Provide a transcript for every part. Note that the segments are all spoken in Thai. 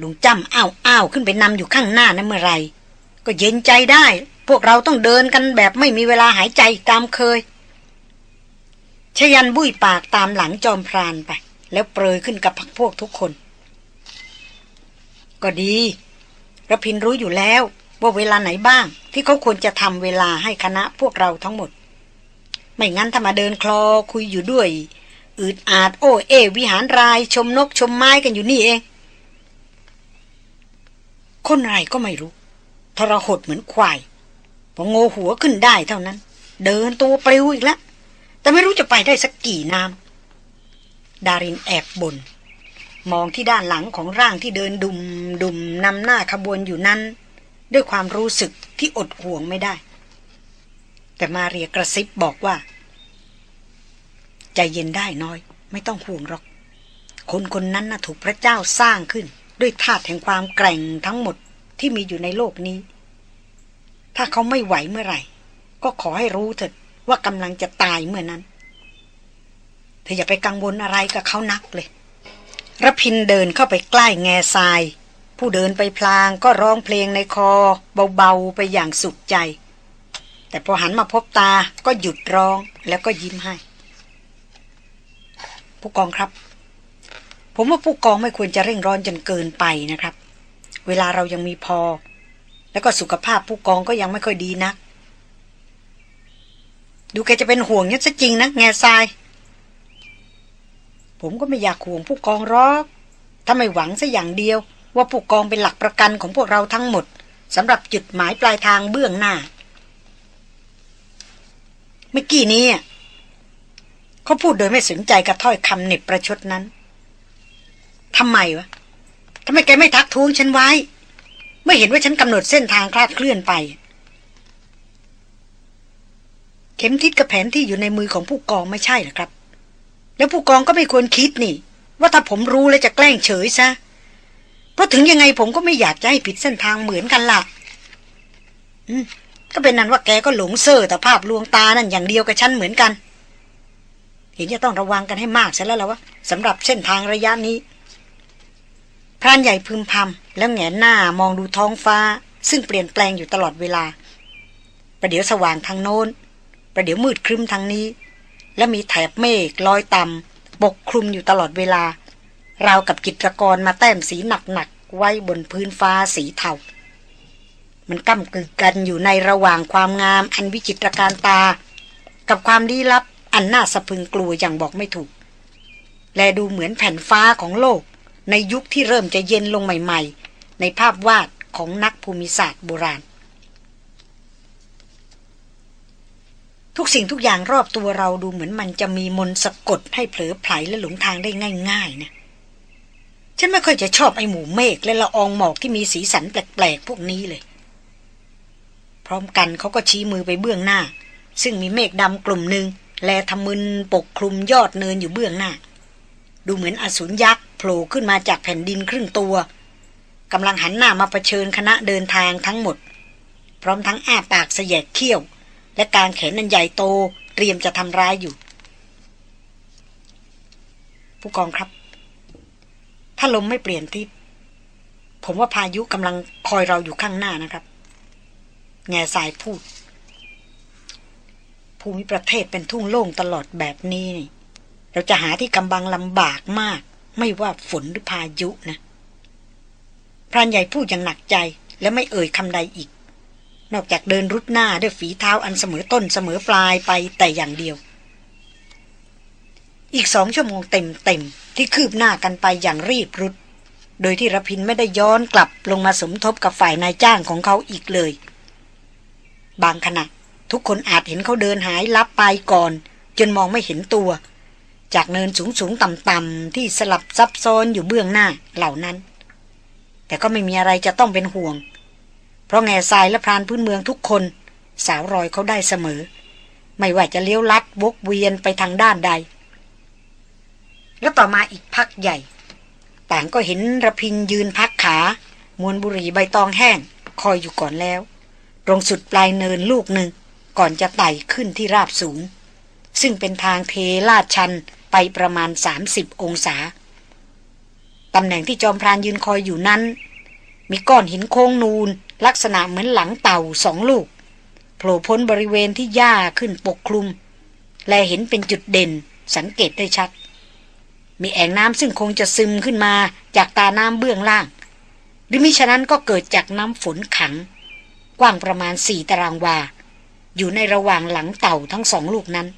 ลุงจำอ้าวอ้าวขึ้นไปนำอยู่ข้างหน้านั้นเมื่อไร ก็เย็นใจได้ พวกเราต้องเดินกันแบบไม่มีเวลาหายใจตามเคย ชยันบุ้ยปากตามหลังจอมพรานไป แล้วเปรยขึ้นกับพักพวกทุกคน ก็ดีระพินรู้อยู่แล้ว ว่าเวลาไหนบ้าง ที่เขาควรจะทำเวลาให้คณะพวกเราทั้งหมด ไม่งั้นถ้ามาเดินคลอคุยอยู่ด้วย อืดอาดโอ้เอ วิหารรายชมนกชมไม้กันอยู่นี่เอง คนไรก็ไม่รู้ ทรหดเหมือนควายพอโงหัวขึ้นได้เท่านั้น เดินตัวปลิวอีกแล้วแต่ไม่รู้จะไปได้สักกี่น้ำดารินแอบบน มองที่ด้านหลังของร่างที่เดินดุมดุมนำหน้าขบวนอยู่นั้น ด้วยความรู้สึกที่อดห่วงไม่ได้ แต่มาเรียกระซิบบอกว่า ใจเย็นได้น้อย ไม่ต้องห่วงหรอก คนคนนั้นน่ะถูกพระเจ้าสร้างขึ้น ด้วยธาตุแห่งความแกร่งทั้งหมดที่มีอยู่ในโลกนี้ ถ้าเขาไม่ไหวเมื่อไหร่ ก็ขอให้รู้เถิดว่ากำลังจะตายเมื่อนั้น เธออย่าไปกังวลอะไรกับเขานักเลยรพินเดินเข้าไปใกล้แง่ทราย ผู้เดินไปพลางก็ร้องเพลงในคอ เบาๆไปอย่างสุขใจ แต่พอหันมาพบตาก็หยุดร้องแล้วก็ยิ้มให้ ผู้กองครับ ผมว่าผู้กองไม่ควรจะเร่งร้อนจนเกินไปนะครับ เวลาเรายังมีพอ แล้วก็สุขภาพผู้กองก็ยังไม่ค่อยดีนัก ดูแกจะเป็นห่วงยัดซะจริงนะแง่ทราย ผมก็ไม่อยากห่วงผู้กองรอกถ้าไม่หวังสัอย่างเดียว ว่าผู้กองเป็นหลักประกันของพวกเราทั้งหมดสำหรับจุดหมายปลายทางเบื้องหน้า เมื่อกี้นี้เขาพูดโดยไม่สนใจกระถ้อยคำเน็บประชดนั้น ทำไมวะทำไมแกไม่ทักท้วงฉันไว้ ไม่เห็นว่าฉันกำหนดเส้นทางคลาดเคลื่อนไป เข็มทิศกับแผนที่อยู่ในมือของผู้กองไม่ใช่หรอครับ แล้วผู้กองก็ไม่ควรคิดนี่ ว่าถ้าผมรู้แล้วจะแกล้งเฉยซะเพราะถึงยังไงผมก็ไม่อยากจะให้ผิดเส้นทางเหมือนกันละ่ะ อืมก็เป็นนั้นว่าแกก็หลงเซ่อแต่ภาพลวงตานั่นอย่างเดียวกับฉันเหมือนกัน เห็นจะต้องระวังกันให้มากใช่แล้วล่ะวะสำหรับเส้นทางระยะนี้ รานใหญ่พึมพำแล้วแงนหน้ามองดูท้องฟ้า ซึ่งเปลี่ยนแปลงอยู่ตลอดเวลา ประเดี๋ยวสว่างทางโน้น ประเดี๋ยวมืดครึ้มทางนี้ และมีแถบเมฆลอยต่ำปกคลุมอยู่ตลอดเวลา ราวกับกิจกรมาแต้มสีหนักๆไว้บนพื้นฟ้าสีเทา มันก้ากึกกันอยู่ในระหว่างความงามอันวิจิตรการตา กับความลี้ลับอันน่าสะพึงกลัวอย่างบอกไม่ถูก และดูเหมือนแผ่นฟ้าของโลก ในยุคที่เริ่มจะเย็นลงใหม่ ๆ ในภาพวาดของนักภูมิศาสตร์โบราณ ทุกสิ่งทุกอย่างรอบตัวเราดูเหมือนมันจะมีมนสะกดให้เผลอไผลและหลงทางได้ง่ายๆนะฉันไม่ค่อยจะชอบไอ้หมู่เมฆและละอองหมอกที่มีสีสันแปลกๆพวกนี้เลย พร้อมกันเขาก็ชี้มือไปเบื้องหน้า ซึ่งมีเมฆดำกลุ่มหนึ่งแลทำมึนปกคลุมยอดเนินอยู่เบื้องหน้า ดูเหมือนอสูรยักษ์ โผล่ขึ้นมาจากแผ่นดินครึ่งตัวกำลังหันหน้ามาเผชิญคณะเดินทางทั้งหมด พร้อมทั้งอ้าปากเสยกเขี้ยว และการแขนนันใหญ่โตเตรียมจะทำร้ายอยู่ ผู้กองครับ ถ้าลมไม่เปลี่ยนทิศผมว่าพายุกำลังคอยเราอยู่ข้างหน้านะครับ แง่สายพูด ภูมิประเทศเป็นทุ่งโล่งตลอดแบบนี้ เราจะหาที่กำบังลำบากมาก ไม่ว่าฝนหรือพายุนะพรานใหญ่พูดอย่างหนักใจและไม่เอ่ยคำใดอีก นอกจากเดินรุดหน้าด้วยฝีเท้าอันเสมอต้นเสมอปลายไปแต่อย่างเดียว อีกสองชั่วโมงเต็มเต็มที่คืบหน้ากันไปอย่างรีบรุด โดยที่รพินไม่ได้ย้อนกลับลงมาสมทบกับฝ่ายนายจ้างของเขาอีกเลย บางขณะทุกคนอาจเห็นเขาเดินหายลับไปก่อน จนมองไม่เห็นตัว จากเนินสูงสูงต่ำต่ำที่สลับซับซ้อนอยู่เบื้องหน้าเหล่านั้น แต่ก็ไม่มีอะไรจะต้องเป็นห่วง เพราะแง่ทรายและพรานพื้นเมืองทุกคน สาวรอยเขาได้เสมอ ไม่ว่าจะเลี้ยวลัดวกเวียนไปทางด้านใด แล้วต่อมาอีกพักใหญ่ ต่างก็เห็นระพินยืนพักขามวนบุหรี่ใบตองแห้ง คอยอยู่ก่อนแล้ว ตรงสุดปลายเนินลูกหนึ่งก่อนจะไต่ขึ้นที่ราบสูง ซึ่งเป็นทางเทลาดชันไปประมาณ 30 องศา ตำแหน่งที่จอมพรานยืนคอยอยู่นั้น มีก้อนหินโค้งนูน ลักษณะเหมือนหลังเต่าสองลูกโผล่พ้นบริเวณที่หญ้าขึ้นปกคลุม และเห็นเป็นจุดเด่นสังเกตได้ชัด มีแอ่งน้ำซึ่งคงจะซึมขึ้นมาจากตาน้ำเบื้องล่าง หรือมิฉะนั้นก็เกิดจากน้ำฝนขัง กว้างประมาณสี่ตารางวา อยู่ในระหว่างหลังเต่าทั้งสองลูกนั้น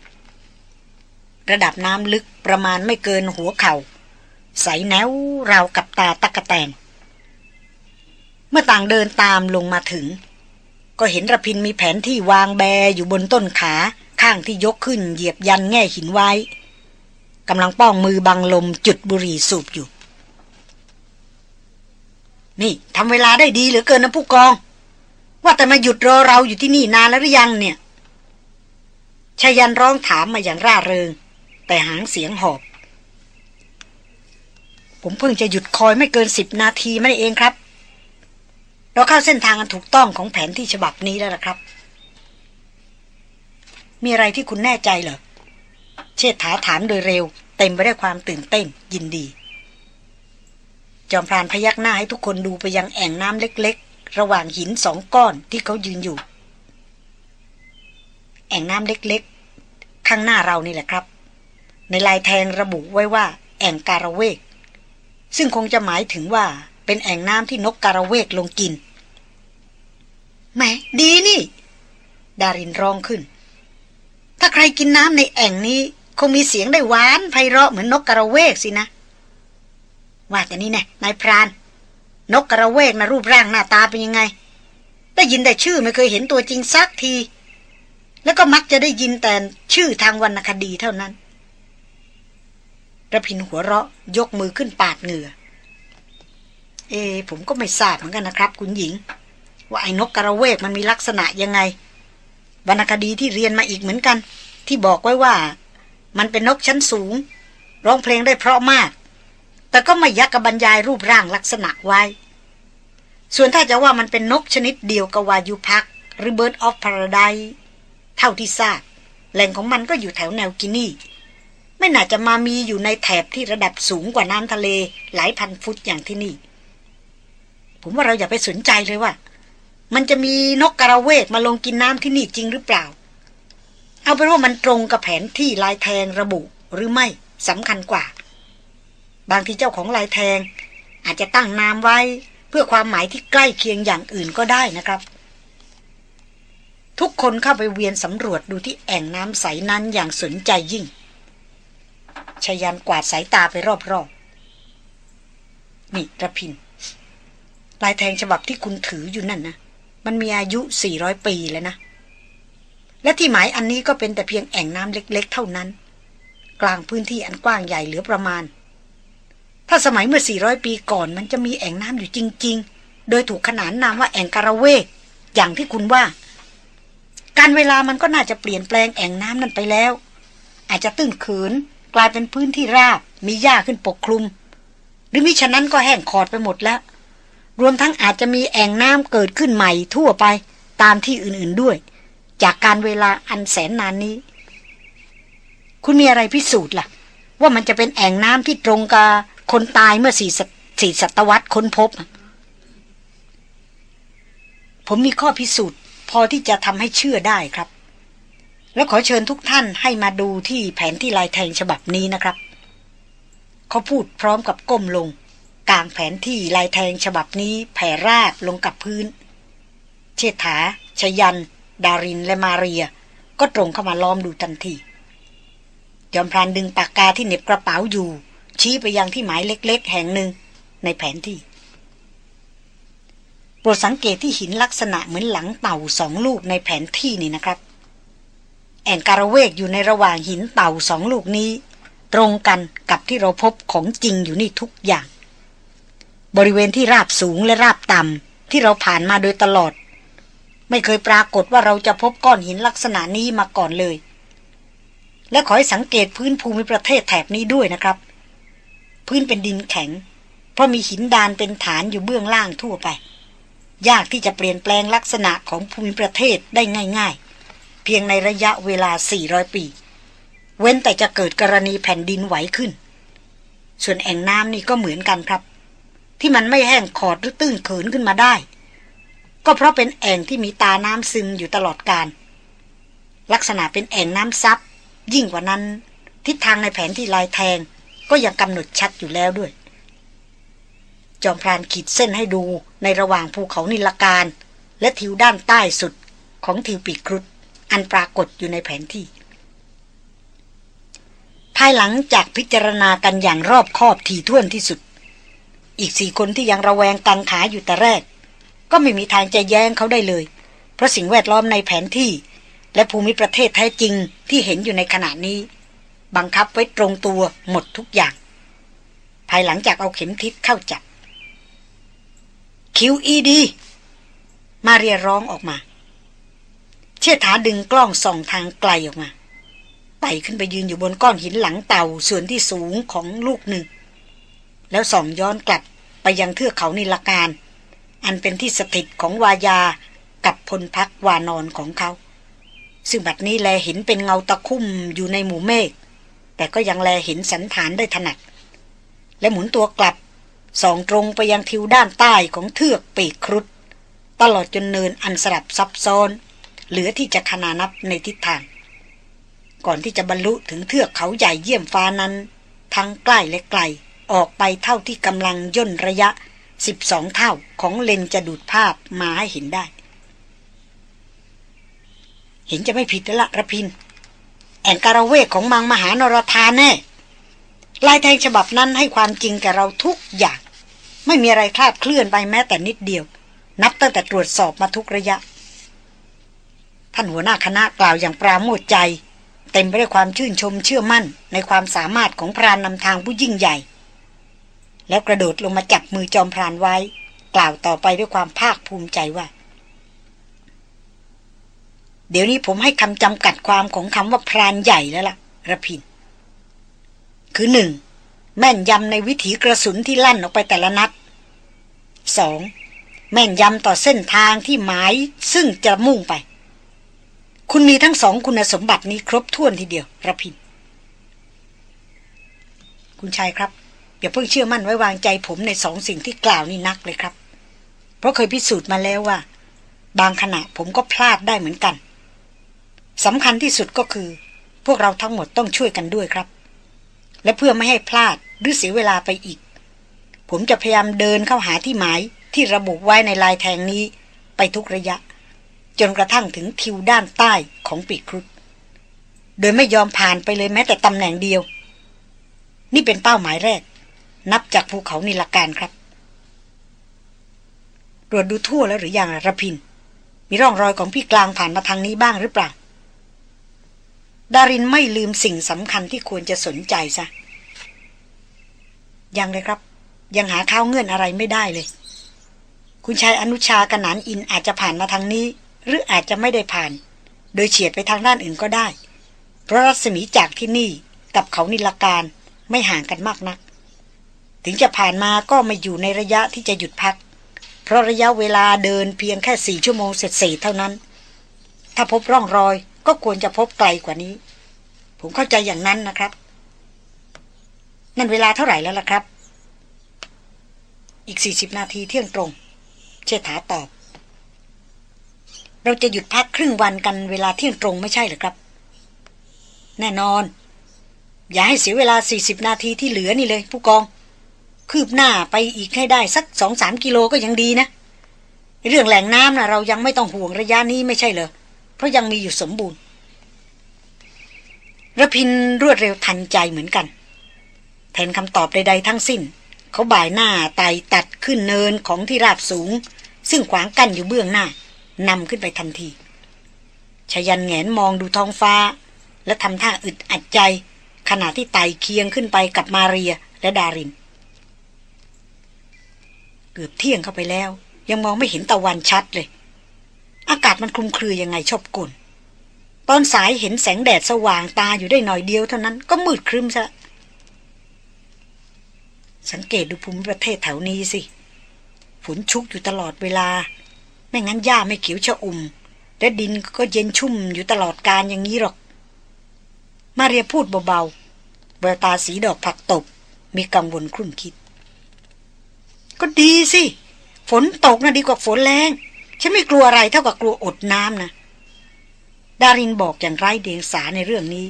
ระดับน้ำลึกประมาณไม่เกินหัวเขา่า ใสแนวราวกับตาตะกะแตน เมื่อต่างเดินตามลงมาถึง ก็เห็นระพินมีแผนที่วางแบอยู่บนต้นขาข้างที่ยกขึ้นเหยียบยันแง่หินไว้กำลังป้องมือบังลมจุดบุหรี่สูบอยู่ นี่ทำเวลาได้ดีเหลือเกินนะผู้กอง ว่าแต่มาหยุดรอเราอยู่ที่นี่นานแล้วหรือยังเนี่ยชายันร้องถามมาอย่างร่าเริง แต่หางเสียงหอบ ผมเพิ่งจะหยุดคอยไม่เกินสิบนาทีไม่เองครับ เราเข้าเส้นทางอันถูกต้องของแผนที่ฉบับนี้แล้วล่ะครับ มีอะไรที่คุณแน่ใจเหรอ เชษฐาถามโดยเร็ว เต็มไปด้วยความตื่นเต้นยินดี จอมพรานพยักหน้าให้ทุกคนดูไปยังแอ่งน้ำเล็กๆ ระหว่างหินสองก้อนที่เขายืนอยู่ แอ่งน้ำเล็กๆ ข้างหน้าเรานี่แหละครับ ในลายแทงระบุไว้ว่า แอ่งการะเวก ซึ่งคงจะหมายถึงว่าเป็นแอ่งน้ำที่นกการะเวกลงกินแหมดีนี่ ดารินร้องขึ้น ถ้าใครกินน้ำในแอ่งนี้ คงมีเสียงได้หวานไพเราะเหมือนนกกระเวกสินะ ว่าแต่นี่แน่นายพราน นกกระเวกนะรูปร่างหน้าตาเป็นยังไง ได้ยินแต่ชื่อไม่เคยเห็นตัวจริงสักที แล้วก็มักจะได้ยินแต่ชื่อทางวรรณคดีเท่านั้น ระพินหัวเราะยกมือขึ้นปาดเหงื่อ เอ ผมก็ไม่ทราบเหมือนกันนะครับ คุณหญิง ว่าไอ้นกกระเวกมันมีลักษณะยังไงวรรณคดีที่เรียนมาอีกเหมือนกัน ที่บอกไว้ว่า มันเป็นนกชั้นสูง ร้องเพลงได้เพราะมาก แต่ก็ไม่ยักกับรรยายรูปร่างลักษณะไว้ ส่วนถ้าจะว่ามันเป็นนกชนิดเดียวกับวายุพักหรือเบิร์ดออฟพาราไดเท่าที่ทราบแหล่งของมันก็อยู่แถวแนวกินี ไม่น่าจะมามีอยู่ในแถบที่ระดับสูงกว่าน้ำทะเลหลายพันฟุตอย่างที่นี่ ผมว่าเราอย่าไปสนใจเลยว่า มันจะมีนกกระเวกมาลงกินน้ำที่นี่จริงหรือเปล่า เอาเป็นว่ามันตรงกับแผนที่ลายแทงระบุหรือไม่สำคัญกว่า บางทีเจ้าของลายแทง อาจจะตั้งนามไว้เพื่อความหมายที่ใกล้เคียงอย่างอื่นก็ได้นะครับทุกคนเข้าไปเวียนสำรวจดูที่แอ่งน้ำใสนั้นอย่างสนใจยิ่ง ชยันกวาดสายตาไปรอบๆ นี่ระพิน ลายแทงฉบับที่คุณถืออยู่นั่นนะ มันมีอายุสี่ร้อยปีแล้วนะ และที่หมายอันนี้ก็เป็นแต่เพียงแอ่งน้ำเล็กๆ เท่านั้น กลางพื้นที่อันกว้างใหญ่เหลือประมาณ ถ้าสมัยเมื่อ 400 ปีก่อนมันจะมีแอ่งน้ำอยู่จริง ๆ โดยถูกขนานนามว่าแอ่งการะเวก อย่างที่คุณว่า การเวลามันก็น่าจะเปลี่ยนแปลงแอ่งน้ำนั้นไปแล้วอาจจะตื้นเขิน กลายเป็นพื้นที่ราบ มีหญ้าขึ้นปกคลุม หรือมิฉะนั้นก็แห้งขอดไปหมดแล้ว รวมทั้งอาจจะมีแอ่งน้ำเกิดขึ้นใหม่ทั่วไปตามที่อื่นๆด้วย จากการเวลาอันแสนนานนี้ คุณมีอะไรพิสูจน์ล่ะ ว่ามันจะเป็นแอ่งน้ำที่ตรงกับคนตายเมื่อสี่สี่ศตวรรษค้นพบ ผมมีข้อพิสูจน์ พอที่จะทำให้เชื่อได้ครับ แล้วขอเชิญทุกท่านให้มาดูที่แผนที่ลายแทงฉบับนี้นะครับ เขาพูดพร้อมกับก้มลง กลางแผนที่ลายแทงฉบับนี้แผ่ราบลงกับพื้น เชษฐา ชยัน ดารินและมาเรีย ก็ตรงเข้ามาล้อมดูทันที จอมพรานดึงปากกาที่เหน็บกระเป๋าอยู่ ชี้ไปยังที่หมายเล็ก ๆ แห่งหนึ่งในแผนที่โปรดสังเกตที่หินลักษณะเหมือนหลังเต่าสองลูกในแผนที่นี่นะครับ แอนการเวกอยู่ในระหว่างหินเต่าสองลูกนี้ ตรงกันกับที่เราพบของจริงอยู่นี่ทุกอย่าง บริเวณที่ราบสูงและราบต่ำที่เราผ่านมาโดยตลอด ไม่เคยปรากฏว่าเราจะพบก้อนหินลักษณะนี้มาก่อนเลย และขอให้สังเกตพื้นภูมิประเทศแถบนี้ด้วยนะครับ พื้นเป็นดินแข็ง เพราะมีหินดานเป็นฐานอยู่เบื้องล่างทั่วไป ยากที่จะเปลี่ยนแปลงลักษณะของภูมิประเทศได้ง่าย ๆ พียงในระยะเวลา 400 ปี เว้นแต่จะเกิดกรณีแผ่นดินไหวขึ้น ส่วนแอ่งน้ำนี่ก็เหมือนกันครับ ที่มันไม่แห้งขอดหรือตื้นเขินขึ้นมาได้ ก็เพราะเป็นแอ่งที่มีตาน้ำซึมอยู่ตลอดการ ลักษณะเป็นแอ่งน้ำซับยิ่งกว่านั้น ทิศทางในแผนที่ลายแทง ก็ยังกำหนดชัดอยู่แล้วด้วย จอมพรานขีดเส้นให้ดูในระหว่างภูเขานิลการ และทิวด้านใต้สุดของทิวปีกครุฑ อันปรากฏอยู่ในแผนที่ ภายหลังจากพิจารณากันอย่างรอบคอบถี่ถ้วนที่สุด อีกสี่คนที่ยังระแวงตังขาอยู่แต่แรก ก็ไม่มีทางจะแย้งเขาได้เลย เพราะสิ่งแวดล้อมในแผนที่ และภูมิประเทศแท้จริงที่เห็นอยู่ในขณะนี้ บังคับไว้ตรงตัวหมดทุกอย่าง ภายหลังจากเอาเข็มทิศเข้าจับ QED มาเรียร้องออกมา เชิดถาดึงกล้องส่องทางไกลออกมาไต่ขึ้นไปยืนอยู่บนก้อนหินหลังเต่าส่วนที่สูงของลูกหนึ่ง แล้วส่องย้อนกลับไปยังเทือกเขานิลการ อันเป็นที่สถิตของวายากับพลพักวานอนของเขา ซึ่งบัดนี้แลเห็นเป็นเงาตะคุ่มอยู่ในหมู่เมฆแต่ก็ยังแลเห็นสันฐานได้ถนัด และหมุนตัวกลับส่องตรงไปยังทิวด้านใต้ของเทือกปีกครุฑตลอดจนเนินอันสลับซับซ้อน เหลือที่จะขนานับในทิศทาง ก่อนที่จะบรรลุถึงเทือกเขาใหญ่เยี่ยมฟ้านั้น ทั้งใกล้และไกลออกไปเท่าที่กำลังย่นระยะ 12 เท่าของเลนจะดูดภาพมาให้เห็นได้ เห็นจะไม่ผิดแล้วละระพิน แอนการเวกของมังมหานรธาแน่ลายแทงฉบับนั้นให้ความจริงแกเราทุกอย่าง ไม่มีอะไรคลาดเคลื่อนไปแม้แต่นิดเดียว นับตั้งแต่ตรวจสอบมาทุกระยะ ท่านหัวหน้าคณะกล่าวอย่างปราโมทใจ เต็มไปด้วยความชื่นชมเชื่อมั่นในความสามารถของพรานนำทางผู้ยิ่งใหญ่ แล้วกระโดดลงมาจับมือจอมพรานไว้ กล่าวต่อไปด้วยความภาคภูมิใจว่า เดี๋ยวนี้ผมให้คำจำกัดความของคำว่าพรานใหญ่แล้วล่ะระพิน คือหนึ่งแม่นยำในวิถีกระสุนที่ลั่นออกไปแต่ละนัดสองแม่นยำต่อเส้นทางที่หมายซึ่งจะมุ่งไป คุณมีทั้งสองคุณสมบัตินี้ครบถ้วนทีเดียวระพิน คุณชายครับ อย่าเพิ่งเชื่อมั่นไว้วางใจผมในสองสิ่งที่กล่าวนี่นักเลยครับ เพราะเคยพิสูจน์มาแล้วว่า บางขณะผมก็พลาดได้เหมือนกันสำคัญที่สุดก็คือ พวกเราทั้งหมดต้องช่วยกันด้วยครับ และเพื่อไม่ให้พลาดหรือเสียเวลาไปอีก ผมจะพยายามเดินเข้าหาที่หมายที่ระบุไว้ในลายแทงนี้ไปทุกระยะ จนกระทั่งถึงทิวด้านใต้ของปีกครุฑโดยไม่ยอมผ่านไปเลยแม้แต่ตำแหน่งเดียว นี่เป็นเป้าหมายแรก นับจากภูเขานิลการครับตรวจดูทั่วแล้วหรือยังระพิน มีร่องรอยของพี่กลางผ่านมาทางนี้บ้างหรือเปล่า ดารินไม่ลืมสิ่งสำคัญที่ควรจะสนใจซะ ยังเลยครับ ยังหาข้าวเงื่อนอะไรไม่ได้เลย คุณชายอนุชากนานอินอาจจะผ่านมาทางนี้ หรืออาจจะไม่ได้ผ่าน โดยเฉียดไปทางด้านอื่นก็ได้ เพราะรัศมีจากที่นี่กับเขานิลการไม่ห่างกันมากนัก ถึงจะผ่านมาก็ไม่อยู่ในระยะที่จะหยุดพัก เพราะระยะเวลาเดินเพียงแค่สี่ชั่วโมงเสร็จเท่านั้น ถ้าพบร่องรอยก็ควรจะพบไกลกว่านี้ ผมเข้าใจอย่างนั้นนะครับ นั่นเวลาเท่าไหร่แล้วล่ะครับ อีกสี่สิบนาทีเที่ยงตรง เชษฐาตอบ เราจะหยุดพักครึ่งวันกันเวลาเที่ยงตรงไม่ใช่หรือครับ แน่นอน อย่าให้เสียเวลาสี่สิบนาทีที่เหลือนี่เลย ผู้กอง คืบหน้าไปอีกให้ได้สักสองสามกิโลก็ยังดีนะ เรื่องแหล่งน้ำนะเรายังไม่ต้องห่วงระยะนี้ไม่ใช่เหรอ เพราะยังมีอยู่สมบูรณ์ระพินรวดเร็วทันใจเหมือนกัน แทนคำตอบใดๆทั้งสิ้น เขาบ่ายหน้าไต่ตัดขึ้นเนินของที่ราบสูง ซึ่งขวางกั้นอยู่เบื้องหน้า นำขึ้นไปทันทีชยันแงนมองดูท้องฟ้า และทำท่าอึดอัดใจ ขณะที่ไต่เคียงขึ้นไปกับมาเรียและดาริน เกือบเที่ยงเข้าไปแล้ว ยังมองไม่เห็นตะวันชัดเลย อากาศมันคลุมเคลือยังไงชอบกลตอนสายเห็นแสงแดดสว่างตาอยู่ได้หน่อยเดียวเท่านั้นก็มืดครึ้มซะ สังเกตดูภูมิประเทศแถวนี้สิ ฝนชุกอยู่ตลอดเวลา ไม่งั้นหญ้าไม่เขียวชะอุ่ม และดินก็เย็นชุ่มอยู่ตลอดการอย่างนี้หรอก มาเรียพูดเบาๆแววตาสีดอกผักตบ มีกังวลครุ่นคิด ก็ดีสิ ฝนตกนะดีกว่าฝนแรงฉันไม่กลัวอะไรเท่ากับกลัวอดน้ำนะดารินบอกอย่างไร้เดียงสาในเรื่องนี้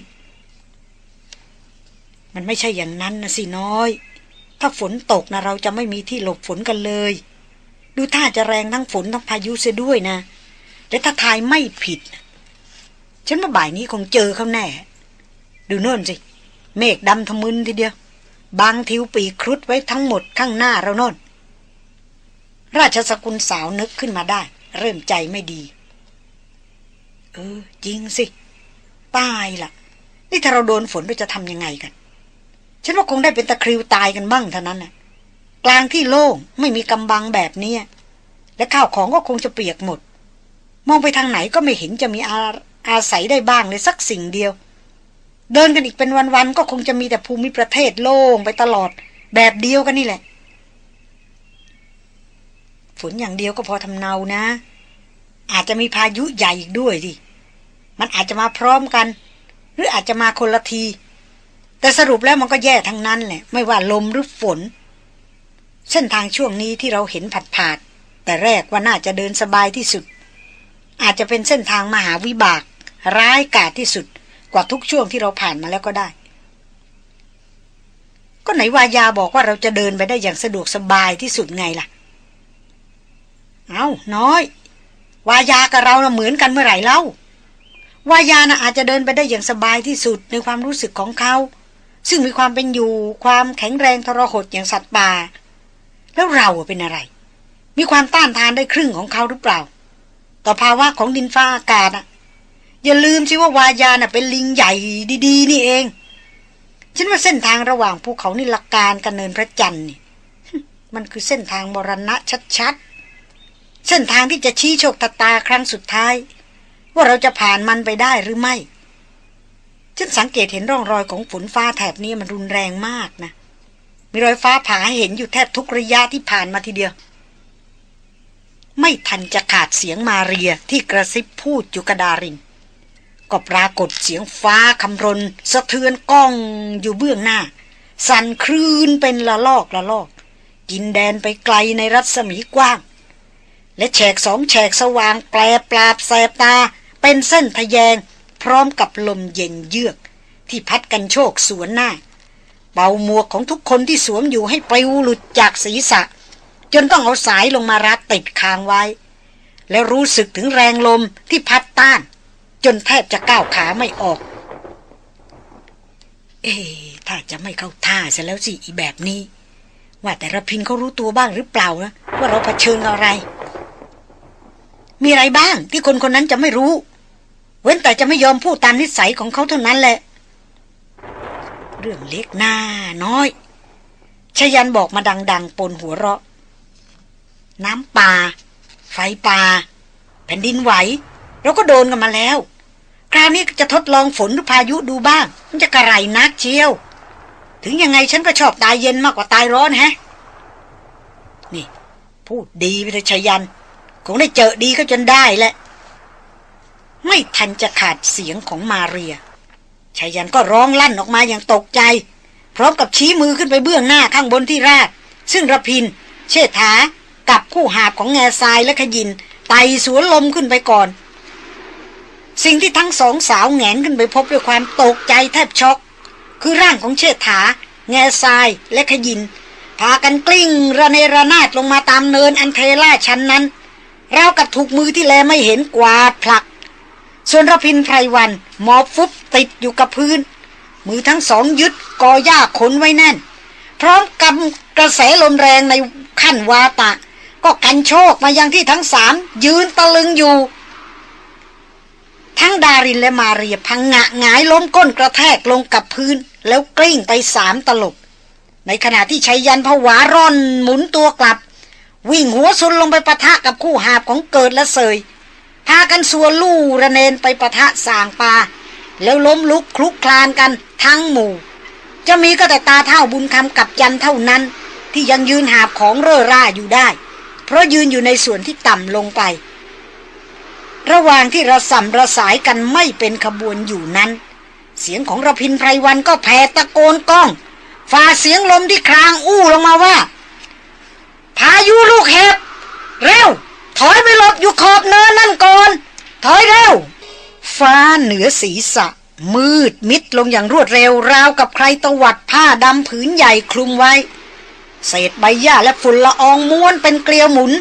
มันไม่ใช่อย่างนั้นนะสิน้อย ถ้าฝนตกนะเราจะไม่มีที่หลบฝนกันเลย ดูท่าจะแรงทั้งฝนทั้งพายุเสียด้วยนะ และถ้าทายไม่ผิด ฉันว่าบ่ายนี้คงเจอเขาแน่ ดูโน่นสิ เมฆดำทะมึนทีเดียว บางทิวปีครุดไว้ทั้งหมดข้างหน้าเราโน่น ราชสกุลสาวนึกขึ้นมาได้ เริ่มใจไม่ดี เออ จริงสิ ตายละ่ะ นี่ถ้าเราโดนฝนเราจะทำยังไงกัน ฉันว่าคงได้เป็นตะคริวตายกันบ้างเท่านั้นน่ะ กลางที่โล่งไม่มีกำบังแบบนี้และข้าวของก็คงจะเปียกหมด มองไปทางไหนก็ไม่เห็นจะมีอาอาศัยได้บ้างเลยสักสิ่งเดียว เดินกันอีกเป็นวันๆก็คงจะมีแต่ภูมิประเทศโล่งไปตลอด แบบเดียวกันนี่แหละ ฝนอย่างเดียวก็พอทำเนานะ อาจจะมีพายุใหญ่อีกด้วยสิมันอาจจะมาพร้อมกัน หรืออาจจะมาคนละที แต่สรุปแล้วมันก็แย่ทั้งนั้นแหละ ไม่ว่าลมหรือฝน เส้นทางช่วงนี้ที่เราเห็นผัดผาด แต่แรกว่าน่าจะเดินสบายที่สุด อาจจะเป็นเส้นทางมหาวิบาก ร้ายกาจที่สุดกว่าทุกช่วงที่เราผ่านมาแล้วก็ได้ ก็ไหนวายาบอกว่าเราจะเดินไปได้อย่างสะดวกสบายที่สุดไงล่ะ เอาน้อย วายากับเราเหมือนกันเมื่อไหร่เล่าวายานะอาจจะเดินไปได้อย่างสบายที่สุดในความรู้สึกของเขา ซึ่งมีความเป็นอยู่ความแข็งแรงทรหดอย่างสัตว์ป่า แล้วเราเป็นอะไร มีความต้านทานได้ครึ่งของเขาหรือเปล่า ต่อภาวะของดินฟ้าอากาศอะอย่าลืมสิว่าวายาน่ะเป็นลิงใหญ่ดี ๆ นี่เอง ฉันว่าเส้นทางระหว่างภูเขานิลการกับเนินพระจันทร์นี่มันคือเส้นทางมรณะชัดๆ เส้นทางที่จะชี้โชคตาตาครั้งสุดท้าย ว่าเราจะผ่านมันไปได้หรือไม่ ฉันสังเกตเห็นร่องรอยของฝนฟ้าแถบนี้มันรุนแรงมากนะ มีรอยฟ้าผ่าให้เห็นอยู่แทบทุกระยะที่ผ่านมาทีเดียว ไม่ทันจะขาดเสียงมาเรียที่กระซิบพูดจุกระดาริน ก็ปรากฏเสียงฟ้าคำรน สะเทือนก้องอยู่เบื้องหน้า สั่นคลื่นเป็นละลอกละลอก กินแดนไปไกลในรัศมีกว้าง และแฉกสองแฉกสว่างแปลปราบแสบตา เป็นเส้นทะแยงพร้อมกับลมเย็นเยือก ที่พัดกันโชกสวนหน้า เป่าหมวกของทุกคนที่สวมอยู่ให้ปลิวหลุดจากศีรษะ จนต้องเอาสายลงมารัดติดคางไว้ แล้วรู้สึกถึงแรงลมที่พัดต้าน จนแทบจะก้าวขาไม่ออก เอ๊ถ้าจะไม่เข้าท่าเสียแล้วสิอีแบบนี้ ว่าแต่ระพินเขารู้ตัวบ้างหรือเปล่านะว่าเราเผชิญอะไร มีอะไรบ้างที่คนคนนั้นจะไม่รู้ เว้นแต่จะไม่ยอมพูดตามนิสัยของเขาเท่านั้นแหละ เรื่องเล็กหน้าน้อยชยันบอกมาดัง ๆ ปนหัวเราะ น้ำป่า ไฟป่า แผ่นดินไหว เราก็โดนกันมาแล้ว คราวนี้จะทดลองฝนหรือพายุดูบ้าง มันจะกระไรนักเชียว ถึงยังไงฉันก็ชอบตายเย็นมากกว่าตายร้อนแฮะ นี่ พูดดีไปเลยชยัน คงได้เจอดีก็จนได้แหละ ไม่ทันจะขาดเสียงของมาเรีย ชายันก็ร้องลั่นออกมาอย่างตกใจ พร้อมกับชี้มือขึ้นไปเบื้องหน้าข้างบนที่ราบซึ่งระพิน เชษฐา กับคู่หาบของแง่ทรายและขยิน ไต่สวนลมขึ้นไปก่อน สิ่งที่ทั้งสองสาวแงนขึ้นไปพบด้วยความตกใจแทบช็อก คือร่างของเชษฐา แง่ทรายและขยิน พากันกลิ้งระเนระนาดลงมาตามเนินอันเทล่าชั้นนั้นราวกับถูกมือที่แลไม่เห็นกวาดผลัก ส่วนรพินไพรวันหมอบฟุบติดอยู่กับพื้น มือทั้งสองยึดกอหญ้าขนไว้แน่น พร้อมกำกระแสลมแรงในขั้นวาตะ ก็กันโชคมายังที่ทั้งสามยืนตะลึงอยู่ ทั้งดารินและมาเรียพังงะหงายล้มก้นกระแทกลงกับพื้น แล้วกลิ้งไปสามตลบ ในขณะที่ชัยยันผวาร่อนหมุนตัวกลับ วิ่งหัวซุนลงไปปะทะกับคู่หาบของเกิดและเสย พากันสัวลู่ระเนนไปประทะสางปา แล้วล้มลุกคลุกคลานกันทั้งหมู่ จะมีก็แต่ตาเท่าบุญคำกับยันเท่านั้น ที่ยังยืนหาบของเร่อร่าอยู่ได้ เพราะยืนอยู่ในส่วนที่ต่ำลงไป ระหว่างที่ระสัมระสายกันไม่เป็นขบวนอยู่นั้น เสียงของระพินไพรวันก็แผ่ตะโกนก้องฝ่าเสียงลมที่ครางอู้ลงมาว่า พายุลูกเห็บ เร็ว ถอยไปหลบอยู่ขอบเนินนั่นก่อน ถอยเร็ว ฟ้าเหนือศีรษะ มืดมิดลงอย่างรวดเร็ว ราวกับใครตวัดผ้าดำผืนใหญ่คลุมไว้ เศษใบหญ้าและฝุ่นละอองม้วนเป็นเกลียวหมุน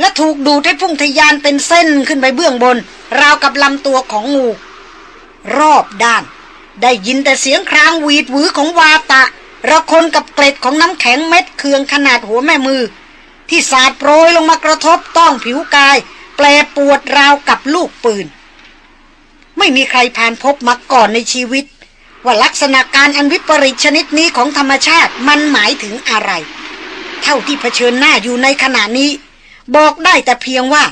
และถูกดูดให้พุ่งทยานเป็นเส้นขึ้นไปเบื้องบน ราวกับลำตัวของงู รอบด้าน ได้ยินแต่เสียงครางหวีดหวือของวาตะระคนกับเกล็ดของน้ำแข็งเม็ดเคืองขนาดหัวแม่มือ ที่สาดโปรยลงมากระทบต้องผิวกาย แปลปวดราวกับลูกปืน ไม่มีใครผ่านพบมาก่อนในชีวิต ว่าลักษณะการอันวิปริตชนิดนี้ของธรรมชาติมันหมายถึงอะไร เท่าที่เผชิญหน้าอยู่ในขณะนี้ บอกได้แต่เพียงว่า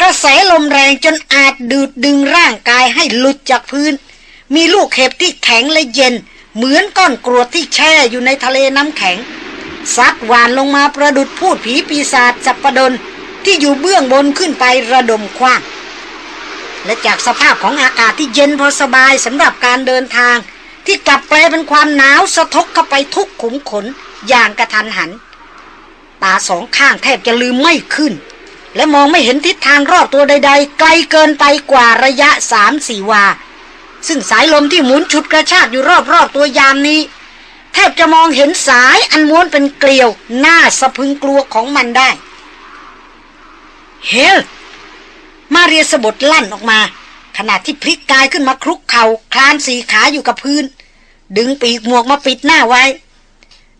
กระแสลมแรงจนอาจดูดดึงร่างกายให้หลุดจากพื้น มีลูกเห็บที่แข็งและเย็น เหมือนก้อนกรวดที่แช่อยู่ในทะเลน้ำแข็ง ซัดหวานลงมาประดุดพูดผีปีศาจจับประดนที่อยู่เบื้องบนขึ้นไประดมคว้าง และจากสภาพของอากาศที่เย็นพอสบายสำหรับการเดินทาง ที่กลับแปลเป็นความหนาวสะทกเข้าไปทุกขุมขนอย่างกระทันหัน ตาสองข้างแทบจะลืมไม่ขึ้น และมองไม่เห็นทิศทางรอบตัวใด ๆ ไกลเกินไปกว่าระยะสามสี่วา ซึ่งสายลมที่หมุนฉุดกระชากอยู่รอบๆตัวยามนี้ แทบจะมองเห็นสายอันม้วนเป็นเกลียว หน้าสะพึงกลัวของมันได้ เฮล มาเรียสะบดลั่นออกมา ขณะที่พลิกกายขึ้นมาคลุกเขา่าคลานสีขาอยู่กับพื้น ดึงปีกหมวกมาปิดหน้าไว้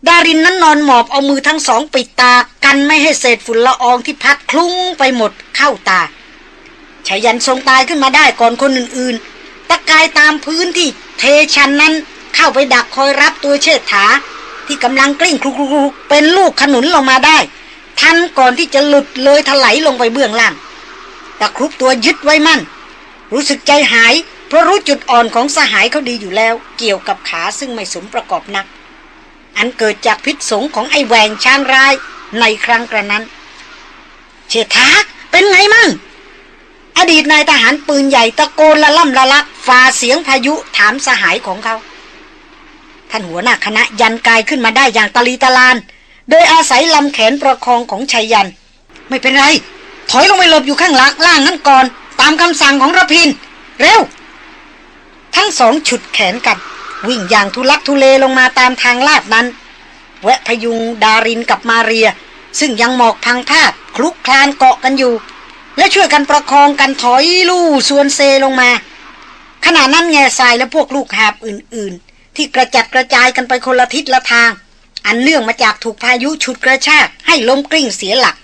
ดารินนั้นนอนหมอบเอามือทั้งสองปิดตากันไม่ให้เศษฝุ่นละอองที่พัดคลุ้งไปหมดเข้าตาชายันทรงตายขึ้นมาได้ก่อนคนอื่นๆ ตะกายตามพื้นที่เทชันนั้น เข้าไปดักคอยรับตัวเชิดถา ที่กำลังกลิ้งคลุกๆเป็นลูกขนุนลงมาได้ ทันก่อนที่จะหลุดเลยถลายลงไปเบื้องล่างตะครุบตัวยึดไว้มั่น รู้สึกใจหาย เพราะรู้จุดอ่อนของสหายเขาดีอยู่แล้ว เกี่ยวกับขาซึ่งไม่สมประกอบนัก อันเกิดจากพิษสงของไอแหวงชานรายในครั้งกระนั้น เชษฐาเป็นไงมั่งอดีตนายทหารปืนใหญ่ตะโกนละล่ำละลักฝ่าเสียงพายุถามสหายของเขา ท่านหัวหน้าคณะยันกายขึ้นมาได้อย่างตะลีตะลาน โดยอาศัยลำแขนประคองของชัยยัน ไม่เป็นไร ถอยลงไปหลบอยู่ข้างหลังล่างนั่นก่อน ตามคำสั่งของระพิน เร็ว ทั้งสองฉุดแขนกัน วิ่งอย่างทุลักทุเลลงมาตามทางลาดนั้น แวะพยุงดารินกับมาเรีย ซึ่งยังหมอกพังภาพคลุกคลานเกาะกันอยู่ และช่วยกันประคองกันถอยลู่ส่วนเซลงมาขณะนั้นแง่ทรายและพวกลูกหาบอื่นๆ ที่กระจัดกระจายกันไปคนละทิศละทาง อันเนื่องมาจากถูกพายุฉุดกระชากให้ล้มกลิ้งเสียหลัก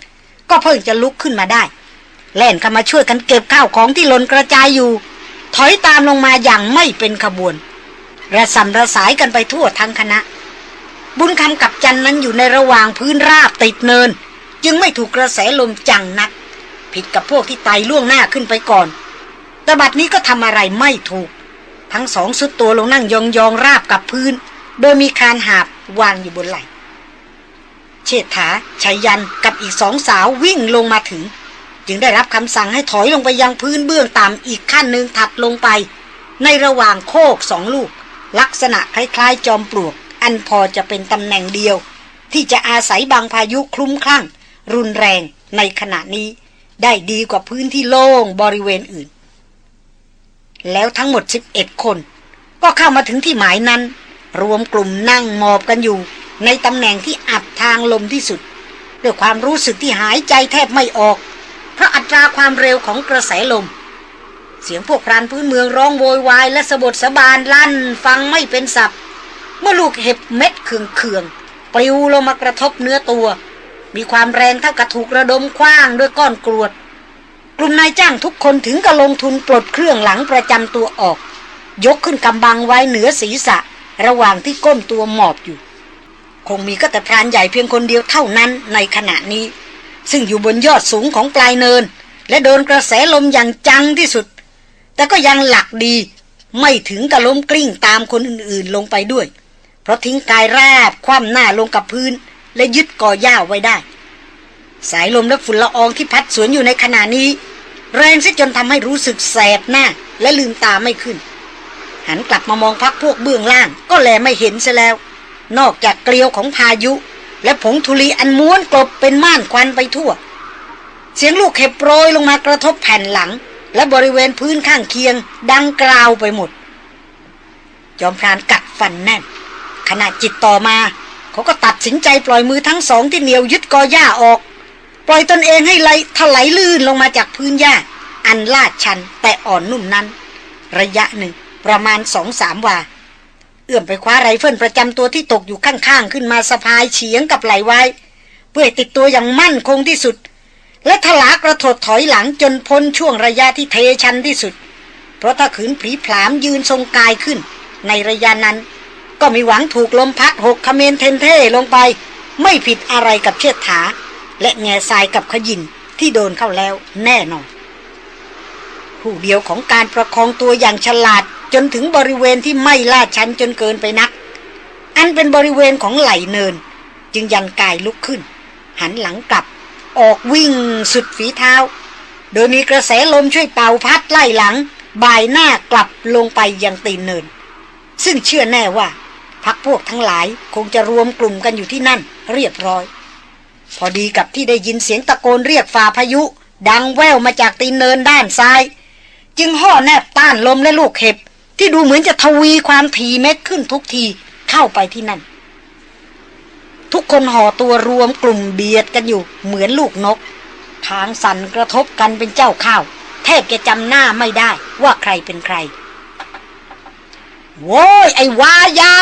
ก็เพิ่งจะลุกขึ้นมาได้ แล่นเข้ามาช่วยกันเก็บข้าวของที่หล่นกระจายอยู่ ถอยตามลงมาอย่างไม่เป็นขบวน ระสำระสายกันไปทั่วทั้งคณะ บุญคำกับจันนั้นอยู่ในระหว่างพื้นราบติดเนิน จึงไม่ถูกกระแสลมจังนัก ผิดกับพวกที่ไต่ล่วงหน้าขึ้นไปก่อนแต่บัดนี้ก็ทำอะไรไม่ถูก ทั้งสองสุดตัวลงนั่งยองยองราบกับพื้น โดยมีคานหาบวางอยู่บนไหล่เชษฐาชัยยันกับอีกสองสาววิ่งลงมาถึง จึงได้รับคำสั่งให้ถอยลงไปยังพื้นเบื้องต่ำอีกขั้นหนึ่งถัดลงไป ในระหว่างโคกสองลูก ลักษณะคล้ายๆจอมปลวก อันพอจะเป็นตำแหน่งเดียว ที่จะอาศัยบางพายุคลุ้มคลั่ง รุนแรงในขณะนี้ ได้ดีกว่าพื้นที่โล่งบริเวณอื่น แล้วทั้งหมด 11 คน ก็เข้ามาถึงที่หมายนั้น รวมกลุ่มนั่งหมอบกันอยู่ ในตำแหน่งที่อับทางลมที่สุด ด้วยความรู้สึกที่หายใจแทบไม่ออก เพราะอัตราความเร็วของกระแสลม เสียงพวกพรานพื้นเมืองร้องโวยวายและสะบดสะบานลั่นฟังไม่เป็นสับเมื่อลูกเห็บเม็ดเคืองเคืองปลิวลงมากระทบเนื้อตัว มีความแรงเท่ากับถูกระดมคว้างด้วยก้อนกรวด ลุ่มนายจ้างทุกคนถึงกับลงทุนปลดเครื่องหลังประจำตัวออก ยกขึ้นกำบังไว้เหนือศีรษะ ระหว่างที่ก้มตัวหมอบอยู่ คงมีก็แต่พรานใหญ่เพียงคนเดียวเท่านั้นในขณะนี้ ซึ่งอยู่บนยอดสูงของปลายเนิน และโดนกระแสลมอย่างจังที่สุด แต่ก็ยังหลักดีไม่ถึงกับล้มกลิ้งตามคนอื่นๆลงไปด้วย เพราะทิ้งกายราบคว่ำหน้าลงกับพื้น และยึดกอหญ้าไว้ได้ สายลมและฝุ่นละอองที่พัดสวนอยู่ในขณะนี้ แรงซะจนทำให้รู้สึกแสบหน้า และลืมตาไม่ขึ้น หันกลับมามองพักพวกเบื้องล่าง ก็แลไม่เห็นซะแล้ว นอกจากเกลียวของพายุ และผงธุลีอันม้วนกลบเป็นม่านควันไปทั่ว เสียงลูกเห็บโปรยลงมากระทบแผ่นหลัง และบริเวณพื้นข้างเคียง ดังกราวไปหมด จอมพรานกัดฟันแน่นขณะจิตต่อมา เขาก็ตัดสินใจปล่อยมือทั้งสองที่เหนียวยึดกอหญ้าออก ปล่อยตนเองให้ไหลถลายลื่นลงมาจากพื้นหญ้า อันลาดชันแต่อ่อนนุ่มนั้น ระยะหนึ่งประมาณสองสามวา เอื้อมไปคว้าไรเฟิลประจำตัวที่ตกอยู่ข้างๆ ขึ้นมาสะพายเฉียงกับไหลไว้ เพื่อติดตัวอย่างมั่นคงที่สุด และถลากระถดถอยหลังจนพ้นช่วงระยะที่เทชันที่สุด เพราะถ้าขืนผีผลามยืนทรงกายขึ้น ในระยะนั้น ก็มีหวังถูกลมพัดหกคเมนเทนเท่ลงไป ไม่ผิดอะไรกับเชิดถา และแง่ทรายกับขยินที่โดนเข้าแล้วแน่นอนผู้เดียวของการประคองตัวอย่างฉลาดจนถึงบริเวณที่ไม่ลาดชันจนเกินไปนัก อันเป็นบริเวณของไหลเนิน จึงยันกายลุกขึ้น หันหลังกลับ ออกวิ่งสุดฝีเท้า โดยมีกระแสลมช่วยเป่าพัดไล่หลัง บ่ายหน้ากลับลงไปยังตีนเนิน ซึ่งเชื่อแน่ว่าพักพวกทั้งหลายคงจะรวมกลุ่มกันอยู่ที่นั่น เรียบร้อย พอดีกับที่ได้ยินเสียงตะโกนเรียกฝ่าพายุ ดังแว่วมาจากตีนเนินด้านซ้าย จึงห่อแนบต้านลมและลูกเห็บ ที่ดูเหมือนจะทวีความทีเม็ดขึ้นทุกทีเข้าไปที่นั่น ทุกคนห่อตัวรวมกลุ่มเบียดกันอยู่เหมือนลูกนกทางสั่นกระทบกันเป็นเจ้าข้าวแทบจะจำหน้าไม่ได้ว่าใครเป็นใคร โว้ยไอ้วายา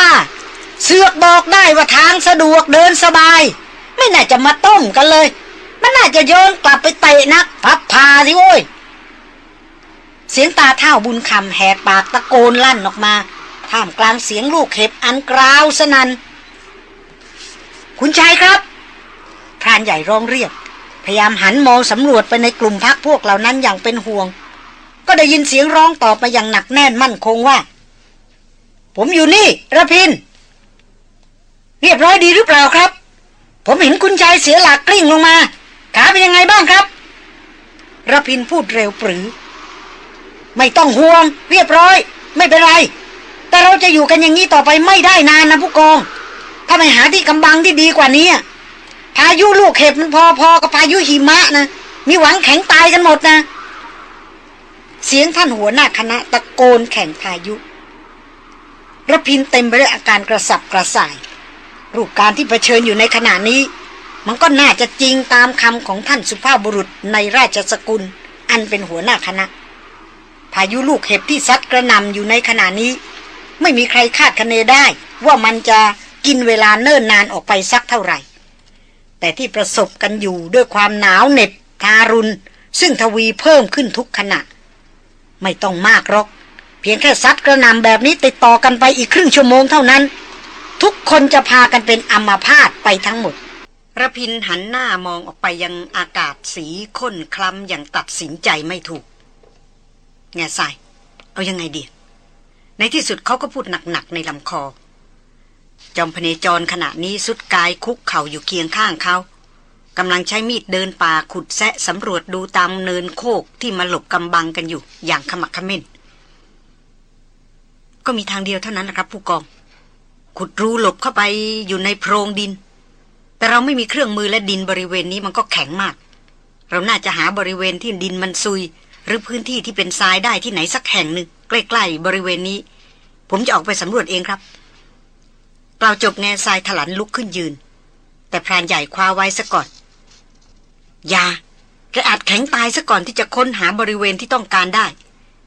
เสือกบอกได้ว่าทางสะดวกเดินสบาย ไม่น่าจะมาต้มกันเลย มันน่าจะโยนกลับไปเตะนัก พับพาสิโว้ย เสียงตาเท่าบุญคำแหกปากตะโกนลั่นออกมา ท่ามกลางเสียงลูกเห็บอันกราวสนัน คุณชายครับพรานใหญ่ร้องเรียก พยายามหันมองสำรวจไปในกลุ่มพักพวกเหล่านั้นอย่างเป็นห่วง ก็ได้ยินเสียงร้องตอบมาอย่างหนักแน่นมั่นคงว่า ผมอยู่นี่ระพิน เรียบร้อยดีหรือเปล่าครับ ผมเห็นคุณชายเสียหลักกลิ้งลงมา ขาเป็นยังไงบ้างครับระพินพูดเร็วปรือ ไม่ต้องห่วง เรียบร้อย ไม่เป็นไร แต่เราจะอยู่กันอย่างนี้ต่อไปไม่ได้นานนะผู้กอง ถ้าไม่หาที่กำบังที่ดีกว่านี้พายุลูกเห็บมันพอๆกับพายุหิมะนะ มีหวังแข็งตายกันหมดนะ เสียงท่านหัวหน้าคณะตะโกนแข่งพายุระพินเต็มไปด้วยอาการกระสับกระส่าย รูปการที่เผชิญอยู่ในขณะนี้ มันก็น่าจะจริงตามคำของท่านสุภาพบุรุษในราชสกุล อันเป็นหัวหน้าคณะ พายุลูกเห็บที่ซัดกระนำอยู่ในขณะนี้ ไม่มีใครคาดคะเนได้ ว่ามันจะกินเวลาเนิ่นนานออกไปสักเท่าไหร่ แต่ที่ประสบกันอยู่ด้วยความหนาวเหน็บทารุณ ซึ่งทวีเพิ่มขึ้นทุกขณะ ไม่ต้องมากหรอก เพียงแค่ซัดกระนำแบบนี้ติดต่อกันไปอีกครึ่งชั่วโมงเท่านั้น ทุกคนจะพากันเป็นอัมาพาตไปทั้งหมดระพินหันหน้ามองออกไปยังอากาศสีข้นคล้ำอย่างตัดสินใจไม่ถูก แง่ใส่เอายังไงดี ในที่สุดเขาก็พูดหนักๆในลำคอ จอมพเนจรขณะนี้สุดกายคุกเข่าอยู่เคียงข้างเขากำลังใช้มีดเดินป่าขุดแซะสำรวจดูตามเนินโคกที่มาหลบกำบังกันอยู่อย่างขมักขม้น ก็มีทางเดียวเท่านั้นนะครับ ผู้กอง ขุดรูหลบเข้าไปอยู่ในโพรงดิน แต่เราไม่มีเครื่องมือและดินบริเวณนี้มันก็แข็งมาก เราน่าจะหาบริเวณที่ดินมันซุย หรือพื้นที่ที่เป็นทรายได้ที่ไหนสักแห่งหนึ่งใกล้ๆบริเวณนี้ ผมจะออกไปสำรวจเองครับกล่าวจบแง่ทรายถลันลุกขึ้นยืน แต่พรานใหญ่คว้าไว้ซะก่อนอย่าแกอาจแข็งตายซะก่อนที่จะค้นหาบริเวณที่ต้องการได้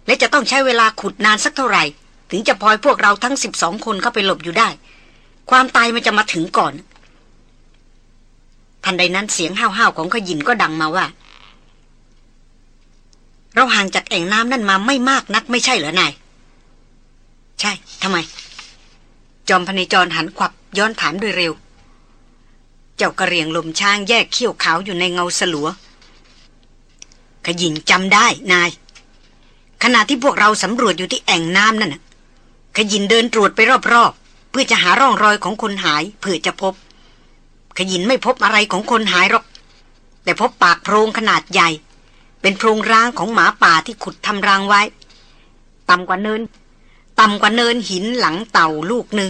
และจะต้องใช้เวลาขุดนานสักเท่าไหร่ ถึงจะพลอยพวกเราทั้งสิบสองคนเข้าไปหลบอยู่ได้ ความตายมันจะมาถึงก่อน ทันใดนั้นเสียงห้าวๆของขยินก็ดังมาว่า เราห่างจากแอ่งน้ำนั่นมาไม่มากนักไม่ใช่เหรอนาย ใช่ทำไม จอมพเนจรหันขวับย้อนถามโดยเร็ว เจ้ากระเรียงลมช้างแยกเขี้ยวขาวอยู่ในเงาสลัวขยินจำได้นายขณะที่พวกเราสำรวจอยู่ที่แอ่งน้ำนั่นน่ะ ขยินเดินตรวจไปรอบๆ เพื่อจะหาร่องรอยของคนหายเผื่อจะพบ ขยินไม่พบอะไรของคนหายหรอก แต่พบปากโพรงขนาดใหญ่ เป็นโพรงร้างของหมาป่าที่ขุดทำรังไว้ ต่ำกว่าเนิน ต่ำกว่าเนินหินหลังเต่าลูกหนึ่ง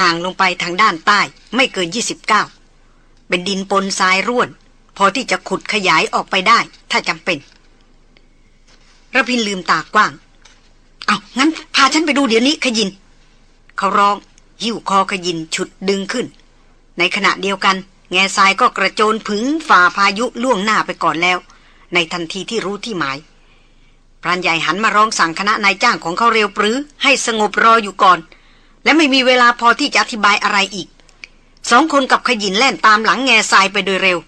ห่างลงไปทางด้านใต้ ไม่เกิน 29 เป็นดินปนทรายร่วน พอที่จะขุดขยายออกไปได้ ถ้าจำเป็นระพินลืมตากว้าง เอางั้น พาฉันไปดูเดี๋ยวนี้ขยิน เขาร้องหิ้วคอขยินฉุดดึงขึ้น ในขณะเดียวกัน แง่ทรายก็กระโจนผึงฝ่าพายุล่วงหน้าไปก่อนแล้ว ในทันทีที่รู้ที่หมายพรานใหญ่หันมาร้องสั่งคณะนายจ้างของเขาเร็วปรือ ให้สงบรออยู่ก่อน และไม่มีเวลาพอที่จะอธิบายอะไรอีก สองคนกับขยินแล่นตามหลังแง่ทรายไปโดยเร็ว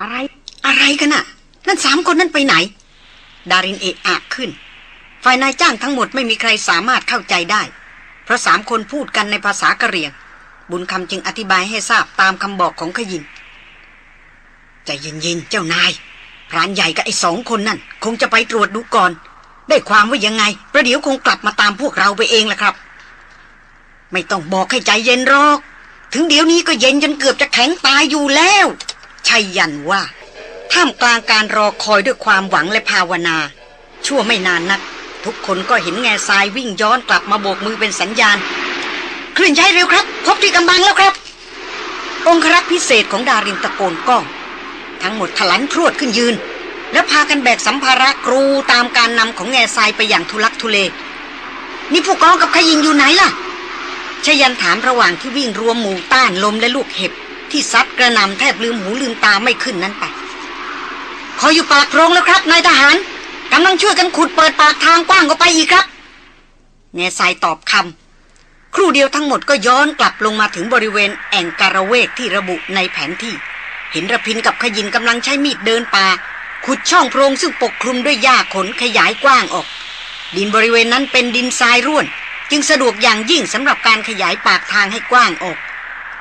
อะไร อะไรกันน่ะ นั่นสามคนนั่นไปไหน ดารินเอะอะขึ้น ฝ่ายนายจ้างทั้งหมดไม่มีใครสามารถเข้าใจได้ เพราะสามคนพูดกันในภาษากะเหรี่ยง บุญคำจึงอธิบายให้ทราบตามคำบอกของขยินใจเย็นๆเจ้านาย พรานใหญ่กับไอ้สองคนนั่น คงจะไปตรวจดูก่อน ได้ความว่ายังไง ประเดี๋ยวคงกลับมาตามพวกเราไปเองแหละครับ ไม่ต้องบอกให้ใจเย็นหรอก ถึงเดี๋ยวนี้ก็เย็นจนเกือบจะแข็งตายอยู่แล้วชัยยันว่าท่ามกลางการรอคอยด้วยความหวังและภาวนา ชั่วไม่นานนัก ทุกคนก็เห็นแง่ทรายวิ่งย้อนกลับมาโบกมือเป็นสัญญาณเคลื่อนย้ายเร็วครับ พบที่กำบังแล้วครับ องครักษ์พิเศษของดารินตะโกนก้อง ทั้งหมดถลันพรวดขึ้นยืน แล้วพากันแบกสัมภาระกรูตามการนำของแง่ทรายไปอย่างทุลักทุเล นี่ผู้กองกับขยิงอยู่ไหนล่ะชยันถามระหว่างที่วิ่งรวมหมู่ต้านลมและลูกเห็บ ที่ซัดกระนำแทบลืมหูลืมตาไม่ขึ้นนั้นไป ขออยู่ปากโพรงแล้วครับนายทหาร กำลังช่วยกันขุดเปิดปากทางกว้างออกไปอีกครับแง่ทรายตอบคำครู่เดียวทั้งหมดก็ย้อนกลับลงมาถึงบริเวณแอ่งการะเวกที่ระบุในแผนที่ เห็นระพินกับขยินกำลังใช้มีดเดินป่า ขุดช่องโพรงซึ่งปกคลุมด้วยหญ้าขนขยายกว้างออก ดินบริเวณนั้นเป็นดินทรายร่วน จึงสะดวกอย่างยิ่งสำหรับการขยายปากทางให้กว้างออก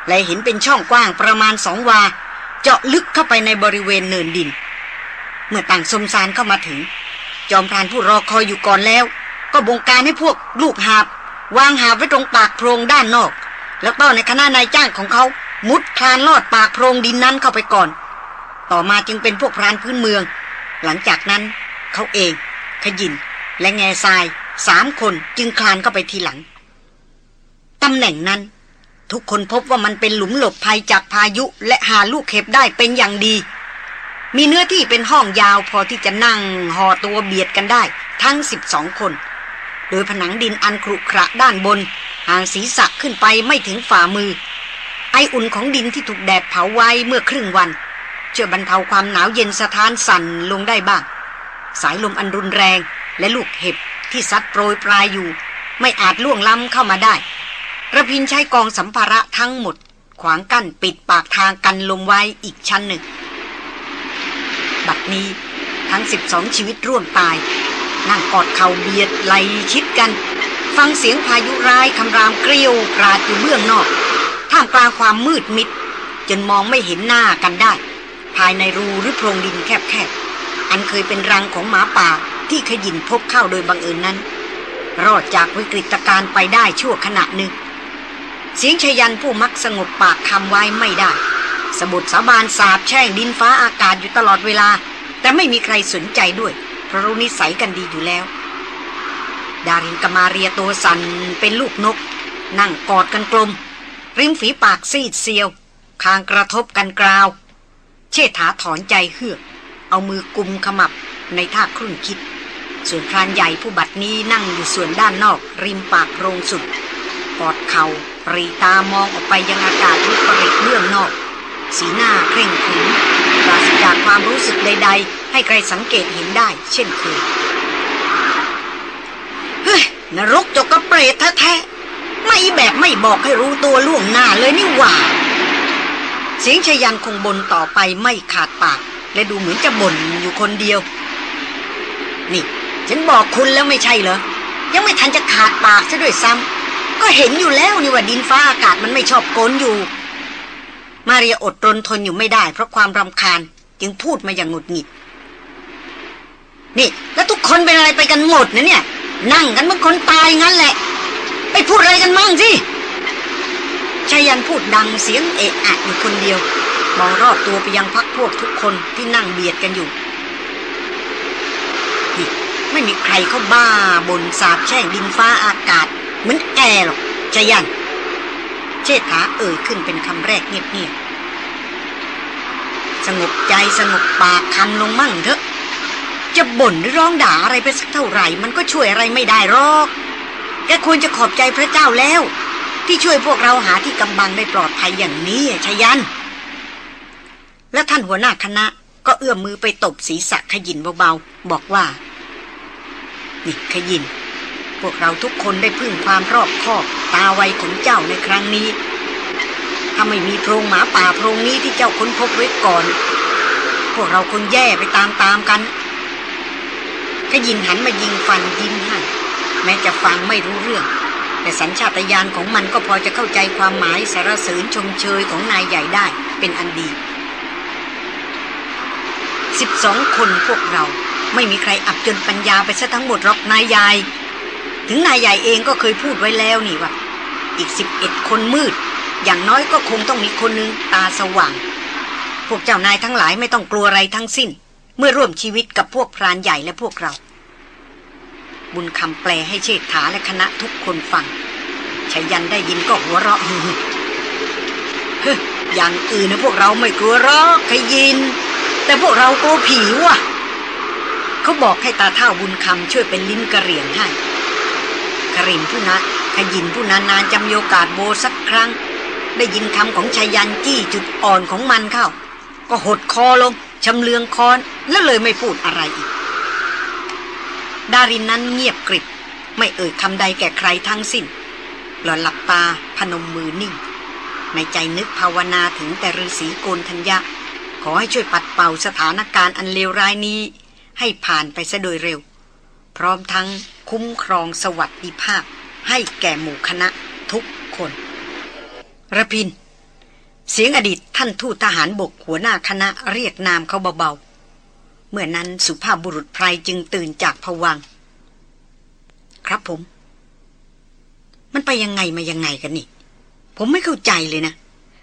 และเห็นเป็นช่องกว้างประมาณสองวา เจาะลึกเข้าไปในบริเวณเนินดิน เมื่อต่างสมสารเข้ามาถึง จอมพรานผู้รอคอยอยู่ก่อนแล้ว ก็บงการให้พวกลูกหาบ วางหาบไว้ตรงปากโพรงด้านนอก แล้วต้อนในคณะนายจ้างของเขามุดคลานลอดปากโพรงดินนั้นเข้าไปก่อน ต่อมาจึงเป็นพวกพรานพื้นเมือง หลังจากนั้นเขาเอง ขยิน และแง่ทรายสามคนจึงคลานเข้าไปทีหลังตำแหน่งนั้น ทุกคนพบว่ามันเป็นหลุมหลบภัยจากพายุและหาลูกเห็บได้เป็นอย่างดี มีเนื้อที่เป็นห้องยาวพอที่จะนั่งห่อตัวเบียดกันได้ทั้งสิบสองคน โดยผนังดินอันครุขระด้านบน ห่างศีรษะขึ้นไปไม่ถึงฝ่ามือ ไออุ่นของดินที่ถูกแดดเผาไว้เมื่อครึ่งวันช่วยบรรเทาความหนาวเย็นสะท้านสั่นลงได้บ้าง สายลมอันรุนแรงและลูกเห็บที่ซัดโปรยปลายอยู่ ไม่อาจล่วงล้ำเข้ามาได้ระพินใช้กองสัมภาระทั้งหมด ขวางกั้นปิดปากทางกันลมไว้อีกชั้นหนึ่ง บัดนี้ ทั้งสิบสองชีวิตร่วมตาย นั่งกอดเข่าเบียดไหลชิดกัน ฟังเสียงพายุร้ายคำรามเกลียวกราดอยู่เบื้องนอก ท่ามกลางความมืดมิด จนมองไม่เห็นหน้ากันได้ ภายในรูหรือโพรงดินแคบๆ อันเคยเป็นรังของหมาป่าที่ขยินพบเข้าโดยบังเอิญนนั้น รอดจากวิกฤตการณ์ไปได้ชั่วขณะหนึ่งเสียงชยันผู้มักสงบปากคำไว้ไม่ได้ สมุดสาบานสาบแช่งดินฟ้าอากาศอยู่ตลอดเวลา แต่ไม่มีใครสนใจด้วย เพราะรู้นิสัยกันดีอยู่แล้ว ดารินกมาเรียตัวสันเป็นลูกนก นั่งกอดกันกลม ริมฝีปากซีดเซียว คางกระทบกันกราว เชษฐาถอนใจเฮือกเอามือกุมขมับในท่าครุ่นคิด ส่วนพรานใหญ่ผู้บัดนี้นั่งอยู่ส่วนด้านนอก ริมปากโรงสุดกอดเขา่าปรีตามองออกไปยังอากาศลุกประเริเบื้องนอก สีหน้าเคร่งขรึมปราศจากความรู้สึกใด ๆ ให้ใครสังเกตเห็นได้ เช่นเคยเฮ้ยนรกจกกระเปรตแท้ๆไม่แบบไม่บอกให้รู้ตัวล่วงหน้าเลยนี่หว่า เสียงชยันคงบนต่อไปไม่ขาดปาก และดูเหมือนจะบ่นอยู่คนเดียว นี่ ฉันบอกคุณแล้วไม่ใช่เหรอ ยังไม่ทันจะขาดปากซะด้วยซ้ำก็เห็นอยู่แล้วนี่ว่าดินฟ้าอากาศมันไม่ชอบโกนอยู่ มาเรียอดรนทนอยู่ไม่ได้ เพราะความรำคาญจึงพูดมาอย่างหงุดหงิด นี่ แล้วทุกคนเป็นอะไรไปกันหมดนะเนี่ย นั่งกันเมือคนตายงั้นแหละ ไปพูดอะไรกันมั่งสิชายันพูดดังเสียงเอะอะอยู่คนเดียว มองรอบตัวไปยังพักพวกทุกคนที่นั่งเบียดกันอยู่นี่ไม่มีใครเขาบ้าบนสาบแช่งดินฟ้าอากาศ เหมือนแกหรอกชยัน ชษฐาเอ่ยขึ้นเป็นคำแรกเงียบๆ สงบใจสงบปากคำลงมั่งเถอะ จะบ่นหรือร้องด่าอะไรไปสักเท่าไหร่ มันก็ช่วยอะไรไม่ได้หรอกแกควรจะขอบใจพระเจ้าแล้ว ที่ช่วยพวกเราหาที่กำบังได้ปลอดภัยอย่างนี้ชยัน และท่านหัวหน้าคณะก็เอื้อมมือไปตบศีรษะขยินเบาๆ บอกว่า นี่ขยิน พวกเราทุกคนได้พึ่งความรอบคอบตาไวของเจ้าในครั้งนี้ ถ้าไม่มีโพรงหมาป่าโพรงนี้ที่เจ้าค้นพบไว้ก่อน พวกเราคงแย่ไปตามๆกันขยินหันมายิงฟันยิ้มให้แม้จะฟังไม่รู้เรื่อง แต่สัญชาตญาณของมันก็พอจะเข้าใจความหมายสารเสริญชมเชยของนายใหญ่ได้เป็นอันดีสิบสองคนพวกเราไม่มีใครอับจนปัญญาไปซะทั้งหมดหรอกนายใหญ่ ถึงนายใหญ่เองก็เคยพูดไว้แล้วนี่ว่า อีกสิบเอ็ดคนมืด อย่างน้อยก็คงต้องมีคนหนึงตาสว่าง พวกเจ้านายทั้งหลายไม่ต้องกลัวอะไรทั้งสิ้น เมื่อร่วมชีวิตกับพวกพรานใหญ่และพวกเรา บุญคำแปลให้เชษฐาและคณะทุกคนฟังชายันได้ยินก็หัวเราะฮึ่มๆเฮ้ยอย่างอื่นนะพวกเราไม่กลัวหรอกขยิน แต่พวกเรากลัวผีว่ะเขาบอกให้ตาเท่าบุญคำช่วยเป็นลิ้นกระเรียงให้ กรินผู้นั้นขยินผู้นานๆจำโอกาสโบสักครั้ง ได้ยินคำของชายันจี้จุดอ่อนของมันเข้า ก็หดคอลงชำเลืองคอนแล้วเลยไม่พูดอะไรอีก ดารินนั้นเงียบกริบ ไม่เอ่ยคำใดแก่ใครทั้งสิ้น หล่อนหลับตาพนมมือนิ่ง ในใจนึกภาวนาถึงแต่ฤาษีโกนธัญญะ ขอให้ช่วยปัดเป่าสถานการณ์อันเลวร้ายนี้ ให้ผ่านไปซะโดยเร็ว พร้อมทั้ง คุ้มครองสวัสดิภาพ ให้แก่หมู่คณะทุกคนระพิน เสียงอดีตท่านทูตทหารบกหัวหน้าคณะเรียกนามเขาเบาๆ เมื่อนั้นสุภาพบุรุษไพรจึงตื่นจากผวังค์ครับผม มันไปยังไงมายังไงกันนี่ ผมไม่เข้าใจเลยนะ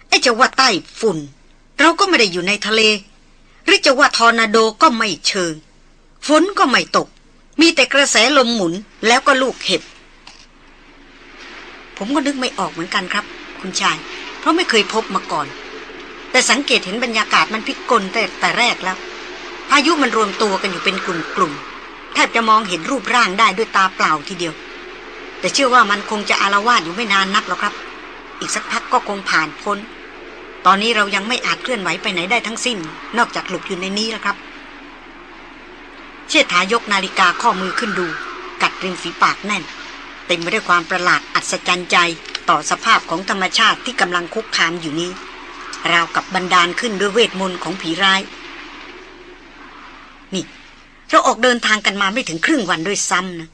ไอ้จะว่าใต้ฝุ่น เราก็ไม่ได้อยู่ในทะเล หรือจะว่าทอร์นาโดก็ไม่เชิง ฝนก็ไม่ตก มีแต่กระแสลมหมุนแล้วก็ลูกเห็บ ผมก็นึกไม่ออกเหมือนกันครับ คุณชาย เพราะไม่เคยพบมาก่อน แต่สังเกตเห็นบรรยากาศมันพิกลแต่แต่แรกแล้ว พายุมันรวมตัวกันอยู่เป็นกลุ่มๆแทบจะมองเห็นรูปร่างได้ด้วยตาเปล่าทีเดียว แต่เชื่อว่ามันคงจะอารวาสอยู่ไม่นานนักหรอกครับ อีกสักพักก็คงผ่านพ้น ตอนนี้เรายังไม่อาจเคลื่อนไหวไปไหนได้ทั้งสิ้น นอกจากหลบอยู่ในนี้แล้วครับ เชษฐายกนาฬิกาข้อมือขึ้นดู กัดริมฝีปากแน่น เต็มไปด้วยความประหลาดอัศจรรย์ใจต่อสภาพของธรรมชาติที่กำลังคุกคามอยู่นี้ ราวกับบันดาลขึ้นด้วยเวทมนต์ของผีร้าย นี่ เราออกเดินทางกันมาไม่ถึงครึ่งวันด้วยซ้ำนะ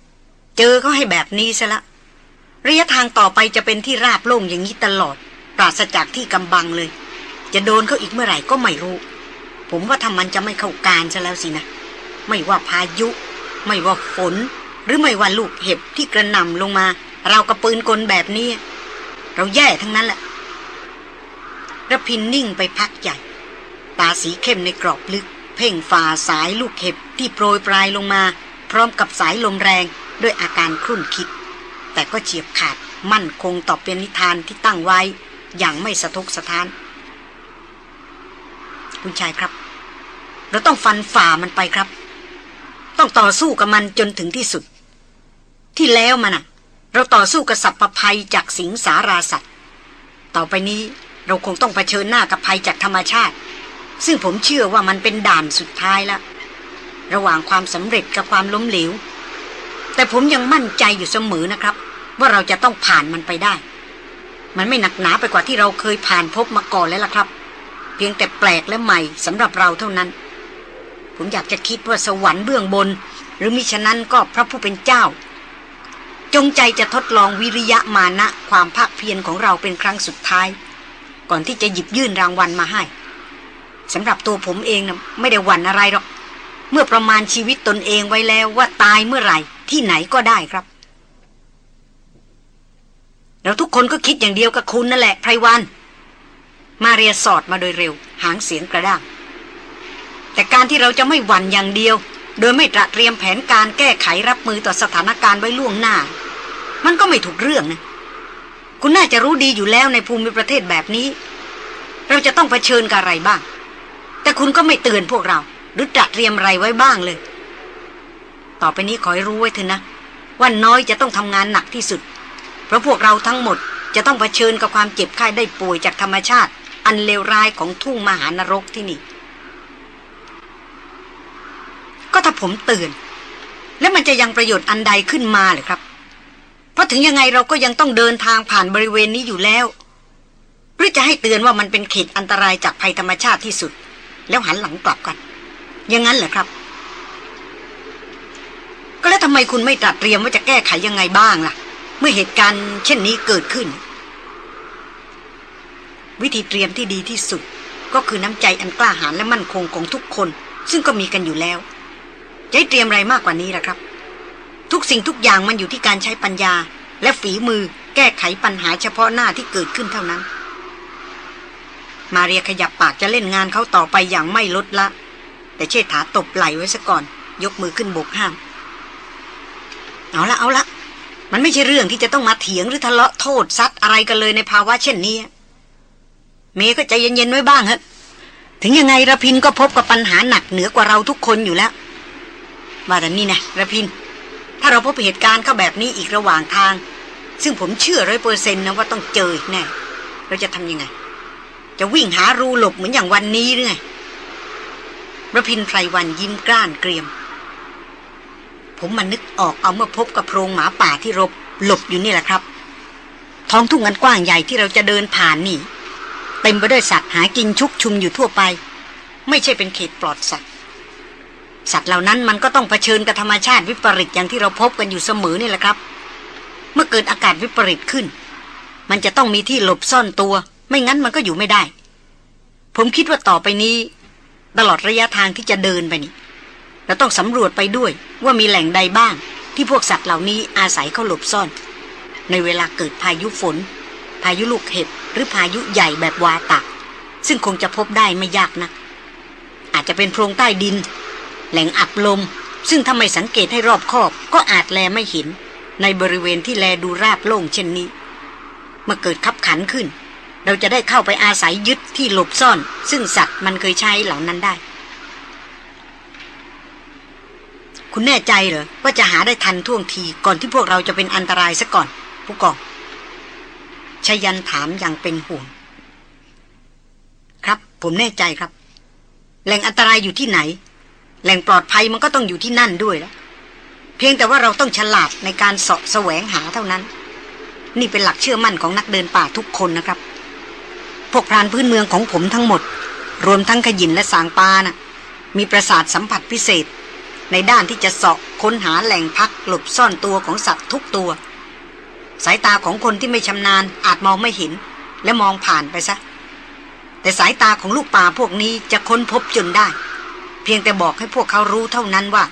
เจอเขาให้แบบนี้ซะละ ระยะทางต่อไปจะเป็นที่ราบโล่งอย่างนี้ตลอด ปราศจากที่กำบังเลย จะโดนเขาอีกเมื่อไหร่ก็ไม่รู้ ผมว่าถ้ามันจะไม่เข้าการซะแล้วสินะ ไม่ว่าพายุ ไม่ว่าฝน หรือไม่ว่าลูกเห็บที่กระหน่ำลงมา เรากระปืนกลแบบนี้ เราแย่ทั้งนั้นแหละระพินนิ่งไปพักใหญ่ ตาสีเข้มในกรอบลึก เพ่งฝ่าสายลูกเห็บที่โปรยปลายลงมา พร้อมกับสายลมแรงด้วยอาการครุ่นคิด แต่ก็เฉียบขาดมั่นคงต่อเป็นนิทานที่ตั้งไว้อย่างไม่สะทกสะท้าน คุณชายครับ เราต้องฟันฝ่ามันไปครับ ต้องต่อสู้กับมันจนถึงที่สุด ที่แล้วมันอะเราต่อสู้กับสัพพภัยจากสิงสาราสัตว์ ต่อไปนี้เราคงต้องเผชิญหน้ากับภัยจากธรรมชาติ ซึ่งผมเชื่อว่ามันเป็นด่านสุดท้ายล้วระหว่างความสำเร็จกับความล้มเหลว แต่ผมยังมั่นใจอยู่เสมอนะครับ ว่าเราจะต้องผ่านมันไปได้ มันไม่หนักหนาไปกว่าที่เราเคยผ่านพบมาก่อนแล้วล่ะครับ เพียงแต่แปลกและใหม่สำหรับเราเท่านั้น ผมอยากจะคิดว่าสวรรค์เบื้องบน หรือมิฉะนั้นก็พระผู้เป็นเจ้า จงใจจะทดลองวิริยะมานะความภาคเพียรของเราเป็นครั้งสุดท้าย ก่อนที่จะหยิบยื่นรางวัลมาให้สำหรับตัวผมเองนะไม่ได้หวั่นอะไรหรอก เมื่อประมาณชีวิตตนเองไว้แล้วว่าตายเมื่อไหร่ ที่ไหนก็ได้ครับเราทุกคนก็คิดอย่างเดียวกับคุณนั่นแหละไพรวัน มาเรียสอดมาโดยเร็ว หางเสียงกระด้าง แต่การที่เราจะไม่หวั่นอย่างเดียว โดยไม่ตระเตรียมแผนการแก้ไขรับมือต่อสถานการณ์ไว้ล่วงหน้า มันก็ไม่ถูกเรื่องนะคุณน่าจะรู้ดีอยู่แล้วในภูมิประเทศแบบนี้ เราจะต้องเผชิญกับอะไรบ้าง แต่คุณก็ไม่เตือนพวกเรา หรือตรัสเตรียมอะไรไว้บ้างเลย ต่อไปนี้ขอให้รู้ไว้เถอะนะว่าน้อยจะต้องทำงานหนักที่สุด เพราะพวกเราทั้งหมดจะต้องเผชิญกับความเจ็บไข้ได้ป่วยจากธรรมชาติ อันเลวร้ายของทุ่งมหานรกที่นี่ ก็ถ้าผมเตือนแล้วมันจะยังประโยชน์อันใดขึ้นมาหรือครับ เพราะถึงยังไงเราก็ยังต้องเดินทางผ่านบริเวณนี้อยู่แล้ว หรือจะให้เตือนว่ามันเป็นเขตอันตรายจากภัยธรรมชาติที่สุด แล้วหันหลังกลับกันอย่างนั้นเหรอครับ ก็แล้วทำไมคุณไม่ตรัสเตรียมว่าจะแก้ไขยังไงบ้างล่ะ เมื่อเหตุการณ์เช่นนี้เกิดขึ้น วิธีเตรียมที่ดีที่สุดก็คือน้ำใจอันกล้าหาญและมั่นคงของทุกคน ซึ่งก็มีกันอยู่แล้ว จะให้เตรียมอะไรมากกว่านี้ล่ะครับ ทุกสิ่งทุกอย่างมันอยู่ที่การใช้ปัญญา และฝีมือแก้ไขปัญหาเฉพาะหน้าที่เกิดขึ้นเท่านั้น มาเรียขยับปากจะเล่นงานเขาต่อไปอย่างไม่ลดละ แต่เชษฐาตบไหลไว้ซะก่อน ยกมือขึ้นบกห้าม เอาละเอาละมันไม่ใช่เรื่องที่จะต้องมาเถียงหรือทะเลาะโทษซัดอะไรกันเลยในภาวะเช่นนี้ เมย์ก็ใจเย็นๆไว้บ้างฮะ ถึงยังไงระพินก็พบกับปัญหาหนักเหนือกว่าเราทุกคนอยู่แล้ว ว่าแต่นี่นะระพิน ถ้าเราพบเหตุการณ์เข้าแบบนี้อีกระหว่างทาง ซึ่งผมเชื่อร้อยเปอร์เซ็นต์นะว่าต้องเจอแน่ เราจะทำยังไง จะวิ่งหารูหลบเหมือนอย่างวันนี้หรือไงระพินไพรวันยิ้มกล้านเกรียม ผมมันนึกออกเอาเมื่อพบกับโพรงหมาป่าที่รบหลบอยู่นี่แหละครับ ท้องทุ่งอันกว้างใหญ่ที่เราจะเดินผ่านนี่ เต็มไปด้วยสัตว์หากินชุกชุมอยู่ทั่วไป ไม่ใช่เป็นเขตปลอดสัตว์ สัตว์เหล่านั้นมันก็ต้องเผชิญกับธรรมชาติวิปริตอย่างที่เราพบกันอยู่เสมอนี่แหละครับ เมื่อเกิดอากาศวิปริตขึ้น มันจะต้องมีที่หลบซ่อนตัว ไม่งั้นมันก็อยู่ไม่ได้ ผมคิดว่าต่อไปนี้ ตลอดระยะทางที่จะเดินไปนี่เราต้องสำรวจไปด้วยว่ามีแหล่งใดบ้าง ที่พวกสัตว์เหล่านี้อาศัยเข้าหลบซ่อน ในเวลาเกิดพายุฝน พายุลูกเห็บหรือพายุใหญ่แบบวาตะซึ่งคงจะพบได้ไม่ยากนะักอาจจะเป็นโพรงใต้ดิน แหล่งอับลม ซึ่งถ้าไม่สังเกตให้รอบคอบ ก็อาจแลไม่เห็น ในบริเวณที่แลดูราบโล่งเช่นนี้ เมื่อเกิดขับขันขึ้น เราจะได้เข้าไปอาศัยยึดที่หลบซ่อน ซึ่งสัตว์มันเคยใช้เหล่านั้นได้ คุณแน่ใจเหรอว่าจะหาได้ทันท่วงทีก่อนที่พวกเราจะเป็นอันตรายซะก่อน ผู้กองชยันถามอย่างเป็นห่วง ครับ ผมแน่ใจครับ แหล่งอันตรายอยู่ที่ไหน แหล่งปลอดภัยมันก็ต้องอยู่ที่นั่นด้วยแล้วเพียงแต่ว่าเราต้องฉลาดในการสาะแสวงหาเท่านั้น นี่เป็นหลักเชื่อมั่นของนักเดินป่าทุกคนนะครับ พวกพรานพื้นเมืองของผมทั้งหมด รวมทั้งขยินและสางปานะ่ะ มีประสาทสัมผัสพิเศษ ในด้านที่จะสาะค้นหาแหล่งพักหลบซ่อนตัวของสัตว์ทุกตัว สายตาของคนที่ไม่ชำนาญอาจมองไม่เห็น และมองผ่านไปซะแต่สายตาของลูกป่าพวกนี้จะค้นพบจนได้ เพียงแต่บอกให้พวกเขารู้เท่านั้นว่า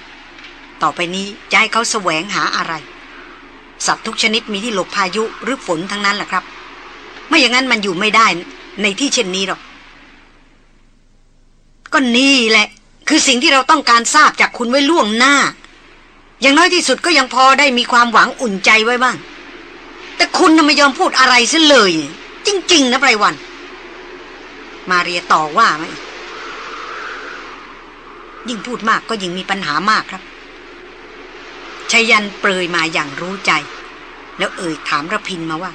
ต่อไปนี้จะให้เขาแสวงหาอะไร สัตว์ทุกชนิดมีที่หลบพายุหรือฝนทั้งนั้นแหละครับ ไม่อย่างนั้นมันอยู่ไม่ได้ในที่เช่นนี้หรอก ก็นี่แหละ คือสิ่งที่เราต้องการทราบจากคุณไว้ล่วงหน้า อย่างน้อยที่สุดก็ยังพอได้มีความหวังอุ่นใจไว้บ้าง แต่คุณน่ะไม่ยอมพูดอะไรซะเลย จริง ๆ นะไพรวัน มาเรียต่อว่าไหม ยิ่งพูดมากก็ยิ่งมีปัญหามากครับชยันเปรยมาอย่างรู้ใจ แล้วเอ่ยถามระพินมาว่า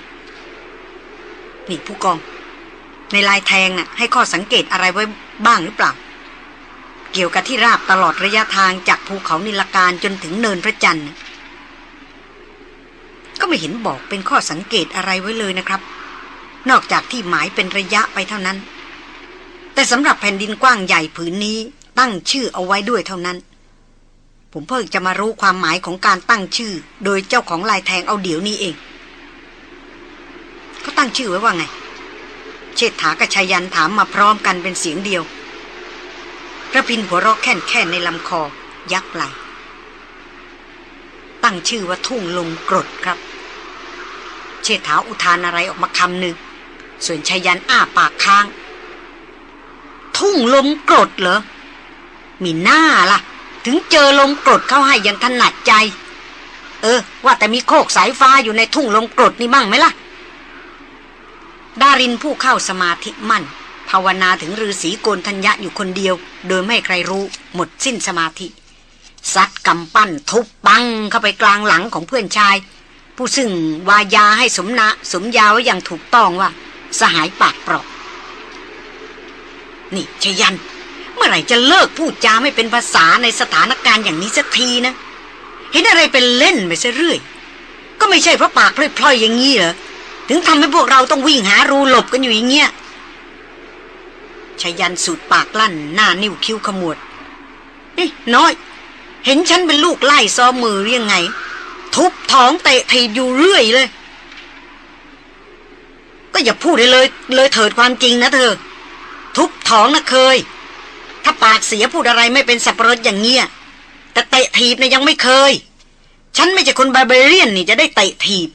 นี่ผู้กอง ในลายแทงน่ะ ให้ข้อสังเกตอะไรไว้บ้างหรือเปล่า เกี่ยวกับที่ราบตลอดระยะทางจากภูเขานิลการจนถึงเนินพระจันทร์ก็ไม่เห็นบอกเป็นข้อสังเกตอะไรไว้เลยนะครับ นอกจากที่หมายเป็นระยะไปเท่านั้น แต่สำหรับแผ่นดินกว้างใหญ่ผืนนี้ ตั้งชื่อเอาไว้ด้วยเท่านั้น ผมเพิ่งจะมารู้ความหมายของการตั้งชื่อ โดยเจ้าของลายแทงเอาเดี๋ยวนี้เองเขาตั้งชื่อไว้ว่าไง เชษฐากระชายันถามมาพร้อมกันเป็นเสียงเดียวพระพินหัวเราะแค่นแค่ในลำคอ ยักไหลตั้งชื่อว่าทุ่งลมกรดครับ เชษฐาอุทานอะไรออกมาคำหนึ่งส่วนชายันอ้าปากค้าง ทุ่งลมกรดเหรอ มีหน้าล่ะ ถึงเจอลมกรดเข้าให้อย่างถนัดใจ เออ ว่าแต่มีโคกสายฟ้าอยู่ในทุ่งลมกรดนี่บ้างไหมล่ะ ดารินผู้เข้าสมาธิมั่น ภาวนาถึงฤาษีโกนธัญญะอยู่คนเดียว โดยไม่ใครรู้ หมดสิ้นสมาธิซัดกำปั้นทุบปังเข้าไปกลางหลังของเพื่อนชาย ผู้ซึ่งวายาให้สมนะสมยาวอย่างถูกต้องว่า สหายปากเปราะนี่ชยัน เมื่อไหร่จะเลิกพูดจาไม่เป็นภาษาในสถานการณ์อย่างนี้สักทีนะ เห็นอะไรเป็นเล่นไปซะเรื่อย ก็ไม่ใช่เพราะปากพล่อยๆอย่างนี้เหรอ ถึงทำให้พวกเราต้องวิ่งหารูหลบกันอยู่อย่างเงี้ยชายันสูดปากลั่นหน้านิ้วคิ้วขมวด นี่น้อย เห็นฉันเป็นลูกไล่ซ้อมมือหรือยังไง ทุบท้องเตะถีบอยู่เรื่อยเลย ก็อย่าพูดเลยเลย เลยเถิดความจริงนะเธอ ทุบท้องนะเคย ถ้าปากเสียพูดอะไรไม่เป็นสับปะรดอย่างเงี้ยแต่เตะถีบนะยังไม่เคย ฉันไม่ใช่คนบาเบเรียนนี่จะได้เตะถีบ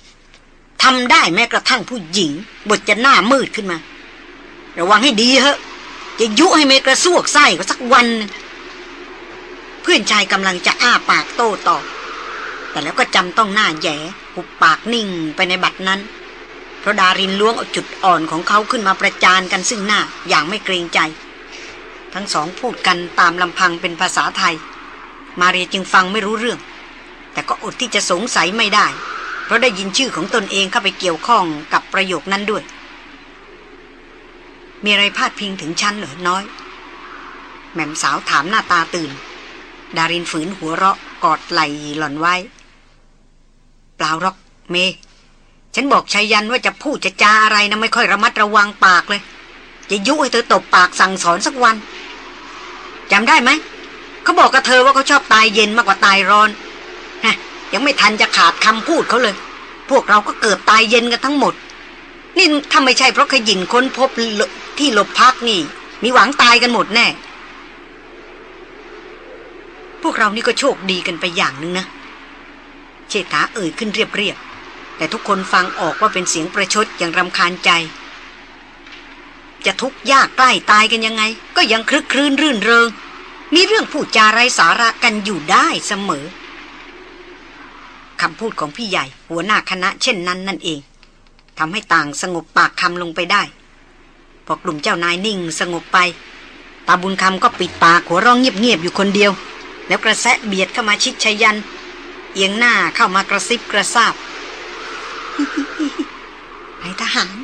ทำได้แม้กระทั่งผู้หญิง บทจะหน้ามืดขึ้นมา ระวังให้ดีเถอะ จะยุให้เมกระซวกไส้ก็สักวัน เพื่อนชายกำลังจะอ้าปากโต้ตอบแต่แล้วก็จำต้องหน้าแย่หุบปากนิ่งไปในบัดนั้น เพราะดารินล้วงเอาจุดอ่อนของเขาขึ้นมาประจานกันซึ่งหน้าอย่างไม่เกรงใจ ทั้งสองพูดกันตามลำพังเป็นภาษาไทย มาเรียจึงฟังไม่รู้เรื่อง แต่ก็อดที่จะสงสัยไม่ได้ เพราะได้ยินชื่อของตนเองเข้าไปเกี่ยวข้องกับประโยคนั้นด้วย มีอะไรพาดพิงถึงฉันเหรอน้อย แม่มสาวถามหน้าตาตื่น ดารินฝืนหัวเราะกอดไหล่หล่อนไว้ เปล่าหรอก เม ฉันบอกชายันว่าจะพูดจะจาอะไรนะไม่ค่อยระมัดระวังปากเลย จะยุให้เธอตบปากสั่งสอนสักวันจำได้ไหม เขาบอกกับเธอว่าเขาชอบตายเย็นมากกว่าตายร้อนฮะยังไม่ทันจะขาดคำพูดเขาเลย พวกเราก็เกิดตายเย็นกันทั้งหมด นี่ถ้าไม่ใช่เพราะขยินค้นพบที่หลบพักนี่ มีหวังตายกันหมดแน่ พวกเรานี่ก็โชคดีกันไปอย่างหนึ่งนะ เชษฐาเอ่ยขึ้นเรียบๆแต่ทุกคนฟังออกว่าเป็นเสียงประชดอย่างรำคาญใจ จะทุกข์ยากใกล้ตายกันยังไง ก็ยังคลึกครื้นรื่นเริง มีเรื่องพูดจาไร้สาระกันอยู่ได้เสมอคำพูดของพี่ใหญ่ หัวหน้าคณะเช่นนั้นนั่นเองทำให้ต่างสงบปากคำลงไปได้พอกลุ่มเจ้านายนิ่งสงบไปตาบุญคำก็ปิดปากหัวร้องเงียบๆอยู่คนเดียว แล้วกระแสะเบียดเข้ามาชิดชยัน เอียงหน้าเข้ามากระซิบกระซาบนายทหาร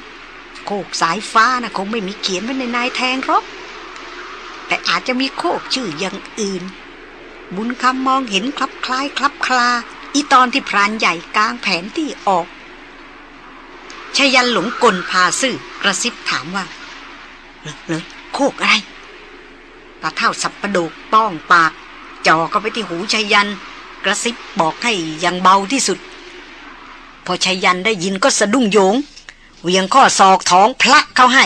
โคกสายฟ้านะคงไม่มีเขียนไว้ในนายแทงหรอก แต่อาจจะมีโคกชื่ออย่างอื่น บุญคำมองเห็นคลับคล้ายคลับคลา อีตอนที่พรานใหญ่กลางแผนที่ออกชยันหลงกลพาซื่อกระซิบถามว่าเหรอโคกอะไรตาเท่าสับประดกป้องปากจ่อเข้าไปที่หูชายัน กระซิบบอกให้อย่างเบาที่สุด พอชายันได้ยินก็สะดุ้งโยง เวียงข้อศอกท้องพลักเข้าให้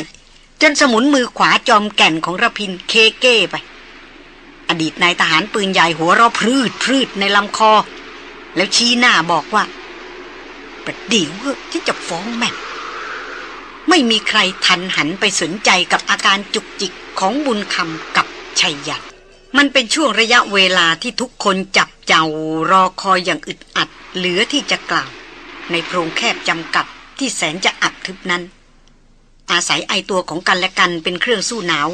จนสมุนมือขวาจอมแก่นของระพินเคเก้ไป อดีตนายทหารปืนใหญ่หัวเราะพรืดพรืดในลำคอ แล้วชี้หน้าบอกว่า ประเดี๋ยวที่จะฟ้องแม่ไม่มีใครทันหันไปสนใจกับอาการจุกจิกของบุญคำกับชัยยันมันเป็นช่วงระยะเวลาที่ทุกคนจับเจ้ารอคอยอย่างอึดอัดเหลือที่จะกล่าว ในโพรงแคบจำกัด ที่แสนจะอับทึบนั้น อาศัยไอตัวของกันและกันเป็นเครื่องสู้หนาว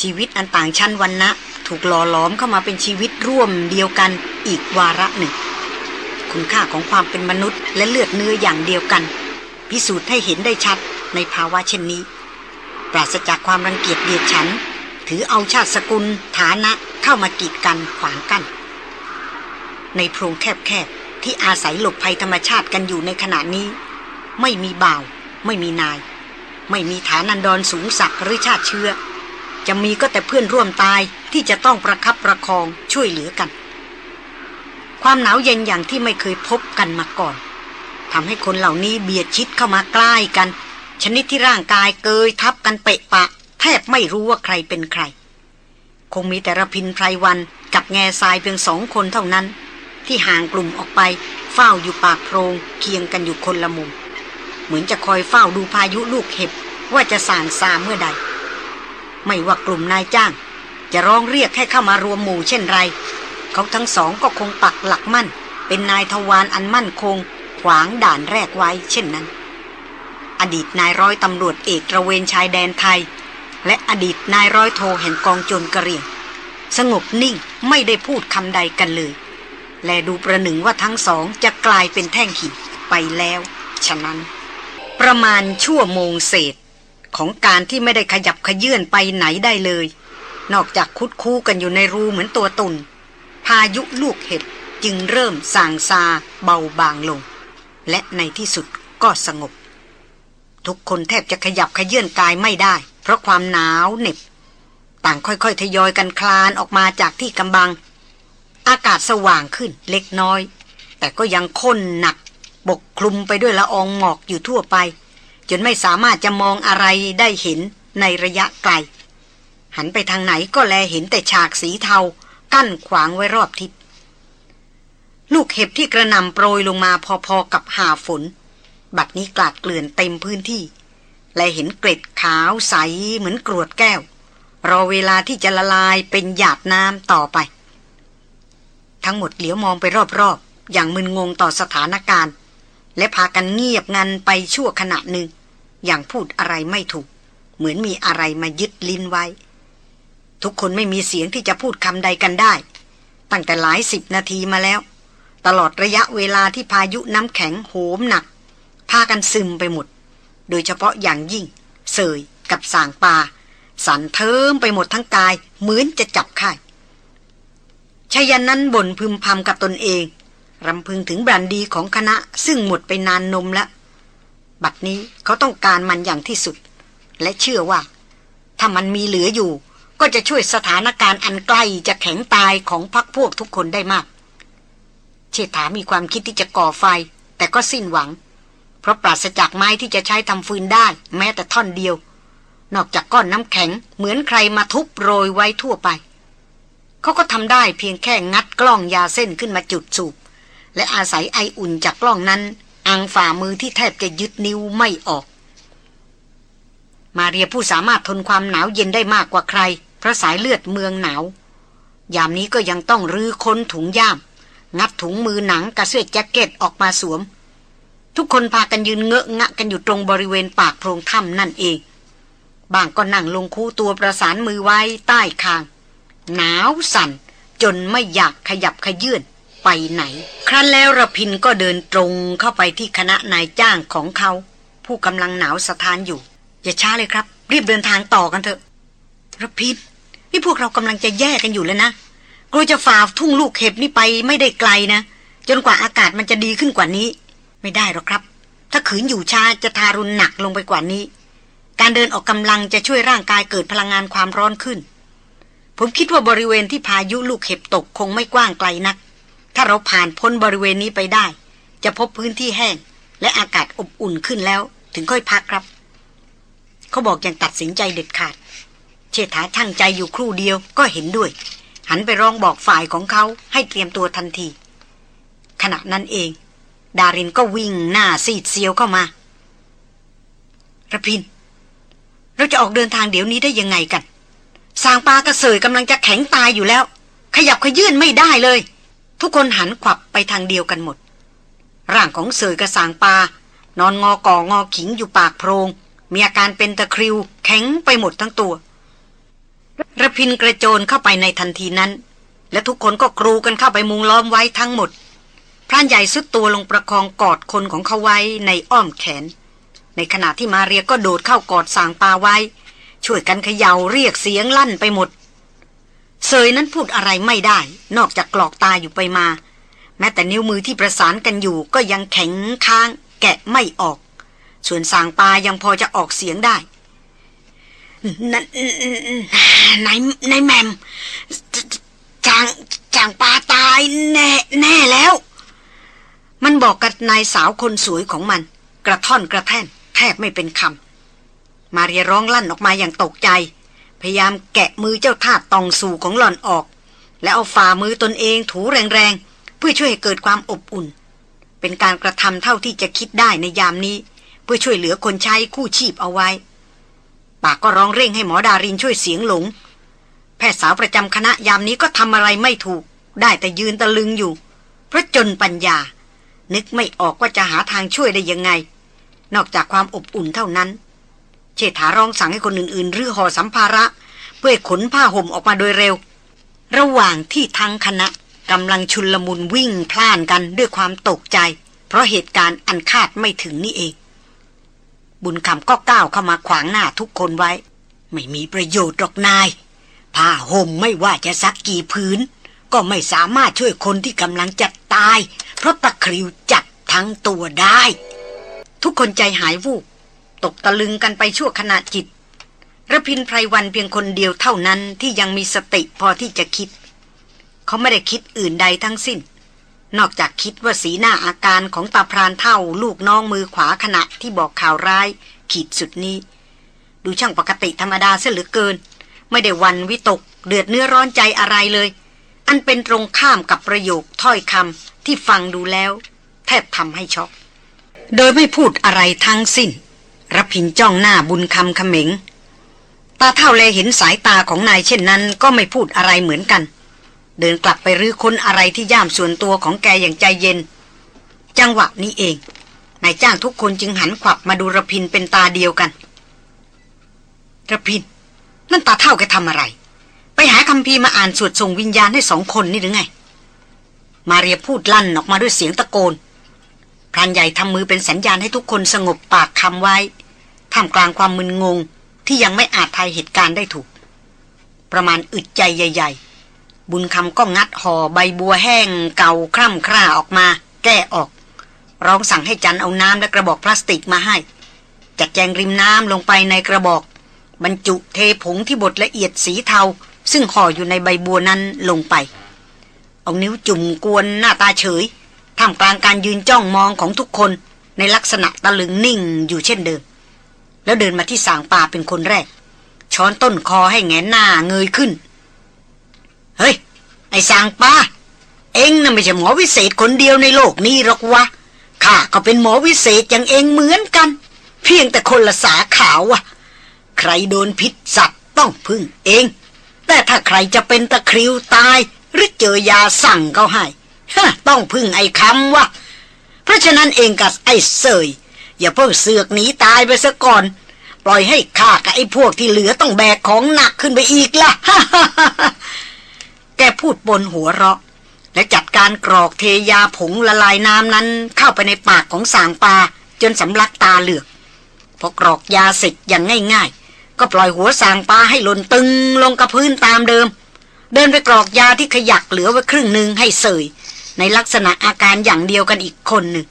ชีวิตอันต่างชั้นวันนะถูกหล่อหลอมเข้ามาเป็นชีวิตร่วมเดียวกันอีกวาระหนึ่ง คุณค่าของความเป็นมนุษย์และเลือดเนื้ออย่างเดียวกัน พิสูจน์ให้เห็นได้ชัดในภาวะเช่นนี้ ปราศจากความรังเกียจเดียดฉัน ถือเอาชาติสกุลฐานะเข้ามากีดกันขวางกัน้นในโพรงแคบๆที่อาศัยหลบภัยธรรมชาติกันอยู่ในขณะนี้ ไม่มีบ่าว ไม่มีนาย ไม่มีฐานันดรสูงสักดิ์หรือชาติเชื้อ จะมีก็แต่เพื่อนร่วมตายที่จะต้องประคับประคองช่วยเหลือกัน ความหนาวเย็นอย่างที่ไม่เคยพบกันมาก่อนทำให้คนเหล่านี้เบียดชิดเข้ามาใกล้กัน ชนิดที่ร่างกายเกยทับกันเปะปะ แทบไม่รู้ว่าใครเป็นใคร คงมีแต่ระพินไพรวันกับแง่ทรายเพียงสองคนเท่านั้น ที่ห่างกลุ่มออกไปเฝ้าอยู่ปากโพรงเคียงกันอยู่คนละมุม เหมือนจะคอยเฝ้าดูพายุลูกเห็บว่าจะสางซาเมื่อใด ไม่ว่ากลุ่มนายจ้าง จะร้องเรียกให้เข้ามารวมหมู่เช่นไร เขาทั้งสองก็คงปักหลักมั่น เป็นนายทวารอันมั่นคง ขวางด่านแรกไว้ เช่นนั้น อดีตนายร้อยตำรวจเอกระเวนชายแดนไทย และอดีตนายร้อยโทแห่งกองโจรกระเรียงสงบนิ่งไม่ได้พูดคำใดกันเลย และดูประหนึ่งว่าทั้งสองจะกลายเป็นแท่งหินไปแล้ว ฉะนั้น ประมาณชั่วโมงเศษ ของการที่ไม่ได้ขยับขยื่นไปไหนได้เลย นอกจากคุดคู้กันอยู่ในรูเหมือนตัวตุนพายุลูกเห็บจึงเริ่มสางซาเบาบางลง และในที่สุดก็สงบ ทุกคนแทบจะขยับขยื่นกายไม่ได้ เพราะความหนาวเหน็บ ต่างค่อยๆ ทยอยกันคลานออกมาจากที่กำบัง อากาศสว่างขึ้นเล็กน้อย แต่ก็ยังค้นหนัก ปกคลุมไปด้วยละอองหมอกอยู่ทั่วไป จนไม่สามารถจะมองอะไรได้เห็นในระยะไกล หันไปทางไหนก็แลเห็นแต่ฉากสีเทา กั้นขวางไว้รอบทิศลูกเห็บที่กระนำโปรยลงมาพอๆกับหาฝน บัดนี้กลาดเกลื่อนเต็มพื้นที่ และเห็นเกล็ดขาวใสเหมือนกรวดแก้ว รอเวลาที่จะละลายเป็นหยาดน้ำต่อไป ทั้งหมดเหลียวมองไปรอบๆ อย่างมึนงงต่อสถานการณ์ และพากันเงียบงันไปชั่วขณะหนึ่ง อย่างพูดอะไรไม่ถูก เหมือนมีอะไรมายึดลิ้นไว้ ทุกคนไม่มีเสียงที่จะพูดคำใดกันได้ ตั้งแต่หลายสิบนาทีมาแล้ว ตลอดระยะเวลาที่พายุน้ำแข็งโหมหนัก พากันซึมไปหมด โดยเฉพาะอย่างยิ่ง เสยกับสางปาสันเทิมไปหมดทั้งกายเหมือนจะจับไข่ชายันนั้นบ่นพึมพำกับตนเอง รำพึงถึงแบรนดีของคณะซึ่งหมดไปนานนมแล้ว บัดนี้เขาต้องการมันอย่างที่สุด และเชื่อว่า ถ้ามันมีเหลืออยู่ ก็จะช่วยสถานการณ์อันใกล้จะแข็งตายของพักพวกทุกคนได้มาก เชษฐามีความคิดที่จะก่อไฟ แต่ก็สิ้นหวัง เพราะปราศจากไม้ที่จะใช้ทำฟืนได้ แม้แต่ท่อนเดียว นอกจากก้อนน้ำแข็งเหมือนใครมาทุบโรยไว้ทั่วไป เขาก็ทำได้เพียงแค่งัดกล้องยาเส้นขึ้นมาจุดสูบ และอาศัยไออุ่นจากกล้องนั้น อังฝ่ามือที่แทบจะยึดนิ้วไม่ออก มาเรียผู้สามารถทนความหนาวเย็นได้มากกว่าใคร เพราะสายเลือดเมืองหนาวยามนี้ก็ยังต้องรื้อค้นถุงย่าม งัดถุงมือหนังกระเสื้อแจ็คเก็ตออกมาสวม ทุกคนพากันยืนเงอะงะกันอยู่ตรงบริเวณปากโพรงถ้ำนั่นเอง บางก็นั่งลงคู่ตัวประสานมือไว้ใต้คาง หนาวสั่นจนไม่อยากขยับขยื่น ไปไหน ครั้นแล้วระพินก็เดินตรงเข้าไปที่คณะนายจ้างของเขา ผู้กำลังหนาวสะท้านอยู่ อย่าช้าเลยครับ รีบเดินทางต่อกันเถอะระพินนี่พวกเรากำลังจะแย่กันอยู่แล้วนะกลัวจะฝ่าทุ่งลูกเห็บนี่ไปไม่ได้ไกลนะ จนกว่าอากาศมันจะดีขึ้นกว่านี้ ไม่ได้หรอกครับ ถ้าขืนอยู่ช้าจะทารุณหนักลงไปกว่านี้ การเดินออกกำลังจะช่วยร่างกายเกิดพลังงานความร้อนขึ้น ผมคิดว่าบริเวณที่พายุลูกเห็บตกคงไม่กว้างไกลนัก ถ้าเราผ่านพ้นบริเวณนี้ไปได้ จะพบพื้นที่แห้ง และอากาศอบอุ่นขึ้นแล้ว ถึงค่อยพักครับ เขาบอกอย่างตัดสินใจเด็ดขาด เชษฐาช่างใจอยู่ครู่เดียวก็เห็นด้วย หันไปร้องบอกฝ่ายของเขาให้เตรียมตัวทันที ขณะนั้นเอง ดารินก็วิ่งหน้าซีดเซียวเข้ามาระพิน เราจะออกเดินทางเดี๋ยวนี้ได้ยังไงกัน สางปลากระเสยกำลังจะแข็งตายอยู่แล้ว ขยับขยื่นไม่ได้เลย ทุกคนหันขวับไปทางเดียวกันหมด ร่างของเสยกระสางปลานอนงอกองอขิงอยู่ปากโพรง มีอาการเป็นตะคริว แข็งไปหมดทั้งตัวระพินกระโจนเข้าไปในทันทีนั้น และทุกคนก็กรูกันเข้าไปมุงล้อมไว้ทั้งหมดพรานใหญ่สุดตัวลงประคองกอดคนของเขาไว้ในอ้อมแขน ในขณะที่มาเรียก็โดดเข้ากอดสางปาไว้ ช่วยกันเขย่าเรียกเสียงลั่นไปหมด เซยนั้นพูดอะไรไม่ได้ นอกจากกรอกตาอยู่ไปมา แม้แต่นิ้วมือที่ประสานกันอยู่ก็ยังแข็งค้าง แกะไม่ออก ส่วนสางปายังพอจะออกเสียงได้นนายนายแมมจางจางปลาตายแน่แน่แล้ว มันบอกกับนายสาวคนสวยของมัน กระท่อนกระแท่นแทบไม่เป็นคำมาเรียร้องลั่นออกมาอย่างตกใจ พยายามแกะมือเจ้าทาตตองสู่ของหล่อนออก แล้วเอาฝ่ามือตนเองถูแรงๆ เพื่อช่วยให้เกิดความอบอุ่น เป็นการกระทำเท่าที่จะคิดได้ในยามนี้ เพื่อช่วยเหลือคนใช้คู่ชีพเอาไว้ ปากก็ร้องเร่งให้หมอดารินช่วยเสียงหลง แพทย์สาวประจำคณะยามนี้ก็ทำอะไรไม่ถูก ได้แต่ยืนตะลึงอยู่ เพราะจนปัญญา นึกไม่ออกว่าจะหาทางช่วยได้ยังไง นอกจากความอบอุ่นเท่านั้น เชษฐาร้องสั่งให้คนอื่นๆรื้อห่อสัมภาระ เพื่อขนผ้าห่มออกมาโดยเร็ว ระหว่างที่ทั้งคณะกำลังชุนลมุนวิ่งพล่านกันด้วยความตกใจ เพราะเหตุการณ์อันคาดไม่ถึงนี่เอง บุญคำก็ก้าวเข้ามาขวางหน้าทุกคนไว้ ไม่มีประโยชน์หรอกนาย ผ้าห่มไม่ว่าจะซักกี่พื้น ก็ไม่สามารถช่วยคนที่กำลังจะตาย เพราะตะคริวจับทั้งตัวได้ ทุกคนใจหายวูบ ตกตะลึงกันไปชั่วขณะจิตระพินไพรวันเพียงคนเดียวเท่านั้นที่ยังมีสติพอที่จะคิด เขาไม่ได้คิดอื่นใดทั้งสิ้น นอกจากคิดว่าสีหน้าอาการของตาพรานเท่าลูกน้องมือขวาขณะที่บอกข่าวร้าย ขีดสุดนี้ ดูช่างปกติธรรมดาเสียเหลือเกิน ไม่ได้วันวิตก เดือดเนื้อร้อนใจอะไรเลย อันเป็นตรงข้ามกับประโยคถ้อยคำที่ฟังดูแล้ว แทบทำให้ช็อกโดยไม่พูดอะไรทั้งสิ้น รพินจ้องหน้าบุญคำเขม็งตาเท่าแลเห็นสายตาของนายเช่นนั้น ก็ไม่พูดอะไรเหมือนกัน เดินกลับไปรื้อค้นอะไรที่ย่ามส่วนตัวของแกอย่างใจเย็น จังหวะนี้เอง นายจ้างทุกคนจึงหันขวับมาดูระพินเป็นตาเดียวกันระพิน นั่นตาเท่าแกทำอะไร ไปหาคำพีมาอ่านสวดส่งวิญญาณให้สองคนนี่หรือไง มาเรียพูดลั่นออกมาด้วยเสียงตะโกนพรานใหญ่ทำมือเป็นสัญญาณให้ทุกคนสงบปากคำไว้ ท่ามกลางความมึนงงที่ยังไม่อาจทายเหตุการณ์ได้ถูก ประมาณอึดใจใหญ่ ๆ บุญคำก็งัดห่อใบบัวแห้งเก่าคร่ำคร่าออกมา แก้ออก ร้องสั่งให้จันเอาน้ำและกระบอกพลาสติกมาให้ จัดแจงริมน้ำลงไปในกระบอก บรรจุเทผงที่บดละเอียดสีเทา ซึ่งห่ออยู่ในใบบัวนั้นลงไป เอานิ้วจุ่มกวนหน้าตาเฉยท่ามกลางการยืนจ้องมองของทุกคนในลักษณะตะลึงนิ่งอยู่เช่นเดิม แล้วเดินมาที่สางป่าเป็นคนแรก ช้อนต้นคอให้แงนหน้าเงยขึ้น เฮ้ย ไอ้สางป่าเองน่ะไม่ใช่หมอวิเศษคนเดียวในโลกนี้หรอกวะข้าก็เป็นหมอวิเศษอย่างเองเหมือนกัน เพียงแต่คนละสาขาวอะใครโดนพิษสัตว์ต้องพึ่งเอง แต่ถ้าใครจะเป็นตะคริวตาย หรือเจอยาสั่งเขาให้ต้องพึ่งไอ้คำวะเพราะฉะนั้นเองกับไอ้เสย อย่าเพิ่งเสือกหนีตายไปซะก่อน ปล่อยให้ข้ากับไอ้พวกที่เหลือต้องแบกของหนักขึ้นไปอีกละ่ะแกพูดบนหัวเราะ และจัดการกรอกเทยาผงละลายน้ำนั้น เข้าไปในปากของสางปลาจนสำลักตาเหลือกพอกรอกยาเสร็จอย่างง่าย ๆ ก็ปล่อยหัวสางปลาให้หล่นตึงลงกับพื้นตามเดิม เดินไปกรอกยาที่ขยักเหลือไว้ครึ่งหนึ่งให้เสย ในลักษณะอาการอย่างเดียวกันอีกคนหนึ่ง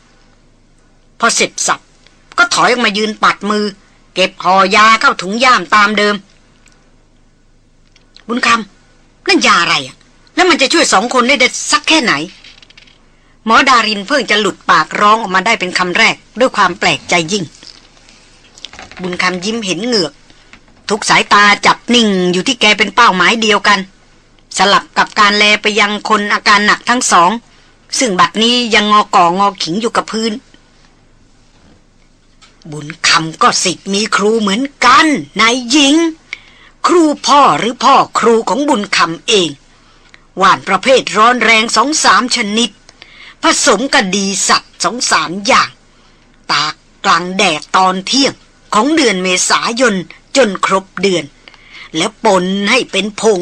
พอเสร็จสับ ก็ถอยออกมายืนปัดมือ เก็บห่อยาเข้าถุงย่ามตามเดิม บุญคำนั่นยาอะไรอะแล้วมันจะช่วยสองคนได้สักแค่ไหน หมอดารินเพิ่งจะหลุดปากร้องออกมาได้เป็นคำแรก ด้วยความแปลกใจยิ่ง บุญคำยิ้มเห็นเหงือก ทุกสายตาจับนิ่งอยู่ที่แกเป็นเป้าหมายเดียวกัน สลับกับการแลไปยังคนอาการหนักทั้งสอง ซึ่งบัดนี้ยังงอก่องอขิงอยู่กับพื้น บุญคำก็สิทธิ์มีครูเหมือนกันนายหญิง ครูพ่อหรือพ่อครูของบุญคำเอง หวานประเภทร้อนแรงสองสามชนิด ผสมกับดีสัตว์สองสามอย่าง ตากกลางแดดตอนเที่ยงของเดือนเมษายนจนครบเดือน แล้วปนให้เป็นผง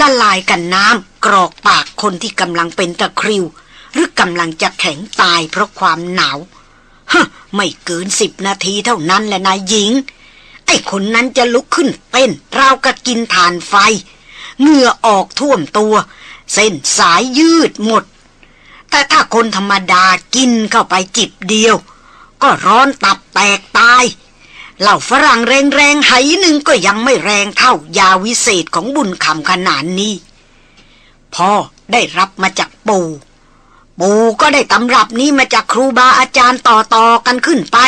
ละลายกันน้ำกรอกปากคนที่กำลังเป็นตะคริว หรือกำลังจะแข็งตายเพราะความหนาวฮ ไม่เกินสิบนาทีเท่านั้นแหละนายหญิง ไอ้คนนั้นจะลุกขึ้นเต้นราวกับกินฐานไฟเหงื่อออกท่วมตัว เส้นสายยืดหมด แต่ถ้าคนธรรมดากินเข้าไปจิบเดียว ก็ร้อนตับแตกตายเหล่าฝรั่งแรงๆไหหนึ่งก็ยังไม่แรงเท่ายาวิเศษของบุญคำขนาดนี้ พ่อได้รับมาจากปู่ ปู่ก็ได้ตำรับนี้มาจากครูบาอาจารย์ต่อๆกันขึ้นไป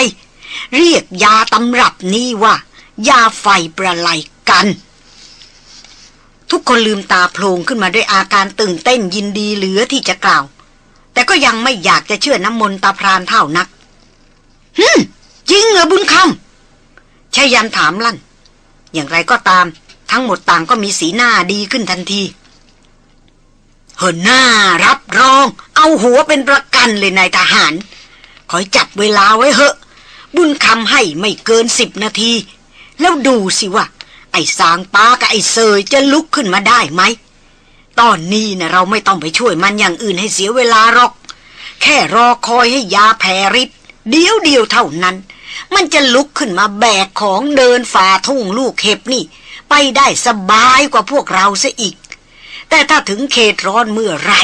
เรียกยาตำรับนี้ว่า ยาไฟประไลกัน ทุกคนลืมตาโพลงขึ้นมาด้วยอาการตื่นเต้นยินดีเหลือที่จะกล่าว แต่ก็ยังไม่อยากจะเชื่อน้ำมนตาพรานเท่านักฮึจริงเหรอบุญคำชายันถามลั่น อย่างไรก็ตาม ทั้งหมดต่างก็มีสีหน้าดีขึ้นทันที เหินหน้ารับรอง เอาหัวเป็นประกันเลยนายทหาร คอยจับเวลาไว้เหอะ บุญคำให้ไม่เกินสิบนาที แล้วดูสิว่า ไอ้สางป้ากับไอ้เซยจะลุกขึ้นมาได้ไหม ตอนนี้นะเราไม่ต้องไปช่วยมันอย่างอื่นให้เสียเวลาหรอก แค่รอคอยให้ยาแผ่ฤทธิ์เดียวเดียวเท่านั้น มันจะลุกขึ้นมาแบกของเดินฝ่าทุ่งลูกเห็บนี่ ไปได้สบายกว่าพวกเราเสียอีก แต่ถ้าถึงเขตร้อนเมื่อไร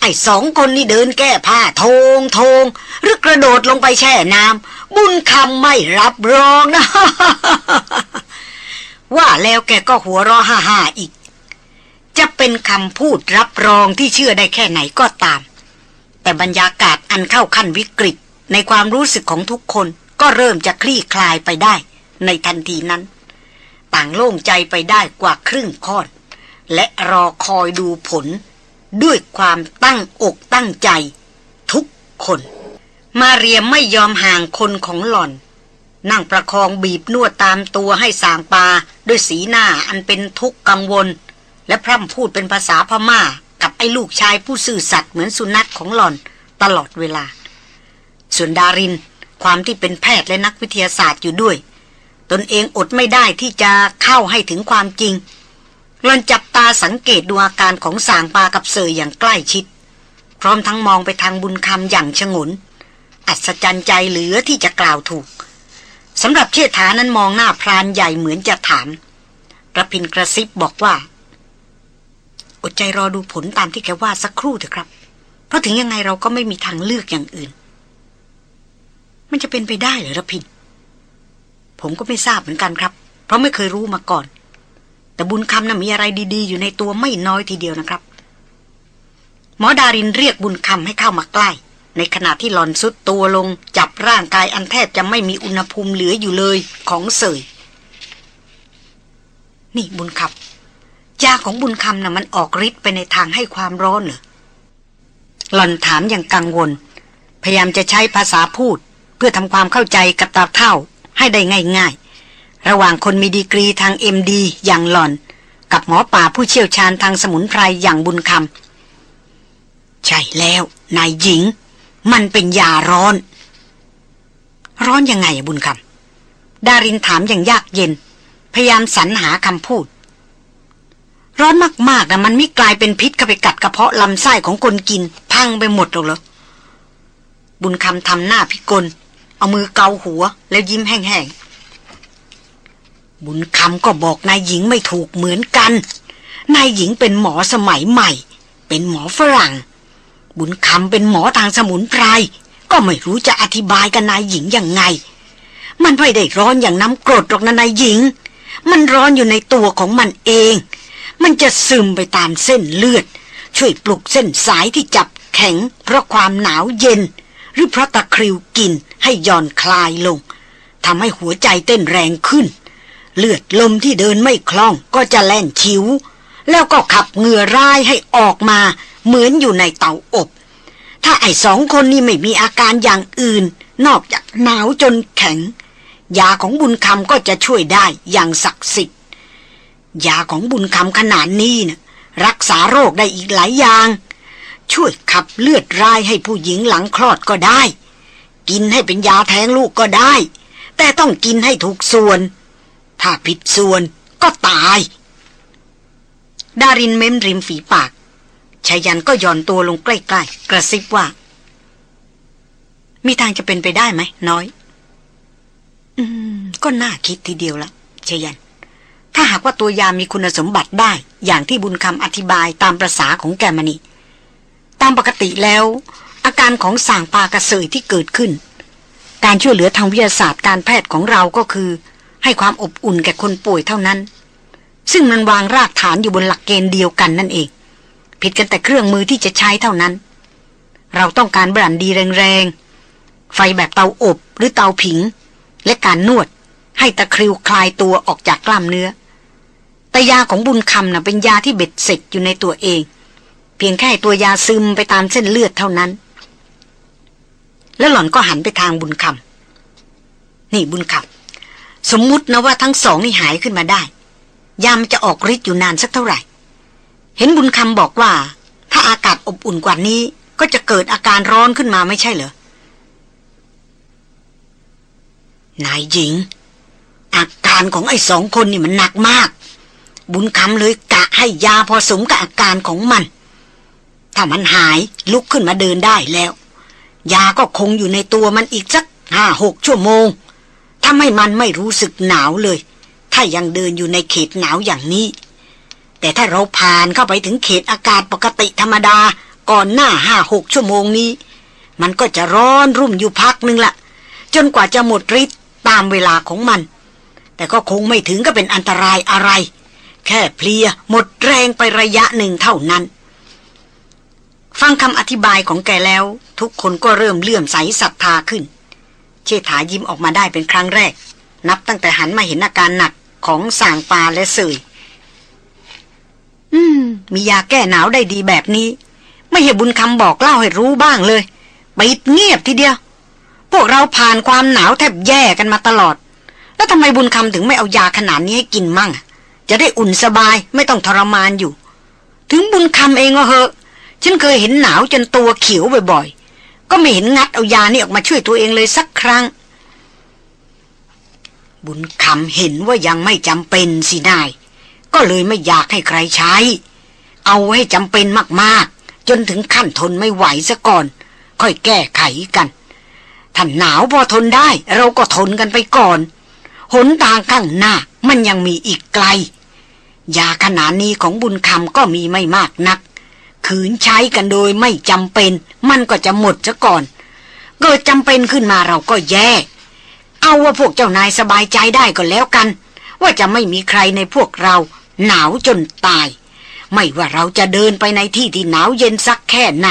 ไอ้สองคนนี่เดินแก้ผ้าโทงโทงหรือกระโดดลงไปแช่น้ำบุญคำไม่รับรองนะ ว่าแล้วแกก็หัวเราะฮ่าฮ่าอีก จะเป็นคำพูดรับรองที่เชื่อได้แค่ไหนก็ตาม แต่บรรยากาศอันเข้าขั้นวิกฤตในความรู้สึกของทุกคนก็เริ่มจะคลี่คลายไปได้ ในทันทีนั้น ต่างโล่งใจไปได้กว่าครึ่งค่อน และรอคอยดูผล ด้วยความตั้งอกตั้งใจ ทุกคน มาเรียมไม่ยอมห่างคนของหล่อน นั่งประคองบีบนวดตามตัวให้สางปาด้วยสีหน้าอันเป็นทุกข์กังวล และพร่ำพูดเป็นภาษาพม่า กับไอ้ลูกชายผู้ซื่อสัตย์เหมือนสุนัขของหล่อนตลอดเวลา ส่วนดารินความที่เป็นแพทย์และนักวิทยาศาสตร์อยู่ด้วย ตนเองอดไม่ได้ที่จะเข้าให้ถึงความจริง หลอนจับตาสังเกตดูอาการของสางปากับเสยอย่างใกล้ชิด พร้อมทั้งมองไปทางบุญคำอย่างชงน อัศจรรย์ใจเหลือที่จะกล่าวถูกสำหรับเชษฐานั้นมองหน้าพรานใหญ่เหมือนจะถามระพินกระซิบบอกว่า อดใจรอดูผลตามที่แกว่าสักครู่เถอะครับ เพราะถึงยังไงเราก็ไม่มีทางเลือกอย่างอื่น มันจะเป็นไปได้เหรอระพิน ผมก็ไม่ทราบเหมือนกันครับ เพราะไม่เคยรู้มาก่อน แต่บุญคำน่ะมีอะไรดีๆ อยู่ในตัวไม่น้อยทีเดียวนะครับ หมอดารินเรียกบุญคำให้เข้ามาใกล้ ในขณะที่หลอนสุดตัวลง จับร่างกายอันแทบจะไม่มีอุณหภูมิเหลืออยู่เลยของเสยนี่บุญคำยาของบุญคำน่ะมันออกฤทธิ์ไปในทางให้ความร้อนเหรอหลอนถามอย่างกังวล พยายามจะใช้ภาษาพูด เพื่อทำความเข้าใจกับตาเท่าให้ได้ง่ายๆ ระหว่างคนมีดีกรีทางเอ็มดีอย่างหล่อน กับหมอป่าผู้เชี่ยวชาญทางสมุนไพรอย่างบุญคำใช่แล้ว นายหญิง มันเป็นยาร้อน ร้อนยังไงบุญคำดารินถามอย่างยากเย็น พยายามสรรหาคำพูด ร้อนมากๆนะมันไม่กลายเป็นพิษเข้าไปกัดกระเพาะลำไส้ของคนกิน พังไปหมดหรอกเหรอบุญคำทำหน้าพิกล เอามือเกาหัวแล้วยิ้มแห้งๆ บุญคำก็บอกนายหญิงไม่ถูกเหมือนกัน นายหญิงเป็นหมอสมัยใหม่ เป็นหมอฝรั่ง บุญคำเป็นหมอทางสมุนไพร ก็ไม่รู้จะอธิบายกับนายหญิงยังไง มันไม่ได้ร้อนอย่างน้ำกรดหรอกนะนายหญิง มันร้อนอยู่ในตัวของมันเอง มันจะซึมไปตามเส้นเลือด ช่วยปลุกเส้นสายที่จับแข็ง เพราะความหนาวเย็น หรือเพราะตะคริวกินให้ย่อนคลายลงทำให้หัวใจเต้นแรงขึ้น เลือดลมที่เดินไม่คล่องก็จะแล่นชิว แล้วก็ขับเหงื่อร้ายให้ออกมาเหมือนอยู่ในเตาอบ ถ้าไอ้สองคนนี้ไม่มีอาการอย่างอื่น นอกจากหนาวจนแข็ง ยาของบุญคำก็จะช่วยได้อย่างศักดิ์สิทธิ์ ยาของบุญคำขนาดนี้นะรักษาโรคได้อีกหลายอย่าง ช่วยขับเลือดร้ายให้ผู้หญิงหลังคลอดก็ได้ กินให้เป็นยาแท้งลูกก็ได้ แต่ต้องกินให้ถูกส่วน ถ้าผิดส่วนก็ตาย ดารินเม้มริมฝีปากชายันก็ย่อนตัวลงใกล้ๆ กระซิบว่า มีทางจะเป็นไปได้ไหม น้อย อืม ก็น่าคิดทีเดียวละชายัน ถ้าหากว่าตัวยามีคุณสมบัติได้ อย่างที่บุญคำอธิบายตามประษาของแกมณีตามปกติแล้ว อาการของสางปากระเสยที่เกิดขึ้น การช่วยเหลือทางวิทยาศาสตร์การแพทย์ของเราก็คือ ให้ความอบอุ่นแก่คนป่วยเท่านั้น ซึ่งมันวางรากฐานอยู่บนหลักเกณฑ์เดียวกันนั่นเอง ผิดกันแต่เครื่องมือที่จะใช้เท่านั้น เราต้องการบรันดีแรงๆ ไฟแบบเตาอบหรือเตาผิง และการนวด ให้ตะคริวคลายตัวออกจากกล้ามเนื้อ แต่ยาของบุญคำนะ่ะเป็นยาที่เบ็ดเสร็จอยู่ในตัวเอง เพียงแค่ตัวยาซึมไปตามเส้นเลือดเท่านั้น แล้วหล่อนก็หันไปทางบุญคำนี่บุญคำ สมมุตินะว่าทั้งสองนี่หายขึ้นมาได้ ยามจะออกฤทธิ์อยู่นานสักเท่าไหร่ เห็นบุญคำบอกว่า ถ้าอากาศอบอุ่นกว่านี้ ก็จะเกิดอาการร้อนขึ้นมาไม่ใช่เหรอนายหญิง อาการของไอ้สองคนนี่มันหนักมาก บุญคำเลยกะให้ยาพอสมกับอาการของมัน ถ้ามันหายลุกขึ้นมาเดินได้แล้ว ยาก็คงอยู่ในตัวมันอีกสักห้าหกชั่วโมง ถ้าไม่มันไม่รู้สึกหนาวเลย ถ้ายังเดินอยู่ในเขตหนาวอย่างนี้ แต่ถ้าเราผ่านเข้าไปถึงเขตอากาศปกติธรรมดาก่อนหน้าห้าหกชั่วโมงนี้ มันก็จะร้อนรุ่มอยู่พักนึงละจนกว่าจะหมดฤทธิ์ตามเวลาของมัน แต่ก็คงไม่ถึงก็เป็นอันตรายอะไร แค่เพลียหมดแรงไประยะหนึ่งเท่านั้น ฟังคำอธิบายของแกแล้ว ทุกคนก็เริ่มเลื่อมใสศรัทธาขึ้น เชษฐายิ้มออกมาได้เป็นครั้งแรก นับตั้งแต่หันมาเห็นอาการหนักของสางปลาและเสยอืม มียาแก้หนาวได้ดีแบบนี้ ไม่เห็นบุญคำบอกเล่าให้รู้บ้างเลยปิดเงียบทีเดียว พวกเราผ่านความหนาวแทบแย่กันมาตลอด แล้วทำไมบุญคำถึงไม่เอายาขนาดนี้ให้กินมั่ง จะได้อุ่นสบายไม่ต้องทรมานอยู่ ถึงบุญคำเองก็เหอะ ฉันเคยเห็นหนาวจนตัวเขียวบ่อยๆ ก็ไม่เห็นงัดเอายานี่ออกมาช่วยตัวเองเลยสักครั้ง บุญคำเห็นว่ายังไม่จำเป็นสินายก็เลยไม่อยากให้ใครใช้ เอาให้จำเป็นมากๆ จนถึงขั้นทนไม่ไหวซะก่อน ค่อยแก้ไขกันถ้าหนาวพอทนได้ เราก็ทนกันไปก่อน หนทางข้างหน้ามันยังมีอีกไกล ยาขนาดนี้ของบุญคำก็มีไม่มากนัก ขืนใช้กันโดยไม่จำเป็น มันก็จะหมดซะก่อน เกิดจำเป็นขึ้นมาเราก็แย่ เอาว่าพวกเจ้านายสบายใจได้ก็แล้วกัน ว่าจะไม่มีใครในพวกเราหนาวจนตาย ไม่ว่าเราจะเดินไปในที่ที่หนาวเย็นสักแค่ไหน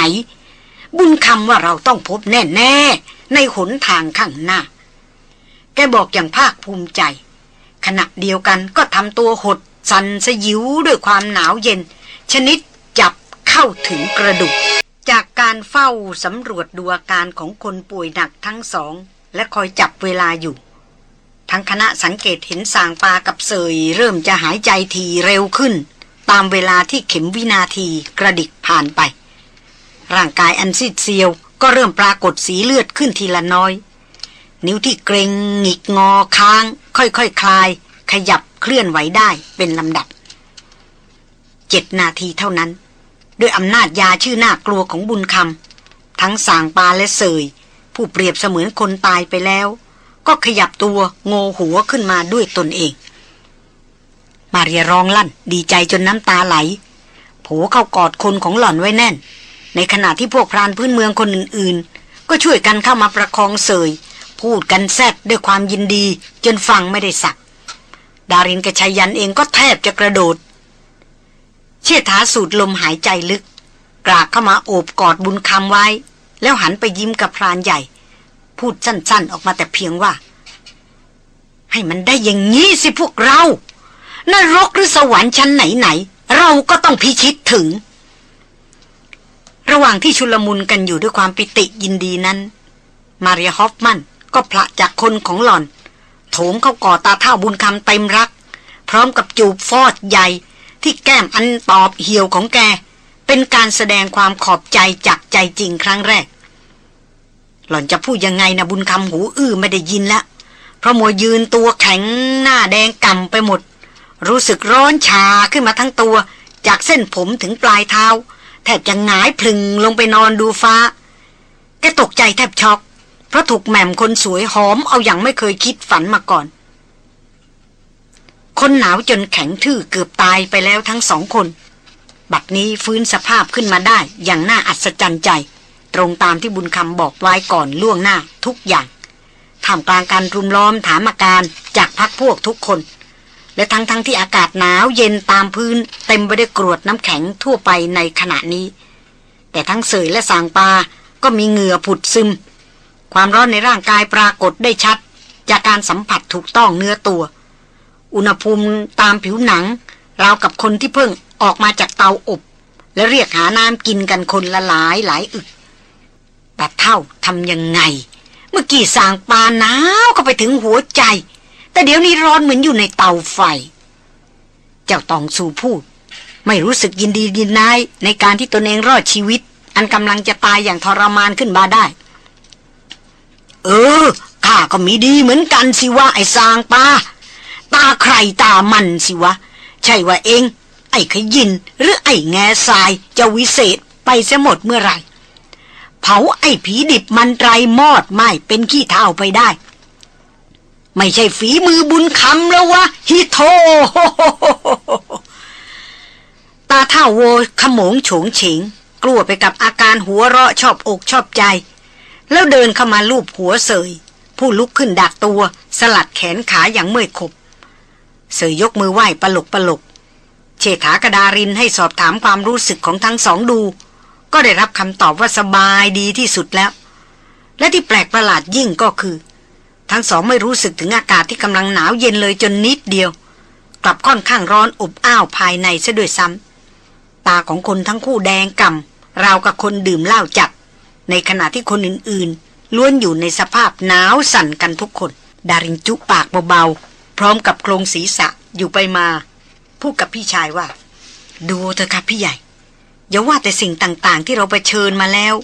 บุญคำว่าเราต้องพบแน่ๆในหนทางข้างหน้า แกบอกอย่างภาคภูมิใจ ขณะเดียวกันก็ทำตัวหด สันสยิวด้วยความหนาวเย็น ชนิด เข้าถึงกระดูก จากการเฝ้าสำรวจดูอาการของคนป่วยหนักทั้งสอง และคอยจับเวลาอยู่ ทั้งคณะสังเกตเห็นสางปากับเสยเริ่มจะหายใจทีเร็วขึ้น ตามเวลาที่เข็มวินาทีกระดิกผ่านไป ร่างกายอันซีดเซียวก็เริ่มปรากฏสีเลือดขึ้นทีละน้อย นิ้วที่เกรงหงิกงอค้าง ค่อยๆคคลาย ขยับเคลื่อนไหวได้เป็นลำดับเจ็ดนาทีเท่านั้น ด้วยอำนาจยาชื่อหน่ากลัวของบุญคำทั้งสางปาและเสย ผู้เปรียบเสมือนคนตายไปแล้ว ก็ขยับตัวโงหัวขึ้นมาด้วยตนเอง มาเรียร้องลั่น ดีใจจนน้ำตาไหลโผเข้ากอดคนของหล่อนไว้แน่น ในขณะที่พวกพรานพื้นเมืองคนอื่นๆ ก็ช่วยกันเข้ามาประคองเสย พูดกันแซดด้วยความยินดีจนฟังไม่ได้สัก ดารินกับชัยยันเองก็แทบจะกระโดด เชิดถาสูดลมหายใจลึก กรากเข้ามาโอบกอดบุญคำไว้ แล้วหันไปยิ้มกับพรานใหญ่ พูดสั้นๆออกมาแต่เพียงว่า ให้มันได้อย่างนี้สิพวกเรานรกหรือสวรรค์ชั้นไหนๆเราก็ต้องพิชิตถึง ระหว่างที่ชุลมุนกันอยู่ด้วยความปิติยินดีนั้น มารียฮอฟมันก็พละจากคนของหล่อน โถมเข้ากอดตาเท่าบุญคำเต็มรัก พร้อมกับจูบฟอดใหญ่ ที่แก้มอันตอบเหี่ยวของแก เป็นการแสดงความขอบใจจากใจจริงครั้งแรก หล่อนจะพูดยังไงนะบุญคำหูอื้อไม่ได้ยินละเพราะมัวยืนตัวแข็งหน้าแดงกำไปหมด รู้สึกร้อนชาขึ้นมาทั้งตัว จากเส้นผมถึงปลายเท้า แทบจะหงายพลึงลงไปนอนดูฟ้า แกตกใจแทบช็อก เพราะถูกแหม่มคนสวยหอมเอาอย่างไม่เคยคิดฝันมาก่อน คนหนาวจนแข็งทื่อเกือบตายไปแล้วทั้งสองคน บัดนี้ฟื้นสภาพขึ้นมาได้อย่างน่าอัศจรรย์ใจ ตรงตามที่บุญคำบอกไว้ก่อนล่วงหน้าทุกอย่างท่ามกลางการรุมล้อมถามอาการจากพักพวกทุกคน และทั้งทั้งที่อากาศหนาวเย็นตามพื้น เต็มไปด้วยกรวดน้ำแข็งทั่วไปในขณะนี้ แต่ทั้งเสยและสางปาก็มีเหงื่อผุดซึม ความร้อนในร่างกายปรากฏได้ชัด จากการสัมผัสถูกต้องเนื้อตัว อุณหภูมิตามผิวหนัง ราวกับคนที่เพิ่งออกมาจากเตาอบ และเรียกหาน้ำกินกันคนละหลายหลายอึกแต่เท่าทำยังไง เมื่อกี้สางปลาหนาวก็ไปถึงหัวใจ แต่เดี๋ยวนี้ร้อนเหมือนอยู่ในเตาไฟ เจ้าตองสู่พูด ไม่รู้สึกยินดียินนายในการที่ตนเองรอดชีวิต อันกำลังจะตายอย่างทรมานขึ้นมาได้ เออข้าก็มีดีเหมือนกันสิวะไอ้สางปลา ตาใครตามันสิวะ ใช่ว่าเอง ไอ้ขยินหรือไอ้แง่ทรายจะวิเศษไปเสียหมดเมื่อไหร่เผาไอ้ผีดิบมันไรมอดไม่เป็นขี้เท่าไปได้ ไม่ใช่ฝีมือบุญคำแล้ววะฮิโทตาเท่าโวขมงโฉงเฉงกลัวไปกับอาการหัวเราะชอบอกชอบใจ แล้วเดินเข้ามาลูบหัวเสย ผู้ลุกขึ้นดักตัว สลัดแขนขาอย่างเมื่อยขบ เสยยกมือไหว้ปลกปลกเชษฐากระดารินให้สอบถามความรู้สึกของทั้งสองดู ก็ได้รับคำตอบว่าสบายดีที่สุดแล้ว และที่แปลกประหลาดยิ่งก็คือ ทั้งสองไม่รู้สึกถึงอากาศที่กำลังหนาวเย็นเลยจนนิดเดียว กลับค่อนข้างร้อนอบอ้าวภายในซะด้วยซ้ำตาของคนทั้งคู่แดงกำราวกับคนดื่มเหล้าจัด ในขณะที่คนอื่นๆล้วนอยู่ในสภาพหนาวสั่นกันทุกคน ดารินจุปากเบาๆ พร้อมกับโครงศีรษะอยู่ไปมา พูดกับพี่ชายว่า ดูเถอะครับพี่ใหญ่ อย่าว่าแต่สิ่งต่างๆ ที่เราไปเชิญมาแล้ว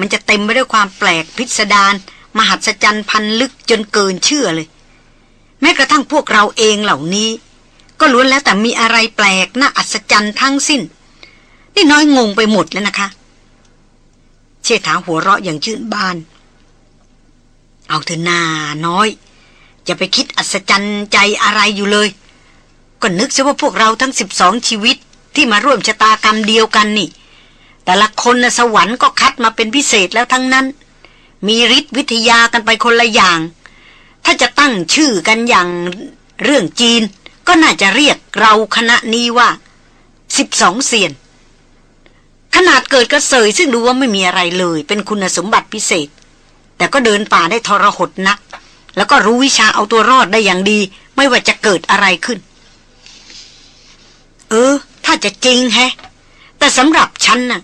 มันจะเต็มไปด้วยความแปลกพิสดารมหัศจรรย์พันลึกจนเกินเชื่อเลย แม้กระทั่งพวกเราเองเหล่านี้ ก็ล้วนแล้วแต่มีอะไรแปลกน่าอัศจรรย์ทั้งสิ้น นี่น้อยงงไปหมดแล้วนะคะ เชษฐาหัวเราะอย่างชื่นบาน เอาเถอะนาน้อย อย่าไปคิดอัศจรรย์ใจอะไรอยู่เลย ก็นึกซะว่าพวกเราทั้งสิบสองชีวิตที่มาร่วมชะตากรรมเดียวกันนี่ แต่ละคนนะสวรรค์ก็คัดมาเป็นพิเศษแล้วทั้งนั้น มีฤทธิวิทยากันไปคนละอย่าง ถ้าจะตั้งชื่อกันอย่างเรื่องจีน ก็น่าจะเรียกเราคณะนี้ว่าสิบสองเซียน ขนาดเกิดกระเสยซึ่งดูว่าไม่มีอะไรเลย เป็นคุณสมบัติพิเศษ แต่ก็เดินป่าได้ทรหดนัก แล้วก็รู้วิชาเอาตัวรอดได้อย่างดี ไม่ว่าจะเกิดอะไรขึ้น เออ ถ้าจะจริงแฮะ แต่สำหรับฉันน่ะ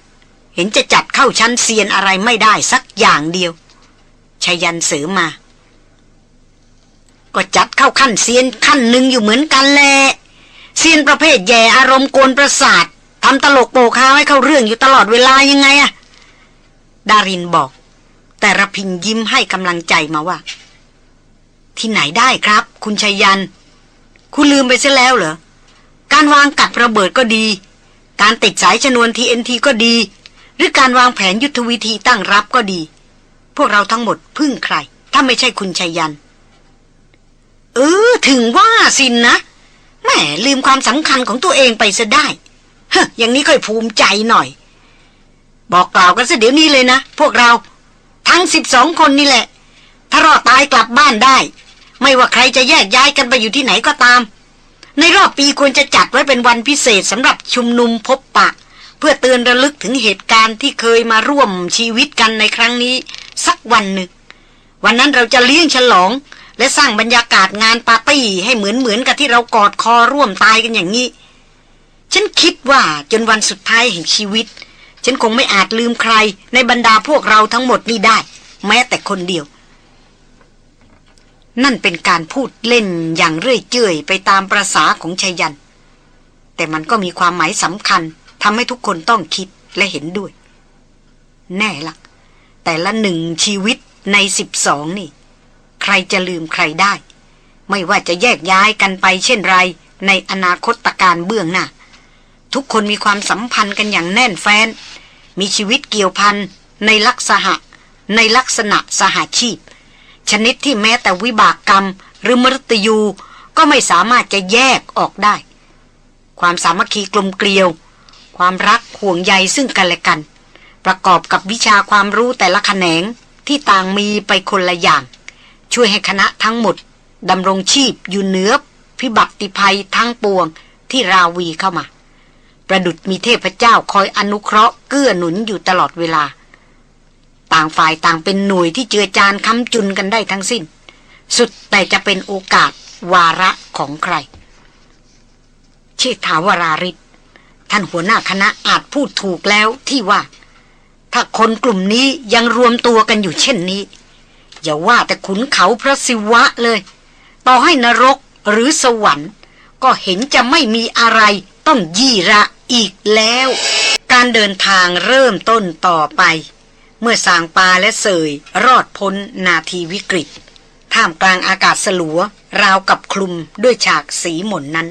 เห็นจะจัดเข้าชั้นเซียนอะไรไม่ได้สักอย่างเดียวชายันเสริมมา ก็จัดเข้าขั้นเซียนขั้นหนึ่งอยู่เหมือนกันแหละเซียนประเภทแย่อารมณ์โกนประสาททำตลกโปกฮาให้เข้าเรื่องอยู่ตลอดเวลายังไงอะดารินบอก แต่ระพินยิ้มให้กำลังใจมาว่า ที่ไหนได้ครับ คุณชัยยัน คุณลืมไปซะแล้วเหรอ การวางกับระเบิดก็ดี การติดสายชนวนทีเอ็นทีก็ดี หรือการวางแผนยุทธวิธีตั้งรับก็ดี พวกเราทั้งหมดพึ่งใคร ถ้าไม่ใช่คุณชัยยัน เออ ถึงว่าสินนะแหมลืมความสำคัญของตัวเองไปซะได้เฮะอย่างนี้ค่อยภูมิใจหน่อย บอกกล่าวกันซะเดี๋ยวนี้เลยนะ พวกเรา ทั้งสิบสองคนนี่แหละ ถ้ารอดตายกลับบ้านได้ ไม่ว่าใครจะแยกย้ายกันไปอยู่ที่ไหนก็ตาม ในรอบปีควรจะจัดไว้เป็นวันพิเศษสำหรับชุมนุมพบปะ เพื่อเตือนระลึกถึงเหตุการณ์ที่เคยมาร่วมชีวิตกันในครั้งนี้ สักวันหนึ่ง วันนั้นเราจะเลี้ยงฉลอง และสร้างบรรยากาศงานปาร์ตี้ให้เหมือนเหมือนกับที่เรากอดคอร่วมตายกันอย่างนี้ ฉันคิดว่าจนวันสุดท้ายแห่งชีวิต ฉันคงไม่อาจลืมใครในบรรดาพวกเราทั้งหมดนี้ได้ แม้แต่คนเดียว นั่นเป็นการพูดเล่นอย่างเรื่อยเจื่อยไปตามประษาของชายัน แต่มันก็มีความหมายสำคัญทำให้ทุกคนต้องคิดและเห็นด้วย แน่ละแต่ละหนึ่งชีวิตในสิบสองนี่ ใครจะลืมใครได้ ไม่ว่าจะแยกย้ายกันไปเช่นไร ในอนาคตการเบื้องหน้า ทุกคนมีความสัมพันธ์กันอย่างแน่นแฟ้น มีชีวิตเกี่ยวพันในลักษณะในลักษณะสหาชีพ ชนิดที่แม้แต่วิบากกรรม หรือมรตยูก็ไม่สามารถจะแยกออกได้ ความสามัคคีกลมเกลียว ความรักห่วงใยซึ่งกันและกัน ประกอบกับวิชาความรู้แต่ละแขนงที่ต่างมีไปคนละอย่าง ช่วยให้คณะทั้งหมดดำรงชีพอยู่เหนือพิบัติภัยทั้งปวงที่ราวีเข้ามา ประดุดมีเทพเจ้าคอยอนุเคราะห์เกื้อหนุนอยู่ตลอดเวลา ต่างฝ่ายต่างเป็นหน่วยที่เจือจานค้ำจุนกันได้ทั้งสิ้น สุดแต่จะเป็นโอกาสวาระของใครเชษฐาวราริศท่านหัวหน้าคณะอาจพูดถูกแล้วที่ว่า ถ้าคนกลุ่มนี้ยังรวมตัวกันอยู่เช่นนี้ อย่าว่าแต่ขุนเขาพระศิวะเลย ต่อให้นรกหรือสวรรค์ ก็เห็นจะไม่มีอะไรต้องยี่ระอีกแล้ว การเดินทางเริ่มต้นต่อไป เมื่อสางปาและเสยรอดพ้นนาทีวิกฤต ท่ามกลางอากาศสลัว ราวกับคลุมด้วยฉากสีหม่นนั้น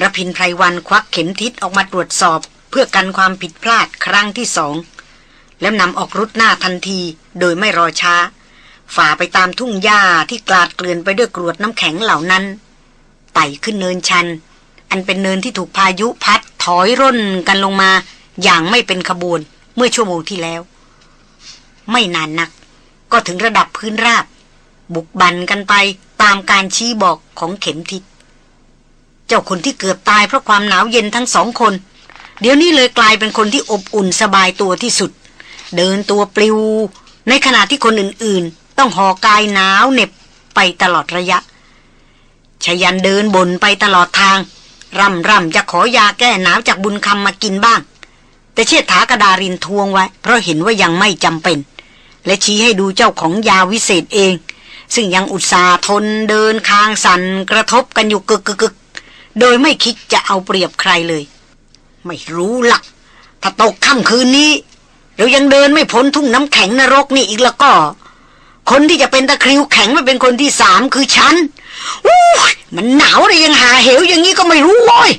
ระพินไพรวันควักเข็มทิศออกมาตรวจสอบ เพื่อกันความผิดพลาดครั้งที่สอง แล้วนำออกรุดหน้าทันทีโดยไม่รอช้า ฝ่าไปตามทุ่งหญ้าที่กลาดเกลื่อนไปด้วยกรวดน้ำแข็งเหล่านั้นไต่ขึ้นเนินชัน อันเป็นเนินที่ถูกพายุพัดถอยร่นกันลงมาอย่างไม่เป็นขบวน เมื่อชั่วโมงที่แล้ว ไม่นานนัก ก็ถึงระดับพื้นราบ บุกบันกันไปตามการชี้บอกของเข็มทิศเจ้าคนที่เกือบตายเพราะความหนาวเย็นทั้งสองคน เดี๋ยวนี้เลยกลายเป็นคนที่อบอุ่นสบายตัวที่สุด เดินตัวปลิว ในขณะที่คนอื่นๆ ต้องห่อกายหนาวเหน็บไปตลอดระยะชยันเดินบนไปตลอดทาง ร่ำร่ำจะขอยาแก้หนาวจากบุญคำมากินบ้าง แต่เชิดถากระดารินทวงไว้ เพราะเห็นว่ายังไม่จำเป็น และชี้ให้ดูเจ้าของยาวิเศษเอง ซึ่งยังอุตส่าห์ทนเดินคางสันกระทบกันอยู่กึกกึกโดยไม่คิดจะเอาเปรียบใครเลย ไม่รู้ละ่ะ ถ้าตกค่ำคืนนี้ เรายังเดินไม่พ้นทุ่งน้ำแข็งนรกนี่อีกแล้วก็ คนที่จะเป็นตะคริวแข็งมาเป็นคนที่สามคือฉันอู้มันหนาวเลยยังกะหาเหวอย่างนี้ก็ไม่รู้เลย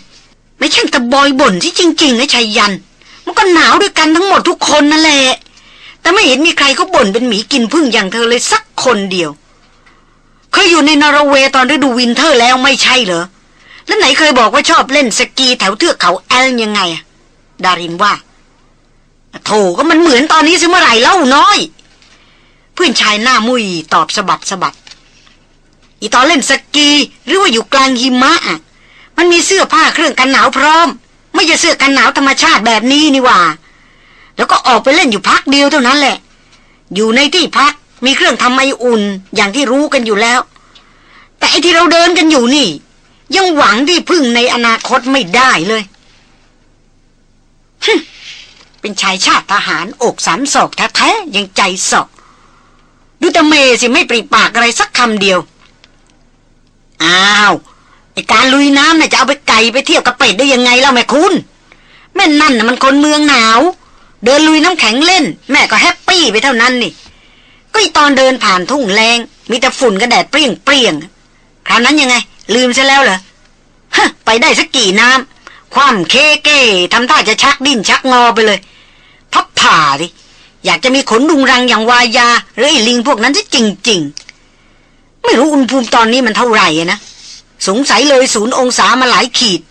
แหม ช่างตะบอยบ่นซะจริง ๆ นะชัยยัน มันก็หนาวด้วยกันทั้งหมดทุกคนนั่นแหละ แต่ไม่เห็นมีใครเขาบ่นเป็นหมีกินผึ้งอย่างเธอเลยสักคนเดียว เคยอยู่ในนอร์เวย์ตอนฤดู winter แล้วไม่ใช่เหรอ แล้วไหนเคยบอกว่าชอบเล่นสกีแถวเทือกเขาแอลป์ยังไง ดารินว่า โถก็มันเหมือนตอนนี้สิเมื่อไหร่เล่าน้อย เพื่อนชายหน้ามุยตอบสะบัดสะบัด อีตอนเล่นสกีหรือว่าอยู่กลางหิมะอะมันมีเสื้อผ้าเครื่องกันหนาวพร้อม ไม่ใช่เสื้อกันหนาวธรรมชาติแบบนี้นี่ว่า แล้วก็ออกไปเล่นอยู่พักเดียวเท่านั้นแหละ อยู่ในที่พักมีเครื่องทำไออุ่นอย่างที่รู้กันอยู่แล้ว แต่ไอที่เราเดินกันอยู่นี่ ยังหวังที่พึ่งในอนาคตไม่ได้เลยเป็นชายชาติทหารอกสามศอกแท้ๆยังใจเสาะ ดูแต่เมย์สิไม่ปริปากอะไรสักคำเดียว อ้าว ไอ้การลุยน้ำน่ะจะเอาไก่ไปเที่ยวกับเป็ดได้ยังไงเล่าแม่คุณ แม่นั่นน่ะมันคนเมืองหนาว เดินลุยน้ำแข็งเล่น แม่ก็ happy ไปเท่านั้นนี่ ก็อีตอนเดินผ่านทุ่งแล้งมีแต่ฝุ่นกะแดดเปรี้ยงเปรี้ยงคราวนั้นยังไง ลืมซะแล้วเหรอฮะไปได้สักกี่น้ำ ความเคเก้ทำท่าจะชักดิ้นชักงอไปเลย พับผ่าดิ อยากจะมีขนดุงรังอย่างวายาหรือไอ้ลิงพวกนั้นจะจริง ๆ ไม่รู้อุณหภูมิตอนนี้มันเท่าไหร่นะ สงสัยเลยศูนย์องศามาหลายขีด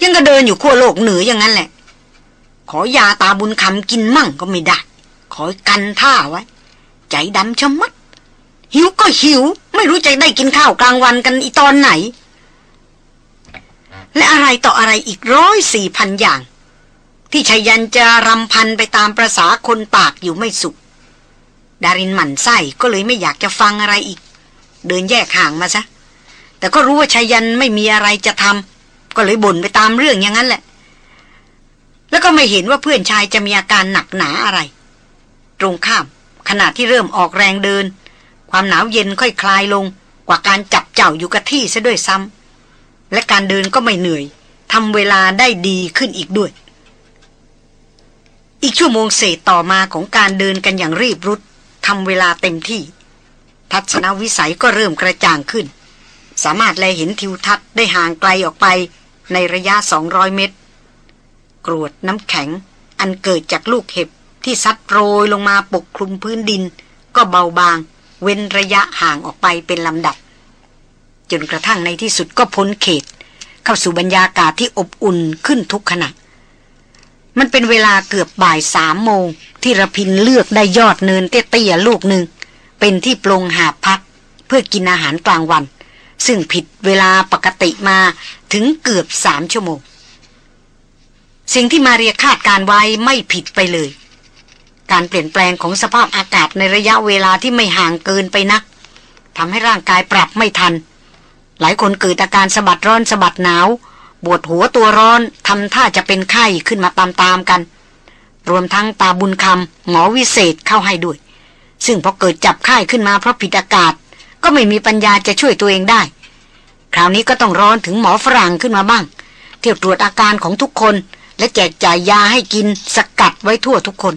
ยังก็เดินอยู่ขั้วโลกเหนืออย่างนั้นแหละ ขอยาตาบุญคำกินมั่งก็ไม่ได้ ขอกันท่าไว้ ใจดำชะมัด หิวก็หิว ไม่รู้จะได้กินข้าวกลางวันกันอีตอนไหน และอะไรต่ออะไรอีกร้อยสี่พันอย่าง ที่ชายันจะรำพันไปตามประษาคนปากอยู่ไม่สุขดารินหมั่นไส้ก็เลยไม่อยากจะฟังอะไรอีก เดินแยกห่างมาซะ แต่ก็รู้ว่าชายันไม่มีอะไรจะทำก็เลยบ่นไปตามเรื่องอย่างนั้นแหละ แล้วก็ไม่เห็นว่าเพื่อนชายจะมีอาการหนักหนาอะไร ตรงข้ามขณะที่เริ่มออกแรงเดิน ความหนาวเย็นค่อยคลายลง กว่าการจับเจ้าอยู่กับที่ซะด้วยซ้ำและการเดินก็ไม่เหนื่อยทำเวลาได้ดีขึ้นอีกด้วย อีกชั่วโมงเศษต่อมาของการเดินกันอย่างรีบรุดทำเวลาเต็มที่ ทัศนวิสัยก็เริ่มกระจ่างขึ้น สามารถแลเห็นทิวทัศน์ได้ห่างไกลออกไปในระยะ 200 เมตร กรวดน้ำแข็ง อันเกิดจากลูกเห็บที่ซัดโรยลงมาปกคลุมพื้นดิน ก็เบาบาง เว้นระยะห่างออกไปเป็นลำดับ จนกระทั่งในที่สุดก็พ้นเขต เข้าสู่บรรยากาศที่อบอุ่นขึ้นทุกขณะมันเป็นเวลาเกือบบ่ายสามโมง ที่ระพินเลือกได้ยอดเนินเตี้ยๆลูกหนึ่ง เป็นที่ปรงหาพัก เพื่อกินอาหารกลางวัน ซึ่งผิดเวลาปกติมาถึงเกือบสามชั่วโมง สิ่งที่มาเรียคาดการไว้ไม่ผิดไปเลย การเปลี่ยนแปลงของสภาพอากาศในระยะเวลาที่ไม่ห่างเกินไปนักทำให้ร่างกายปรับไม่ทัน หลายคนเกิดอาการสะบัดร้อนสะบัดหนาวปวดหัวตัวร้อนทำท่าจะเป็นไข้ขึ้นมาตามๆกัน รวมทั้งตาบุญคำหมอวิเศษเข้าให้ด้วย ซึ่งพอเกิดจับไข้ขึ้นมาเพราะผิดอากาศ ก็ไม่มีปัญญาจะช่วยตัวเองได้ คราวนี้ก็ต้องร้อนถึงหมอฝรั่งขึ้นมาบ้าง เที่ยวตรวจอาการของทุกคน และแจกจ่ายยาให้กินสกัดไว้ทั่วทุกคน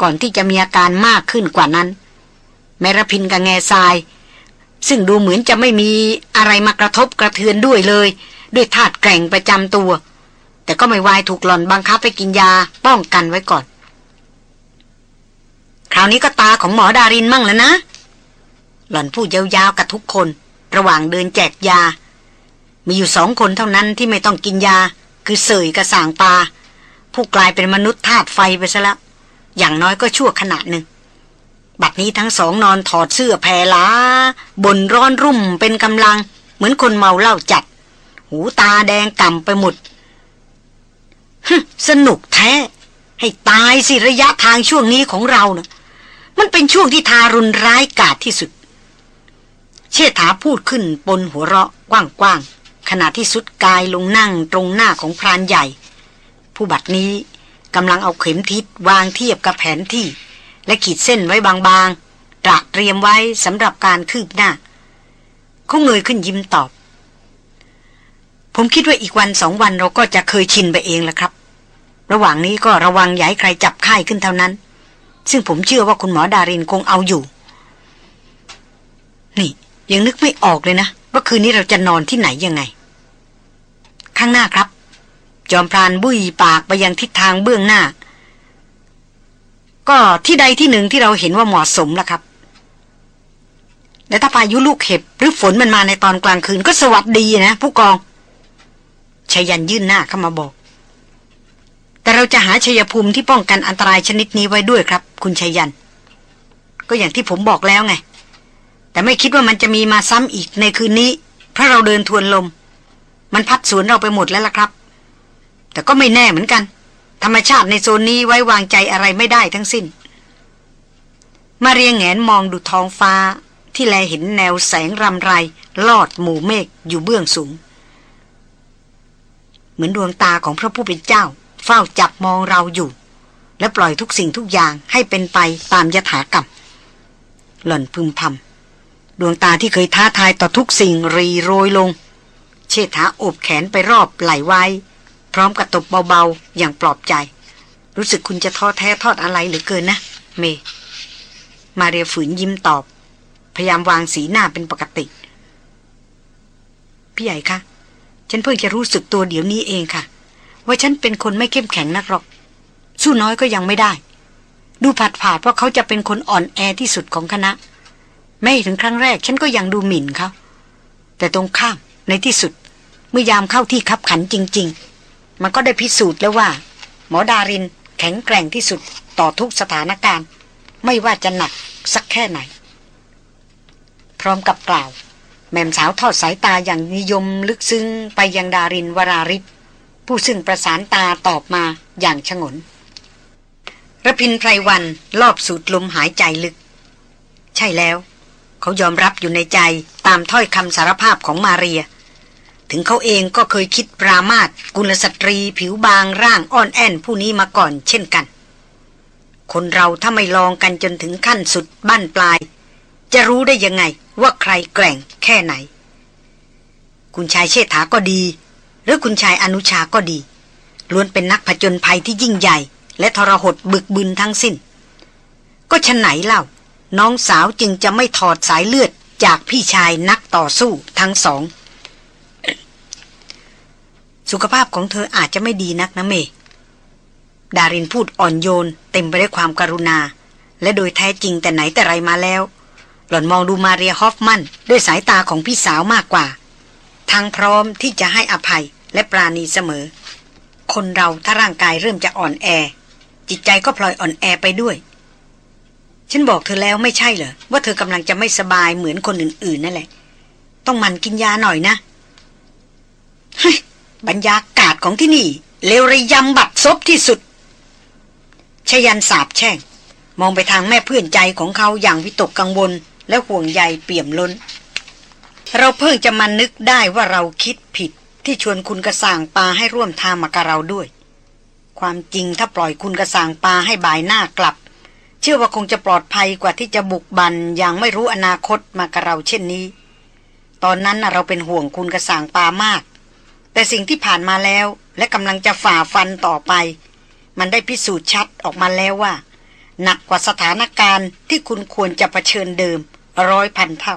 ก่อนที่จะมีอาการมากขึ้นกว่านั้น แมรพินกับแง่ทราย ซึ่งดูเหมือนจะไม่มีอะไรมากระทบกระเทือนด้วยเลย ด้วยธาตุแกร่งประจำตัว แต่ก็ไม่วายถูกหลอนบังคับไปกินยาป้องกันไว้ก่อน คราวนี้ก็ตาของหมอดารินมั่งแล้วนะ หล่อนพูดยาวๆกับทุกคน ระหว่างเดินแจกยา มีอยู่สองคนเท่านั้นที่ไม่ต้องกินยา คือเสยกระสางปลาผู้กลายเป็นมนุษย์ธาตุไฟไปซะแล้วอย่างน้อยก็ชั่วขณะหนึ่ง บัดนี้ทั้งสองนอนถอดเสื้อแพล้าบนร้อนรุ่มเป็นกำลัง เหมือนคนเมาเหล้าจัด หูตาแดงก่ำไปหมดฮึสนุกแท้ ให้ตายสิระยะทางช่วงนี้ของเรานะ่ะมันเป็นช่วงที่ทารุณร้ายกาจที่สุด เชษฐาพูดขึ้นปนหัวเราะกว้างๆขณะที่สุดกายลงนั่งตรงหน้าของพรานใหญ่ ผู้บัดนี้กำลังเอาเข็มทิศวางเทียบกับแผนที่ และขีดเส้นไว้บางๆตระเตรียมไว้สำหรับการคืบหน้าเขาเงยขึ้นยิ้มตอบ ผมคิดว่าอีกวันสองวันเราก็จะเคยชินไปเองแล้วครับ ระหว่างนี้ก็ระวังอย่าให้ใครจับไข้ขึ้นเท่านั้น ซึ่งผมเชื่อว่าคุณหมอดารินคงเอาอยู่ นี่ ยังนึกไม่ออกเลยนะว่าคืนนี้เราจะนอนที่ไหนยังไง ข้างหน้าครับ จอมพรานบุยปากไปยังทิศทางเบื้องหน้า ก็ที่ใดที่หนึ่งที่เราเห็นว่าเหมาะสมละครับ และถ้าพายุลูกเห็บหรือฝนมันมาในตอนกลางคืนก็สวัสดีนะ ผู้กองชยันยื่นหน้าเข้ามาบอก แต่เราจะหาชัยภูมิที่ป้องกันอันตรายชนิดนี้ไว้ด้วยครับ คุณชัยัน ก็อย่างที่ผมบอกแล้วไง แต่ไม่คิดว่ามันจะมีมาซ้ำอีกในคืนนี้ เพราะเราเดินทวนลม มันพัดสวนเราไปหมดแล้วล่ะครับ แต่ก็ไม่แน่เหมือนกัน ธรรมชาติในโซนนี้ไว้วางใจอะไรไม่ได้ทั้งสิ้น มาเรียงแงนมองดูท้องฟ้าที่แลเห็นแนวแสงรำไร ลอดหมู่เมฆอยู่เบื้องสูง เหมือนดวงตาของพระผู้เป็นเจ้า เฝ้าจับมองเราอยู่ และปล่อยทุกสิ่งทุกอย่างให้เป็นไปตามยถากรรมหล่อนพึมพำ ดวงตาที่เคยท้าทายต่อทุกสิ่งรีโรยลง เชษฐาโอบแขนไปรอบไหลไว้ พร้อมกับตบเบาๆ อย่างปลอบใจ รู้สึกคุณจะท้อแท้ทอดอะไรเหลือเกินนะ เม มาเรียฝืนยิ้มตอบ พยายามวางสีหน้าเป็นปกติ พี่ใหญ่คะฉันเพิ่งจะรู้สึกตัวเดี๋ยวนี้เองค่ะ ว่าฉันเป็นคนไม่เข้มแข็งนักหรอก สู้น้อยก็ยังไม่ได้ ดูผัดผ่าเพราะเขาจะเป็นคนอ่อนแอที่สุดของคณะ ไม่ถึงครั้งแรกฉันก็ยังดูหมิ่นเขาแต่ตรงข้ามในที่สุด เมื่อยามเข้าที่คับขันจริง ๆ มันก็ได้พิสูจน์แล้วว่า หมอดารินแข็งแกร่งที่สุดต่อทุกสถานการณ์ ไม่ว่าจะหนักสักแค่ไหน พร้อมกับกล่าว แม่มสาวทอดสายตาอย่างนิยมลึกซึ้งไปยังดารินวราริศผู้ซึ่งประสานตาตอบมาอย่างชงนระพินไพรวันรอบสูดลมหายใจลึก ใช่แล้ว เขายอมรับอยู่ในใจตามถ้อยคำสารภาพของมาเรีย ถึงเขาเองก็เคยคิดปรามาสกุลสตรีผิวบางร่างอ่อนแอนผู้นี้มาก่อนเช่นกัน คนเราถ้าไม่ลองกันจนถึงขั้นสุดบั้นปลาย จะรู้ได้ยังไงว่าใครแกร่งแค่ไหน คุณชายเชษฐาก็ดี หรือคุณชายอนุชาก็ดี ล้วนเป็นนักผจญภัยที่ยิ่งใหญ่ และทรหดบึกบึนทั้งสิ้น ก็ฉะไหนเล่า น้องสาวจึงจะไม่ถอดสายเลือดจากพี่ชายนักต่อสู้ทั้งสอง สุขภาพของเธออาจจะไม่ดีนักนะเม ดารินพูดอ่อนโยน เต็มไปด้วยความการุณา และโดยแท้จริงแต่ไหนแต่ไรมาแล้ว หล่อนมองดูมาเรียฮอฟมันด้วยสายตาของพี่สาวมากกว่า ทางพร้อมที่จะให้อภัยและปราณีเสมอ คนเราถ้าร่างกายเริ่มจะอ่อนแอ จิตใจก็พลอยอ่อนแอไปด้วย ฉันบอกเธอแล้วไม่ใช่เหรอ ว่าเธอกำลังจะไม่สบายเหมือนคนอื่นๆนั่นแหละ ต้องมันกินยาหน่อยนะเฮ้ยบรรยากาศของที่นี่ เลวระยำบัดซบที่สุดชยันสาบแช่ง มองไปทางแม่เพื่อนใจของเขาอย่างวิตกกังวล และห่วงใยเปี่ยมล้น เราเพิ่งจะมานึกได้ว่าเราคิดผิดที่ชวนคุณกระสางปลาให้ร่วมทางมากับเราด้วย ความจริงถ้าปล่อยคุณกระสางปลาให้บายหน้ากลับ เชื่อว่าคงจะปลอดภัยกว่าที่จะบุกบันอย่างไม่รู้อนาคตมากับเราเช่นนี้ ตอนนั้นเราเป็นห่วงคุณกระสางปลามาก แต่สิ่งที่ผ่านมาแล้วและกำลังจะฝ่าฟันต่อไป มันได้พิสูจน์ชัดออกมาแล้วว่า หนักกว่าสถานการณ์ที่คุณควรจะะเผชิญเดิมร้อยพันเท่า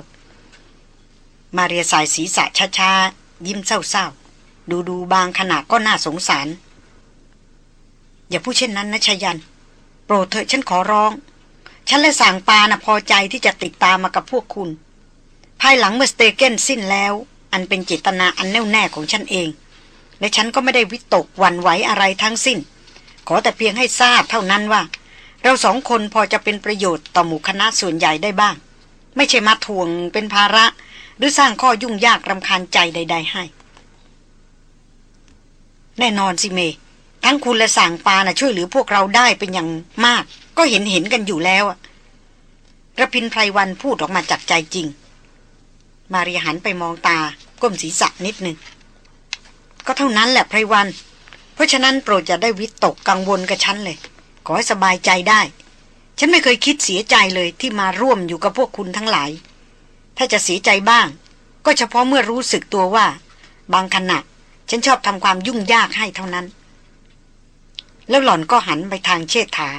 มาเรียสายศีรษะช้าๆ ยิ้มเศร้าๆ ดูดูบางขณะก็น่าสงสาร อย่าพูดเช่นนั้นนะชยัน รดเถอะฉันขอร้อง ฉันและสางปานะพอใจที่จะติดตามมากับพวกคุณ ภายหลังเมื่อสเตเกนสิ้นแล้ว อันเป็นเจตนาอันแน่วแน่ของฉันเอง และฉันก็ไม่ได้วิตกวันไหวอะไรทั้งสิ้น ขอแต่เพียงให้ทราบเท่านั้นว่า เราสองคนพอจะเป็นประโยชน์ต่อหมู่คณะส่วนใหญ่ได้บ้าง ไม่ใช่มาทวงเป็นภาระ หรือสร้างข้อยุ่งยากรำคาญใจใด ๆ ให้ แน่นอนสิเมย์ ทั้งคุณและสั่งปานะช่วยเหลือพวกเราได้เป็นอย่างมาก ก็เห็นเห็นกันอยู่แล้วอะระพินไพรวันพูดออกมาจากใจจริง มารีหันไปมองตา ก้มศีรษะนิดนึง ก็เท่านั้นแหละไพรวัน เพราะฉะนั้นโปรดอย่าได้วิตกกังวลกับฉันเลย ขอให้สบายใจได้ ฉันไม่เคยคิดเสียใจเลยที่มาร่วมอยู่กับพวกคุณทั้งหลาย ถ้าจะเสียใจบ้าง ก็เฉพาะเมื่อรู้สึกตัวว่า บางขณะฉันชอบทำความยุ่งยากให้เท่านั้น แล้วหล่อนก็หันไปทางเชษฐา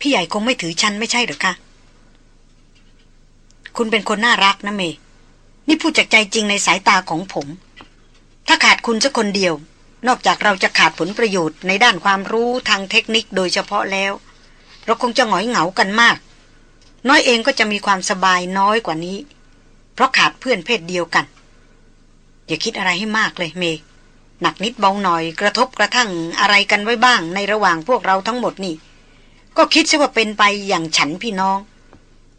พี่ใหญ่คงไม่ถือฉันไม่ใช่หรือคะ คุณเป็นคนน่ารักนะเม นี่พูดจากใจจริงในสายตาของผม ถ้าขาดคุณสักคนเดียว นอกจากเราจะขาดผลประโยชน์ในด้านความรู้ทางเทคนิคโดยเฉพาะแล้ว เราคงจะหงอยเหงากันมาก น้อยเองก็จะมีความสบายน้อยกว่านี้ เพราะขาดเพื่อนเพศเดียวกัน อย่าคิดอะไรให้มากเลยเมย์ หนักนิดเบาหน่อยกระทบกระทั่งอะไรกันไว้บ้างในระหว่างพวกเราทั้งหมดนี่ ก็คิดซะว่าเป็นไปอย่างฉันพี่น้อง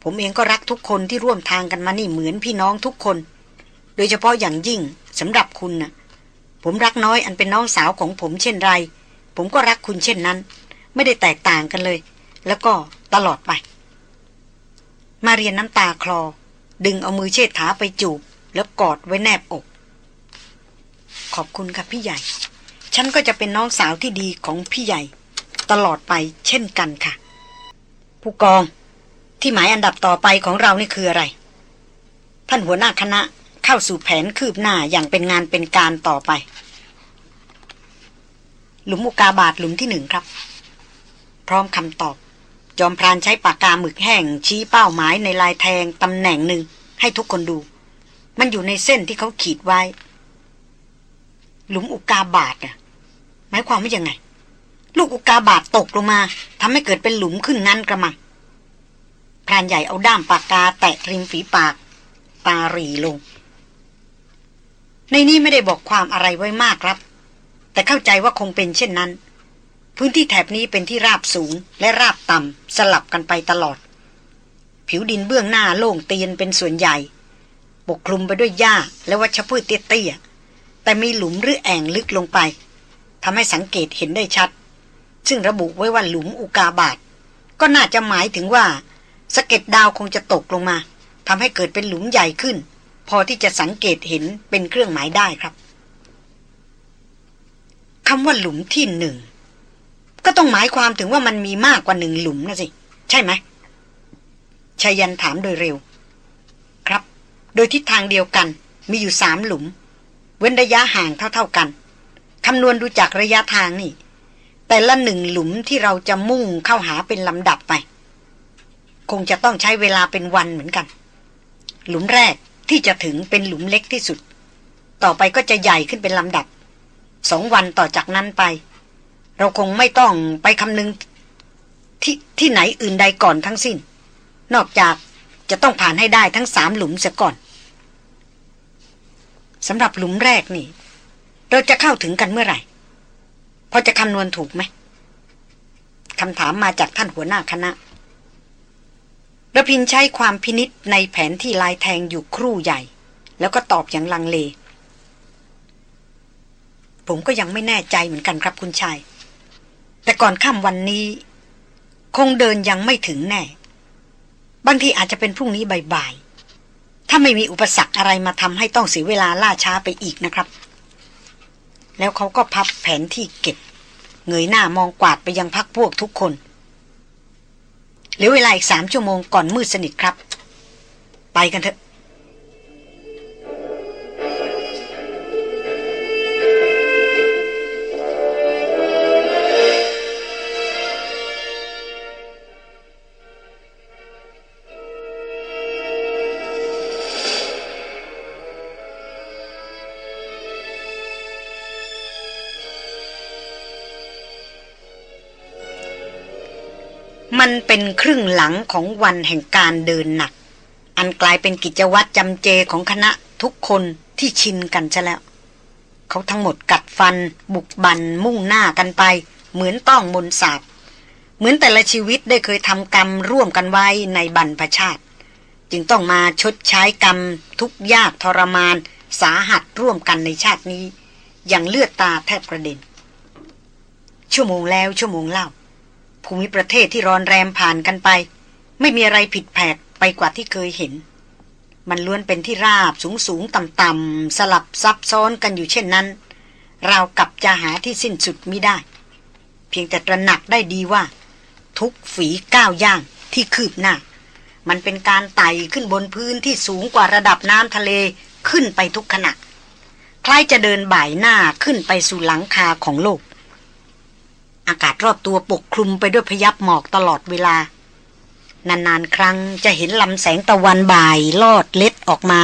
ผมเองก็รักทุกคนที่ร่วมทางกันมานี่เหมือนพี่น้องทุกคน โดยเฉพาะอย่างยิ่งสำหรับคุณนะ่ะผมรักน้อยอันเป็นน้องสาวของผมเช่นไร ผมก็รักคุณเช่นนั้น ไม่ได้แตกต่างกันเลย แล้วก็ตลอดไป มาเรียนน้ำตาคลอ ดึงเอามือเชิดขาไปจูบแล้วกอดไว้แนบอก ขอบคุณครับพี่ใหญ่ ฉันก็จะเป็นน้องสาวที่ดีของพี่ใหญ่ ตลอดไปเช่นกันค่ะ ผู้กอง ที่หมายอันดับต่อไปของเรานี่คืออะไร ท่านหัวหน้าคณะเข้าสู่แผนคืบหน้าอย่างเป็นงานเป็นการต่อไป หลุมอุกาบาทหลุมที่หนึ่งครับ พร้อมคำตอบ จอมพรานใช้ปากกาหมึกแห้ง ชี้เป้าหมายในลายแทงตำแหน่งหนึ่งให้ทุกคนดู มันอยู่ในเส้นที่เขาขีดไว้ หลุมอุกาบาทอะหมายความว่ายังไง ลูกอุกาบาทตกลงมาทำให้เกิดเป็นหลุมขึ้นงั้นกระมังพรานใหญ่เอาด้ามปากกาแตะริมฝีปาก ตาหรีลง ในนี้ไม่ได้บอกความอะไรไว้มากครับ แต่เข้าใจว่าคงเป็นเช่นนั้น พื้นที่แถบนี้เป็นที่ราบสูงและราบต่ำสลับกันไปตลอด ผิวดินเบื้องหน้าโล่งเตียนเป็นส่วนใหญ่ ปกคลุมไปด้วยหญ้าและวัชพืชเตี้ยๆ แต่มีหลุมหรือแอ่งลึกลงไปทำให้สังเกตเห็นได้ชัด ซึ่งระบุไว้ว่าหลุมอุกาบาตก็น่าจะหมายถึงว่าสะเก็ดดาวคงจะตกลงมาทำให้เกิดเป็นหลุมใหญ่ขึ้น พอที่จะสังเกตเห็นเป็นเครื่องหมายได้ครับคำว่าหลุมที่หนึ่งก็ต้องหมายความถึงว่ามันมีมากกว่าหนึ่งหลุมนะสิ ใช่ไหมชายันถามโดยเร็ว ครับ โดยทิศทางเดียวกันมีอยู่สามหลุม เว้นระยะห่างเท่าๆกันคำนวณดูจากระยะทางนี่ แต่ละหนึ่งหลุมที่เราจะมุ่งเข้าหาเป็นลำดับไป คงจะต้องใช้เวลาเป็นวันเหมือนกัน หลุมแรกที่จะถึงเป็นหลุมเล็กที่สุด ต่อไปก็จะใหญ่ขึ้นเป็นลำดับสองวันต่อจากนั้นไป เราคงไม่ต้องไปคำนึงที่ที่ไหนอื่นใดก่อนทั้งสิ้น นอกจากจะต้องผ่านให้ได้ทั้งสามหลุมเสียก่อน สำหรับหลุมแรกนี่ เราจะเข้าถึงกันเมื่อไหร่พอจะคำนวณถูกไหมคำถามมาจากท่านหัวหน้าคณะระพินใช้ความพินิษในแผนที่ลายแทงอยู่ครู่ใหญ่ แล้วก็ตอบอย่างลังเล ผมก็ยังไม่แน่ใจเหมือนกันครับคุณชาย แต่ก่อนค่ำวันนี้ คงเดินยังไม่ถึงแน่ บางทีอาจจะเป็นพรุ่งนี้บ่าย ถ้าไม่มีอุปสรรคอะไรมาทำให้ต้องเสียเวลาล่าช้าไปอีกนะครับ แล้วเขาก็พับแผนที่เก็บ เงยหน้ามองกวาดไปยังพักพวกทุกคนเหลือเวลาอีกสามชั่วโมงก่อนมืดสนิทครับ ไปกันเถอะ มันเป็นครึ่งหลังของวันแห่งการเดินหนัก อันกลายเป็นกิจวัตรจำเจของคณะทุกคนที่ชินกันซะแล้ว เขาทั้งหมดกัดฟัน บุกบันมุ่งหน้ากันไป เหมือนต้องมนสาบเหมือนแต่ละชีวิตได้เคยทำกรรมร่วมกันไว้ในบรรพชาติ จึงต้องมาชดใช้กรรม ทุกยากทรมาน สาหัสร่วมกันในชาตินี้ อย่างเลือดตาแทบกระเด็นชั่วโมงแล้วชั่วโมงเล่า ภูมิประเทศที่ร้อนแรมผ่านกันไป ไม่มีอะไรผิดแผกไปกว่าที่เคยเห็น มันล้วนเป็นที่ราบสูงสูงต่ำต่ำสลับซับซ้อนกันอยู่เช่นนั้น เรากับจะหาที่สิ้นสุดไมิได้ เพียงแต่ตระหนักได้ดีว่า ทุกฝีก้าวย่างที่คืบหน้า มันเป็นการไต่ขึ้นบนพื้นที่สูงกว่าระดับน้ำทะเลขึ้นไปทุกขณะคล้ายจะเดินบ่ายหน้าขึ้นไปสู่หลังคาของโลก อากาศรอบตัวปกคลุมไปด้วยพยับหมอกตลอดเวลา นานๆ ครั้งจะเห็นลำแสงตะวันบ่ายลอดเล็ดออกมา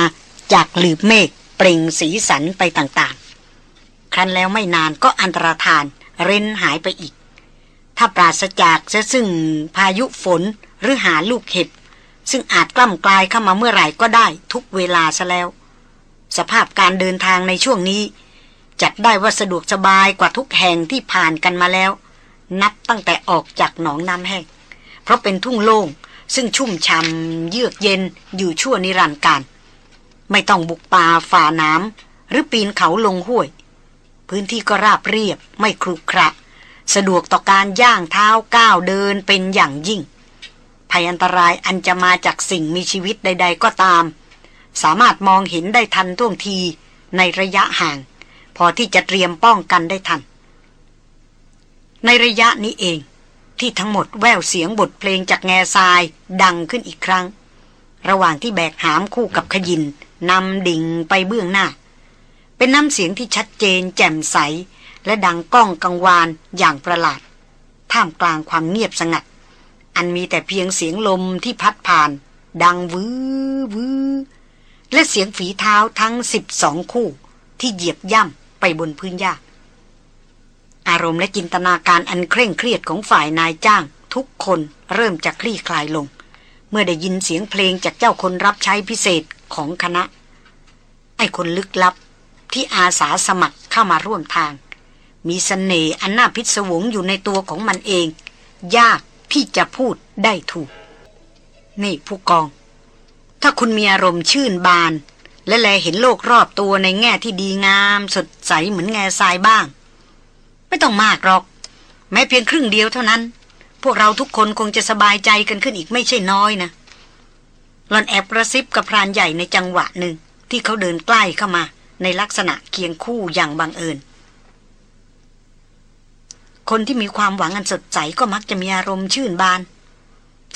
จากหลืบเมฆเปล่งสีสันไปต่างๆ ครั้นแล้วไม่นานก็อันตรธานเร้นหายไปอีก ถ้าปราศจากจะซึ่งพายุฝนหรือหาลูกเห็บ ซึ่งอาจกล้ำกลายเข้ามาเมื่อไหร่ก็ได้ทุกเวลาซะแล้ว สภาพการเดินทางในช่วงนี้ จัดได้ว่าสะดวกสบายกว่าทุกแห่งที่ผ่านกันมาแล้ว นับตั้งแต่ออกจากหนองน้ำแห้ง เพราะเป็นทุ่งโล่งซึ่งชุ่มช่ำเยือกเย็นอยู่ชั่วนิรันดร์การ ไม่ต้องบุกป่าฝ่าน้ำหรือปีนเขาลงห้วย พื้นที่ก็ราบเรียบไม่ครุขระ สะดวกต่อการย่างเท้าก้าวเดินเป็นอย่างยิ่ง ภัยอันตรายอันจะมาจากสิ่งมีชีวิตใด ๆ ก็ตาม สามารถมองเห็นได้ทันท่วงทีในระยะห่าง พอที่จะเตรียมป้องกันได้ทัน ในระยะนี้เอง ที่ทั้งหมดแววเสียงบทเพลงจากแง่ทรายดังขึ้นอีกครั้ง ระหว่างที่แบกหามคู่กับขยินนำดิ่งไปเบื้องหน้า เป็นน้ำเสียงที่ชัดเจนแจ่มใส และดังก้องกังวานอย่างประหลาด ท่ามกลางความเงียบสงัด อันมีแต่เพียงเสียงลมที่พัดผ่าน ดังวื้อวื้อและเสียงฝีเท้าทั้งสิบสองคู่ที่เหยียบย่ำไปบนพื้นหญ้า อารมณ์และจินตนาการอันเคร่งเครียดของฝ่ายนายจ้าง ทุกคนเริ่มจะคลี่คลายลง เมื่อได้ยินเสียงเพลงจากเจ้าคนรับใช้พิเศษของคณะ ไอ้คนลึกลับที่อาสาสมัครเข้ามาร่วมทาง มีสเสน่ห์อันน่าพิศวงอยู่ในตัวของมันเอง ยากที่จะพูดได้ถูก นี่ผู้กอง ถ้าคุณมีอารมณ์ชื่นบาน และแลเห็นโลกรอบตัวในแง่ที่ดีงาม สดใสเหมือนแง่ทรายบ้าง ไม่ต้องมากหรอก แม้เพียงครึ่งเดียวเท่านั้น พวกเราทุกคนคงจะสบายใจกันขึ้นอีกไม่ใช่น้อยนะหลอนแอบกระซิบกับพรานใหญ่ในจังหวะหนึ่งที่เขาเดินใกล้เข้ามา ในลักษณะเคียงคู่อย่างบังเอิญ คนที่มีความหวังอันสดใสก็มักจะมีอารมณ์ชื่นบาน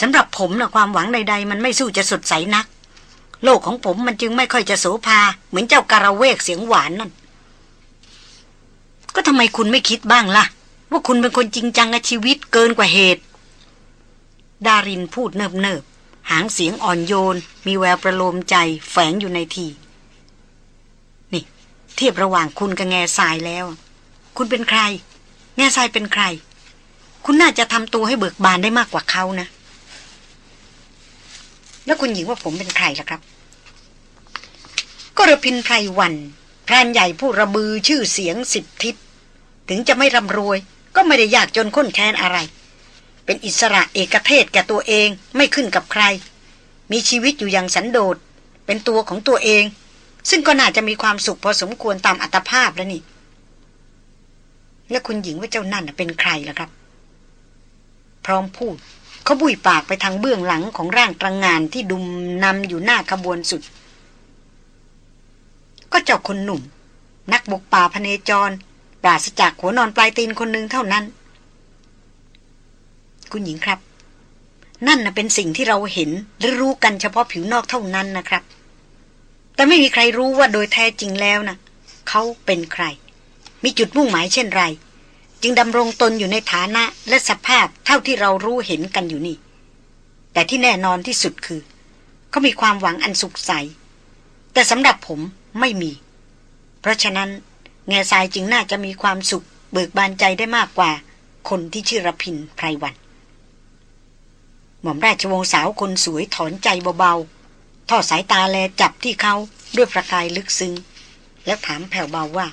สำหรับผมนะความหวังใดๆ มันไม่สู้จะสดใสนัก โลกของผมมันจึงไม่ค่อยจะโสภา เหมือนเจ้าการะเวกเสียงหวานนั่น ก็ทำไมคุณไม่คิดบ้างละ่ะ ว่าคุณเป็นคนจริงจังกับชีวิตเกินกว่าเหตุ ดารินพูดเนิบเนิบหางเสียงอ่อนโยน มีแววประโลมใจแฝงอยู่ในทีนี่ เทียบระหว่างคุณกับแง่ทรายแล้ว คุณเป็นใคร แง่ทรายเป็นใคร คุณน่าจะทำตัวให้เบิกบานได้มากกว่าเขานะ แล้วคุณหญิงว่าผมเป็นใครล่ะครับ ก็ระพินไพรวัน พรานใหญ่ผู้ระบือชื่อเสียงสิบทิศ ถึงจะไม่ร่ำรวย ก็ไม่ได้ยากจนข้นแค้นอะไร เป็นอิสระเอกเทศแก่ตัวเองไม่ขึ้นกับใคร มีชีวิตอยู่อย่างสันโดษ เป็นตัวของตัวเอง ซึ่งก็น่าจะมีความสุขพอสมควรตามอัตภาพแล้วนี่แล้วคุณหญิงว่าเจ้านั่นเป็นใครล่ะครับ พร้อมพูดเขาบุยปากไปทางเบื้องหลังของร่างตรังงานที่ดุมนำอยู่หน้าขบวนสุด ก็เจ้าคนหนุ่ม นักบุกป่าพเนจร ปราศจากหัวนอนปลายตีนคนหนึ่งเท่านั้น คุณหญิงครับ นั่นนะเป็นสิ่งที่เราเห็นหรือรู้กันเฉพาะผิวนอกเท่านั้นนะครับ แต่ไม่มีใครรู้ว่าโดยแท้จริงแล้วนะเขาเป็นใคร มีจุดมุ่งหมายเช่นไร จึงดำรงตนอยู่ในฐานะและสภาพเท่าที่เรารู้เห็นกันอยู่นี่ แต่ที่แน่นอนที่สุดคือ เขามีความหวังอันสุขใส แต่สำหรับผม ไม่มี เพราะฉะนั้น แง่ทรายจึงน่าจะมีความสุข เบิกบานใจได้มากกว่า คนที่ชื่อรพินไพรวัน หม่อมราชวงศ์สาวคนสวยถอนใจเบาๆทอดสายตาแลจับที่เขาด้วยประกายลึกซึ้งแล้วถามแผ่วเบาว่า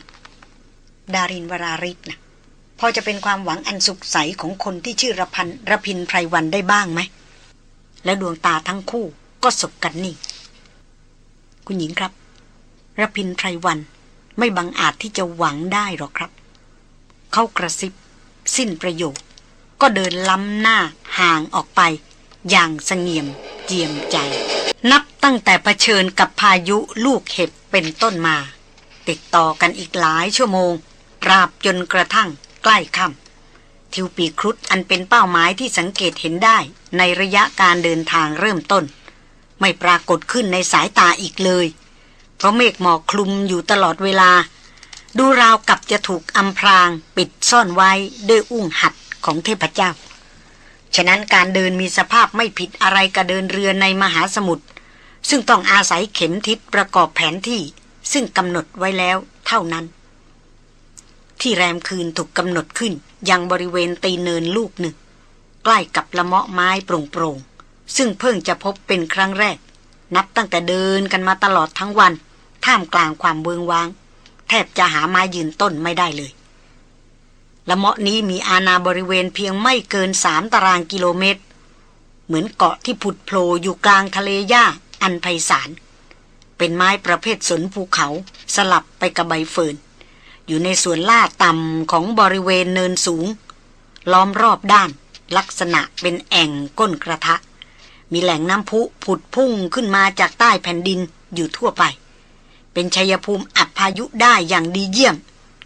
ดารินวราริศนะพอจะเป็นความหวังอันสุขใสของคนที่ชื่อระพันระพินไพรวันได้บ้างไหม แล้วดวงตาทั้งคู่ก็สบกันนิ่ง คุณหญิงครับ ระพินไพรวัน ไม่บังอาจที่จะหวังได้หรอกครับ เขากระซิบ สิ้นประโยค ก็เดินล้ำหน้าห่างออกไป อย่างสงเงียมเจียมใจ นับตั้งแต่เผชิญกับพายุลูกเห็บเป็นต้นมา ติดต่อกันอีกหลายชั่วโมง ราบจนกระทั่งใกล้ค่ำทิวปีครุฑอันเป็นเป้าหมายที่สังเกตเห็นได้ในระยะการเดินทางเริ่มต้น ไม่ปรากฏขึ้นในสายตาอีกเลย เพราะเมฆหมอกคลุมอยู่ตลอดเวลา ดูราวกับจะถูกอำพรางปิดซ่อนไว้ด้วยอุ้งหัดของเทพเจ้า ฉะนั้นการเดินมีสภาพไม่ผิดอะไรกับเดินเรือในมหาสมุทรซึ่งต้องอาศัยเข็มทิศประกอบแผนที่ซึ่งกำหนดไว้แล้วเท่านั้น ที่แรมคืนถูกกำหนดขึ้นยังบริเวณตีเนินลูกหนึ่ง ใกล้กับละเมาะไม้โปร่งๆซึ่งเพิ่งจะพบเป็นครั้งแรก นับตั้งแต่เดินกันมาตลอดทั้งวัน ท่ามกลางความเบืองวาง แทบจะหาม้ยืนต้นไม่ได้เลย ละเมาะนี้มีอาณาบริเวณเพียงไม่เกินสามตารางกิโลเมตร เหมือนเกาะที่ผุดโผล่อยู่กลางทะเลหญ้าอันไพศาล เป็นไม้ประเภทสนภูเขาสลับไปกับใบเฟิร์นอยู่ในส่วนล่าต่ำของบริเวณเนินสูง ล้อมรอบด้าน ลักษณะเป็นแอ่งก้นกระทะ มีแหล่งน้ำพุผุดพุ่งขึ้นมาจากใต้แผ่นดินอยู่ทั่วไป เป็นชัยภูมิอับพายุได้อย่างดีเยี่ยม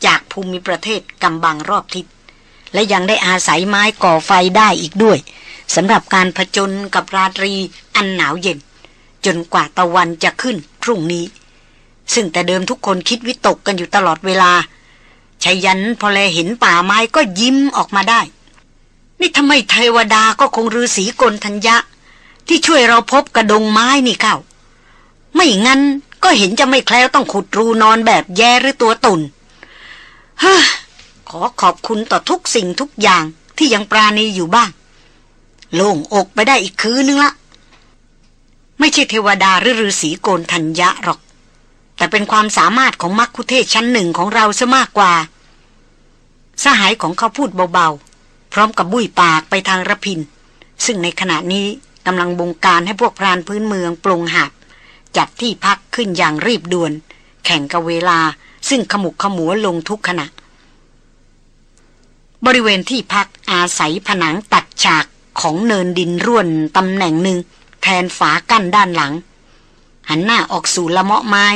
จากภูมิประเทศกำบังรอบทิศ และยังได้อาศัยไม้ก่อไฟได้อีกด้วยสำหรับการผจญกับราตรีอันหนาวเย็น จนกว่าตะวันจะขึ้นพรุ่งนี้ ซึ่งแต่เดิมทุกคนคิดวิตกกันอยู่ตลอดเวลาชายันพอแลเห็นป่าไม้ก็ยิ้มออกมาได้ นี่ทำไมเทวดาก็คงฤาษีกลทัญญะ ที่ช่วยเราพบกระดงไม้นี่เข้า ไม่งั้น ก็เห็นจะไม่แคล้วต้องขุดรูนอนแบบแย่หรือตัวตุนเฮ้ขอขอบคุณต่อทุกสิ่งทุกอย่างที่ยังปราณีอยู่บ้าง โล่งอกไปได้อีกคืนนึงละไม่ใช่เทวดาหรือฤาษีโกนทัญญะหรอก แต่เป็นความสามารถของมักคุเทศชั้นหนึ่งของเราซะมากกว่า สหายของเขาพูดเบาๆ พร้อมกับบุ้ยปากไปทางระพิน ซึ่งในขณะนี้กำลังบงการให้พวกพรานพื้นเมืองปลงหับ จัดที่พักขึ้นอย่างรีบด่วน แข่งกับเวลาซึ่งขมุกขมัวลงทุกขณะ บริเวณที่พักอาศัยผนังตัดฉากของเนินดินร่วนตำแหน่งหนึ่ง แทนฝากั้นด้านหลัง หันหน้าออกสู่ละเมาะไม้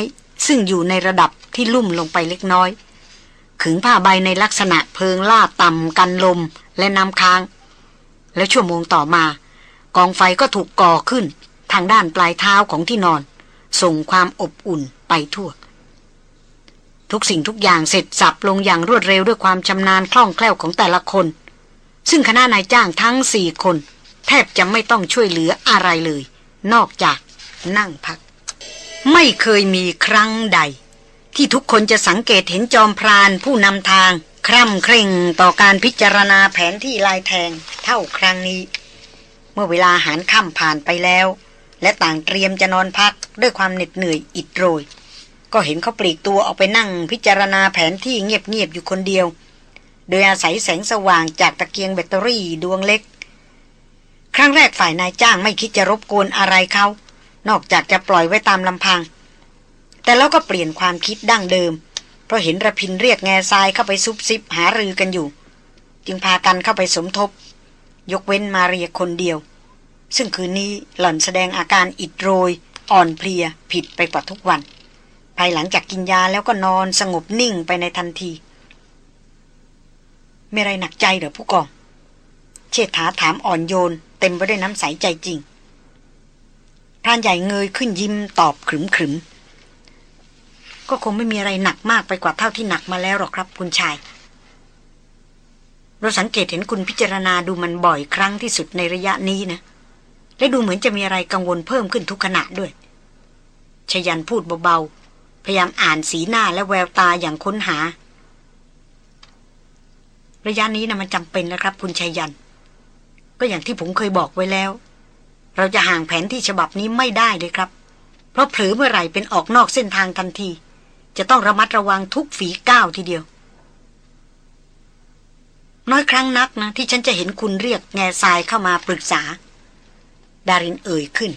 ซึ่งอยู่ในระดับที่ลุ่มลงไปเล็กน้อย ขึงผ้าใบในลักษณะเพิงล่าต่ำกันลมและน้ำค้าง แล้วชั่วโมงต่อมา กองไฟก็ถูกก่อขึ้นทางด้านปลายเท้าของที่นอน ส่งความอบอุ่นไปทั่ว ทุกสิ่งทุกอย่างเสร็จสับลงอย่างรวดเร็วด้วยความชำนาญคล่องแคล่วของแต่ละคน ซึ่งคณะนายจ้างทั้งสี่คน แทบจะไม่ต้องช่วยเหลืออะไรเลย นอกจากนั่งพัก ไม่เคยมีครั้งใด ที่ทุกคนจะสังเกตเห็นจอมพรานผู้นำทาง คร่ำเคร่งต่อการพิจารณาแผนที่ลายแทงเท่าครั้งนี้ เมื่อเวลาหารค่ำผ่านไปแล้ว และต่างเตรียมจะนอนพักด้วยความเหน็ดเหนื่อยอิดโรย ก็เห็นเขาปลีกตัวออกไปนั่งพิจารณาแผนที่เงียบๆอยู่คนเดียว โดยอาศัยแสงสว่างจากตะเกียงแบตเตอรี่ดวงเล็ก ครั้งแรกฝ่ายนายจ้างไม่คิดจะรบกวนอะไรเขา นอกจากจะปล่อยไว้ตามลำพัง แต่แล้วก็เปลี่ยนความคิดดั้งเดิม เพราะเห็นระพินเรียกแง่ทรายเข้าไปซุบซิบหารือกันอยู่ จึงพากันเข้าไปสมทบ ยกเว้นมาเรียคนเดียว ซึ่งคืนนี้หล่อนแสดงอาการอิดโรย อ่อนเพลียผิดไปกว่าทุกวัน ภายหลังจากกินยาแล้วก็นอนสงบนิ่งไปในทันที ไม่ไรหนักใจเหรอผู้กอง เชษฐาถามอ่อนโยน เต็มไปด้วยน้ำใสใจจริงพรานใหญ่เงยขึ้นยิ้มตอบขรึมขรึมก็คงไม่มีอะไรหนักมากไปกว่าเท่าที่หนักมาแล้วหรอกครับ คุณชาย เราสังเกตเห็นคุณพิจารณาดูมันบ่อยครั้งที่สุดในระยะนี้นะ และดูเหมือนจะมีอะไรกังวลเพิ่มขึ้นทุกขณะด้วย ชยันพูดเบาๆ พยายามอ่านสีหน้าและแววตาอย่างค้นหา ระยะนี้นะมันจำเป็นนะครับ คุณชยัน ก็อย่างที่ผมเคยบอกไว้แล้ว เราจะห่างแผนที่ฉบับนี้ไม่ได้เลยครับ เพราะเผลอเมื่อไหร่เป็นออกนอกเส้นทางทันที จะต้องระมัดระวังทุกฝีก้าวทีเดียวน้อยครั้งนักนะที่ฉันจะเห็นคุณเรียกแง่ทรายเข้ามาปรึกษา ดารินเอ่ยขึ้น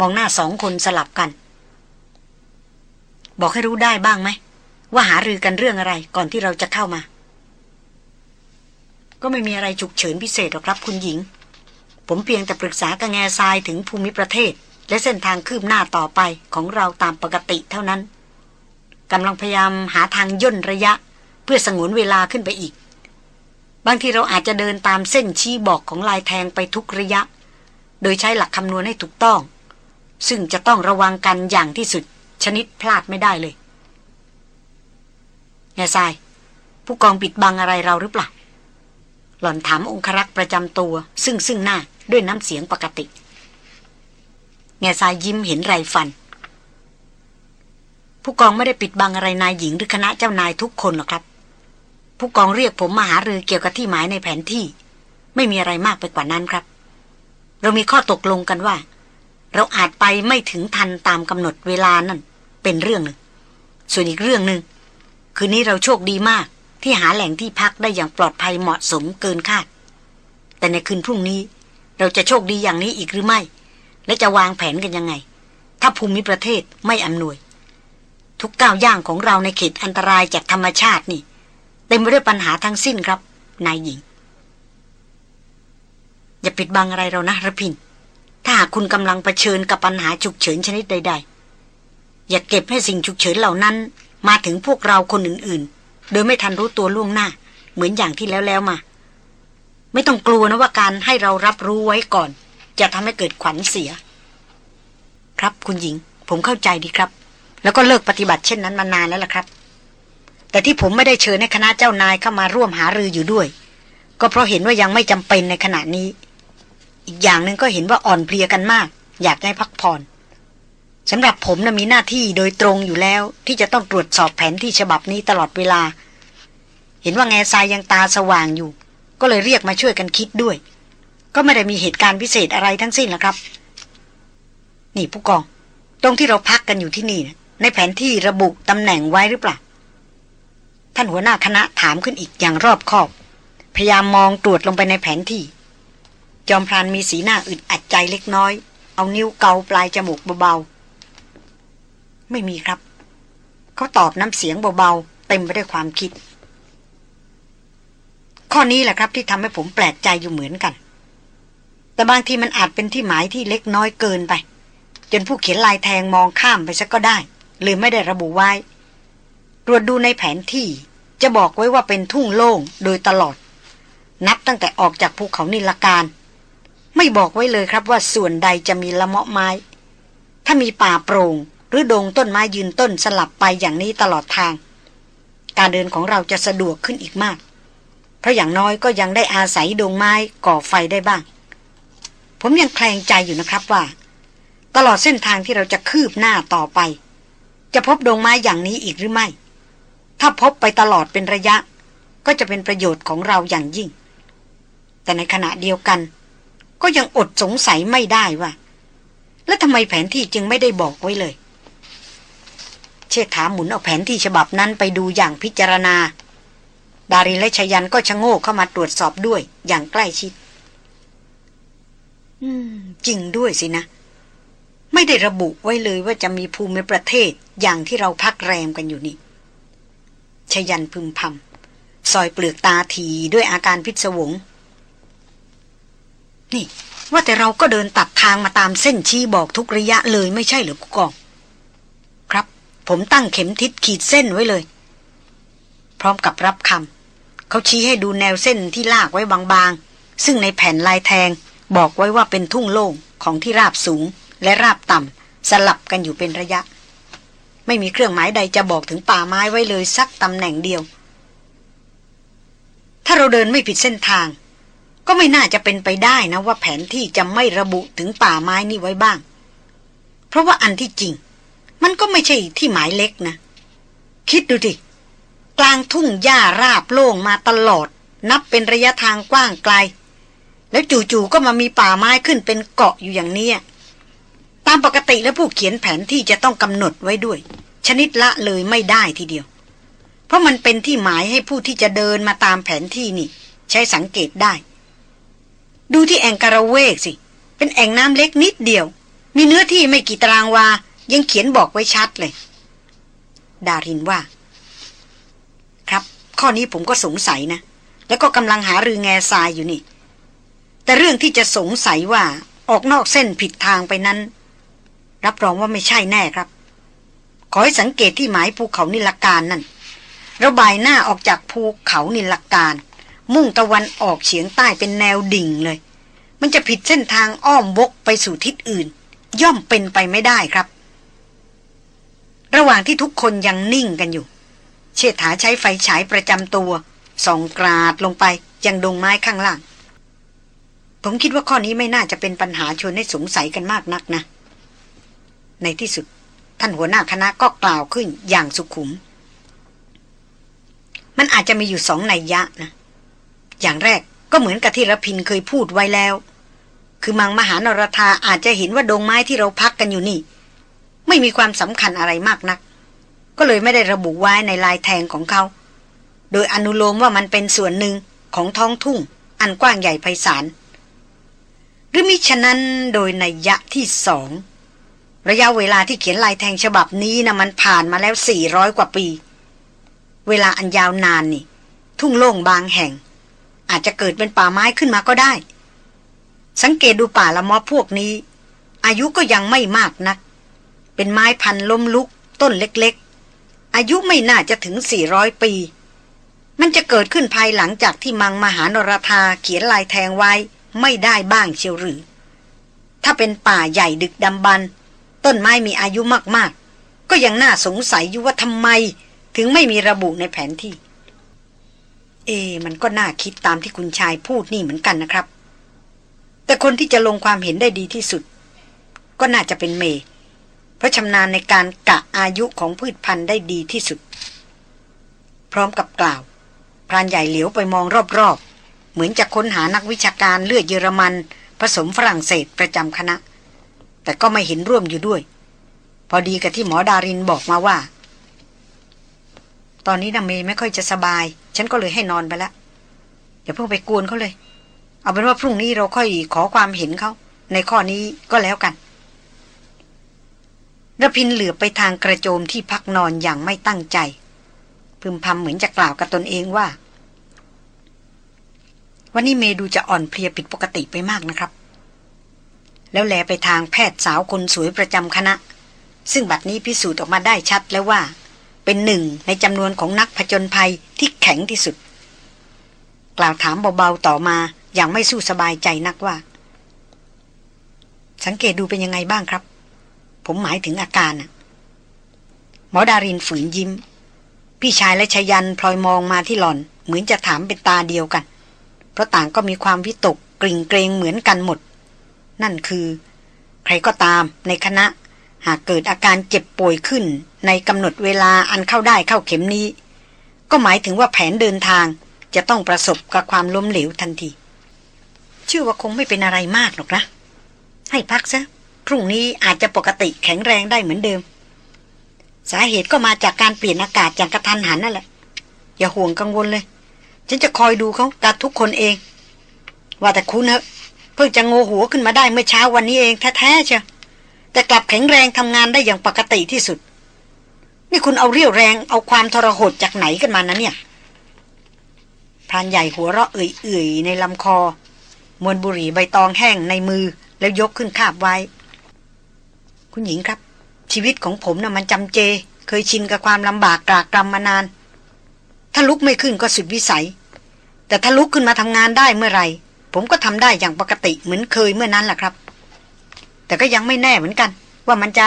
มองหน้าสองคนสลับกัน บอกให้รู้ได้บ้างไหม ว่าหารือกันเรื่องอะไรก่อนที่เราจะเข้ามา ก็ไม่มีอะไรฉุกเฉินพิเศษหรอกครับคุณหญิง ผมเพียงแต่ปรึกษากับแง่ทรายถึงภูมิประเทศ และเส้นทางคืบหน้าต่อไปของเราตามปกติเท่านั้นกำลังพยายามหาทางย่นระยะ เพื่อสงวนเวลาขึ้นไปอีก บางทีเราอาจจะเดินตามเส้นชี้บอกของลายแทงไปทุกระยะ โดยใช้หลักคำนวณให้ถูกต้อง ซึ่งจะต้องระวังกันอย่างที่สุด ชนิดพลาดไม่ได้เลยแง่ทราย ผู้กองปิดบังอะไรเราหรือเปล่า หล่อนถามองครักษ์ประจำตัว ซึ่งซึ่งหน้าด้วยน้ำเสียงปกติแง่ทรายยิ้มเห็นไรฟัน ผู้กองไม่ได้ปิดบังอะไรนายหญิงหรือคณะเจ้านายทุกคนหรอกครับ ผู้กองเรียกผมมาหารือเกี่ยวกับที่หมายในแผนที่ ไม่มีอะไรมากไปกว่านั้นครับ เรามีข้อตกลงกันว่า เราอาจไปไม่ถึงทันตามกำหนดเวลานั่น เป็นเรื่องหนึ่ง ส่วนอีกเรื่องหนึ่งคืนนี้เราโชคดีมาก ที่หาแหล่งที่พักได้อย่างปลอดภัยเหมาะสมเกินคาด แต่ในคืนพรุ่งนี้ เราจะโชคดีอย่างนี้อีกหรือไม่ และจะวางแผนกันยังไง ถ้าภูมิประเทศไม่อำนวย ทุกก้าวย่างของเราในเขตอันตรายจากธรรมชาตินี่เต็มไปด้วยปัญหาทั้งสิ้นครับ นายหญิง อย่าปิดบังอะไรเรานะระพิน ถ้าหากคุณกำลังเผชิญกับปัญหาฉุกเฉินชนิดใด ๆ อย่าเก็บให้สิ่งฉุกเฉินเหล่านั้น มาถึงพวกเราคนอื่นๆ โดยไม่ทันรู้ตัวล่วงหน้า เหมือนอย่างที่แล้วแล้วมา ไม่ต้องกลัวนะว่าการให้เรารับรู้ไว้ก่อน จะทำให้เกิดขวัญเสีย ครับคุณหญิง ผมเข้าใจดีครับ แล้วก็เลิกปฏิบัติเช่นนั้นมานานแล้วล่ะครับแต่ที่ผมไม่ได้เชิญให้คณะเจ้านายเข้ามาร่วมหารืออยู่ด้วย ก็เพราะเห็นว่ายังไม่จำเป็นในขณะนี้ อีกอย่างหนึ่งก็เห็นว่าอ่อนเพลียกันมาก อยากได้พักผ่อนสำหรับผมนะมีหน้าที่โดยตรงอยู่แล้ว ที่จะต้องตรวจสอบแผนที่ฉบับนี้ตลอดเวลา เห็นว่าแง่ทรายยังตาสว่างอยู่ ก็เลยเรียกมาช่วยกันคิดด้วย ก็ไม่ได้มีเหตุการณ์พิเศษอะไรทั้งสิ้นละครับ นี่ผู้กอง ตรงที่เราพักกันอยู่ที่นี่นะในแผนที่ระบุตำแหน่งไว้หรือเปล่าท่านหัวหน้าคณะถามขึ้นอีกอย่างรอบคอบ พยายามมองตรวจลงไปในแผนที่ จอมพรานมีสีหน้าอึดอัดใจเล็กน้อย เอานิ้วเกาปลายจมูกเบาๆ ไม่มีครับ เขาตอบน้ำเสียงเบาๆ เต็มไปด้วยความคิด ข้อนี้แหละครับที่ทำให้ผมแปลกใจอยู่เหมือนกัน แต่บางทีมันอาจเป็นที่หมายที่เล็กน้อยเกินไป จนผู้เขียนลายแทงมองข้ามไปซะก็ได้เลยไม่ได้ระบุไว้ตรวจดูในแผนที่จะบอกไว้ว่าเป็นทุ่งโล่งโดยตลอด นับตั้งแต่ออกจากภูเขานิลการ ไม่บอกไว้เลยครับว่าส่วนใดจะมีละเมาะไม้ ถ้ามีป่าโปร่ง หรือดงต้นไม้ยืนต้นสลับไปอย่างนี้ตลอดทาง การเดินของเราจะสะดวกขึ้นอีกมาก เพราะอย่างน้อยก็ยังได้อาศัยดงไม้ก่อไฟได้บ้าง ผมยังแคลงใจอยู่นะครับว่า ตลอดเส้นทางที่เราจะคืบหน้าต่อไป จะพบดงไม้อย่างนี้อีกหรือไม่ ถ้าพบไปตลอดเป็นระยะ ก็จะเป็นประโยชน์ของเราอย่างยิ่ง แต่ในขณะเดียวกัน ก็ยังอดสงสัยไม่ได้ว่า แล้วทำไมแผนที่จึงไม่ได้บอกไว้เลย เชษฐาหมุนเอาแผนที่ฉบับนั้นไปดูอย่างพิจารณา ดารินและชยันก็ชะโงกเข้ามาตรวจสอบด้วยอย่างใกล้ชิด อืม จริงด้วยสินะ ไม่ได้ระบุไว้เลยว่าจะมีภูมิประเทศอย่างที่เราพักแรมกันอยู่นี่ชยันพึมพำซอยเปลือกตาทีด้วยอาการพิศวง นี่ ว่าแต่เราก็เดินตัดทางมาตามเส้นชี้บอกทุกระยะเลยไม่ใช่หรือผู้กอง ครับ ผมตั้งเข็มทิศขีดเส้นไว้เลย พร้อมกับรับคำเขาชี้ให้ดูแนวเส้นที่ลากไว้บางๆ ซึ่งในแผ่นลายแทงบอกไว้ว่าเป็นทุ่งโล่งของที่ราบสูงและราบต่ำสลับกันอยู่เป็นระยะ ไม่มีเครื่องหมายใดจะบอกถึงป่าไม้ไว้เลยสักตำแหน่งเดียว ถ้าเราเดินไม่ผิดเส้นทาง ก็ไม่น่าจะเป็นไปได้นะว่าแผนที่จะไม่ระบุถึงป่าไม้นี่ไว้บ้าง เพราะว่าอันที่จริง มันก็ไม่ใช่ที่หมายเล็กนะ คิดดูดิ กลางทุ่งหญ้าราบโล่งมาตลอด นับเป็นระยะทางกว้างไกล แล้วจู่ๆก็มามีป่าไม้ขึ้นเป็นเกาะอยู่อย่างนี้ตามปกติแล้วผู้เขียนแผนที่จะต้องกำหนดไว้ด้วย ชนิดละเลยไม่ได้ทีเดียว เพราะมันเป็นที่หมายให้ผู้ที่จะเดินมาตามแผนที่นี่ ใช้สังเกตได้ ดูที่แองการาเวกสิ เป็นแอ่งน้ำเล็กนิดเดียว มีเนื้อที่ไม่กี่ตารางวา ยังเขียนบอกไว้ชัดเลย ดารินว่า ครับ ข้อนี้ผมก็สงสัยนะ แล้วก็กำลังหารือแง่ทรายอยู่นี่ แต่เรื่องที่จะสงสัยว่าออกนอกเส้นผิดทางไปนั้น รับรองว่าไม่ใช่แน่ครับ ขอให้สังเกตที่หมายภูเขานิลการนั่นระบายหน้าออกจากภูเขานิลการ มุ่งตะวันออกเฉียงใต้เป็นแนวดิ่งเลย มันจะผิดเส้นทางอ้อมวกไปสู่ทิศอื่น ย่อมเป็นไปไม่ได้ครับ ระหว่างที่ทุกคนยังนิ่งกันอยู่ เชษฐาใช้ไฟฉายประจำตัวส่องกราดลงไปยังดงไม้ข้างล่าง ผมคิดว่าข้อนี้ไม่น่าจะเป็นปัญหาชวนให้สงสัยกันมากนักนะ ในที่สุด ท่านหัวหน้าคณะก็กล่าวขึ้นอย่างสุขุม มันอาจจะมีอยู่สองนัยยะนะ อย่างแรกก็เหมือนกับที่รพินเคยพูดไว้แล้ว คือมังมหานรธาอาจจะเห็นว่าดงไม้ที่เราพักกันอยู่นี่ ไม่มีความสำคัญอะไรมากนัก ก็เลยไม่ได้ระบุไว้ในลายแทงของเขา โดยอนุโลมว่ามันเป็นส่วนหนึ่งของท้องทุ่ง อันกว้างใหญ่ไพศาลหรือมิฉะนั้นโดยในยะที่สองระยะเวลาที่เขียนลายแทงฉบับนี้นะมันผ่านมาแล้วสี่ร้อยกว่าปี เวลาอันยาวนานนี่ ทุ่งโล่งบางแห่ง อาจจะเกิดเป็นป่าไม้ขึ้นมาก็ได้ สังเกตดูป่าละมอพวกนี้ อายุก็ยังไม่มากนัก เป็นไม้พันล้มลุก ต้นเล็กๆ อายุไม่น่าจะถึงสี่ร้อยปี มันจะเกิดขึ้นภายหลังจากที่มังมหานรธาเขียนลายแทงไว้ไม่ได้บ้างเชียวหรือ ถ้าเป็นป่าใหญ่ดึกดำบรรต้นไม้มีอายุมากๆ ก็ยังน่าสงสัยอยู่ว่าทำไม ถึงไม่มีระบุในแผนที่ เอ มันก็น่าคิดตามที่คุณชายพูดนี่เหมือนกันนะครับ แต่คนที่จะลงความเห็นได้ดีที่สุด ก็น่าจะเป็นเมย์เพราะชำนาญในการกะอายุของพืชพันธุ์ได้ดีที่สุด พร้อมกับกล่าว พรานใหญ่เหลียวไปมองรอบๆ เหมือนจะค้นหานักวิชาการเลือดเยอรมัน ผสมฝรั่งเศสประจำคณะ แต่ก็ไม่เห็นร่วมอยู่ด้วย พอดีกับที่หมอดารินบอกมาว่า ตอนนี้นาเมย์ไม่ค่อยจะสบาย ฉันก็เลยให้นอนไปแล้วอย่าเพิ่งไปกวนเขาเลย เอาเป็นว่าพรุ่งนี้เราค่อยขอความเห็นเขา ในข้อนี้ก็แล้วกันระพินเหลือไปทางกระโจมที่พักนอนอย่างไม่ตั้งใจ พึมพำเหมือนจะกล่าวกับตนเองว่า วันนี้เมดูจะอ่อนเพลียผิดปกติไปมากนะครับ แล้วแลไปทางแพทย์สาวคนสวยประจำคณะ ซึ่งบัดนี้พิสูจน์ออกมาได้ชัดแล้วว่า เป็นหนึ่งในจำนวนของนักผจญภัยที่แข็งที่สุด กล่าวถามเบาๆต่อมาอย่างไม่สู้สบายใจนักว่า สังเกตดูเป็นยังไงบ้างครับ ผมหมายถึงอาการหมอดารินฝืนยิ้ม พี่ชายและชยันพลอยมองมาที่หล่อน เหมือนจะถามเป็นตาเดียวกัน เพราะต่างก็มีความวิตกกริ่งเกรงเหมือนกันหมด นั่นคือ ใครก็ตามในคณะ หากเกิดอาการเจ็บป่วยขึ้น ในกำหนดเวลาอันเข้าได้เข้าเข็มนี้ ก็หมายถึงว่าแผนเดินทางจะต้องประสบกับความล้มเหลวทันทีเชื่อว่าคงไม่เป็นอะไรมากหรอกนะ ให้พักซะ พรุ่งนี้อาจจะปกติแข็งแรงได้เหมือนเดิม สาเหตุก็มาจากการเปลี่ยนอากาศอย่างกระทันหันนั่นแหละ อย่าห่วงกังวลเลย ฉันจะคอยดูเขากับทุกคนเอง ว่าแต่คุณเนอะเพิ่งจะโงหัวขึ้นมาได้เมื่อเช้าวันนี้เองแท้ๆเชียวแต่กลับแข็งแรงทำงานได้อย่างปกติที่สุด นี่คุณเอาเรี่ยวแรงเอาความทรหดจากไหนกันมานะเนี่ยพรานใหญ่หัวเราะเอื่อยๆในลำคอ มวนบุหรี่ใบตองแห้งในมือแล้วยกขึ้นคาบไว้ คุณหญิงครับ ชีวิตของผมนะ่ะมันจำเจ เคยชินกับความลำบากกรากรำมานาน ถ้าลุกไม่ขึ้นก็สุดวิสัย แต่ถ้าลุกขึ้นมาทำงานได้เมื่อไหร่ผมก็ทำได้อย่างปกติเหมือนเคยเมื่อนั้นแหละครับ แต่ก็ยังไม่แน่เหมือนกัน ว่ามันจะ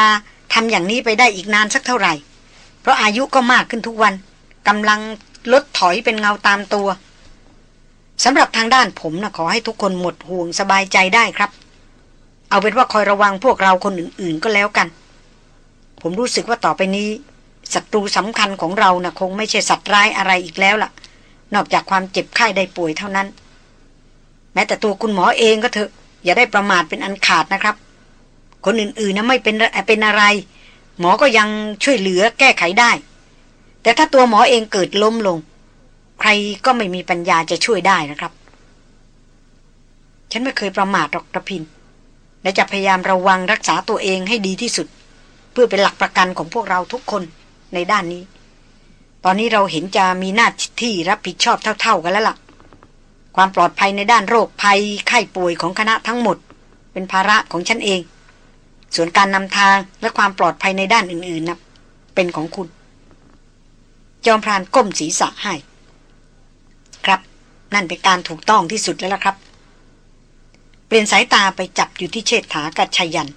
ทำอย่างนี้ไปได้อีกนานสักเท่าไหร่ ราะอายุก็มากขึ้นทุกวันกำลังลดถอยเป็นเงาตามตัวสำหรับทางด้านผมนะขอให้ทุกคนหมดห่วงสบายใจได้ครับ เอาเป็นว่าคอยระวังพวกเราคนอื่น ๆก็แล้วกัน ผมรู้สึกว่าต่อไปนี้ศัตรูสำคัญของเรานะ่ะคงไม่ใช่สัตว์ร้ายอะไรอีกแล้วล่ะ นอกจากความเจ็บไข้ได้ป่วยเท่านั้น แม้แต่ตัวคุณหมอเองก็เถอะ อย่าได้ประมาทเป็นอันขาดนะครับ คนอื่นๆนะไม่เป็นเป็นอะไร หมอก็ยังช่วยเหลือแก้ไขได้ แต่ถ้าตัวหมอเองเกิดล้มลง ใครก็ไม่มีปัญญาจะช่วยได้นะครับ ฉันไม่เคยประมาทหรอกระพิน และจะพยายามระวังรักษาตัวเองให้ดีที่สุด เพื่อเป็นหลักประกันของพวกเราทุกคนในด้านนี้ ตอนนี้เราเห็นจะมีหน้าที่รับผิดชอบเท่า ๆกันแล้วล่ะ ความปลอดภัยในด้านโรคภัยไข้ป่วยของคณะทั้งหมด เป็นภาระของฉันเอง ส่วนการนำทางและความปลอดภัยในด้านอื่นๆนะเป็นของคุณ จอมพรานก้มศีรษะให้ ครับ นั่นเป็นการถูกต้องที่สุดแล้วล่ะครับ เปลี่ยนสายตาไปจับอยู่ที่เชษฐากับชายัน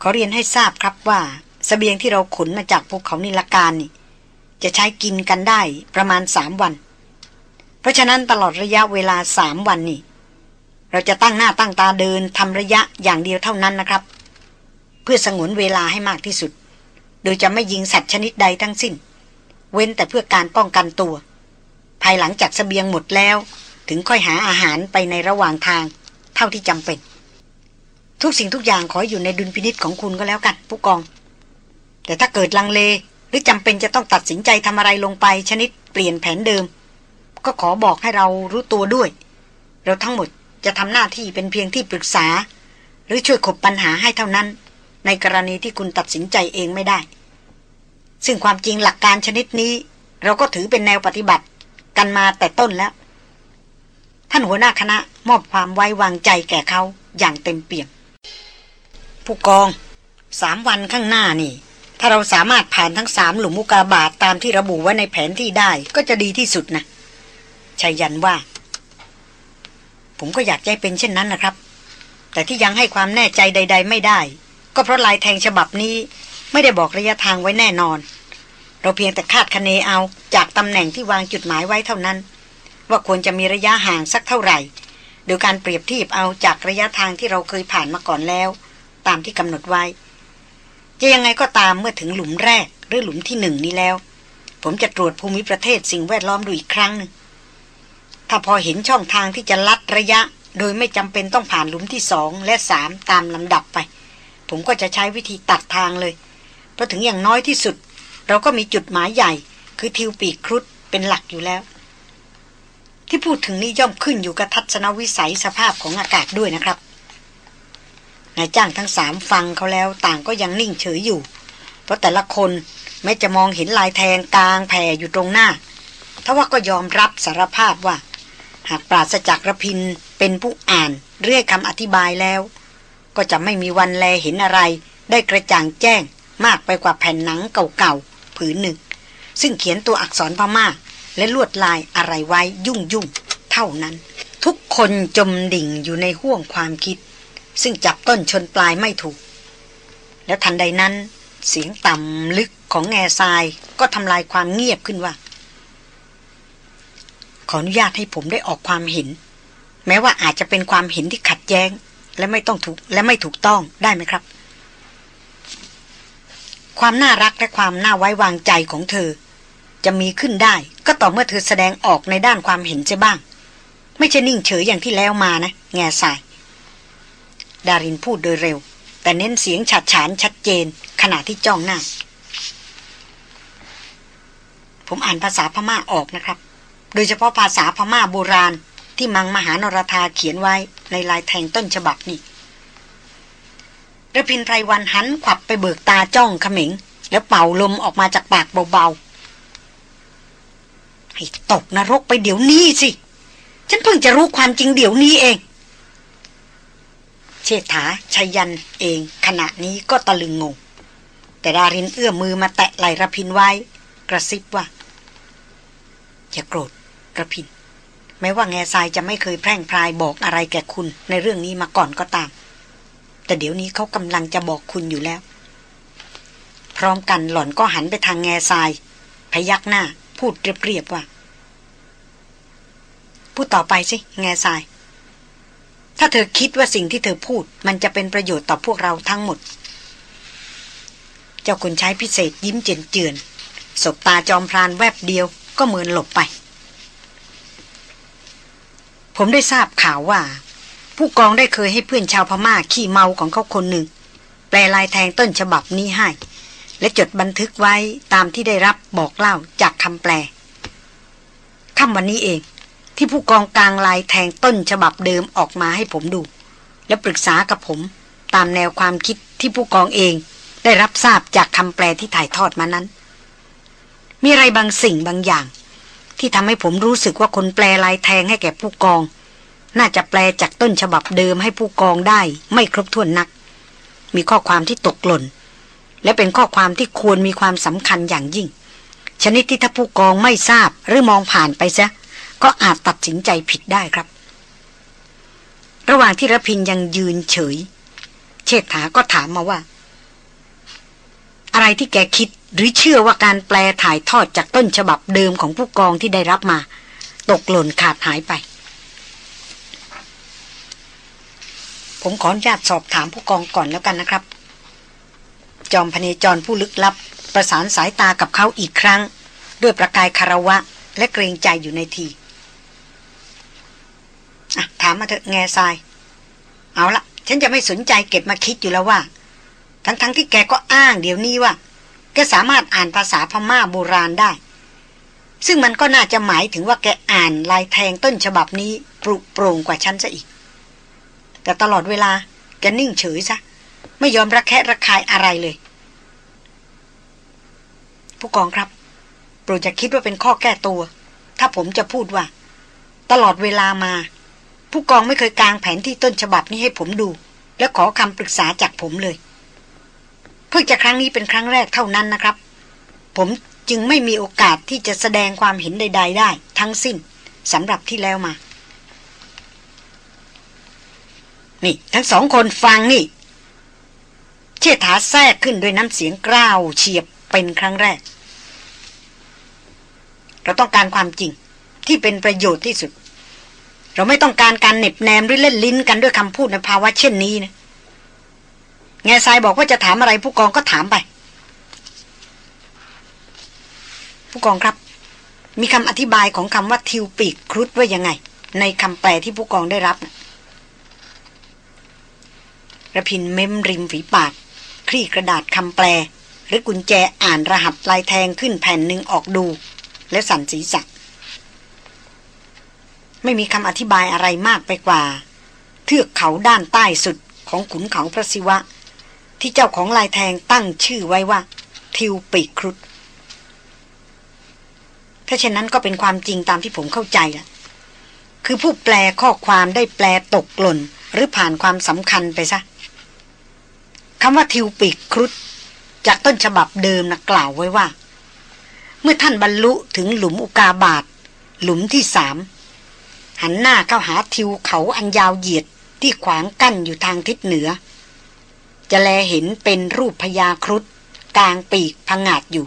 ขอเรียนให้ทราบครับว่าสเสบียงที่เราขนมาจากภูเขานิลการนี่ จะใช้กินกันได้ประมาณสามวัน เพราะฉะนั้นตลอดระยะเวลาสามวันนี่ เราจะตั้งหน้าตั้งตาเดินทำระยะอย่างเดียวเท่านั้นนะครับ เพื่อสงวนเวลาให้มากที่สุด โดยจะไม่ยิงสัตว์ชนิดใดทั้งสิ้น เว้นแต่เพื่อการป้องกันตัว ภายหลังจากสเสบียงหมดแล้ว ถึงค่อยหาอาหารไปในระหว่างทาง เท่าที่จำเป็น ทุกสิ่งทุกอย่างขออยู่ในดุลพินิษของคุณก็แล้วกัน ผู้กอง แต่ถ้าเกิดลังเลหรือจำเป็นจะต้องตัดสินใจทำอะไรลงไปชนิดเปลี่ยนแผนเดิม ก็ขอบอกให้เรารู้ตัวด้วย เราทั้งหมด จะทำหน้าที่เป็นเพียงที่ปรึกษา หรือช่วยขบปัญหาให้เท่านั้น ในกรณีที่คุณตัดสินใจเองไม่ได้ ซึ่งความจริงหลักการชนิดนี้ เราก็ถือเป็นแนวปฏิบัติกันมาแต่ต้นแล้ว ท่านหัวหน้าคณะมอบความไว้วางใจแก่เขาอย่างเต็มเปี่ยมผู้กองสามวันข้างหน้านี่ ถ้าเราสามารถผ่านทั้งสามหลุมมุกาบาทตามที่ระบุไว้ในแผนที่ได้ก็จะดีที่สุดนะชายันว่า ผมก็อยากใจเป็นเช่นนั้นนะครับ แต่ที่ยังให้ความแน่ใจใด ๆ ไม่ได้ ก็เพราะลายแทงฉบับนี้ ไม่ได้บอกระยะทางไว้แน่นอน เราเพียงแต่คาดคะเนเอาจากตำแหน่งที่วางจุดหมายไว้เท่านั้น ว่าควรจะมีระยะห่างสักเท่าไหร่ โดยการเปรียบเทียบเอาจากระยะทางที่เราเคยผ่านมาก่อนแล้ว ตามที่กำหนดไว้ จะยังไงก็ตามเมื่อถึงหลุมแรกหรือหลุมที่หนึ่งนี้แล้ว ผมจะตรวจภูมิประเทศสิ่งแวดล้อมดูอีกครั้งหนึ่ง ถ้าพอเห็นช่องทางที่จะลัดระยะ โดยไม่จำเป็นต้องผ่านหลุมที่สองและสามตามลำดับไป ผมก็จะใช้วิธีตัดทางเลย เพราะถึงอย่างน้อยที่สุด เราก็มีจุดหมายใหญ่ คือทิวปีครุฑเป็นหลักอยู่แล้ว ที่พูดถึงนี้ย่อมขึ้นอยู่กับทัศนวิสัยสภาพของอากาศด้วยนะครับนายจ้างทั้งสามฟังเขาแล้วต่างก็ยังนิ่งเฉยอยู่ เพราะแต่ละคนแม้จะมองเห็นลายแทงกลางแผ่อยู่ตรงหน้าทว่าก็ยอมรับสารภาพว่า หากปราศจากระพินเป็นผู้อ่านเรียคำอธิบายแล้ว ก็จะไม่มีวันแลเห็นอะไร ได้กระจ่างแจ้งมากไปกว่าแผ่นหนังเก่าๆผืนหนึ่ง ซึ่งเขียนตัวอักษรพม่าและลวดลายอะไรไว้ยุ่งยุ่งเท่านั้น ทุกคนจมดิ่งอยู่ในห่วงความคิด ซึ่งจับต้นชนปลายไม่ถูก แล้วทันใดนั้น เสียงต่ำลึกของแง่ทรายก็ทำลายความเงียบขึ้นว่า ขออนุญาตให้ผมได้ออกความเห็น แม้ว่าอาจจะเป็นความเห็นที่ขัดแย้ง และไม่ต้องถูกและไม่ถูกต้องได้ไหมครับ ความน่ารักและความน่าไว้วางใจของเธอ จะมีขึ้นได้ ก็ต่อเมื่อเธอแสดงออกในด้านความเห็นใช่บ้าง ไม่ใช่นิ่งเฉยอย่างที่แล้วมานะ แง่ทราย ดารินพูดโดยเร็ว แต่เน้นเสียงฉัดฉานชัดเจน ขณะที่จ้องหน้า ผมอ่านภาษาพม่าออกนะครับ โดยเฉพาะภาษาพม่าโบราณที่มังมหานรธาเขียนไว้ในลายแทงต้นฉบับนี้ระพินไพรวันหันขวับไปเบิกตาจ้องขมิงแล้วเป่าลมออกมาจากปากเบาๆ ให้ตกนรกไปเดี๋ยวนี้สิ ฉันเพิ่งจะรู้ความจริงเดี๋ยวนี้เอง เชษฐาชัยยันเอง ขณะนี้ก็ตะลึงงง แต่ดารินเอื้อมมือมาแตะไหลระพินไว้ กระซิบว่าอย่าโกรธ ระพินแม้ว่าแง่ทรายจะไม่เคยแพร่งพรายบอกอะไรแก่คุณในเรื่องนี้มาก่อนก็ตาม แต่เดี๋ยวนี้เขากำลังจะบอกคุณอยู่แล้ว พร้อมกันหล่อนก็หันไปทางแง่ทราย พยักหน้า พูดเรียบๆว่า พูดต่อไปสิ แง่ทราย ถ้าเธอคิดว่าสิ่งที่เธอพูด มันจะเป็นประโยชน์ต่อพวกเราทั้งหมด เจ้าคนใช้พิเศษยิ้มเจนเจือนสบตาจอมพรานแวบเดียวก็เหมือนหลบไป ผมได้ทราบข่าวว่า ผู้กองได้เคยให้เพื่อนชาวพม่าขี้เมาของเขาคนหนึ่ง แปลลายแทงต้นฉบับนี้ให้ และจดบันทึกไว้ตามที่ได้รับบอกเล่าจากคำแปลค่ำวันนี้เอง ที่ผู้กองกลางลายแทงต้นฉบับเดิมออกมาให้ผมดู และปรึกษากับผมตามแนวความคิดที่ผู้กองเองได้รับทราบจากคำแปลที่ถ่ายทอดมานั้น มีอะไรบางสิ่งบางอย่าง ที่ทำให้ผมรู้สึกว่าคนแปลลายแทงให้แก่ผู้กอง น่าจะแปลจากต้นฉบับเดิมให้ผู้กองได้ ไม่ครบถ้วนนัก มีข้อความที่ตกหล่น และเป็นข้อความที่ควรมีความสำคัญอย่างยิ่ง ชนิดที่ถ้าผู้กองไม่ทราบหรือมองผ่านไปซะก็อาจตัดสินใจผิดได้ครับ ระหว่างที่ระพินยังยืนเฉย เชษฐาก็ถามมาว่า อะไรที่แกคิดหรือเชื่อว่าการแปลถ่ายทอดจากต้นฉบับเดิมของผู้กองที่ได้รับมา ตกหล่นขาดหายไป ผมขออนุญาตสอบถามผู้กองก่อนแล้วกันนะครับ จอมพเนจรผู้ลึกลับ ประสานสายตากับเขาอีกครั้ง ด้วยประกายคารวะ และเกรงใจอยู่ในทีถามมาเถอะแง่ทราย เอาละฉันจะไม่สนใจเก็บมาคิดอยู่แล้วว่า ทั้งๆทที่แกก็อ้างเดี๋ยวนี้ว่า แกสามารถอ่านภาษาพม่าโบราณได้ ซึ่งมันก็น่าจะหมายถึงว่าแกอ่านลายแทงต้นฉบับนี้ปรุโปร่งกว่าฉันซะอีก แต่ตลอดเวลาแกนิ่งเฉยซะ ไม่ยอมระแคะระคายอะไรเลย ผู้กองครับ โปรดจะคิดว่าเป็นข้อแก้ตัว ถ้าผมจะพูดว่า ตลอดเวลามา ผู้กองไม่เคยกางแผนที่ต้นฉบับนี้ให้ผมดู และขอคำปรึกษาจากผมเลย เพิ่งจะครั้งนี้เป็นครั้งแรกเท่านั้นนะครับ ผมจึงไม่มีโอกาสที่จะแสดงความเห็นใด ๆ ได้ ทั้งสิ้นสำหรับที่แล้วมา นี่ ทั้งสองคนฟังนี่ เชษฐาแทรกขึ้นด้วยน้ำเสียงกล้าวเฉียบเป็นครั้งแรก เราต้องการความจริงที่เป็นประโยชน์ที่สุด เราไม่ต้องการการเน็บแนมหรือเล่นลิ้นกันด้วยคำพูดในภาวะเช่นนี้นะ แง่ทรายบอกว่าจะถามอะไรผู้กองก็ถามไป ผู้กองครับ มีคำอธิบายของคำว่าทิวปีกครุฑว่ายังไง ในคำแปลที่ผู้กองได้รับนะระพินเม้มริมฝีปาก คลี่กระดาษคำแปล หรือกุญแจอ่านรหัสลายแทงขึ้นแผ่นหนึ่งออกดู และสั่นศีรษะไม่มีคำอธิบายอะไรมากไปกว่า เทือกเขาด้านใต้สุดของขุนเขาพระศิวะ ที่เจ้าของลายแทงตั้งชื่อไว้ว่า ทิวปีครุฑถ้าเช่นนั้นก็เป็นความจริงตามที่ผมเข้าใจละคือผู้แปลข้อความได้แปลตกหล่น หรือผ่านความสำคัญไปซะคำว่าทิวปีครุฑจากต้นฉบับเดิมนะกล่าวไว้ว่า เมื่อท่านบรรลุถึงหลุมอุกาบาตหลุมที่สามหันหน้าเข้าหาทิวเขาอันยาวเหยียดที่ขวางกั้นอยู่ทางทิศเหนือ จะแลเห็นเป็นรูปพญาครุฑกลางปีกพังอาดอยู่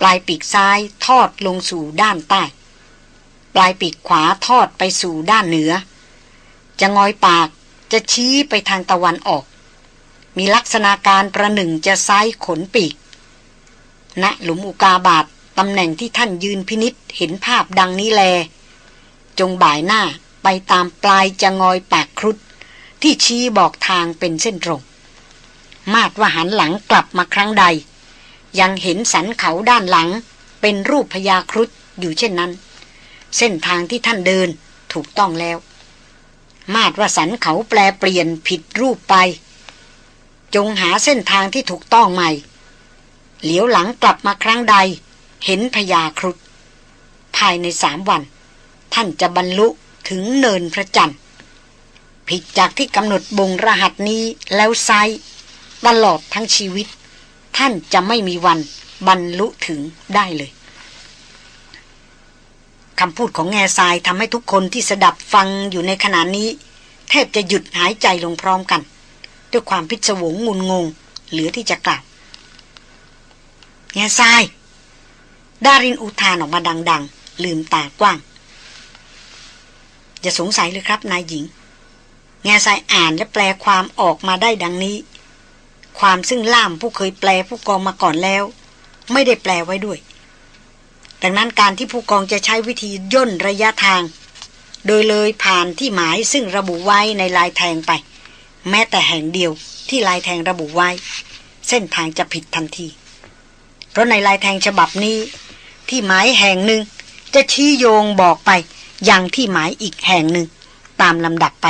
ปลายปีกซ้ายทอดลงสู่ด้านใต้ ปลายปีกขวาทอดไปสู่ด้านเหนือ จะงอยปากจะชี้ไปทางตะวันออก มีลักษณะการประหนึ่งจะซ้ายขนปีกณหลุมอุกาบาตตำแหน่งที่ท่านยืนพินิษเห็นภาพดังนี้แล จงบ่ายหน้าไปตามปลายจะงอยปากครุฑที่ชี้บอกทางเป็นเส้นตรง มาดว่าหันหลังกลับมาครั้งใด ยังเห็นสันเขาด้านหลัง เป็นรูปพญาครุฑอยู่เช่นนั้น เส้นทางที่ท่านเดินถูกต้องแล้ว มาดว่าสันเขาแปลเปลี่ยนผิดรูปไป จงหาเส้นทางที่ถูกต้องใหม่ เหลียวหลังกลับมาครั้งใด เห็นพญาครุฑภายในสามวัน ท่านจะบรรลุถึงเนินพระจันทร์ผิดจากที่กำหนดบ่งรหัสนี้แล้วไซ ตลอดทั้งชีวิต ท่านจะไม่มีวันบรรลุถึงได้เลยคำพูดของแง่ทรายทำให้ทุกคนที่สดับฟังอยู่ในขณะนี้ แทบจะหยุดหายใจลงพร้อมกัน ด้วยความพิศวงงุนงง เหลือที่จะกล่าวแง่ทรายดารินอุทานออกมาดัง ๆ ลืมตากว้าง อย่าสงสัยเลยครับนายหญิง แง่ทรายอ่านและแปลความออกมาได้ดังนี้ ความซึ่งล่ามผู้เคยแปลผู้กองมาก่อนแล้ว ไม่ได้แปลไว้ด้วย ดังนั้นการที่ผู้กองจะใช้วิธีย่นระยะทาง โดยเลยผ่านที่หมายซึ่งระบุไว้ในลายแทงไป แม้แต่แห่งเดียวที่ลายแทงระบุไว้ เส้นทางจะผิดทันที เพราะในลายแทงฉบับนี้ ที่หมายแห่งหนึ่งจะชี้โยงบอกไปยังที่หมายอีกแห่งหนึ่ง ตามลำดับไป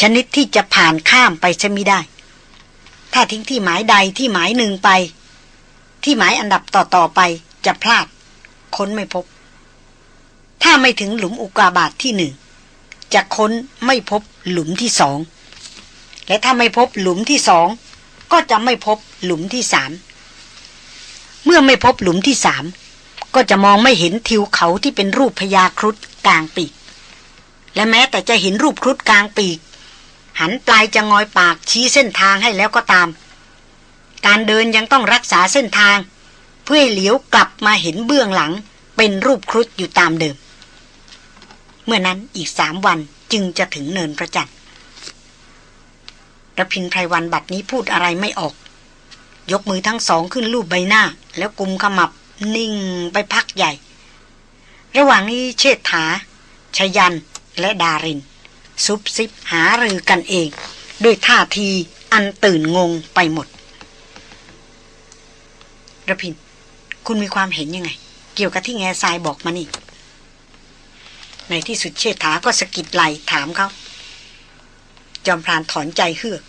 ชนิดที่จะผ่านข้ามไปจะไม่ได้ ถ้าทิ้งที่หมายใดที่หมายหนึ่งไป ที่หมายอันดับต่อๆไปจะพลาด ค้นไม่พบ ถ้าไม่ถึงหลุมอุกาบาตทที่หนึ่งจะค้นไม่พบหลุมที่สอง และถ้าไม่พบหลุมที่สอง ก็จะไม่พบหลุมที่สาม เมื่อไม่พบหลุมที่สามก็จะมองไม่เห็นทิวเขาที่เป็นรูปพญาครุฑกลางปีก และแม้แต่จะเห็นรูปครุฑกลางปีก หันปลายจะงอยปากชี้เส้นทางให้แล้วก็ตาม การเดินยังต้องรักษาเส้นทาง เพื่อเหลียวกลับมาเห็นเบื้องหลัง เป็นรูปครุฑอยู่ตามเดิม เมื่อนั้นอีกสามวันจึงจะถึงเนินพระจันทร์ระพินไพรวันบัดนี้พูดอะไรไม่ออก ยกมือทั้งสองขึ้นรูปใบหน้า แล้วกุมขมับนิ่งไปพักใหญ่ ระหว่างนี้เชษฐา ชยัน และดาริน ซุบซิบหารือกันเองด้วยท่าทีอันตื่นงงไปหมดระพิน คุณมีความเห็นยังไง เกี่ยวกับที่แง่ทรายบอกมานี่ ในที่สุดเชษฐาก็สะกิดไหลถามเขา จอมพรานถอนใจเฮือก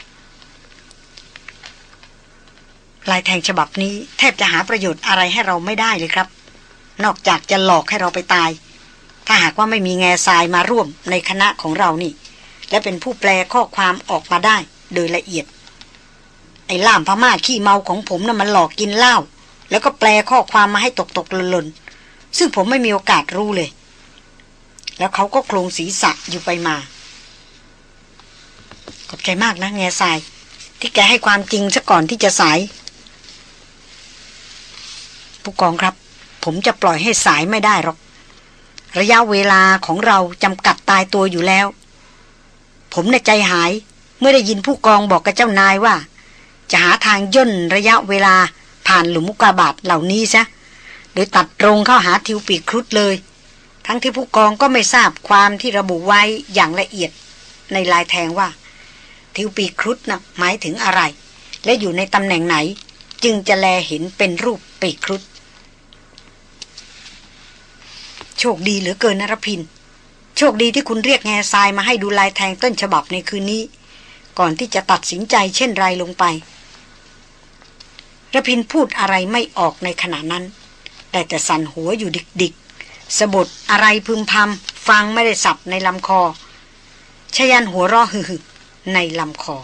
ลายแทงฉบับนี้แทบจะหาประโยชน์อะไรให้เราไม่ได้เลยครับ นอกจากจะหลอกให้เราไปตาย ถ้าหากว่าไม่มีแง่ทรายมาร่วมในคณะของเรานี่ และเป็นผู้แปลข้อความออกมาได้โดยละเอียด ไอ้ล่ามพม่าขี้เมาของผมนะ่ะมันหลอกกินเหล้าแล้วก็แปลข้อความมาให้ตกตกหล่นๆซึ่งผมไม่มีโอกาสรู้เลย แล้วเขาก็โครงศีรษะอยู่ไปมา ขอบใจมากนะแง่ทราย ที่แกให้ความจริงซะก่อนที่จะสาย ผู้กองครับ ผมจะปล่อยให้สายไม่ได้หรอก ระยะเวลาของเราจำกัดตายตัวอยู่แล้ว ผมในใจหายเมื่อได้ยินผู้กองบอกกับเจ้านายว่า จะหาทางย่นระยะเวลาผ่านหลุมมุกาบาทเหล่านี้ซะโดยตัดตรงเข้าหาทิวปีครุฑเลย ทั้งที่ผู้กองก็ไม่ทราบความที่ระบุไว้อย่างละเอียดในลายแทงว่า ทิวปีครุฑนะ่ะหมายถึงอะไร และอยู่ในตำแหน่งไหน จึงจะแลเห็นเป็นรูปปีครุฑ โชคดีเหลือเกินนรพิน โชคดีที่คุณเรียกแง่ทรายมาให้ดูลายแทงต้นฉบับในคืนนี้ ก่อนที่จะตัดสินใจเช่นไรลงไประพินพูดอะไรไม่ออกในขณะนั้น แต่แต่สั่นหัวอยู่ดิกๆสะบดอะไรพึมพำฟังไม่ได้สับในลำคอชยันหัวรอหึๆในลำคอ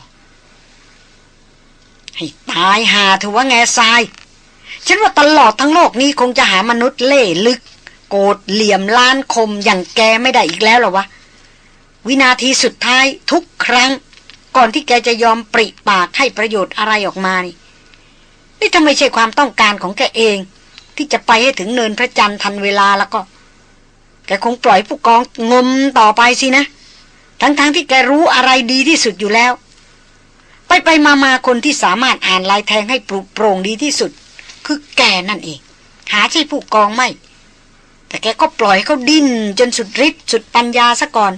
ให้ตายหาถือว่าแง่ทราย ฉันว่าตลอดทั้งโลกนี้คงจะหามนุษย์เล่ลึก โกดเหลี่ยมล้านคมอย่างแกไม่ได้อีกแล้วหรอวะ วินาทีสุดท้ายทุกครั้ง ก่อนที่แกจะยอมปริปากให้ประโยชน์อะไรออกมานี่นี่ถ้าไม่ใช่ความต้องการของแกเอง ที่จะไปให้ถึงเนินพระจันทร์ทันเวลาแล้วก็ แกคงปล่อยผู้กองงมต่อไปสินะ ทั้งๆทที่แกรู้อะไรดีที่สุดอยู่แล้ว ไปไปมามาคนที่สามารถอ่านลายแทงให้ปลุกโปร่งดีที่สุด คือแกนั่นเอง หาใช่ผู้กองไม่ แต่แกก็ปล่อยเขาดิ้นจนสุดฤทธิ์สุดปัญญาซะก่อน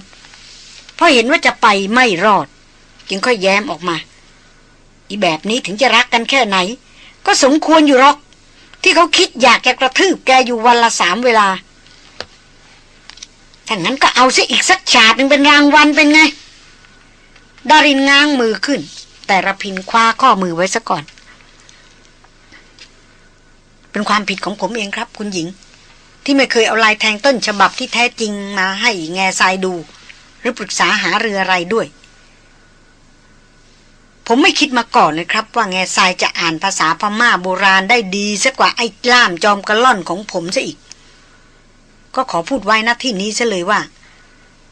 เพราะเห็นว่าจะไปไม่รอด จึงค่อยแย้มออกมา อีแบบนี้ถึงจะรักกันแค่ไหน ก็สมควรอยู่หรอก ที่เขาคิดอยากจะกระทืบแกอยู่วันละสามเวลาถ้างั้นก็เอาซะอีกสักฉาดหนึ่งเป็นรางวัลเป็นไง ดารินง้างมือขึ้น แต่ระพินคว้าข้อมือไว้ซะก่อน เป็นความผิดของผมเองครับ คุณหญิง ที่ไม่เคยเอาลายแทงต้นฉบับที่แท้จริงมาให้แง่ทรายดู หรือปรึกษาหาเรืออะไรด้วย ผมไม่คิดมาก่อนเลยครับ ว่าแง่ทรายจะอ่านภาษาพม่าโบราณได้ดีซะกว่าไอ้ล่ามจอมกระล่อนของผมซะอีก ก็ขอพูดไว้ณที่นี้ซะเลยว่า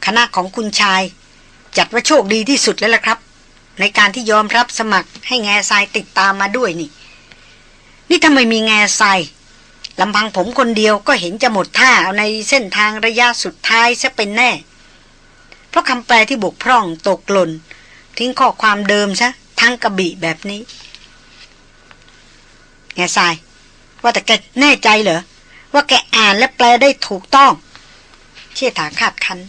คณะของคุณชาย จัดว่าโชคดีที่สุดแล้วล่ะครับ ในการที่ยอมรับสมัครให้แง่ทรายติดตามมาด้วยนี่ นี่ทำไมมีแง่ทราย ลำพังผมคนเดียวก็เห็นจะหมดท่าเอาในเส้นทางระยะสุดท้ายซะเป็นแน่ เพราะคำแปลที่บกพร่องตกหล่น ทิ้งข้อความเดิมซะทั้งกระบี่แบบนี้ แง่ทราย ว่าแต่แกแน่ใจเหรอ ว่าแกอ่านและแปลได้ถูกต้อง เชี่ยถาคาดคัน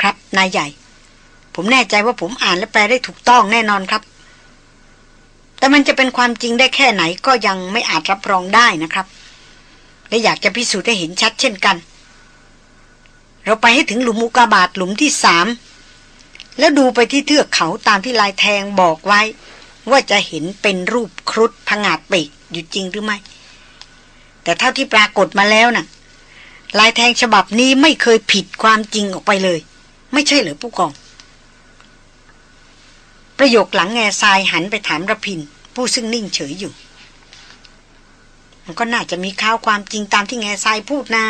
ครับนายใหญ่ ผมแน่ใจว่าผมอ่านและแปลได้ถูกต้องแน่นอนครับ แต่มันจะเป็นความจริงได้แค่ไหนก็ยังไม่อาจรับรองได้นะครับ และอยากจะพิสูจน์ให้เห็นชัดเช่นกัน เราไปให้ถึงหลุมอุกาบาตหลุมที่สามแล้วดูไปที่เทือกเขาตามที่ลายแทงบอกไว้ ว่าจะเห็นเป็นรูปครุฑผงาดปีกอยู่จริงหรือไม่ แต่เท่าที่ปรากฏมาแล้วนะ่ะ ลายแทงฉบับนี้ไม่เคยผิดความจริงออกไปเลย ไม่ใช่เหรอผู้กอง ประโยคหลังแง่ทรายหันไปถามระพิน ผู้ซึ่งนิ่งเฉยอยู่ มันก็น่าจะมีข้าวความจริงตามที่แง่ทรายพูดนา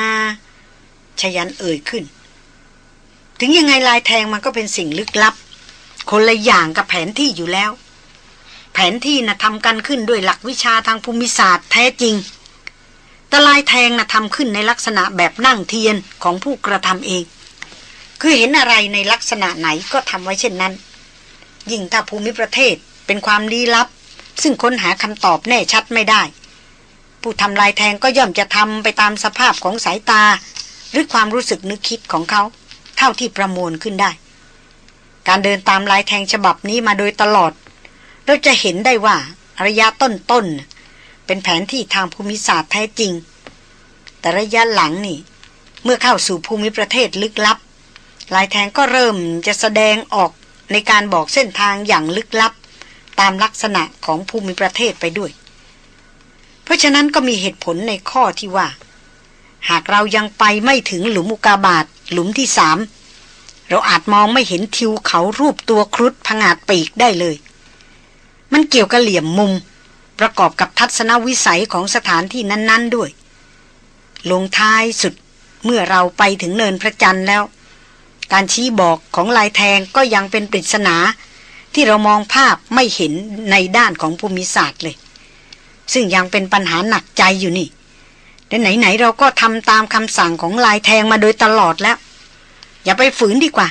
ชยันเอ่ยขึ้น ถึงยังไงลายแทงมันก็เป็นสิ่งลึกลับ คนละอย่างกับแผนที่อยู่แล้ว แผนที่นะ่ะทำกันขึ้นด้วยหลักวิชาทางภูมิศาสตร์แท้จริงแต่ลายแทงนะ่ะทำขึ้นในลักษณะแบบนั่งเทียนของผู้กระทำเอง คือเห็นอะไรในลักษณะไหนก็ทำไว้เช่นนั้น ยิ่งถ้าภูมิประเทศเป็นความลี้ลับ ซึ่งค้นหาคำตอบแน่ชัดไม่ได้ ผู้ทำลายแทงก็ย่อมจะทำไปตามสภาพของสายตา หรือความรู้สึกนึกคิดของเขา เท่าที่ประมวลขึ้นได้ การเดินตามลายแทงฉบับนี้มาโดยตลอด เราจะเห็นได้ว่าระยะต้นๆเป็นแผนที่ทางภูมิศาสตร์แท้จริง แต่ระยะหลังนี่ เมื่อเข้าสู่ภูมิประเทศลึกลับลายแทงก็เริ่มจะแสดงออก ในการบอกเส้นทางอย่างลึกลับ ตามลักษณะของภูมิประเทศไปด้วย เพราะฉะนั้นก็มีเหตุผลในข้อที่ว่า หากเรายังไปไม่ถึงหลุมอุกาบาตหลุมที่สามเราอาจมองไม่เห็นทิวเขารูปตัวครุฑผงาดปีกได้เลย มันเกี่ยวกับเหลี่ยมมุม ประกอบกับทัศนวิสัยของสถานที่นั้น ๆด้วย ลงท้ายสุดเมื่อเราไปถึงเนินพระจันทร์แล้ว การชี้บอกของลายแทงก็ยังเป็นปริศนา ที่เรามองภาพไม่เห็นในด้านของภูมิศาสตร์เลย ซึ่งยังเป็นปัญหาหนักใจอยู่นี่และไหนๆเราก็ทำตามคำสั่งของลายแทงมาโดยตลอดแล้ว อย่าไปฝืนดีกว่า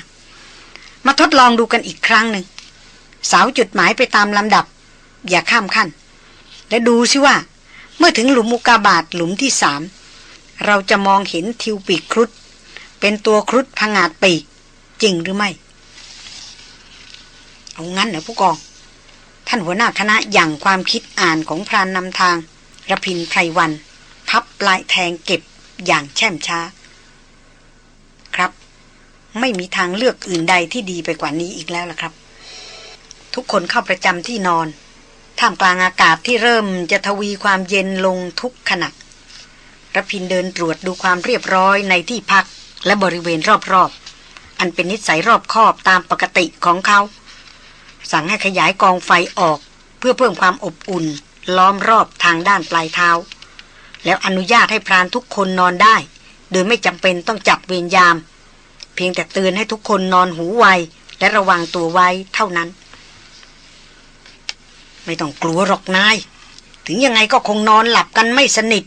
มาทดลองดูกันอีกครั้งหนึ่งสาวจุดหมายไปตามลำดับ อย่าข้ามขั้น และดูซิว่า เมื่อถึงหลุมมุกาบาตหลุมที่สามเราจะมองเห็นทิวปีกครุฑเป็นตัวครุฑพังาดปีก จริงหรือไม่ เอางั้นเหรอผู้กอง ท่านหัวหน้าคณะอย่างความคิดอ่านของพรานนำทางระพินไพรวัน พับปลายแทงเก็บอย่างแช่มช้า ครับ ไม่มีทางเลือกอื่นใดที่ดีไปกว่านี้อีกแล้วล่ะครับ ทุกคนเข้าประจำที่นอนท่ามกลางอากาศที่เริ่มจะทวีความเย็นลงทุกขณะระพินเดินตรวจดูความเรียบร้อยในที่พักและบริเวณรอบ อันเป็นนิสัยรอบคอบตามปกติของเขา สั่งให้ขยายกองไฟออก เพื่อเพิ่มความอบอุ่น ล้อมรอบทางด้านปลายเท้า แล้วอนุญาตให้พรานทุกคนนอนได้ โดยไม่จำเป็นต้องจับเวรยาม เพียงแต่เตือนให้ทุกคนนอนหูไว และระวังตัวไว้เท่านั้น ไม่ต้องกลัวหรอกนาย ถึงยังไงก็คงนอนหลับกันไม่สนิท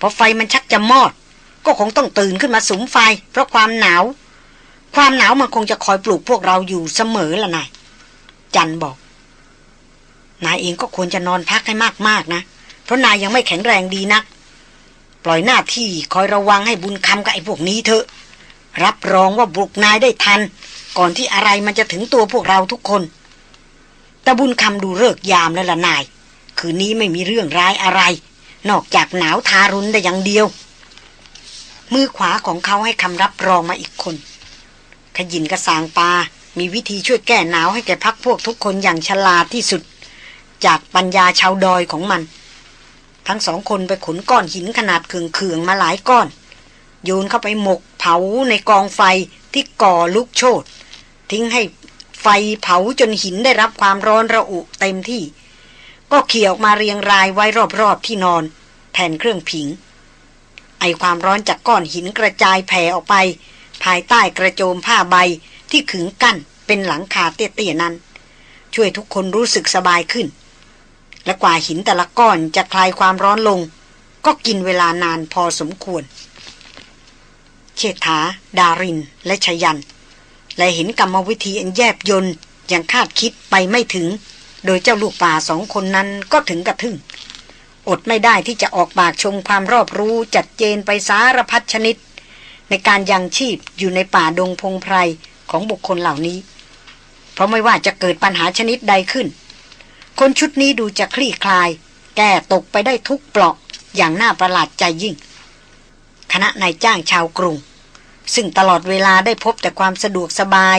พอไฟมันชักจะมอดก็คงต้องตื่นขึ้นมาสุมไฟ เพราะความหนาว ความหนาวมันคงจะคอยปลุกพวกเราอยู่เสมอละนาย จันบอก นายเองก็ควรจะนอนพักให้มากๆนะ เพราะนายยังไม่แข็งแรงดีนัก ปล่อยหน้าที่คอยระวังให้บุญคำกับไอ้พวกนี้เถอะ รับรองว่าบุกนายได้ทัน ก่อนที่อะไรมันจะถึงตัวพวกเราทุกคนแต่บุญคำดูเลิกยามแล้วละนาย คืนนี้ไม่มีเรื่องร้ายอะไร นอกจากหนาวทารุณได้อย่างเดียว มือขวาของเขาให้คำรับรองมาอีกคน ขยินกระสางปา มีวิธีช่วยแก้หนาวให้แก่พักพวกทุกคนอย่างฉลาดที่สุด จากปัญญาชาวดอยของมัน ทั้งสองคนไปขนก้อนหินขนาดเคืองๆมาหลายก้อน โยนเข้าไปหมกเผาในกองไฟที่ก่อลุกโชนทิ้งให้ไฟเผาจนหินได้รับความร้อนระอุเต็มที่ ก็เขี่ยออกมาเรียงรายไว้รอบๆที่นอน แทนเครื่องผิง ไอความร้อนจากก้อนหินกระจายแผ่ออกไป ภายใต้กระโจมผ้าใบที่ขึงกั้นเป็นหลังคาเตี้ยๆนั้น ช่วยทุกคนรู้สึกสบายขึ้น และกว่าหินแต่ละก้อนจะคลายความร้อนลง ก็กินเวลานานพอสมควร เชษฐา ดาริน และชยัน และเห็นกรรมวิธีอันแยบยนอย่างคาดคิดไปไม่ถึง โดยเจ้าลูกป่าสองคนนั้นก็ถึงกระทึ่ง อดไม่ได้ที่จะออกปากชมความรอบรู้จัดเจนไปสารพัดชนิด ในการยังชีพอยู่ในป่าดงพงไพรของบุคคลเหล่านี้ เพราะไม่ว่าจะเกิดปัญหาชนิดใดขึ้น คนชุดนี้ดูจะคลี่คลาย แก้ตกไปได้ทุกเปลาะอย่างน่าประหลาดใจยิ่ง คณะนายจ้างชาวกรุง ซึ่งตลอดเวลาได้พบแต่ความสะดวกสบาย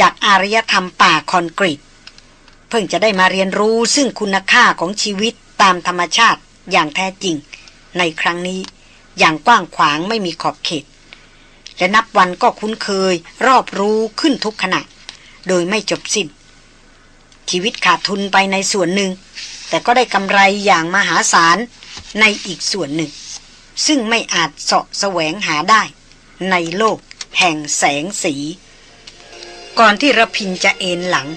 จากอารยธรรมป่าคอนกรีต เพิ่งจะได้มาเรียนรู้ซึ่งคุณค่าของชีวิตตามธรรมชาติอย่างแท้จริง ในครั้งนี้อย่างกว้างขวางไม่มีขอบเขต และนับวันก็คุ้นเคย รอบรู้ขึ้นทุกขณะ โดยไม่จบสิน้น ชีวิตขาดทุนไปในส่วนหนึ่ง แต่ก็ได้กำไรอย่างมหาศาลในอีกส่วนหนึ่ง ซึ่งไม่อาจเสาะแสวงหาได้ ในโลกแห่งแสงสี ก่อนที่ระพินจะเอนหลัง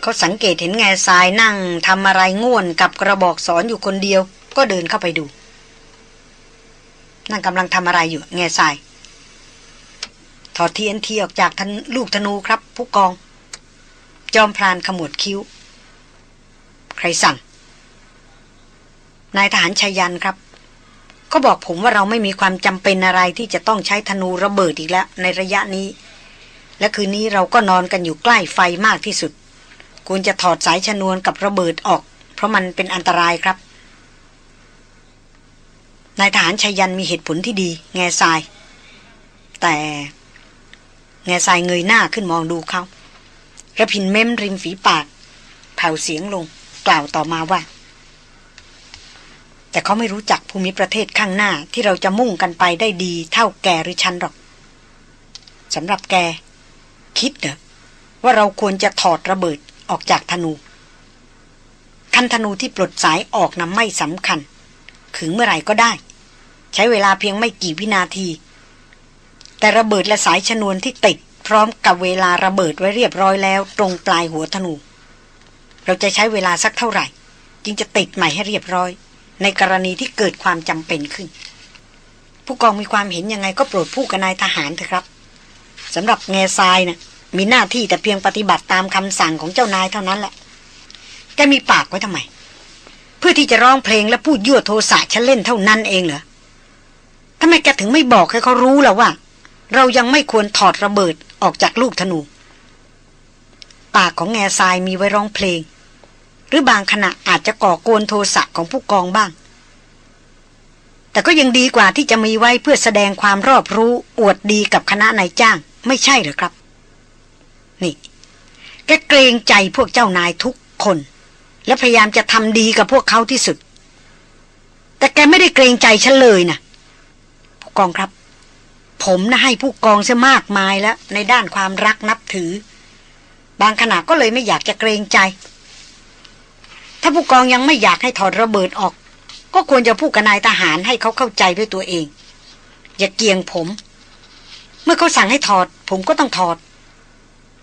เขาสังเกตเห็นแง่ทรายนั่งทำอะไรง่วนกับกระบอกสอนอยู่คนเดียว ก็เดินเข้าไปดู นั่งกำลังทำอะไรอยู่แง่ทราย ถอดทีเอ็นทีออกจากทันลูกธนูครับ ผู้กอง จอมพรานขมวดคิ้ว ใครสั่ง นายทหารชัยยันครับ ก็บอกผมว่าเราไม่มีความจำเป็นอะไรที่จะต้องใช้ธนูระเบิดอีกแล้ว ในระยะนี้ และคืนนี้เราก็นอนกันอยู่ใกล้ไฟมากที่สุด ควรจะถอดสายชนวนกับระเบิดออก เพราะมันเป็นอันตรายครับนายทหารชัยยันมีเหตุผลที่ดี แง่ทราย แต่ แง่ทรายเงยหน้าขึ้นมองดูเขาระพินเม้มริมฝีปากแผ่วเสียงลง กล่าวต่อมาว่า แต่เขาไม่รู้จักภูมิประเทศข้างหน้าที่เราจะมุ่งกันไปได้ดีเท่าแกหรือฉันหรอกสำหรับแก คิดเหรอว่าเราควรจะถอดระเบิดออกจากธนู คันธนูที่ปลดสายออกนะไม่สำคัญขึงเมื่อไหร่ก็ได้ ใช้เวลาเพียงไม่กี่วินาที แต่ระเบิดและสายชนวนที่ติด พร้อมกับเวลาระเบิดไว้เรียบร้อยแล้ว ตรงปลายหัวธนู เราจะใช้เวลาสักเท่าไหร่ จึงจะติดใหม่ให้เรียบร้อย ในกรณีที่เกิดความจำเป็นขึ้น ผู้กองมีความเห็นยังไงก็โปรดผู้กับนายทหารเถอะครับสำหรับแง่ทรายนะ่ะมีหน้าที่แต่เพียงปฏิบัติตามคำสั่งของเจ้านายเท่านั้นแหละแกมีปากไว้ทำไม เพื่อที่จะร้องเพลงและพูดยั่วโทสะฉันเล่นเท่านั้นเองเหรอทำไมแกถึงไม่บอกให้เขารู้ล่ะว่า เรายังไม่ควรถอดระเบิดออกจากลูกธนู ปากของแง่ทรายมีไว้ร้องเพลง หรือบางขณะอาจจะก่อกวนโทสะของผู้กองบ้าง แต่ก็ยังดีกว่าที่จะมีไว้เพื่อแสดงความรอบรู้อวดดีกับคณะนายจ้าง ไม่ใช่หรือครับ นี่แกเกรงใจพวกเจ้านายทุกคน และพยายามจะทำดีกับพวกเขาที่สุด แต่แกไม่ได้เกรงใจฉันเลยนะผู้กองครับ ผมนะให้ผู้กองซะมากมายแล้ว ในด้านความรักนับถือ บางขณะก็เลยไม่อยากจะเกรงใจ ถ้าผู้กองยังไม่อยากให้ถอดระเบิดออก ก็ควรจะพูดกับนายทหารให้เขาเข้าใจด้วยตัวเอง อย่าเกียงผม เมื่อเขาสั่งให้ถอด ผมก็ต้องถอด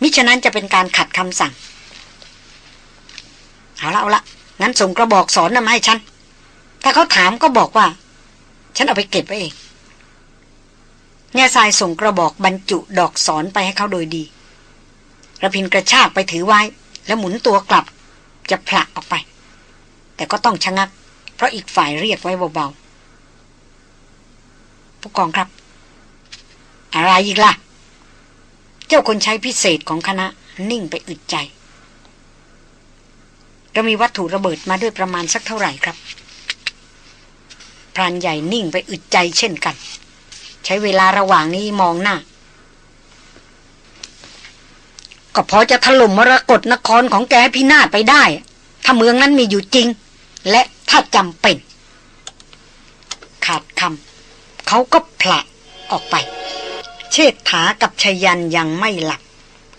มิฉะนั้นจะเป็นการขัดคำสั่ง เอาละเอาละงั้นส่งกระบอกสอนนำให้ฉัน ถ้าเขาถามก็บอกว่า ฉันเอาไปเก็บไว้เอง แง่ทรายส่งกระบอกบรรจุดอกสอนไปให้เขาโดยดีระพินกระชากไปถือไว้ แล้วหมุนตัวกลับ จะผลักออกไป แต่ก็ต้องชะงัก เพราะอีกฝ่ายเรียกไว้เบาๆผู้กองครับ อะไรอีกล่ะ เจ้าคนใช้พิเศษของคณะนิ่งไปอึดใจเรามีวัตถุระเบิดมาด้วยประมาณสักเท่าไหร่ครับพรานใหญ่นิ่งไปอึดใจเช่นกัน ใช้เวลาระหว่างนี้มองหน้า ก็พอจะถล่มมรกรนครของแกพินาศไปได้ ถ้าเมืองนั้นมีอยู่จริง และถ้าจำเป็น ขาดคำเขาก็ผละออกไป เชษฐากับชยันยังไม่หลับ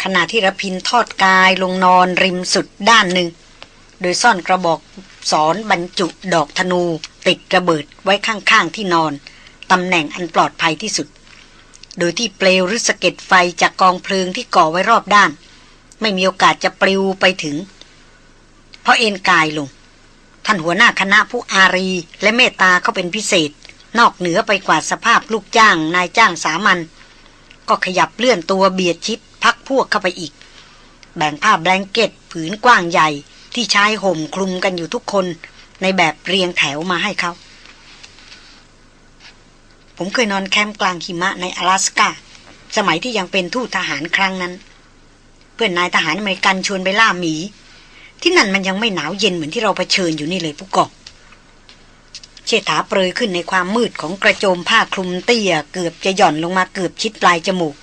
ขณะที่ระพินทอดกายลงนอนริมสุดด้านหนึ่ง โดยซ่อนกระบอกสอนบรรจุดอกธนูติดระเบิดไว้ข้างๆที่นอน ตำแหน่งอันปลอดภัยที่สุด โดยที่เปลวหรือสะเก็ดไฟจากกองเพลิงที่ก่อไว้รอบด้าน ไม่มีโอกาสจะปลิวไปถึง เพราะเอ็นกายลง ท่านหัวหน้าคณะผู้อารีและเมตตาเขาเป็นพิเศษ นอกเหนือไปกว่าสภาพลูกจ้าง นายจ้างสามัญก็ขยับเลื่อนตัวเบียดชิดพักพวกเข้าไปอีก แบ่งผ้าแบงเก็ตผืนกว้างใหญ่ที่ใช้ห่มคลุมกันอยู่ทุกคนในแบบเรียงแถวมาให้เขา ผมเคยนอนแคมป์กลางหิมะใน阿拉สกาสมัยที่ยังเป็นทูตทหารครั้งนั้น เพื่อนนายทหารอเมริกันชวนไปล่าหมี ที่นั่นมันยังไม่หนาวเย็นเหมือนที่เราเผชิญอยู่นี่เลยผู้กองเชษฐาเปรยขึ้นในความมืดของกระโจมผ้าคลุมเตี้ยเกือบจะหย่อนลงมาเกือบชิดปลายจมูก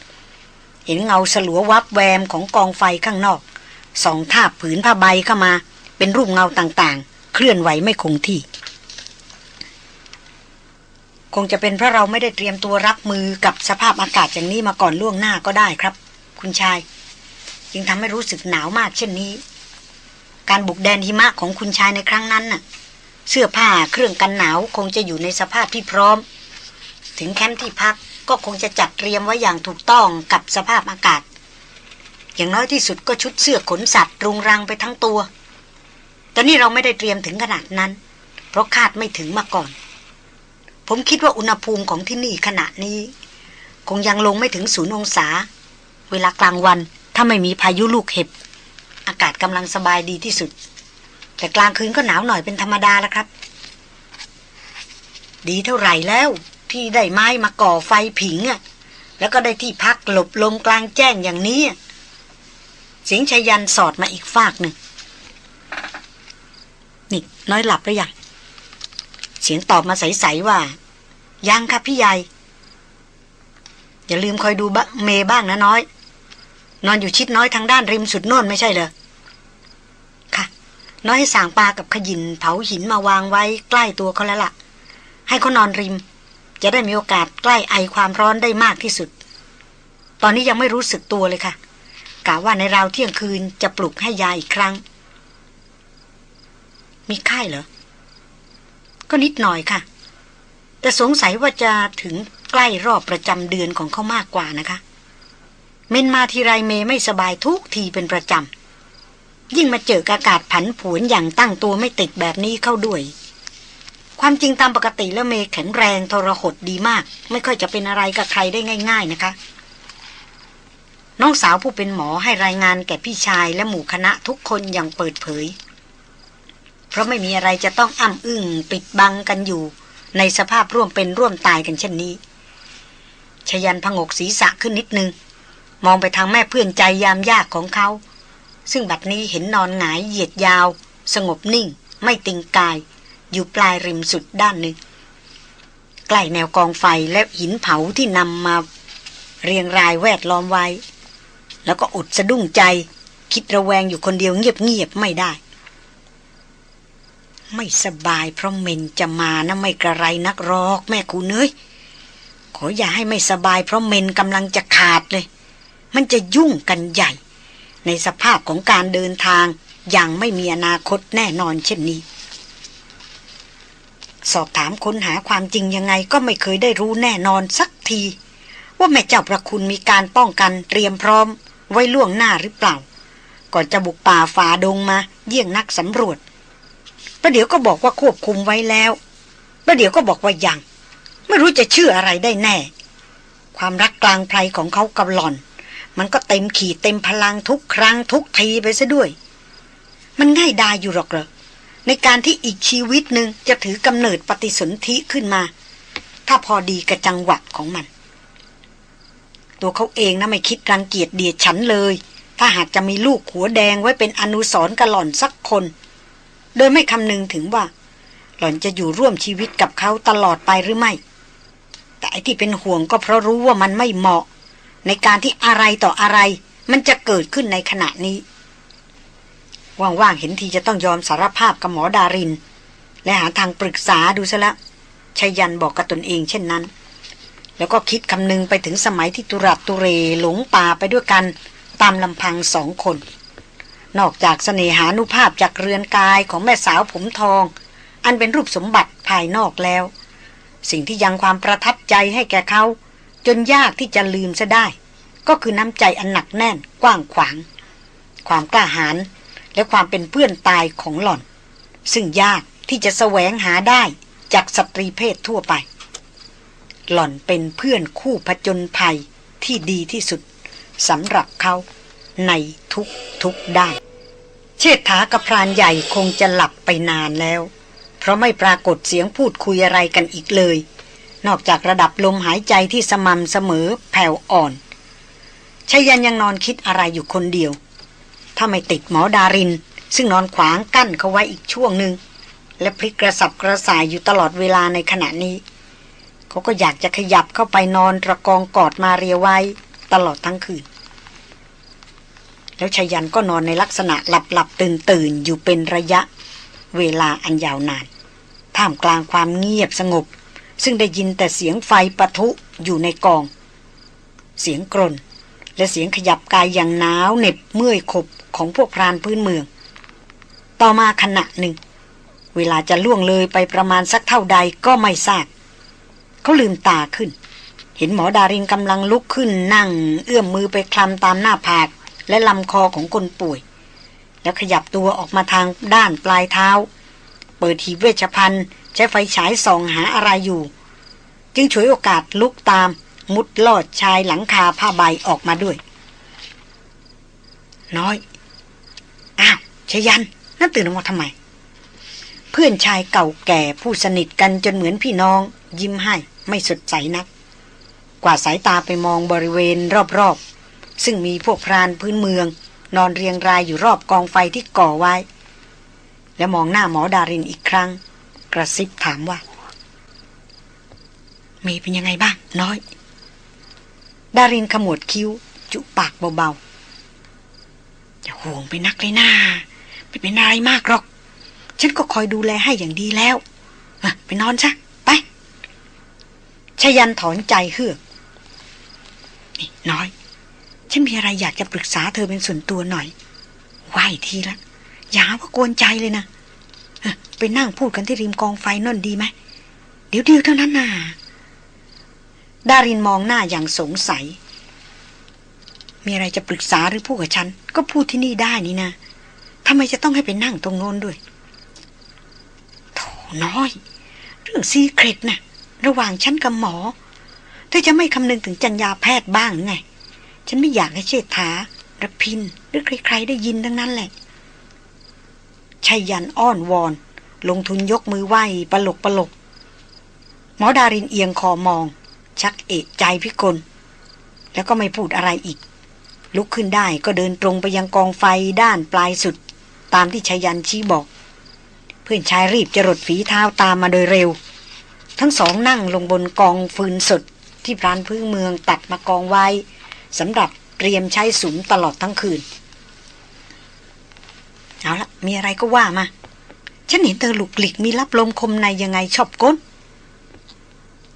เห็นเงาสลัววับแวมของกองไฟข้างนอกสองท่าผืนผ้าใบเข้ามา เป็นรูปเงาต่างๆ เคลื่อนไหวไม่คงที่ คงจะเป็นเพราะเราไม่ได้เตรียมตัวรับมือกับสภาพอากาศอย่างนี้มาก่อนล่วงหน้าก็ได้ครับ คุณชาย จึงทำให้รู้สึกหนาวมากเช่นนี้ การบุกแดนหิมะของคุณชายในครั้งนั้นน่ะ เสื้อผ้าเครื่องกันหนาวคงจะอยู่ในสภาพที่พร้อม ถึงแคมป์ที่พักก็คงจะจัดเตรียมไว้อย่างถูกต้องกับสภาพอากาศ อย่างน้อยที่สุดก็ชุดเสื้อขนสัตว์รุงรังไปทั้งตัวแต่นี่เราไม่ได้เตรียมถึงขนาดนั้น เพราะคาดไม่ถึงมาก่อน ผมคิดว่าอุณหภูมิของที่นี่ขณะนี้ คงยังลงไม่ถึงศูนย์องศา เวลากลางวันถ้าไม่มีพายุลูกเห็บ อากาศกำลังสบายดีที่สุด แต่กลางคืนก็หนาวหน่อยเป็นธรรมดาแล้วครับ ดีเท่าไหร่แล้วที่ได้ไม้มาก่อไฟผิงอะ่ะ แล้วก็ได้ที่พักหลบลมกลางแจ้งอย่างนี้เสียงชายันสอดมาอีกฝากหนึ่งนี่น้อยหลับหรือยัง เสียงตอบมาใสๆว่า ยังครับพี่ใหญ่ อย่าลืมคอยดูบะเมบ้างนะน้อย นอนอยู่ชิดน้อยทางด้านริมสุดโน่นไม่ใช่เหรอค่ะ น้อยให้สางปลากับขยินเผาหินมาวางไว้ใกล้ตัวเขาแล้วล่ะ ให้เขานอนริม จะได้มีโอกาสใกล้ไอความร้อนได้มากที่สุด ตอนนี้ยังไม่รู้สึกตัวเลยค่ะกะว่าในราวเที่ยงคืนจะปลุกให้ยาอีกครั้ง มีไข้เหรอ ก็นิดหน่อยค่ะ แต่สงสัยว่าจะถึงใกล้รอบประจำเดือนของเขามากกว่านะคะ เมนมาทีไรเมไม่สบายทุกทีเป็นประจำ ยิ่งมาเจออากาศผันผวนอย่างตั้งตัวไม่ติดแบบนี้เข้าด้วย ความจริงตามปกติแล้วเมแข็งแรงทรหดดีมาก ไม่ค่อยจะเป็นอะไรกับใครได้ง่าย ๆนะคะ น้องสาวผู้เป็นหมอให้รายงานแก่พี่ชายและหมู่คณะทุกคนอย่างเปิดเผย เพราะไม่มีอะไรจะต้องอ้ำอึ้งปิดบังกันอยู่ ในสภาพร่วมเป็นร่วมตายกันเช่นนี้ชยันพงกศีรษะขึ้นนิดนึง มองไปทางแม่เพื่อนใจยามยากของเขา ซึ่งบัดนี้เห็นนอนหงายเหยียดยาว สงบนิ่ง ไม่ติงกาย อยู่ปลายริมสุดด้านหนึ่งใกล้แนวกองไฟและหินเผาที่นำมาเรียงรายแวดล้อมไว้ แล้วก็อดสะดุ้งใจ คิดระแวงอยู่คนเดียวเงียบๆไม่ได้ ไม่สบายเพราะเมนจะมานะไม่กระไรนักรอกแม่คุณเอ้ยขออย่าให้ไม่สบายเพราะเมนกำลังจะขาดเลย มันจะยุ่งกันใหญ่ ในสภาพของการเดินทางอย่างไม่มีอนาคตแน่นอนเช่นนี้ สอบถามค้นหาความจริงยังไงก็ไม่เคยได้รู้แน่นอนสักที ว่าแม่เจ้าประคุณมีการป้องกันเตรียมพร้อม ไว้ล่วงหน้าหรือเปล่า ก่อนจะบุกป่าฝ่าดงมา เยี่ยงนักสำรวจ ประเดี๋ยวก็บอกว่าควบคุมไว้แล้วประเดี๋ยวก็บอกว่ายัง ไม่รู้จะเชื่ออะไรได้แน่ ความรักกลางไพรของเขากับหล่อน มันก็เต็มขีดเต็มพลังทุกครั้งทุกทีไปซะด้วย มันง่ายดายอยู่หรอกเหรอในการที่อีกชีวิตหนึ่งจะถือกำเนิดปฏิสนธิขึ้นมา ถ้าพอดีกับจังหวะของมัน ตัวเขาเองนะไม่คิดรังเกียจเดียดฉันเลย ถ้าหากจะมีลูกหัวแดงไว้เป็นอนุสรกับหล่อนสักคน โดยไม่คำนึงถึงว่า หล่อนจะอยู่ร่วมชีวิตกับเขาตลอดไปหรือไม่ แต่ไอที่เป็นห่วงก็เพราะรู้ว่ามันไม่เหมาะ ในการที่อะไรต่ออะไร มันจะเกิดขึ้นในขณะนี้ ว่างๆเห็นทีจะต้องยอมสารภาพกับหมอดาริน และหาทางปรึกษาดูซะละชยันบอกกับตนเองเช่นนั้น แล้วก็คิดคำนึงไปถึงสมัยที่ตุรัตุเรหลงป่าไปด้วยกันตามลำพังสองคน นอกจากเสน่หานุภาพจากเรือนกายของแม่สาวผมทอง อันเป็นรูปสมบัติภายนอกแล้ว สิ่งที่ยังความประทับใจให้แก่เขา จนยากที่จะลืมซะได้ ก็คือน้ำใจอันหนักแน่นกว้างขวาง ความกล้าหาญและความเป็นเพื่อนตายของหล่อน ซึ่งยากที่จะแสวงหาได้จากสตรีเพศทั่วไป หล่อนเป็นเพื่อนคู่ผจญภัยที่ดีที่สุดสำหรับเขา ในทุกทุกด้าน เชษฐากับพรานใหญ่คงจะหลับไปนานแล้ว เพราะไม่ปรากฏเสียงพูดคุยอะไรกันอีกเลย นอกจากระดับลมหายใจที่สม่ำเสมอแผ่วอ่อนชชายันยังนอนคิดอะไรอยู่คนเดียว ถ้าไม่ติดหมอดาริน ซึ่งนอนขวางกั้นเขาไว้อีกช่วงหนึ่งและพลิกกระสับกระส่ายอยู่ตลอดเวลาในขณะนี้ เขาก็อยากจะขยับเข้าไปนอนตะกองกอดมาเรียไว้ตลอดทั้งคืน แล้วชายันก็นอนในลักษณะหลับหลับตื่นตื่นอยู่เป็นระยะ เวลาอันยาวนาน ท่ามกลางความเงียบสงบ ซึ่งได้ยินแต่เสียงไฟปะทุอยู่ในกอง เสียงกรนและเสียงขยับกายอย่างหนาวเหน็บเมื่อยขบของพวกพรานพื้นเมือง ต่อมาขณะหนึ่ง เวลาจะล่วงเลยไปประมาณสักเท่าใดก็ไม่ทราบเขาลืมตาขึ้น เห็นหมอดารินกำลังลุกขึ้นนั่ง เอื้อมมือไปคลำตามหน้าผาก และลำคอของคนป่วย แล้วขยับตัวออกมาทางด้านปลายเท้า เปิดหีบเวชภัณฑ์ ใช้ไฟฉายส่องหาอะไรอยู่ จึงฉวยโอกาสลุกตามมุดลอดชายหลังคาผ้าใบออกมาด้วย น้อย อ้าวชยันนั่นตื่นออกมาทำไม เพื่อนชายเก่าแก่ผู้สนิทกันจนเหมือนพี่น้อง ยิ้มให้ไม่สดใสนัก กว่าสายตาไปมองบริเวณรอบๆ ซึ่งมีพวกพรานพื้นเมือง นอนเรียงรายอยู่รอบกองไฟที่ก่อไว้ แล้วมองหน้าหมอดารินอีกครั้ง กระซิบถามว่ามีเป็นยังไงบ้าง น้อย ดารินขมวดคิ้ว จุปากเบาๆอย่าห่วงไปนักเลยน้าไม่เป็นอะไรมากหรอก ฉันก็คอยดูแลให้อย่างดีแล้วไปนอนซะไปชยันถอนใจเฮือกนี่น้อย ฉันมีอะไรอยากจะปรึกษาเธอเป็นส่วนตัวหน่อยไหวทีละอย่าว่ากวนใจเลยนะไปนั่งพูดกันที่ริมกองไฟนั่นดีไหมเดี๋ยวเดียวเท่านั้นน่ะดารินมองหน้าอย่างสงสัย มีอะไรจะปรึกษาหรือพูดกับฉัน ก็พูดที่นี่ได้นี่นะทำไมจะต้องให้ไปนั่งตรงโน้นด้วยโถน้อย เรื่องซีเครตนะ่ะ ระหว่างฉันกับหมอ เธอจะไม่คำนึงถึงจัญญาแพทย์บ้างไง ฉันไม่อยากให้เชษฐาระพิน หรือใครๆได้ยินทั้งนั้นแหละชัยยันอ้อนวอน ลงทุนยกมือไหว้ปลกปลกหมอดารินเอียงคอมอง ชักเอะใจพิกล แล้วก็ไม่พูดอะไรอีก ลุกขึ้นได้ก็เดินตรงไปยังกองไฟด้านปลายสุด ตามที่ชัยยันชี้บอก เพื่อนชายรีบจรดฝีเท้าตามมาโดยเร็ว ทั้งสองนั่งลงบนกองฟืนสดที่พรานพื้นเมืองตัดมากองไว้ สำหรับเตรียมใช้สุมตลอดทั้งคืน เอาละมีอะไรก็ว่ามา ฉันเห็นเธอหลุกหลิกมีรับลมคมในยังไงชอบก้น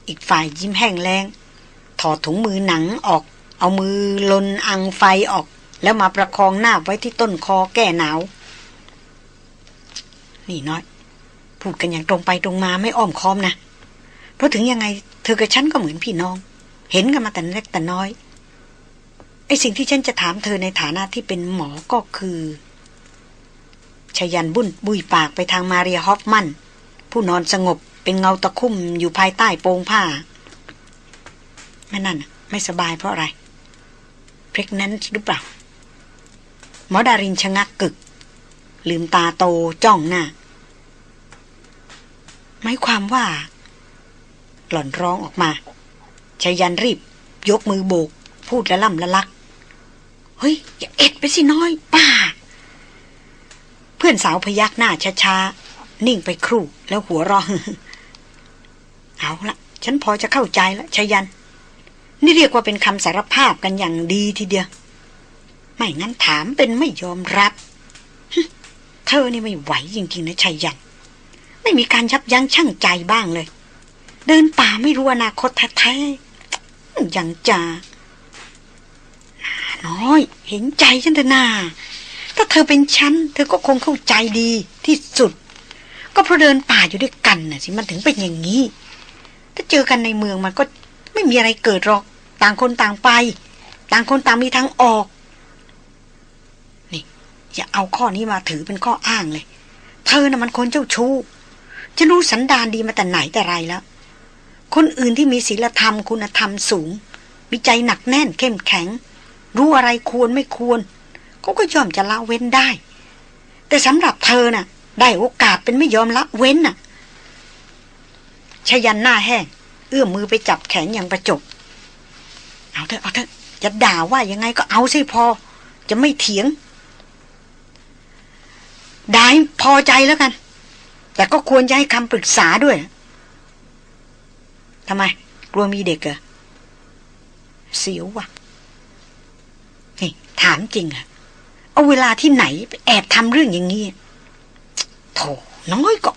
อีกฝ่ายยิ้มแห้งแรงถอดถุงมือหนังออก เอามือลนอังไฟออก แล้วมาประคองหน้าไว้ที่ต้นคอแก้หนาว นี่น้อย พูดกันอย่างตรงไปตรงมาไม่อ้อมค้อมนะ เพราะถึงยังไง เธอกับฉันก็เหมือนพี่น้อง เห็นกันมาแต่เล็กแต่น้อย ไอสิ่งที่ฉันจะถามเธอในฐานะที่เป็นหมอก็คือชยันบุ้นบุยปากไปทางมาเรียฮอฟมันผู้นอนสงบเป็นเงาตะคุ่มอยู่ภายใต้โปงผ้าแม่นั่นไม่สบายเพราะอะไรเพรกนั้นหรือเปล่า หมอดารินชะงักกึก ลืมตาโตจ้องหน้าหมายความว่า หล่อนร้องออกมาชายันรีบ ยกมือโบก พูดละล่ำละลัก เฮ้ย อย่าเอ็ดไปสิน้อย ป้า เพื่อนสาวพยักหน้าช้าๆ นิ่งไปครู่แล้วหัวรองเอาละฉันพอจะเข้าใจแล้วชยัน นี่เรียกว่าเป็นคำสารภาพกันอย่างดีทีเดียว ไม่งั้นถามเป็นไม่ยอมรับเธอนี่ไม่ไหวจริงๆนะชัยยัน ไม่มีการยับยั้งชั่งใจบ้างเลย เดินป่าไม่รู้อนาคตแท้ๆอย่างจ่า น้อย เห็นใจฉันเถอะนาถ้าเธอเป็นฉัน เธอก็คงเข้าใจดีที่สุด ก็เพราะเดินป่าอยู่ด้วยกันน่ะสิมันถึงเป็นอย่างนี้ ถ้าเจอกันในเมืองมันก็ไม่มีอะไรเกิดหรอก ต่างคนต่างไป ต่างคนต่างมีทางออก นี่อย่าเอาข้อนี้มาถือเป็นข้ออ้างเลย เธอน่ะมันคนเจ้าชู้จะรู้สันดานดีมาแต่ไหนแต่ไรแล้ว คนอื่นที่มีศีลธรรมคุณธรรมสูง วิจัยหนักแน่นเข้มแข็ง รู้อะไรควรไม่ควรเขาก็ยอมจะละเว้นได้ แต่สำหรับเธอน่ะ ได้โอกาสเป็นไม่ยอมละเว้นน่ะชยันหน้าแห้ง เอื้อมมือไปจับแขนอย่างประจบ เอาเถอะเอาเถอะจะด่าว่ายังไงก็เอาสิพอ จะไม่เถียงได้พอใจแล้วกัน แต่ก็ควรจะให้คำปรึกษาด้วยทำไม กลัวมีเด็กเหรอเสียวว่ะ ถามจริงอะเอาเวลาที่ไหนแอบทำเรื่องอย่างนี้โถน้อยก็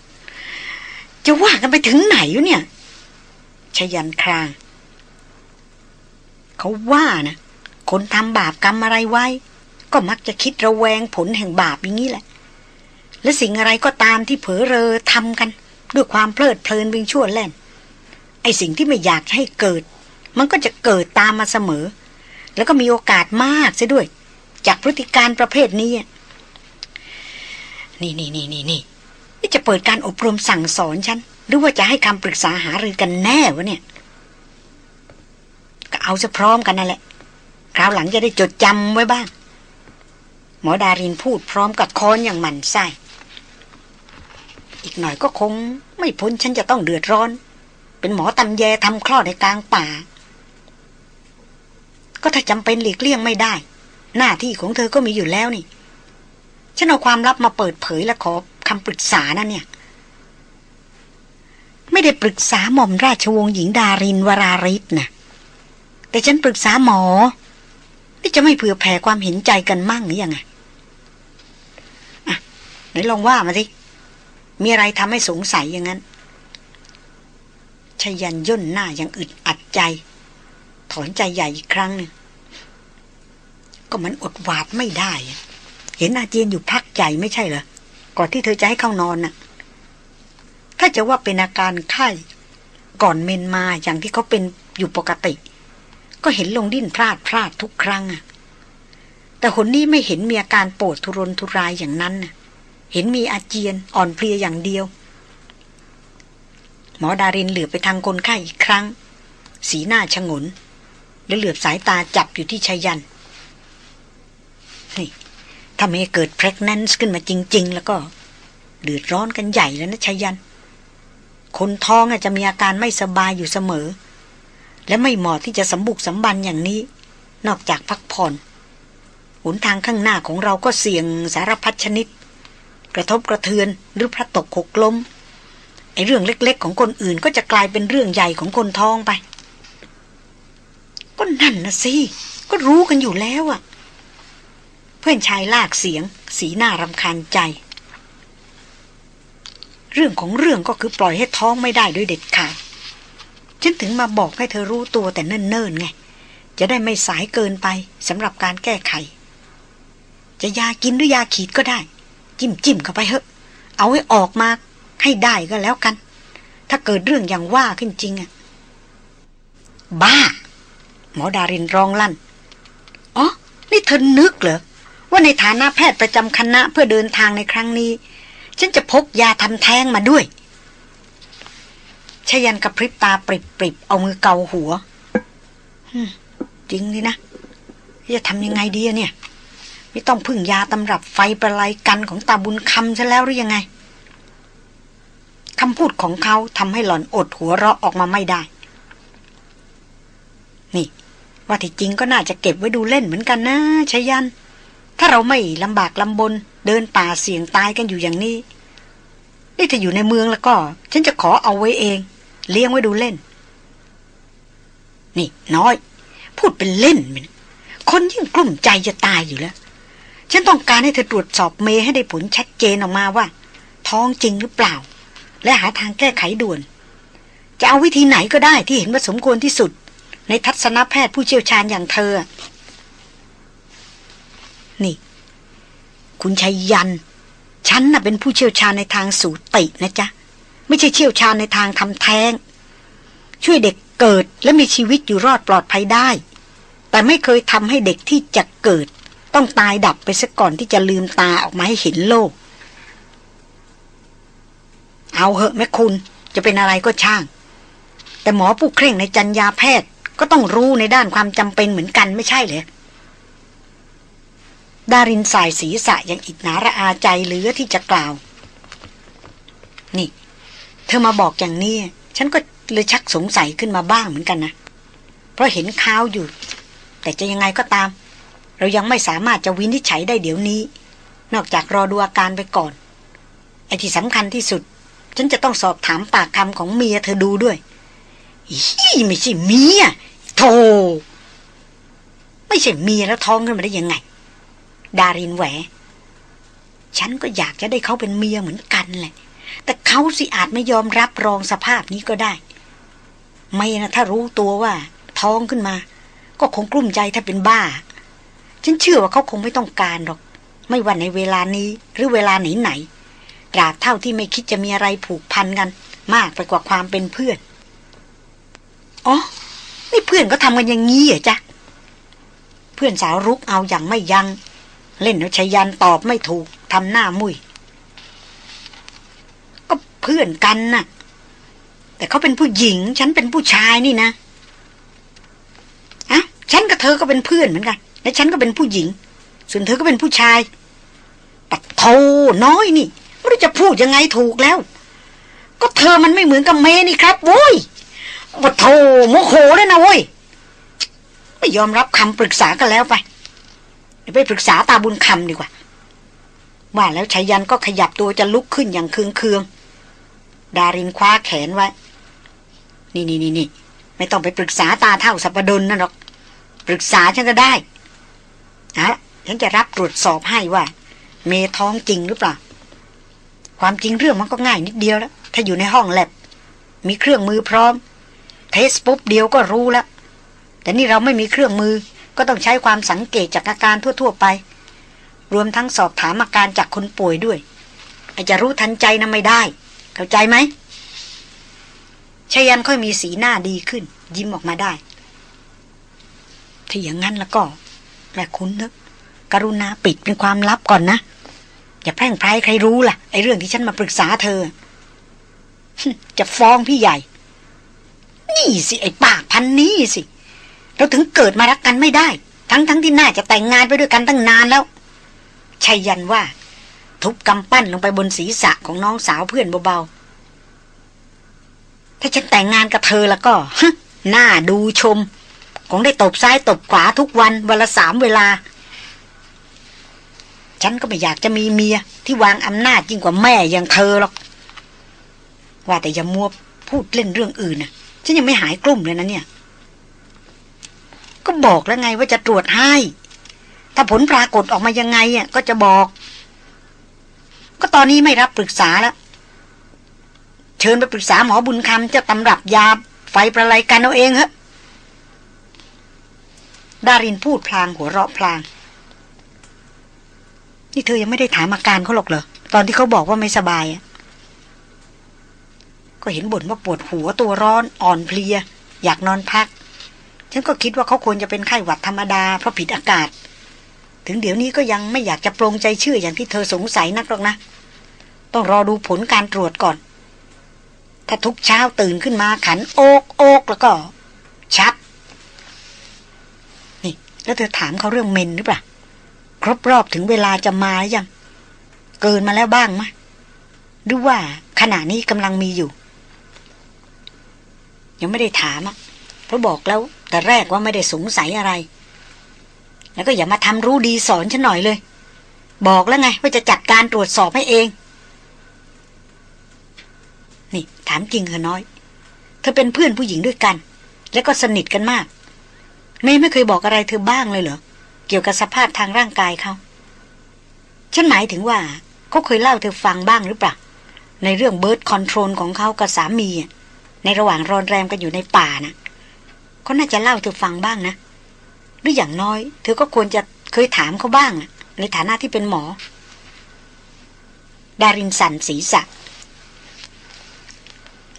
จะว่ากันไปถึงไหนวะเนี่ยชยันคราง เขาว่านะคนทำบาปกรรมอะไรไว้ ก็มักจะคิดระแวงผลแห่งบาปอย่างนี้แหละ และสิ่งอะไรก็ตามที่เผลอเรอทำกัน ด้วยความเพลิดเพลินวิ่งชั่วแล่น ไอสิ่งที่ไม่อยากให้เกิด มันก็จะเกิดตามมาเสมอ แล้วก็มีโอกาสมากซะด้วย จากพฤติการประเภทนี้ นี่นี่นี่นี่นี่นี่จะเปิดการอบรมสั่งสอนฉัน หรือว่าจะให้คำปรึกษาหารือกันแน่วะเนี่ย ก็เอาซะพร้อมกันนั่นแหละคราวหลังจะได้จดจำไว้บ้าง หมอดารินพูดพร้อมกับค้อนอย่างหมันไส้อีกหน่อยก็คง ไม่พ้นฉันจะต้องเดือดร้อน เป็นหมอตำแยทำคลอดในกลางป่า ก็ถ้าจำเป็นหลีกเลี่ยงไม่ได้ หน้าที่ของเธอก็มีอยู่แล้วนี่ ฉันเอาความลับมาเปิดเผยและขอคำปรึกษานั่นเนี่ย ไม่ได้ปรึกษาหม่อมราชวงศ์หญิงดารินวราริศนะแต่ฉันปรึกษาหมอ ที่จะไม่เผื่อแผ่ความเห็นใจกันมั่งหรือยังไงอะไหนลองว่ามาสิมีอะไรทำให้สงสัยอย่างนั้นชยันย่นหน้ายังอึดอัดใจ ถอนใจใหญ่อีกครั้งหนึ่งก็มันอดหวาดไม่ได้ เห็นอาเจียนอยู่พักใหญ่ไม่ใช่เหรอ ก่อนที่เธอจะให้เข้านอนน่ะ ถ้าจะว่าเป็นอาการไข้ ก่อนเมนมาอย่างที่เขาเป็นอยู่ปกติ ก็เห็นลงดิ้นพลาดพลาดทุกครั้งอะแต่คนนี้ไม่เห็นมีอาการปวดทุรนทุรายอย่างนั้นน่ะ เห็นมีอาเจียนอ่อนเพลียอย่างเดียว หมอดารินเหลือไปทางคนไข้อีกครั้ง สีหน้าชงน แล้วเหลือบสายตาจับอยู่ที่ชายัน นี่ถ้าไม่เกิด pregnant ขึ้นมาจริง ๆ แล้วก็ เดือดร้อนกันใหญ่แล้วนะชายัน คนท้องอาจจะมีอาการไม่สบายอยู่เสมอ และไม่เหมาะที่จะสมบุกสมบันอย่างนี้ นอกจากพักผ่อนหนทางข้างหน้าของเราก็เสี่ยงสารพัดชนิด กระทบกระเทือนหรือพระตกหกล้มไอ้เรื่องเล็ก ๆ ของคนอื่นก็จะกลายเป็นเรื่องใหญ่ของคนท้องไป ก็นั่นนะสิ ก็รู้กันอยู่แล้วอะเพื่อนชายลากเสียง สีหน้ารำคาญใจ เรื่องของเรื่องก็คือปล่อยให้ท้องไม่ได้ด้วยเด็ดขาดฉันถึงมาบอกให้เธอรู้ตัวแต่เนิ่นๆไง จะได้ไม่สายเกินไปสำหรับการแก้ไข จะยากินหรือยาขีดก็ได้ จิ้มจิ้มเข้าไปเถอะ เอาให้ออกมาให้ได้ก็แล้วกัน ถ้าเกิดเรื่องอย่างว่าขึ้นจริงอะบ้า หมอดารินร้องลั่น อ๋อ นี่เธอนึกเหรอ ว่าในฐานะแพทย์ประจำคณะเพื่อเดินทางในครั้งนี้ ฉันจะพกยาทำแท้งมาด้วยชยันกระพริบตาปริบปริบเอามือเกาหัวจริงดินะ จะทำยังไงดีเนี่ย ไม่ต้องพึ่งยาตำรับไฟประไลกันของตาบุญคำซะแล้วหรือยังไงคำพูดของเขาทำให้หล่อนอดหัวเราะออกมาไม่ได้ ว่าที่จริงก็น่าจะเก็บไว้ดูเล่นเหมือนกันนะชยัน ถ้าเราไม่ลำบากลำบน เดินป่าเสี่ยงตายกันอยู่อย่างนี้ นี่ถ้าอยู่ในเมืองแล้วก็ ฉันจะขอเอาไว้เอง เลี้ยงไว้ดูเล่น นี่น้อย พูดเป็นเล่นมันคนยิ่งกลุ่มใจจะตายอยู่แล้ว ฉันต้องการให้เธอตรวจสอบเมย์ให้ได้ผลชัดเจนออกมาว่า ท้องจริงหรือเปล่า และหาทางแก้ไขด่วน จะเอาวิธีไหนก็ได้ที่เห็นว่าสมควรที่สุด ในทัศนแพทย์ผู้เชี่ยวชาญอย่างเธอ นี่ คุณชัยยัน ฉันน่ะเป็นผู้เชี่ยวชาญในทางสูตินะจ๊ะ ไม่ใช่เชี่ยวชาญในทางทำแท้ง ช่วยเด็กเกิดและมีชีวิตอยู่รอดปลอดภัยได้ แต่ไม่เคยทำให้เด็กที่จะเกิด ต้องตายดับไปซะก่อนที่จะลืมตาออกมาให้เห็นโลก เอาเหอะแม่คุณจะเป็นอะไรก็ช่าง แต่หมอผู้เคร่งในจัญญาแพทย์ ก็ต้องรู้ในด้านความจำเป็นเหมือนกันไม่ใช่เหรอดารินสายศีรษะยังอิดนาระอาใจเหลือที่จะกล่าว นี่ เธอมาบอกอย่างนี้ ฉันก็เลยชักสงสัยขึ้นมาบ้างเหมือนกันนะ เพราะเห็นข้าวอยู่ แต่จะยังไงก็ตาม เรายังไม่สามารถจะวินิจฉัยได้เดี๋ยวนี้ นอกจากรอดูอาการไปก่อน ไอ้ที่สำคัญที่สุด ฉันจะต้องสอบถามปากคำของเมียเธอดูด้วย อีไม่ใช่เมียโธ่ไม่ใช่เมียแล้วท้องขึ้นมาได้ยังไง ดารินแหว ฉันก็อยากจะได้เขาเป็นเมียเหมือนกันแหละ แต่เขาสิอาจไม่ยอมรับรองสภาพนี้ก็ได้ ไม่นะถ้ารู้ตัวว่า ท้องขึ้นมา ก็คงกลุ้มใจถ้าเป็นบ้า ฉันเชื่อว่าเขาคงไม่ต้องการหรอก ไม่ว่าในเวลานี้หรือเวลาไหนไหนตราบเท่าที่ไม่คิดจะมีอะไรผูกพันกัน มากไปกว่าความเป็นเพื่อน อ๋อ นี่เพื่อนก็ทำกันอย่างนี้เหรอจ๊ะ เพื่อนสาวรุกเอาอย่างไม่ยัง้งเล่นแล้วชยันตอบไม่ถูกทำหน้ามุยก็เพื่อนกันน่ะ แต่เขาเป็นผู้หญิง ฉันเป็นผู้ชายนี่นะอะฉันกับเธอก็เป็นเพื่อนเหมือนกัน และฉันก็เป็นผู้หญิง ส่วนเธอก็เป็นผู้ชายปัดโทน้อยนี่ไม่รู้จะพูดยังไงถูกแล้ว ก็เธอมันไม่เหมือนกับเมนี่ครับโว้ย ปัดโทโมโหเลยนะโว้ย ไม่ยอมรับคำปรึกษากันแล้วไปไปปรึกษาตาบุญคำดีกว่า ว่าแล้วชายันก็ขยับตัวจะลุกขึ้นอย่างเคืองเคืองดารินคว้าแขนไว้ นี่นี่นี่นี่ไม่ต้องไปปรึกษาตาเท่าสัปดนนั่นหรอก ปรึกษาฉันก็ได้อะฉันจะรับตรวจสอบให้ว่า เมท้องจริงหรือเปล่า ความจริงเรื่องมันก็ง่ายนิดเดียวแล้ว ถ้าอยู่ในห้องแลบมีเครื่องมือพร้อม เทสปุ๊บเดียวก็รู้แล้ว แต่นี่เราไม่มีเครื่องมือก็ต้องใช้ความสังเกตจากอาการทั่ว ๆ ไป รวมทั้งสอบถามอาการจากคนป่วยด้วยอาจจะรู้ทันใจนะไม่ได้ เข้าใจไหมชยันค่อยมีสีหน้าดีขึ้น ยิ้มออกมาได้ถ้าอย่างนั้นแล้วก็แม่คุณเถอะกรุณาปิดเป็นความลับก่อนนะ อย่าแพร่งพรายใครรู้ล่ะ ไอ้เรื่องที่ฉันมาปรึกษาเธอ จะฟ้องพี่ใหญ่ นี่สิไอ้ปากพันนี้สิ เราถึงเกิดมารักกันไม่ได้ ทั้งทั้งที่น่าจะแต่งงานไปด้วยกันตั้งนานแล้วชัยยันว่า ทุบกำปั้นลงไปบนศีรษะของน้องสาวเพื่อนเบาๆ ถ้าฉันแต่งงานกับเธอแล้วก็หน้าดูชม คงได้ตบซ้ายตบขวาทุกวันวันละสามเวลา ฉันก็ไม่อยากจะมีเมียที่วางอำนาจยิ่งกว่าแม่อย่างเธอหรอก ว่าแต่อย่ามัวพูดเล่นเรื่องอื่นนะ ฉันยังไม่หายกลุ่มเลยนะเนี่ย ก็บอกแล้วไงว่าจะตรวจให้ ถ้าผลปรากฏออกมายังไงอะก็จะบอก ก็ตอนนี้ไม่รับปรึกษาแล้ว เชิญไปปรึกษาหมอบุญคำเจ้าตำรับยาไฟประไลกันเอาเองเหอะดารินพูดพลางหัวเราะพลาง นี่เธอยังไม่ได้ถามอาการเขาหรอกเหรอ ตอนที่เขาบอกว่าไม่สบายอะ ก็เห็นบ่นว่าปวดหัวตัวร้อนอ่อนเพลีย อยากนอนพัก ฉันก็คิดว่าเขาควรจะเป็นไข้หวัดธรรมดาเพราะผิดอากาศ ถึงเดี๋ยวนี้ก็ยังไม่อยากจะปรงใจเชื่ออย่างที่เธอสงสัยนักหรอกนะ ต้องรอดูผลการตรวจก่อน ถ้าทุกเช้าตื่นขึ้นมาขันโอกโอกแล้วก็ ชัด นี่ แล้วเธอถามเขาเรื่องเมนหรือเปล่าครบรอบถึงเวลาจะมาหรือยัง เกินมาแล้วบ้างไหมหรือว่าขณะนี้กำลังมีอยู่ ยังไม่ได้ถามอะเพราะบอกแล้วแต่แรกว่าไม่ได้สงสัยอะไร แล้วก็อย่ามาทำรู้ดีสอนฉันหน่อยเลย บอกแล้วไงว่าจะจัดการตรวจสอบให้เอง นี่ ถามจริงเหรอน้อย เธอเป็นเพื่อนผู้หญิงด้วยกัน แล้วก็สนิทกันมาก ไม่ไม่เคยบอกอะไรเธอบ้างเลยเหรอ เกี่ยวกับสภาพทางร่างกายเขา ฉันหมายถึงว่าเขาเคยเล่าเธอฟังบ้างหรือเปล่าในเรื่อง birth control ของเขากับสามี ในระหว่างรอนแรมกันอยู่ในป่านะเขาน่าจะเล่าเธอฟังบ้างนะ หรืออย่างน้อย เธอก็ควรจะเคยถามเขาบ้าง ในฐานะที่เป็นหมอ ดารินสั่นศีรษะ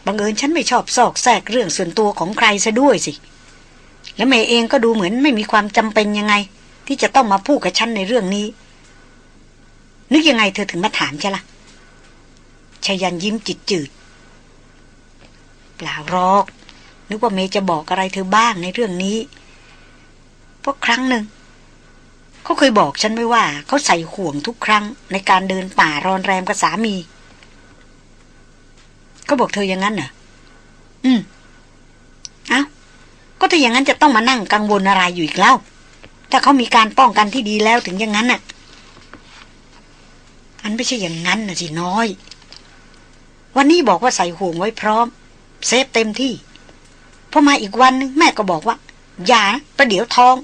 บังเอิญฉันไม่ชอบซอกแซกเรื่องส่วนตัวของใครซะด้วยสิ และเมย์เองก็ดูเหมือนไม่มีความจำเป็นยังไง ที่จะต้องมาพูดกับฉันในเรื่องนี้ นึกยังไงเธอถึงมาถามใช่ละ่ะชายันยิ้มจิตจืด เปล่าหรอก นึกว่าเมย์จะบอกอะไรเธอบ้างในเรื่องนี้เพราะครั้งหนึ่งเขาเคยบอกฉันไว้ว่าเขาใส่ห่วงทุกครั้งในการเดินป่ารอนแรมกับสามีเขาบอกเธออย่างนั้นเหรออืมเอา้า ก็ถ้าอย่างนั้นจะต้องมานั่งกังวลอะไรอยู่อีกเล่า ถ้าเขามีการป้องกันที่ดีแล้วถึงอย่างนั้นน่ะ มันไม่ใช่อย่างนั้นนะสิน้อย วันนี้บอกว่าใส่ห่วงไว้พร้อม เซฟเต็มที่พอมาอีกวันนึงแม่ก็บอกว่า อย่าประเดี๋ยวท้อง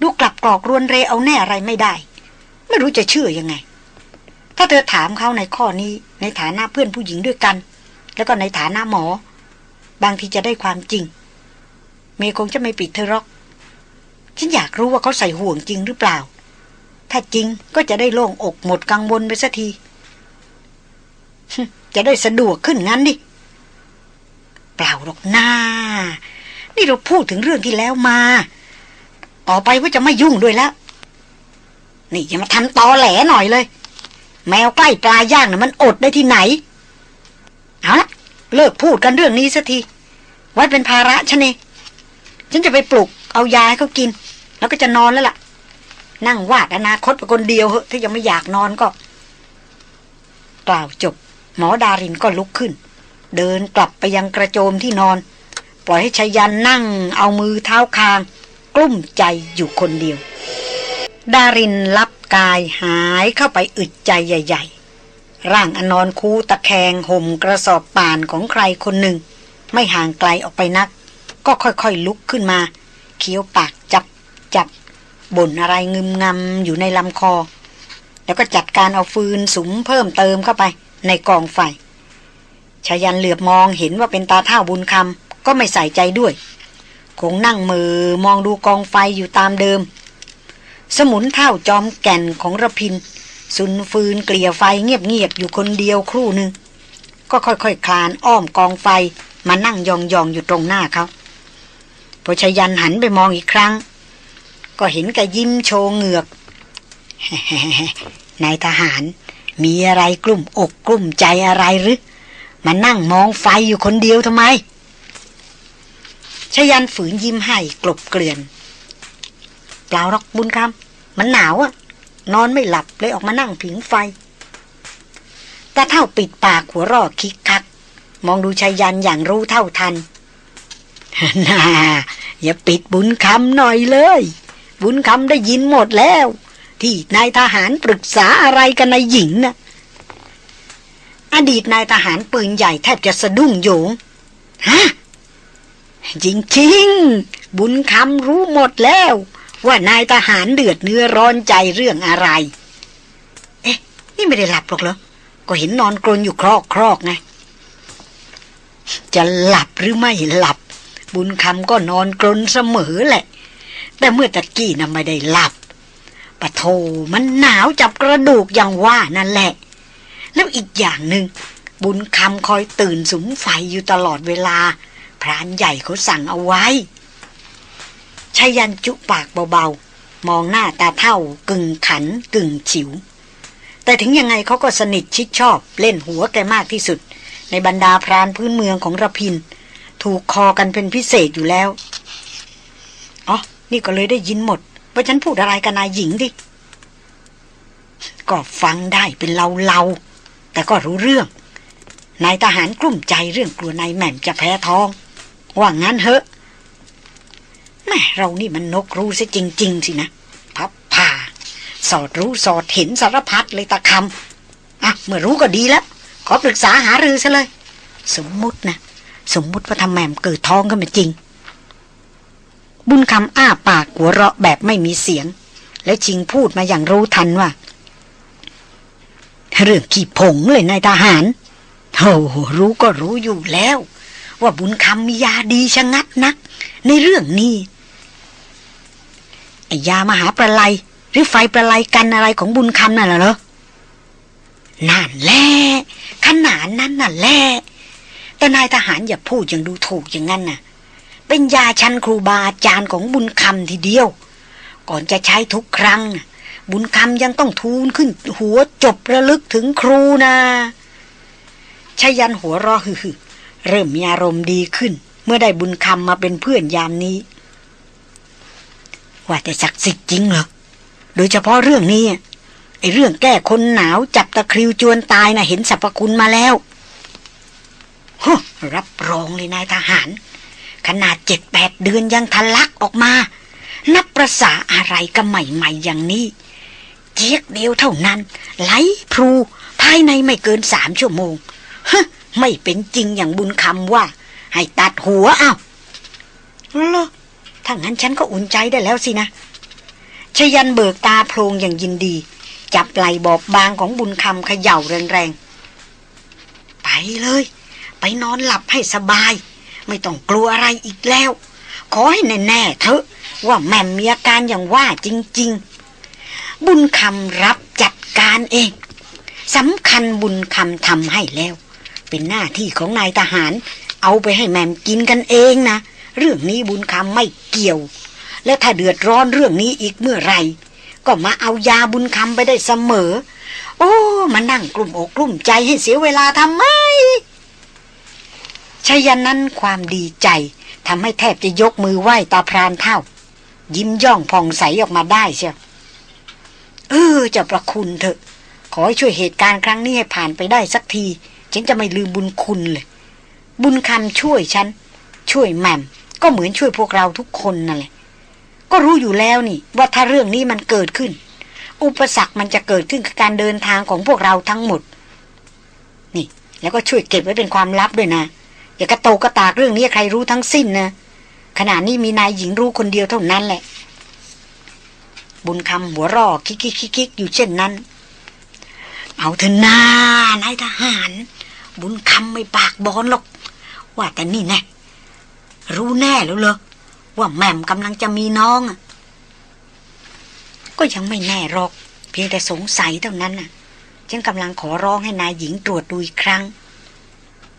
ดูกลับกรอกรวนเรเอาแน่อะไรไม่ได้ ไม่รู้จะเชื่อยังไง ถ้าเธอถามเขาในข้อนี้ในฐานะเพื่อนผู้หญิงด้วยกัน แล้วก็ในฐานะหมอ บางทีจะได้ความจริง เมย์คงจะไม่ปิดเธอหรอก ฉันอยากรู้ว่าเขาใส่ห่วงจริงหรือเปล่า ถ้าจริงก็จะได้โล่งอกหมดกังวลไปสักทีจะได้สะดวกขึ้นงั้นดิ เปล่าหรอกนานี่เราพูดถึงเรื่องที่แล้วมา ต่อไปว่าจะไม่ยุ่งด้วยแล้ว นี่อย่ามาทำตอแหลหน่อยเลย แมวใกล้ปลาย่างน่ะมันอดได้ที่ไหน เอาละเลิกพูดกันเรื่องนี้สักที ไว้เป็นภาระฉันเองฉันจะไปปลุกเอายาให้เขากิน แล้วก็จะนอนแล้วล่ะ นั่งวาดอนาคตไปคนเดียวเหอะถ้ายังไม่อยากนอนก็ กล่าวจบ หมอดารินก็ลุกขึ้น เดินกลับไปยังกระโจมที่นอน ปล่อยให้ชายันนั่งเอามือเท้าคาง กลุ้มใจอยู่คนเดียว ดารินรับกายหายเข้าไปอึดใจใหญ่ ๆ ร่างอนอนคูตะแคงห่มกระสอบป่านของใครคนหนึ่ง ไม่ห่างไกลออกไปนัก ก็ค่อยๆลุกขึ้นมา เคี้ยวปากจับจับบ่นอะไรงึมงำอยู่ในลำคอ แล้วก็จัดการเอาฟืนสุมเพิ่มเติมเข้าไปในกองไฟ ชายันเหลือบมองเห็นว่าเป็นตาเท่าบุญคำก็ไม่ใส่ใจด้วย คงนั่งมือมองดูกองไฟอยู่ตามเดิม สมุนเท่าจอมแก่นของระพิน สุนฟืนเกลี่ยไฟเงียบๆอยู่คนเดียวครู่หนึ่งก็ค่อยๆคคลานอ้อมกองไฟมานั่งยองๆอยู่ตรงหน้าเขาพอชายันหันไปมองอีกครั้ง ก็เห็นแกยิ้มโชว์เหงือกนายทหารมีอะไรกลุ่มอกกลุ่มใจอะไรหรือ มานั่งมองไฟอยู่คนเดียวทำไมชยันฝืนยิ้มให้กลบเกลื่อน เปล่าหรอกบุญคำมันหนาวอะนอนไม่หลับเลยออกมานั่งผิงไฟตาเท่าปิดปากหัวรอคิกคัก มองดูชายันอย่างรู้เท่าทันน่าอย่าปิดบุญคำหน่อยเลย บุญคำได้ยินหมดแล้ว ที่นายทหารปรึกษาอะไรกันนายหญิงนะ่ะ อดีตนายทหารปืนใหญ่แทบจะสะดุ้งโยงฮะจริงๆบุญคำรู้หมดแล้ว ว่านายทหารเดือดเนื้อร้อนใจเรื่องอะไร เอ๊ะ นี่ไม่ได้หลับหรอกเหรอ ก็เห็นนอนกรนอยู่ครอกครอกไง จะหลับหรือไม่หลับ บุญคำก็นอนกรนเสมอแหละ แต่เมื่อตะกี้น่ะไม่ได้หลับปะโทมันหนาวจับกระดูกอย่างว่านั่นแหละ แล้วอีกอย่างหนึง่งบุญคำคอยตื่นสุมไฟอยู่ตลอดเวลา พรานใหญ่เขาสั่งเอาไว้ชายันจุปากเบาๆ มองหน้าตาเท่ากึ่งขันกึ่งฉิว แต่ถึงยังไงเขาก็สนิทชิดชอบ เล่นหัวแกมากที่สุด ในบรรดาพรานพื้นเมืองของระพิน ถูกคอกันเป็นพิเศษอยู่แล้ว อ๋อ นี่ก็เลยได้ยินหมด ว่าฉันพูดอะไรกับนายหญิงดิ ก็ฟังได้เป็นเราๆ แต่ก็รู้เรื่อง นายทหารกลุ้มใจเรื่องกลัวนายแหม่มจะแพ้ท้อง ว่างั้นเหอะแม่เรานี่มันนกรู้ซะจริง ๆ สินะ พับผ่า สอดรู้สอดเห็นสารพัดเลยตาคำอะ เมื่อรู้ก็ดีแล้ว ขอปรึกษาหารือซะเลย สมมุตินะ สมมุติว่าทำแหม่มเกิดท้องขึ้นมาจริง บุญคำอ้าปากหัวเราะแบบไม่มีเสียง และชิงพูดมาอย่างรู้ทันว่า เรื่องขี้ผงเลยนายทหารโธ่รู้ก็รู้อยู่แล้ว ว่าบุญคำมียาดีชะงัดนัก ในเรื่องนี้ยามหาประไลหรือไฟประไลกันอะไรของบุญคำนั่นเหรอนั่นแหละขนาดนั้นน่ะแหละแต่นายทหารอย่าพูดอย่างดูถูกอย่างนั้นน่ะ เป็นยาชั้นครูบาอาจารย์ของบุญคำทีเดียว ก่อนจะใช้ทุกครั้ง บุญคำยังต้องทูลขึ้น หัวจบระลึกถึงครูนะชายันหัวรอฮือเริ่มมีอารมณ์ดีขึ้น เมื่อได้บุญคำมาเป็นเพื่อนยามนี้ ว่าแต่ศักดิ์สิทธิ์จริงเหรอ โดยเฉพาะเรื่องนี้ไอ้เรื่องแก้คนหนาวจับตะคริวจวนตายนะ่ะเห็นสรรพคุณมาแล้วฮรับรองเลยนายทหาร ขนาดเจ็ดแปดเดือนยังทะลักออกมา นับประษาอะไรกับใหม่ๆอย่างนี้ เจี๊ยกเดียวเท่านั้น ไหลพลูภายในไม่เกินสามชั่วโมงฮไม่เป็นจริงอย่างบุญคำว่า ให้ตัดหัวเอาเหรอถ้างั้นฉันก็อุ่นใจได้แล้วสินะชยันเบิกตาโพลงอย่างยินดี จับไหลบอบบางของบุญคำเขย่าแรงๆ ไปเลย ไปนอนหลับให้สบาย ไม่ต้องกลัวอะไรอีกแล้ว ขอให้แน่ๆเถอะว่าแม่มมีอาการอย่างว่าจริง ๆ บุญคำรับจัดการเองสำคัญบุญคำทำให้แล้ว เป็นหน้าที่ของนายทหาร เอาไปให้แม่มกินกันเองนะ เรื่องนี้บุญคำไม่เกี่ยว และถ้าเดือดร้อนเรื่องนี้อีกเมื่อไหรก็มาเอายาบุญคำไปได้เสมอ โอ้ มานั่งกลุ่มอกกลุ่มใจให้เสียเวลาทำไมชยันนั้นความดีใจทำให้แทบจะยกมือไหว้ตาพรานเท่า ยิ้มย่องผ่องใสออกมาได้เชียว เออจะประคุณเถอะ ขอให้ช่วยเหตุการณ์ครั้งนี้ให้ผ่านไปได้สักที ฉันจะไม่ลืมบุญคุณเลย บุญคำช่วยฉัน ช่วยแม่ม ก็เหมือนช่วยพวกเราทุกคนนั่นแหละ ก็รู้อยู่แล้วนี่ ว่าถ้าเรื่องนี้มันเกิดขึ้น อุปสรรคมันจะเกิดขึ้นกับการเดินทางของพวกเราทั้งหมด นี่ แล้วก็ช่วยเก็บไว้เป็นความลับด้วยนะ อย่ากระโตกกระตากเรื่องนี้ใครรู้ทั้งสิ้นนะขณะนี้มีนายหญิงรู้คนเดียวเท่านั้นแหละ บุญคำหัวร่อคิกคิกคิกคิกอยู่เช่นนั้น เอาเถอะนานายทหาร บุญคำไม่ปากบอนหรอก ว่าแต่นี่แน่รู้แน่แล้วเหรอว่าแหม่มกำลังจะมีน้องอะก็ยังไม่แน่หรอก เพียงแต่สงสัยเท่านั้นน่ะฉันกำลังขอร้องให้นายหญิงตรวจดูอีกครั้ง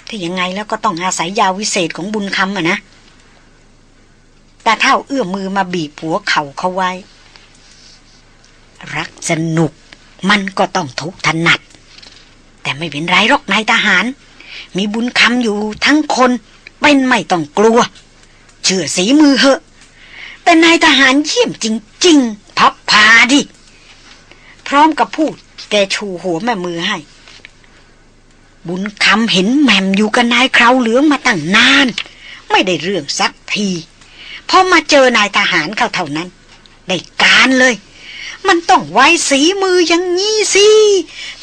ถ้ายังไงแล้วก็ต้องอาศัยยาวิเศษของบุญคำอะนะแต่เท่าเอื้อมมือมาบีบหัวเข่าเขาไว้ รักสนุก มันก็ต้องทุกถนัด แต่ไม่เป็นไรหรอกนายทหาร มีบุญคำอยู่ทั้งคนเป็นไม่ต้องกลัว เชื่อสีมือเหอะแต่นายทหารเยี่ยมจริง ๆ พับพาดิ พร้อมกับพูดแกชูหัวแม่มือให้ บุญคำเห็นแหม่มอยู่กับนายคราวเหลืองมาตั้งนาน ไม่ได้เรื่องสักทีพอมาเจอนายทหารเขาเท่านั้น ได้การเลย มันต้องไว้สีมืออย่างนี้สิ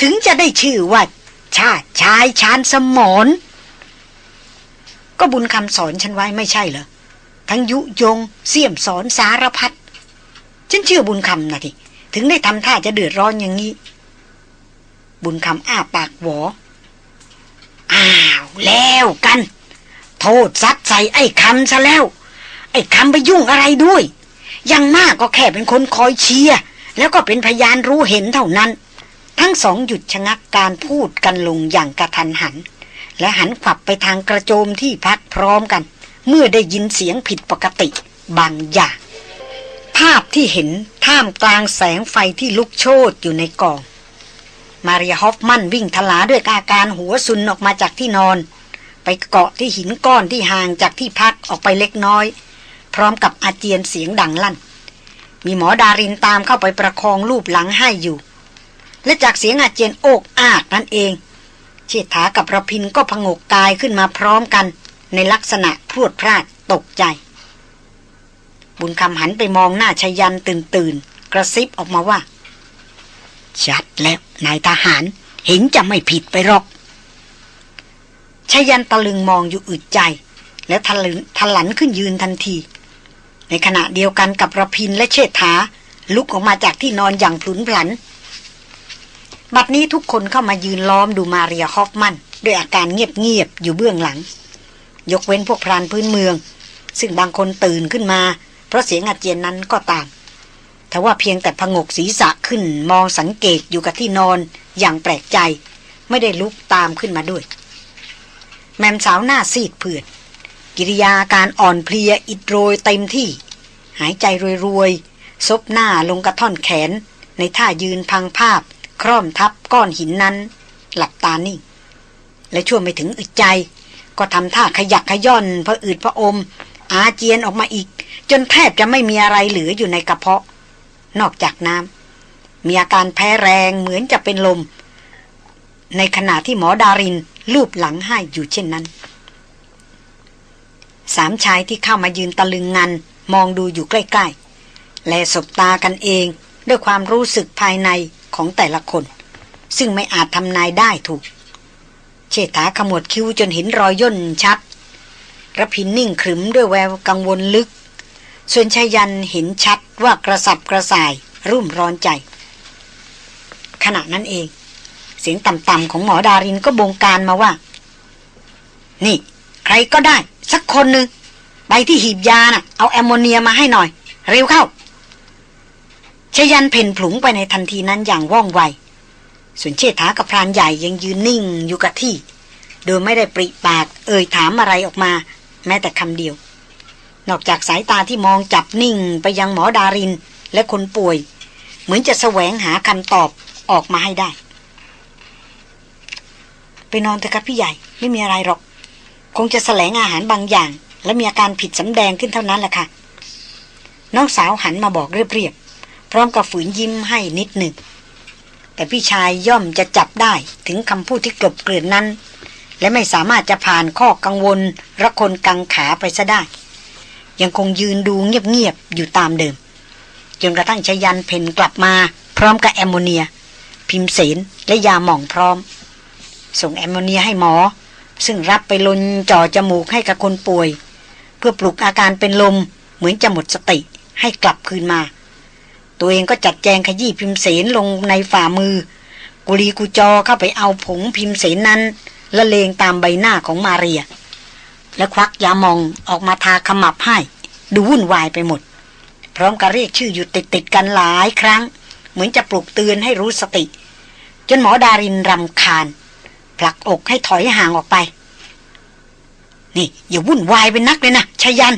ถึงจะได้ชื่อว่า ชาติชายชาญสมรก็บุญคำสอนฉันไว้ไม่ใช่เหรอ ทั้งยุยง เสี่ยมสอนสารพัดฉันเชื่อบุญคำนะทีถึงได้ทำท่าจะเดือดร้อนอย่างนี้ บุญคำอ้าปากหวออ้าวแล้วกัน โทษซัดใส่ไอ้คำซะแล้ว ไอ้คำไปยุ่งอะไรด้วย ยังมากก็แค่เป็นคนคอยเชียร์ แล้วก็เป็นพยานรู้เห็นเท่านั้น ทั้งสองหยุดชะงักการพูดกันลงอย่างกระทันหัน และหันขวับไปทางกระโจมที่พักพร้อมกัน เมื่อได้ยินเสียงผิดปกติบางอย่าง ภาพที่เห็นท่ามกลางแสงไฟที่ลุกโชนอยู่ในกอง มาริอาฮอฟมันวิ่งทลาด้วยอาการหัวซุนออกมาจากที่นอน ไปเกาะที่หินก้อนที่ห่างจากที่พักออกไปเล็กน้อย พร้อมกับอาเจียนเสียงดังลั่น มีหมอดารินตามเข้าไปประคองรูปหลังให้อยู่ และจากเสียงอาเจียนโอกอากนั่นเอง เชษฐากับระพินก็พงกกายขึ้นมาพร้อมกัน ในลักษณะพรวดพลาดตกใจ บุญคำหันไปมองหน้าชยันตื่นตื่นกระซิบออกมาว่า ชัดแล้วนายทหารเห็นจะไม่ผิดไปหรอกชยันตะลึงมองอยู่อึดใจ แล้วทะลึงทะลันขึ้นยืนทันที ในขณะเดียวกันกับระพินและเชษฐา ลุกออกมาจากที่นอนอย่างพลุนพลัน บัดนี้ทุกคนเข้ามายืนล้อมดูมาเรียฮอฟมันด้วยอาการเงียบๆอยู่เบื้องหลัง ยกเว้นพวกพรานพื้นเมือง ซึ่งบางคนตื่นขึ้นมา เพราะเสียงอาเจียนนั้นก็ตามแต่ว่าเพียงแต่พงกศีรษะขึ้นมองสังเกตอยู่กับที่นอนอย่างแปลกใจ ไม่ได้ลุกตามขึ้นมาด้วย แมมสาวหน้าซีดเผือด กิริยาการอ่อนเพลียอิดโรยเต็มที่ หายใจรวยๆ ซบหน้าลงกระท่อนแขน ในท่ายืนพังภาพ คร่อมทับก้อนหินนั้น หลับตานิ่ง และช่วงไม่ถึงอึดใจ ก็ทำท่าขยักขย่อนพระอืดพระอม อาเจียนออกมาอีก จนแทบจะไม่มีอะไรเหลืออยู่ในกระเพาะ นอกจากน้ำมีอาการแพ้แรงเหมือนจะเป็นลม ในขณะที่หมอดารินลูบหลังให้อยู่เช่นนั้น สามชายที่เข้ามายืนตะลึงงัน มองดูอยู่ใกล้ ๆ และสบตากันเองด้วยความรู้สึกภายในของแต่ละคน ซึ่งไม่อาจทำนายได้ถูก เชษฐาขมวดคิ้วจนเห็นรอยย่นชัดระพินนิ่งขรึมด้วยแววกังวลลึก ส่วนชายันเห็นชัดว่ากระสับกระส่ายรุ่มร้อนใจ ขณะนั้นเอง เสียงต่ำๆของหมอดารินก็บงการมาว่า นี่ ใครก็ได้ สักคนหนึ่งไปที่หีบยานะ่ะ เอาแอมโมเนียมาให้หน่อย เร็วเข้าชยันเพ่นผลุงไปในทันทีนั้นอย่างว่องไวส่วนเชษฐากับพรานใหญ่ยังยืนนิ่งอยู่กับที่ โดยไม่ได้ปริปากเอ่ยถามอะไรออกมา แม้แต่คำเดียว นอกจากสายตาที่มองจับนิ่งไปยังหมอดารินและคนป่วย เหมือนจะแสวงหาคำตอบออกมาให้ได้ ไปนอนเถอะครับพี่ใหญ่ไม่มีอะไรหรอก คงจะแสลงอาหารบางอย่าง และมีอาการผิดสำแดงขึ้นเท่านั้นแหละค่ะ น้องสาวหันมาบอกเรียบพร้อมกับฝืนยิ้มให้นิดหนึ่ง แต่พี่ชายย่อมจะจับได้ถึงคำพูดที่กลบเกลื่อนนั้น และไม่สามารถจะผ่านข้อกังวลระคนกังขาไปซะได้ ยังคงยืนดูเงียบๆอยู่ตามเดิมจนกระทั่งชยันเพนกลับมา พร้อมกับแอมโมเนีย พิมเสนและยาหม่องพร้อม ส่งแอมโมเนียให้หมอ ซึ่งรับไปลนจ่อจมูกให้กับคนป่วย เพื่อปลุกอาการเป็นลมเหมือนจะหมดสติให้กลับคืนมา ตัวเองก็จัดแจงขยี้พิมเสนลงในฝ่ามือ กุลีกุจอเข้าไปเอาผงพิมเสนนั้นละเลงตามใบหน้าของมาเรีย และควักยามองออกมาทาขมับให้ ดูวุ่นวายไปหมด พร้อมกับเรียกชื่ออยู่ติดติดกันหลายครั้ง เหมือนจะปลุกเตือนให้รู้สติ จนหมอดารินรำคาญ ผลักอกให้ถอยห่างออกไป นี่ อย่าวุ่นวายเป็นนักเลยนะชยัน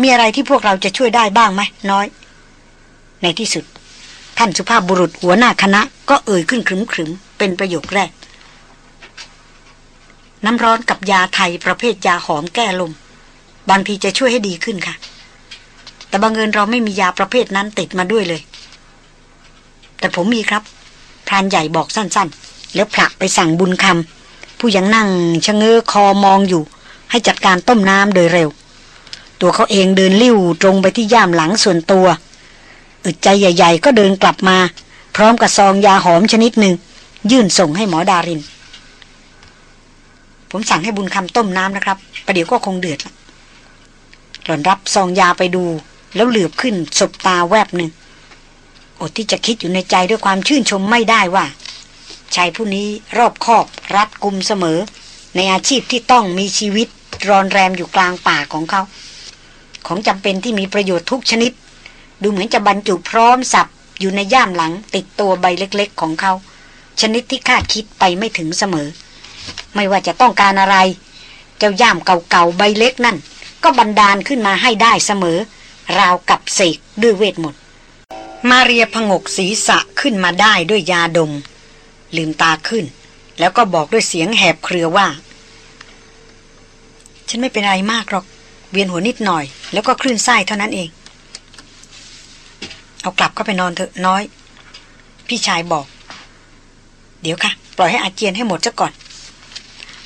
มีอะไรที่พวกเราจะช่วยได้บ้างไหมน้อย ในที่สุด ท่านสุภาพบุรุษหัวหน้าคณะ ก็เอ่ยขึ้นขรึมๆเป็นประโยคแรก น้ำร้อนกับยาไทยประเภทยาหอมแก้ลม บางทีจะช่วยให้ดีขึ้นค่ะ แต่บางเงินเราไม่มียาประเภทนั้นติดมาด้วยเลย แต่ผมมีครับพรานใหญ่บอกสั้น ๆ แล้วผลักไปสั่งบุญคำผู้ยังนั่งชะเง้อคอมองอยู่ ให้จัดการต้มน้ำโดยเร็ว ตัวเขาเองเดินลิ้วตรงไปที่ย่ามหลังส่วนตัวอึดใจใหญ่ ๆ ก็เดินกลับมา พร้อมกับซองยาหอมชนิดหนึ่ง ยื่นส่งให้หมอดาริน ผมสั่งให้บุญคำต้มน้ำนะครับ ประเดี๋ยวก็คงเดือดหล่อนรับซองยาไปดู แล้วเหลือบขึ้นสบตาแวบหนึ่งอดที่จะคิดอยู่ในใจด้วยความชื่นชมไม่ได้ว่า ชายผู้นี้รอบคอบรัดกุมเสมอ ในอาชีพที่ต้องมีชีวิตรอนแรมอยู่กลางป่าของเขา ของจำเป็นที่มีประโยชน์ทุกชนิด ดูเหมือนจะบรรจุพร้อมสับอยู่ในย่ามหลังติดตัวใบเล็กๆของเขา ชนิดที่คาดคิดไปไม่ถึงเสมอ ไม่ว่าจะต้องการอะไร เจ้าย่ามเก่าๆใบเล็กนั่น ก็บันดาลขึ้นมาให้ได้เสมอ ราวกับเสกด้วยเวทมนต์มาเรียพงกศีรษะขึ้นมาได้ด้วยยาดม ลืมตาขึ้น แล้วก็บอกด้วยเสียงแหบเครือว่า ฉันไม่เป็นไรมากหรอก เวียนหัวนิดหน่อย แล้วก็คลื่นไส้เท่านั้นเอง เอากลับก็ไปนอนเถอะน้อย พี่ชายบอก เดี๋ยวค่ะ ปล่อยให้อาเจียนให้หมดซะก่อน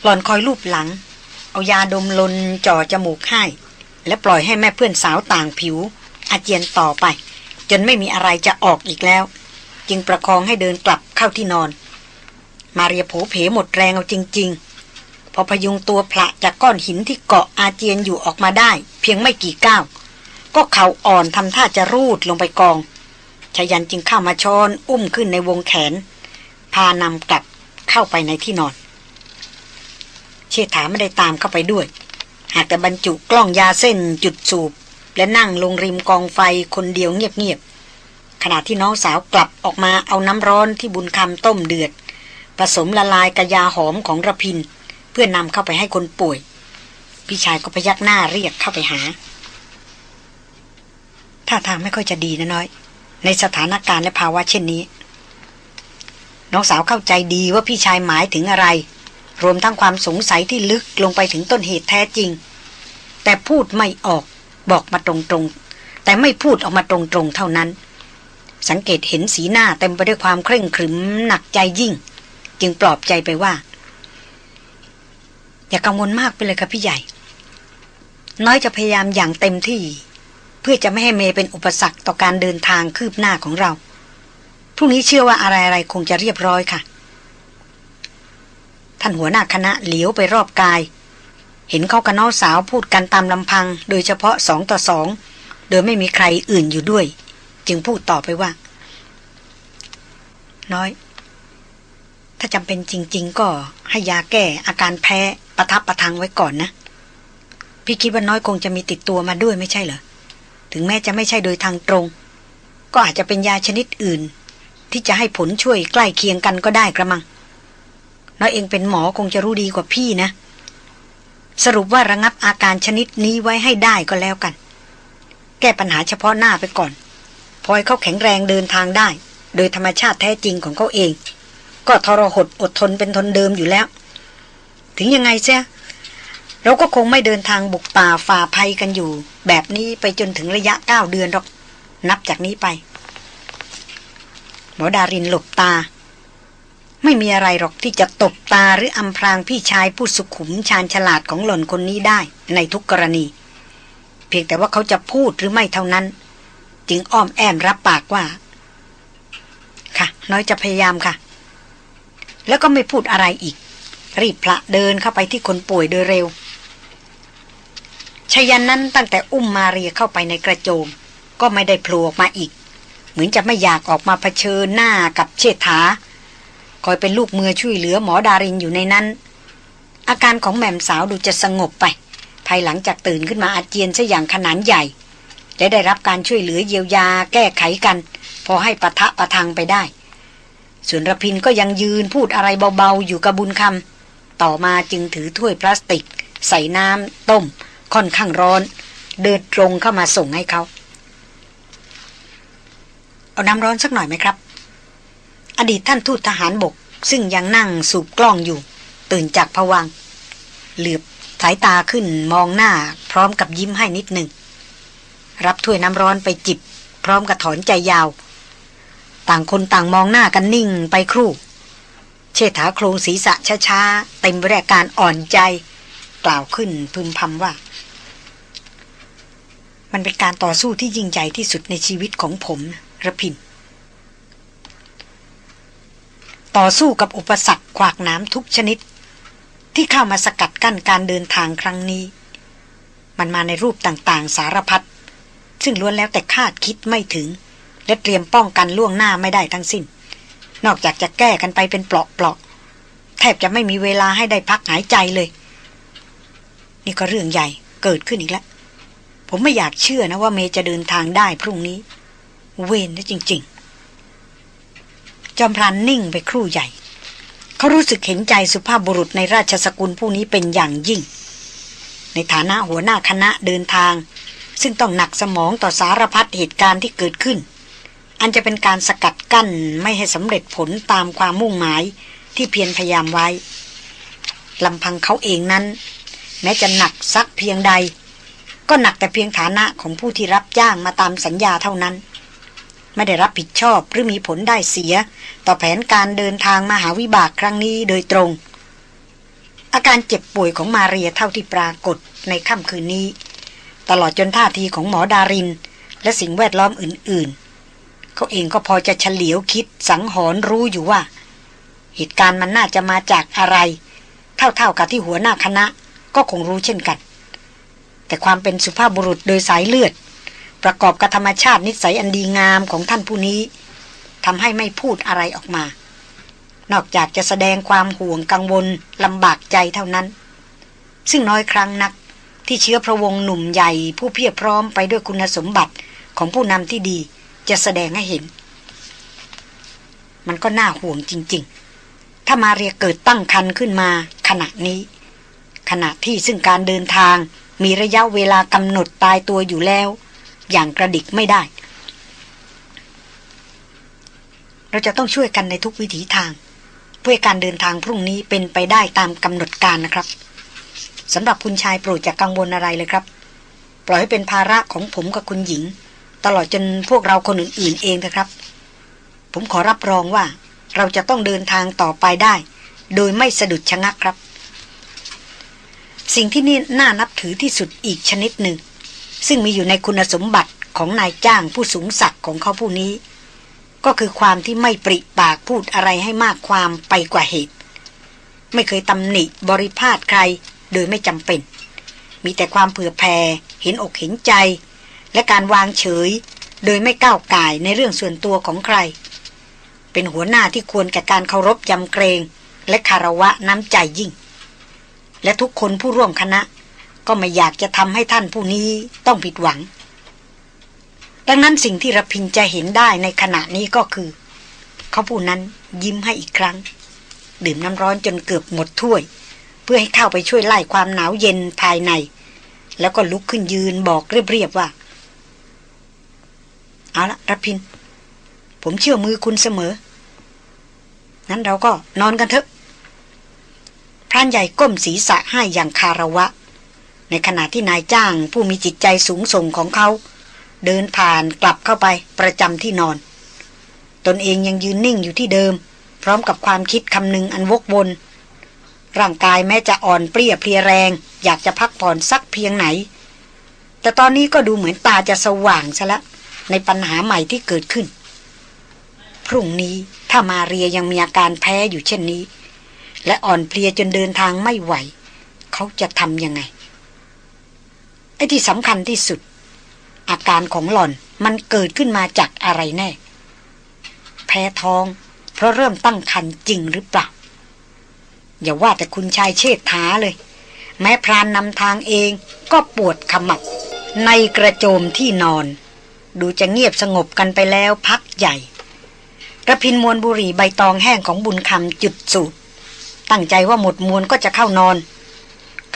หล่อนคอยรูปหลัง เอายาดมลนจ่อจมูกให้แล้วปล่อยให้แม่เพื่อนสาวต่างผิว อาเจียนต่อไป จนไม่มีอะไรจะออกอีกแล้ว จึงประคองให้เดินกลับเข้าที่นอน มาเรียโผเพหมดแรงเอาจริง ๆ พอพยุงตัวพระจากก้อนหินที่เกาะอาเจียนอยู่ออกมาได้ เพียงไม่กี่ก้าว ก็เข่าอ่อนทำท่าจะรูดลงไปกองชายันจึงเข้ามาช้อนอุ้มขึ้นในวงแขน พานำกลับเข้าไปในที่นอน เชษฐาไม่ได้ตามเข้าไปด้วย หากแต่บรรจุกล้องยาเส้นจุดสูบ และนั่งลงริมกองไฟคนเดียวเงียบๆขณะที่น้องสาวกลับออกมาเอาน้ำร้อนที่บุญคำต้มเดือด ผสมละลายกระยาหอมของระพิน เพื่อนำเข้าไปให้คนป่วย พี่ชายก็พยักหน้าเรียกเข้าไปหาท่าทางไม่ค่อยจะดีนะน้อย ในสถานการณ์และภาวะเช่นนี้ น้องสาวเข้าใจดีว่าพี่ชายหมายถึงอะไร รวมทั้งความสงสัยที่ลึกลงไปถึงต้นเหตุแท้จริง แต่พูดไม่ออกบอกมาตรงๆ แต่ไม่พูดออกมาตรงๆเท่านั้น สังเกตเห็นสีหน้าเต็มไปด้วยความเคร่งครึมหนักใจยิ่ง จึงปลอบใจไปว่า อย่ากังวลมากไปเลยค่ะพี่ใหญ่ น้อยจะพยายามอย่างเต็มที่ เพื่อจะไม่ให้เมเป็นอุปสรรคต่อการเดินทางคืบหน้าของเราพรุ่งนี้เชื่อว่าอะไรๆคงจะเรียบร้อยค่ะ ท่านหัวหน้าคณะเหลียวไปรอบกาย เห็นเขากับน้องสาวพูดกันตามลำพัง โดยเฉพาะสองต่อสองโดยไม่มีใครอื่นอยู่ด้วย จึงพูดต่อไปว่า น้อย ถ้าจำเป็นจริง ๆ ก็ให้ยาแก้อาการแพ้ประทับประทังไว้ก่อนนะ พี่คิดว่าน้อยคงจะมีติดตัวมาด้วยไม่ใช่เหรอ ถึงแม้จะไม่ใช่โดยทางตรง ก็อาจจะเป็นยาชนิดอื่น ที่จะให้ผลช่วยใกล้เคียงกันก็ได้กระมัง น้อยเองเป็นหมอคงจะรู้ดีกว่าพี่นะ สรุปว่าระงับอาการชนิดนี้ไว้ให้ได้ก็แล้วกัน แก้ปัญหาเฉพาะหน้าไปก่อนพอให้เขาแข็งแรงเดินทางได้ โดยธรรมชาติแท้จริงของเขาเอง ก็ทรหดอดทนเป็นทนเดิมอยู่แล้ว ถึงยังไงเสียเราก็คงไม่เดินทางบุกป่าฝ่าภัยกันอยู่ แบบนี้ไปจนถึงระยะเก้าเดือนหรอก นับจากนี้ไป หมอดารินหลบตา ไม่มีอะไรหรอกที่จะตบตาหรืออำพรางพี่ชายผู้สุขุมชาญฉลาดของหล่อนคนนี้ได้ในทุกกรณี เพียงแต่ว่าเขาจะพูดหรือไม่เท่านั้น จึงอ้อมแอมรับปากว่า ค่ะ น้อยจะพยายามค่ะ แล้วก็ไม่พูดอะไรอีก รีบพละเดินเข้าไปที่คนป่วยโดยเร็วชยันนั้นตั้งแต่อุ้มมาเรียเข้าไปในกระโจม ก็ไม่ได้โผล่ออกมาอีก เหมือนจะไม่อยากออกมาเผชิญหน้ากับเชษฐา คอยเป็นลูกมือช่วยเหลือหมอดารินอยู่ในนั้น อาการของแม่มสาวดูจะสงบไป ภายหลังจากตื่นขึ้นมาอาเจียนซะอย่างขนาดใหญ่ และได้รับการช่วยเหลือเยียวยาแก้ไขกัน พอให้ปะทะประทังไปได้ ส่วนระพินก็ยังยืนพูดอะไรเบาๆอยู่กับบุญคำต่อมาจึงถือถ้วยพลาสติก ใส่น้ำต้ม ค่อนข้างร้อน เดินตรงเข้ามาส่งให้เขา เอาน้ำร้อนสักหน่อยไหมครับ อดีตท่านทูตทหารบก ซึ่งยังนั่งสูบกล้องอยู่ ตื่นจากผวังเหลือบสายตาขึ้นมองหน้าพร้อมกับยิ้มให้นิดหนึ่ง รับถ้วยน้ำร้อนไปจิบ พร้อมกับถอนใจยาว ต่างคนต่างมองหน้ากันนิ่งไปครู่ เชษฐาโครงศีรษะช้าๆ เต็มไปด้วยการอ่อนใจ กล่าวขึ้นพึมพำว่า มันเป็นการต่อสู้ที่ยิ่งใหญ่ที่สุดในชีวิตของผมระพิน ต่อสู้กับอุปสรรคขวากน้ำทุกชนิด ที่เข้ามาสกัดกั้นการเดินทางครั้งนี้ มันมาในรูปต่างๆ สารพัดซึ่งล้วนแล้วแต่คาดคิดไม่ถึง และเตรียมป้องกันล่วงหน้าไม่ได้ทั้งสิ้น นอกจากจะแก้กันไปเป็นเปลาะๆแทบจะไม่มีเวลาให้ได้พักหายใจเลย นี่ก็เรื่องใหญ่เกิดขึ้นอีกแล้ว ผมไม่อยากเชื่อนะว่าเมจะเดินทางได้พรุ่งนี้ เวนนะจริง ๆ จอมพรานนิ่งไปครู่ใหญ่ เขารู้สึกเห็นใจสุภาพบุรุษในราชสกุลผู้นี้เป็นอย่างยิ่ง ในฐานะหัวหน้าคณะเดินทางซึ่งต้องหนักสมองต่อสารพัดเหตุการณ์ที่เกิดขึ้น อันจะเป็นการสกัดกั้นไม่ให้สำเร็จผลตามความมุ่งหมายที่เพียรพยายามไว้ลำพังเขาเองนั้น แม้จะหนักสักเพียงใด ก็หนักแต่เพียงฐานะของผู้ที่รับจ้างมาตามสัญญาเท่านั้น ไม่ได้รับผิดชอบหรือมีผลได้เสีย ต่อแผนการเดินทางมาหาวิบากครั้งนี้โดยตรง อาการเจ็บป่วยของมาเรียเท่าที่ปรากฏในค่ำคืนนี้ ตลอดจนท่าทีของหมอดาริน และสิ่งแวดล้อมอื่นๆ เขาเองก็พอจะเฉลียวคิดสังหรณ์รู้อยู่ว่า เหตุการณ์มันน่าจะมาจากอะไร เท่าๆกับที่หัวหน้าคณะ ก็คงรู้เช่นกัน แต่ความเป็นสุภาพบุรุษโดยสายเลือด ประกอบกับธรรมชาตินิสัยอันดีงามของท่านผู้นี้ทำให้ไม่พูดอะไรออกมา นอกจากจะแสดงความห่วงกังวลลำบากใจเท่านั้น ซึ่งน้อยครั้งนักที่เชื้อพระวงศ์หนุ่มใหญ่ผู้เพียรพร้อมไปด้วยคุณสมบัติของผู้นำที่ดี จะแสดงให้เห็น มันก็น่าห่วงจริง ๆ ถ้ามาเรียเกิดตั้งคันขึ้นมาขณะนี้ ขณะที่ซึ่งการเดินทางมีระยะเวลากำหนดตายตัวอยู่แล้ว อย่างกระดิกไม่ได้ เราจะต้องช่วยกันในทุกวิถีทาง เพื่อการเดินทางพรุ่งนี้เป็นไปได้ตามกำหนดการนะครับสำหรับคุณชายโปรดจะกังวลอะไรเลยครับ ปล่อยให้เป็นภาระของผมกับคุณหญิง ตลอดจนพวกเราคนอื่นๆเองนะครับ ผมขอรับรองว่าเราจะต้องเดินทางต่อไปได้ โดยไม่สะดุดชะงักครับ สิ่งที่นี่น่านับถือที่สุดอีกชนิดหนึ่ง ซึ่งมีอยู่ในคุณสมบัติของนายจ้างผู้สูงศักดิ์ของเขาผู้นี้ ก็คือความที่ไม่ปริปากพูดอะไรให้มากความไปกว่าเหตุ ไม่เคยตำหนิบริพาทใครโดยไม่จำเป็น มีแต่ความเผื่อแผ่เห็นอกเห็นใจ และการวางเฉย โดยไม่ก้าวก่ายในเรื่องส่วนตัวของใคร เป็นหัวหน้าที่ควรแก่การเคารพยำเกรง และคารวะน้ำใจยิ่ง และทุกคนผู้ร่วมคณะ ก็ไม่อยากจะทำให้ท่านผู้นี้ต้องผิดหวัง ดังนั้นสิ่งที่ระพินจะเห็นได้ในขณะนี้ก็คือ เขาผู้นั้นยิ้มให้อีกครั้ง ดื่มน้ำร้อนจนเกือบหมดถ้วย เพื่อให้เข้าไปช่วยไล่ความหนาวเย็นภายในแล้วก็ลุกขึ้นยืนบอกเรียบๆว่า เอาละรับพิน ผมเชื่อมือคุณเสมอ นั้นเราก็นอนกันเถอะ พรานใหญ่ก้มศีรษะให้อย่างคาระวะ ในขณะที่นายจ้างผู้มีจิตใจสูงส่งของเขา เดินผ่านกลับเข้าไปประจำที่นอน ตนเองยังยืนนิ่งอยู่ที่เดิม พร้อมกับความคิดคำนึงอันวกวนร่างกายแม้จะอ่อนเปรี้ยเพลียแรง อยากจะพักผ่อนสักเพียงไหน แต่ตอนนี้ก็ดูเหมือนตาจะสว่างซะละ ในปัญหาใหม่ที่เกิดขึ้น พรุ่งนี้ถ้ามาเรียยังมีอาการแพ้อยู่เช่นนี้ และอ่อนเพลียจนเดินทางไม่ไหว เขาจะทำยังไง ไอ้ที่สำคัญที่สุด อาการของหล่อนมันเกิดขึ้นมาจากอะไรแน่ แพ้ท้อง เพราะเริ่มตั้งคันจริงหรือเปล่า อย่าว่าแต่คุณชายเชษฐาเลย แม้พรานนำทางเองก็ปวดขมับในกระโจมที่นอน ดูจะเงียบสงบกันไปแล้วพักใหญ่ระพินมวลบุหรี่ใบตองแห้งของบุญคำจุดสูบตั้งใจว่าหมดมวลก็จะเข้านอน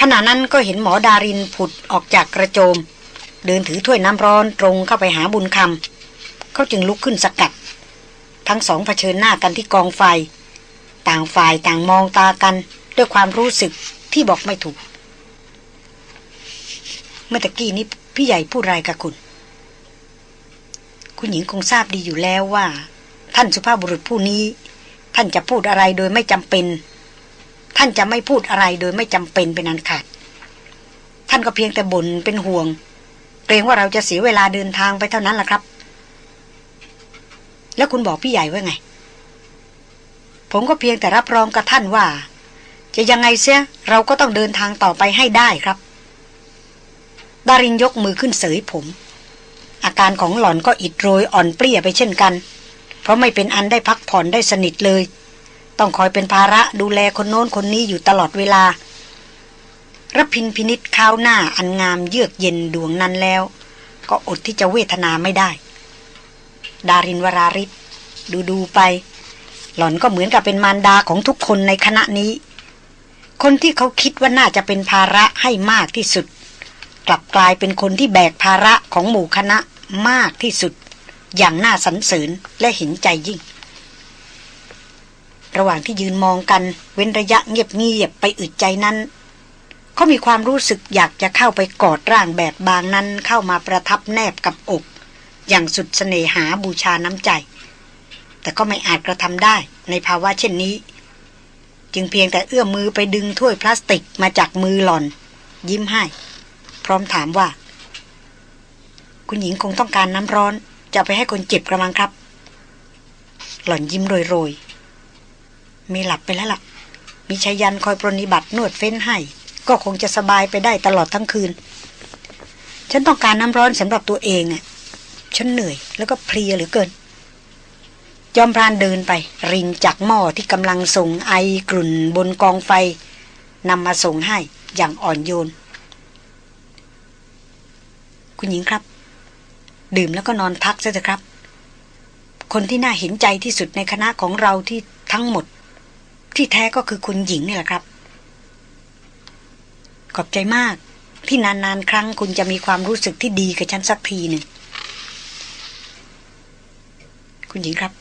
ขณะนั้นก็เห็นหมอดารินผุดออกจากกระโจม เดินถือถ้วยน้ำร้อนตรงเข้าไปหาบุญคำเขาจึงลุกขึ้นสกัด ทั้งสองเผชิญหน้ากันที่กองไฟ ต่างฝ่ายต่างมองตากันด้วยความรู้สึกที่บอกไม่ถูก เมื่อตะกี้นี้พี่ใหญ่พูดไรกับคุณ คุณหญิงคงทราบดีอยู่แล้วว่า ท่านสุภาพบุรุษผู้นี้ ท่านจะพูดอะไรโดยไม่จำเป็น ท่านจะไม่พูดอะไรโดยไม่จำเป็นเป็นอันขาดท่านก็เพียงแต่บ่นเป็นห่วง เกรงว่าเราจะเสียเวลาเดินทางไปเท่านั้นแหละครับ แล้วคุณบอกพี่ใหญ่ว่าไง ผมก็เพียงแต่รับรองกับท่านว่า จะยังไงเสียเราก็ต้องเดินทางต่อไปให้ได้ครับ ดารินยกมือขึ้นเสยผม อาการของหล่อนก็อิดโรยอ่อนเปรี้ยไปเช่นกัน เพราะไม่เป็นอันได้พักผ่อนได้สนิทเลย ต้องคอยเป็นภาระดูแลคนโน้นคนนี้อยู่ตลอดเวลารพินพินิษข้าวหน้าอันงามเยือกเย็นดวงนั้นแล้ว ก็อดที่จะเวทนาไม่ได้ ดารินวราริศดูดูไป หล่อนก็เหมือนกับเป็นมารดาของทุกคนในคณะนี้ คนที่เขาคิดว่าน่าจะเป็นภาระให้มากที่สุด กลับกลายเป็นคนที่แบกภาระของหมู่คณะ มากที่สุด อย่างน่าสรรเสริญและเห็นใจยิ่ง ระหว่างที่ยืนมองกันเว้นระยะเงียบๆไปอึดใจนั้นเขามีความรู้สึกอยากจะเข้าไปกอดร่างแบบบางนั้นเข้ามาประทับแนบกับอก อย่างสุดเสน่หาบูชาน้ำใจ แต่ก็ไม่อาจกระทำได้ในภาวะเช่นนี้ จึงเพียงแต่เอื้อมมือไปดึงถ้วยพลาสติกมาจากมือหล่อน ยิ้มให้ พร้อมถามว่า คุณหญิงคงต้องการน้ำร้อน จะไปให้คนเจ็บกระมังครับ หล่อนยิ้มโรยๆมีหลับไปแล้วล่ะ มีชายันคอยปรนิบัตินวดเฟ้นให้ ก็คงจะสบายไปได้ตลอดทั้งคืน ฉันต้องการน้ำร้อนสำหรับตัวเองอะฉันเหนื่อยแล้วก็เพลียเหลือเกิน จอมพรานเดินไป รินจากหม้อที่กำลังส่งไอกลุ่นบนกองไฟนำมาส่งให้อย่างอ่อนโยน คุณหญิงครับ ดื่มแล้วก็นอนพักซะเถอะครับ คนที่น่าเห็นใจที่สุดในคณะของเราที่ทั้งหมด ที่แท้ก็คือคุณหญิงนี่แหละครับ ขอบใจมาก ที่นานๆครั้งคุณจะมีความรู้สึกที่ดีกับฉันสักทีหนึ่งคุณหญิงครับ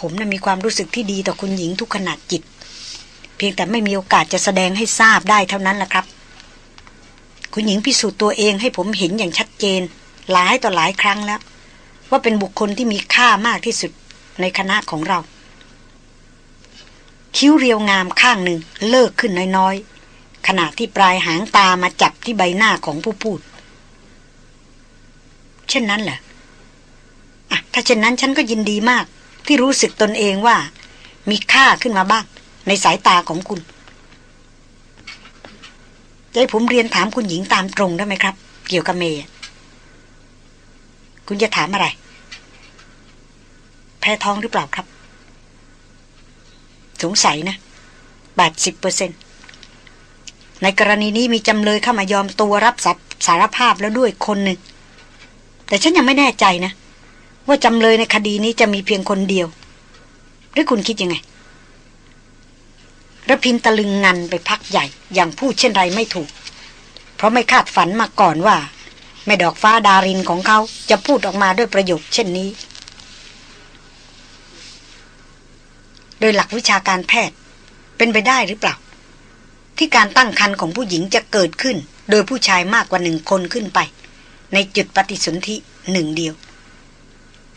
ผมนะ่ะมีความรู้สึกที่ดีต่อคุณหญิงทุกขนาดจิต เพียงแต่ไม่มีโอกาสจะแสดงให้ทราบได้เท่านั้นแหละครับ คุณหญิงพิสูจน์ตัวเองให้ผมเห็นอย่างชัดเจน หลายต่อหลายครั้งแล้ว ว่าเป็นบุคคลที่มีค่ามากที่สุดในคณะของเรา คิ้วเรียวงามข้างหนึ่งเลิกขึ้นน้อยๆ ขณะที่ปลายหางตามาจับที่ใบหน้าของผู้พูด เช่นนั้นเหรออะถ้าเช่นนั้นฉันก็ยินดีมากที่รู้สึกตนเองว่า มีค่าขึ้นมาบ้าง ในสายตาของคุณจะให้ผมเรียนถามคุณหญิงตามตรงได้ไหมครับ เกี่ยวกับเมย์ คุณจะถามอะไร แพ้ท้องหรือเปล่าครับ สงสัยนะแปดสิบเปอร์เซ็นในกรณีนี้มีจำเลยเข้ามายอมตัวรับสารภาพแล้วด้วยคนหนึ่ง แต่ฉันยังไม่แน่ใจนะ ว่าจำเลยในคดีนี้จะมีเพียงคนเดียว หรือคุณคิดยังไงระพินตะลึงงันไปพักใหญ่ อย่างพูดเช่นไรไม่ถูก เพราะไม่คาดฝันมาก่อนว่า แม่ดอกฟ้าดารินของเขาจะพูดออกมาด้วยประโยคเช่นนี้ โดยหลักวิชาการแพทย์เป็นไปได้หรือเปล่า ที่การตั้งครรภ์ของผู้หญิงจะเกิดขึ้น โดยผู้ชายมากกว่าหนึ่งคนขึ้นไป ในจุดปฏิสนธิหนึ่งเดียว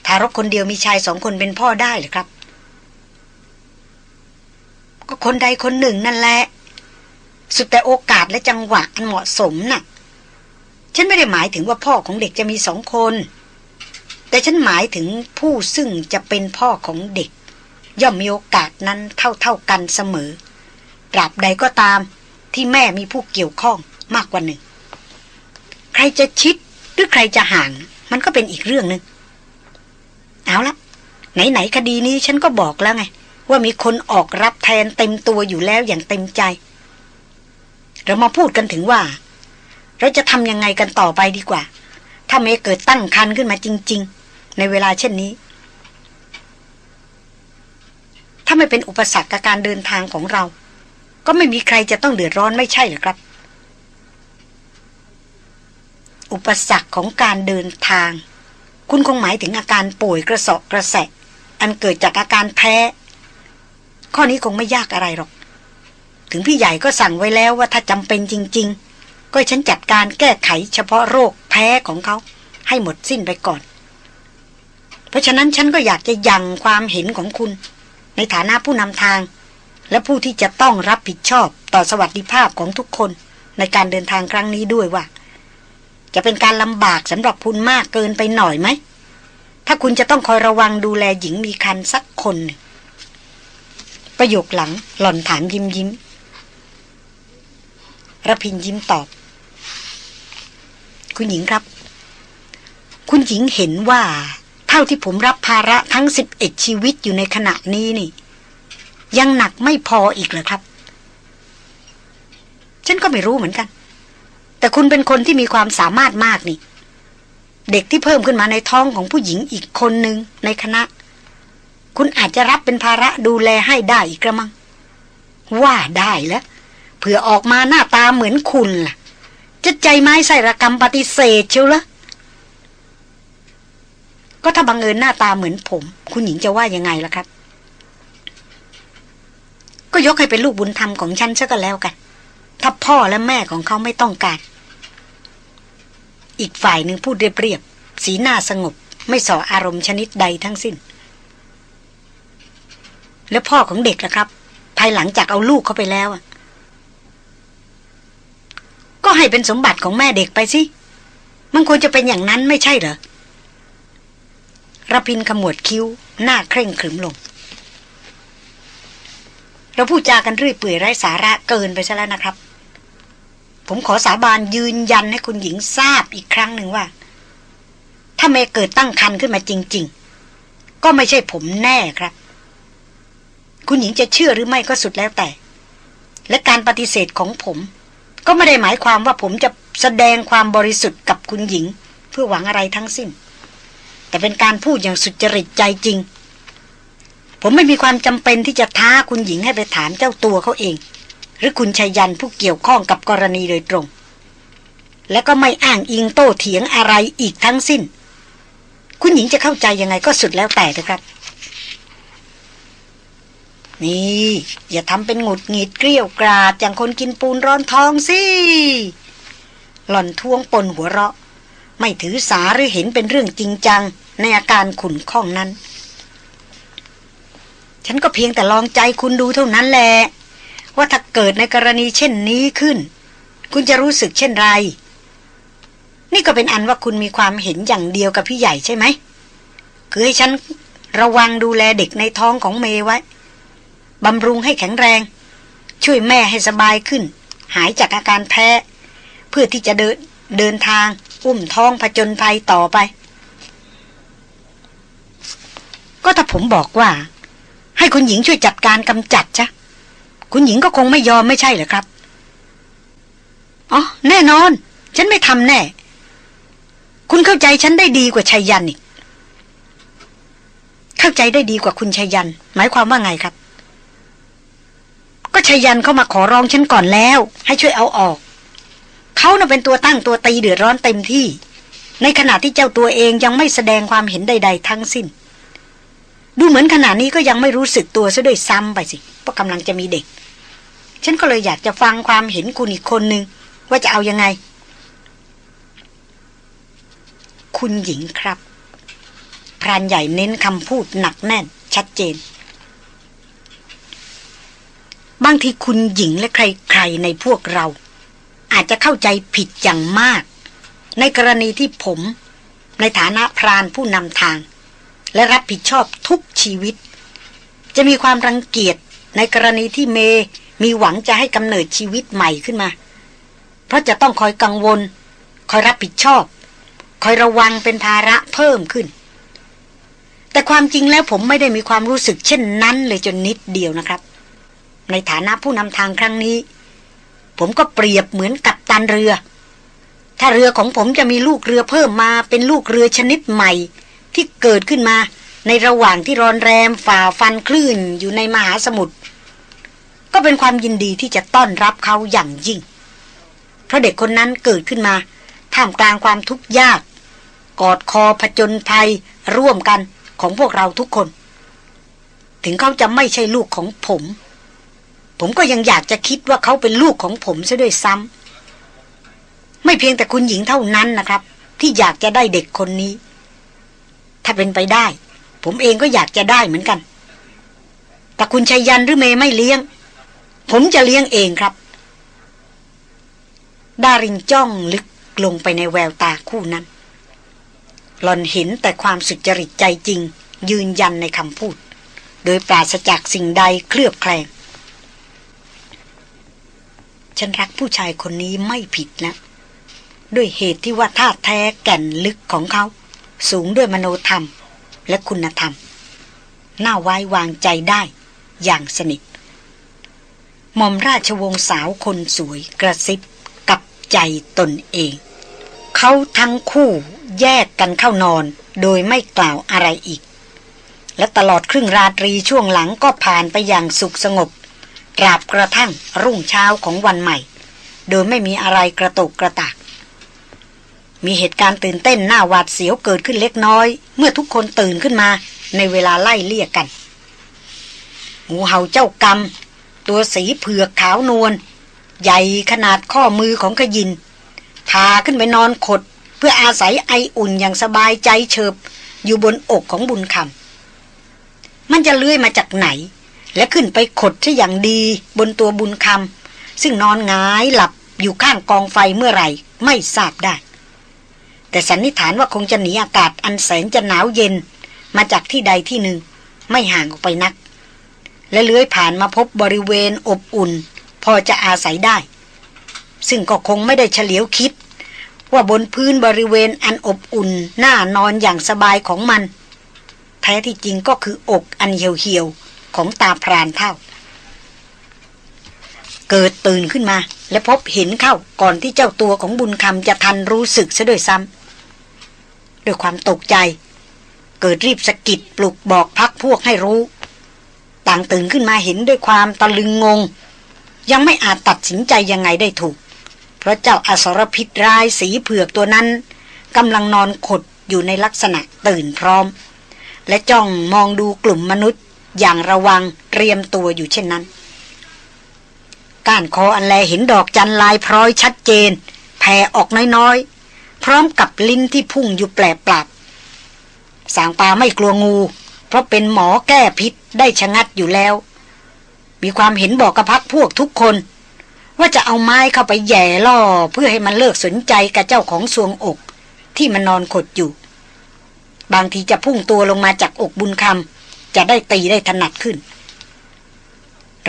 ทารกคนเดียวมีชายสองคนเป็นพ่อได้หรือครับ ก็คนใดคนหนึ่งนั่นแหละ สุดแต่โอกาสและจังหวะอันเหมาะสมน่ะ ฉันไม่ได้หมายถึงว่าพ่อของเด็กจะมีสองคน แต่ฉันหมายถึงผู้ซึ่งจะเป็นพ่อของเด็ก ย่อมมีโอกาสนั้นเท่าเท่ากันเสมอตราบใดก็ตามที่แม่มีผู้เกี่ยวข้องมากกว่าหนึ่ง ใครจะชิดหรือใครจะห่าง มันก็เป็นอีกเรื่องหนึ่งเอาละไหนๆคดีนี้ฉันก็บอกแล้วไง ว่ามีคนออกรับแทนเต็มตัวอยู่แล้วอย่างเต็มใจ เรามาพูดกันถึงว่า เราจะทำยังไงกันต่อไปดีกว่า ถ้าเมเกิดตั้งคันขึ้นมาจริง ๆ ในเวลาเช่นนี้ ถ้าไม่เป็นอุปสรรคกับการเดินทางของเรา ก็ไม่มีใครจะต้องเดือดร้อนไม่ใช่หรือครับ อุปสรรคของการเดินทาง คุณคงหมายถึงอาการป่วยกระสอบกระแสะอันเกิดจากอาการแพ้ ข้อนี้คงไม่ยากอะไรหรอก ถึงพี่ใหญ่ก็สั่งไว้แล้วว่าถ้าจำเป็นจริง ๆ ก็ฉันจัดการแก้ไขเฉพาะโรคแพ้ของเขา ให้หมดสิ้นไปก่อน เพราะฉะนั้นฉันก็อยากจะยังความเห็นของคุณ ในฐานะผู้นำทาง และผู้ที่จะต้องรับผิดชอบต่อสวัสดิภาพของทุกคนในการเดินทางครั้งนี้ด้วยว่า จะเป็นการลำบากสำหรับคุณมากเกินไปหน่อยไหม ถ้าคุณจะต้องคอยระวังดูแลหญิงมีคันสักคนหนึ่งประโยคหลังหล่อนถามยิ้มยิ้มระพินยิ้มตอบ คุณหญิงครับ คุณหญิงเห็นว่า เท่าที่ผมรับภาระทั้งสิบเอ็ดชีวิตอยู่ในขณะนี้นี่ ยังหนักไม่พออีกเหรอครับ ฉันก็ไม่รู้เหมือนกัน แต่คุณเป็นคนที่มีความสามารถมากนี่ เด็กที่เพิ่มขึ้นมาในท้องของผู้หญิงอีกคนหนึ่งในคณะ คุณอาจจะรับเป็นภาระดูแลให้ได้อีกกระมัง ว่าได้แล้วเผื่อออกมาหน้าตาเหมือนคุณล่ะ จะใจไม้ใส่ระกรรมปฏิเสธเชียวละก็ถ้าบังเอิญหน้าตาเหมือนผม คุณหญิงจะว่ายังไงล่ะครับ ก็ยกให้เป็นลูกบุญธรรมของฉันซะก็แล้วกัน ถ้าพ่อและแม่ของเขาไม่ต้องการ อีกฝ่ายหนึ่งพูดเรียบๆสีหน้าสงบ ไม่ส่ออารมณ์ชนิดใดทั้งสิ้น แล้วพ่อของเด็กล่ะครับ ภายหลังจากเอาลูกเขาไปแล้วอะ ก็ให้เป็นสมบัติของแม่เด็กไปสิ มันควรจะเป็นอย่างนั้นไม่ใช่เหรอรพินขมวดคิ้ว หน้าเคร่งขรึมลง เราพูดจากันเรื่อยเปื่อยไร้สาระเกินไปซะแล้วนะครับ ผมขอสาบานยืนยันให้คุณหญิงทราบอีกครั้งหนึ่งว่า ถ้าเมย์เกิดตั้งคันขึ้นมาจริง ๆ ก็ไม่ใช่ผมแน่ครับ คุณหญิงจะเชื่อหรือไม่ก็สุดแล้วแต่ และการปฏิเสธของผม ก็ไม่ได้หมายความว่าผมจะแสดงความบริสุทธิ์กับคุณหญิง เพื่อหวังอะไรทั้งสิ้น แต่เป็นการพูดอย่างสุจริตใจจริง ผมไม่มีความจำเป็นที่จะท้าคุณหญิงให้ไปถามเจ้าตัวเขาเอง หรือคุณชัยยันผู้เกี่ยวข้องกับกรณีโดยตรง และก็ไม่อ้างอิงโต้เถียงอะไรอีกทั้งสิ้น คุณหญิงจะเข้าใจยังไงก็สุดแล้วแต่เถอะครับ นี่ อย่าทำเป็นหงุดหงิดเกลี้ยวกราดอย่างคนกินปูนร้อนท้องสิ หล่อนทวงปนหัวเราะ ไม่ถือสาหรือเห็นเป็นเรื่องจริงจัง ในอาการขุนข้องนั้น ฉันก็เพียงแต่ลองใจคุณดูเท่านั้นแหละ ว่าถ้าเกิดในกรณีเช่นนี้ขึ้น คุณจะรู้สึกเช่นไร นี่ก็เป็นอันว่าคุณมีความเห็นอย่างเดียวกับพี่ใหญ่ใช่ไหม คือให้ฉันระวังดูแลเด็กในท้องของเมไว้ บำรุงให้แข็งแรง ช่วยแม่ให้สบายขึ้น หายจากอาการแพ้ เพื่อที่จะเดินเดินทาง อุ้มท้องผจญภัยต่อไป ก็ถ้าผมบอกว่า ให้คุณหญิงช่วยจัดการกำจัดจ้ะคุณหญิงก็คงไม่ยอมไม่ใช่เหรอครับอ๋อแน่นอน ฉันไม่ทำแน่ คุณเข้าใจฉันได้ดีกว่าชัยยันอีกเข้าใจได้ดีกว่าคุณชัยยัน หมายความว่าไงครับ ก็ชัยยันเข้ามาขอร้องฉันก่อนแล้ว ให้ช่วยเอาออก เขาน่ะเป็นตัวตั้งตัวตีเดือดร้อนเต็มที่ ในขณะที่เจ้าตัวเองยังไม่แสดงความเห็นใด ๆ ทั้งสิ้น ดูเหมือนขณะนี้ก็ยังไม่รู้สึกตัวซะด้วยซ้ำไปสิว่าะกำลังจะมีเด็ก ฉันก็เลยอยากจะฟังความเห็นคุณอีกคนนึง ว่าจะเอายังไง คุณหญิงครับพรานใหญ่เน้นคำพูดหนักแน่น ชัดเจน บางทีคุณหญิงและใครๆในพวกเรา อาจจะเข้าใจผิดอย่างมาก ในกรณีที่ผม ในฐานะพรานผู้นำทาง และรับผิดชอบทุกชีวิต จะมีความรังเกียจในกรณีที่เมมีหวังจะให้กำเนิดชีวิตใหม่ขึ้นมา เพราะจะต้องคอยกังวล คอยรับผิดชอบ คอยระวังเป็นภาระเพิ่มขึ้น แต่ความจริงแล้วผมไม่ได้มีความรู้สึกเช่นนั้นเลยจนนิดเดียวนะครับ ในฐานะผู้นำทางครั้งนี้ ผมก็เปรียบเหมือนกับตันเรือ ถ้าเรือของผมจะมีลูกเรือเพิ่มมาเป็นลูกเรือชนิดใหม่ ที่เกิดขึ้นมาในระหว่างที่รอนแรมฝ่าฟันคลื่นอยู่ในมหาสมุทรก็เป็นความยินดีที่จะต้อนรับเขาอย่างยิ่ง เพราะเด็กคนนั้นเกิดขึ้นมาท่ามกลางความทุกข์ยาก กอดคอผจญภัยร่วมกันของพวกเราทุกคน ถึงเขาจะไม่ใช่ลูกของผม ผมก็ยังอยากจะคิดว่าเขาเป็นลูกของผมซะด้วยซ้ำไม่เพียงแต่คุณหญิงเท่านั้นนะครับ ที่อยากจะได้เด็กคนนี้ ถ้าเป็นไปได้ ผมเองก็อยากจะได้เหมือนกัน แต่คุณชัยยันหรือเมย์ไม่เลี้ยง ผมจะเลี้ยงเองครับ ดารินจ้องลึกลงไปในแววตาคู่นั้น หลอนเห็นแต่ความสุจริตใจจริง ยืนยันในคำพูด โดยปราศจากสิ่งใดเคลือบแคลง ฉันรักผู้ชายคนนี้ไม่ผิดนะ ด้วยเหตุที่ว่าธาตุแท้แก่นลึกของเขา สูงด้วยมโนธรรมและคุณธรรม น่าไว้วางใจได้อย่างสนิทหม่อมราชวงศ์สาวคนสวยกระซิบกับใจตนเอง เขาทั้งคู่แยกกันเข้านอนโดยไม่กล่าวอะไรอีก และตลอดครึ่งราตรีช่วงหลังก็ผ่านไปอย่างสุขสงบ ตราบกระทั่งรุ่งเช้าของวันใหม่ โดยไม่มีอะไรกระตุกกระตาก มีเหตุการณ์ตื่นเต้นหน้าหวาดเสียวเกิดขึ้นเล็กน้อย เมื่อทุกคนตื่นขึ้นมาในเวลาไล่เลี่ยกัน งูเห่าเจ้ากรรม ตัวสีเผือกขาวนวลใหญ่ขนาดข้อมือของขยินพาขึ้นไปนอนขด เพื่ออาศัยไออุ่นอย่างสบายใจเฉิบ อยู่บนอกของบุญคำมันจะเลื้อยมาจากไหน และขึ้นไปขดซะอย่างดีบนตัวบุญคำซึ่งนอนงายหลับอยู่ข้างกองไฟเมื่อไหร่ ไม่ทราบได้ แต่สันนิษฐานว่าคงจะหนีอากาศอันแสนจะหนาวเย็น มาจากที่ใดที่หนึ่ง ไม่ห่างออกไปนัก และเลื้อยผ่านมาพบบริเวณอบอุ่น พอจะอาศัยได้ ซึ่งก็คงไม่ได้เฉลียวคิด ว่าบนพื้นบริเวณอันอบอุ่นหน่านอนอย่างสบายของมัน แท้ที่จริงก็คืออกอันเหี่ยวๆ ของตาพรานเท่า เกิดตื่นขึ้นมา และพบเห็นเข้าก่อนที่เจ้าตัวของบุญคำจะทันรู้สึกซะด้วยซ้ำด้วยความตกใจ เกิดรีบสะกิดปลุกบอกพักพวกให้รู้ ต่างตื่นขึ้นมาเห็นด้วยความตะลึงงง ยังไม่อาจตัดสินใจยังไงได้ถูก เพราะเจ้าอสรพิษร้ายสีเผือกตัวนั้นกำลังนอนขดอยู่ในลักษณะตื่นพร้อม และจ้องมองดูกลุ่มมนุษย์ อย่างระวังเตรียมตัวอยู่เช่นนั้น ก้านคออันแลเห็นดอกจันลายพร้อยชัดเจน แผ่ออกน้อยๆ พร้อมกับลิ้นที่พุ่งอยู่แปลปราบสางปาไม่กลัวงู เพราะเป็นหมอแก้พิษได้ชะงัดอยู่แล้ว มีความเห็นบอกกับพักพวกทุกคน ว่าจะเอาไม้เข้าไปแย่ล่อเพื่อให้มันเลิกสนใจกับเจ้าของสวงอก ที่มันนอนขดอยู่ บางทีจะพุ่งตัวลงมาจากอกบุญคำ จะได้ตีได้ถนัดขึ้น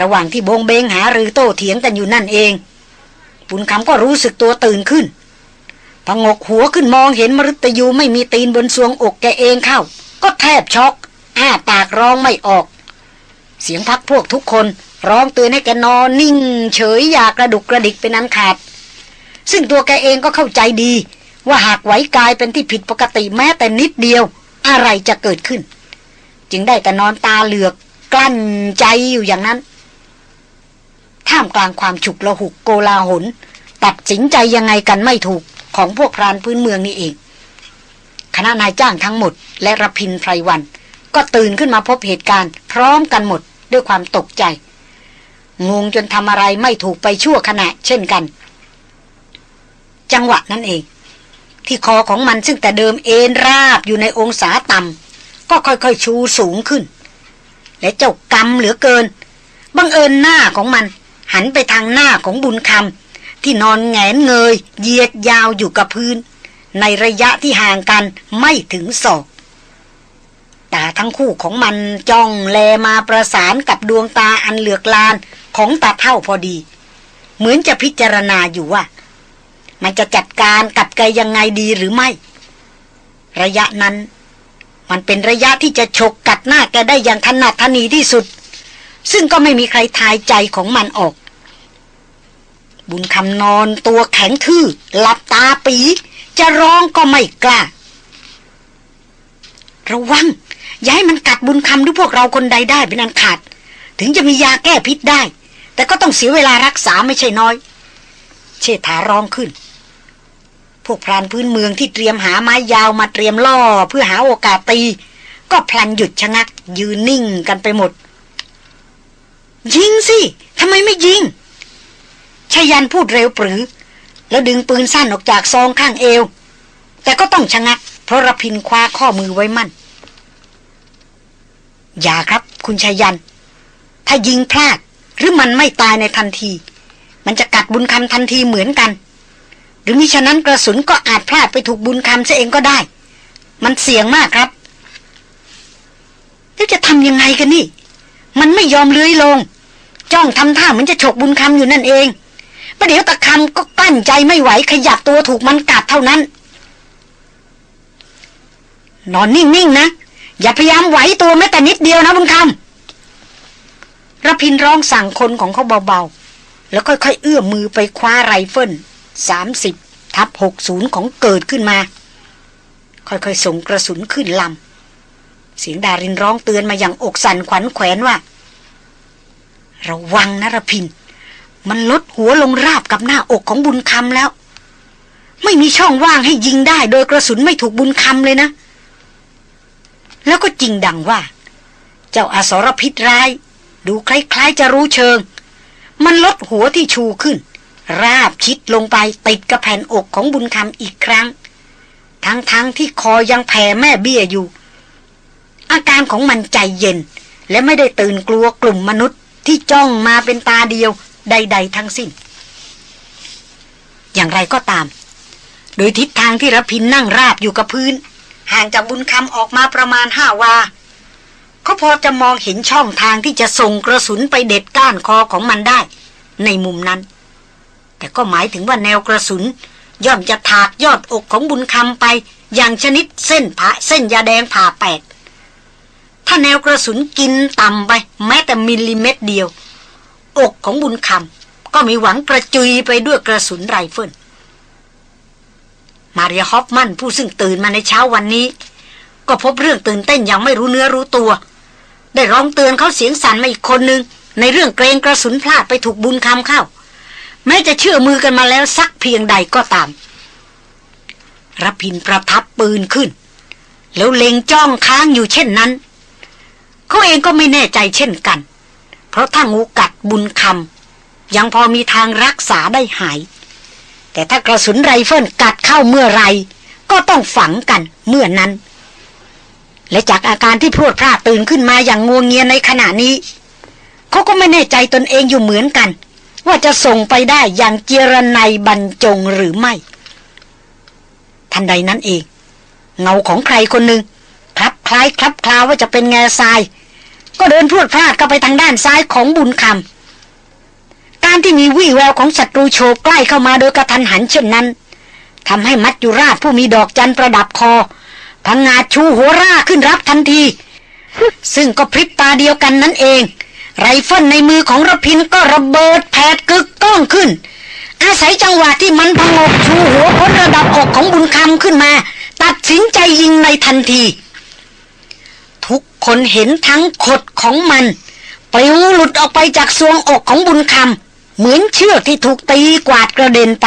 ระหว่างที่บงเบงหาหรือโต้เถียงกันอยู่นั่นเองบุญคำก็รู้สึกตัวตื่นขึ้นพงกหัวขึ้นมองเห็นมฤตยูไม่มีตีนบนสวงอกแกเองเข้า ก็แทบช็อก อ้าปากร้องไม่ออก เสียงพักพวกทุกคนร้องเตือนให้แกนอนนิ่ง เฉยอยากระดุกกระดิกเป็นอันขาด ซึ่งตัวแกเองก็เข้าใจดี ว่าหากไหวกายเป็นที่ผิดปกติแม้แต่นิดเดียว อะไรจะเกิดขึ้น จึงได้แต่นอนตาเหลือก กลั้นใจอยู่อย่างนั้น ท่ามกลางความฉุกละหุกโกลาหลตัดสินใจยังไงกันไม่ถูกของพวกพรานพื้นเมืองนี่เอง คณะนายจ้างทั้งหมด และรพินไพรวัน ก็ตื่นขึ้นมาพบเหตุการณ์ พร้อมกันหมดด้วยความตกใจ งงจนทำอะไรไม่ถูกไปชั่วขณะ เช่นกัน จังหวะนั้นเอง ที่คอของมันซึ่งแต่เดิมเอ็นราบอยู่ในองศาต่ำ ก็ค่อยๆชูสูงขึ้น และเจ้ากรรมเหลือเกิน บังเอิญหน้าของมัน หันไปทางหน้าของบุญคำที่นอนแงนเงยเหยียดยาวอยู่กับพื้น ในระยะที่ห่างกันไม่ถึงศอกตาทั้งคู่ของมันจ้องแลมาประสานกับดวงตาอันเหลือกลานของตาเท่าพอดี เหมือนจะพิจารณาอยู่ว่า มันจะจัดการกับแกยังไงดีหรือไม่ ระยะนั้น มันเป็นระยะที่จะฉกกัดหน้าแกได้อย่างถนัดทนีที่สุด ซึ่งก็ไม่มีใครทายใจของมันออก บุญคำนอนตัวแข็งทื่อหลับตาปี จะร้องก็ไม่กล้า ระวัง อย่าให้มันกัดบุญคำหรือพวกเราคนใดได้เป็นอันขาด ถึงจะมียาแก้พิษได้ แต่ก็ต้องเสียเวลารักษาไม่ใช่น้อย เชษฐาร้องขึ้น พวกพรานพื้นเมืองที่เตรียมหาไม้ยาวมาเตรียมล่อเพื่อหาโอกาสตี ก็พลันหยุดชะงัก ยืนนิ่งกันไปหมด ยิงสิทำไมไม่ยิงชายันพูดเร็วปรือ แล้วดึงปืนสั้นออกจากซองข้างเอว แต่ก็ต้องชะงัก เพราะระพินคว้าข้อมือไว้มั่น อย่าครับ คุณชายัน ถ้ายิงพลาดหรือมันไม่ตายในทันที มันจะกัดบุญคำทันทีเหมือนกัน หรือมิฉะนั้นกระสุนก็อาจพลาดไปถูกบุญคำซะเองก็ได้ มันเสี่ยงมากครับแล้วจะทำยังไงกันนี่ มันไม่ยอมเลื้อยลง จ้องทำท่าเหมือนจะฉกบุญคำอยู่นั่นเองประเดี๋ยวตะคำก็กั้นใจไม่ไหวขยับตัวถูกมันกัดเท่านั้น นอนนิ่งๆนะ อย่าพยายามไหวตัวแม้แต่นิดเดียวนะบุญคำระพินร้องสั่งคนของเขาเบาๆ แล้วค่อยๆ เอื้อมมือไปคว้าไรเฟิล สามสิบทับหกศูนย์ของเกิดขึ้นมา ค่อยๆส่งกระสุนขึ้นลำ เสียงดารินร้องเตือนมาอย่างอกสั่นขวัญแขวนว่า ระวังนะรพิน มันลดหัวลงราบกับหน้าอกของบุญคำแล้ว ไม่มีช่องว่างให้ยิงได้โดยกระสุนไม่ถูกบุญคำเลยนะ แล้วก็จริงดังว่า เจ้าอาสรพิษร้าย ดูคล้ายๆจะรู้เชิง มันลดหัวที่ชูขึ้น ราบชิดลงไปติดกับแผ่นอกของบุญคำอีกครั้ง ทั้งๆทที่คอยังแผ่แม่เบี้ยอยู่ อาการของมันใจเย็น และไม่ได้ตื่นกลัวกลุ่มมนุษย์ที่จ้องมาเป็นตาเดียวใด ๆ ทั้งสิ้น อย่างไรก็ตาม โดยทิศทางที่รพินนั่งราบอยู่กับพื้น ห่างจากบุญคำออกมาประมาณห้าวาเขาพอจะมองเห็นช่องทางที่จะส่งกระสุนไปเด็ดก้านคอของมันได้ ในมุมนั้น แต่ก็หมายถึงว่าแนวกระสุน ย่อมจะถากยอดอกของบุญคำไป อย่างชนิดเส้นผ่าเส้นยาแดงผ่าแปด ถ้าแนวกระสุนกินต่ำไป แม้แต่มิลลิเมตรเดียว อกของบุญคำก็มีหวังกระจุยไปด้วยกระสุนไรเฟิลมาเรียฮอฟมันผู้ซึ่งตื่นมาในเช้าวันนี้ ก็พบเรื่องตื่นเต้นอย่างไม่รู้เนื้อรู้ตัว ได้ร้องเตือนเขาเสียงสั่นมาอีกคนหนึ่งในเรื่องเกรงกระสุนพลาดไปถูกบุญคำเข้า แม้จะเชื่อมือกันมาแล้วสักเพียงใดก็ตามรพินประทับปืนขึ้น แล้วเล็งจ้องค้างอยู่เช่นนั้น เขาเองก็ไม่แน่ใจเช่นกัน เพราะถ้างูกัดบุญคำยังพอมีทางรักษาได้หาย แต่ถ้ากระสุนไรเฟิลกัดเข้าเมื่อไร ก็ต้องฝังกันเมื่อนั้น และจากอาการที่พรวดพลาดตื่นขึ้นมาอย่างงวงเงียในขณะนี้ เขาก็ไม่แน่ใจตนเองอยู่เหมือนกัน ว่าจะส่งไปได้อย่างเจรไนบรรจงหรือไม่ ทันใดนั้นเอง เงาของใครคนหนึ่งคลับคล้ายคลับคลาว่าจะเป็นแง่ทราย ก็เดินพรวดพลาดเข้าไปทางด้านซ้ายของบุญคำการที่มีวี่แววของศัตรูโฉบใกล้เข้ามาโดยกระทันหันเช่นนั้นทำให้มัจจุราชผู้มีดอกจันประดับคอพังงาชูหัวร่าขึ้นรับทันที ซึ่งก็พริบตาเดียวกันนั่นเอง ไรเฟิลในมือของระพินก็ระเบิดแผดกึกก้องขึ้น อาศัยจังหวะที่มันพงกชูหัวพ้นระดับอกของบุญคำขึ้นมา ตัดสินใจยิงในทันที ทุกคนเห็นทั้งขดของมันปลิวหลุดออกไปจากซวงอกของบุญคำเหมือนเชือกที่ถูกตีกวาดกระเด็นไป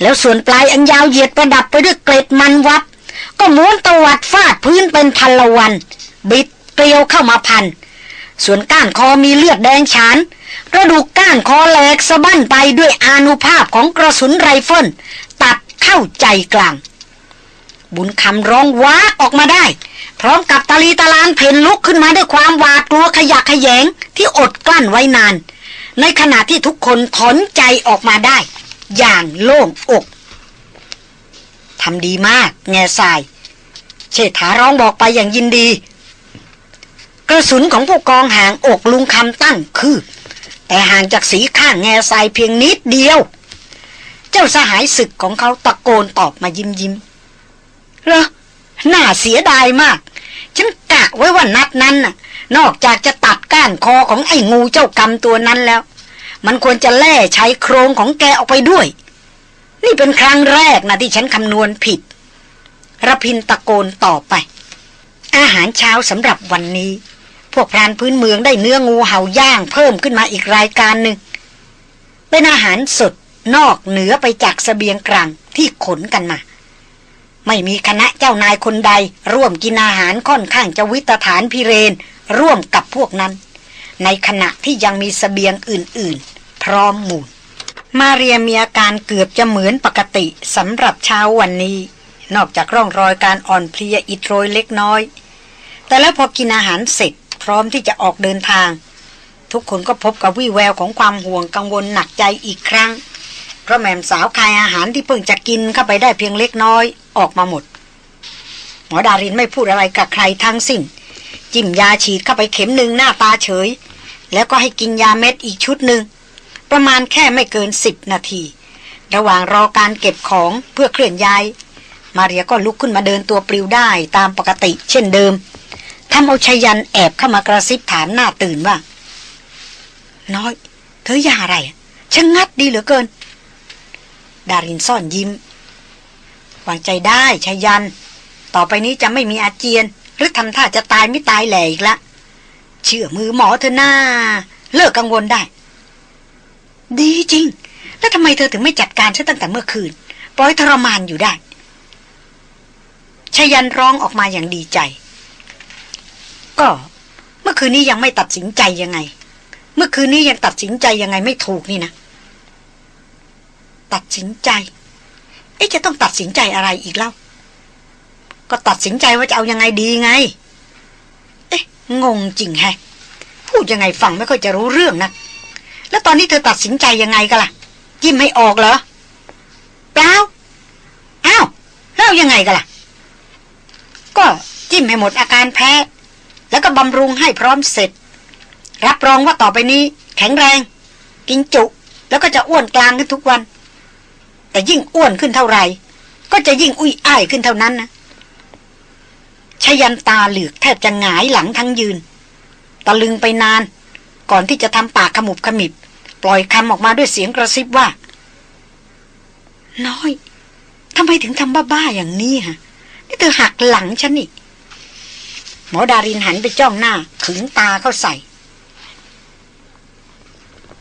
แล้วส่วนปลายอันยาวเหยียดประดับไปด้วยเกล็ดมันวับ ก็ม้วนตวัดฟาดพื้นเป็นพันละวัน บิดเกลียวเข้ามาพัน ส่วนก้านคอมีเลือดแดงฉานกระดูกก้านคอแหลกสะบั้นไปด้วยอานุภาพของกระสุนไรเฟิลตัดเข้าใจกลาง บุญคำร้องว้าออกมาได้ พร้อมกับตาลีตาลานเพ่นลุกขึ้นมาด้วยความหวาดกลัวขยะขยงที่อดกลั้นไว้นาน ในขณะที่ทุกคนถอนใจออกมาได้ อย่างโล่งอกทำดีมาก แง่ทราย เชษฐาร้องบอกไปอย่างยินดี กระสุนของผู้กองห่างอกลุงคำตั้งคือ แต่ห่างจากสีข้างแง่ทรายเพียงนิดเดียว เจ้าสหายศึกของเขาตะโกนตอบมายิ้มยิ้มเหรอน่าเสียดายมาก ฉันกะไว้ว่านัดนั้นน่ะ นอกจากจะตัดก้านคอของไอ้งูเจ้ากรรมตัวนั้นแล้ว มันควรจะแล่ใช้โครงของแกออกไปด้วย นี่เป็นครั้งแรกนะที่ฉันคำนวณผิดระพินตะโกนต่อไป อาหารเช้าสำหรับวันนี้ พวกพรานพื้นเมืองได้เนื้องูเห่าย่างเพิ่มขึ้นมาอีกรายการหนึ่งเป็นอาหารสดนอกเหนือไปจากสเสบียงกลางที่ขนกันมา ไม่มีคณะเจ้านายคนใด ร่วมกินอาหารค่อนข้างจะวิตฐานพิเรน ร่วมกับพวกนั้น ในขณะที่ยังมีสเสบียงอื่น ๆ พร้อมหมู่มาเรียมีอาการเกือบจะเหมือนปกติสำหรับเช้าวันนี้ นอกจากร่องรอยการอ่อนเพลียอิดโรยเล็กน้อย แต่แล้วพอกินอาหารเสร็จ พร้อมที่จะออกเดินทาง ทุกคนก็พบกับวิแววของความห่วงกังวลหนักใจอีกครั้ง เพราะแม่มสาวคายอาหารที่เพิ่งจะกินเข้าไปได้เพียงเล็กน้อยออกมาหมด หมอดารินไม่พูดอะไรกับใครทั้งสิ้น จิ้มยาฉีดเข้าไปเข็มหนึ่งหน้าตาเฉย แล้วก็ให้กินยาเม็ดอีกชุดหนึ่งประมาณแค่ไม่เกินสิบนาที ระหว่างรอการเก็บของเพื่อเคลื่อนย้าย มาเรียก็ลุกขึ้นมาเดินตัวปลิวได้ตามปกติเช่นเดิม ทำเอาชายันแอบเข้ามากระซิบถามหน้าตื่นว่า น้อย เธอยาอะไรช่างงัดดีเหลือเกิน ดารินซ่อนยิ้มวางใจได้ชายัน ต่อไปนี้จะไม่มีอาเจียน หรือทำท่าจะตายไม่ตายแหลอีกละ เชื่อมือหมอเธอหน้า เลิกกังวลได้ ดีจริง แล้วทำไมเธอถึงไม่จัดการฉันตั้งแต่เมื่อคืน ปล่อยทรมานอยู่ได้ชายันร้องออกมาอย่างดีใจ ก็เมื่อคืนนี้ยังไม่ตัดสินใจยังไง เมื่อคืนนี้ยังตัดสินใจยังไงไม่ถูกนี่นะ ตัดสินใจ เอ๊ะจะต้องตัดสินใจอะไรอีกเล่า ก็ตัดสินใจว่าจะเอายังไงดีไง เอ๊ะงงจริงแฮะพูดยังไงฟังไม่ค่อยจะรู้เรื่องนะแล้วตอนนี้เธอตัดสินใจยังไงกันล่ะ ยิ้มไม่ออกเหรอเปล่าอ้าวแล้วยังไงกันล่ะ ก็จิ้มให้หมดอาการแพ้ แล้วก็บำรุงให้พร้อมเสร็จ รับรองว่าต่อไปนี้ แข็งแรง กินจุ แล้วก็จะอ้วนกลางขึ้นทุกวัน แต่ยิ่งอ้วนขึ้นเท่าไหร่ ก็จะยิ่งอุ้ยอ้ายขึ้นเท่านั้นนะชยันตาเหลือกแทบจะหงายหลังทั้งยืน ตะลึงไปนาน ก่อนที่จะทำปากขมุบขมิบ ปล่อยคำออกมาด้วยเสียงกระซิบว่า น้อยทำไมถึงทำบ้าๆอย่างนี้ฮะนี่เธอหักหลังฉันนี่ หมอดารินหันไปจ้องหน้า ขึงตาเข้าใส่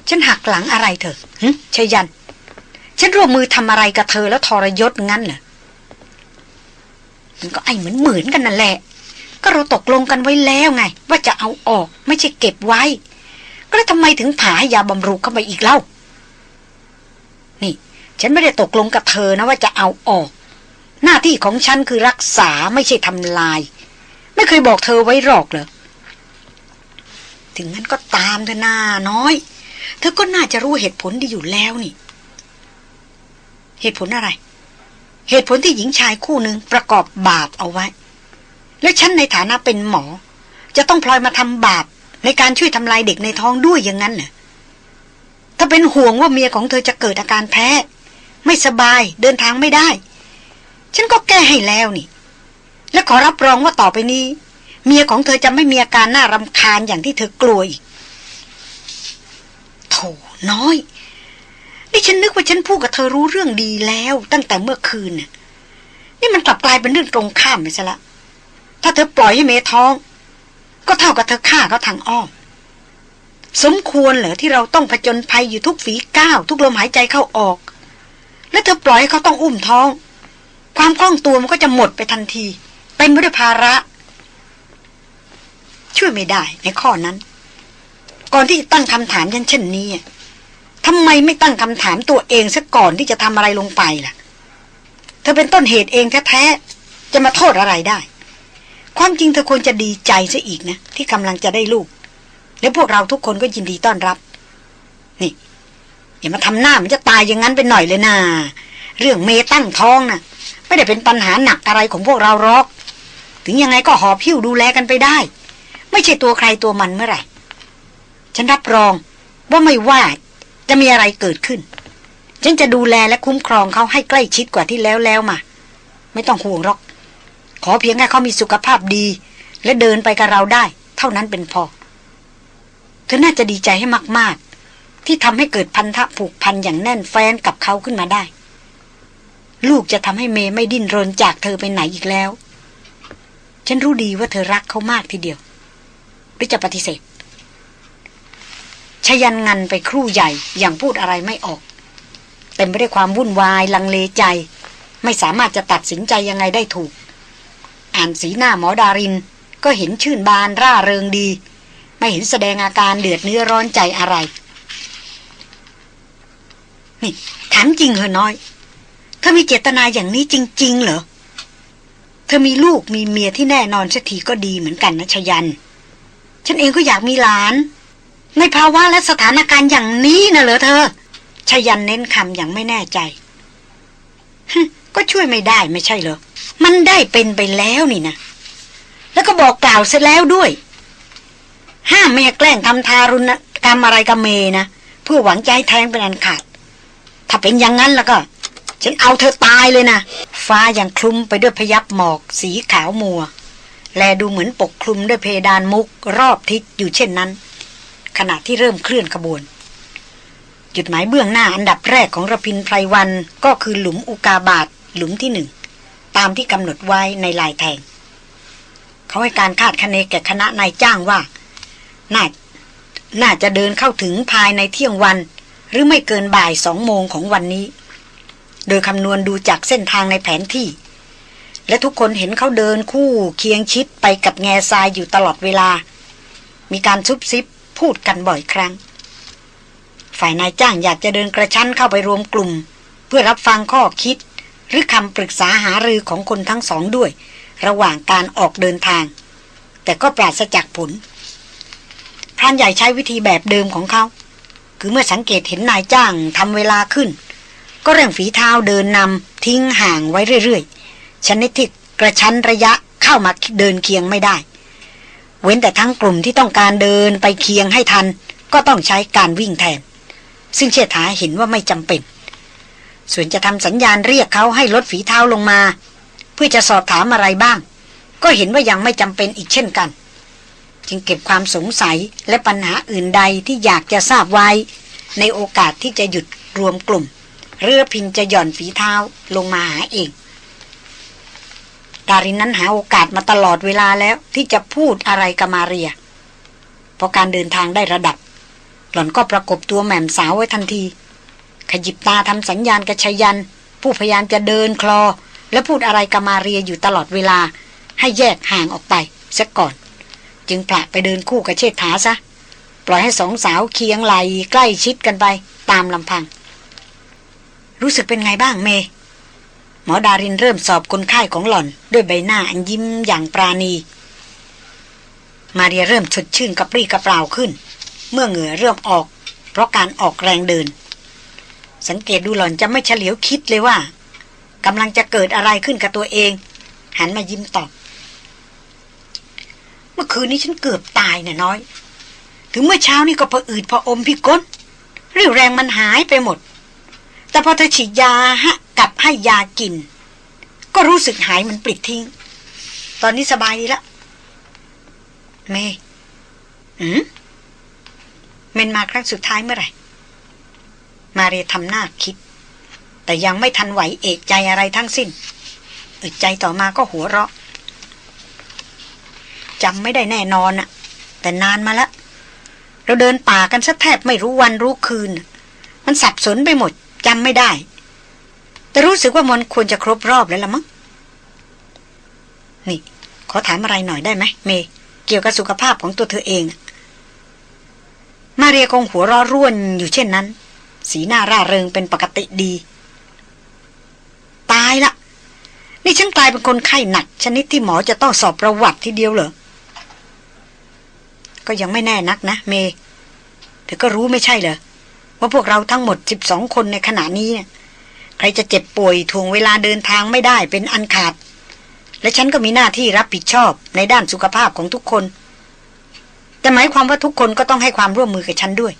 ฉันหักหลังอะไรเธอหึชยัน ฉันร่วมมือทำอะไรกับเธอแล้วทรยศงั้นเหรอมันก็ไอเหมือนเหมือนกันนั่นแหละ ก็เราตกลงกันไว้แล้วไง ว่าจะเอาออกไม่ใช่เก็บไว้ ก็แล้วทำไมถึงผ่ายาบำรุงเข้าไปอีกเล่า นี่ ฉันไม่ได้ตกลงกับเธอนะว่าจะเอาออก หน้าที่ของฉันคือรักษาไม่ใช่ทำลาย ไม่เคยบอกเธอไว้หรอกเหรอ ถึงงั้นก็ตามเธอหน้าน้อย เธอก็น่าจะรู้เหตุผลดีอยู่แล้วนี่ เหตุผลอะไร เหตุผลที่หญิงชายคู่หนึ่งประกอบบาปเอาไว้ และฉันในฐานะเป็นหมอ จะต้องพลอยมาทำบาปในการช่วยทำลายเด็กในท้องด้วยอย่างนั้นเหรอถ้าเป็นห่วงว่าเมียของเธอจะเกิดอาการแพ้ ไม่สบายเดินทางไม่ได้ ฉันก็แก้ให้แล้วนี่ และขอรับรองว่าต่อไปนี้ เมียของเธอจะไม่มีอาการน่ารำคาญอย่างที่เธอกลัวอีกโถน้อย นี่ฉันนึกว่าฉันพูดกับเธอรู้เรื่องดีแล้ว ตั้งแต่เมื่อคืนน่ะนี่มันกลับกลายเป็นเรื่องตรงข้ามไปซะละ ถ้าเธอปล่อยให้เมท้อง ก็เท่ากับเธอฆ่าเขาทางอ้อม สมควรเหรอที่เราต้องผจญภัยอยู่ทุกฝีก้าว ทุกลมหายใจเข้าออก และเธอปล่อยให้เขาต้องอุ้มท้อง ความคล่องตัวมันก็จะหมดไปทันที เต็มไปด้วยภาระ ช่วยไม่ได้ในข้อนั้น ก่อนที่จะตั้งคำถามยันเช่นนี้ทำไมไม่ตั้งคำถามตัวเองซะก่อนที่จะทำอะไรลงไปล่ะ เธอเป็นต้นเหตุเองแท้ๆจะมาโทษอะไรได้ ความจริงเธอควรจะดีใจซะอีกนะ ที่กำลังจะได้ลูก และพวกเราทุกคนก็ยินดีต้อนรับ นี่ อย่ามาทำหน้ามันจะตายอย่างนั้นไปหน่อยเลยนะเรื่องเมตั้งท้องนะ่ะ ไม่ได้เป็นปัญหาหนักอะไรของพวกเราหรอก ถึงยังไงก็หอบพิ้วดูแลกันไปได้ ไม่ใช่ตัวใครตัวมันเมื่อไหร่ ฉันรับรองว่าไม่ว่าจะมีอะไรเกิดขึ้น ฉันจะดูแลและคุ้มครองเขาให้ใกล้ชิดกว่าที่แล้วแล้วมา ไม่ต้องห่วงหรอก ขอเพียงแค่เขามีสุขภาพดี และเดินไปกับเราได้ เท่านั้นเป็นพอ เธอน่าจะดีใจให้มาก ๆ ที่ทำให้เกิดพันธะผูกพันอย่างแน่นแฟ้นกับเขาขึ้นมาได้ ลูกจะทำให้เมย์ไม่ดิ้นรนจากเธอไปไหนอีกแล้ว ฉันรู้ดีว่าเธอรักเขามากทีเดียว หรือจะปฏิเสธชยันงันไปครู่ใหญ่อย่างพูดอะไรไม่ออก เต็มไปด้วยความวุ่นวายลังเลใจ ไม่สามารถจะตัดสินใจยังไงได้ถูก อ่านสีหน้าหมอดาริน ก็เห็นชื่นบานร่าเริงดี ไม่เห็นแสดงอาการเดือดเนื้อร้อนใจอะไร นี่ถามจริงเหรอน้อย เธอมีเจตนาอย่างนี้จริง ๆ เหรอ เธอมีลูกมีเมียที่แน่นอนสักทีก็ดีเหมือนกันนะชยัน ฉันเองก็อยากมีหลาน ในภาวะและสถานการณ์อย่างนี้นะเหรอเธอ ชยันเน้นคำอย่างไม่แน่ใจ ก็ช่วยไม่ได้ไม่ใช่เหรอ มันได้เป็นไปแล้วนี่นะ แล้วก็บอกกล่าวเสร็จแล้วด้วย ห้ามไม่แกล้งทำทารุณกรรมอะไรกับเมนะ เพื่อหวังใจแทงเป็นอันขาด ถ้าเป็นอย่างนั้นแล้วก็ ฉันเอาเธอตายเลยนะฟ้ายังคลุมไปด้วยพยับหมอกสีขาวมัว แลดูเหมือนปกคลุมด้วยเพดานมุกรอบทิศอยู่เช่นนั้น ขณะที่เริ่มเคลื่อนขบวน จุดหมายเบื้องหน้าอันดับแรกของระพินไพรวันก็คือหลุมอุกาบาตหลุมที่หนึ่งตามที่กำหนดไว้ในลายแทง เขาให้การคาดคะเนแก่คณะนายจ้างว่า น่า น่าจะเดินเข้าถึงภายในเที่ยงวัน หรือไม่เกินบ่ายสองโมงของวันนี้ โดยคำนวณดูจากเส้นทางในแผนที่ และทุกคนเห็นเขาเดินคู่เคียงชิดไปกับแง่ทรายอยู่ตลอดเวลา มีการซุบซิบพูดกันบ่อยครั้ง ฝ่ายนายจ้างอยากจะเดินกระชั้นเข้าไปรวมกลุ่ม เพื่อรับฟังข้อคิด หรือคำปรึกษาหารือของคนทั้งสองด้วย ระหว่างการออกเดินทาง แต่ก็ปราศจากผลพรานใหญ่ใช้วิธีแบบเดิมของเขา คือเมื่อสังเกตเห็นนายจ้างทำเวลาขึ้น ก็เร่งฝีเท้าเดินนำทิ้งห่างไว้เรื่อยๆชนิดที่กระชั้นระยะเข้ามาเดินเคียงไม่ได้ เว้นแต่ทั้งกลุ่มที่ต้องการเดินไปเคียงให้ทัน ก็ต้องใช้การวิ่งแทน ซึ่งเชษฐาเห็นว่าไม่จำเป็น ส่วนจะทำสัญญาณเรียกเขาให้ลดฝีเท้าลงมา เพื่อจะสอบถามอะไรบ้าง ก็เห็นว่ายังไม่จำเป็นอีกเช่นกัน จึงเก็บความสงสัยและปัญหาอื่นใดที่อยากจะทราบไว้ ในโอกาสที่จะหยุดรวมกลุ่ม เรือพินจะหย่อนฝีเท้าลงมาหาเองดารินนั้นหาโอกาสมาตลอดเวลาแล้วที่จะพูดอะไรกับมาเรียพอการเดินทางได้ระดับ หล่อนก็ประกบตัวแหม่มสาวไว้ทันที ขยิบตาทำสัญญาณกระชยัน ผู้พยายามจะเดินคลอ และพูดอะไรกับมาเรียอยู่ตลอดเวลา ให้แยกห่างออกไปซะก่อน จึงผละไปเดินคู่กับเชษฐาซะ ปล่อยให้สองสาวเคียงไหลใกล้ชิดกันไปตามลำพัง รู้สึกเป็นไงบ้างเม หมอดารินเริ่มสอบคนไข้ของหล่อน ด้วยใบหน้าอันยิ้มอย่างปราณี มาเรียเริ่มชดชื่นกระปรี้กระเปล่าขึ้น เมื่อเหงื่อเริ่มออก เพราะการออกแรงเดิน สังเกตดูหล่อนจะไม่เฉลียวคิดเลยว่ากำลังจะเกิดอะไรขึ้นกับตัวเอง หันมายิ้มตอบ เมื่อคืนนี้ฉันเกือบตายน่ะน้อย ถึงเมื่อเช้านี่ก็พออืดพออมพี่ก้นเรี่ยวแรงมันหายไปหมด แต่พอเธอฉีดยาฮะกับให้ยากิน ก็รู้สึกหายมันปลิดทิ้ง ตอนนี้สบายดีละ เมย์อืมเมนมาครั้งสุดท้ายเมื่อไหร่ มาเรียทำหน้าคิด แต่ยังไม่ทันไหวเอกใจอะไรทั้งสิ้นอึดใจต่อมาก็หัวเราะจำไม่ได้แน่นอนอะแต่นานมาแล้วเราเดินป่ากันซะแทบไม่รู้วันรู้คืน มันสับสนไปหมด จำไม่ได้ แต่รู้สึกว่ามันควรจะครบรอบแล้วละมั้งนี่ ขอถามอะไรหน่อยได้ไหมเม เกี่ยวกับสุขภาพของตัวเธอเอง มาเรียคงหัวราะร่วนอยู่เช่นนั้น สีหน้าร่าเริงเป็นปกติดี ตายละ นี่ฉันกลายเป็นคนไข้หนัก ชนิดที่หมอจะต้องสอบประวัติทีเดียวเหรอ ก็ยังไม่แน่นักนะ เม เธอก็รู้ไม่ใช่เหรอ ว่าพวกเราทั้งหมดสิบสองคนในขณะนี้เนี่ยใครจะเจ็บป่วยทวงเวลาเดินทางไม่ได้เป็นอันขาด และฉันก็มีหน้าที่รับผิดชอบในด้านสุขภาพของทุกคน แต่หมายความว่าทุกคนก็ต้องให้ความร่วมมือกับฉันด้วย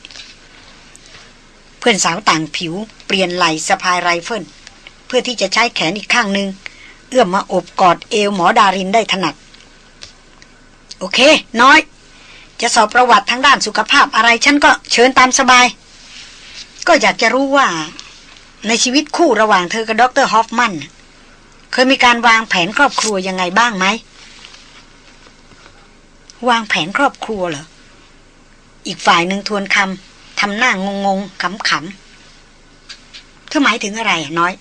เพื่อนสาวต่างผิว เปลี่ยนไหล่สะพายไรเฟิลเพื่อที่จะใช้แขนอีกข้างหนึ่งเอื้อมมาโอบกอดเอวหมอดารินได้ถนัด โอเค น้อย จะสอบประวัติทางด้านสุขภาพอะไรฉันก็เชิญตามสบาย ก็อยากจะรู้ว่า ในชีวิตคู่ระหว่างเธอกับดรฮอฟมัน เคยมีการวางแผนครอบครัวยังไงบ้างไหม วางแผนครอบครัวเหรอ อีกฝ่ายหนึ่งทวนคำทำหน้างงงขำขำๆเธอหมายถึงอะไรน้อย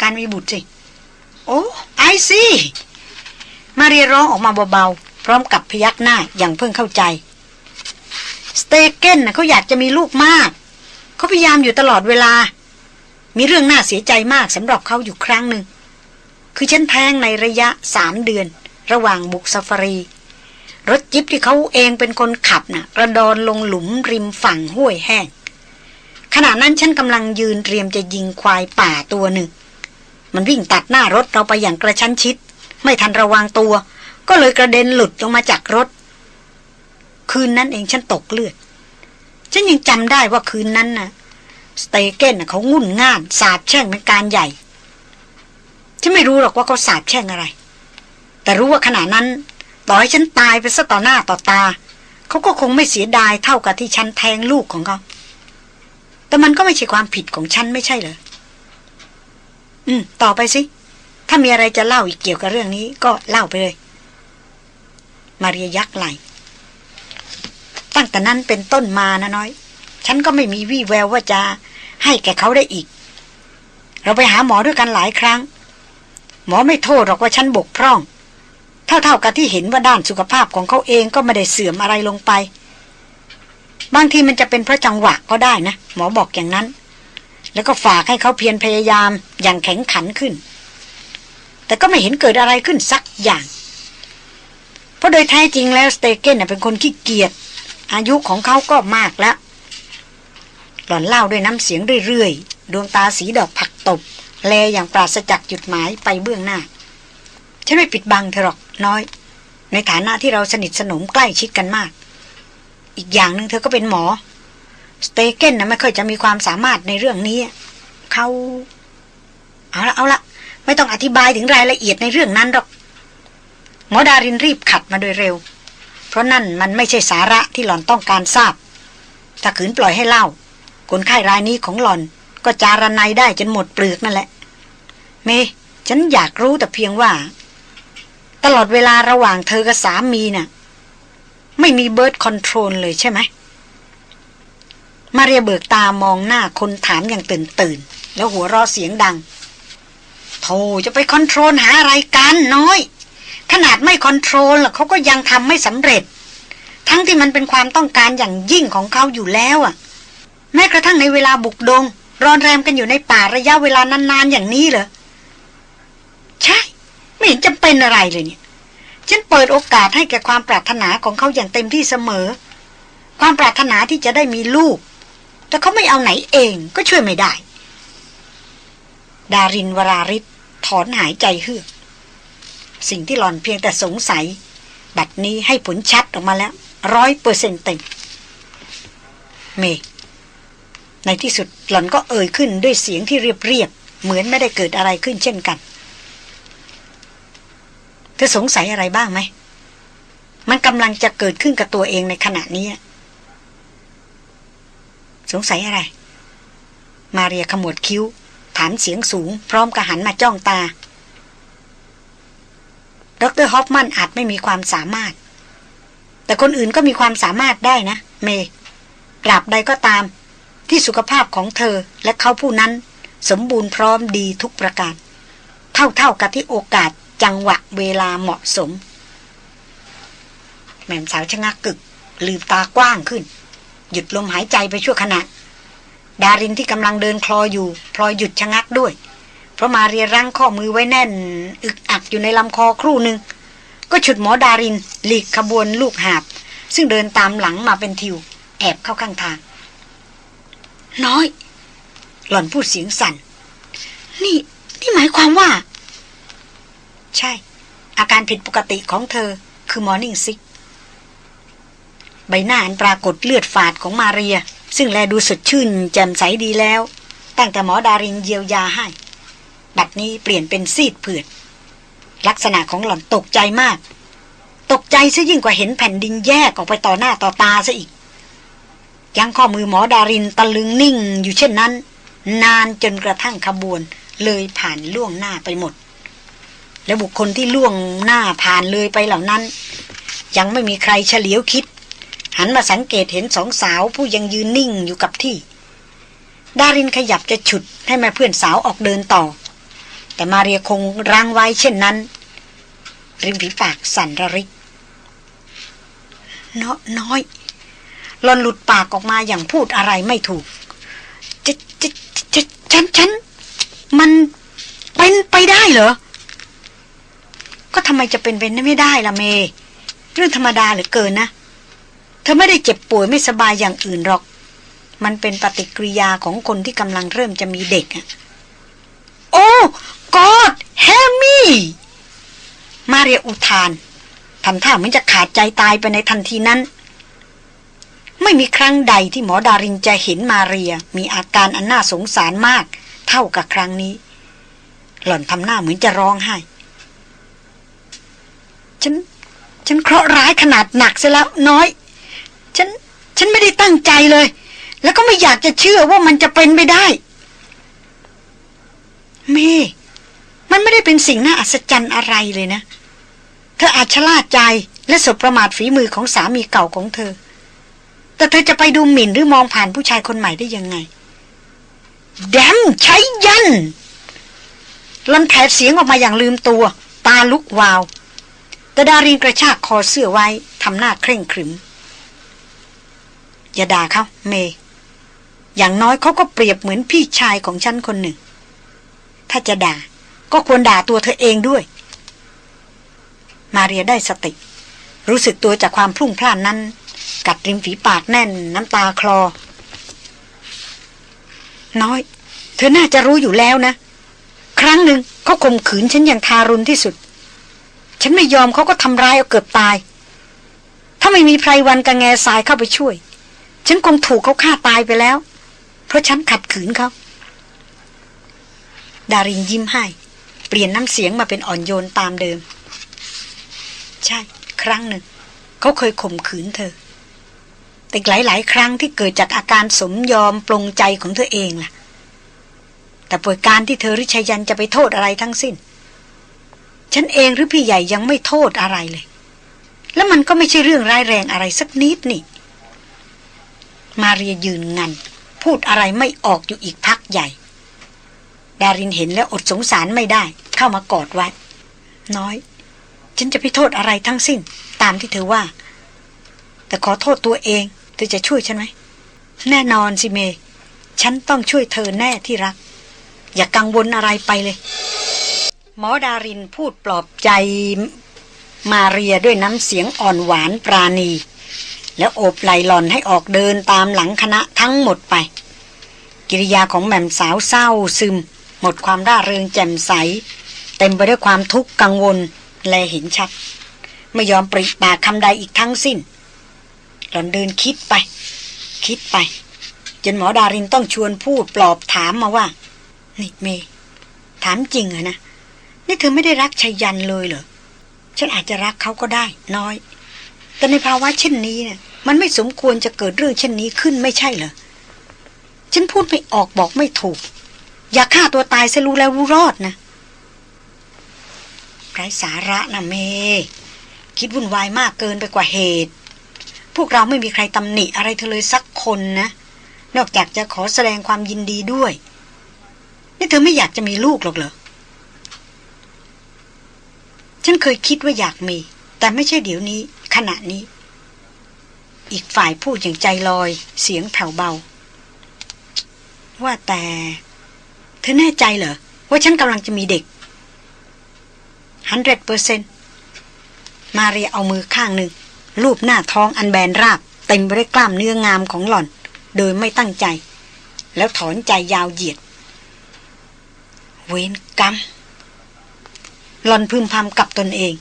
การมีบุตรสิโอ้ไอซี่มาเรียร้องออกมาเบาๆ พร้อมกับพยักหน้าอย่างเพิ่งเข้าใจ สเตเกนนะเขาอยากจะมีลูกมาก เขาพยายามอยู่ตลอดเวลา มีเรื่องน่าเสียใจมากสำหรับเขาอยู่ครั้งหนึ่ง คือฉันแท้งในระยะสามเดือน ระหว่างบุกซาฟารี รถจิ๊บที่เขาเองเป็นคนขับนะ่ะกระดอนลงหลุมริมฝั่งห้วยแห้ง ขณะนั้นฉันกำลังยืนเตรียมจะยิงควายป่าตัวหนึ่ง มันวิ่งตัดหน้ารถเราไปอย่างกระชั้นชิด ไม่ทันระวังตัว ก็เลยกระเด็นหลุดลงมาจากรถ คืนนั้นเองฉันตกเลือด ฉันยังจำได้ว่าคืนนั้นนะ่ะ สเตเกนเขางุ่นง่าน สาบแช่งเป็นการใหญ่ ฉันไม่รู้หรอกว่าเขาสาบแช่งอะไร แต่รู้ว่าขณะนั้น ต่อให้ฉันตายไปซะต่อหน้าต่อตา เขาก็คงไม่เสียดายเท่ากับที่ฉันแทงลูกของเขา แต่มันก็ไม่ใช่ความผิดของฉันไม่ใช่เหรอ อืม ต่อไปสิ ถ้ามีอะไรจะเล่าอีกเกี่ยวกับเรื่องนี้ ก็เล่าไปเลย มาเรียยักไหล ตั้งแต่นั้นเป็นต้นมานะน้อย ฉันก็ไม่มีวี่แววว่าจะให้แกเขาได้อีก เราไปหาหมอด้วยกันหลายครั้ง หมอไม่โทษหรอกว่าฉันบกพร่อง เท่าๆกับที่เห็นว่าด้านสุขภาพของเขาเองก็ไม่ได้เสื่อมอะไรลงไป บางทีมันจะเป็นเพราะจังหวะก็ได้นะ หมอบอกอย่างนั้น แล้วก็ฝากให้เขาเพียรพยายามอย่างแข็งขันขึ้น แต่ก็ไม่เห็นเกิดอะไรขึ้นสักอย่าง เพราะโดยแท้จริงแล้วสเตเกนเป็นคนขี้เกียจ อายุของเขาก็มากแล้ว หล่อนเล่าด้วยน้ำเสียงเรื่อยๆ ดวงตาสีดอกผักตบ แลอย่างปราศจากจุดหมายไปเบื้องหน้า ฉันไม่ปิดบังเธอหรอกน้อย ในฐานะที่เราสนิทสนมใกล้ชิดกันมาก อีกอย่างหนึ่งเธอก็เป็นหมอ สเตเกนนะไม่ค่อยจะมีความสามารถในเรื่องนี้ เขาเอาละเอาละไม่ต้องอธิบายถึงรายละเอียดในเรื่องนั้นหรอก หมอดารินรีบขัดมาโดยเร็ว เพราะนั่นมันไม่ใช่สาระที่หล่อนต้องการทราบ ถ้าขืนปล่อยให้เล่า คนไข้รายนี้ของหล่อนก็จาระไนได้จนหมดเปลือกนั่นแหละ เม ฉันอยากรู้แต่เพียงว่า ตลอดเวลาระหว่างเธอกับสามีน่ะ ไม่มี birth control เลยใช่ไหม มาเรียเบิกตามองหน้าคนถามอย่างตื่นตื่น แล้วหัวเราะเสียงดังโธ่จะไป control หาอะไรกันน้อย ขนาดไม่ control เขาก็ยังทำไม่สำเร็จ ทั้งที่มันเป็นความต้องการอย่างยิ่งของเขาอยู่แล้วอะแม้กระทั่งในเวลาบุกดง รอนแรมกันอยู่ในป่าระยะเวลานานๆอย่างนี้เหรอ ใช่ ไม่เห็นจำเป็นอะไรเลยเนี่ย ฉันเปิดโอกาสให้แก่ความปรารถนาของเขาอย่างเต็มที่เสมอ ความปรารถนาที่จะได้มีลูก แต่เขาไม่เอาไหนเองก็ช่วยไม่ได้ ดารินวราริศถอนหายใจเฮือก สิ่งที่หลอนเพียงแต่สงสัย บัดนี้ให้ผลชัดออกมาแล้วร้อยเปอร์เซ็นต์เต็มเม ในที่สุดหล่อนก็เอ่ยขึ้นด้วยเสียงที่เรียบๆเหมือนไม่ได้เกิดอะไรขึ้นเช่นกันเธอสงสัยอะไรบ้างไหม มันกำลังจะเกิดขึ้นกับตัวเองในขณะนี้ สงสัยอะไร มาเรียขมวดคิ้ว ถามเสียงสูง พร้อมกับหันมาจ้องตา ดรฮอฟมันอาจไม่มีความสามารถ แต่คนอื่นก็มีความสามารถได้นะ เมตราบใดก็ตาม ที่สุขภาพของเธอและเขาผู้นั้น สมบูรณ์พร้อมดีทุกประการ เท่าๆกับที่โอกาสจังหวะเวลาเหมาะสม แม่สาวชะงักกึก ลืมตากว้างขึ้น หยุดลมหายใจไปชั่วขณะดารินที่กำลังเดินคลออยู่ พลอยหยุดชะงักด้วย เพราะมาเรียรั้งข้อมือไว้แน่น อึกอักอยู่ในลำคอครู่หนึ่ง ก็ฉุดหมอดารินหลีกขบวนลูกหาบ ซึ่งเดินตามหลังมาเป็นทิว แอบเข้าข้างทาง น้อย หล่อนพูดเสียงสั่น นี่ นี่หมายความว่า ใช่ อาการผิดปกติของเธอคือมอร์นิ่งซิกใบหน้าอันปรากฏเลือดฝาดของมาเรีย ซึ่งแลดูสดชื่นแจ่มใสดีแล้ว ตั้งแต่หมอดารินเยียวยาให้ บัดนี้เปลี่ยนเป็นซีดเผือดลักษณะของหล่อนตกใจมาก ตกใจซะยิ่งกว่าเห็นแผ่นดินแยกออกไปต่อหน้าต่อตาซะอีก ยังข้อมือหมอดารินตะลึงนิ่งอยู่เช่นนั้น นานจนกระทั่งขบวนเลยผ่านล่วงหน้าไปหมด และบุคคลที่ล่วงหน้าผ่านเลยไปเหล่านั้น ยังไม่มีใครเฉลียวคิด หันมาสังเกตเห็นสองสาวผู้ยังยืนนิ่งอยู่กับที่ ดารินขยับจะฉุดให้แม่เพื่อนสาวออกเดินต่อ แต่มาเรียคงรังไว้เช่นนั้น ริมฝีปากสั่นระริกน้อยน้อยหลอนหลุดปากออกมาอย่างพูดอะไรไม่ถูกจะจะจะฉันฉันมันเป็นไปได้เหรอ ก็ทำไมจะเป็นไปไม่ได้ล่ะเม เรื่องธรรมดาเหลือเกินนะ เธอไม่ได้เจ็บป่วยไม่สบายอย่างอื่นหรอก มันเป็นปฏิกิริยาของคนที่กำลังเริ่มจะมีเด็กอะโอ้ อดเฮมี่มาเรียอุทานทำท่าเหมือนจะขาดใจตายไปในทันทีนั้น ไม่มีครั้งใดที่หมอดารินจะเห็นมาเรีย มีอาการอันน่าสงสารมาก เท่ากับครั้งนี้ หล่อนทำหน้าเหมือนจะร้องไห้ ฉัน ฉันเคราะห์ร้ายขนาดหนักเสียแล้วน้อย ฉัน ฉันไม่ได้ตั้งใจเลย แล้วก็ไม่อยากจะเชื่อว่ามันจะเป็นไปได้ เม มันไม่ได้เป็นสิ่งน่าอัศจรรย์อะไรเลยนะ เธออาจชะล่าใจและสบประมาทฝีมือของสามีเก่าของเธอ แต่เธอจะไปดูหมิ่นหรือมองผ่านผู้ชายคนใหม่ได้ยังไง แดมใช้ยันลันแผดเสียงออกมาอย่างลืมตัว ตาลุกวาว แต่ดารินกระชากคอเสื้อไว้ทำหน้าเคร่งขรึม อย่าด่าเขาเมย์อย่างน้อยเขาก็เปรียบเหมือนพี่ชายของฉันคนหนึ่ง ถ้าจะด่า ก็ควรด่าตัวเธอเองด้วย มาเรียได้สติ รู้สึกตัวจากความพลุ่งพล่านนั้น กัดริมฝีปากแน่นน้ำตาคลอ น้อย เธอน่าจะรู้อยู่แล้วนะ ครั้งหนึ่งเขาข่มขืนฉันอย่างทารุณที่สุด ฉันไม่ยอมเขาก็ทำร้ายเอาเกือบตาย ถ้าไม่มีไพรวันกับแง่สายเข้าไปช่วย ฉันคงถูกเขาฆ่าตายไปแล้ว เพราะฉันขัดขืนเขาดารินยิ้มให้ เปลี่ยนน้ำเสียงมาเป็นอ่อนโยนตามเดิม ใช่ ครั้งหนึ่ง เขาเคยข่มขืนเธอ แต่หลาย ๆ ครั้งที่เกิดจากอาการสมยอมปลงใจของเธอเองล่ะ แต่ป่วยการที่เธอริชัยยันจะไปโทษอะไรทั้งสิ้น ฉันเองหรือพี่ใหญ่ยังไม่โทษอะไรเลย แล้วมันก็ไม่ใช่เรื่องร้ายแรงอะไรสักนิดนี่ มาเรียยืนงัน พูดอะไรไม่ออกอยู่อีกพักใหญ่ ดารินเห็นแล้วอดสงสารไม่ได้ เข้ามากอดไว้ น้อย ฉันจะไปโทษอะไรทั้งสิ้น ตามที่เธอว่า แต่ขอโทษตัวเอง เธอจะช่วยฉันไหม แน่นอนสิเม ฉันต้องช่วยเธอแน่ที่รัก อย่ากกังวลอะไรไปเลย หมอดารินพูดปลอบใจมาเรียด้วยน้ำเสียงอ่อนหวานปราณี แล้วโอบไหลหล่อนให้ออกเดินตามหลังคณะทั้งหมดไป กิริยาของแม่มสาวเศร้าซึม หมดความร่าเริงแจ่มใส เต็มไปด้วยความทุกข์กังวลและเห็นชัด ไม่ยอมปริปากคำใดอีกทั้งสิ้น หลอนเดินคิดไป คิดไป จนหมอดารินต้องชวนพูดปลอบถามมาว่า นี่เม ถามจริงเหรอนะ นี่เธอไม่ได้รักชัยยันเลยเหรอ ฉันอาจจะรักเขาก็ได้ น้อย แต่ในภาวะเช่นนี้เนี่ยมันไม่สมควรจะเกิดเรื่องเช่นนี้ขึ้นไม่ใช่เหรอ ฉันพูดไม่ออกบอกไม่ถูก อย่าฆ่าตัวตายซะรู้แล้วรู้รอดนะไร้สาระนะเม คิดวุ่นวายมากเกินไปกว่าเหตุ พวกเราไม่มีใครตำหนิอะไรเธอเลยสักคนนะ นอกจากจะขอแสดงความยินดีด้วย นี่เธอไม่อยากจะมีลูกหรอกเหรอ ฉันเคยคิดว่าอยากมี แต่ไม่ใช่เดี๋ยวนี้ ขณะนี้ อีกฝ่ายพูดอย่างใจลอย เสียงแผ่วเบา ว่าแต่ ธอแน่ใจเหรอ ว่าฉันกำลังจะมีเด็กฮันเดเปอร์เซนมาเรียเอามือข้างหนึ่งลูบหน้าท้องอันแบนราบ เต็มไปด้วยกล้ามเนื้องามของหล่อน โดยไม่ตั้งใจ แล้วถอนใจยาวเหยียด เวนกรรมหลอนพึมพำกับตนเอง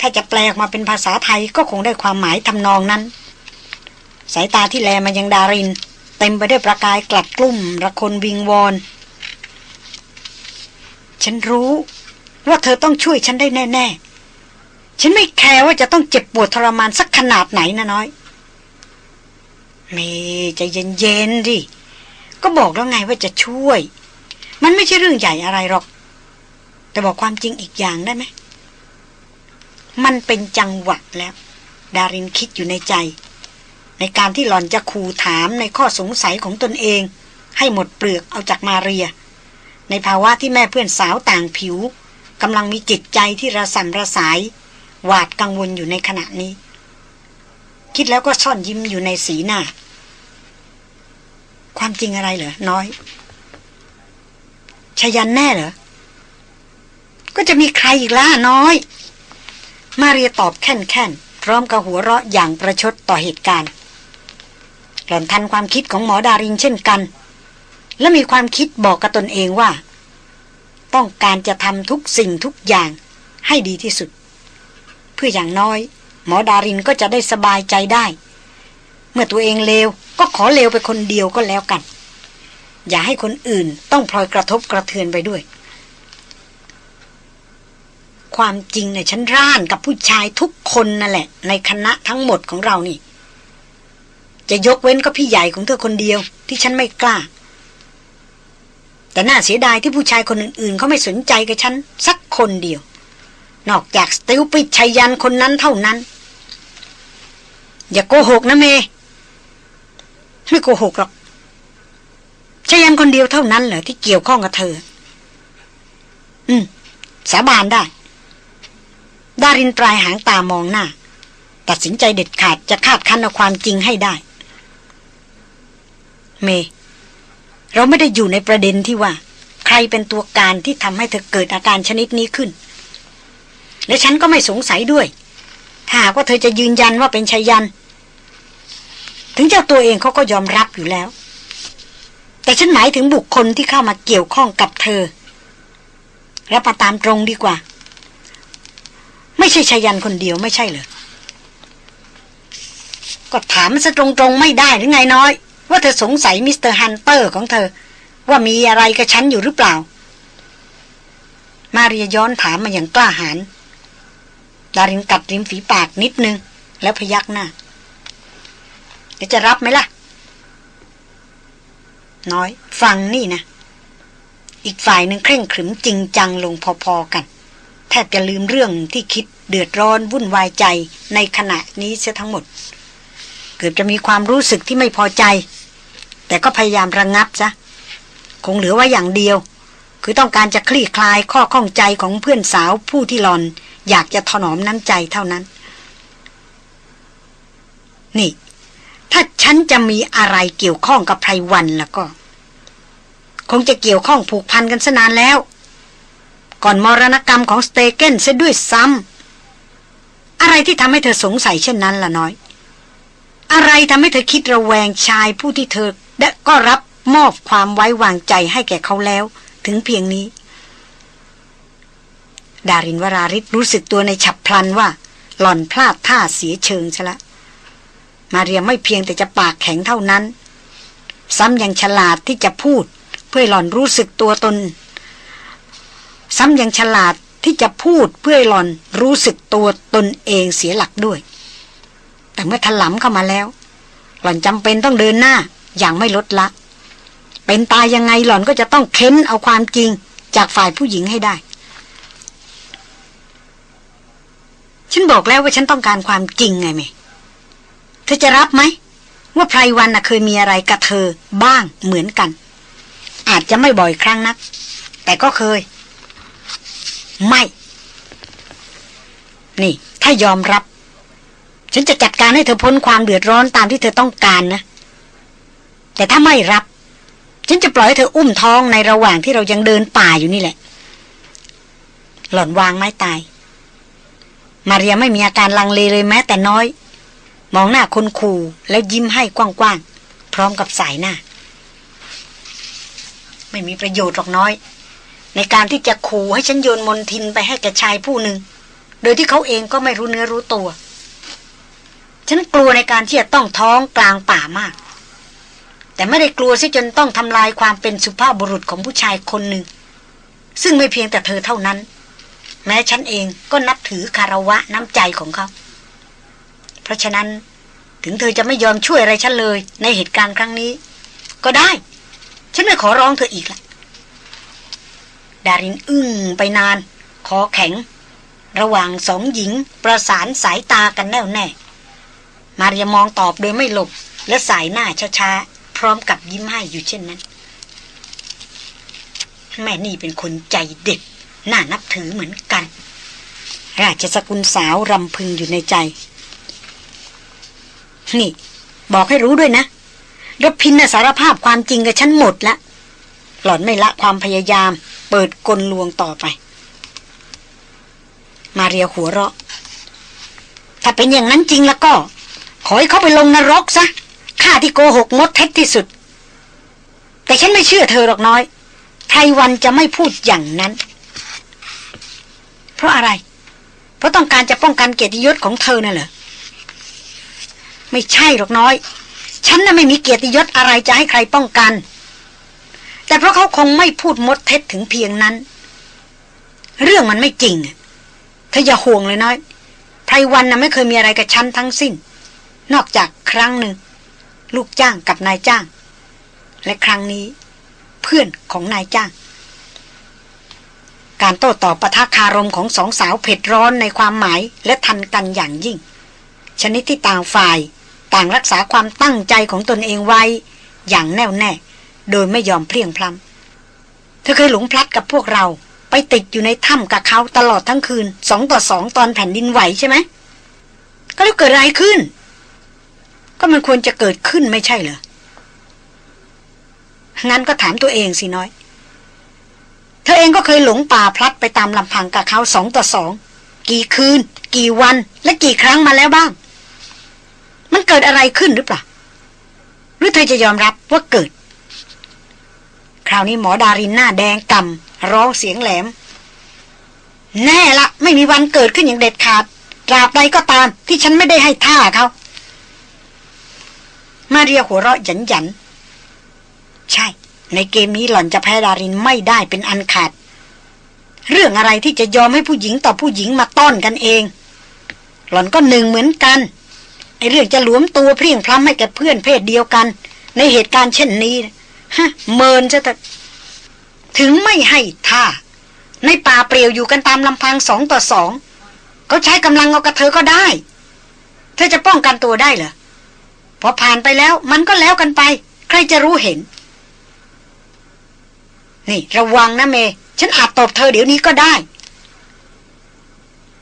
ถ้าจะแปลออกมาเป็นภาษาไทยก็คงได้ความหมายทำนองนั้น สายตาที่แลมายังดาริน เต็มไปด้วยประกายกลัดกลุ่มระคนวิงวอน ฉันรู้ ว่าเธอต้องช่วยฉันได้แน่ ๆ ฉันไม่แคร์ว่าจะต้องเจ็บปวดทรมานสักขนาดไหนนะน้อย เมใจเย็นๆดิ ก็บอกแล้วไงว่าจะช่วย มันไม่ใช่เรื่องใหญ่อะไรหรอก แต่บอกความจริงอีกอย่างได้ไหม มันเป็นจังหวะแล้ว ดารินคิดอยู่ในใจ ในการที่หล่อนจะคูถามในข้อสงสัยของตนเอง ให้หมดเปลือกเอาจากมาเรีย ในภาวะที่แม่เพื่อนสาวต่างผิวกำลังมีจิตใจที่ระสำระสาย หวาดกังวลอยู่ในขณะนี้ คิดแล้วก็ซ่อนยิ้มอยู่ในสีหน้า ความจริงอะไรเหรอ น้อยชยันแน่เหรอ ก็จะมีใครอีกล่ะน้อย มาเรียตอบแค่นแค่นพร้อมกับหัวเราะอย่างประชดต่อเหตุการณ์ หล่อนทันความคิดของหมอดารินเช่นกัน และมีความคิดบอกกับตนเองว่า ต้องการจะทำทุกสิ่งทุกอย่างให้ดีที่สุด เพื่ออย่างน้อย หมอดารินก็จะได้สบายใจได้ เมื่อตัวเองเลวก็ขอเลวไปคนเดียวก็แล้วกัน อย่าให้คนอื่นต้องพลอยกระทบกระเทือนไปด้วย ความจริงเนี่ยฉันร่านกับผู้ชายทุกคนนั่นแหละ ในคณะทั้งหมดของเรานี่ จะยกเว้นก็พี่ใหญ่ของเธอคนเดียวที่ฉันไม่กล้า แต่น่าเสียดายที่ผู้ชายคนอื่นๆเขาไม่สนใจกับฉันสักคนเดียว นอกจากสติลปิดชัยยันคนนั้นเท่านั้น อย่าโกหกนะเมไม่โกหกหรอกชยันคนเดียวเท่านั้นเหรอที่เกี่ยวข้องกับเธอ อืม สาบานได้ ดารินปลายหางตามองหน้า ตัดสินใจเด็ดขาดจะคาดคั้นเอาความจริงให้ได้ เม เราไม่ได้อยู่ในประเด็นที่ว่า ใครเป็นตัวการที่ทำให้เธอเกิดอาการชนิดนี้ขึ้น และฉันก็ไม่สงสัยด้วย ถ้าหากว่าเธอจะยืนยันว่าเป็นชายัน ถึงเจ้าตัวเองเขาก็ยอมรับอยู่แล้ว แต่ฉันหมายถึงบุคคลที่เข้ามาเกี่ยวข้องกับเธอรับมาตามตรงดีกว่า ไม่ใช่ไชยันต์คนเดียวไม่ใช่เหรอก็ถามซะตรงๆไม่ได้หรือไงน้อย ว่าเธอสงสัย Mister Hunter ของเธอ ว่ามีอะไรกับฉันอยู่หรือเปล่า มาเรียย้อนถามมาอย่างกล้าหาญดารินกัดริมฝีปากนิดนึง แล้วพยักหน้าจะรับไหมล่ะ น้อย ฟังนี่นะ อีกฝ่ายหนึ่งเคร่งขรึมจริงจังลงพอๆกัน แทบจะลืมเรื่องที่คิดเดือดร้อนวุ่นวายใจในขณะนี้เสียทั้งหมด เกือบจะมีความรู้สึกที่ไม่พอใจ แต่ก็พยายามระงงับซะ คงเหลือไว้อย่างเดียว คือต้องการจะคลี่คลายข้อข้องใจของเพื่อนสาวผู้ที่หลอน อยากจะถนอมน้ำใจเท่านั้น นี่ ถ้าฉันจะมีอะไรเกี่ยวข้องกับไพรวันแล้วก็ คงจะเกี่ยวข้องผูกพันกันสนานแล้ว ก่อนมรณกรรมของสเตเกนเสียด้วยซ้ำอะไรที่ทำให้เธอสงสัยเช่นนั้นล่ะน้อย อะไรทำให้เธอคิดระแวงชายผู้ที่เธอได้ก็รับมอบความไว้วางใจให้แก่เขาแล้ว ถึงเพียงนี้ ดารินวราริศรู้สึกตัวในฉับพลันว่า หล่อนพลาดท่าเสียเชิงซะละ มาเรียไม่เพียงแต่จะปากแข็งเท่านั้น ซ้ำยังฉลาดที่จะพูด เพื่อหล่อนรู้สึกตัวตน ซ้ำยังฉลาดที่จะพูดเพื่อหล่อนรู้สึกตัวตนเองเสียหลักด้วย แต่เมื่อถลำเข้ามาแล้ว หล่อนจำเป็นต้องเดินหน้า อย่างไม่ลดละ เป็นตายยังไงหล่อนก็จะต้องเค้นเอาความจริงจากฝ่ายผู้หญิงให้ได้ ฉันบอกแล้วว่าฉันต้องการความจริงไงเมเธอจะรับไหม ว่าไพรวันนะเคยมีอะไรกับเธอบ้างเหมือนกัน อาจจะไม่บ่อยครั้งนัก แต่ก็เคย ไม่ นี่ ถ้ายอมรับ ฉันจะจัดการให้เธอพ้นความเดือดร้อนตามที่เธอต้องการนะ แต่ถ้าไม่รับ ฉันจะปล่อยให้เธออุ้มท้องในระหว่างที่เรายังเดินป่าอยู่นี่แหละ หล่อนวางไม้ตาย มาเรียไม่มีอาการลังเลเลยแม้แต่น้อย มองหน้าคนขู่แล้วยิ้มให้กว้างๆ พร้อมกับสายหน้า ไม่มีประโยชน์หรอกน้อย ในการที่จะขู่ให้ฉันโยนมนทินไปให้แกชายผู้หนึ่ง โดยที่เขาเองก็ไม่รู้เนื้อรู้ตัว ฉันกลัวในการที่จะต้องท้องกลางป่ามาก แต่ไม่ได้กลัวซะจนต้องทำลายความเป็นสุภาพบุรุษของผู้ชายคนหนึ่ง ซึ่งไม่เพียงแต่เธอเท่านั้น แม้ฉันเองก็นับถือคารวะน้ำใจของเขา เพราะฉะนั้นถึงเธอจะไม่ยอมช่วยอะไรฉันเลย ในเหตุการณ์ครั้งนี้ ก็ได้ ฉันไม่ขอร้องเธออีกละดารินอึ้งไปนาน คอแข็ง ระหว่างสองหญิงประสานสายตากันแน่วแน่ มาเรียมองตอบโดยไม่หลบ และสายหน้าช้าๆ พร้อมกับยิ้มให้อยู่เช่นนั้น แม่นี่เป็นคนใจเด็ดน่านับถือเหมือนกัน ราชสกุลสาวรำพึงอยู่ในใจ นี่ บอกให้รู้ด้วยนะรพินน่ะสารภาพความจริงกับฉันหมดละหล่อนไม่ละความพยายาม เปิดกลลวงต่อไป มาเรียหัวเราะ ถ้าเป็นอย่างนั้นจริงแล้วก็ ขอให้เขาไปลงนรกซะข้าที่โกหกมดเท็จที่สุด แต่ฉันไม่เชื่อเธอหรอกน้อยไพรวันจะไม่พูดอย่างนั้น เพราะอะไร เพราะต้องการจะป้องกันเกียรติยศของเธอน่ะเหรอไม่ใช่หรอกน้อย ฉันน่ะไม่มีเกียรติยศอะไรจะให้ใครป้องกัน แต่เพราะเขาคงไม่พูดมดเท็จถึงเพียงนั้น เรื่องมันไม่จริงเธออย่าห่วงเลยน้อยไพรวันน่ะไม่เคยมีอะไรกับฉันทั้งสิ้น นอกจากครั้งหนึ่ง ลูกจ้างกับนายจ้าง และครั้งนี้ เพื่อนของนายจ้าง การโต้ตอบปะทะคารมของสองสาวเผ็ดร้อนในความหมายและทันกันอย่างยิ่ง ชนิดที่ต่างฝ่ายต่างรักษาความตั้งใจของตนเองไว้ อย่างแน่วแน่ โดยไม่ยอมเพลียงพล้ำเธอเคยหลงพลัดกับพวกเราไปติดอยู่ในถ้ำกับเขาตลอดทั้งคืนสองต่อสองตอนแผ่นดินไหวใช่ไหมก็แล้วเกิดอะไรขึ้น ก็มันควรจะเกิดขึ้นไม่ใช่เหรอ งั้นก็ถามตัวเองสิน้อย เธอเองก็เคยหลงป่าพลัดไปตามลำพังกับเขาสองต่อสอง กี่คืน กี่วัน และกี่ครั้งมาแล้วบ้าง มันเกิดอะไรขึ้นหรือเปล่า หรือเธอจะยอมรับว่าเกิด คราวนี้หมอดารินหน้าแดงกำร้องเสียงแหลม แน่ละ ไม่มีวันเกิดขึ้นอย่างเด็ดขาดตราบใดก็ตามที่ฉันไม่ได้ให้ท่าเขา มาเรียหัวเราะหยันหยันใช่ ในเกมนี้หล่อนจะแพ้ดารินไม่ได้เป็นอันขาด เรื่องอะไรที่จะยอมให้ผู้หญิงต่อผู้หญิงมาต้อนกันเอง หล่อนก็หนึ่งเหมือนกันไอเรื่องจะหลวมตัวเพียงพล้ำให้แกเพื่อนเพศเดียวกัน ในเหตุการณ์เช่นนี้ฮะเมินจะแต่ถึงไม่ให้ท่า ในป่าเปลี่ยวอยู่กันตามลำพังสองต่อสองเขาใช้กำลังเอากระเธอก็ได้ เธอจะป้องกันตัวได้เหรอ พอผ่านไปแล้วมันก็แล้วกันไป ใครจะรู้เห็น นี่ระวังนะเม ฉันอาจตบเธอเดี๋ยวนี้ก็ได้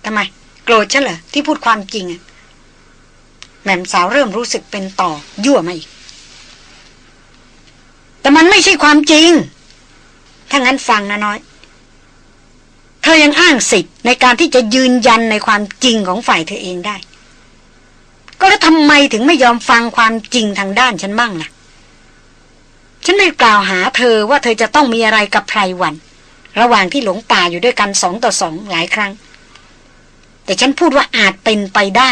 ทำไม โกรธฉันเหรอที่พูดความจริงอะแม่มสาวเริ่มรู้สึกเป็นต่อ ยั่วมาอีก แต่มันไม่ใช่ความจริง ถ้างั้นฟังนะน้อย เธอยังอ้างสิทธิ์ในการที่จะยืนยันในความจริงของฝ่ายเธอเองได้ ก็แล้วทำไมถึงไม่ยอมฟังความจริงทางด้านฉันบ้างล่ะฉฉันไม่กล่าวหาเธอว่าเธอจะต้องมีอะไรกับไพรวัน ระหว่างที่หลงป่าอยู่ด้วยกันสองต่อสองหลายครั้ง แต่ฉันพูดว่าอาจเป็นไปได้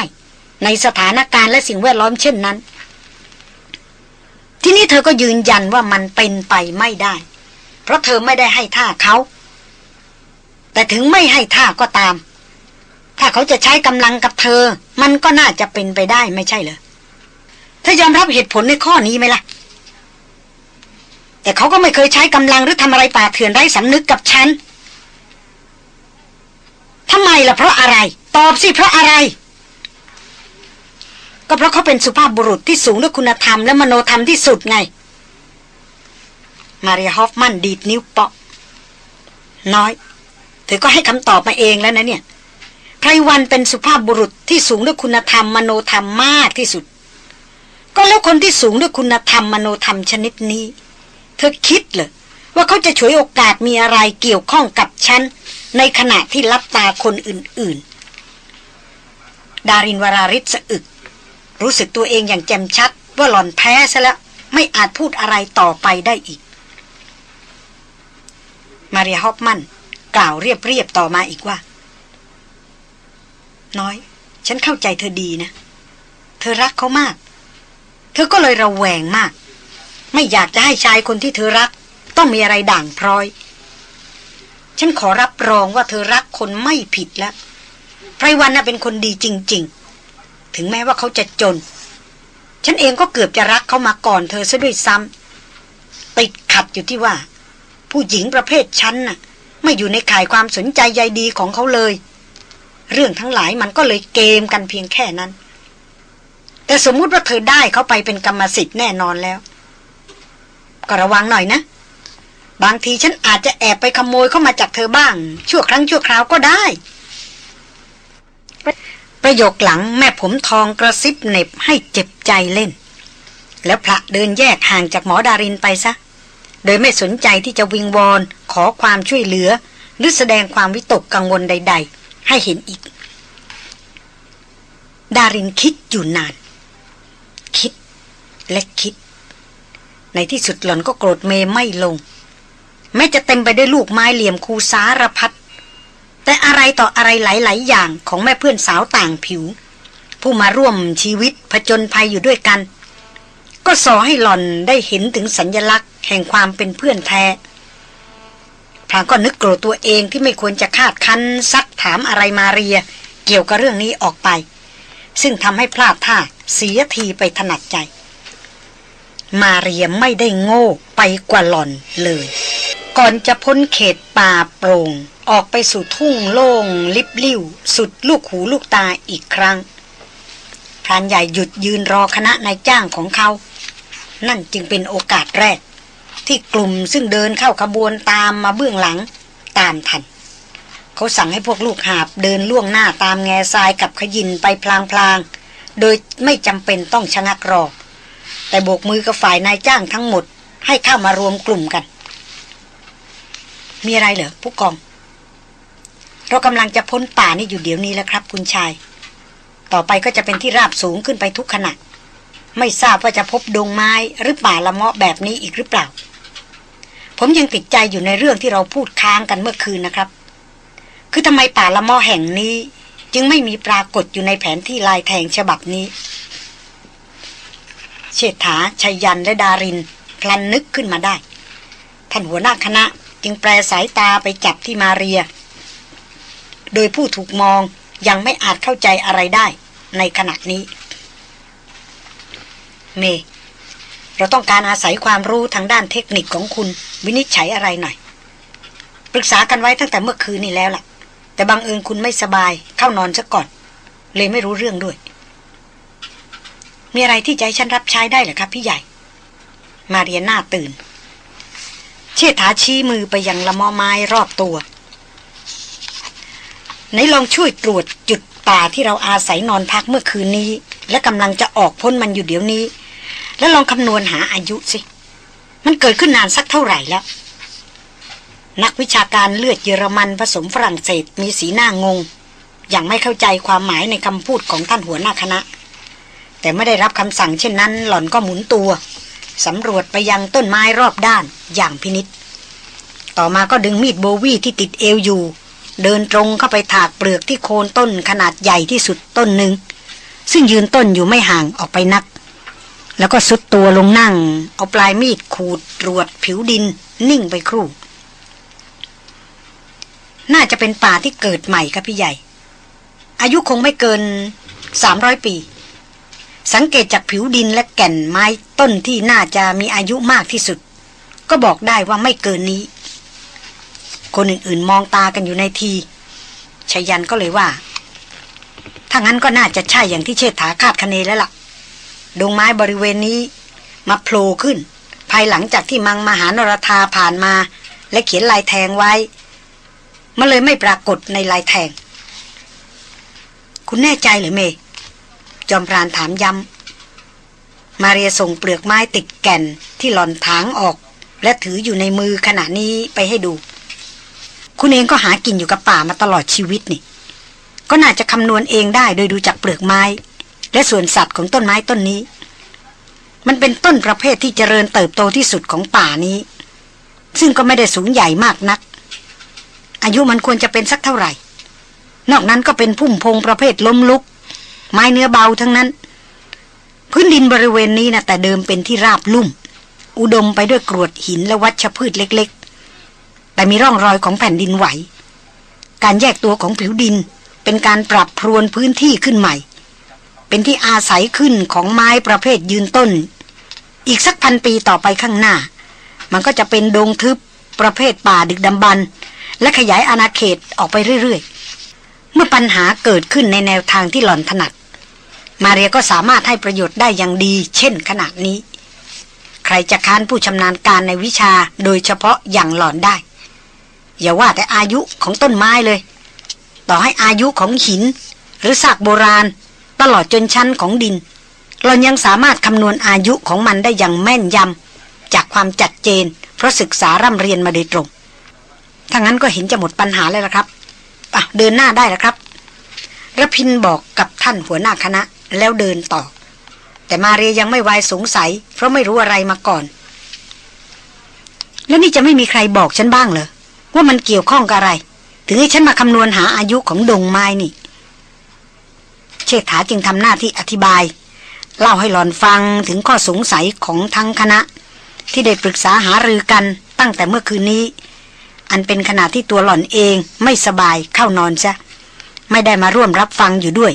ในสถานการณ์และสิ่งแวดล้อมเช่นนั้น ที่นี่เธอก็ยืนยันว่ามันเป็นไปไม่ได้ เพราะเธอไม่ได้ให้ท่าเขา แต่ถึงไม่ให้ท่าก็ตาม ถ้าเขาจะใช้กำลังกับเธอ มันก็น่าจะเป็นไปได้ไม่ใช่เหรอเธอยอมรับเหตุผลในข้อนี้ไหมล่ะ แต่เขาก็ไม่เคยใช้กำลังหรือทำอะไรป่าเถื่อนไร้สำนึกกับฉันทำไมล่ะเพราะอะไร ตอบสิเพราะอะไร ก็เพราะเขาเป็นสุภาพบุรุษที่สูงด้วยคุณธรรมและมโนธรรมที่สุดไง มาริฮอฟมันดีดนิ้วเปาะ น้อย เธอก็ให้คำตอบมาเองแล้วนะเนี่ย ไพรวันเป็นสุภาพบุรุษที่สูงด้วยคุณธรรมมโนธรรมมากที่สุด ก็แล้วคนที่สูงด้วยคุณธรรมมโนธรรมชนิดนี้ เธอคิดเหรอว่าเขาจะฉวยโอกาสมีอะไรเกี่ยวข้องกับฉัน ในขณะที่รับตาคนอื่น ๆ ดารินวราริศสะอึก รู้สึกตัวเองอย่างแจ่มชัด ว่าหล่อนแพ้ซะแล้วไม่อาจพูดอะไรต่อไปได้อีก มาเรียฮอปมันกล่าวเรียบๆต่อมาอีกว่า น้อย ฉันเข้าใจเธอดีนะ เธอรักเขามาก เธอก็เลยระแวงมาก ไม่อยากจะให้ชายคนที่เธอรัก ต้องมีอะไรด่างพร้อย ฉันขอรับรองว่าเธอรักคนไม่ผิดแล้วไพรวันน่ะเป็นคนดีจริง ๆ ถึงแม้ว่าเขาจะจน ฉันเองก็เกือบจะรักเขามาก่อนเธอซะด้วยซ้ำติดขัดอยู่ที่ว่า ผู้หญิงประเภทฉันน่ะ ไม่อยู่ในข่ายความสนใจใยดีของเขาเลย เรื่องทั้งหลายมันก็เลยเกมกันเพียงแค่นั้น แต่สมมุติว่าเธอได้เขาไปเป็นกรรมสิทธิ์แน่นอนแล้ว ก็ระวังหน่อยนะ บางทีฉันอาจจะแอบไปขโมยเข้ามาจากเธอบ้าง ชั่วครั้งชั่วคราวก็ได้ ประโยคหลังแม่ผมทองกระซิบเน็บให้เจ็บใจเล่น แล้วพระเดินแยกห่างจากหมอดารินไปซะโดยไม่สนใจที่จะวิงวอนขอความช่วยเหลือ หรือแสดงความวิตกกังวลใด ๆ ให้เห็นอีก ดารินคิดอยู่นาน คิดและคิด ในที่สุดหล่อนก็โกรธเมไม่ลง แม้จะเต็มไปด้วยลูกไม้เหลี่ยมคูสารพัดแต่อะไรต่ออะไรหลาย ๆ อย่างของแม่เพื่อนสาวต่างผิว ผู้มาร่วมชีวิตผจญภัยอยู่ด้วยกัน ก็สอให้หล่อนได้เห็นถึงสัญญลักษณ์แห่งความเป็นเพื่อนแท้ พรางก็นึกโกรธตัวเองที่ไม่ควรจะคาดคันซักถามอะไรมาเรีย เกี่ยวกับเรื่องนี้ออกไป ซึ่งทำให้พลาดท่าเสียทีไปถนัดใจ มาเรียไม่ได้โง่ไปกว่าหล่อนเลย ก่อนจะพ้นเขตป่าโปร่ง ออกไปสู่ทุ่งโล่ง ลิบลิ่ว สุดลูกหูลูกตาอีกครั้งพรานใหญ่หยุดยืนรอคณะนายจ้างของเขา นั่นจึงเป็นโอกาสแรก ที่กลุ่มซึ่งเดินเข้าขบวนตามมาเบื้องหลัง ตามทัน เขาสั่งให้พวกลูกหาบเดินล่วงหน้าตามแง่ทรายกับขยินไปพลางๆ โดยไม่จำเป็นต้องชะงักรอ แต่โบกมือกับฝ่ายนายจ้างทั้งหมด ให้เข้ามารวมกลุ่มกัน มีอะไรเหรอผู้กอง เรากำลังจะพ้นป่านี่อยู่เดี๋ยวนี้แล้วครับ คุณชาย ต่อไปก็จะเป็นที่ราบสูงขึ้นไปทุกขณะไม่ทราบว่าจะพบดงไม้หรือป่าละเมาะแบบนี้อีกหรือเปล่า ผมยังติดใจอยู่ในเรื่องที่เราพูดค้างกันเมื่อคืนนะครับ คือทำไมป่าละมาะแห่งนี้ จึงไม่มีปรากฏอยู่ในแผนที่ลายแทงฉบับนี้ เชษฐาชยยันและดารินพลันนึกขึ้นมาได้ ท่านหัวหน้าคณะจึงแปลสายตาไปจับที่มาเรีย โดยผู้ถูกมองยังไม่อาจเข้าใจอะไรได้ในขณะนี้ เม เราต้องการอาศัยความรู้ทางด้านเทคนิคของคุณ วินิจฉัยอะไรหน่อย ปรึกษากันไว้ตั้งแต่เมื่อคืนนี้แล้วล่ะ แต่บางเอิญคุณไม่สบายเข้านอนซะก่อน เลยไม่รู้เรื่องด้วย มีอะไรที่ให้ฉันรับใช้ได้เหรอครับพี่ใหญ่ มาเรียนหน้าตื่น เชษฐาชี้มือไปยังละมอไม้รอบตัวไหนลองช่วยตรวจจุดป่าที่เราอาศัยนอนพักเมื่อคืนนี้ และกำลังจะออกพ้นมันอยู่เดี๋ยวนี้ แล้วลองคำนวณหาอายุสิ มันเกิดขึ้นนานสักเท่าไหร่แล้ว นักวิชาการเลือดเยอรมันผสมฝรั่งเศสมีสีหน้างง อย่างไม่เข้าใจความหมายในคำพูดของท่านหัวหน้าคณะ แต่ไม่ได้รับคำสั่งเช่นนั้น หล่อนก็หมุนตัวสำรวจไปยังต้นไม้รอบด้านอย่างพินิษต่อมาก็ดึงมีดโบวีที่ติดเอวอยู่ เดินตรงเข้าไปถากเปลือกที่โคนต้นขนาดใหญ่ที่สุดต้นหนึ่งซึ่งยืนต้นอยู่ไม่ห่างออกไปนัก แล้วก็สุดตัวลงนั่ง เอาปลายมีดขูดตรวจผิวดิน นิ่งไปครู่ น่าจะเป็นป่าที่เกิดใหม่ครับพี่ใหญ่ อายุคงไม่เกินสามร้อยปี สังเกตจากผิวดินและแก่นไม้ต้นที่น่าจะมีอายุมากที่สุด ก็บอกได้ว่าไม่เกินนี้ คนอื่นๆมองตากันอยู่ในทีชยันก็เลยว่า ถ้างั้นก็น่าจะใช่อย่างที่เชษฐาคาดคะเนแล้วละ่ะ ดงไม้บริเวณนี้ มาโผล่ขึ้น ภายหลังจากที่มังมหานรธาผ่านมา และเขียนลายแทงไว้มันเลยไม่ปรากฏในลายแทง คุณแน่ใจหรือเม จอมพรานถามย้ำ มาเรียส่งเปลือกไม้ติดแก่นที่หล่อนถางออก และถืออยู่ในมือขณะนี้ไปให้ดู คุณเองก็หากินอยู่กับป่ามาตลอดชีวิตนี่ ก็น่าจะคำนวณเองได้โดยดูจากเปลือกไม้ และส่วนสัตว์ของต้นไม้ต้นนี้ มันเป็นต้นประเภทที่เจริญเติบโตที่สุดของป่านี้ ซึ่งก็ไม่ได้สูงใหญ่มากนัก อายุมันควรจะเป็นสักเท่าไหร่ นอกนั้นก็เป็นพุ่มพงประเภทล้มลุก ไม้เนื้อเบาทั้งนั้น พื้นดินบริเวณนี้นะแต่เดิมเป็นที่ราบลุ่ม อุดมไปด้วยกรวดหินและวัชพืชเล็ก ๆ แต่มีร่องรอยของแผ่นดินไหว การแยกตัวของผิวดินเป็นการปรับพรวนพื้นที่ขึ้นใหม่ เป็นที่อาศัยขึ้นของไม้ประเภทยืนต้น อีกสักพันปีต่อไปข้างหน้า มันก็จะเป็นดงทึบประเภทป่าดึกดำบรรและขยายอาณาเขตออกไปเรื่อยๆ เมื่อปัญหาเกิดขึ้นในแนวทางที่หล่อนถนัด มาเรียก็สามารถให้ประโยชน์ได้อย่างดี เช่นขนาดนี้ ใครจะค้านผู้ชำนาญการในวิชาโดยเฉพาะอย่างหล่อนได้ อย่าว่าแต่อายุของต้นไม้เลย ต่อให้อายุของหิน หรือซากโบราณ ตลอดจนชั้นของดินหล่อนยังสามารถคำนวณอายุของมันได้อย่างแม่นยำจากความจัดเจน เพราะศึกษาร่ำเรียนมาโดยตรงถ้างั้นก็เห็นจะหมดปัญหาเลยละครับอะเดินหน้าได้แล้วครับระพินบอกกับท่านหัวหน้าคณะแล้วเดินต่อ แต่มาเรียยังไม่วายสงสัย เพราะไม่รู้อะไรมาก่อน แล้วนี่จะไม่มีใครบอกฉันบ้างเหรอว่ามันเกี่ยวข้องกับอะไร ถึงให้ฉันมาคำนวณหาอายุของดงไม้นี่ เชษฐาจึงทำหน้าที่อธิบาย เล่าให้หลอนฟังถึงข้อสงสัยของทั้งคณะ ที่ได้ปรึกษาหารือกันตั้งแต่เมื่อคืนนี้ อันเป็นขณะที่ตัวหล่อนเองไม่สบายเข้านอนซะไม่ได้มาร่วมรับฟังอยู่ด้วย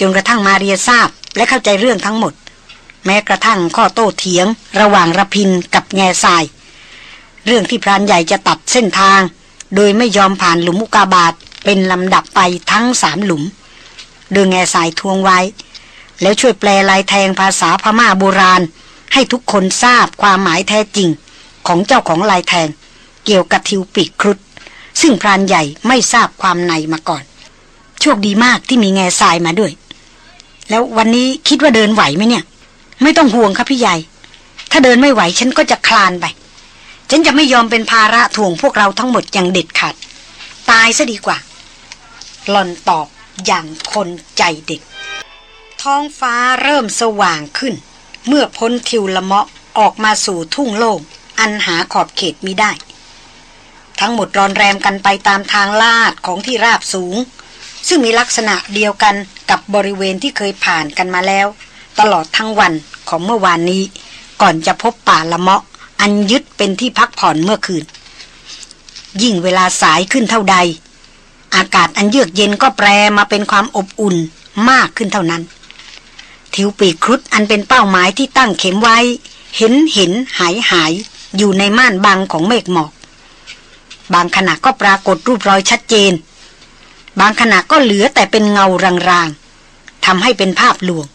จนกระทั่งมาเรียทราบและเข้าใจเรื่องทั้งหมด แม้กระทั่งข้อโต้เถียง ระหว่างระพินกับแง่ทราย เรื่องที่พรานใหญ่จะตัดเส้นทาง โดยไม่ยอมผ่านหลุมมุกาบาทเป็นลำดับไปทั้งสามหลุม โดยแง่ทรายทวงไว้ แล้วช่วยแปลลายแทงภาษาพม่าโบราณ ให้ทุกคนทราบความหมายแท้จริง ของเจ้าของลายแทง เกี่ยวกับทิวปีกครุฑซึ่งพรานใหญ่ไม่ทราบความในมาก่อน โชคดีมากที่มีแง่ทรายมาด้วย แล้ววันนี้คิดว่าเดินไหวไหมเนี่ย ไม่ต้องห่วงครับพี่ใหญ่ ถ้าเดินไม่ไหวฉันก็จะคลานไป ฉันจะไม่ยอมเป็นภาระถ่วงพวกเราทั้งหมดอย่างเด็ดขาด ตายซะดีกว่าหล่อนตอบ อย่างคนใจเด็ก ท้องฟ้าเริ่มสว่างขึ้น เมื่อพ้นทิวละเมาะออกมาสู่ทุ่งโล่งอันหาขอบเขตมิได้ ทั้งหมดรอนแรมกันไปตามทางลาดของที่ราบสูง ซึ่งมีลักษณะเดียวกันกับบริเวณที่เคยผ่านกันมาแล้ว ตลอดทั้งวันของเมื่อวานนี้ ก่อนจะพบป่าละเมาะ อันยึดเป็นที่พักผ่อนเมื่อคืน ยิ่งเวลาสายขึ้นเท่าใด อากาศอันเยือกเย็นก็แปรมาเป็นความอบอุ่นมากขึ้นเท่านั้น ทิวปีครุฑอันเป็นเป้าหมายที่ตั้งเข็มไว้ เห็นเห็นหายหายอยู่ในม่านบางของเมฆหมอก บางขณะก็ปรากฏรูปรอยชัดเจน บางขณะก็เหลือแต่เป็นเงารางๆทำให้เป็นภาพลวง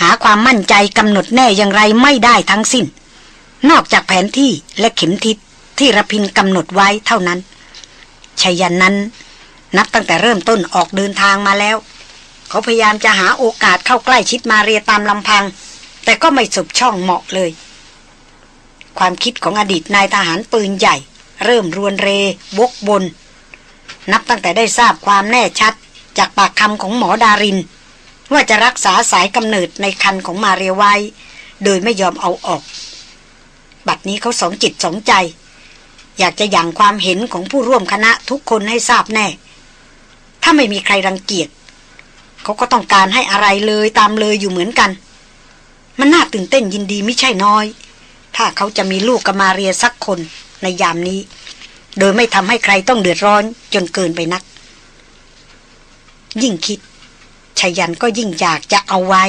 หาความมั่นใจกำหนดแน่อย่างไรไม่ได้ทั้งสิ้น นอกจากแผนที่และเข็มทิศที่ระพินกำหนดไว้เท่านั้นชัยันนั้น นับตั้งแต่เริ่มต้นออกเดินทางมาแล้ว เขาพยายามจะหาโอกาสเข้าใกล้ชิดมาเรียตามลำพัง แต่ก็ไม่สุบช่องเหมาะเลย ความคิดของอดีตนายทหารปืนใหญ่ เริ่มรวนเรวกบน นับตั้งแต่ได้ทราบความแน่ชัด จากปากคำของหมอดาริน ว่าจะรักษาสายกำเนิดในคันของมาเรียไว้ โดยไม่ยอมเอาออก บัดนี้เขาสองจิตสองใจอยากจะอย่างความเห็นของผู้ร่วมคณะทุกคนให้ทราบแน่ ถ้าไม่มีใครรังเกียจเขาก็ต้องการให้อะไรเลยตามเลยอยู่เหมือนกัน มันน่าตื่นเต้นยินดีไม่ใช่น้อย ถ้าเขาจะมีลูกกับมาเรียสักคนในยามนี้ โดยไม่ทำให้ใครต้องเดือดร้อนจนเกินไปนัก ยิ่งคิดชายันก็ยิ่งอยากจะเอาไว้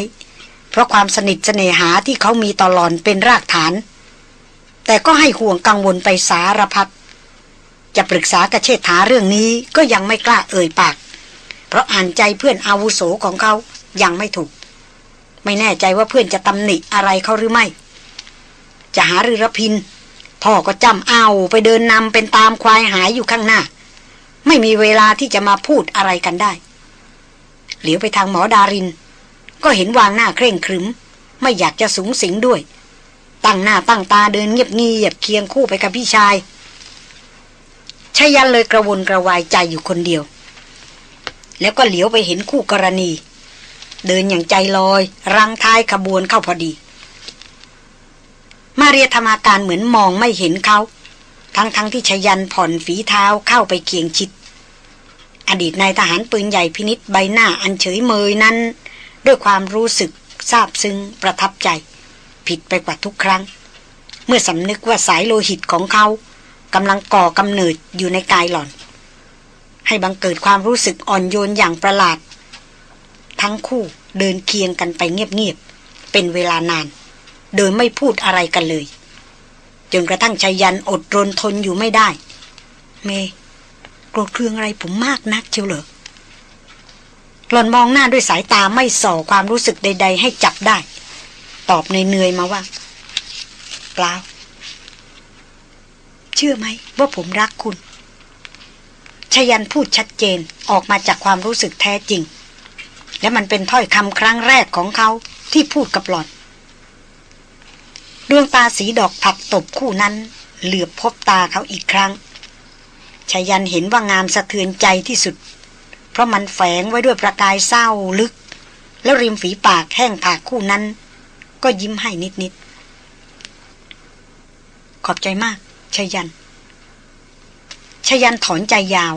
เพราะความสนิทเสน่หาที่เขามีต่อหลอนเป็นรากฐาน แต่ก็ให้ห่วงกังวลไปสารพัด จะปรึกษากระเชษฐาเรื่องนี้ก็ยังไม่กล้าเอ่ยปาก เพราะอ่านใจเพื่อนอาวุโสของเขายังไม่ถูก ไม่แน่ใจว่าเพื่อนจะตำหนิอะไรเขาหรือไม่ จะหารือรพิน พ่อก็จำเอาไปเดินนำเป็นตามควายหายอยู่ข้างหน้า ไม่มีเวลาที่จะมาพูดอะไรกันได้ เหลียวไปทางหมอดาริน ก็เห็นวางหน้าเคร่งครึม ไม่อยากจะสูงสิงด้วย ตั้งหน้าตั้งตาเดินเงียบเงียบเคียงคู่ไปกับพี่ชาย ชายันเลยกระวนกระวายใจอยู่คนเดียว แล้วก็เหลียวไปเห็นคู่กรณี เดินอย่างใจลอย รังท้ายขบวนเข้าพอดี มาเรียธรรมาการเหมือนมองไม่เห็นเขา ทั้งๆทที่ชยันผ่อนฝีเท้าเข้าไปเคียงชิด อดีตนายทหารปืนใหญ่พินิษใบหน้าอันเฉยเมยนั้น ด้วยความรู้สึกซาบซึ้งประทับใจ ผิดไปกว่าทุกครั้ง เมื่อสำนึกว่าสายโลหิตของเขา กำลังก่อกำเนิดอยู่ในกายหล่อน ให้บังเกิดความรู้สึกอ่อนโยนอย่างประหลาด ทั้งคู่เดินเคียงกันไปเงียบๆเป็นเวลานาน โดยไม่พูดอะไรกันเลย จนกระทั่งชายันอดรนทนอยู่ไม่ได้ เมโกรธเคืองอะไรผมมากนักเชียวเหรอหล่อนมองหน้าด้วยสายตาไม่ส่อความรู้สึกใด ๆ ให้จับได้ ตอบเนื่อยๆมาว่าเปล่า เชื่อไหมว่าผมรักคุณชยันพูดชัดเจนออกมาจากความรู้สึกแท้จริง และมันเป็นถ้อยคำครั้งแรกของเขาที่พูดกับหลอดดวงตาสีดอกผักตบคู่นั้น เหลือบพบตาเขาอีกครั้งชยันเห็นว่างามสะเทือนใจที่สุด เพราะมันแฝงไว้ด้วยประกายเศร้าลึก แล้วริมฝีปากแห้งผากคู่นั้น ก็ยิ้มให้นิดๆขอบใจมาก ชยันชยันถอนใจยาว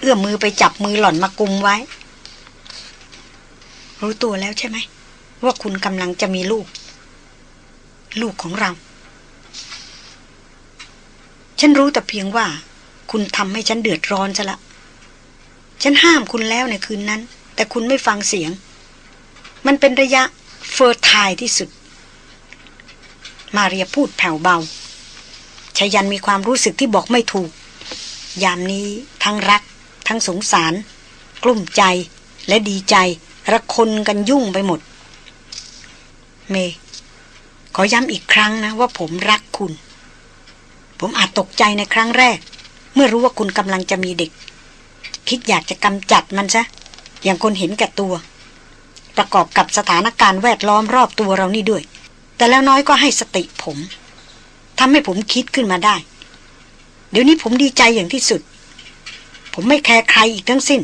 เอื้อมมือไปจับมือหล่อนมากุมไว้ รู้ตัวแล้วใช่ไหม ว่าคุณกำลังจะมีลูก ลูกของเรา ฉันรู้แต่เพียงว่า คุณทำให้ฉันเดือดร้อนซะละ ฉันห้ามคุณแล้วในคืนนั้น แต่คุณไม่ฟังเสียง มันเป็นระยะเฟอร์ทายที่สุด มาเรียพูดแผ่วเบา ชายันมีความรู้สึกที่บอกไม่ถูก ยามนี้ทั้งรัก ทั้งสงสาร กลุ้มใจและดีใจระคนกันยุ่งไปหมด เม ขอย้ำอีกครั้งนะว่าผมรักคุณ ผมอาจตกใจในครั้งแรก เมื่อรู้ว่าคุณกำลังจะมีเด็ก คิดอยากจะกำจัดมันซะ อย่างคนเห็นแก่ตัว ประกอบกับสถานการณ์แวดล้อมรอบตัวเรานี่ด้วย แต่แล้วน้อยก็ให้สติผม ทำให้ผมคิดขึ้นมาได้ เดี๋ยวนี้ผมดีใจอย่างที่สุด ผมไม่แคร์ใครอีกทั้งสิ้น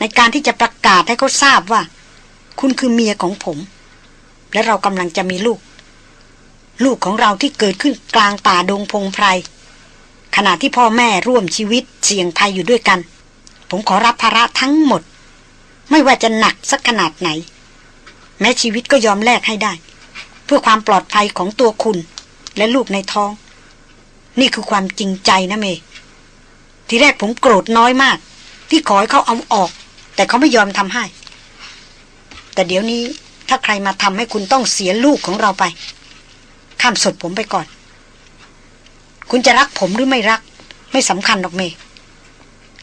ในการที่จะประกาศให้เขาทราบว่า คุณคือเมียของผม และเรากำลังจะมีลูก ลูกของเราที่เกิดขึ้นกลางป่าดงพงไพรขณะที่พ่อแม่ร่วมชีวิตเสี่ยงภัยอยู่ด้วยกัน ผมขอรับภาระทั้งหมด ไม่ว่าจะหนักสักขนาดไหน แม้ชีวิตก็ยอมแลกให้ได้ เพื่อความปลอดภัยของตัวคุณ และลูกในท้อง นี่คือความจริงใจนะเม ทีแรกผมโกรธน้อยมาก ที่ขอให้เขาเอาออก แต่เขาไม่ยอมทำให้ แต่เดี๋ยวนี้ถ้าใครมาทำให้คุณต้องเสียลูกของเราไป ข้ามศพผมไปก่อน คุณจะรักผมหรือไม่รัก ไม่สำคัญหรอกเม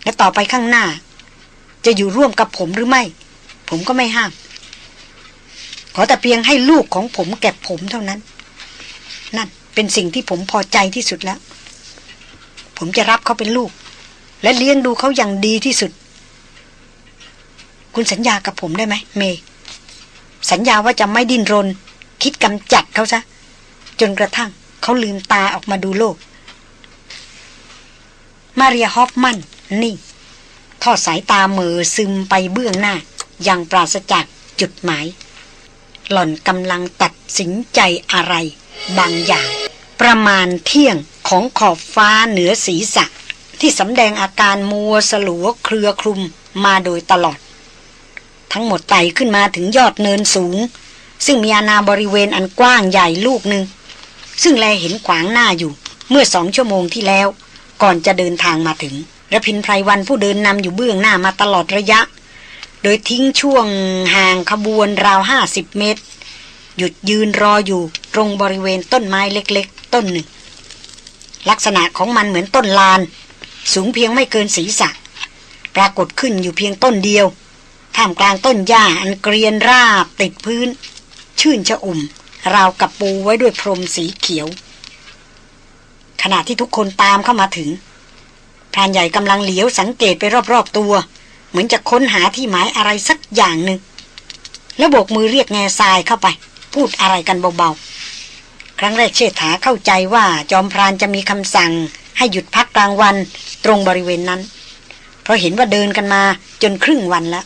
และต่อไปข้างหน้า จะอยู่ร่วมกับผมหรือไม่ ผมก็ไม่ห้าม ขอแต่เพียงให้ลูกของผมแก็บผมเท่านั้น นั่นเป็นสิ่งที่ผมพอใจที่สุดแล้ว ผมจะรับเขาเป็นลูก และเลี้ยงดูเขาอย่างดีที่สุด คุณสัญญากับผมได้ไหมเมย์สัญญาว่าจะไม่ดิ้นรน คิดกำจัดเขาซะ จนกระทั่งเขาลืมตาออกมาดูโลก มาเรียฮอฟมันนี่ ทอดสายตาเมือซึมไปเบื้องหน้า อย่างปราศจากจุดหมาย หล่อนกำลังตัดสินใจอะไร บางอย่าง ประมาณเที่ยงของขอบฟ้าเหนือศีรษะ ที่สำแดงอาการมัวสลัวเครือคลุมมาโดยตลอด ทั้งหมดไต่ขึ้นมาถึงยอดเนินสูง ซึ่งมีอาณาบริเวณอันกว้างใหญ่ลูกหนึ่ง ซึ่งแลเห็นขวางหน้าอยู่เมื่อสองชั่วโมงที่แล้ว ก่อนจะเดินทางมาถึงระพินไพรวันผู้เดินนำอยู่เบื้องหน้ามาตลอดระยะ โดยทิ้งช่วงห่างขบวนราวห้าสิบเมตร หยุดยืนรออยู่ รงบริเวณต้นไม้เล็กๆ ต้นหนึ่ง ลักษณะของมันเหมือนต้นลาน สูงเพียงไม่เกินศีรษะ ปรากฏขึ้นอยู่เพียงต้นเดียว ท่ามกลางต้นหญ้าอันเกรียนราบติดพื้น ชื่นชะอุ่ม ราวกับปูไว้ด้วยพรมสีเขียว ขณะที่ทุกคนตามเข้ามาถึงพรานใหญ่กำลังเหลียวสังเกตไปรอบๆตัว เหมือนจะค้นหาที่หมายอะไรสักอย่างหนึ่งแล้วโบกมือเรียกแง่ทรายเข้าไป พูดอะไรกันเบาๆ ครั้งแรกเชษฐาเข้าใจว่าจอมพรานจะมีคำสั่ง ให้หยุดพักกลางวันตรงบริเวณนั้น เพราะเห็นว่าเดินกันมาจนครึ่งวันแล้ว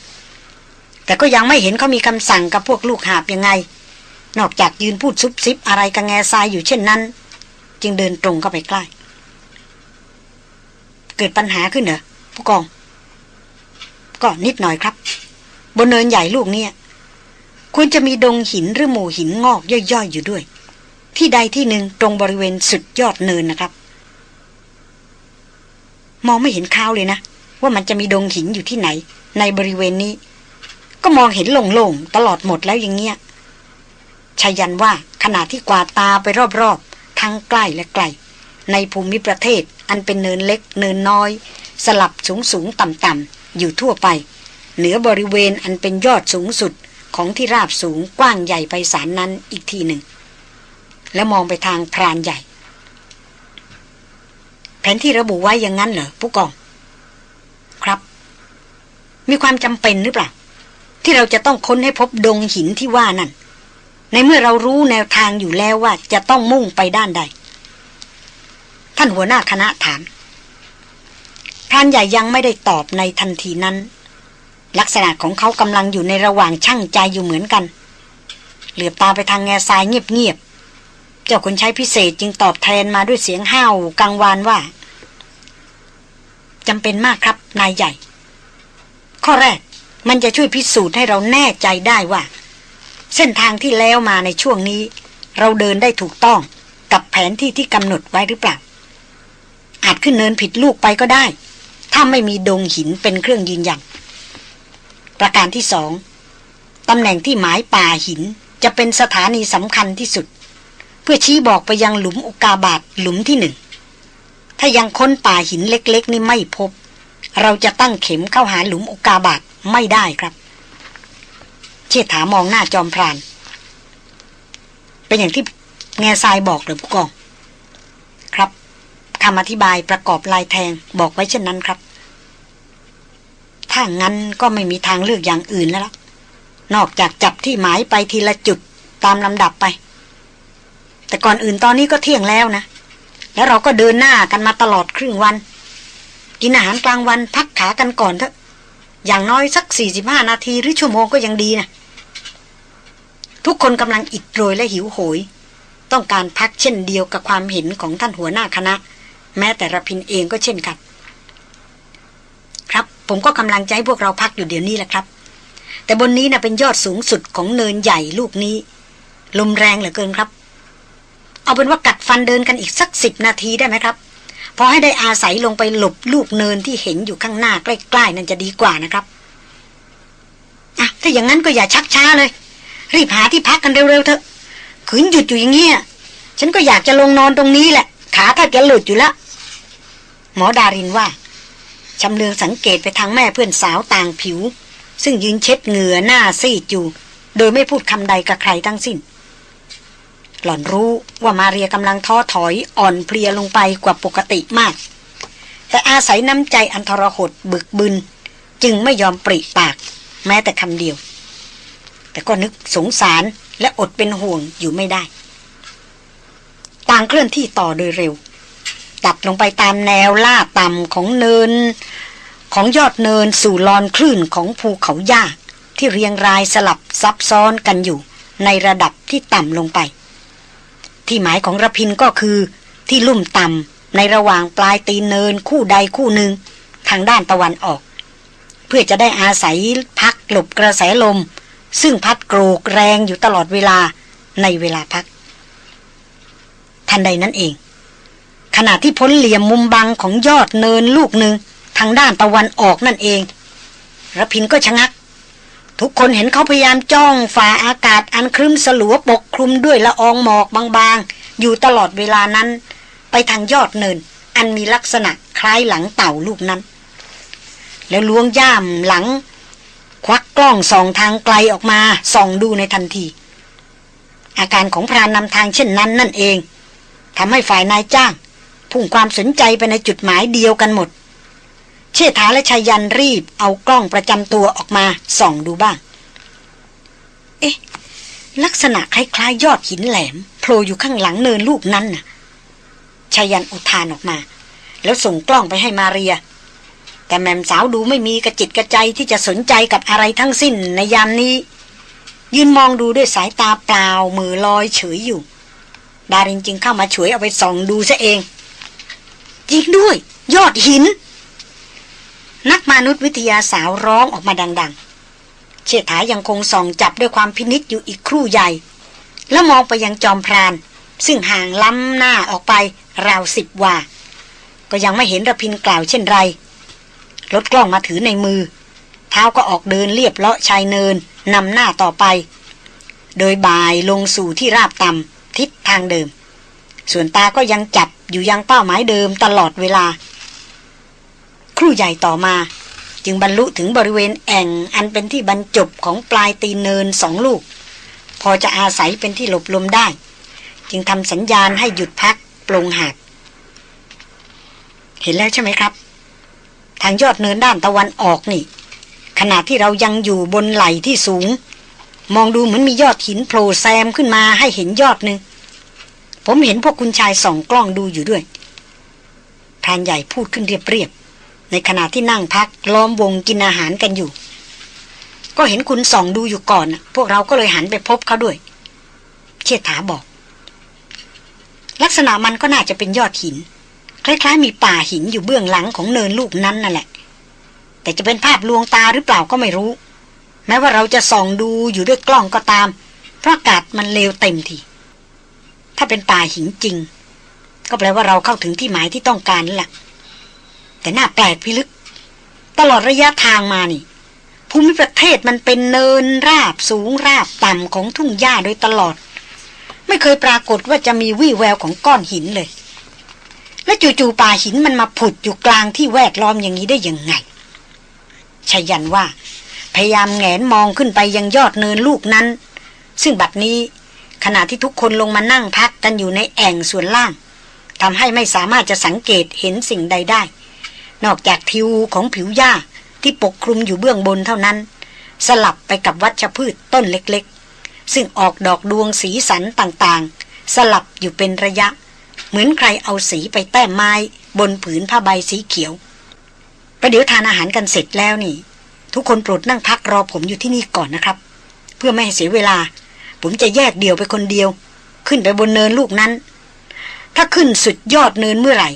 แต่ก็ยังไม่เห็นเขามีคำสั่งกับพวกลูกหาบยังไง นอกจากยืนพูดซุบซิบอะไรกับแง่ทรายอยู่เช่นนั้น จึงเดินตรงเข้าไปใกล้ เกิดปัญหาขึ้นเหรอผู้กอง ก็นิดหน่อยครับ บนเนินใหญ่ลูกเนี่ยควรจะมีดงหินหรือหมู่หินงอกย่อยๆอยู่ด้วย ที่ใดที่หนึ่งตรงบริเวณสุดยอดเนินนะครับ มองไม่เห็นข้าวเลยนะ ว่ามันจะมีดงหินอยู่ที่ไหน ในบริเวณนี้ ก็มองเห็นโล่งๆตลอดหมดแล้วอย่างเงี้ยชายันว่าขณะที่กวาดตาไปรอบๆ ทั้งใกล้และไกล ในภูมิประเทศอันเป็นเนินเล็กเนินน้อย สลับสูงสูงต่ำต่ำอยู่ทั่วไป เหนือบริเวณอันเป็นยอดสูงสุดของที่ราบสูงกว้างใหญ่ไปสารนั้นอีกทีหนึ่ง แล้วมองไปทางพรานใหญ่ แผนที่ระบุไว้อย่างนั้นเหรอผู้กอง ครับ มีความจำเป็นหรือเปล่า ที่เราจะต้องค้นให้พบดงหินที่ว่านั่น ในเมื่อเรารู้แนวทางอยู่แล้วว่าจะต้องมุ่งไปด้านใด ท่านหัวหน้าคณะถามพรานใหญ่ยังไม่ได้ตอบในทันทีนั้น ลักษณะของเขากำลังอยู่ในระหว่างช่างใจอยู่เหมือนกัน เหลือบตาไปทางแง่ทรายเงียบ จ้าคนใช้พิเศษจึงตอบแทนมาด้วยเสียงห้าวกังวานว่าจำเป็นมากครับนายใหญ่ ข้อแรกมันจะช่วยพิสูจน์ให้เราแน่ใจได้ว่า เส้นทางที่แล้วมาในช่วงนี้ เราเดินได้ถูกต้องกับแผนที่ที่กำหนดไว้หรือเปล่า อาจขึ้นเนินผิดลูกไปก็ได้ ถ้าไม่มีดงหินเป็นเครื่องยืนยัน ประการที่สองตำแหน่งที่หมายป่าหินจะเป็นสถานีสำคัญที่สุด พื่อชี้บอกไปยังหลุมอุกาบาตหลุมที่หนึ่ง ถ้ายังค้นป่าหินเล็กๆ นี่ไม่พบ เราจะตั้งเข็มเข้าหาหลุมอุกาบาตไม่ได้ครับ เชษฐามองหน้าจอมพราน เป็นอย่างที่แง่ทรายบอกหรือผู้กอง ครับคำอธิบายประกอบลายแทงบอกไว้เช่นนั้นครับ ถ้างั้นก็ไม่มีทางเลือกอย่างอื่นแล้วล่ะนอกจากจับที่หมายไปทีละจุดตามลำดับไป แต่ก่อนอื่นตอนนี้ก็เที่ยงแล้วนะ แล้วเราก็เดินหน้ากันมาตลอดครึ่งวัน กินอาหารกลางวันพักขากันก่อนเถอะ อย่างน้อยสักสี่สิบห้านาทีหรือชั่วโมงก็ยังดีนะ ทุกคนกำลังอิดโรยและหิวโหย ต้องการพักเช่นเดียวกับความเห็นของท่านหัวหน้าคณะ แม้แต่ระพินเองก็เช่นกัน ครับผมก็กำลังใจพวกเราพักอยู่เดี๋ยวนี้แหละครับ แต่บนนี้นะ่ะเป็นยอดสูงสุดของเนินใหญ่ลูกนี้ ลมแรงเหลือเกินครับ เอาเป็นว่ากัดฟันเดินกันอีกสักสิบนาทีได้ไหมครับ พอให้ได้อาศัยลงไปหลบลูกเนินที่เห็นอยู่ข้างหน้าใกล้ๆนั่นจะดีกว่านะครับอะถ้าอย่างนั้นก็อย่าชักช้าเลย รีบหาที่พักกันเร็วๆเถอะขืนหยุดอยู่อย่างเงี้ยฉันก็อยากจะลงนอนตรงนี้แหละ ขาถ้าจะหลุดอยู่ล้วหมอดารินว่าชำเลืองสังเกตไปทางแม่เพื่อนสาวต่างผิว ซึ่งยืนเช็ดเหงื่อหน้าซีดอยู่ โดยไม่พูดคำใดกับใครทั้งสิ้น หล่อนรู้ว่ามาเรียกำลังท้อถอยอ่อนเพลียลงไปกว่าปกติมาก แต่อาศัยน้ำใจอันทรหดบึกบึน จึงไม่ยอมปริปาก แม้แต่คำเดียว แต่ก็นึกสงสารและอดเป็นห่วงอยู่ไม่ได้ ต่างเคลื่อนที่ต่อโดยเร็วตัดลงไปตามแนวลาดต่ำของเนิน ของยอดเนินสู่ลอนคลื่นของภูเขาหญ้าที่เรียงรายสลับซับซ้อนกันอยู่ในระดับที่ต่ำลงไป ที่หมายของระพินก็คือ ที่ลุ่มต่ำในระหว่างปลายตีนเนินคู่ใดคู่หนึ่ง ทางด้านตะวันออก เพื่อจะได้อาศัยพักหลบกระแสลม ซึ่งพัดโกรกแรงอยู่ตลอดเวลาในเวลาพัก ทันใดนั้นเอง ขณะที่พ้นเหลี่ยมมุมบังของยอดเนินลูกหนึ่งทางด้านตะวันออกนั่นเองระพินก็ชะงัก ทุกคนเห็นเขาพยายามจ้องฝ่าอากาศอันครึ้มสลัวปกคลุมด้วยละอองหมอกบางๆ อยู่ตลอดเวลานั้น ไปทางยอดเนิน อันมีลักษณะคล้ายหลังเต่าลูกนั้น แล้วล้วงย่ามหลัง ควักกล้องส่องทางไกลออกมาส่องดูในทันที อาการของพรานนำทางเช่นนั้นนั่นเองทำให้ฝ่ายนายจ้าง พุ่งความสนใจไปในจุดหมายเดียวกันหมด เชษฐาและชายันรีบเอากล้องประจำตัวออกมาส่องดูบ้าง เอ๊ะ ลักษณะคล้ายๆยอดหินแหลมโผล่อยู่ข้างหลังเนินลูกนั้นน่ะชายันอุทานออกมา แล้วส่งกล้องไปให้มาเรีย แต่แม่มสาวดูไม่มีกระจิตกระใจที่จะสนใจกับอะไรทั้งสิ้นในยามนี้ ยืนมองดูด้วยสายตาเปล่ามือลอยเฉยอยู่ ดารินจึงเข้ามาช่วยเอาไปส่องดูซะเองจริงด้วย ยอดหิน นักมนุษยวิทยาสาวร้องออกมาดัง ๆ เชษฐายังคงส่องจับด้วยความพินิษอยู่อีกครู่ใหญ่ แล้วมองไปยังจอมพราน ซึ่งห่างล้ำหน้าออกไปราวสิบว่า ก็ยังไม่เห็นระพินกล่าวเช่นไรรถกล้องมาถือในมือ เท้าก็ออกเดินเรียบเลาะชายเนินนำหน้าต่อไป โดยบ่ายลงสู่ที่ราบต่ำทิศทางเดิม ส่วนตาก็ยังจับอยู่ยังเป้าหมายเดิมตลอดเวลา รู่ใหญ่ต่อมา จึงบรรลุถึงบริเวณแอ่งอันเป็นที่บรรจบของปลายตีนเนินสองลูก พอจะอาศัยเป็นที่หลบลมได้ จึงทำสัญญาณให้หยุดพักปลงหาดเห็นแล้วใช่ไหมครับ ทางยอดเนินด้านตะวันออกนี่ ขณะที่เรายังอยู่บนไหล่ที่สูง มองดูเหมือนมียอดหินโผล่แซมขึ้นมาให้เห็นยอดหนึ่งผมเห็นพวกคุณชายส่องกล้องดูอยู่ด้วยพรานใหญ่พูดขึ้นเรียบ ในขณะที่นั่งพักล้อมวงกินอาหารกันอยู่ ก็เห็นคุณส่องดูอยู่ก่อน พวกเราก็เลยหันไปพบเขาด้วย เชษฐาบอก ลักษณะมันก็น่าจะเป็นยอดหิน คล้ายๆ มีป่าหินอยู่เบื้องหลังของเนินลูกนั้นนั่นแหละ แต่จะเป็นภาพลวงตาหรือเปล่าก็ไม่รู้ แม้ว่าเราจะส่องดูอยู่ด้วยกล้องก็ตาม เพราะอากาศมันเลวเต็มทีถ้าเป็นป่าหินจริง ก็แปลว่าเราเข้าถึงที่หมายที่ต้องการแล้วล่ะ แต่น่าแปลกพิลึก ตลอดระยะทางมานี่ ภูมิประเทศมันเป็นเนินราบสูงราบต่ำของทุ่งหญ้าโดยตลอด ไม่เคยปรากฏว่าจะมีวี่แววของก้อนหินเลย และจู่ๆป่าหินมันมาผุดอยู่กลางที่แวดล้อมอย่างนี้ได้ยังไงชยันว่า พยายามแงนมองขึ้นไปยังยอดเนินลูกนั้น ซึ่งบัดนี้ขณะที่ทุกคนลงมานั่งพักกันอยู่ในแอ่งส่วนล่างทำให้ไม่สามารถจะสังเกตเห็นสิ่งใดได้ นอกจากทิวของผิวหญ้าที่ปกคลุมอยู่เบื้องบนเท่านั้น สลับไปกับวัชพืชต้นเล็กๆ ซึ่งออกดอกดวงสีสันต่างๆ สลับอยู่เป็นระยะ เหมือนใครเอาสีไปแต้มไม้บนผืนผ้าใบสีเขียวประเดี๋ยวทานอาหารกันเสร็จแล้วนี่ ทุกคนโปรดนั่งพักรอผมอยู่ที่นี่ก่อนนะครับ เพื่อไม่ให้เสียเวลา ผมจะแยกเดี่ยวไปคนเดียว ขึ้นไปบนเนินลูกนั้น ถ้าขึ้นสุดยอดเนินเมื่อไหร่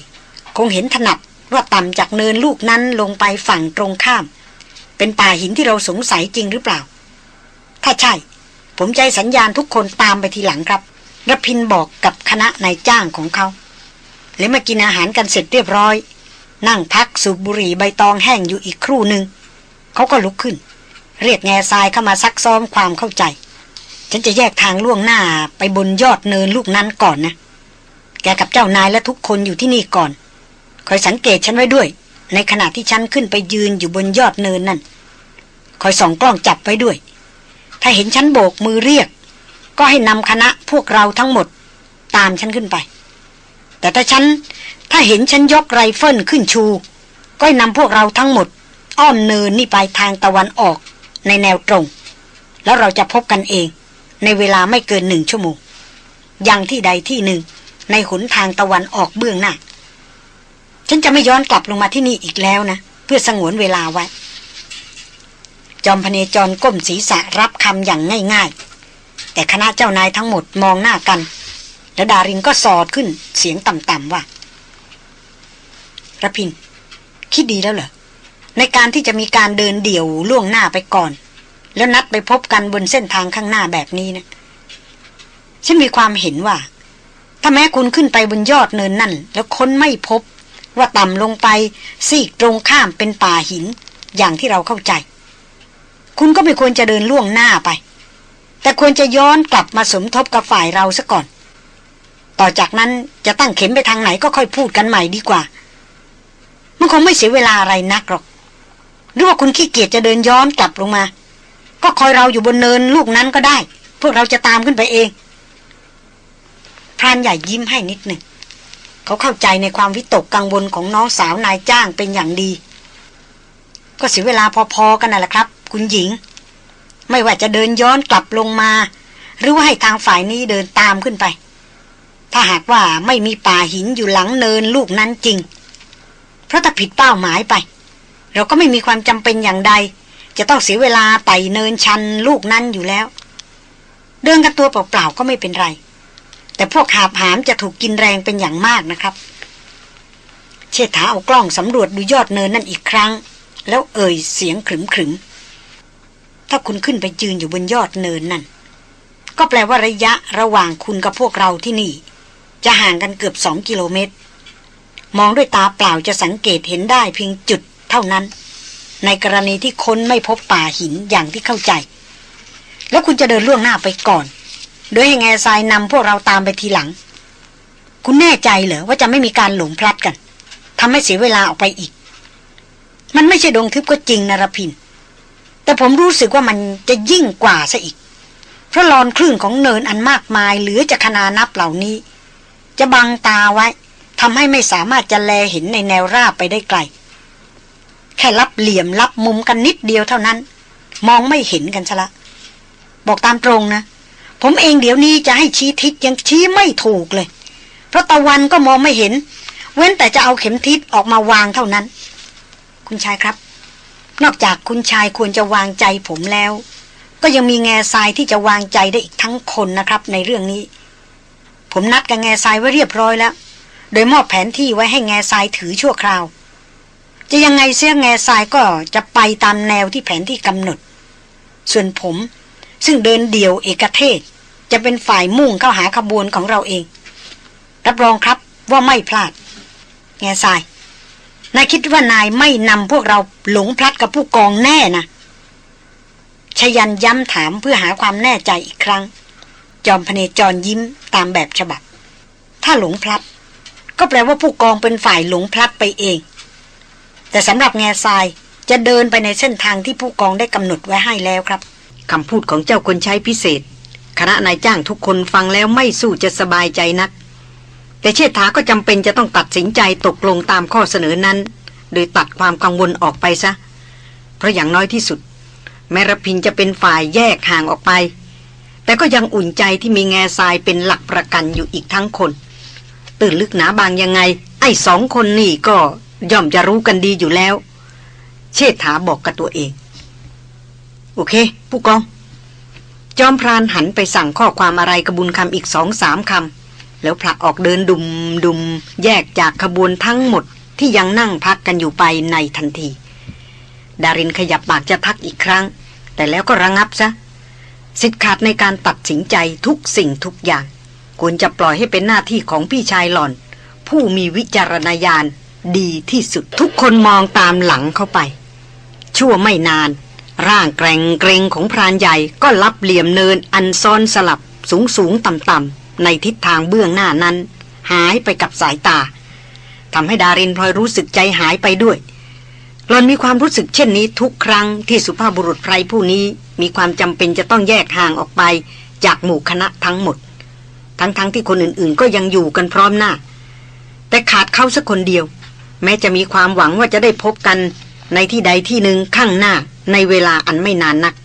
คงเห็นถนัด ว่าต่ำจากเนินลูกนั้นลงไปฝั่งตรงข้าม เป็นป่าหินที่เราสงสัยจริงหรือเปล่า ถ้าใช่ ผมใจสัญญาณทุกคนตามไปทีหลังครับรพินบอกกับคณะนายจ้างของเขา แล้วมากินอาหารกันเสร็จเรียบร้อย นั่งพักสูบบุหรี่ใบตองแห้งอยู่อีกครู่หนึ่ง เขาก็ลุกขึ้น เรียกแง่ทรายเข้ามาซักซ้อมความเข้าใจ ฉันจะแยกทางล่วงหน้าไปบนยอดเนินลูกนั้นก่อนนะ แกกับเจ้านายและทุกคนอยู่ที่นี่ก่อน คอยสังเกตฉันไว้ด้วย ในขณะที่ฉันขึ้นไปยืนอยู่บนยอดเนินนั่น คอยส่องกล้องจับไว้ด้วย ถ้าเห็นฉันโบกมือเรียก ก็ให้นำคณะพวกเราทั้งหมด ตามฉันขึ้นไป แต่ถ้าฉัน ถ้าเห็นฉันยกไรเฟิลขึ้นชู ก็ให้นำพวกเราทั้งหมด อ้อมเนินนี่ไปทางตะวันออกในแนวตรง แล้วเราจะพบกันเอง ในเวลาไม่เกินหนึ่งชั่วโมง ยังที่ใดที่หนึ่ง ในหนทางตะวันออกเบื้องหน้า ฉันจะไม่ย้อนกลับลงมาที่นี่อีกแล้วนะ เพื่อสงวนเวลาไว้ จอมพเนจรก้มศีรษะรับคำอย่างง่ายๆ แต่คณะเจ้านายทั้งหมดมองหน้ากัน แล้วดารินก็สอดขึ้นเสียงต่ำๆว่าระพิน คิดดีแล้วเหรอ ในการที่จะมีการเดินเดี่ยวล่วงหน้าไปก่อน แล้วนัดไปพบกันบนเส้นทางข้างหน้าแบบนี้นะฉันมีความเห็นว่า ถ้าแม้คุณขึ้นไปบนยอดเนินนั่น แล้วค้นไม่พบ ว่าต่ำลงไปซีกตรงข้ามเป็นป่าหิน อย่างที่เราเข้าใจ คุณก็ไม่ควรจะเดินล่วงหน้าไป แต่ควรจะย้อนกลับมาสมทบกับฝ่ายเราซะก่อน ต่อจากนั้นจะตั้งเข็มไปทางไหนก็ค่อยพูดกันใหม่ดีกว่า มันคงไม่เสียเวลาอะไรนักหรอก หรือว่าคุณขี้เกียจจะเดินย้อนกลับลงมา ก็คอยเราอยู่บนเนินลูกนั้นก็ได้ พวกเราจะตามขึ้นไปเองพรานใหญ่ยิ้มให้นิดหนึ่ง เขาเข้าใจในความวิตกกังวลของน้องสาวนายจ้างเป็นอย่างดี ก็เสียเวลาพอๆกันนั่นแหละครับ คุณหญิง ไม่ว่าจะเดินย้อนกลับลงมา หรือว่าให้ทางฝ่ายนี้เดินตามขึ้นไป ถ้าหากว่าไม่มีป่าหินอยู่หลังเนินลูกนั้นจริง เพราะถ้าผิดเป้าหมายไป เราก็ไม่มีความจำเป็นอย่างใด จะต้องเสียเวลาไต่เนินชันลูกนั้นอยู่แล้ว เดินกันตัวเปล่าๆก็ไม่เป็นไร แต่พวกหาบหามจะถูกกินแรงเป็นอย่างมากนะครับ เชษฐาเอากล้องสำรวจดูยอดเนินนั่นอีกครั้ง แล้วเอ่ยเสียงขรึมขรึมถ้าคุณขึ้นไปยืนอยู่บนยอดเนินนั่น ก็แปลว่าระยะระหว่างคุณกับพวกเราที่นี่ จะห่างกันเกือบสองกิโลเมตร มองด้วยตาเปล่าจะสังเกตเห็นได้เพียงจุดเท่านั้น ในกรณีที่ค้นไม่พบป่าหินอย่างที่เข้าใจ แล้วคุณจะเดินล่วงหน้าไปก่อน โดยให้แง่ทรายนำพวกเราตามไปทีหลัง คุณแน่ใจเหรอว่าจะไม่มีการหลงพลัดกันทำให้เสียเวลาออกไปอีก มันไม่ใช่ดงทึบก็จริงนะรพิน แต่ผมรู้สึกว่ามันจะยิ่งกว่าซะอีก เพราะลอนคลื่นของเนินอันมากมายเหลือจะขนานับเหล่านี้ จะบังตาไว้ทำให้ไม่สามารถจะแลเห็นในแนวราบไปได้ไกล แค่รับเหลี่ยมรับมุมกันนิดเดียวเท่านั้น มองไม่เห็นกันซะละ บอกตามตรงนะ ผมเองเดี๋ยวนี้จะให้ชี้ทิศยังชี้ไม่ถูกเลย เพราะตะวันก็มองไม่เห็น เว้นแต่จะเอาเข็มทิศออกมาวางเท่านั้น คุณชายครับ นอกจากคุณชายควรจะวางใจผมแล้ว ก็ยังมีแง่ทรายที่จะวางใจได้อีกทั้งคนนะครับ ในเรื่องนี้ ผมนัดกับแง่ทรายไว้เรียบร้อยแล้ว โดยมอบแผนที่ไว้ให้แง่ทรายถือชั่วคราว จะยังไงเสี้ยแง่ทรายก็จะไปตามแนวที่แผนที่กำหนด ส่วนผมซึ่งเดินเดี่ยวเอกเทศ จะเป็นฝ่ายมุ่งเข้าหาขบวนของเราเอง รับรองครับว่าไม่พลาด แง่ทราย นายคิดว่านายไม่นำพวกเราหลงพลัดกับผู้กองแน่นะชยันย้ำถามเพื่อหาความแน่ใจอีกครั้ง จอมพเนจรยิ้มตามแบบฉบับ ถ้าหลงพลัด ก็แปลว่าผู้กองเป็นฝ่ายหลงพลัดไปเอง แต่สำหรับแง่ทรายจะเดินไปในเส้นทางที่ผู้กองได้กำหนดไว้ให้แล้วครับคำพูดของเจ้าคนใช้พิเศษ คณะนายจ้างทุกคนฟังแล้วไม่สู้จะสบายใจนัก แต่เชษฐาก็จำเป็นจะต้องตัดสินใจตกลงตามข้อเสนอนั้น โดยตัดความกังวลออกไปซะ เพราะอย่างน้อยที่สุด แมรพินจะเป็นฝ่ายแยกห่างออกไป แต่ก็ยังอุ่นใจที่มีแง่ทรายเป็นหลักประกันอยู่อีกทั้งคน ตื่นลึกหนาบางยังไง ไอ้สองคนนี่ก็ย่อมจะรู้กันดีอยู่แล้ว เชษฐาบอกกับตัวเอง โอเค ผู้กอง จอมพรานหันไปสั่งข้อความอะไรกระบุญคำอีกสองสามคำ แล้วผลักออกเดินดุมดุมแยกจากขบวนทั้งหมดที่ยังนั่งพักกันอยู่ไปในทันที ดารินขยับปากจะทักอีกครั้ง แต่แล้วก็ระงงับซะสิทธิ์ขาดในการตัดสินใจทุกสิ่งทุกอย่าง ควรจะปล่อยให้เป็นหน้าที่ของพี่ชายหล่อน ผู้มีวิจารณญาณดีที่สุดทุกคนมองตามหลังเข้าไป ชั่วไม่นาน ร่างแกร่งเกรงของพรานใหญ่ก็รับเหลี่ยมเนินอันซ้อนสลับสูงสูงต่ำต่ำในทิศทางเบื้องหน้านั้น หายไปกับสายตาทำให้ดารินพลอยรู้สึกใจหายไปด้วยหลอนมีความรู้สึกเช่นนี้ทุกครั้งที่สุภาพบุรุษไพรผู้นี้มีความจำเป็นจะต้องแยกห่างออกไปจากหมู่คณะทั้งหมด ทั้งๆทที่คนอื่นๆ ก็ยังอยู่กันพร้อมหน้า แต่ขาดเขาสักคนเดียว แม้จะมีความหวังว่าจะได้พบกันในที่ใดที่หนึ่งข้างหน้า ในเวลาอันไม่นานนัก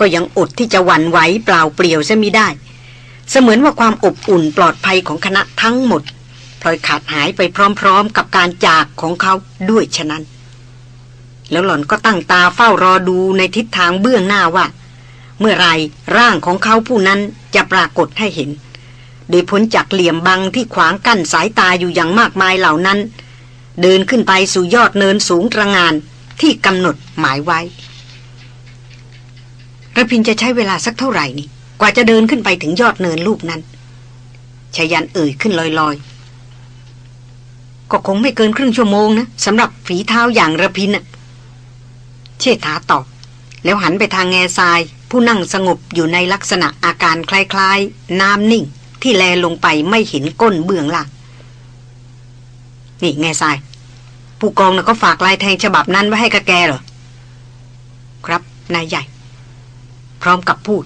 ก็ยังอดที่จะหวั่นไหวเปล่าเปลี่ยวซะมิได้ เสมือนว่าความอบอุ่นปลอดภัยของคณะทั้งหมดพลอยขาดหายไปพร้อมๆ กับการจากของเขาด้วยฉะนั้น แล้วหล่อนก็ตั้งตาเฝ้ารอดูในทิศทางเบื้องหน้าว่า เมื่อไรร่างของเขาผู้นั้นจะปรากฏให้เห็น โดยพ้นจากเหลี่ยมบังที่ขวางกั้นสายตาอยู่อย่างมากมายเหล่านั้น เดินขึ้นไปสู่ยอดเนินสูงตระงาน ที่กำหนดหมายไว้ระพินจะใช้เวลาสักเท่าไหร่นี่ กว่าจะเดินขึ้นไปถึงยอดเนินลูกนั้นชายันเอ่ยขึ้นลอยๆ ก็คงไม่เกินครึ่งชั่วโมงนะสำหรับฝีเท้าอย่างระพินอะเชษฐาตอบ แล้วหันไปทางแง่ทราย ผู้นั่งสงบอยู่ในลักษณะอาการคล้ายๆ น้ำนิ่ง ที่แลลงไปไม่เห็นก้นเบื้องล่างนี่แง่ทราย ผู้กองนะ่ะก็ฝากลายแทงฉบับนั้นไว้ให้กับแกเหรอ ครับนายใหญ่ พร้อมกับพูด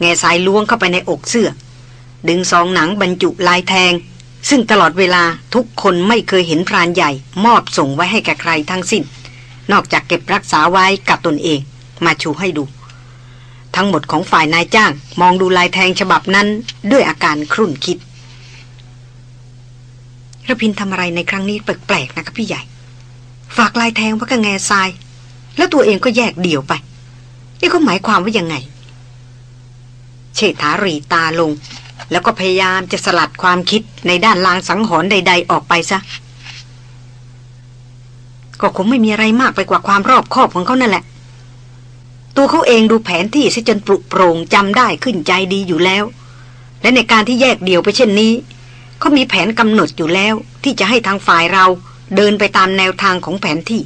แง่ทรายล้วงเข้าไปในอกเสื้อ ดึงซองหนังบรรจุลายแทง ซึ่งตลอดเวลาทุกคนไม่เคยเห็นพรานใหญ่ มอบส่งไว้ให้แกใครทั้งสิ้น นอกจากเก็บรักษาไว้กับตนเอง มาชูให้ดู ทั้งหมดของฝ่ายนายจ้าง มองดูลายแทงฉบับนั้นด้วยอาการครุ่นคิดระพินทำอะไรในครั้งนี้แปลกๆนะครับพี่ใหญ่ ฝากลายแทงไว้กับแงทราย แล้วตัวเองก็แยกเดี่ยวไป นี่ก็หมายความว่ายังไง เชษฐารีตาลง แล้วก็พยายามจะสลัดความคิดในด้านลางสังหรณ์ใด ๆ ออกไปซะ ก็คงไม่มีอะไรมากไปกว่าความรอบคอบของเขานั่นแหละ ตัวเขาเองดูแผนที่ซะจนปลุกโปร่งจำได้ขึ้นใจดีอยู่แล้ว และในการที่แยกเดี่ยวไปเช่นนี้เขามีแผนกำหนดอยู่แล้วที่จะให้ทางฝ่ายเรา เดินไปตามแนวทางของแผนที่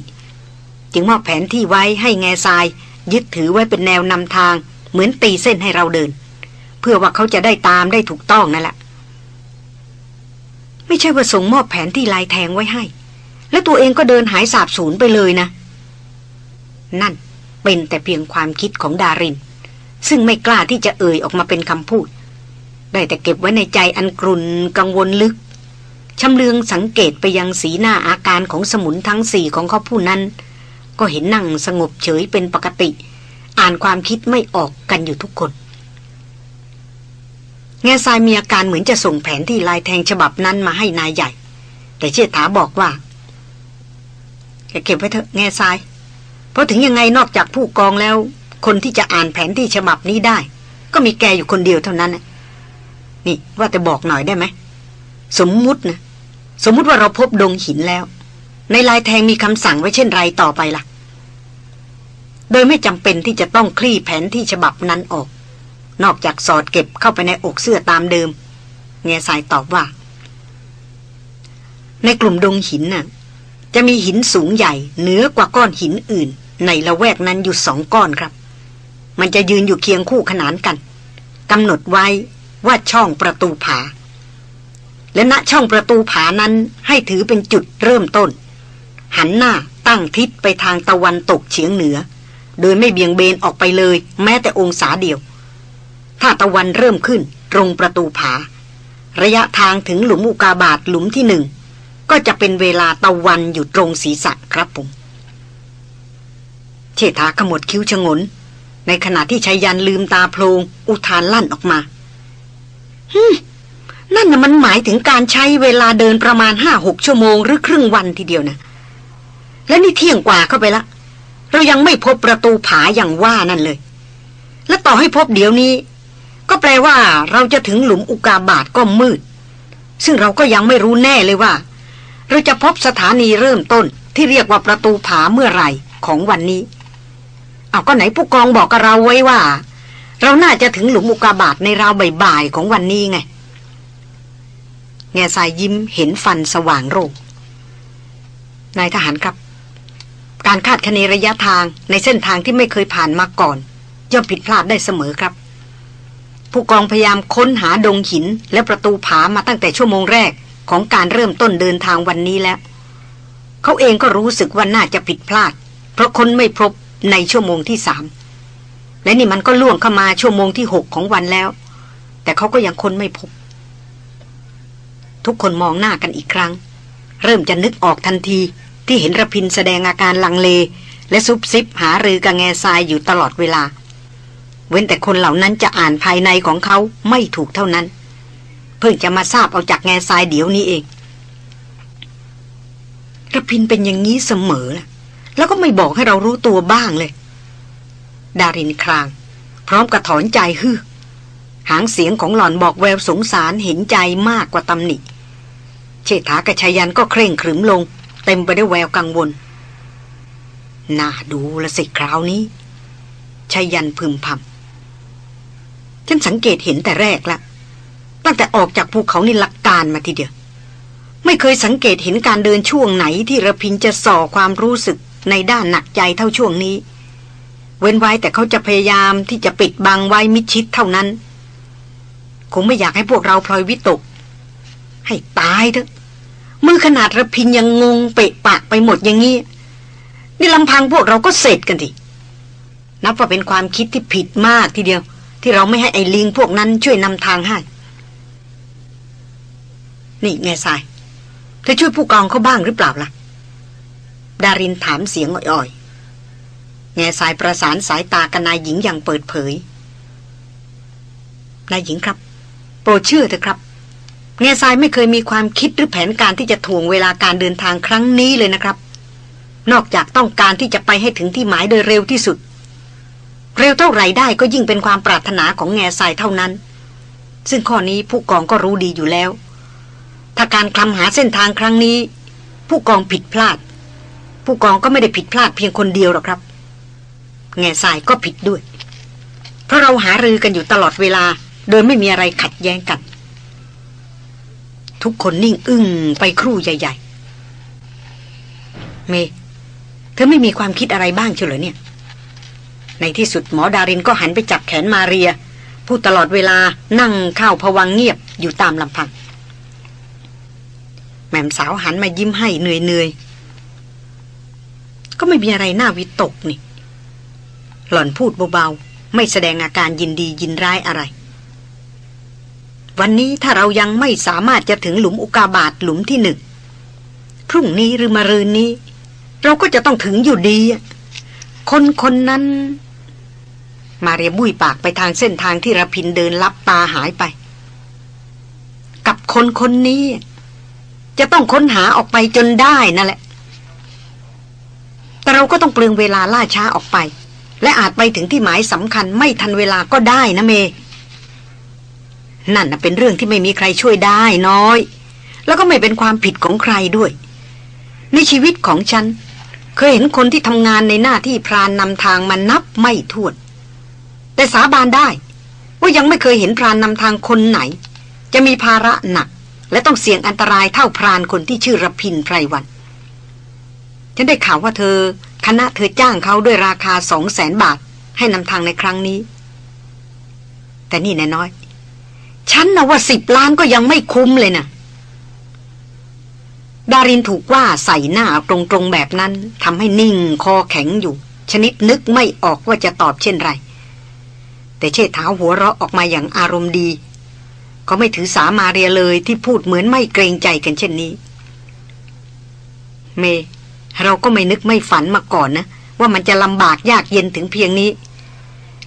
จึงมอบแผนที่ไว้ให้แง่ทราย ยึดถือไว้เป็นแนวนำทาง เหมือนตีเส้นให้เราเดิน เพื่อว่าเขาจะได้ตามได้ถูกต้องนั่นแหละไม่ใช่ว่าส่งมอบแผนที่ลายแทงไว้ให้ แล้วตัวเองก็เดินหายสาบสูญไปเลยนะ นั่นเป็นแต่เพียงความคิดของดาริน ซึ่งไม่กล้าที่จะเอ่ยออกมาเป็นคำพูด ได้แต่เก็บไว้ในใจอันกรุนกังวลลึก ชำเลืองสังเกตไปยังสีหน้าอาการของสมุนทั้งสี่ของเขาผู้นั้น ก็เห็นนั่งสงบเฉยเป็นปกติ อ่านความคิดไม่ออกกันอยู่ทุกคนแง่ทรายมีอาการเหมือนจะส่งแผนที่ลายแทงฉบับนั้นมาให้นายใหญ่ แต่เชษฐาบอกว่าแกเก็บไว้เถอะแง่ทราย เพราะถึงยังไงนอกจากผู้กองแล้ว คนที่จะอ่านแผนที่ฉบับนี้ได้ ก็มีแกอยู่คนเดียวเท่านั้นนี่ว่าแต่บอกหน่อยได้ไหม สมมุตินะ สมมุติว่าเราพบดงหินแล้ว ในลายแทงมีคำสั่งไว้เช่นไรต่อไปล่ะ โดยไม่จำเป็นที่จะต้องคลี่แผนที่ฉบับนั้นออก นอกจากสอดเก็บเข้าไปในอกเสื้อตามเดิมเงยสายตอบว่า ในกลุ่มดงหินน่ะ จะมีหินสูงใหญ่เหนือกว่าก้อนหินอื่น ในละแวกนั้นอยู่สองก้อนครับ มันจะยืนอยู่เคียงคู่ขนานกันกำหนดไว้ว่าช่องประตูผา และณช่องประตูผานั้นให้ถือเป็นจุดเริ่มต้น หันหน้าตั้งทิศไปทางตะวันตกเฉียงเหนือ โดยไม่เบี่ยงเบนออกไปเลย แม้แต่องศาเดียว ถ้าตะวันเริ่มขึ้นตรงประตูผา ระยะทางถึงหลุมอุกาบาตหลุมที่หนึ่งก็จะเป็นเวลาตะวันอยู่ตรงศีรษะครับผมเชษฐาขมวดคิ้วชงน ในขณะที่ชายันลืมตาโพลงอุทานลั่นออกมาฮึ นั่นน่ะมันหมายถึงการใช้เวลาเดินประมาณห้าหกชั่วโมงหรือครึ่งวันทีเดียวนะ และนี่เที่ยงกว่าเข้าไปละ เรายังไม่พบประตูผาอย่างว่านั่นเลย และต่อให้พบเดี๋ยวนี้ ก็แปลว่าเราจะถึงหลุมอุกาบาตก็มืด ซึ่งเราก็ยังไม่รู้แน่เลยว่า เราจะพบสถานีเริ่มต้นที่เรียกว่าประตูผาเมื่อไหร่ของวันนี้ เอาก็ไหนผู้กองบอกกับเราไว้ว่า เราน่าจะถึงหลุมอุกาบาตในราวบ่ายๆของวันนี้ไง แง่สายยิ้มเห็นฟันสว่างโรคนายทหารครับ การคาดคะเนระยะทางในเส้นทางที่ไม่เคยผ่านมาก่อน ย่อมผิดพลาดได้เสมอครับ ผู้กองพยายามค้นหาดงหินและประตูผามาตั้งแต่ชั่วโมงแรกของการเริ่มต้นเดินทางวันนี้แล้ว เขาเองก็รู้สึกว่าน่าจะผิดพลาด เพราะค้นไม่พบในชั่วโมงที่สามและนี่มันก็ล่วงเข้ามาชั่วโมงที่หกของวันแล้ว แต่เขาก็ยังค้นไม่พบ ทุกคนมองหน้ากันอีกครั้ง เริ่มจะนึกออกทันทีที่เห็นระพินแสดงอาการลังเล และซุบซิบหารือกับแง่ทรายอยู่ตลอดเวลา เว้นแต่คนเหล่านั้นจะอ่านภายในของเขาไม่ถูกเท่านั้น เพิ่งจะมาทราบเอาจากแง่ทรายเดี๋ยวนี้เองระพินเป็นอย่างนี้เสมอแล้วก็ไม่บอกให้เรารู้ตัวบ้างเลย ดารินคราง พร้อมกับถอนใจฮือหางเสียงของหล่อนบอกแววสงสารเห็นใจมากกว่าตำหนิ เชษฐากับชายันก็เคร่งขรึมลง เต็มไปด้วยแววกังวล น่าดูละสิคราวนี้ชายันพึมพำฉันสังเกตเห็นแต่แรกละตั้งแต่ออกจากภูเขานี่ลักการมาทีเดียว ไม่เคยสังเกตเห็นการเดินช่วงไหนที่ระพินจะส่อความรู้สึกในด้านหนักใจเท่าช่วงนี้ เว้นไว้แต่เขาจะพยายามที่จะปิดบังไว้มิชิดเท่านั้น คงไม่อยากให้พวกเราพลอยวิตก ให้ตายเถอะมือขนาดระพินยังงงเปะปะไปหมดอย่างนี้นี่ลำพังพวกเราก็เสร็จกันทีนับว่าเป็นความคิดที่ผิดมากทีเดียว ที่เราไม่ให้ไอ้ลิงพวกนั้นช่วยนำทางให้ นี่แง่ทราย เธอช่วยผู้กองเขาบ้างหรือเปล่าล่ะ ดารินถามเสียงอ่อยๆแง่ทรายประสานสายตากับนายหญิงอย่างเปิดเผย นายหญิงครับ โปรดเชื่อเถอะครับ แง่ทรายไม่เคยมีความคิดหรือแผนการที่จะถ่วงเวลาการเดินทางครั้งนี้เลยนะครับ นอกจากต้องการที่จะไปให้ถึงที่หมายโดยเร็วที่สุด เร็วเท่าไรได้ก็ยิ่งเป็นความปรารถนาของแง่ทรายเท่านั้น ซึ่งข้อนี้ผู้กองก็รู้ดีอยู่แล้ว ถ้าการคลำหาเส้นทางครั้งนี้ ผู้กองผิดพลาด ผู้กองก็ไม่ได้ผิดพลาดเพียงคนเดียวหรอกครับ แง่สายก็ผิดด้วย เพราะเราหารือกันอยู่ตลอดเวลา โดยไม่มีอะไรขัดแย้งกัน ทุกคนนิ่งอึ้งไปครู่ใหญ่ ๆ เม เธอไม่มีความคิดอะไรบ้างเฉลยเนี่ย ในที่สุดหมอดารินก็หันไปจับแขนมาเรีย ผู้ตลอดเวลานั่งเข้าพวังเงียบอยู่ตามลำพัง แม่มสาวหันมายิ้มให้เหนื่อยๆ ก็ไม่มีอะไรน่าวิตกนี่ หล่อนพูดเบาๆ ไม่แสดงอาการยินดียินร้ายอะไร วันนี้ถ้าเรายังไม่สามารถจะถึงหลุมอุกาบาตหลุมที่หนึ่ง พรุ่งนี้หรือมะรืนนี้ เราก็จะต้องถึงอยู่ดี คนคนนั้น มาเรียบุยปากไปทางเส้นทางที่ระพินเดินลับตาหายไป กับคนคนนี้ จะต้องค้นหาออกไปจนได้นั่นแหละ แต่เราก็ต้องเปลืองเวลาล่าช้าออกไป และอาจไปถึงที่หมายสำคัญไม่ทันเวลาก็ได้นะเมย์ นั่นเป็นเรื่องที่ไม่มีใครช่วยได้น้อย แล้วก็ไม่เป็นความผิดของใครด้วย ในชีวิตของฉัน เคยเห็นคนที่ทำงานในหน้าที่พรานนำทางมานับไม่ถ้วน แต่สาบานได้ ว่ายังไม่เคยเห็นพรานนำทางคนไหน จะมีภาระหนัก และต้องเสี่ยงอันตรายเท่าพรานคนที่ชื่อรพินไพรวัน ฉันได้ข่าวว่าเธอ คณะเธอจ้างเขาด้วยราคาสองแสนบาท ให้นำทางในครั้งนี้ แต่นี่แน่น้อย ฉันนะว่าสิบล้านก็ยังไม่คุ้มเลยนะดารินถูกว่าใส่หน้าตรงๆแบบนั้นทำให้นิ่งคอแข็งอยู่ ชนิดนึกไม่ออกว่าจะตอบเช่นไร แต่เชิดเท้าหัวเราะออกมาอย่างอารมณ์ดี เขาไม่ถือสามาเรียเลยที่พูดเหมือนไม่เกรงใจกันเช่นนี้ เม เราก็ไม่นึกไม่ฝันมาก่อนนะ ว่ามันจะลำบากยากเย็นถึงเพียงนี้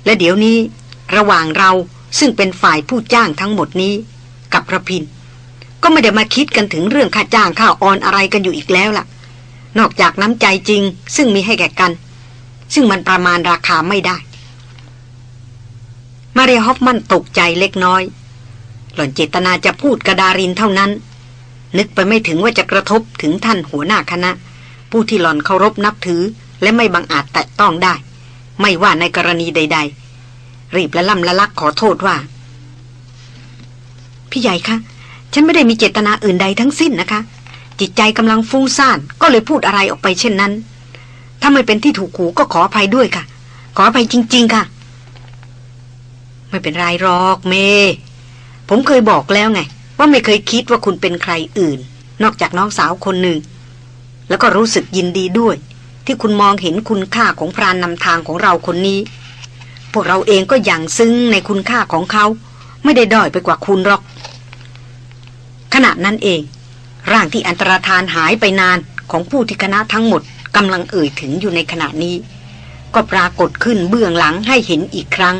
และเดี๋ยวนี้ ระหว่างเรา ซึ่งเป็นฝ่ายผู้จ้างทั้งหมดนี้ กับระพิน ก็ไม่ได้มาคิดกันถึงเรื่องค่าจ้างค่าออนอะไรกันอยู่อีกแล้วล่ะ นอกจากน้ำใจจริง ซึ่งมีให้แก่กัน ซึ่งมันประมาณราคาไม่ได้ มาเรียฮอฟมันตกใจเล็กน้อย หล่อนเจตนาจะพูดกระดารินเท่านั้น นึกไปไม่ถึงว่าจะกระทบถึงท่านหัวหน้าคณะ ผู้ที่หล่อนเคารพนับถือและไม่บังอาจแตะต้องได้ ไม่ว่าในกรณีใด ๆ รีบและล่ำละลักขอโทษว่า พี่ใหญ่คะ ฉันไม่ได้มีเจตนาอื่นใดทั้งสิ้นนะคะ จิตใจกำลังฟุ้งซ่าน ก็เลยพูดอะไรออกไปเช่นนั้น ถ้าไม่เป็นที่ถูกหูก็ขออภัยด้วยค่ะ ขออภัยจริง ๆ ค่ะ ไม่เป็นไรหรอกเม ผมเคยบอกแล้วไง ว่าไม่เคยคิดว่าคุณเป็นใครอื่น นอกจากน้องสาวคนหนึ่ง แล้วก็รู้สึกยินดีด้วย ที่คุณมองเห็นคุณค่าของพรานนำทางของเราคนนี้ วกเราเองก็อย่างซึ้งในคุณค่าของเขา ไม่ได้ด้อยไปกว่าคุณหรอก ขณะนั้นเอง ร่างที่อันตรธานหายไปนานของผู้ที่คณะทั้งหมดกำลังเอ่ยถึงอยู่ในขณะนี้ ก็ปรากฏขึ้นเบื้องหลังให้เห็นอีกครั้ง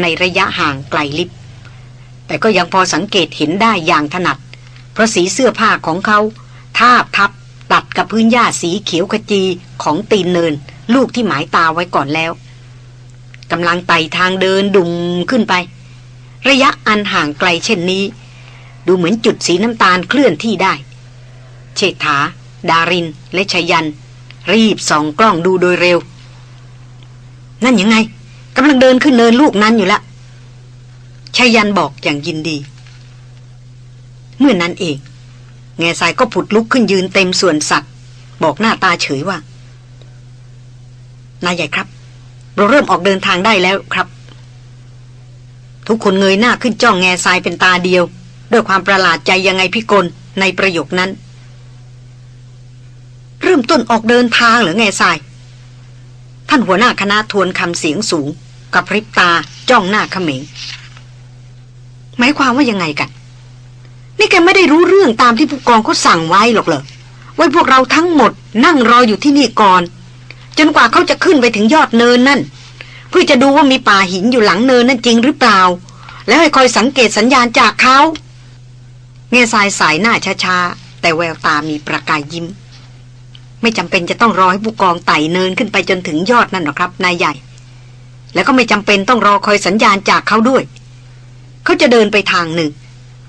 ในระยะห่างไกลลิบ แต่ก็ยังพอสังเกตเห็นได้อย่างถนัด เพราะสีเสื้อผ้าของเขาทาบทับตัดกับพื้นหญ้าสีเขียวขจีของตีนเนิน ลูกที่หมายตาไว้ก่อนแล้ว กำลังไต่ทางเดินดุมขึ้นไป ระยะอันห่างไกลเช่นนี้ ดูเหมือนจุดสีน้ำตาลเคลื่อนที่ได้ เชษฐา ดาริน และชยัน รีบส่องกล้องดูโดยเร็ว นั่นยังไงกำลังเดินขึ้นเนินลูกนั้นอยู่ล้วชยันบอกอย่างยินดี เมื่อนนั้นเอง แง่สายก็ผุดลุกขึ้นยืนเต็มส่วนสัตว์ บอกหน้าตาเฉยว่า นายใหญ่ครับ เราเริ่มออกเดินทางได้แล้วครับ ทุกคนเงยหน้าขึ้นจ้องแง่ทรายเป็นตาเดียว ด้วยความประหลาดใจยังไงพิกลในประโยคนั้น เริ่มต้นออกเดินทางหรือแง่ทราย ท่านหัวหน้าคณะทวนคำเสียงสูง กับริบตาจ้องหน้าเขมงหมายความว่ายังไงกัน นี่แกไม่ได้รู้เรื่องตามที่ผู้กองเขาสั่งไว้หรอกเหรอไว้พวกเราทั้งหมดนั่งรออยู่ที่นี่ก่อน จนกว่าเขาจะขึ้นไปถึงยอดเนินนั่น เพื่อจะดูว่ามีป่าหินอยู่หลังเนินนั่นจริงหรือเปล่า แล้วให้คอยสังเกตสัญญาณจากเขาเงยสายสายหน้าช้าๆแต่แววตามีประกายยิ้ม ไม่จำเป็นจะต้องรอให้ผู้กองไต่เนินขึ้นไปจนถึงยอดนั่นหรอกครับนายใหญ่ แล้วก็ไม่จำเป็นต้องรอคอยสัญญาณจากเขาด้วย เขาจะเดินไปทางหนึ่ง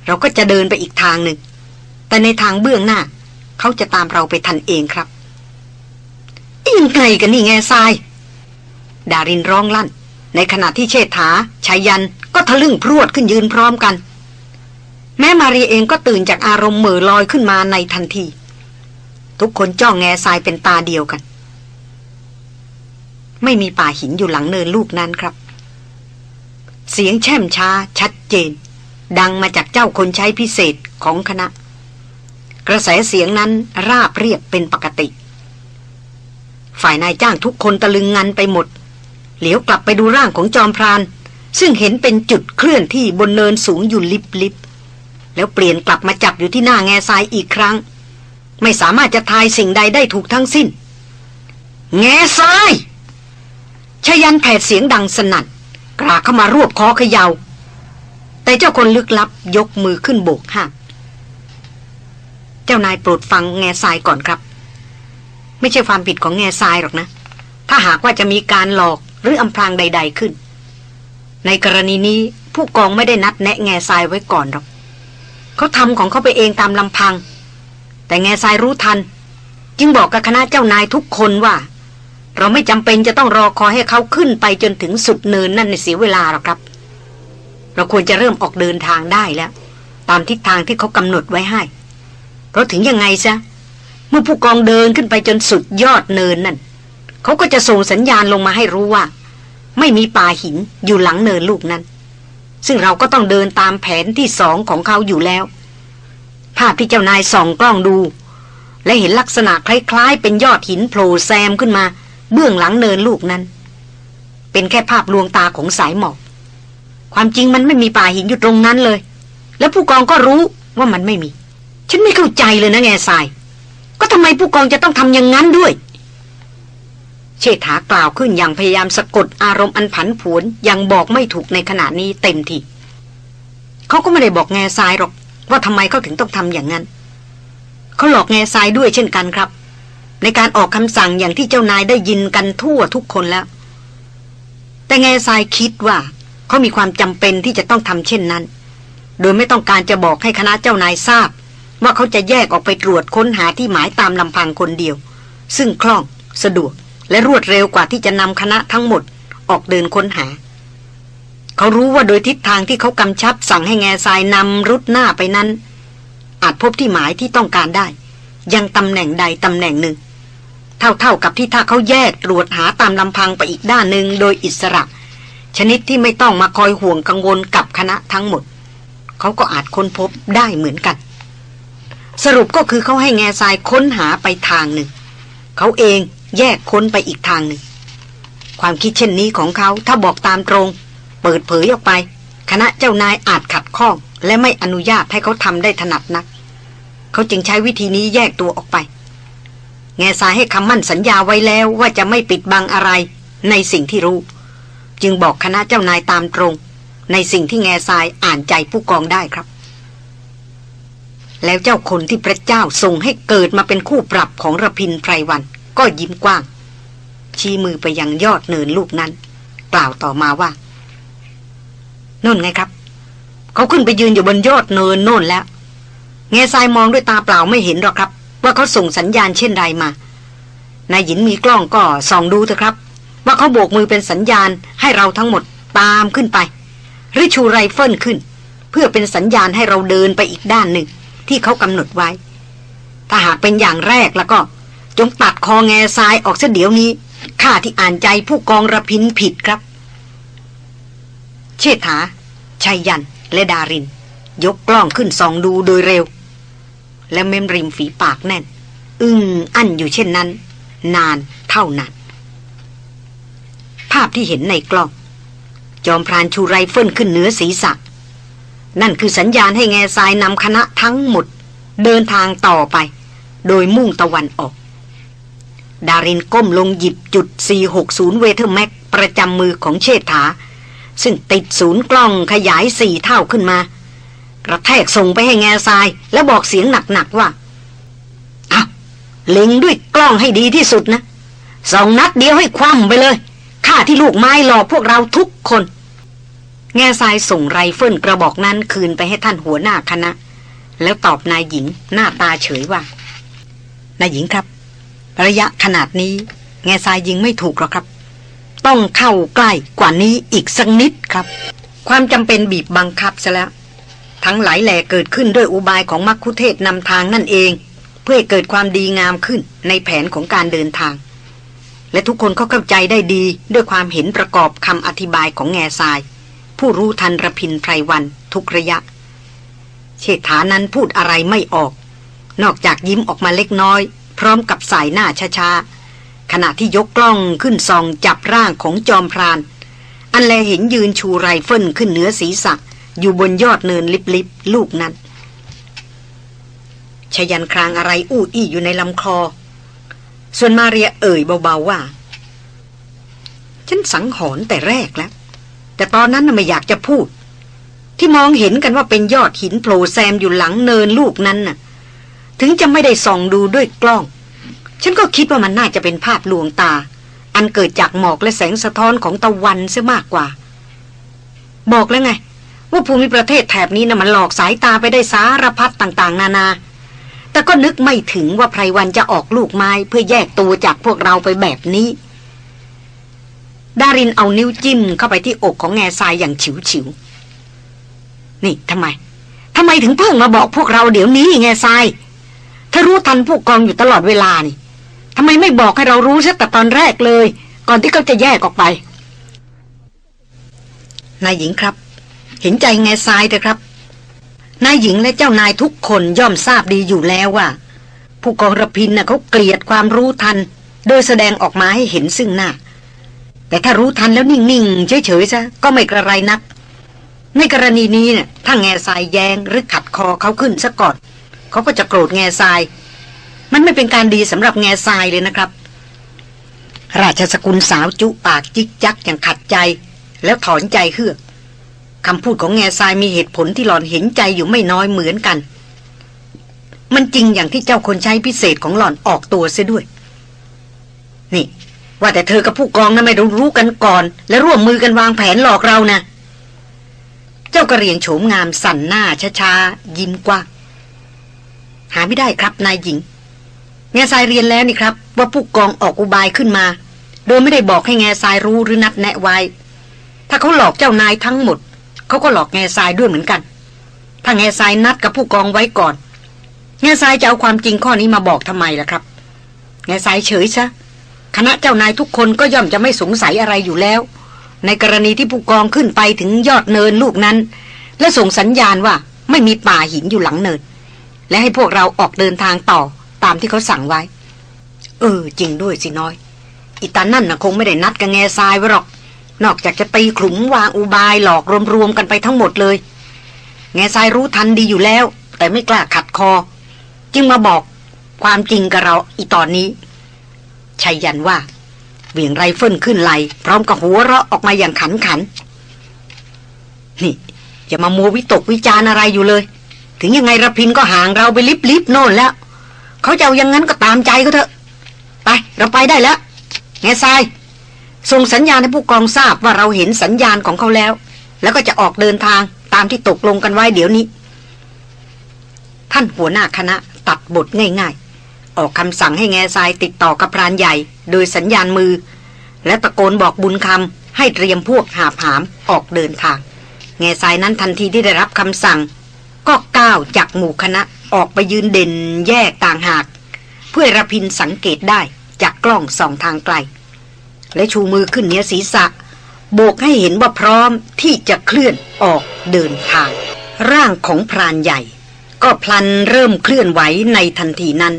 เราก็จะเดินไปอีกทางหนึ่ง แต่ในทางเบื้องหน้า เขาจะตามเราไปทันเองครับ ยังไงกันนี่แง่ทราย ดารินร้องลั่น ในขณะที่เชษฐาชายันก็ทะลึ่งพรวดขึ้นยืนพร้อมกัน แม้มารีเองก็ตื่นจากอารมณ์เหม่อลอยขึ้นมาในทันที ทุกคนจ้องแง่ทรายเป็นตาเดียวกัน ไม่มีป่าหินอยู่หลังเนินลูกนั้นครับ เสียงแช่มช้า ชัดเจน ดังมาจากเจ้าคนใช้พิเศษของคณะ กระแสเสียงนั้นราบเรียบเป็นปกติ ฝ่ายนายจ้างทุกคนตะลึงงันไปหมด เหลียวกลับไปดูร่างของจอมพราน ซึ่งเห็นเป็นจุดเคลื่อนที่บนเนินสูงอยู่ลิบลิบแล้วเปลี่ยนกลับมาจับอยู่ที่หน้าแง่ทรายอีกครั้ง ไม่สามารถจะทายสิ่งใดได้ถูกทั้งสิ้น แง่ทรายชยันแผดเสียงดังสนั่นกราเข้ามารวบคอเขยา่าแต่เจ้าคนลึกลับยกมือขึ้นโบกห้ามเจ้านายโปรดฟังแง่ทรายก่อนครับ ไม่ใช่ความผิดของแง่ทรายหรอกนะ ถ้าหากว่าจะมีการหลอกหรืออำพรางใด ๆขึ้น ในกรณีนี้ผู้กองไม่ได้นัดแนะแง่ทรายไว้ก่อนหรอกเขาทำของเขาไปเองตามลำพัง แต่แง่ทรายรู้ทัน จึงบอกกับคณะเจ้านายทุกคนว่า เราไม่จำเป็นจะต้องรอคอยให้เขาขึ้นไปจนถึงสุดเนินนั่นในเสียเวลาหรอกครับ เราควรจะเริ่มออกเดินทางได้แล้ว ตามทิศทางที่เขากำหนดไว้ให้เพราะถึงยังไงซะ มื่อผู้กองเดินขึ้นไปจนสุดยอดเนินนั่นเขาก็จะส่งสัญญาณลงมาให้รู้ว่า ไม่มีป่าหินอยู่หลังเนินลูกนั้น ซึ่งเราก็ต้องเดินตามแผนที่สองของเขาอยู่แล้ว ภาพที่เจ้านายส่องกล้องดู และเห็นลักษณะคล้ายๆ เป็นยอดหินโผล่แซมขึ้นมา เบื้องหลังเนินลูกนั้น เป็นแค่ภาพลวงตาของสายหมอกความจริงมันไม่มีป่าหินอยู่ตรงนั้นเลย แล้วผู้กองก็รู้ว่ามันไม่มี ฉันไม่เข้าใจเลยนะแง่ทราย ก็ทำไมผู้กองจะต้องทำอย่างนั้นด้วย เชษฐากล่าวขึ้นอย่างพยายามสะกดอารมณ์อันผันผวนอย่างบอกไม่ถูกในขณะนี้เต็มทีเขาก็ไม่ได้บอกแง่ทรายหรอก ว่าทำไมเขาถึงต้องทำอย่างนั้นเขาหลอกแง่ทรายด้วยเช่นกันครับ ในการออกคำสั่งอย่างที่เจ้านายได้ยินกันทั่วทุกคนแล้ว แต่แง่ทรายคิดว่าเขามีความจำเป็นที่จะต้องทำเช่นนั้น โดยไม่ต้องการจะบอกให้คณะเจ้านายทราบ ว่าเขาจะแยกออกไปตรวจค้นหาที่หมายตามลำพังคนเดียว ซึ่งคล่อง สะดวก และรวดเร็วกว่าที่จะนำคณะทั้งหมดออกเดินค้นหา เขารู้ว่าโดยทิศทางที่เขากำชับสั่งให้แง่ทรายนำรุดหน้าไปนั้น อาจพบที่หมายที่ต้องการได้ ยังตำแหน่งใดตำแหน่งหนึ่ง เท่าๆกับที่ถ้าเขาแยกตรวจหาตามลำพังไปอีกด้านหนึ่งโดยอิสระ ชนิดที่ไม่ต้องมาคอยห่วงกังวลกับคณะทั้งหมด เขาก็อาจค้นพบได้เหมือนกัน สรุปก็คือเขาให้แง่ทรายค้นหาไปทางหนึ่ง เขาเองแยกค้นไปอีกทางหนึ่ง ความคิดเช่นนี้ของเขาถ้าบอกตามตรง เปิดเผยออกไป คณะเจ้านายอาจขัดข้อง และไม่อนุญาตให้เขาทำได้ถนัดนัก เขาจึงใช้วิธีนี้แยกตัวออกไป แง่สายให้คำมั่นสัญญาไว้แล้วว่าจะไม่ปิดบังอะไรในสิ่งที่รู้ จึงบอกคณะเจ้านายตามตรง ในสิ่งที่แง่ทรายอ่านใจผู้กองได้ครับ แล้วเจ้าคนที่พระเจ้าทรงให้เกิดมาเป็นคู่ปรับของระพินไพรวัน ก็ยิ้มกว้าง ชี้มือไปยังยอดเนินลูกนั้น กล่าวต่อมาว่าน่นไงครับ เขาขึ้นไปยืนอยู่บนยอดเนินโน่นแล้วแง่ทรายมองด้วยตาเปล่าไม่เห็นหรอกครับ ว่าเขาส่งสัญญาณเช่นใดมานายหญินมีกล้องก็ส่องดูเถอะครับ ว่าเขาโบกมือเป็นสัญญาณให้เราทั้งหมดตามขึ้นไปหรือชูไรเฟิลขึ้น เพื่อเป็นสัญญาณให้เราเดินไปอีกด้านหนึ่ง ที่เขากำหนดไว้ ถ้าหากเป็นอย่างแรกแล้วก็ จงตัดคอแง่ทรายออกเสียเดี๋ยวนี้ข้าที่อ่านใจผู้กองระพินผิดครับ เชษฐาชัยยัน และดาริน ยกกล้องขึ้นส่องดูโดยเร็ว และเมมริมฝีปากแน่น อึ้งอั้นอยู่เช่นนั้น นานเท่านานภาพที่เห็นในกล้อง จอมพรานชูไรเฟิลขึ้นเหนือศีรษะ นั่นคือสัญญาณให้แง่ทรายนำคณะทั้งหมด เดินทางต่อไป โดยมุ่งตะวันออก ดารินก้มลงหยิบจุด 460 Weatherby Mag ประจำมือของเชษฐา ซึ่งติดศูนย์กล้องขยายสี่เท่าขึ้นมากระแทกส่งไปให้แง่ทราย แล้วบอกเสียงหนักๆว่าเอาเล็งด้วยกล้องให้ดีที่สุดนะสองนัดเดียวให้คว่ำไปเลยฆ่าที่ลูกไม้หลอกพวกเราทุกคน แง่ทรายส่งไรเฟิลกระบอกนั้นคืนไปให้ท่านหัวหน้าคณะ แล้วตอบนายหญิงหน้าตาเฉยว่านายหญิงครับ ระยะขนาดนี้ แง่ทรายยิงไม่ถูกหรอกครับ ต้องเข้าใกล้กว่านี้อีกสักนิดครับ ความจำเป็นบีบบังคับซะแล้ว ทั้งหลายแหล่เกิดขึ้นด้วยอุบายของมัคคุเทศนำทางนั่นเอง เพื่อให้เกิดความดีงามขึ้นในแผนของการเดินทาง และทุกคนเขาเข้าใจได้ดีด้วยความเห็นประกอบคำอธิบายของแง่ทราย ผู้รู้ทันระพินไพรวันทุกระยะ เชษฐานั้นพูดอะไรไม่ออก นอกจากยิ้มออกมาเล็กน้อย พร้อมกับสายหน้าช้าๆขณะที่ยกกล้องขึ้นส่องจับร่างของจอมพราน อันแลเห็นยืนชูไรเฟิลขึ้นเหนือศีรษะ อยู่บนยอดเนินลิบๆลูกนั้นชยันครางอะไรอู้อี้อยู่ในลำคอ ส่วนมาเรียเอ่ยเบาๆว่า ฉันสังหรณ์แต่แรกแล้ว แต่ตอนนั้นน่ะไม่อยากจะพูด ที่มองเห็นกันว่าเป็นยอดหินโผล่แซมอยู่หลังเนินลูกนั้นน่ะ ถึงจะไม่ได้ส่องดูด้วยกล้อง ฉันก็คิดว่ามันน่าจะเป็นภาพลวงตา อันเกิดจากหมอกและแสงสะท้อนของตะวันเสียมากกว่า บอกแล้วไง ว่าภูมิประเทศแถบนี้นะ่ะมันหลอกสายตาไปได้สารพัดต่าง ๆ นานา แต่ก็นึกไม่ถึงว่าไพรวันจะออกลูกไม้เพื่อแยกตัวจากพวกเราไปแบบนี้ ดารินเอานิ้วจิ้มเข้าไปที่อกของแง่ทรายอย่างฉิวฉิวนี่ทำไมทำไมถึงเพิ่งมาบอกพวกเราเดี๋ยวนี้แง่ทรายถ้ารู้ทันผู้กองอยู่ตลอดเวลานี่ทำไมไม่บอกให้เรารู้ซะแต่ตอนแรกเลย ก่อนที่เขาจะแยกออกไปนายหญิงครับ เห็นใจแง่ทรายเถอะครับนายหญิงและเจ้านายทุกคนย่อมทราบดีอยู่แล้วว่า ผู้กองระพินน่ะเขาเกลียดความรู้ทัน โดยแสดงออกมาให้เห็นซึ่งหน้า แต่ถ้ารู้ทันแล้วนิ่งๆเฉยๆซะก็ไม่กระไรนัก ในกรณีนี้เนี่ยถ้าแง่ทรายแยงหรือขัดคอเขาขึ้นซะก่อนเขาก็จะโกรธแง่ทราย มันไม่เป็นการดีสำหรับแง่ทรายเลยนะครับ ราชสกุลสาวจุปากจิกจักอย่างขัดใจ แล้วถอนใจเฮือกคำพูดของแง่ทรายมีเหตุผลที่หลอนเห็นใจอยู่ไม่น้อยเหมือนกัน มันจริงอย่างที่เจ้าคนใช้พิเศษของหล่อนออกตัวเสียด้วย นี่ ว่าแต่เธอกับผู้กองนั้นไม่รู้รู้กันก่อน และร่วมมือกันวางแผนหลอกเรานะเจ้ากระเรียงโฉมงามสั่นหน้าช้าๆยิ้มกว้างหาไม่ได้ครับนายหญิง แง่ทรายเรียนแล้วนี่ครับ ว่าผู้กองออกอุบายขึ้นมา โดยไม่ได้บอกให้แง่ทรายรู้หรือนัดแนะไว้ ถ้าเขาหลอกเจ้านายทั้งหมดเขาก็หลอกแง่ทรายด้วยเหมือนกัน ถ้าแง่ทรายนัดกับผู้กองไว้ก่อนแง่ทรายจะเอาความจริงข้อนี้มาบอกทำไมล่ะครับแง่ทรายเฉยซะ คณะเจ้านายทุกคนก็ย่อมจะไม่สงสัยอะไรอยู่แล้ว ในกรณีที่ผู้กองขึ้นไปถึงยอดเนินลูกนั้น และส่งสัญญาณว่าไม่มีป่าหินอยู่หลังเนิน และให้พวกเราออกเดินทางต่อตามที่เขาสั่งไว้ เออ จริงด้วยสิน้อย อิตานั่นนะคงไม่ได้นัดกับแง่ทรายไว้หรอก นอกจากจะตีขลุมวางอุบายหลอกรวมๆกันไปทั้งหมดเลย แง่ทรายรู้ทันดีอยู่แล้ว แต่ไม่กล้าขัดคอ จึงมาบอกความจริงกับเราอีตอนนี้ ชัยยันว่าเหวี่ยงไรเฟิลขึ้นไหลพร้อมกับหัวเราะออกมาอย่างขันขัน นี่ อย่ามามัววิตกวิจารอะไรอยู่เลย ถึงยังไงระพินก็ห่างเราไปลิบลิบโน่นแล้ว เขาจะเอาอย่างนั้นก็ตามใจเขาเถอะ ไป เราไปได้แล้วแง่ทรายส่งสัญญาณให้ผู้กองทราบว่าเราเห็นสัญญาณของเขาแล้ว แล้วก็จะออกเดินทางตามที่ตกลงกันไว้เดี๋ยวนี้ ท่านหัวหน้าคณะตัดบทง่ายๆ ออกคำสั่งให้แง่ทรายติดต่อกับพรานใหญ่ โดยสัญญาณมือ และตะโกนบอกบุญคำให้เตรียมพวกหาผามออกเดินทาง แง่ทรายนั้นทันทีที่ได้รับคำสั่ง ก็ก้าวจากหมู่คณะออกไปยืนเด่นแยกต่างหาก เพื่อระพินสังเกตได้จากกล้องสองทางไกล และชูมือขึ้นเหนือศีรษะ โบกให้เห็นว่าพร้อมที่จะเคลื่อนออกเดินทาง ร่างของพรานใหญ่ ก็พลันเริ่มเคลื่อนไหวในทันทีนั้น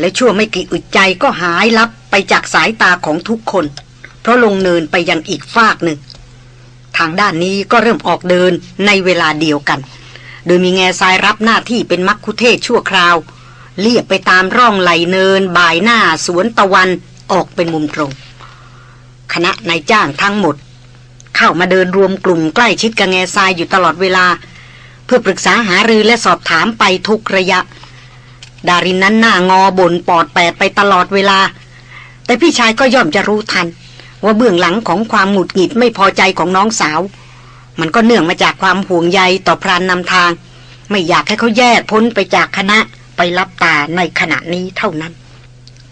และชั่วไม่กี่อึดใจก็หายลับไปจากสายตาของทุกคน เพราะลงเนินไปยังอีกฟากหนึ่ง ทางด้านนี้ก็เริ่มออกเดินในเวลาเดียวกัน โดยมีแง่ทรายรับหน้าที่เป็นมักคุเทศชั่วคราว เลียบไปตามร่องไหลเนิน บ่ายหน้าสวนตะวันออกเป็นมุมตรง คณะนายจ้างทั้งหมด เข้ามาเดินรวมกลุ่มใกล้ชิดกับแง่ทรายอยู่ตลอดเวลา เพื่อปรึกษาหารือและสอบถามไปทุกระยะ ดารินนั้นหน้างอบนปอดแปดไปตลอดเวลา แต่พี่ชายก็ย่อมจะรู้ทัน ว่าเบื้องหลังของความหงุดหงิดไม่พอใจของน้องสาว มันก็เนื่องมาจากความห่วงใยต่อพรานนำทาง ไม่อยากให้เขาแยกพ้นไปจากคณะไปรับตาในขณะนี้เท่านั้น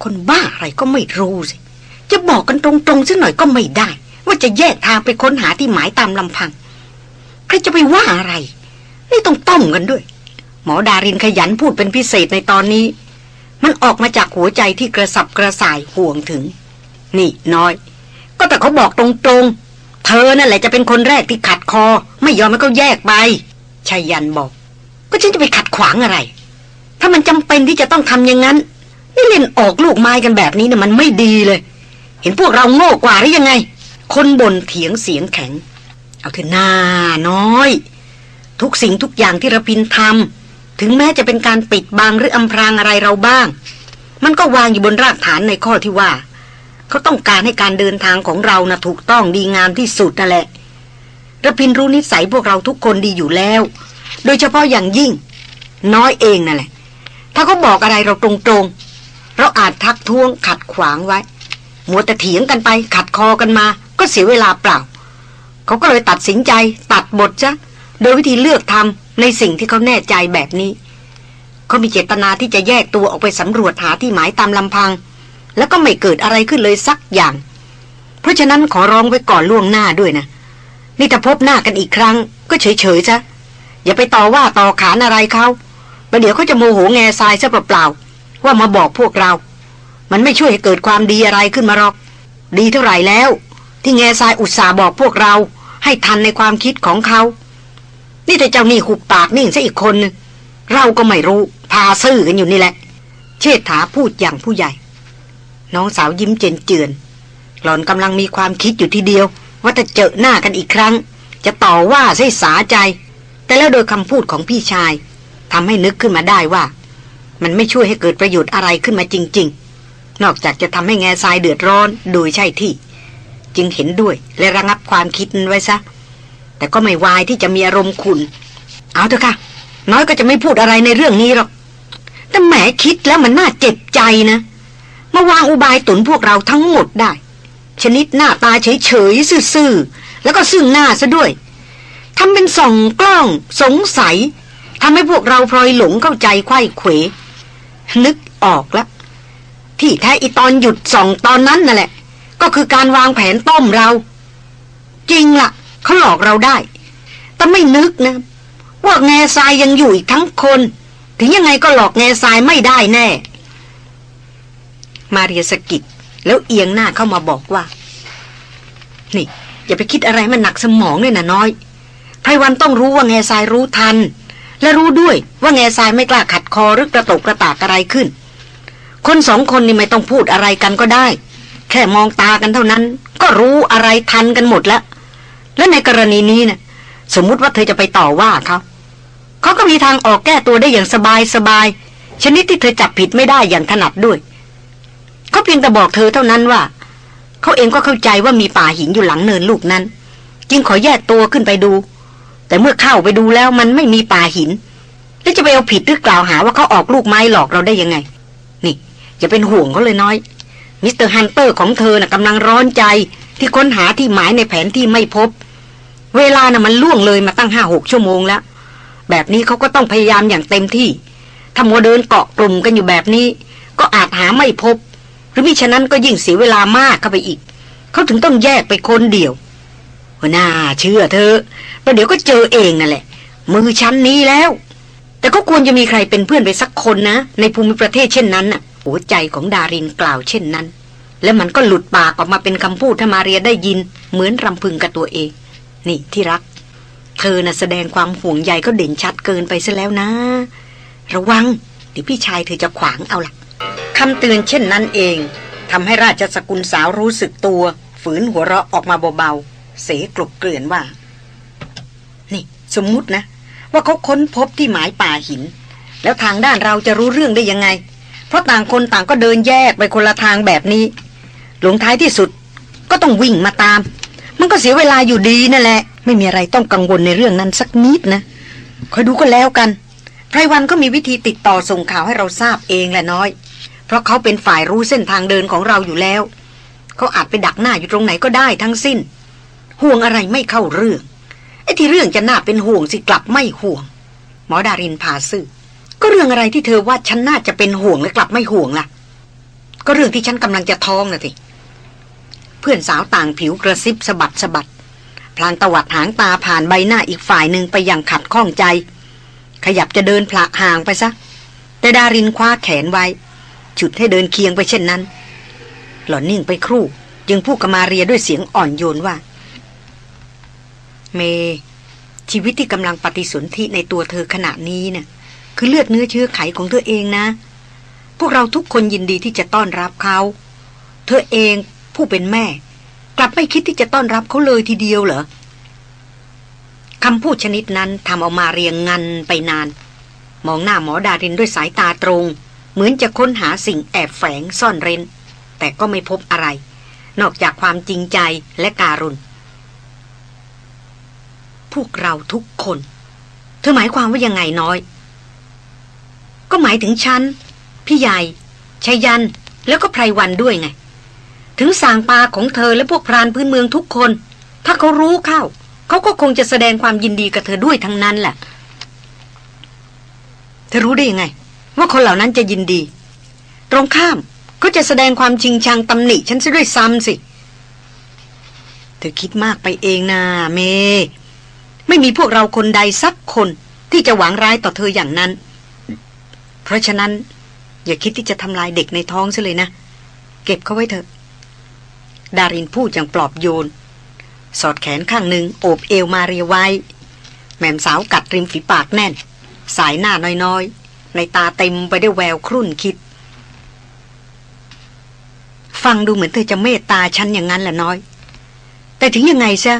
คนบ้าอะไรก็ไม่รู้สิ จะบอกกันตรงๆสักหน่อยก็ไม่ได้ ว่าจะแยกทางไปค้นหาที่หมายตามลำพัง ใครจะไปว่าอะไร นี่ต้องต้มกันด้วย มอดารินขยันพูดเป็นพิเศษในตอนนี้ มันออกมาจากหัวใจที่กระสับกระส่ายห่วงถึง นี่น้อย ก็แต่เขาบอกตรงๆ เธอนั่นแหละจะเป็นคนแรกที่ขัดคอ ไม่ยอมให้เขาแยกไปชายันบอก ก็ฉันจะไปขัดขวางอะไร ถ้ามันจำเป็นที่จะต้องทำอย่างนั้น นี่เล่นออกลูกไม้กันแบบนี้นะ่ะมันไม่ดีเลย เห็นพวกเราโง่กว่าหรือยังไง คนบ่นเถียงเสียงแข็ง เอาเถอะหน้าน้อย ทุกสิ่งทุกอย่างที่ระพินทำ ถึงแม้จะเป็นการปิดบังหรืออำพรางอะไรเราบ้าง มันก็วางอยู่บนรากฐานในข้อที่ว่า เขาต้องการให้การเดินทางของเรานะถูกต้องดีงามที่สุดนั่นแหละระพินรู้นิสัยพวกเราทุกคนดีอยู่แล้ว โดยเฉพาะอย่างยิ่ง น้อยเองนั่นแหละ ถ้าเขาบอกอะไรเราตรงๆ เราอาจทักท้วงขัดขวางไว้มัวแต่เถียงกันไปขัดคอกันมา ก็เสียเวลาเปล่า เขาก็เลยตัดสินใจ ตัดบทซะโดยวิธีเลือกทำ ในสิ่งที่เขาแน่ใจแบบนี้ เขามีเจตนาที่จะแยกตัวออกไปสำรวจหาที่หมายตามลำพัง แล้วก็ไม่เกิดอะไรขึ้นเลยสักอย่าง เพราะฉะนั้นขอร้องไว้ก่อนล่วงหน้าด้วยนะ นี่ถ้าพบหน้ากันอีกครั้ง ก็เฉยๆซะอย่าไปต่อว่าต่อขานอะไรเขาประเดี๋ยวเขาจะโมโหแง่ทรายซะเปล่าๆว่ามาบอกพวกเรา มันไม่ช่วยให้เกิดความดีอะไรขึ้นมาหรอก ดีเท่าไหร่แล้ว ที่แง่ทรายอุตส่าห์บอกพวกเรา ให้ทันในความคิดของเขา นี่แต่เจ้านี่หุบปากนิ่งซะอีกคนนึงเราก็ไม่รู้ พาซื่อกันอยู่นี่แหละ เชษฐาพูดอย่างผู้ใหญ่ น้องสาวยิ้มเจนเจือน หล่อนกำลังมีความคิดอยู่ทีเดียว ว่าจะเจอหน้ากันอีกครั้ง จะต่อว่าใส่สาใจ แต่แล้วโดยคำพูดของพี่ชายทำให้นึกขึ้นมาได้ว่า มันไม่ช่วยให้เกิดประโยชน์อะไรขึ้นมาจริง ๆ นอกจากจะทำให้แง่ทรายเดือดร้อนโดยใช่ที่ จึงเห็นด้วยและระงับความคิดไว้ซะ แต่ก็ไม่วายที่จะมีอารมณ์ขุนเอาเถอะค่ะ น้อยก็จะไม่พูดอะไรในเรื่องนี้หรอก แต่แหมคิดแล้วมันน่าเจ็บใจนะมาวางอุบายตุนพวกเราทั้งหมดได้ ชนิดหน้าตาเฉยๆซื่อๆแล้วก็ซึ่งหน้าซะด้วยทำเป็นส่องกล้องสงสัยทำให้พวกเราพลอยหลงเข้าใจไข้เขวนึกออกล้วที่แท้อีตอนหยุดส่องตอนนั้นนั่นแหละ ก็คือการวางแผนต้มเรา จริงละ่ะ เขาหลอกเราได้ แต่ไม่นึกนะ ว่าแง่ทรายยังอยู่อีกทั้งคน ถึงยังไงก็หลอกแง่ทรายไม่ได้แน่ มาเรียสกิดแล้วเอียงหน้าเข้ามาบอกว่า นี่ อย่าไปคิดอะไรมันหนักสมองเลยนะน้อยไพรวันต้องรู้ว่าแง่ทรายรู้ทัน และรู้ด้วยว่าแง่ทรายไม่กล้าขัดคอหรือกระตกกระตากอะไรขึ้น คนสองคนนี่ไม่ต้องพูดอะไรกันก็ได้ แค่มองตากันเท่านั้น ก็รู้อะไรทันกันหมดแล้ว และในกรณีนี้นะ่ะสมมุติว่าเธอจะไปต่อว่าเขาเขาก็มีทางออกแก้ตัวได้อย่างสบายสบายชนิดที่เธอจับผิดไม่ได้อย่างถนัดด้วย เขาเพียงแต่บอกเธอเท่านั้นว่า เขาเองก็เข้าใจว่ามีป่าหินอยู่หลังเนินลูกนั้น จึงขอแยกตัวขึ้นไปดู แต่เมื่อเข้าไปดูแล้วมันไม่มีป่าหิน แล้วจะไปเอาผิดหรือกล่าวหาว่าเขาออกลูกไม้หลอกเราได้ยังไง นี่ อย่าเป็นห่วงเขาเลยน้อย Mister Hunter ของเธอน่ะกำลังร้อนใจที่ค้นหาที่หมายในแผนที่ไม่พบ เวลาน่ะมันล่วงเลยมาตั้งห้าหกชั่วโมงแล้ว แบบนี้เขาก็ต้องพยายามอย่างเต็มที่ ถ้ามัวเดินเกาะกลุ่มกันอยู่แบบนี้ ก็อาจหาไม่พบ หรือมิฉะนั้นก็ยิ่งเสียเวลามากเข้าไปอีก เขาถึงต้องแยกไปคนเดียวหัวหน้าเชื่อเธอประเดี๋ยวก็เจอเองนั่นแหละ มือชั้นนี้แล้ว แต่ก็ควรจะมีใครเป็นเพื่อนไปสักคนนะ ในภูมิประเทศเช่นนั้นน่ะหัวใจของดารินกล่าวเช่นนั้น และมันก็หลุดปากออกมาเป็นคำพูดถ้ามาเรียได้ยิน เหมือนรำพึงกับตัวเอง นี่ที่รัก เธอน่ะแสดงความห่วงใยก็เด่นชัดเกินไปซะแล้วนะ ระวังเดี๋ยวพี่ชายเธอจะขวางเอาล่ะคำเตือนเช่นนั้นเองทำให้ราชสกุลสาวรู้สึกตัว ฝืนหัวเราะออกมาเบาๆ เสกลบเกลื่อนว่า นี่ สมมุตินะ ว่าเขาค้นพบที่หมายป่าหิน แล้วทางด้านเราจะรู้เรื่องได้ยังไง เพราะต่างคนต่างก็เดินแยกไปคนละทางแบบนี้ หลงท้ายที่สุดก็ต้องวิ่งมาตาม มันก็เสียเวลาอยู่ดีนั่นแหละ ไม่มีอะไรต้องกังวลในเรื่องนั้นสักนิดนะคอยดูก็แล้วกันไพรวันก็มีวิธีติดต่อส่งข่าวให้เราทราบเองแหละน้อย เพราะเขาเป็นฝ่ายรู้เส้นทางเดินของเราอยู่แล้ว เขาอาจไปดักหน้าอยู่ตรงไหนก็ได้ทั้งสิ้น ห่วงอะไรไม่เข้าเรื่องไอ้ที่เรื่องจะน่าเป็นห่วงสิกลับไม่ห่วง หมอดารินพาซื่อก็เรื่องอะไรที่เธอว่าฉันน่าจะเป็นห่วงและกลับไม่ห่วงล่ะ ก็เรื่องที่ฉันกำลังจะท้องน่ะสิ เพื่อนสาวต่างผิวกระซิบสะบัดสะบัดพลางตวัดหางตาผ่านใบหน้าอีกฝ่ายหนึ่งไปอย่างขัดข้องใจ ขยับจะเดินพละห่างไปซะ แต่ดารินคว้าแขนไว้ ฉุดให้เดินเคียงไปเช่นนั้น หล่อนนิ่งไปครู่จึงพูดกับมาเรียด้วยเสียงอ่อนโยนว่า เม ชีวิตที่กำลังปฏิสนธิในตัวเธอขณะนี้เนะ่ะคือเลือดเนื้อเชื้อไขของเธอเองนะ พวกเราทุกคนยินดีที่จะต้อนรับเขา เธอเอง ผู้เป็นแม่ กลับไม่คิดที่จะต้อนรับเขาเลยทีเดียวเหรอคำพูดชนิดนั้นทำเอามาเรียงงันไปนาน มองหน้าหมอดารินด้วยสายตาตรง เหมือนจะค้นหาสิ่งแอบแฝงซ่อนเร้น แต่ก็ไม่พบอะไร นอกจากความจริงใจและการุณพวกเราทุกคน เธอหมายความว่ายังไงน้อย ก็หมายถึงฉัน พี่ใหญ่ชัยยัน แล้วก็ไพรวันด้วยไง ถึงสางปาของเธอและพวกพรานพื้นเมืองทุกคน ถ้าเขารู้เข้า เขาก็คงจะแสดงความยินดีกับเธอด้วยทั้งนั้นแหละ เธอรู้ได้ยังไง ว่าคนเหล่านั้นจะยินดี ตรงข้ามก็จะแสดงความจริงชังตำหนิฉันซะด้วยซ้ำสิ เธอคิดมากไปเองนะเม ไม่มีพวกเราคนใดสักคนที่จะหวังร้ายต่อเธออย่างนั้น เพราะฉะนั้น อย่าคิดที่จะทำลายเด็กในท้องซะเลยนะ เก็บเขาไว้เถอะ ดารินพูดอย่างปลอบโยน สอดแขนข้างหนึ่งโอบเอวมาเรียไว้ แม่มสาวกัดริมฝีปากแน่น สายหน้าน้อยๆ ในตาเต็มไปด้วยแววครุ่นคิด ฟังดูเหมือนเธอจะเมตตาฉันอย่างนั้นแหละน้อย แต่ถึงยังไงซะ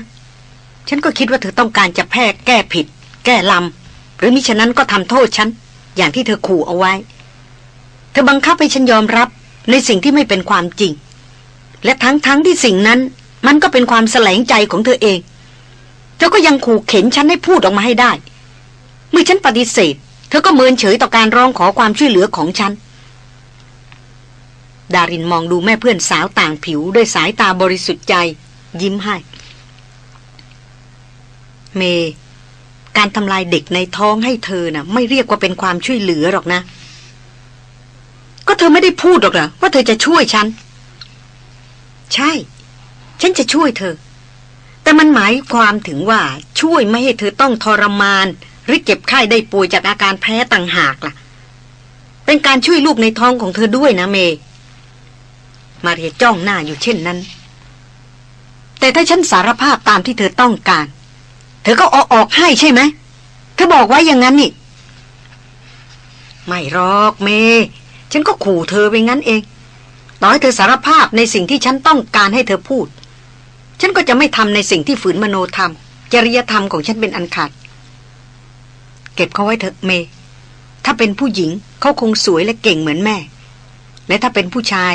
ฉันก็คิดว่าเธอต้องการจะแพ้แก้ผิด แก้ลำหรือมิฉะนั้นก็ทำโทษฉัน อย่างที่เธอขู่เอาไว้ เธอบังคับให้ฉันยอมรับในสิ่งที่ไม่เป็นความจริง และทั้งๆทที่สิ่งนั้นมันก็เป็นความแสลงใจของเธอเอง เธอก็ยังขู่เข็นฉันให้พูดออกมาให้ได้ เมื่อฉันปฏิเสธ เธอก็เมินเฉยต่อการร้องขอความช่วยเหลือของฉัน ดารินมองดูแม่เพื่อนสาวต่างผิวด้วยสายตาบริสุทธิ์ใจ ยิ้มให้ เม การทำลายเด็กในท้องให้เธอนะ่ะ ไม่เรียกว่าเป็นความช่วยเหลือหรอกนะ ก็เธอไม่ได้พูดหรอกเหรอว่าเธอจะช่วยฉัน ใช่ ฉันจะช่วยเธอ แต่มันหมายความถึงว่าช่วยไม่ให้เธอต้องทรมาน หรือเก็บไข้ได้ป่วยจากอาการแพ้ต่างหากล่ะ เป็นการช่วยลูกในท้องของเธอด้วยนะเม มาเรียจ้องหน้าอยู่เช่นนั้น แต่ถ้าฉันสารภาพตามที่เธอต้องการ เธอก็ออกออกให้ใช่ไหมเธอบอกไว้อย่างนั้นนี่ ไม่หรอกเม ฉันก็ขู่เธอไปงั้นเอง ต่อให้เธอสารภาพในสิ่งที่ฉันต้องการให้เธอพูด ฉันก็จะไม่ทำในสิ่งที่ฝืนมโนธรรม จริยธรรมของฉันเป็นอันขาด เก็บเขาไว้เถอะเม ถ้าเป็นผู้หญิงเขาคงสวยและเก่งเหมือนแม่ และถ้าเป็นผู้ชาย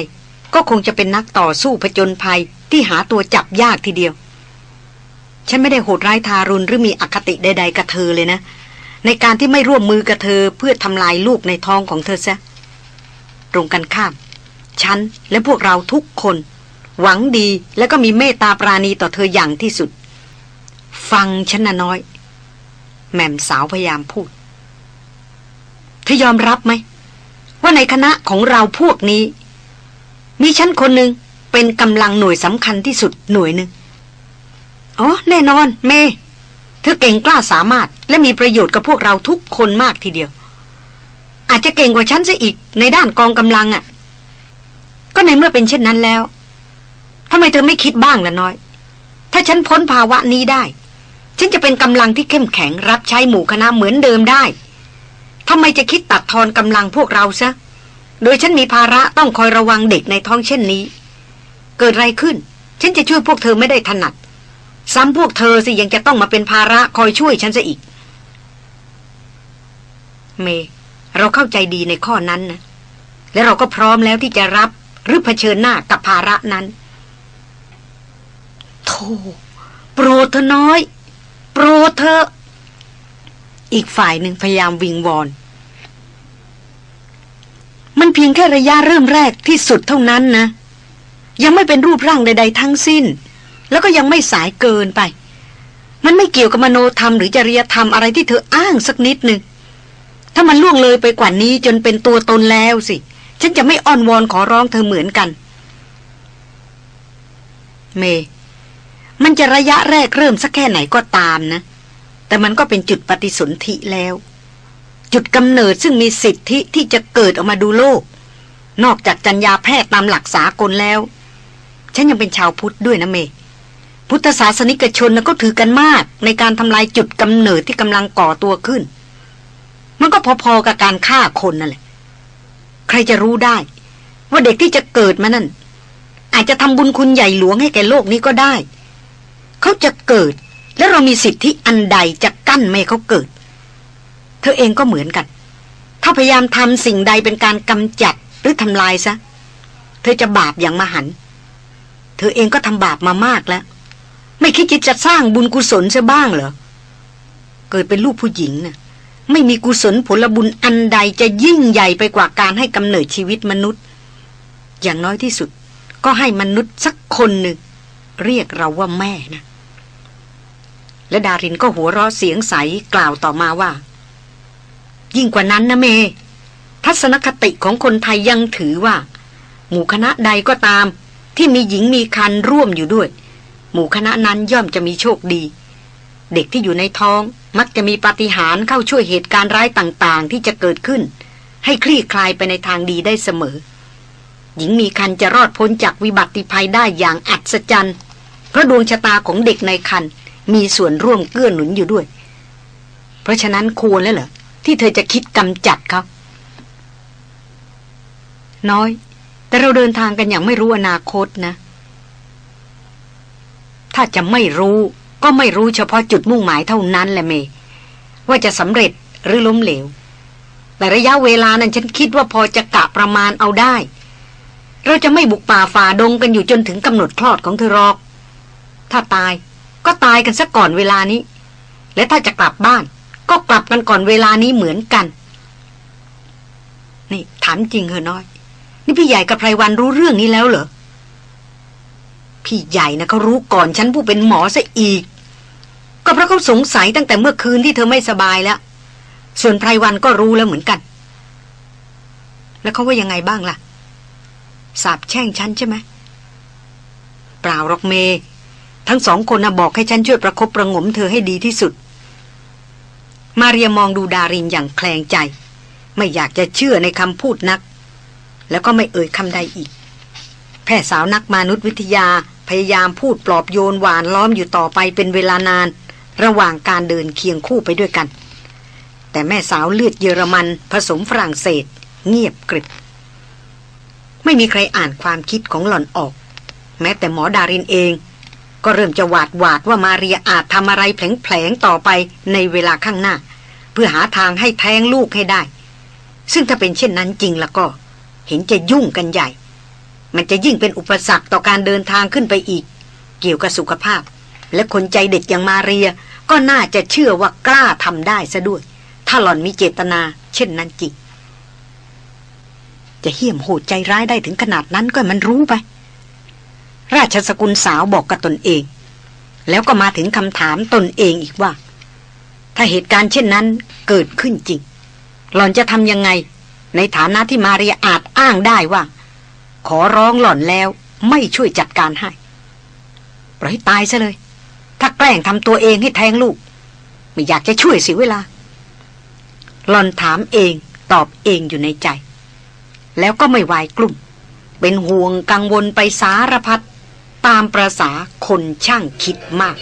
ก็คงจะเป็นนักต่อสู้ผจญภัยที่หาตัวจับยากทีเดียว ฉันไม่ได้โหดร้ายทารุณหรือมีอคติใด ๆ กับเธอเลยนะ ในการที่ไม่ร่วมมือกับเธอเพื่อทำลายลูกในท้องของเธอซะตรงกันข้าม ฉัน และพวกเราทุกคน หวังดีและก็มีเมตตาปราณีต่อเธออย่างที่สุด ฟังฉันนะน้อย แม่มสาวพยายามพูด เธอยอมรับไหม ว่าในคณะของเราพวกนี้ มีฉันคนหนึ่งเป็นกำลังหน่วยสำคัญที่สุดหน่วยหนึ่งอ๋อแน่นอน เม เธอเก่งกล้าสามารถ และมีประโยชน์กับพวกเราทุกคนมากทีเดียว อาจจะเก่งกว่าฉันซะอีกในด้านกองกำลังอะ่ะ ก็ในเมื่อเป็นเช่นนั้นแล้วทำไมเธอไม่คิดบ้างล่ะน้อย ถ้าฉันพ้นภาวะนี้ได้ ฉันจะเป็นกำลังที่เข้มแข็งรับใช้หมู่คณะเหมือนเดิมได้ทำไมจะคิดตัดทอนกำลังพวกเราซะ โดยฉันมีภาระต้องคอยระวังเด็กในท้องเช่นนี้ เกิดอะไรขึ้น ฉันจะช่วยพวกเธอไม่ได้ถนัด ซ้ำพวกเธอสิยังจะต้องมาเป็นภาระคอยช่วยฉันซะอีก เม เราเข้าใจดีในข้อนั้นนะ และเราก็พร้อมแล้วที่จะรับ หรือเผชิญหน้ากับภาระนั้นโธ่โปรดเธอน้อย โปรดเธอ อีกฝ่ายหนึ่งพยายามวิงวอน มันเพียงแค่ระยะเริ่มแรกที่สุดเท่านั้นนะ ยังไม่เป็นรูปร่างใด ๆ ทั้งสิ้น แล้วก็ยังไม่สายเกินไป มันไม่เกี่ยวกับมโนธรรมหรือจริยธรรมอะไรที่เธออ้างสักนิดหนึ่งถ้ามันล่วงเลยไปกว่านี้จนเป็นตัวตนแล้วสิ ฉันจะไม่อ้อนวอนขอร้องเธอเหมือนกัน เม มันจะระยะแรกเริ่มสักแค่ไหนก็ตามนะ แต่มันก็เป็นจุดปฏิสนธิแล้ว จุดกำเนิดซึ่งมีสิทธิที่จะเกิดออกมาดูโลก นอกจากจัญญาแพทย์ตามหลักสากลแล้ว ฉันยังเป็นชาวพุทธด้วยนะเมพุทธศาสนิกชนก็ถือกันมากในการทำลายจุดกำเนิดที่กำลังก่อตัวขึ้น มันก็พอๆกับการฆ่าคนนั่นแหละ ใครจะรู้ได้ ว่าเด็กที่จะเกิดมานั่น อาจจะทำบุญคุณใหญ่หลวงให้แก่โลกนี้ก็ได้ เขาจะเกิด แล้วเรามีสิทธิอันใดจะกั้นไม่เขาเกิด เธอเองก็เหมือนกัน ถ้าพยายามทำสิ่งใดเป็นการกำจัดหรือทำลายซะ เธอจะบาปอย่างมหัน เธอเองก็ทำบาปมามากแล้ว ไม่คิดจะสร้างบุญกุศลซะบ้างเหรอ เกิดเป็นลูกผู้หญิงนะ่ะ ไม่มีกุศลผลบุญอันใดจะยิ่งใหญ่ไปกว่าการให้กำเนิดชีวิตมนุษย์ อย่างน้อยที่สุด ก็ให้มนุษย์สักคนหนึ่ง เรียกเราว่าแม่นะ และดารินก็หัวเราะเสียงใสกล่าวต่อมาว่า ยิ่งกว่านั้นนะเม ทัศนคติของคนไทยยังถือว่า หมู่คณะใดก็ตาม ที่มีหญิงมีคันร่วมอยู่ด้วย หมู่คณะนั้นย่อมจะมีโชคดี เด็กที่อยู่ในท้อง มักจะมีปาฏิหาริย์เข้าช่วยเหตุการณ์ร้ายต่างๆ ที่จะเกิดขึ้น ให้คลี่คลายไปในทางดีได้เสมอ หญิงมีคันจะรอดพ้นจากวิบัติภัยได้อย่างอัศจรรย์เพราะดวงชะตาของเด็กในคันมีส่วนร่วมเกื้อหนุนอยู่ด้วย เพราะฉะนั้นควรแล้วเหรอที่เธอจะคิดกำจัดเขาน้อย แต่เราเดินทางกันอย่างไม่รู้อนาคตนะ ถ้าจะไม่รู้ ก็ไม่รู้เฉพาะจุดมุ่งหมายเท่านั้นแหละเม ว่าจะสำเร็จหรือล้มเหลว แต่ระยะเวลานั้นฉันคิดว่าพอจะกะประมาณเอาได้ เราจะไม่บุกป่าฝ่าดงกันอยู่จนถึงกำหนดคลอดของเธอหรอก ถ้าตายก็ตายกันซะก่อนเวลานี้ และถ้าจะกลับบ้าน ก็กลับกันก่อนเวลานี้เหมือนกัน นี่ถามจริงเหรอน้อย นี่พี่ใหญ่กับไพรวันรู้เรื่องนี้แล้วเหรอพี่ใหญ่นะเขารู้ก่อนฉันผู้เป็นหมอซะอีก ก็เพราะเขาสงสัยตั้งแต่เมื่อคืนที่เธอไม่สบายแล้ว ส่วนไพรวันก็รู้แล้วเหมือนกัน แล้วเขาว่ายังไงบ้างล่ะ สาบแช่งฉันใช่ไหมเปล่าหรอกเม ทั้งสองคนนะบอกให้ฉันช่วยประครบประงมเธอให้ดีที่สุด มาเรียมองดูดารินอย่างแคลงใจ ไม่อยากจะเชื่อในคำพูดนัก แล้วก็ไม่เอ่ยคำใดอีก แพทย์สาวนักมนุษยวิทยาพยายามพูดปลอบโยนหวานล้อมอยู่ต่อไปเป็นเวลานาน ระหว่างการเดินเคียงคู่ไปด้วยกัน แต่แม่สาวเลือดเยอรมันผสมฝรั่งเศส เงียบกริบ ไม่มีใครอ่านความคิดของหล่อนออก แม้แต่หมอดารินเอง ก็เริ่มจะหวาดหวาดว่ามาเรียอาจทำอะไรแผลงๆต่อไปในเวลาข้างหน้า เพื่อหาทางให้แท้งลูกให้ได้ ซึ่งถ้าเป็นเช่นนั้นจริงแล้วก็ เห็นจะยุ่งกันใหญ่ มันจะยิ่งเป็นอุปสรรคต่อการเดินทางขึ้นไปอีก เกี่ยวกับสุขภาพ และคนใจเด็ดอย่างมาเรีย ก็น่าจะเชื่อว่ากล้าทำได้ซะด้วย ถ้าหล่อนมีเจตนา เช่นนั้นจริง จะเหี้ยมโหดใจร้ายได้ถึงขนาดนั้นก็มันรู้ไป ราชสกุลสาวบอกกับตนเอง แล้วก็มาถึงคำถามตนเองอีกว่า ถ้าเหตุการณ์เช่นนั้นเกิดขึ้นจริง หล่อนจะทำยังไง ในฐานะที่มาเรียอาจอ้างได้ว่า ขอร้องหล่อนแล้วไม่ช่วยจัดการให้ปล่อยตายซะเลย ถ้าแกล้งทำตัวเองให้แทงลูก ไม่อยากจะช่วยเสียเวลาหลอนถามเองตอบเองอยู่ในใจ แล้วก็ไม่วายกลุ่ม เป็นห่วงกังวลไปสารพัดตามประษาคนช่างคิดมาก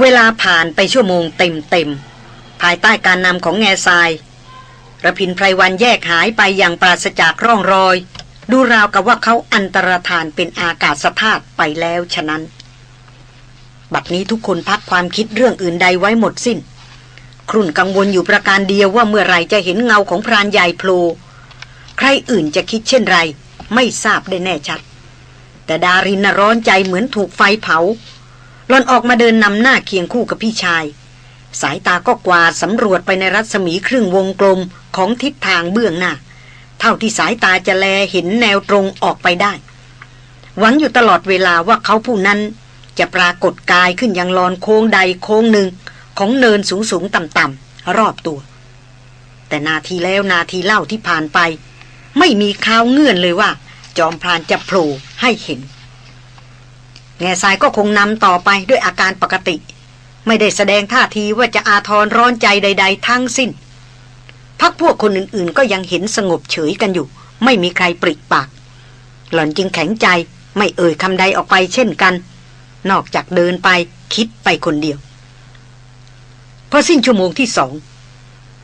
เวลาผ่านไปชั่วโมงเต็มๆภายใต้การนำของแง่ทรายระพินไพรวันแยกหายไปอย่างปราศจากร่องรอย ดูราวกับว่าเขาอันตรธานเป็นอากาศธาตุไปแล้วฉะนั้น บัดนี้ทุกคนพักความคิดเรื่องอื่นใดไว้หมดสิน้น ครุ่นกังวลอยู่ประการเดียวว่าเมื่อไรจะเห็นเงาของพรานใหญ่โผล่ใครอื่นจะคิดเช่นไร ไม่ทราบได้แน่ชัด แต่ดารินร้อนใจเหมือนถูกไฟเผาหลอนออกมาเดินนำหน้าเคียงคู่กับพี่ชาย สายตาก็กวาดสำรวจไปในรัศมีครึ่งวงกลมของทิศทางเบื้องหน้า เท่าที่สายตาจะแลเห็นแนวตรงออกไปได้ หวังอยู่ตลอดเวลาว่าเขาผู้นั้น จะปรากฏกายขึ้นยังลอนโค้งใดโค้งหนึ่ง ของเนินสูงสูงต่ำต่ำรอบตัว แต่นาทีแล้วนาทีเล่าที่ผ่านไป ไม่มีข่าวเงื่อนเลยว่า จอมพรานจะโผล่ให้เห็น แง่ทรายก็คงนำต่อไปด้วยอาการปกติ ไม่ได้แสดงท่าทีว่าจะอาทรร้อนใจใด ๆ ทั้งสิ้นพักพวกคนอื่นๆ ก็ยังเห็นสงบเฉยกันอยู่ ไม่มีใครปริกปาก หล่อนจึงแข็งใจไม่เอ่ยคำใดออกไปเช่นกัน นอกจากเดินไปคิดไปคนเดียวพอสิ้นชั่วโมงที่สอง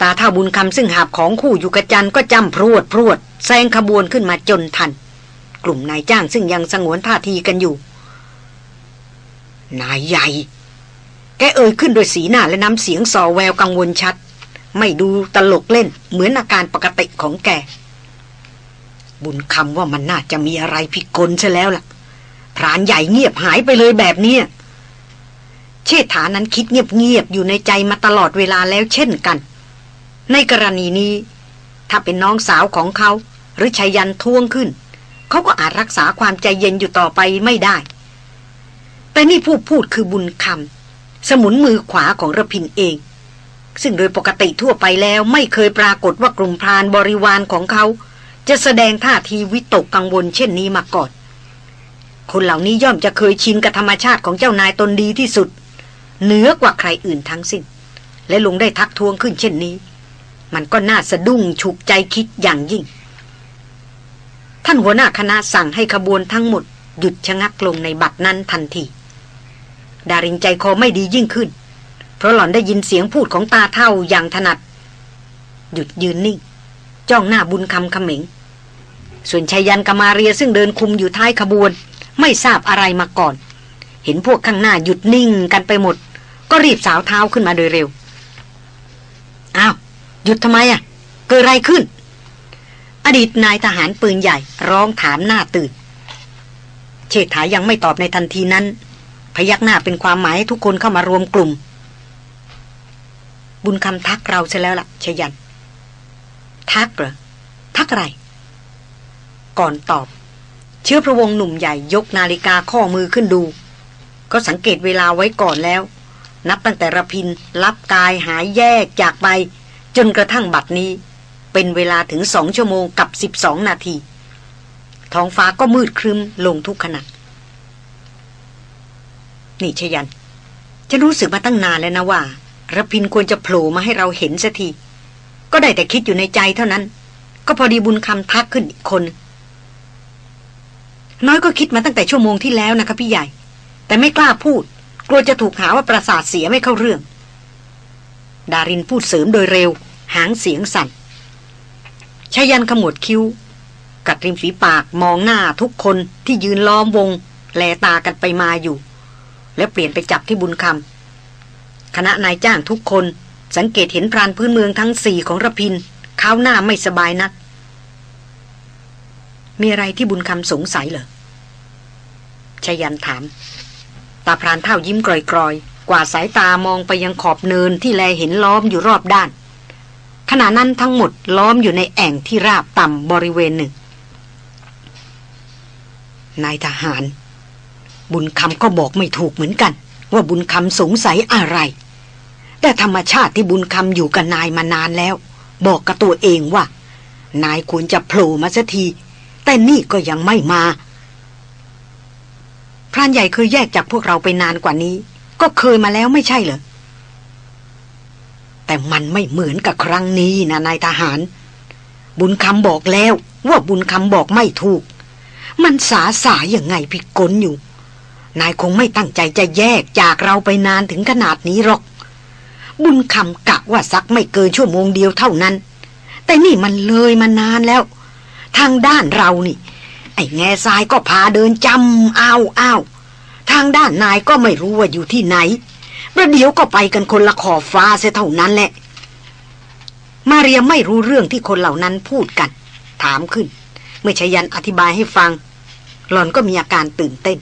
ตาท่าบุญคำซึ่งหาบของคู่อยู่กระจันก็จำพรวดพรวดแซงขบวนขึ้นมาจนทัน กลุ่มนายจ้างซึ่งยังสงวนท่าทีกันอยู่ นายใหญ่ แกเอ่ยขึ้นโดยสีหน้าและน้ำเสียงสอแววกังวลชัด ไม่ดูตลกเล่นเหมือนอาการปกติของแก บุญคำว่ามันน่าจะมีอะไรผิดกลซะแล้วล่ะ พรานใหญ่เงียบหายไปเลยแบบนี้เชษฐานั้นคิดเงียบๆอยู่ในใจมาตลอดเวลาแล้วเช่นกัน ในกรณีนี้ ถ้าเป็นน้องสาวของเขา หรือชายันท่วงขึ้น เขาก็อาจรักษาความใจเย็นอยู่ต่อไปไม่ได้ แต่นี่ผู้พูดคือบุญคำสมุนมือขวาของระพินเอง ซึ่งโดยปกติทั่วไปแล้วไม่เคยปรากฏว่ากลุ่มพรานบริวารของเขา จะแสดงท่าทีวิตกกังวลเช่นนี้มาก่อน คนเหล่านี้ย่อมจะเคยชินกับธรรมชาติของเจ้านายตนดีที่สุด เหนือกว่าใครอื่นทั้งสิ้น และลงได้ทักท้วงขึ้นเช่นนี้ มันก็น่าสะดุ้งฉุกใจคิดอย่างยิ่ง ท่านหัวหน้าคณะสั่งให้ขบวนทั้งหมด หยุดชะงักลงในบัตรนั้นทันที ดารินใจคอไม่ดียิ่งขึ้น เพราะหล่อนได้ยินเสียงพูดของตาเท่าอย่างถนัด หยุดยืนนิ่ง จ้องหน้าบุญคำขมิงส่วนชายันกมาเรียซึ่งเดินคุมอยู่ท้ายขบวน ไม่ทราบอะไรมาก่อน เห็นพวกข้างหน้าหยุดนิ่งกันไปหมด ก็รีบสาวเท้าขึ้นมาโดยเร็ว อ้าว หยุดทำไมอะ เกิดอะไรขึ้น อดีตนายทหารปืนใหญ่ร้องถามหน้าตื่น เชษฐายังไม่ตอบในทันทีนั้น พยักหน้าเป็นความหมายให้ทุกคนเข้ามารวมกลุ่ม บุญคำทักเราใช่แล้วล่ะชยัน ทักเหรอ ทักอะไร ก่อนตอบ เชื้อพระวงหนุ่มใหญ่ยกนาฬิกาข้อมือขึ้นดู ก็สังเกตเวลาไว้ก่อนแล้ว นับตั้งแต่ระพินรับกายหายแยกจากไป จนกระทั่งบัดนี้ เป็นเวลาถึงสองชั่วโมงกับสิบสองนาที ท้องฟ้าก็มืดครึมลงทุกขณะนี่ชยันฉันรู้สึกมาตั้งนานแล้วนะว่าระพินควรจะโผล่มาให้เราเห็นสักที ก็ได้แต่คิดอยู่ในใจเท่านั้น ก็พอดีบุญคำทักขึ้นอีกคน น้อยก็คิดมาตั้งแต่ชั่วโมงที่แล้วนะคะพี่ใหญ่ แต่ไม่กล้าพูด กลัวจะถูกหาว่าประสาทเสียไม่เข้าเรื่อง ดารินพูดเสริมโดยเร็ว หางเสียงสั่นชายันขมวดคิ้ว กัดริมฝีปากมองหน้าทุกคนที่ยืนล้อมวง แลตากันไปมาอยู่ แล้วเปลี่ยนไปจับที่บุญคำคณะนายจ้างทุกคน สังเกตเห็นพรานพื้นเมืองทั้งสี่ของระพินเข้าหน้าไม่สบายนัก มีอะไรที่บุญคำสงสัยเหรอชยันถาม ตาพรานเท่ายิ้มกรอยๆ กว่าสายตามองไปยังขอบเนินที่แลเห็นล้อมอยู่รอบด้าน ขณะนั้นทั้งหมดล้อมอยู่ในแอ่งที่ราบต่ำบริเวณหนึ่ง นายทหาร บุญคำก็บอกไม่ถูกเหมือนกัน ว่าบุญคำสงสัยอะไร แต่ธรรมชาติที่บุญคำอยู่กับนายมานานแล้ว บอกกับตัวเองว่า นายควรจะโผล่มาสักที แต่นี่ก็ยังไม่มา พรานใหญ่เคยแยกจากพวกเราไปนานกว่านี้ ก็เคยมาแล้วไม่ใช่เหรอ แต่มันไม่เหมือนกับครั้งนี้นะนายทหาร บุญคำบอกแล้วว่าบุญคำบอกไม่ถูก มันสาสายยังไงพิกลอยู่ นายคงไม่ตั้งใจจะแยกจากเราไปนานถึงขนาดนี้หรอก บุญคำกะว่าสักไม่เกินชั่วโมงเดียวเท่านั้น แต่นี่มันเลยมานานแล้ว ทางด้านเรานี่ ไอ้แง่ทรายก็พาเดินจำอ้าวอ้าวทางด้านนายก็ไม่รู้ว่าอยู่ที่ไหน ประเดี๋ยวก็ไปกันคนละขอบฟ้าเสียเท่านั้นแหละ มาเรียไม่รู้เรื่องที่คนเหล่านั้นพูดกัน ถามขึ้น เมื่อชยันอธิบายให้ฟัง หล่อนก็มีอาการตื่นเต้น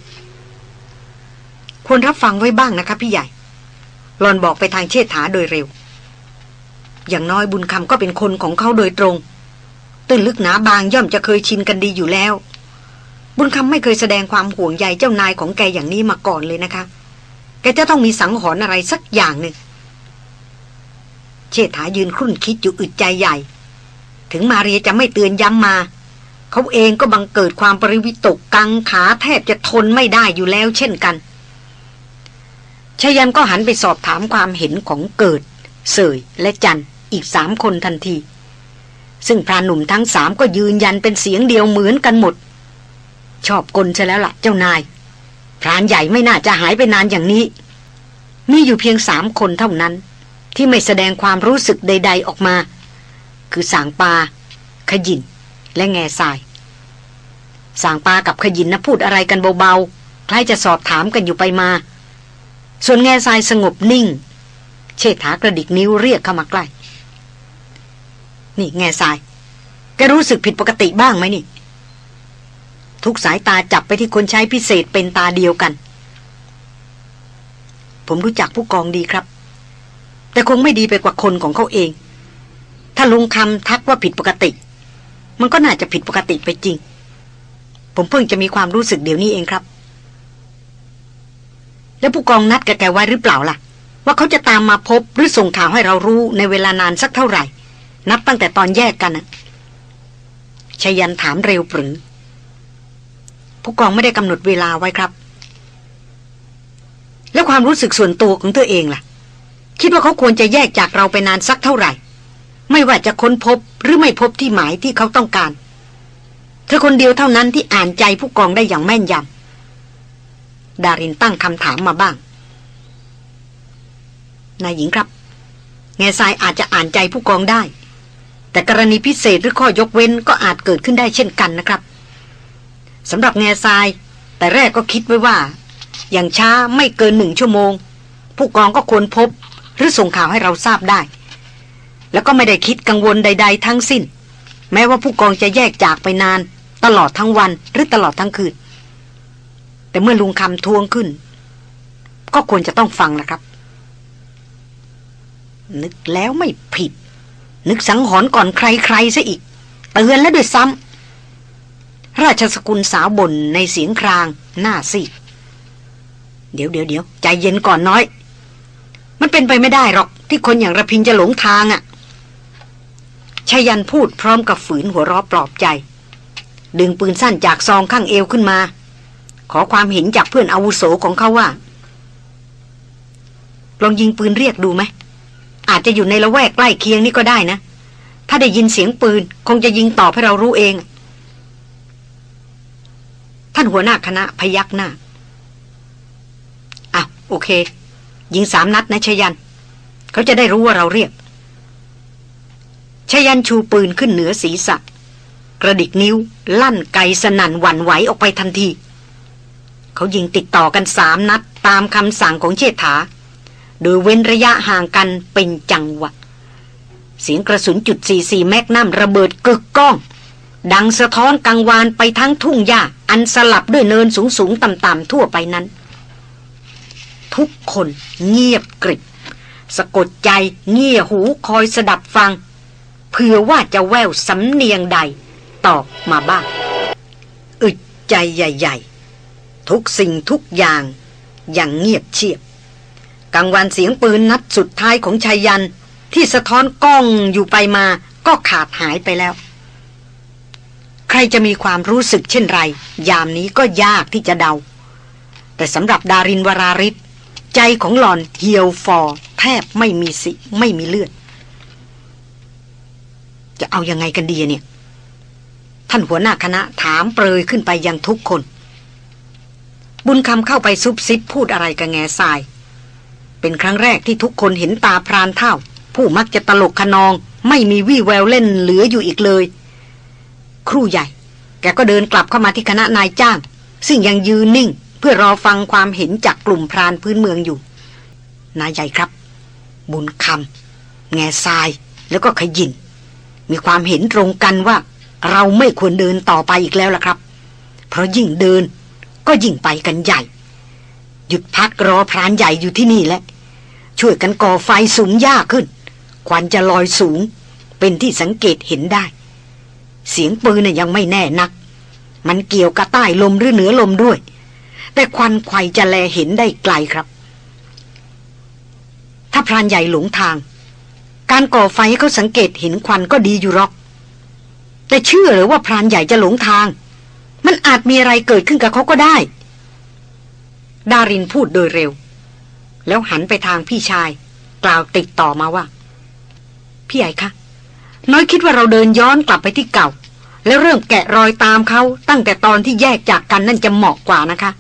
ควรรับฟังไว้บ้างนะคะพี่ใหญ่ หล่อนบอกไปทางเชษฐาโดยเร็ว อย่างน้อยบุญคำก็เป็นคนของเขาโดยตรง ตื้นลึกหนาบางย่อมจะเคยชินกันดีอยู่แล้ว บุญคำไม่เคยแสดงความห่วงใยเจ้านายของแกอย่างนี้มาก่อนเลยนะคะ แกจะต้องมีสังหรณ์อะไรสักอย่างหนึ่งเชษฐายืนครุ่นคิดอยู่อึดใจใหญ่ ถึงมาเรียจะไม่เตือนย้ำมา เขาเองก็บังเกิดความปริวิตกกังขาแทบจะทนไม่ได้อยู่แล้วเช่นกันชยันก็หันไปสอบถามความเห็นของเกิด เสยและจันอีกสามคนทันที ซึ่งพรานหนุ่มทั้งสามก็ยืนยันเป็นเสียงเดียวเหมือนกันหมด ชอบกลใช่แล้วล่ะ เจ้านาย พรานใหญ่ไม่น่าจะหายไปนานอย่างนี้ มีอยู่เพียงสามคนเท่านั้น ที่ไม่แสดงความรู้สึกใด ๆออกมา คือสางปา ขยิน และแง่ทรายสางปากับขยินนะพูดอะไรกันเบาๆ คล้ายจะสอบถามกันอยู่ไปมา ส่วนแง่ทรายสงบนิ่ง เชษฐากระดิกนิ้วเรียกเข้ามาใกล้ นี่แง่ทราย แกรู้สึกผิดปกติบ้างไหมนี่ ทุกสายตาจับไปที่คนใช้พิเศษเป็นตาเดียวกัน ผมรู้จักผู้กองดีครับ แต่คงไม่ดีไปกว่าคนของเขาเอง ถ้าลุงคำทักว่าผิดปกติ มันก็น่าจะผิดปกติไปจริง ผมเพิ่งจะมีความรู้สึกเดี๋ยวนี้เองครับ แล้วผู้กองนัดกับแกไว้หรือเปล่าล่ะว่าเขาจะตามมาพบหรือส่งข่าวให้เรารู้ในเวลานานสักเท่าไหร่ นับตั้งแต่ตอนแยกกันชยันถามเร็วปรือ ผู้กองไม่ได้กำหนดเวลาไว้ครับ แล้วความรู้สึกส่วนตัวของเธอเองล่ะ คิดว่าเขาควรจะแยกจากเราไปนานสักเท่าไหร่ ไม่ว่าจะค้นพบหรือไม่พบที่หมายที่เขาต้องการ เธอคนเดียวเท่านั้นที่อ่านใจผู้กองได้อย่างแม่นยำดารินตั้งคำถามมาบ้างนายหญิงครับ แง่ทรายอาจจะอ่านใจผู้กองได้ แต่กรณีพิเศษหรือข้อยกเว้นก็อาจเกิดขึ้นได้เช่นกันนะครับสำหรับแง่ทราย แต่แรกก็คิดไว้ว่า อย่างช้าไม่เกินหนึ่งชั่วโมง ผู้กองก็ควรพบ หรือส่งข่าวให้เราทราบได้ แล้วก็ไม่ได้คิดกังวลใด ๆ ทั้งสิ้น แม้ว่าผู้กองจะแยกจากไปนาน ตลอดทั้งวันหรือตลอดทั้งคืน แต่เมื่อลุงคำทวงขึ้น ก็ควรจะต้องฟังนะครับ นึกแล้วไม่ผิด นึกสังหรณ์ก่อนใครๆซะอีก เตือนแล้วด้วยซ้ำราชสกุลสาวบ่นในเสียงครางหน้าซีดเดี๋ยวเดี๋ยวเดี๋ยวใจเย็นก่อนน้อย มันเป็นไปไม่ได้หรอกที่คนอย่างระพินจะหลงทางอะ่ะชายันพูดพร้อมกับฝืนหัวเราะปลอบใจ ดึงปืนสั้นจากซองข้างเอวขึ้นมา ขอความเห็นจากเพื่อนอาวุโสของเขาว่า ลองยิงปืนเรียกดูไหม อาจจะอยู่ในละแวกใกล้เคียงนี่ก็ได้นะ ถ้าได้ยินเสียงปืน คงจะยิงตอบให้เรารู้เอง ท่านหัวหน้าคณะพยักหน้าอะโอเค ยิงสามนัดนะชยัน เขาจะได้รู้ว่าเราเรียกชยันชูปืนขึ้นเหนือศีรษะ กระดิกนิ้ว ลั่นไกสนั่นหวั่นไหวออกไปทันที เขายิงติดต่อกันสามนัดตามคำสั่งของเชษฐา โดยเว้นระยะห่างกันเป็นจังหวะ เสียงกระสุนจุด44แมกนัมระเบิดกึกก้อง ดังสะท้อนกังวานไปทั้งทุ่งหญ้าอันสลับด้วยเนินสูงสูงต่ำต่ำทั่วไปนั้น ทุกคนเงียบกริบ สะกดใจเงี่ยหูคอยสดับฟังเผื่อว่าจะแววสำเนียงใดตอบมาบ้างอึดใจใหญ่ ๆ ทุกสิ่งทุกอย่างอย่างเงียบเชียบ กลางวันเสียงปืนนัดสุดท้ายของชายยัน ที่สะท้อนกล้องอยู่ไปมา ก็ขาดหายไปแล้ว ใครจะมีความรู้สึกเช่นไร ยามนี้ก็ยากที่จะเดา แต่สำหรับดารินวราริศใจของหลอนเหี่ยวฟอแทบไม่มีสิไม่มีเลือด จะเอายังไงกันดีเนี่ย ท่านหัวหน้าคณะถามเปรยขึ้นไปยังทุกคน บุญคำเข้าไปซุบซิบพูดอะไรกับแง่ทราย เป็นครั้งแรกที่ทุกคนเห็นตาพรานเท่า ผู้มักจะตลกขนองไม่มีวี่แววเล่นเหลืออยู่อีกเลย ครู่ใหญ่ แกก็เดินกลับเข้ามาที่คณะนายจ้าง ซึ่งยังยืนนิ่ง เพื่อรอฟังความเห็นจากกลุ่มพรานพื้นเมืองอยู่ นายใหญ่ครับ บุญคำแง่ทรายแล้วก็ขยิน มีความเห็นตรงกันว่า เราไม่ควรเดินต่อไปอีกแล้วล่ะครับ เพราะยิ่งเดินก็ยิ่งไปกันใหญ่ หยุดพักรอพรานใหญ่อยู่ที่นี่แหละ ช่วยกันก่อไฟสูงยากขึ้น ควันจะลอยสูง เป็นที่สังเกตเห็นได้ เสียงปืนน่ะยังไม่แน่นัก มันเกี่ยวกับใต้ลมหรือเหนือลมด้วย แต่ควันไขจะแลเห็นได้ไกลครับ ถ้าพรานใหญ่หลงทาง การก่อไฟเขาสังเกตเห็นควันก็ดีอยู่หรอก แต่เชื่อหรือว่าพรานใหญ่จะหลงทาง มันอาจมีอะไรเกิดขึ้นกับเขาก็ได้ ดารินพูดโดยเร็ว แล้วหันไปทางพี่ชาย กล่าวติดต่อมาว่า พี่ใหญ่คะน้อยคิดว่าเราเดินย้อนกลับไปที่เก่า แล้วเริ่มแกะรอยตามเขาตั้งแต่ตอนที่แยกจากกันนั่นจะเหมาะกว่านะคะ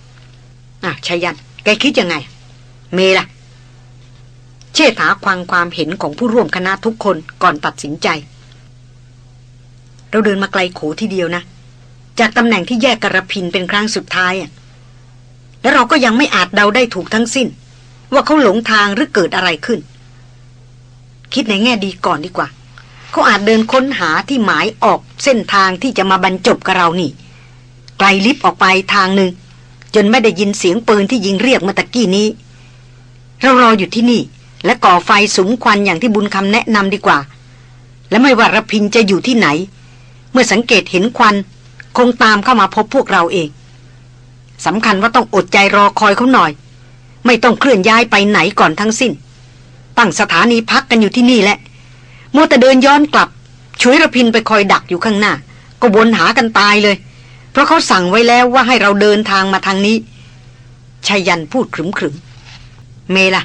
อะชายัน แกคิดยังไง เมล่ะ เชษฐาควังความเห็นของผู้ร่วมคณะทุกคนก่อนตัดสินใจ เราเดินมาไกลโขทีเดียวนะ จากตำแหน่งที่แยกกระพินเป็นครั้งสุดท้ายอะแล้วเราก็ยังไม่อาจเดาได้ถูกทั้งสิ้น ว่าเขาหลงทางหรือเกิดอะไรขึ้น คิดในแง่ดีก่อนดีกว่า เขาอาจเดินค้นหาที่หมายออกเส้นทางที่จะมาบรรจบกับเรานี่ ไกลลิฟต์ออกไปทางหนึ่ง จนไม่ได้ยินเสียงปืนที่ยิงเรียกมื่อตะกี้นี้ เรารออยู่ที่นี่ และก่อไฟสุมควันอย่างที่บุญคำแนะนำดีกว่า และไม่ว่ารพินจะอยู่ที่ไหน เมื่อสังเกตเห็นควัน คงตามเข้ามาพบพวกเราเองสำคัญว่าต้องอดใจรอคอยเขาหน่อย ไม่ต้องเคลื่อนย้ายไปไหนก่อนทั้งสิ้น ตั้งสถานีพักกันอยู่ที่นี่แหละมัวแต่เดินย้อนกลับช่วยระพินไปคอยดักอยู่ข้างหน้า ก็วนหากันตายเลย เพราะเขาสั่งไว้แล้วว่าให้เราเดินทางมาทางนี้ชายันพูดขรึมขรึมเมล่ะ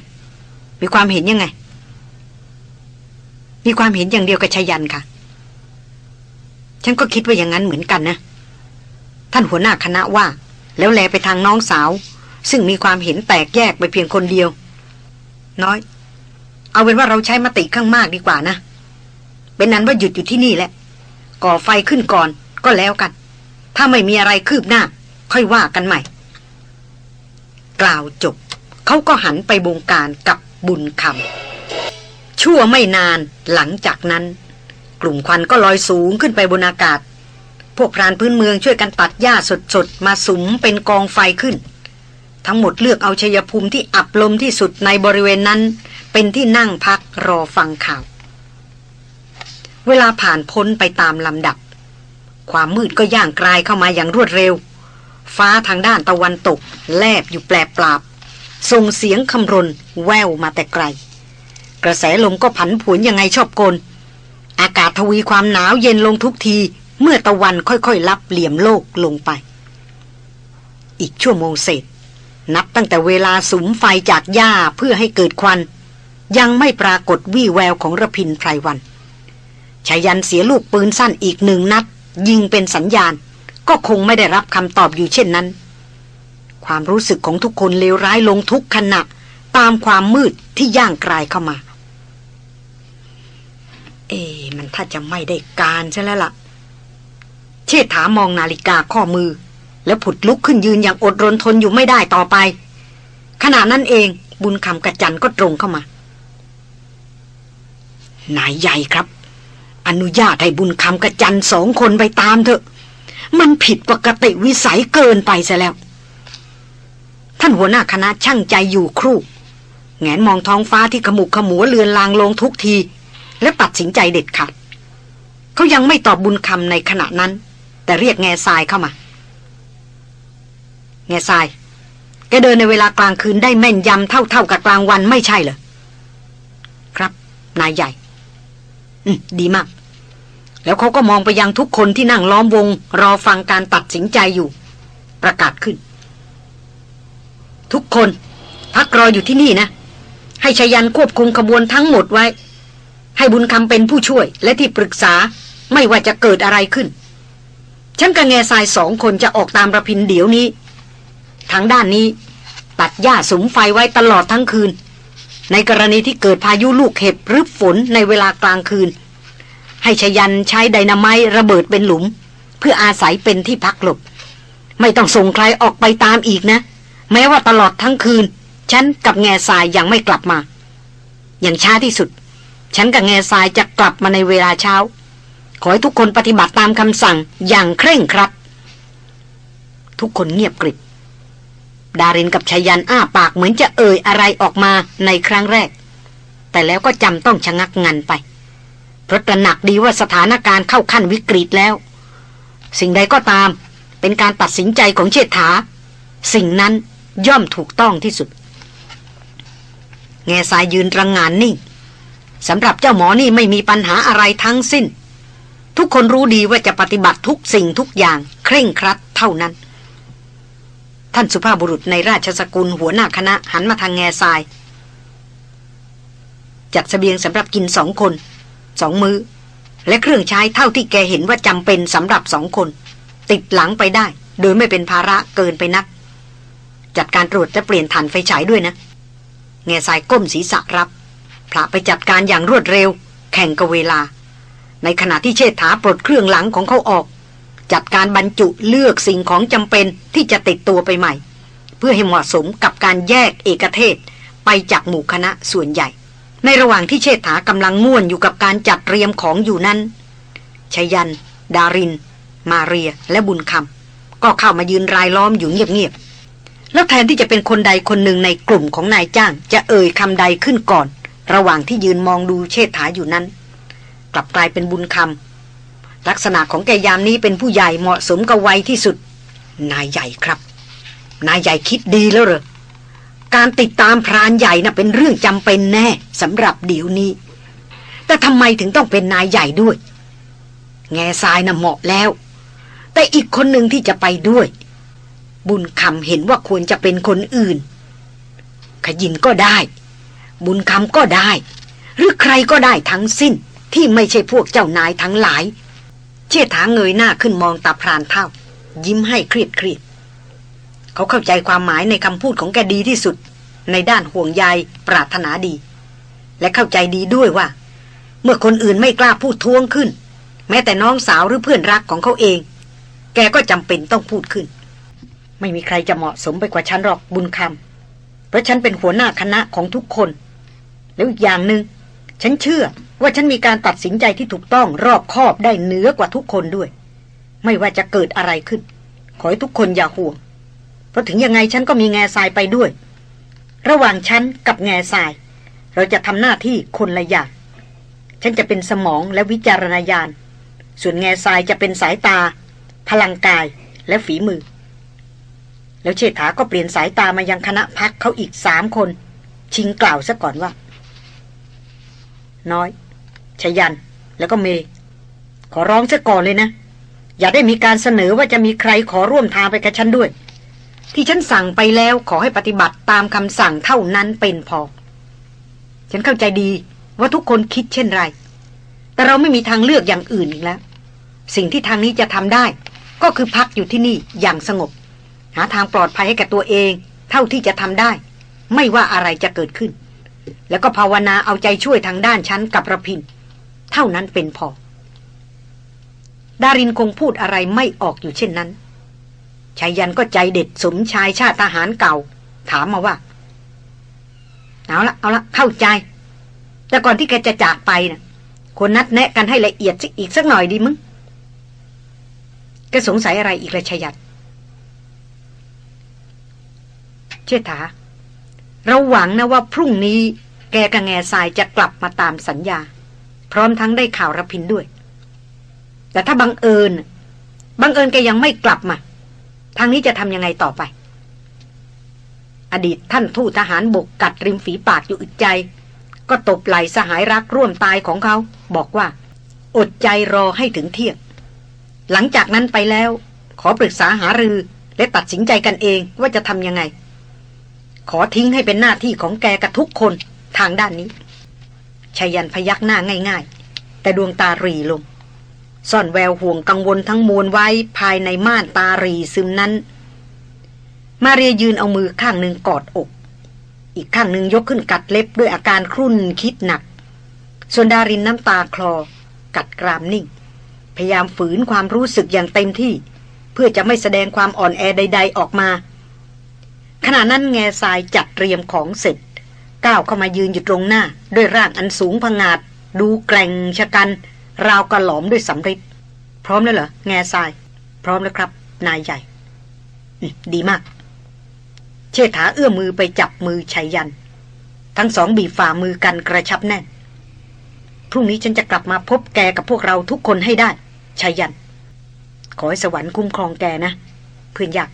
มีความเห็นยังไง มีความเห็นอย่างเดียวกับชายันค่ะ ฉันก็คิดว่าอย่างนั้นเหมือนกันนะ ท่านหัวหน้าคณะว่า แล้วแลไปทางน้องสาว ซึ่งมีความเห็นแตกแยกไปเพียงคนเดียว น้อย เอาเป็นว่าเราใช้มติข้างมากดีกว่านะ เป็นนั้นว่าหยุดอยู่ที่นี่แหละ ก่อไฟขึ้นก่อนก็แล้วกัน ถ้าไม่มีอะไรคืบหน้า ค่อยว่ากันใหม่ กล่าวจบ เขาก็หันไปบงการกับบุญคำชั่วไม่นานหลังจากนั้น กลุ่มควันก็ลอยสูงขึ้นไปบนอากาศ พวกพรานพื้นเมืองช่วยกันตัดหญ้าสดๆ มาสุมเป็นกองไฟขึ้น ทั้งหมดเลือกเอาชัยภูมิที่อับลมที่สุดในบริเวณนั้น เป็นที่นั่งพักรอฟังข่าว เวลาผ่านพ้นไปตามลำดับ ความมืดก็ย่างกลายเข้ามาอย่างรวดเร็ว ฟ้าทางด้านตะวันตก แลบอยู่แปลบปราบส่งเสียงคำรนแววมาแต่ไกล กระแสลมก็ผันผวนยังไงชอบกล อากาศทวีความหนาวเย็นลงทุกที เมื่อตะวันค่อยๆลับเหลี่ยมโลกลงไป อีกชั่วโมงเศษ นับตั้งแต่เวลาสุมไฟจากหญ้าเพื่อให้เกิดควัน ยังไม่ปรากฏวี่แววของระพินไพรวันชายันเสียลูกปืนสั้นอีกหนึ่งนัด ยิงเป็นสัญญาณ ก็คงไม่ได้รับคำตอบอยู่เช่นนั้น ความรู้สึกของทุกคนเลวร้ายลงทุกขณะตามความมืดที่ย่างกลายเข้ามา เอ๊มันถ้าจะไม่ได้การใช่แล้วล่ะ เชษฐามองนาฬิกาข้อมือ แล้วผุดลุกขึ้นยืนอย่างอดรนทนอยู่ไม่ได้ต่อไป ขณะนั้นเองบุญคำกระจันก็ตรงเข้ามานายใหญ่ครับ อนุญาตให้บุญคำกระจันสองคนไปตามเถอะ มันผิดปกติวิสัยเกินไปซะแล้ว ท่านหัวหน้าคณะช่างใจอยู่ครู่แงนมองท้องฟ้าที่ขมุกขมัวเลือนลางลงทุกที และตัดสินใจเด็ดขาดเขายังไม่ตอบบุญคำในขณะนั้น แต่เรียกแง่ทรายเข้ามา แง่ทราย แกเดินในเวลากลางคืนได้แม่นยำเท่าๆกับกลางวันไม่ใช่เหรอ ครับ นายใหญ่ อืมดีมาก แล้วเขาก็มองไปยังทุกคนที่นั่งล้อมวง รอฟังการตัดสินใจอยู่ ประกาศขึ้น ทุกคน พักรออยู่ที่นี่นะ ให้ชยันควบคุมขบวนทั้งหมดไว้ ให้บุญคำเป็นผู้ช่วย และที่ปรึกษาไม่ว่าจะเกิดอะไรขึ้นฉันกับแง่ทรายสองคนจะออกตามระพินเดี๋ยวนี้ ทางด้านนี้ ตัดหญ้าสมไฟไว้ตลอดทั้งคืน ในกรณีที่เกิดพายุลูกเห็บหรือฝนในเวลากลางคืน ให้ชยันใช้ไดนาไมระเบิดเป็นหลุม เพื่ออาศัยเป็นที่พักหลบ ไม่ต้องส่งใครออกไปตามอีกนะ แม้ว่าตลอดทั้งคืน ฉันกับแง่ทรายยังไม่กลับมา อย่างช้าที่สุด ฉันกับแง่ทรายจะกลับมาในเวลาเช้า ขอให้ทุกคนปฏิบัติตามคำสั่งอย่างเคร่งครัดทุกคนเงียบกริบ ดารินกับชายันอ้าปากเหมือนจะเอ่ยอะไรออกมาในครั้งแรก แต่แล้วก็จำต้องชะงักงันไป เพราะตระหนักดีว่าสถานการณ์เข้าขั้นวิกฤตแล้ว สิ่งใดก็ตาม เป็นการตัดสินใจของเชษฐา สิ่งนั้นย่อมถูกต้องที่สุด แง่สายยืนรังงานนิ่งสำหรับเจ้าหมอนี่ไม่มีปัญหาอะไรทั้งสิ้น ทุกคนรู้ดีว่าจะปฏิบัติทุกสิ่งทุกอย่าง เคร่งครัดเท่านั้น ท่านสุภาพบุรุษในราชสกุลหัวหน้าคณะหันมาทางแง่ทราย จัดสเสบียงสำหรับกินสองคนสองมือและเครื่องใช้เท่าที่แกเห็นว่าจำเป็นสำหรับสองคน ติดหลังไปได้ โดยไม่เป็นภาระเกินไปนัก จัดการตรวจและเปลี่ยนฐานไฟฉายด้วยนะ แง่ทรายก้มศีรษะรับพระไปจัดการอย่างรวดเร็ว แข่งกับเวลา ในขณะที่เชษฐาปลดเครื่องหลังของเขาออก จัดการบรรจุเลือกสิ่งของจำเป็นที่จะติดตัวไปใหม่ เพื่อให้เหมาะสมกับการแยกเอกเทศไปจากหมู่คณะส่วนใหญ่ ในระหว่างที่เชษฐากำลังง่วนอยู่กับการจัดเตรียมของอยู่นั้นชยัน ดาริน มาเรียและบุญคำก็เข้ามายืนรายล้อมอยู่เงียบๆแล้วแทนที่จะเป็นคนใดคนหนึ่งในกลุ่มของนายจ้าง จะเอ่ยคำใดขึ้นก่อน ระหว่างที่ยืนมองดูเชษฐาอยู่นั้น กลับกลายเป็นบุญคำ ลักษณะของแกยามนี้เป็นผู้ใหญ่เหมาะสมกับวัยที่สุด นายใหญ่ครับ นายใหญ่คิดดีแล้วเหรอ การติดตามพรานใหญ่น่ะเป็นเรื่องจำเป็นแน่สำหรับเดี๋ยวนี้ แต่ทำไมถึงต้องเป็นนายใหญ่ด้วย แง่ทรายน่ะเหมาะแล้ว แต่อีกคนหนึ่งที่จะไปด้วย บุญคำเห็นว่าควรจะเป็นคนอื่น ขยินก็ได้ บุญคำก็ได้ หรือใครก็ได้ทั้งสิ้นที่ไม่ใช่พวกเจ้านายทั้งหลาย เชี่ยถาเงยหน้าขึ้นมองตาพรานเท่า ยิ้มให้เครียดเครียดเขาเข้าใจความหมายในคำพูดของแกดีที่สุด ในด้านห่วงใยปรารถนาดี และเข้าใจดีด้วยว่า เมื่อคนอื่นไม่กล้าพูดท้วงขึ้น แม้แต่น้องสาวหรือเพื่อนรักของเขาเอง แกก็จำเป็นต้องพูดขึ้น ไม่มีใครจะเหมาะสมไปกว่าฉันหรอกบุญคำเพราะฉันเป็นหัวหน้าคณะของทุกคน แล้วอีกอย่างหนึง่ง ฉันเชื่อว่าฉันมีการตัดสินใจที่ถูกต้องรอบคอบได้เหนือกว่าทุกคนด้วย ไม่ว่าจะเกิดอะไรขึ้น ขอให้ทุกคนอย่าห่วง เพราะถึงยังไงฉันก็มีแง่ทรายไปด้วย ระหว่างฉันกับแง่ทราย เราจะทำหน้าที่คนละอย่าง ฉันจะเป็นสมองและวิจารณญาณ ส่วนแง่ทรายจะเป็นสายตา พลังกายและฝีมือ แล้วเชษฐาก็เปลี่ยนสายตามายังคณะพักเขาอีกสามคน ชิงกล่าวซะก่อนว่า น้อยชยัน แล้วก็เม ขอร้องซะก่อนเลยนะ อย่าได้มีการเสนอว่าจะมีใครขอร่วมทางไปกับฉันด้วย ที่ฉันสั่งไปแล้วขอให้ปฏิบัติตามคำสั่งเท่านั้นเป็นพอ ฉันเข้าใจดีว่าทุกคนคิดเช่นไร แต่เราไม่มีทางเลือกอย่างอื่นอีกแล้ว สิ่งที่ทางนี้จะทำได้ ก็คือพักอยู่ที่นี่อย่างสงบ หาทางปลอดภัยให้แกตัวเอง เท่าที่จะทำได้ ไม่ว่าอะไรจะเกิดขึ้น แล้วก็ภาวนาเอาใจช่วยทางด้านฉันกับระพิน เท่านั้นเป็นพอ ดารินคงพูดอะไรไม่ออกอยู่เช่นนั้นชายยันก็ใจเด็ดสมชายชาติทหารเก่า ถามมาว่า เอาละเอาละเข้าใจ แต่ก่อนที่แกจะจากไปนะ่ะคนนัดแนะกันให้ละเอียดอีกสักหน่อยดีมึงแกสงสัยอะไรอีกละชยันเชษฐา เราหวังนะว่าพรุ่งนี้แกกับแง่ทรายจะกลับมาตามสัญญา พร้อมทั้งได้ข่าวรพินด้วย แต่ถ้าบังเอิญบังเอิญแกยังไม่กลับมา ทางนี้จะทำยังไงต่อไป อดีตท่านทูตทหารบกกัดริมฝีปากอยู่อึดใจ ก็ตบไหล่สหายรักร่วมตายของเขา บอกว่า อดใจรอให้ถึงเที่ยง หลังจากนั้นไปแล้ว ขอปรึกษาหารือและตัดสินใจกันเองว่าจะทำยังไง ขอทิ้งให้เป็นหน้าที่ของแกกับทุกคนทางด้านนี้ชายันพยักหน้าง่าย ๆ แต่ดวงตารีลง ซ่อนแววห่วงกังวลทั้งมวลไว้ภายในม่านตารีซึมนั้น มาเรียยืนเอามือข้างหนึ่งกอดอก อีกข้างหนึ่งยกขึ้นกัดเล็บด้วยอาการครุ่นคิดหนัก ส่วนดารินน้ำตาคลอ กัดกรามนิ่ง พยายามฝืนความรู้สึกอย่างเต็มที่ เพื่อจะไม่แสดงความอ่อนแอใด ๆ ออกมา ขณะนั้นแง่ทรายจัดเตรียมของเสร็จ ก้าวเข้ามายืนอยู่ตรงหน้า ด้วยร่างอันสูงพงาด ดูแกร่งชะกัน ราวกระหลอมด้วยสำริดพร้อมแล้วเหรอแง่ทราย พร้อมแล้วครับ นายใหญ่ดีมาก เชษฐาเอื้อมมือไปจับมือชัยยัน ทั้งสองบีบฝ่ามือกันกระชับแน่น พรุ่งนี้ฉันจะกลับมาพบแกกับพวกเราทุกคนให้ได้ชัยยัน ขอให้สวรรค์คุ้มครองแกนะ เพื่อนยัก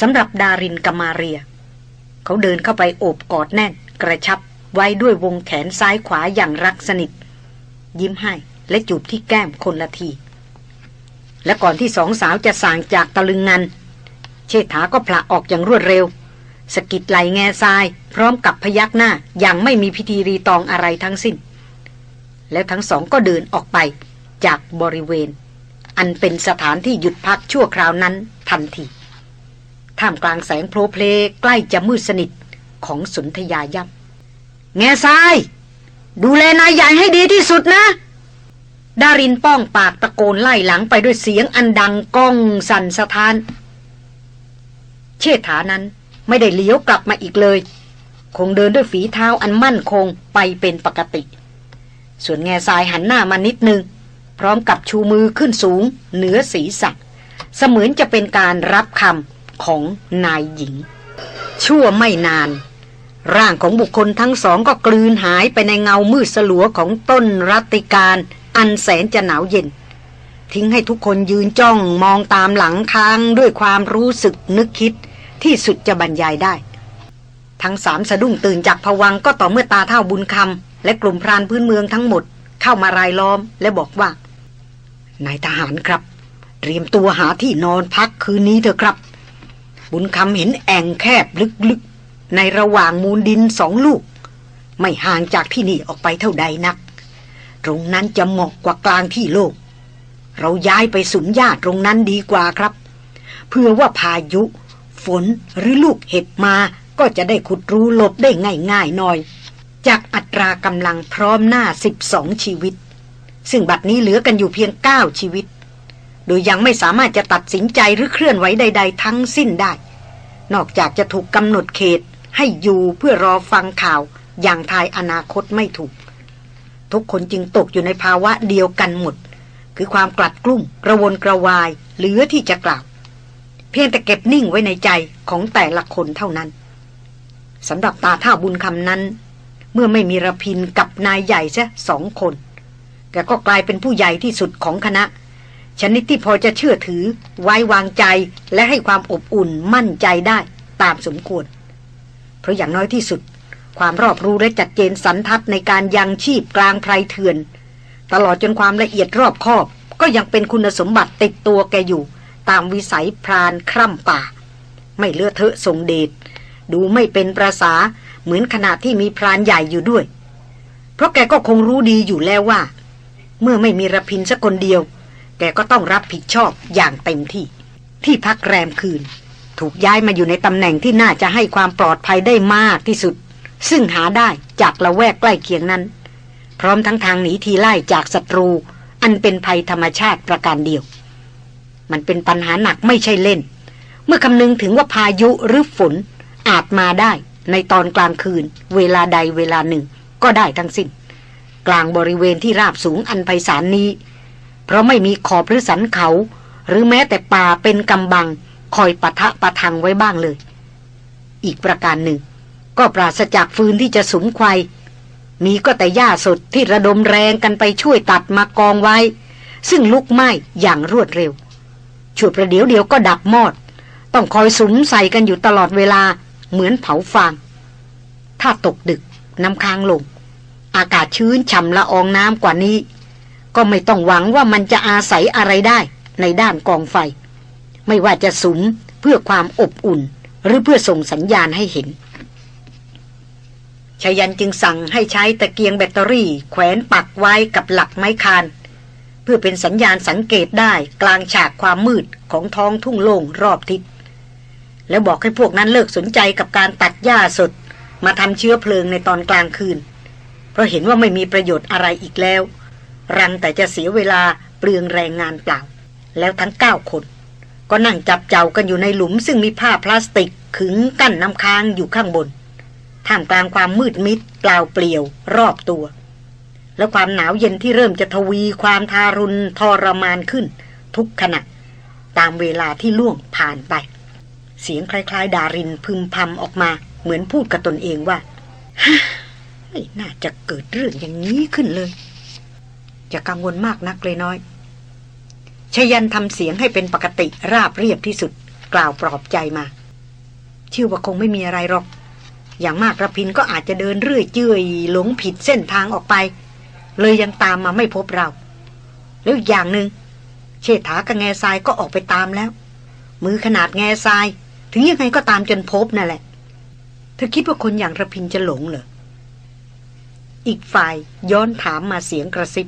สำหรับดารินกามาเรีย เขาเดินเข้าไปโอบกอดแน่น กระชับไว้ด้วยวงแขนซ้ายขวาอย่างรักสนิท ยิ้มให้และจูบที่แก้มคนละที และก่อนที่สองสาวจะสางจากตะลึงงัน เชษฐาก็ผละออกอย่างรวดเร็ว สกิดไหลแง่ทราย พร้อมกับพยักหน้าอย่างไม่มีพิธีรีตองอะไรทั้งสิ้น แล้วทั้งสองก็เดินออกไปจากบริเวณ อันเป็นสถานที่หยุดพักชั่วคราวนั้นทันที ท่ามกลางแสงโพลเพลใกล้จะมืดสนิทของสุนทยายับแง่ทราย ดูแลนายใหญ่ให้ดีที่สุดนะ ดารินป้องปากตะโกนไล่หลังไปด้วยเสียงอันดังก้องสั่นสะท้าน เชษฐานั้นไม่ได้เลี้ยวกลับมาอีกเลย คงเดินด้วยฝีเท้าอันมั่นคงไปเป็นปกติ ส่วนแง่ทรายหันหน้ามานิดนึง พร้อมกับชูมือขึ้นสูง เหนือศีรษะเสมือนจะเป็นการรับคำ ของนายหญิง ชั่วไม่นาน ร่างของบุคคลทั้งสองก็กลืนหายไปในเงามืดสลัวของต้นรัติการอันแสนจะหนาวเย็น ทิ้งให้ทุกคนยืนจ้องมองตามหลังค้างด้วยความรู้สึกนึกคิดที่สุดจะบรรยายได้ ทั้งสามสะดุ้งตื่นจากผวังก็ต่อเมื่อตาเท่าบุญคำและกลุ่มพรานพื้นเมืองทั้งหมด เข้ามารายล้อมและบอกว่านายทหารครับ เตรียมตัวหาที่นอนพักคืนนี้เถอะครับ บุญคำเห็นแอ่งแคบลึกๆ ในระหว่างมูลดินสองลูก ไม่ห่างจากที่นี่ออกไปเท่าใดนัก ตรงนั้นจะเหมาะกว่ากลางที่โลก เราย้ายไปสุมญาติตรงนั้นดีกว่าครับ เพื่อว่าพายุ ฝนหรือลูกเห็บมาก็จะได้ขุดรูหลบได้ง่ายๆหน่อย จากอัตรากำลังพร้อมหน้าสิบสองชีวิต ซึ่งบัดนี้เหลือกันอยู่เพียงเก้าชีวิต โดยยังไม่สามารถจะตัดสินใจหรือเคลื่อนไหวใด ๆ ทั้งสิ้นได้ นอกจากจะถูกกำหนดเขตให้อยู่เพื่อรอฟังข่าวอย่างทายอนาคตไม่ถูก ทุกคนจึงตกอยู่ในภาวะเดียวกันหมด คือความกลัดกลุ้มกระวนกระวายเหลือที่จะกล่าว เพียงแต่เก็บนิ่งไว้ในใจของแต่ละคนเท่านั้นสำหรับตาท่าบุญคำนั้น เมื่อไม่มีระพินกับนายใหญ่ซะสองคนแกก็กลายเป็นผู้ใหญ่ที่สุดของคณะ ชนิดที่พอจะเชื่อถือ ไว้วางใจและให้ความอบอุ่นมั่นใจได้ตามสมควร เพราะอย่างน้อยที่สุด ความรอบรู้และจัดเจนสันทัดในการยังชีพกลางไพรเถื่อน ตลอดจนความละเอียดรอบคอบ ก็ยังเป็นคุณสมบัติติดตัวแกอยู่ ตามวิสัยพรานคร่ำป่า ไม่เลือเทอะทรงเดชดูไม่เป็นประษาเหมือนขณะที่มีพรานใหญ่อยู่ด้วย เพราะแกก็คงรู้ดีอยู่แล้วว่า เมื่อไม่มีระพินสักคนเดียว แกก็ต้องรับผิดชอบอย่างเต็มที่ ที่พักแรมคืน ถูกย้ายมาอยู่ในตำแหน่งที่น่าจะให้ความปลอดภัยได้มากที่สุด ซึ่งหาได้จากละแวกใกล้เคียงนั้น พร้อมทั้งทางหนีทีไล่จากศัตรู อันเป็นภัยธรรมชาติประการเดียว มันเป็นปัญหาหนักไม่ใช่เล่น เมื่อคำนึงถึงว่าพายุหรือฝนอาจมาได้ในตอนกลางคืน เวลาใดเวลาหนึ่ง ก็ได้ทั้งสิ้น กลางบริเวณที่ราบสูงอันไพศาลนี้ เพราะไม่มีขอบหรือสันเขา หรือแม้แต่ป่าเป็นกำบัง คอยปะทะปะทังไว้บ้างเลย อีกประการหนึ่ง ก็ปราศจากฟืนที่จะสุมควายมีก็แต่หญ้าสดที่ระดมแรงกันไปช่วยตัดมากองไว้ ซึ่งลุกไหม้อย่างรวดเร็วชั่วประเดี๋ยวเดียวก็ดับมอด ต้องคอยสุมใส่กันอยู่ตลอดเวลาเหมือนเผาฟาง ถ้าตกดึกน้ำค้างลง อากาศชื้นฉ่ำละอองน้ำกว่านี้ ก็ไม่ต้องหวังว่ามันจะอาศัยอะไรได้ในด้านกองไฟ ไม่ว่าจะสุมเพื่อความอบอุ่น หรือเพื่อส่งสัญญาณให้เห็นชยันจึงสั่งให้ใช้ตะเกียงแบตเตอรี่ แขวนปักไว้กับหลักไม้คาน เพื่อเป็นสัญญาณสังเกตได้กลางฉากความมืดของท้องทุ่งโล่งรอบทิศแล้วบอกให้พวกนั้นเลิกสนใจกับการตัดหญ้าสด มาทำเชื้อเพลิงในตอนกลางคืน เพราะเห็นว่าไม่มีประโยชน์อะไรอีกแล้ว รังแต่จะเสียเวลาเปลืองแรงงานเปล่า แล้วทั้งเก้าคน ก็นั่งจับเจ้ากันอยู่ในหลุมซึ่งมีผ้าพลาสติกขึงกั้นน้ำค้างอยู่ข้างบน ท่ามกลางความมืดมิดเปล่าเปลี่ยวรอบตัว และความหนาวเย็นที่เริ่มจะทวีความทารุณทรมานขึ้น ทุกขณะ ตามเวลาที่ล่วงผ่านไป เสียงคล้ายๆ ดารินพึมพำออกมา เหมือนพูดกับตนเองว่าไม่น่าจะเกิดเรื่องอย่างนี้ขึ้นเลย จะกังวลมากนักเลยน้อยชยันทำเสียงให้เป็นปกติราบเรียบที่สุด กล่าวปลอบใจมา เชื่อว่าคงไม่มีอะไรหรอก อย่างมากระพินก็อาจจะเดินเรื่อยเจื่อยหลงผิดเส้นทางออกไป เลยยังตามมาไม่พบเรา แล้วอย่างหนึง่งเชษฐากับแง่ทรายก็ออกไปตามแล้ว มือขนาดแง่ทราย ถึงยังไงก็ตามจนพบนั่นแหละ เธอคิดว่าคนอย่างระพินจะหลงเหรออีกฝ่ายย้อนถามมาเสียงกระซิบ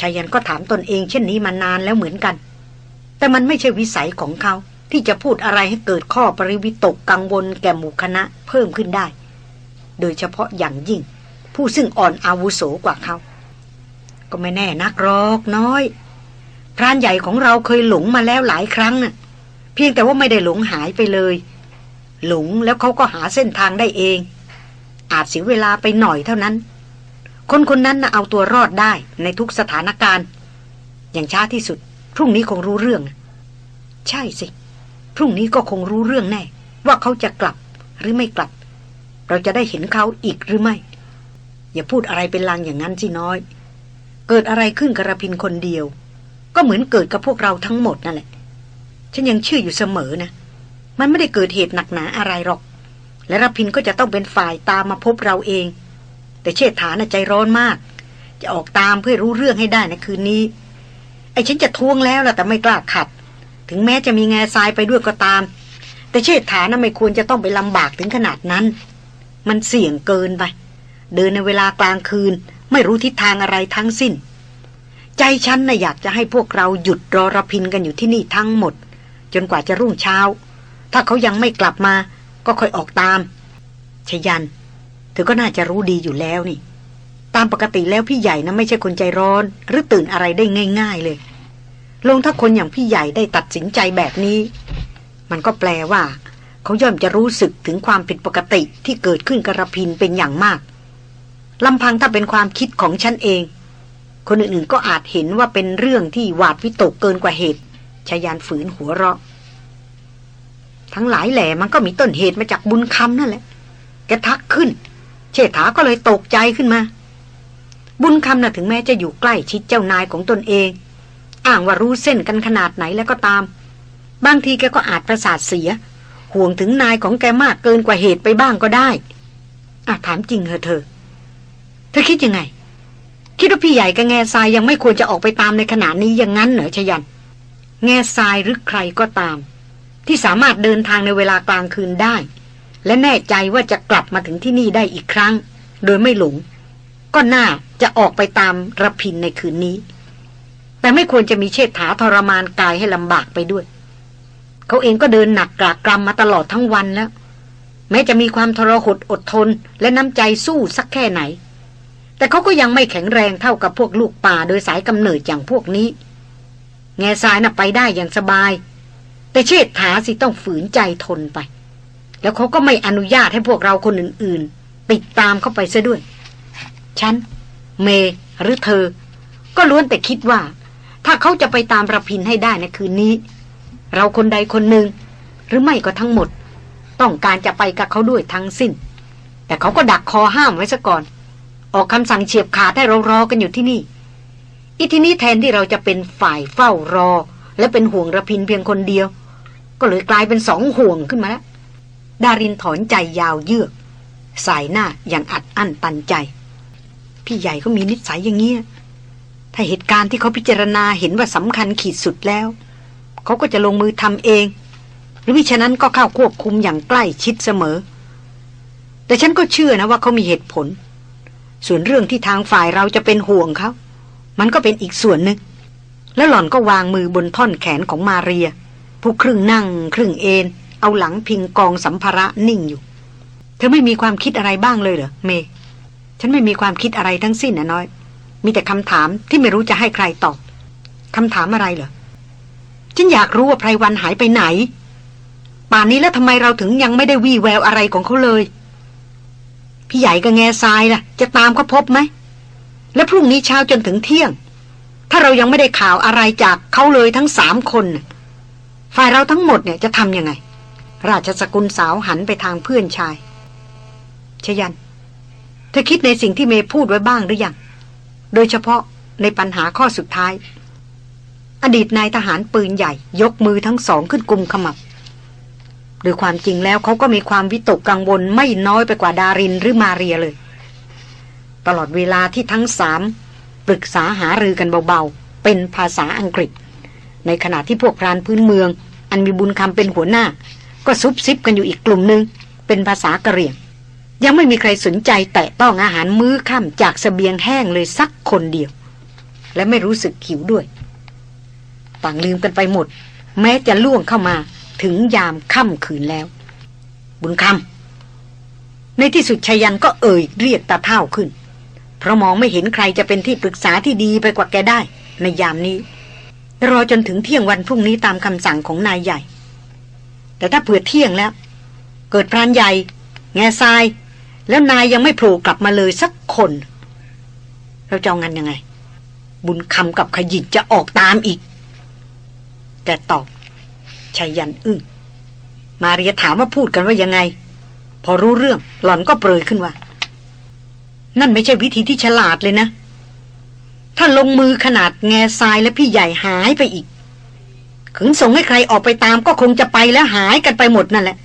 ชายันก็ถามตนเองเช่นนี้มานานแล้วเหมือนกัน แต่มันไม่ใช่วิสัยของเขา ที่จะพูดอะไรให้เกิดข้อปริวิตกกังวลแก่หมู่คณะเพิ่มขึ้นได้ โดยเฉพาะอย่างยิ่ง ผู้ซึ่งอ่อนอาวุโสกว่าเขา ก็ไม่แน่นักรอกน้อย พรานใหญ่ของเราเคยหลงมาแล้วหลายครั้งน่ะ เพียงแต่ว่าไม่ได้หลงหายไปเลย หลงแล้วเขาก็หาเส้นทางได้เอง อาจเสียเวลาไปหน่อยเท่านั้น คนคนนั้นน่ะเอาตัวรอดได้ในทุกสถานการณ์ อย่างช้าที่สุด พรุ่งนี้คงรู้เรื่อง ใช่สิ พรุ่งนี้ก็คงรู้เรื่องแน่ ว่าเขาจะกลับหรือไม่กลับ เราจะได้เห็นเขาอีกหรือไม่ อย่าพูดอะไรเป็นลางอย่างนั้นสิน้อย เกิดอะไรขึ้นกับรพินคนเดียว ก็เหมือนเกิดกับพวกเราทั้งหมดนั่นแหละ ฉันยังเชื่ออยู่เสมอนะ มันไม่ได้เกิดเหตุหนักหนาอะไรหรอก และรพินก็จะต้องเป็นฝ่ายตามมาพบเราเอง แต่เชษฐานะใจร้อนมาก จะออกตามเพื่อรู้เรื่องให้ได้ในคืนนี้ ไอ้ฉันจะทวงแล้วล่ะแต่ไม่กล้าขัด ถึงแม้จะมีแง่ทรายไปด้วยก็ตาม แต่เชษฐาน่ะไม่ควรจะต้องไปลำบากถึงขนาดนั้น มันเสี่ยงเกินไป เดินในเวลากลางคืน ไม่รู้ทิศทางอะไรทั้งสิ้น ใจฉันน่ะอยากจะให้พวกเราหยุดรอรพินกันอยู่ที่นี่ทั้งหมด จนกว่าจะรุ่งเช้า ถ้าเขายังไม่กลับมา ก็ค่อยออกตามชยัน เธอก็น่าจะรู้ดีอยู่แล้วนี่ ตามปกติแล้วพี่ใหญ่นะไม่ใช่คนใจร้อน หรือตื่นอะไรได้ง่าย ๆ เลย ลงถ้าคนอย่างพี่ใหญ่ได้ตัดสินใจแบบนี้ มันก็แปลว่า เขาย่อมจะรู้สึกถึงความผิดปกติที่เกิดขึ้นกระพินเป็นอย่างมากลำพังถ้าเป็นความคิดของฉันเอง คนอื่นๆก็อาจเห็นว่าเป็นเรื่องที่หวาดวิตกเกินกว่าเหตุชายานฝืนหัวเราะ ทั้งหลายแหล่มันก็มีต้นเหตุมาจากบุญคำนั่นแหละแกทักขึ้น เชษฐาก็เลยตกใจขึ้นมา บุญคำน่ะถึงแม้จะอยู่ใกล้ชิดเจ้านายของตนเอง อ้างว่ารู้เส้นกันขนาดไหนแล้วก็ตาม บางทีแกก็อาจประสาทเสีย ห่วงถึงนายของแกมากเกินกว่าเหตุไปบ้างก็ได้อถามจริงเหรอเธอ เธอคิดยังไง คิดว่าพี่ใหญ่กับแง่ทรายยังไม่ควรจะออกไปตามในขณะนี้อย่างนั้นเหรอชยัน แง่ทรายหรือใครก็ตาม ที่สามารถเดินทางในเวลากลางคืนได้ และแน่ใจว่าจะกลับมาถึงที่นี่ได้อีกครั้ง โดยไม่หลง ก็น่าจะออกไปตามระพินในคืนนี้ แต่ไม่ควรจะมีเชษฐาทรมานกายให้ลำบากไปด้วย เขาเองก็เดินหนักกรากกรำมาตลอดทั้งวันแล้ว แม้จะมีความทรหดอดทนและน้ำใจสู้สักแค่ไหน แต่เขาก็ยังไม่แข็งแรงเท่ากับพวกลูกป่าโดยสายกำเนิดอย่างพวกนี้ แง่ทรายน่ะไปได้อย่างสบาย แต่เชษฐาสิต้องฝืนใจทนไป แล้วเขาก็ไม่อนุญาตให้พวกเราคนอื่น ๆ ติดตามเข้าไปซะด้วย ฉัน เมหรือเธอ ก็ล้วนแต่คิดว่า ถ้าเขาจะไปตามระพินให้ได้ในคืนนี้ เราคนใดคนหนึ่ง หรือไม่ก็ทั้งหมด ต้องการจะไปกับเขาด้วยทั้งสิ้น แต่เขาก็ดักคอห้ามไว้ซะก่อน ออกคำสั่งเฉียบขาดให้เรารอกันอยู่ที่นี่อีทีนี้แทนที่เราจะเป็นฝ่ายเฝ้ารอ และเป็นห่วงระพินเพียงคนเดียว ก็เลยกลายเป็นสองห่วงขึ้นมาแล้ว ดารินถอนใจยาวเยือก สายหน้าอย่างอัดอั้นตันใจ พี่ใหญ่เขามีนิสัยอย่างเงี้ย ถ้าเหตุการณ์ที่เขาพิจารณาเห็นว่าสำคัญขีดสุดแล้ว เขาก็จะลงมือทำเอง หรือมิฉะนั้นก็เข้าควบคุมอย่างใกล้ชิดเสมอ แต่ฉันก็เชื่อนะว่าเขามีเหตุผล ส่วนเรื่องที่ทางฝ่ายเราจะเป็นห่วงเขามันก็เป็นอีกส่วนหนึ่งแล้วหล่อนก็วางมือบนท่อนแขนของมาเรีย ผู้ครึ่งนั่ง ครึ่งเอน เอาหลังพิงกองสัมภาระนิ่งอยู่ เธอไม่มีความคิดอะไรบ้างเลยเหรอเม ฉันไม่มีความคิดอะไรทั้งสิ้นนะน้อย มีแต่คำถามที่ไม่รู้จะให้ใครตอบคำถามอะไรเหรอฉันอยากรู้ว่าไพรวันหายไปไหน ป่านนี้แล้วทำไมเราถึงยังไม่ได้วี่แววอะไรของเขาเลย พี่ใหญ่กับแง่ทรายล่ะ จะตามเขาพบไหม แล้วพรุ่งนี้เช้าจนถึงเที่ยง ถ้าเรายังไม่ได้ข่าวอะไรจากเขาเลยทั้งสามคน ฝ่ายเราทั้งหมดเนี่ยจะทำยังไง ราชสกุลสาวหันไปทางเพื่อนชาย ชยัน เธอคิดในสิ่งที่เมย์พูดไว้บ้างหรือยัง โดยเฉพาะในปัญหาข้อสุดท้าย อดีตนายทหารปืนใหญ่ ยกมือทั้งสองขึ้นกุมขมับโดยความจริงแล้วเขาก็มีความวิตกกังวลไม่น้อยไปกว่าดารินหรือมาเรียเลย ตลอดเวลาที่ทั้งสามปรึกษาหารือกันเบาๆ เป็นภาษาอังกฤษ ในขณะที่พวกพรานพื้นเมือง อันมีบุญคำเป็นหัวหน้า ก็ซุบซิบกันอยู่อีกกลุ่มหนึ่งเป็นภาษากะเหรี่ยง ยังไม่มีใครสนใจแตะต้องอาหารมื้อค่ำจากสเสบียงแห้งเลยสักคนเดียว และไม่รู้สึกหิวด้วย ต่างลืมกันไปหมด แม้จะล่วงเข้ามาถึงยามค่ำคืนแล้ว บุญคำในที่สุดชยันก็เอ่ยเรียกตาเท่าขึ้น เพราะมองไม่เห็นใครจะเป็นที่ปรึกษาที่ดีไปกว่าแกได้ ในยามนี้ รอจนถึงเที่ยงวันพรุ่งนี้ตามคำสั่งของนายใหญ่ แต่ถ้าเผื่อเที่ยงแล้ว เกิดพรานใหญ่ แง่ทราย แล้วนายยังไม่โผล่กลับมาเลยสักคน เราจะเอางันยังไง บุญคำกับขยินจะออกตามอีก แกตอบชายันอึ้งมาเรียถามว่าพูดกันว่ายังไง พอรู้เรื่องหล่อนก็เปรยขึ้นว่า นั่นไม่ใช่วิธีที่ฉลาดเลยนะ ถ้าลงมือขนาดแง่ทรายและพี่ใหญ่หายไปอีก ขึงส่งให้ใครออกไปตามก็คงจะไปแล้วหายกันไปหมดนั่นแหละ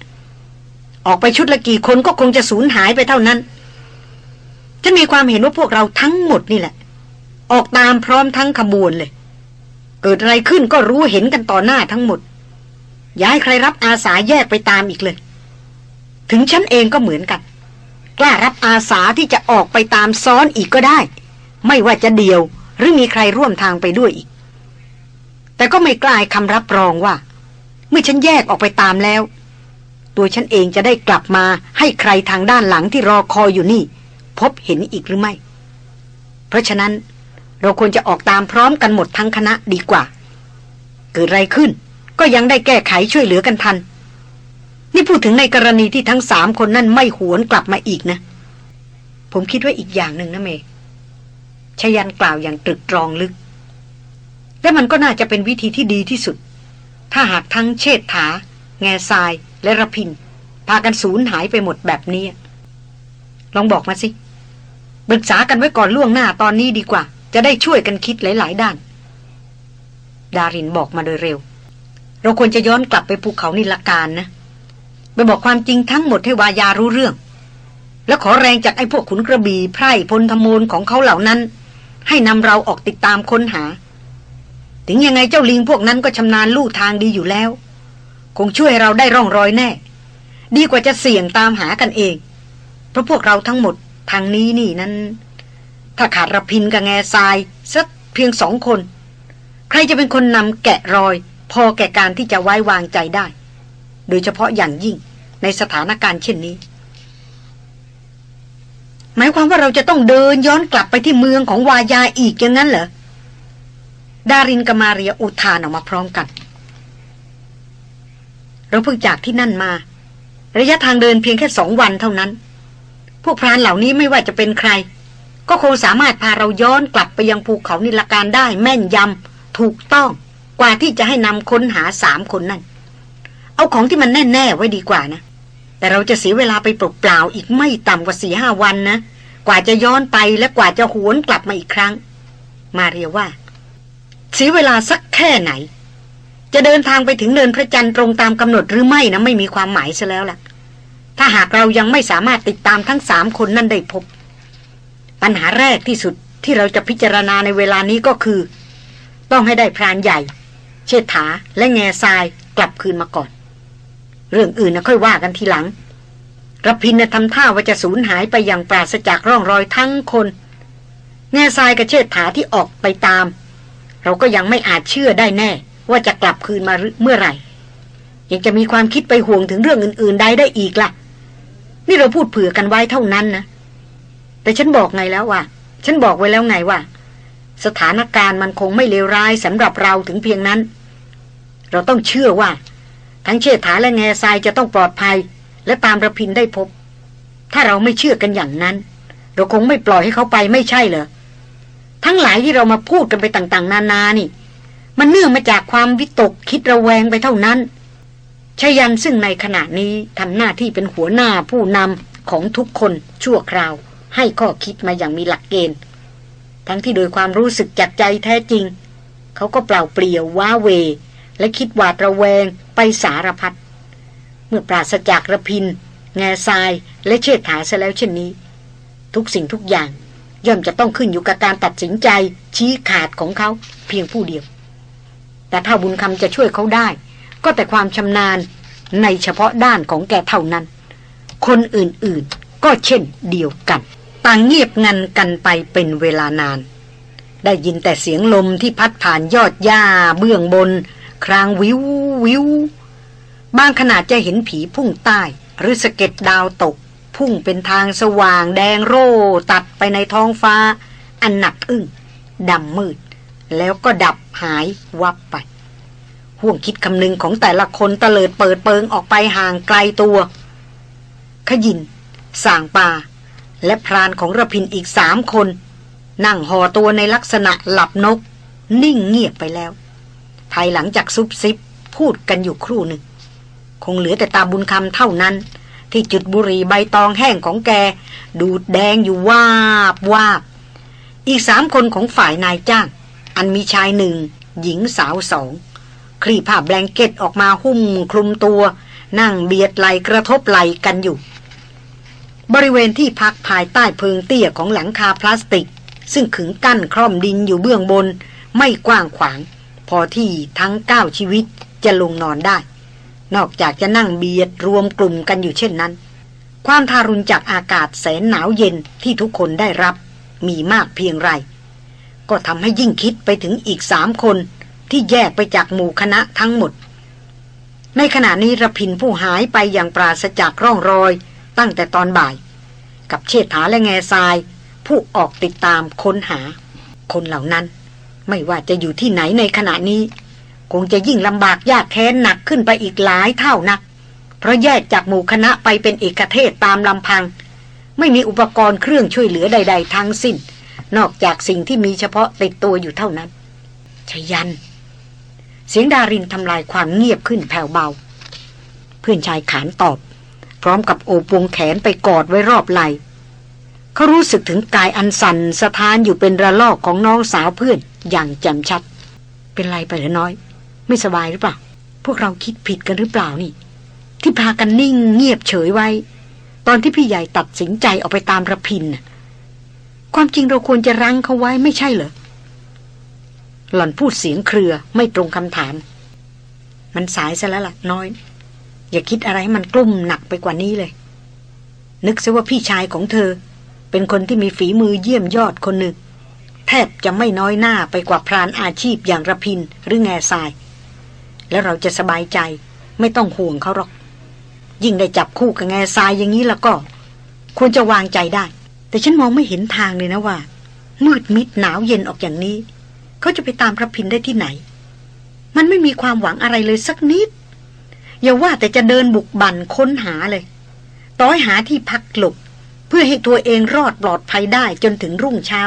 ออกไปชุดละกี่คนก็คงจะสูญหายไปเท่านั้น ฉันมีความเห็นว่าพวกเราทั้งหมดนี่แหละ ออกตามพร้อมทั้งขบวนเลย เกิดอะไรขึ้นก็รู้เห็นกันต่อหน้าทั้งหมด ย้ายใครรับอาสาแยกไปตามอีกเลย ถึงฉันเองก็เหมือนกัน กล้ารับอาสาที่จะออกไปตามซ้อนอีกก็ได้ ไม่ว่าจะเดียวหรือมีใครร่วมทางไปด้วยอีก แต่ก็ไม่กล้าคำรับรองว่า เมื่อฉันแยกออกไปตามแล้ว ตัวฉันเองจะได้กลับมาให้ใครทางด้านหลังที่รอคอยอยู่นี่ พบเห็นอีกหรือไม่ เพราะฉะนั้นเราควรจะออกตามพร้อมกันหมดทั้งคณะดีกว่า เกิดอะไรขึ้น ก็ยังได้แก้ไขช่วยเหลือกันทัน นี่พูดถึงในกรณีที่ทั้งสามคนนั่นไม่หวนกลับมาอีกนะ ผมคิดว่าอีกอย่างหนึ่งนะเมชยันกล่าวอย่างตรึกตรองลึก และมันก็น่าจะเป็นวิธีที่ดีที่สุด ถ้าหากทั้งเชษฐา แง่ทรายและระพิน พากันสูญหายไปหมดแบบนี้ ลองบอกมาสิปรึกษากันไว้ก่อนล่วงหน้าตอนนี้ดีกว่า จะได้ช่วยกันคิดหลาย ๆ ด้าน ดารินบอกมาโดยเร็ว เราควรจะย้อนกลับไปภูเขานิลการนะ ไปบอกความจริงทั้งหมดให้วายารู้เรื่อง แล้วขอแรงจากไอ้พวกขุนกระบี่ไพร่พลธมูลของเขาเหล่านั้น ให้นำเราออกติดตามค้นหา ถึงยังไงเจ้าลิงพวกนั้นก็ชำนาญลู่ทางดีอยู่แล้ว คงช่วยเราได้ร่องรอยแน่ ดีกว่าจะเสี่ยงตามหากันเอง เพราะพวกเราทั้งหมดทางนี้นี่นั้น ถ้าขาดระพินกับแง่ทรายสักเพียงสองคน ใครจะเป็นคนนำแกะรอย พอแก่การที่จะไว้วางใจได้ โดยเฉพาะอย่างยิ่งในสถานการณ์เช่นนี้ หมายความว่าเราจะต้องเดินย้อนกลับไปที่เมืองของวายาอีกอย่างนั้นเหรอ ดารินกมาเรียอุทานออกมาพร้อมกัน เราเพิ่งจากที่นั่นมา ระยะทางเดินเพียงแค่สองวันเท่านั้น พวกพรานเหล่านี้ไม่ว่าจะเป็นใคร ก็คงสามารถพาเราย้อนกลับไปยังภูเขานิลการได้แม่นยำถูกต้องกว่าที่จะให้นำค้นหาสามคนนั่น เอาของที่มันแน่ๆไว้ดีกว่านะ แต่เราจะเสียเวลาไปเปล่าๆอีกไม่ต่ำกว่าสี่ห้าวันนะ กว่าจะย้อนไปและกว่าจะหวนกลับมาอีกครั้ง มาเรียว่า เสียเวลาสักแค่ไหน จะเดินทางไปถึงเนินพระจันทร์ตรงตามกำหนดหรือไม่นะไม่มีความหมายซะแล้วล่ะ ถ้าหากเรายังไม่สามารถติดตามทั้งสามคนนั่นได้พบ ปัญหาแรกที่สุดที่เราจะพิจารณาในเวลานี้ก็คือ ต้องให้ได้พรานใหญ่ เชษฐาและแง่ทรายกลับคืนมาก่อน เรื่องอื่นนะค่อยว่ากันทีหลังรพินทำท่าว่าจะสูญหายไปอย่างปราศจากร่องรอยทั้งคน แง่ทรายกับเชษฐาที่ออกไปตาม เราก็ยังไม่อาจเชื่อได้แน่ ว่าจะกลับคืนมาเมื่อไหร่ ยังจะมีความคิดไปห่วงถึงเรื่องอื่น ๆ ใดได้อีกล่ะ นี่เราพูดเผื่อกันไว้เท่านั้นนะ แต่ฉันบอกไงแล้วว่า ฉันบอกไว้แล้วไงว่า สถานการณ์มันคงไม่เลวร้ายสำหรับเราถึงเพียงนั้น เราต้องเชื่อว่า ทั้งเชษฐาและแง่ทรายจะต้องปลอดภัย และตามระพินได้พบ ถ้าเราไม่เชื่อกันอย่างนั้น เราคงไม่ปล่อยให้เขาไปไม่ใช่เหรอ ทั้งหลายที่เรามาพูดกันไปต่างๆ นานานี่ มันเนื่องมาจากความวิตกคิดระแวงไปเท่านั้นชยันซึ่งในขณะนี้ทำหน้าที่เป็นหัวหน้าผู้นำของทุกคนชั่วคราว ให้ข้อคิดมาอย่างมีหลักเกณฑ์ ทั้งที่โดยความรู้สึกจากใจแท้จริง เขาก็เปล่าเปลี่ยวว้าเว และคิดหวาดระแวงไปสารพัดเมื่อปราศจากระพิน แง่ทรายและเชิดถาซะแล้วเช่นนี้ ทุกสิ่งทุกอย่าง ย่อมจะต้องขึ้นอยู่กับการตัดสินใจชี้ขาดของเขาเพียงผู้เดียว แต่ถ้าบุญคำจะช่วยเขาได้ ก็แต่ความชำนาญในเฉพาะด้านของแกเท่านั้น คนอื่นๆก็เช่นเดียวกัน ต่างเงียบงันกันไปเป็นเวลานาน ได้ยินแต่เสียงลมที่พัดผ่านยอดหญ้าเบื้องบน ครางวิววิวบางขนาดจะเห็นผีพุ่งใต้ หรือสะเก็ดดาวตก พุ่งเป็นทางสว่างแดงโร่ตัดไปในท้องฟ้า อันหนักอึ้งดำมืด แล้วก็ดับหายวับไปห่วงคิดคำนึงของแต่ละคนตะเลิดเปิดเปิงออกไปห่างไกลตัว ขยินส่างปาและพรานของระพินอีกสามคน นั่งห่อตัวในลักษณะหลับนก นิ่งเงียบไปแล้ว ภายหลังจากซุบซิบพูดกันอยู่ครู่หนึ่ง คงเหลือแต่ตาบุญคำเท่านั้น ที่จุดบุหรี่ใบตองแห้งของแก ดูดแดงอยู่วาบวาบ อีกสามคนของฝ่ายนายจ้าง อันมีชายหนึ่ง หญิงสาวสอง คลี่ผ้าแบงเก็ตออกมาหุ้มคลุมตัว นั่งเบียดไหลกระทบไหลกันอยู่ บริเวณที่พักภายใต้เพิงเตี้ยของหลังคาพลาสติก ซึ่งขึงกั้นคร่อมดินอยู่เบื้องบน ไม่กว้างขวาง พอที่ทั้งเก้าชีวิตจะลงนอนได้ นอกจากจะนั่งเบียดรวมกลุ่มกันอยู่เช่นนั้น ความทารุณจากอากาศแสนหนาวเย็นที่ทุกคนได้รับมีมากเพียงไร ก็ทำให้ยิ่งคิดไปถึงอีกสามคนที่แยกไปจากหมู่คณะทั้งหมด ในขณะนี้ระพินผู้หายไปอย่างปราศจากร่องรอยตั้งแต่ตอนบ่าย กับเชษฐาและแง่ทราย ผู้ออกติดตามค้นหา คนเหล่านั้นไม่ว่าจะอยู่ที่ไหนในขณะนี้ คงจะยิ่งลำบากยากแค้นหนักขึ้นไปอีกหลายเท่านัก เพราะแยกจากหมู่คณะไปเป็นเอกเทศตามลำพัง ไม่มีอุปกรณ์เครื่องช่วยเหลือใด ๆ ทั้งสิ้น นอกจากสิ่งที่มีเฉพาะติดตัวอยู่เท่านั้นชยัน เสียงดารินทำลายความเงียบขึ้นแผ่วเบา เพื่อนชายขานตอบ พร้อมกับโอบวงแขนไปกอดไว้รอบไหลเขารู้สึกถึงกายอันสั่นสะท้านอยู่เป็นระลอกของน้องสาวเพื่อนอย่างแจ่มชัด เป็นไรไปหรือน้อย ไม่สบายหรือเปล่า พวกเราคิดผิดกันหรือเปล่านี่ ที่พากันนิ่งเงียบเฉยไว้ ตอนที่พี่ใหญ่ตัดสินใจออกไปตามระพิน ความจริงเราควรจะรั้งเขาไว้ไม่ใช่เหรอ หล่อนพูดเสียงเครือไม่ตรงคำถาม มันสายซะแล้วล่ะน้อย อย่าคิดอะไรให้มันกลุ่มหนักไปกว่านี้เลย นึกซะว่าพี่ชายของเธอ เป็นคนที่มีฝีมือเยี่ยมยอดคนหนึ่งแทบจะไม่น้อยหน้าไปกว่าพรานอาชีพอย่างระพินหรือแง่ทราย แล้วเราจะสบายใจ ไม่ต้องห่วงเขาหรอก ยิ่งได้จับคู่กับแง่ทรายอย่างนี้แล้วก็ ควรจะวางใจได้ แต่ฉันมองไม่เห็นทางเลยนะว่า มืดมิดหนาวเย็นออกอย่างนี้ เขาจะไปตามพระพินได้ที่ไหน มันไม่มีความหวังอะไรเลยสักนิด อย่าว่าแต่จะเดินบุกบั่นค้นหาเลย ต้อยหาที่พักหลบ เพื่อให้ตัวเองรอดปลอดภัยได้จนถึงรุ่งเช้า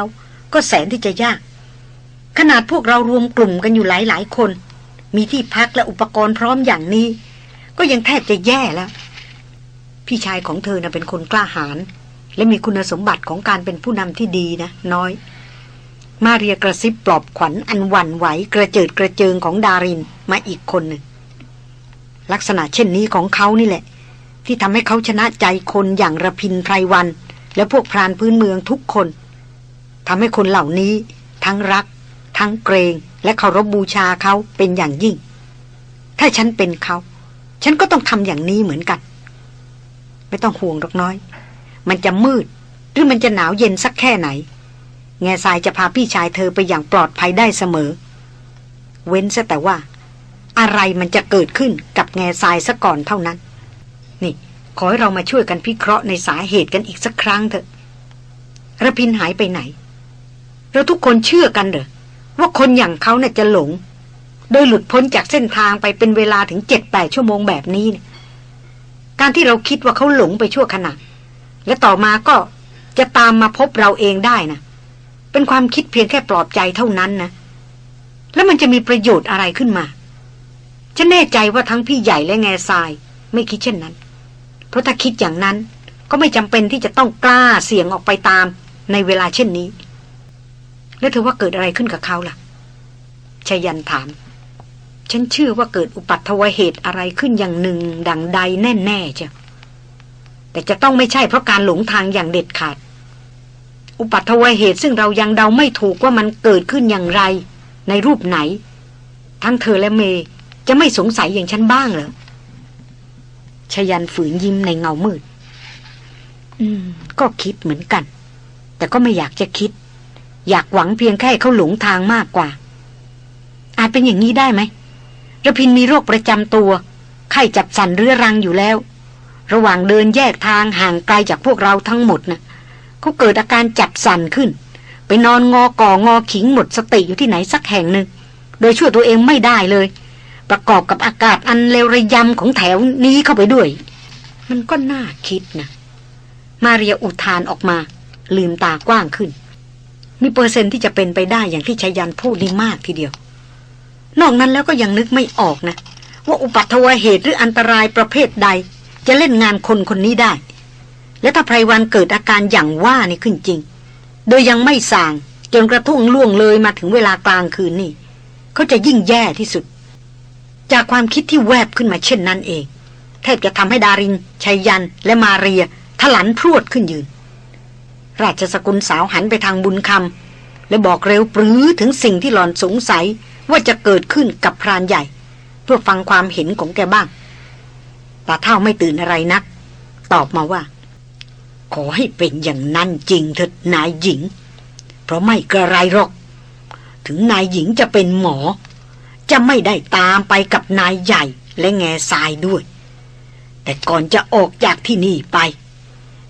ก็แสนที่จะยาก ขนาดพวกเรารวมกลุ่มกันอยู่หลายๆคน มีที่พักและอุปกรณ์พร้อมอย่างนี้ ก็ยังแทบจะแย่แล้ว พี่ชายของเธอนะ่ะเป็นคนกล้าหาญและมีคุณสมบัติของการเป็นผู้นำที่ดีนะ น้อย มาเรียกระซิบปลอบขวัญอันหวั่นไหวกระเจิดกระเจิงของดารินมาอีกคนหนึ่งลักษณะเช่นนี้ของเขานี่แหละ ที่ทำให้เขาชนะใจคนอย่างระพินไพรวัน และพวกพรานพื้นเมืองทุกคนทำให้คนเหล่านี้ ทั้งรัก ทั้งเกรง และเคารพบบูชาเขาเป็นอย่างยิ่ง ถ้าฉันเป็นเขา ฉันก็ต้องทำอย่างนี้เหมือนกัน ไม่ต้องห่วงดอกน้อย มันจะมืด หรือมันจะหนาวเย็นสักแค่ไหน แง่ทรายจะพาพี่ชายเธอไปอย่างปลอดภัยได้เสมอ เว้นซะแต่ว่า อะไรมันจะเกิดขึ้นกับแง่ทรายซะก่อนเท่านั้น นี่ ขอให้เรามาช่วยกันพิเคราะห์ในสาเหตุกันอีกสักครั้งเถอะระพินหายไปไหน เราทุกคนเชื่อกันเหรอ ว่าคนอย่างเขาเนี่ยจะหลง โดยหลุดพ้นจากเส้นทางไปเป็นเวลาถึงเจ็ดแปดชั่วโมงแบบนี้เนี่ยการที่เราคิดว่าเขาหลงไปชั่วขณะ และต่อมาก็จะตามมาพบเราเองได้นะเป็นความคิดเพียงแค่ปลอบใจเท่านั้นนะ แล้วมันจะมีประโยชน์อะไรขึ้นมา ฉันแน่ใจว่าทั้งพี่ใหญ่และแง่ทราย ไม่คิดเช่นนั้น เพราะถ้าคิดอย่างนั้นก็ไม่จำเป็นที่จะต้องกล้าเสี่ยงออกไปตามในเวลาเช่นนี้ แล้วเธอว่าเกิดอะไรขึ้นกับเขาล่ะชยันถาม ฉันเชื่อว่าเกิดอุปัตวเหตุอะไรขึ้นอย่างหนึ่ง ดังใดแน่ๆจ้าแต่จะต้องไม่ใช่เพราะการหลงทางอย่างเด็ดขาด อุปัตวเหตุซึ่งเรายังเดาไม่ถูกว่ามันเกิดขึ้นอย่างไร ในรูปไหน ทั้งเธอและเมย์จะไม่สงสัยอย่างฉันบ้างเหรอชยันฝืนยิ้มในเงามืด อืม ก็คิดเหมือนกัน แต่ก็ไม่อยากจะคิด อยากหวังเพียงแค่เขาหลงทางมากกว่า อาจเป็นอย่างนี้ได้ไหมระพินมีโรคประจำตัว ไข้จับสันเรื้อรังอยู่แล้ว ระหว่างเดินแยกทางห่างไกลจากพวกเราทั้งหมดนะ่ะเขาเกิดอาการจับสันขึ้น ไปนอนงอก่องอขิงหมดสติอยู่ที่ไหนสักแห่งหนึ่ง โดยช่วยตัวเองไม่ได้เลย ประกอบกับอากาศอันเลวระยำของแถวนี้เข้าไปด้วย มันก็น่าคิดนะ มาเรียอุทานออกมา ลืมตากว้างขึ้น มีเปอร์เซ็นต์ที่จะเป็นไปได้อย่างที่ชายันพูดนี่มากทีเดียว นอกนั้นแล้วก็ยังนึกไม่ออกนะ ว่าอุปัตวเหตุหรืออันตรายประเภทใด จะเล่นงานคนคนนี้ได้ และถ้าไพรวันเกิดอาการอย่างว่านี่ขึ้นจริง โดยยังไม่สางจนกระทุ่งล่วงเลยมาถึงเวลากลางคืนนี่เขาจะยิ่งแย่ที่สุด จากความคิดที่แวบขึ้นมาเช่นนั้นเอง แทบจะทำให้ดารินชัยยันและมาเรียถลันพรวดขึ้นยืน ราชสกุลสาวหันไปทางบุญคำและบอกเร็วปรือถึงสิ่งที่หลอนสงสัยว่าจะเกิดขึ้นกับพรานใหญ่ เพื่อฟังความเห็นของแกบ้างตาเท่าไม่ตื่นอะไรนัก ตอบมาว่า ขอให้เป็นอย่างนั้นจริงเถิดนายหญิง เพราะไม่กระไรหรอก ถึงนายหญิงจะเป็นหมอ จะไม่ได้ตามไปกับนายใหญ่และแง่ทรายด้วย แต่ก่อนจะออกจากที่นี่ไป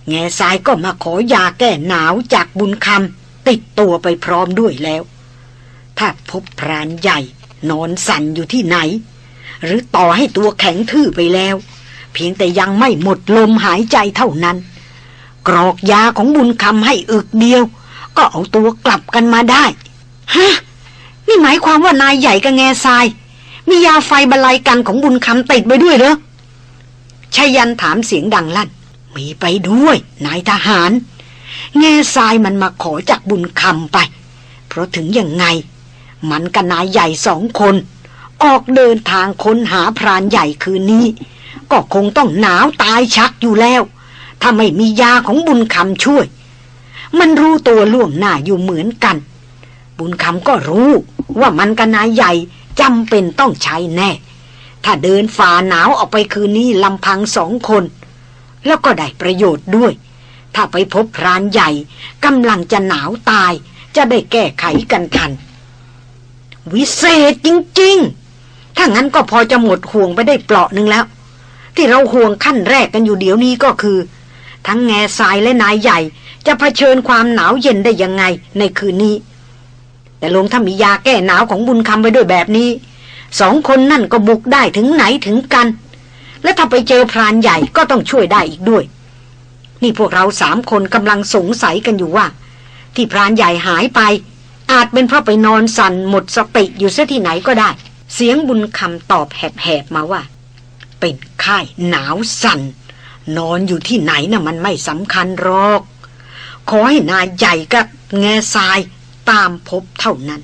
แง่ทรายก็มาขอยาแก้หนาวจากบุญคำติดตัวไปพร้อมด้วยแล้ว ถ้าพบพรานใหญ่ นอนสั่นอยู่ที่ไหน หรือต่อให้ตัวแข็งทื่อไปแล้ว เพียงแต่ยังไม่หมดลมหายใจเท่านั้น กรอกยาของบุญคำให้อึกเดียว ก็เอาตัวกลับกันมาได้ฮะนี่หมายความว่านายใหญ่กับแง่ทราย มียาไฟบรรลัยกันของบุญคำติดไปด้วยเหรอชายันถามเสียงดังลั่น มีไปด้วย นายทหาร แง่ทรายมันมาขอจากบุญคำไป เพราะถึงยังไง มันกับนายใหญ่สองคน ออกเดินทางค้นหาพรานใหญ่คืนนี้ ก็คงต้องหนาวตายชักอยู่แล้ว ถ้าไม่มียาของบุญคำช่วย มันรู้ตัวล่วงหน้าอยู่เหมือนกัน บุญคำก็รู้ว่ามันกับนายใหญ่จำเป็นต้องใช้แน่ ถ้าเดินฝ่าหนาวออกไปคืนนี้ลำพังสองคน แล้วก็ได้ประโยชน์ด้วย ถ้าไปพบพรานใหญ่กำลังจะหนาวตาย จะได้แก้ไขกันทัน วิเศษจริง ๆ ถ้างั้นก็พอจะหมดห่วงไปได้เปลาะหนึ่งแล้ว ที่เราห่วงขั้นแรกกันอยู่เดี๋ยวนี้ก็คือ ทั้งแง่ทรายและนายใหญ่ จะะเผชิญความหนาวเย็นได้ยังไงในคืนนี้ แต่ลงถ้ามียาแก้หนาวของบุญคำไปด้วยแบบนี้สองคนนั่นก็บุกได้ถึงไหนถึงกัน และถ้าไปเจอพรานใหญ่ก็ต้องช่วยได้อีกด้วย นี่พวกเราสามคนกำลังสงสัยกันอยู่ว่า ที่พรานใหญ่หายไป อาจเป็นเพราะไปนอนสั่นหมดสติอยู่เสียที่ไหนก็ได้ เสียงบุญคำตอบแหบๆมาว่า เป็นไข้หนาวสั่น นอนอยู่ที่ไหนน่ะมันไม่สำคัญหรอก ขอให้นายใหญ่กับแง่ทรายตามพบเท่านั้น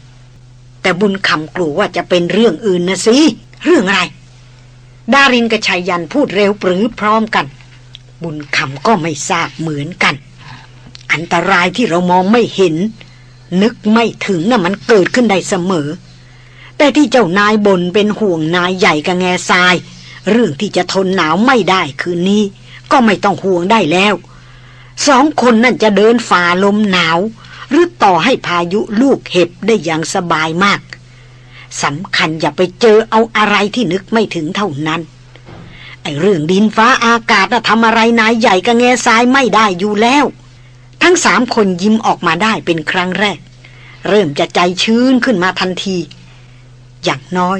แต่บุญคำกลัวว่าจะเป็นเรื่องอื่นนะสิ เรื่องอะไร ดารินกับชายยันพูดเร็วปรือพร้อมกัน บุญคำก็ไม่ทราบเหมือนกัน อันตรายที่เรามองไม่เห็น นึกไม่ถึงน่ะมันเกิดขึ้นได้เสมอ แต่ที่เจ้านายบนเป็นห่วงนายใหญ่กับแง่ทราย เรื่องที่จะทนหนาวไม่ได้คืนนี้ ก็ไม่ต้องห่วงได้แล้ว สองคนนั่นจะเดินฝ่าลมหนาว หรือต่อให้พายุลูกเห็บได้อย่างสบายมาก สำคัญอย่าไปเจอเอาอะไรที่นึกไม่ถึงเท่านั้น ไอเรื่องดินฟ้าอากาศน่ะทำอะไรนายใหญ่กับแง่ทรายไม่ได้อยู่แล้ว ทั้งสามคนยิ้มออกมาได้เป็นครั้งแรก เริ่มจะใจชื้นขึ้นมาทันที อย่างน้อย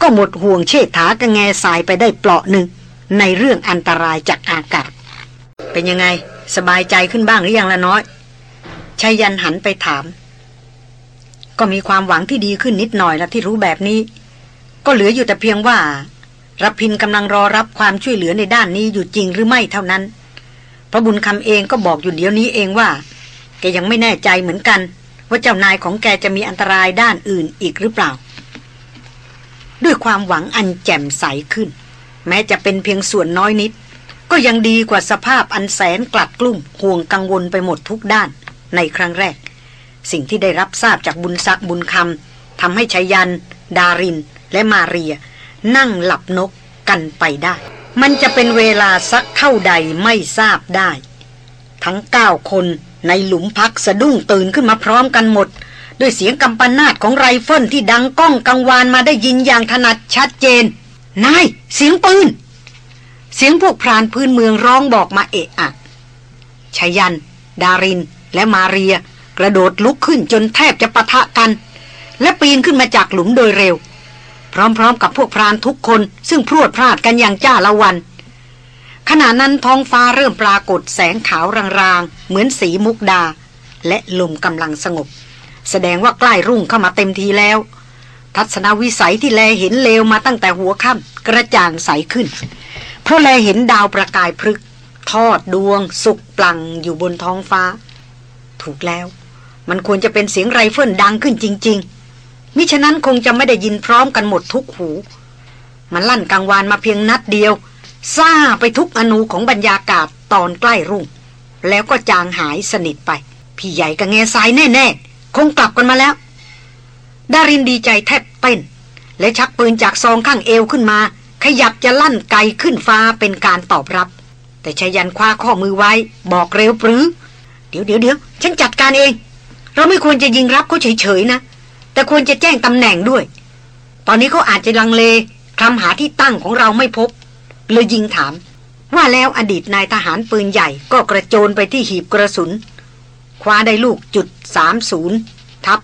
ก็หมดห่วงเชษฐากับแง่ทรายไปได้เปลาะหนึ่ง ในเรื่องอันตรายจากอากาศ เป็นยังไง สบายใจขึ้นบ้างหรือยังละน้อยชายันหันไปถาม ก็มีความหวังที่ดีขึ้นนิดหน่อยละที่รู้แบบนี้ ก็เหลืออยู่แต่เพียงว่ารับพินกำลังรอรับความช่วยเหลือในด้านนี้อยู่จริงหรือไม่เท่านั้น พระบุญคำเองก็บอกอยู่เดี๋ยวนี้เองว่า แกยังไม่แน่ใจเหมือนกัน ว่าเจ้านายของแกจะมีอันตรายด้านอื่นอีกหรือเปล่า ด้วยความหวังอันแจ่มใสขึ้น แม้จะเป็นเพียงส่วนน้อยนิด ก็ยังดีกว่าสภาพอันแสนกลัดกลุ้มห่วงกังวลไปหมดทุกด้านในครั้งแรก สิ่งที่ได้รับทราบจากบุญซักบุญคำทำให้ชายัน ดาริน และมาเรีย นั่งหลับนกกันไปได้ มันจะเป็นเวลาสักเท่าใดไม่ทราบได้ ทั้งเก้าคนในหลุมพักสะดุ้งตื่นขึ้นมาพร้อมกันหมดด้วยเสียงกำปนาตของไรเฟิลที่ดังก้องกังวานมาได้ยินอย่างถนัดชัดเจน นาย เสียงปืน เสียงพวกพรานพื้นเมืองร้องบอกมาเอะอะชายัน ดาริน และมาเรีย กระโดดลุกขึ้นจนแทบจะปะทะกัน และปีนขึ้นมาจากหลุมโดยเร็ว พร้อมๆกับพวกพรานทุกคนซึ่งพรวดพลาดกันอย่างจ้าละวัน ขณะนั้นท้องฟ้าเริ่มปรากฏแสงขาวรางๆ เหมือนสีมุกดา และลมกำลังสงบ แสดงว่าใกล้รุ่งเข้ามาเต็มทีแล้ว ทัศนวิสัยที่แลเห็นเลวมาตั้งแต่หัวค่ำกระจ่างใสขึ้น เพราะแลเห็นดาวประกายพลึกทอดดวงสุกปลังอยู่บนท้องฟ้า ถูกแล้ว มันควรจะเป็นเสียงไรเฟิลดังขึ้นจริง ๆ มิฉะนั้นคงจะไม่ได้ยินพร้อมกันหมดทุกหู มันลั่นกลางวานมาเพียงนัดเดียวซ่าไปทุกอนูของบรรยากาศตอนใกล้รุ่ง แล้วก็จางหายสนิทไป พี่ใหญ่กับแง่ทรายแน่ๆ คงกลับกันมาแล้ว ดารินดีใจแทบเต้น และชักปืนจากซองข้างเอวขึ้นมา ขยับจะลั่นไกขึ้นฟ้าเป็นการตอบรับ แต่ชายันคว้าข้อมือไว้ บอกเร็วปรือ เดี๋ยวเดี๋ยวเดี๋ยวฉันจัดการเอง เราไม่ควรจะยิงรับเขาเฉยๆนะ แต่ควรจะแจ้งตำแหน่งด้วย ตอนนี้เขาอาจจะลังเลคลำหาที่ตั้งของเราไม่พบเลยยิงถาม ว่าแล้วอดีตนายทหารปืนใหญ่ก็กระโจนไปที่หีบกระสุน คว้าได้ลูกจุด30ทับ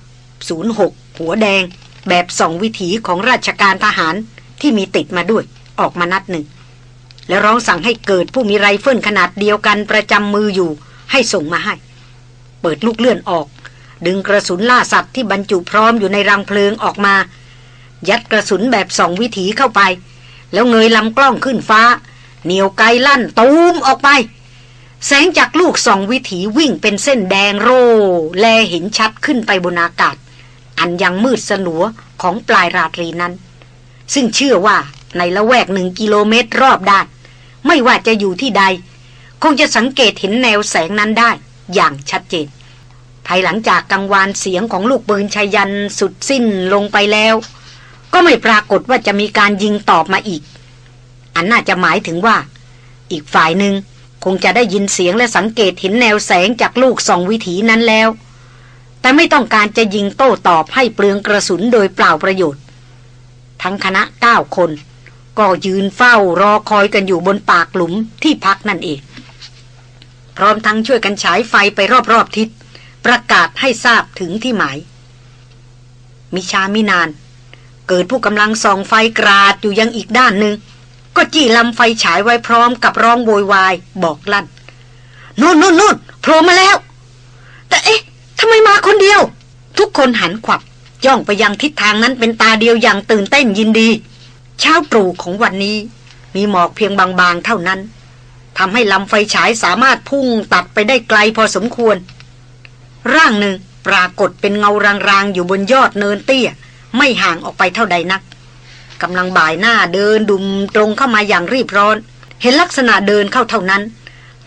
06 หัวแดง แบบสองวิถีของราชการทหารที่มีติดมาด้วย ออกมานัดหนึ่ง แล้วร้องสั่งให้เกิดผู้มีไรเฟิลขนาดเดียวกันประจำมืออยู่ให้ส่งมาให้ เปิดลูกเลื่อนออก ดึงกระสุนล่าสัตว์ที่บรรจุพร้อมอยู่ในรังเพลิงออกมา ยัดกระสุนแบบสองวิถีเข้าไป แล้วเงยลำกล้องขึ้นฟ้า เหนียวไกลลั่นตูมออกไป แสงจากลูกสองวิถีวิ่งเป็นเส้นแดงโรแลเห็นชัดขึ้นไปบนอากาศ อันยังมืดสลัวของปลายราตรีนั้น ซึ่งเชื่อว่าในละแวกหนึ่งกิโลเมตรรอบด้าน ไม่ว่าจะอยู่ที่ใด คงจะสังเกตเห็นแนวแสงนั้นได้อย่างชัดเจน ภายหลังจากกังวานเสียงของลูกปืนชายันสุดสิ้นลงไปแล้ว ก็ไม่ปรากฏว่าจะมีการยิงตอบมาอีก อันน่าจะหมายถึงว่า อีกฝ่ายหนึ่งคงจะได้ยินเสียงและสังเกตเห็นแนวแสงจากลูกสองวิถีนั้นแล้ว แต่ไม่ต้องการจะยิงโต้ตอบให้เปลืองกระสุนโดยเปล่าประโยชน์ ทั้งคณะเก้าคน ก็ยืนเฝ้ารอคอยกันอยู่บนปากหลุมที่พักนั่นเอง พร้อมทั้งช่วยกันฉายไฟไปรอบๆทิศ ประกาศให้ทราบถึงที่หมาย มิชามินาน เกิดผู้กำลังส่องไฟกราดอยู่ยังอีกด้านหนึ่ง ก็จี้ลำไฟฉายไว้พร้อมกับร้องโวยวายบอกลั่นนู่นนู่นนู่นโผล่มาแล้ว แต่เอ๊ะทำไมมาคนเดียว ทุกคนหันขวับย่องไปยังทิศทางนั้นเป็นตาเดียวอย่างตื่นเต้นยินดี เช้าตรู่ของวันนี้ มีหมอกเพียงบางๆเท่านั้นทำให้ลำไฟฉายสามารถพุ่งตัดไปได้ไกลพอสมควร ร่างหนึ่งปรากฏเป็นเงารางๆ อยู่บนยอดเนินเตี้ย ไม่ห่างออกไปเท่าใดนักกำลังบ่ายหน้าเดินดุมตรงเข้ามาอย่างรีบร้อน เห็นลักษณะเดินเข้าเท่านั้น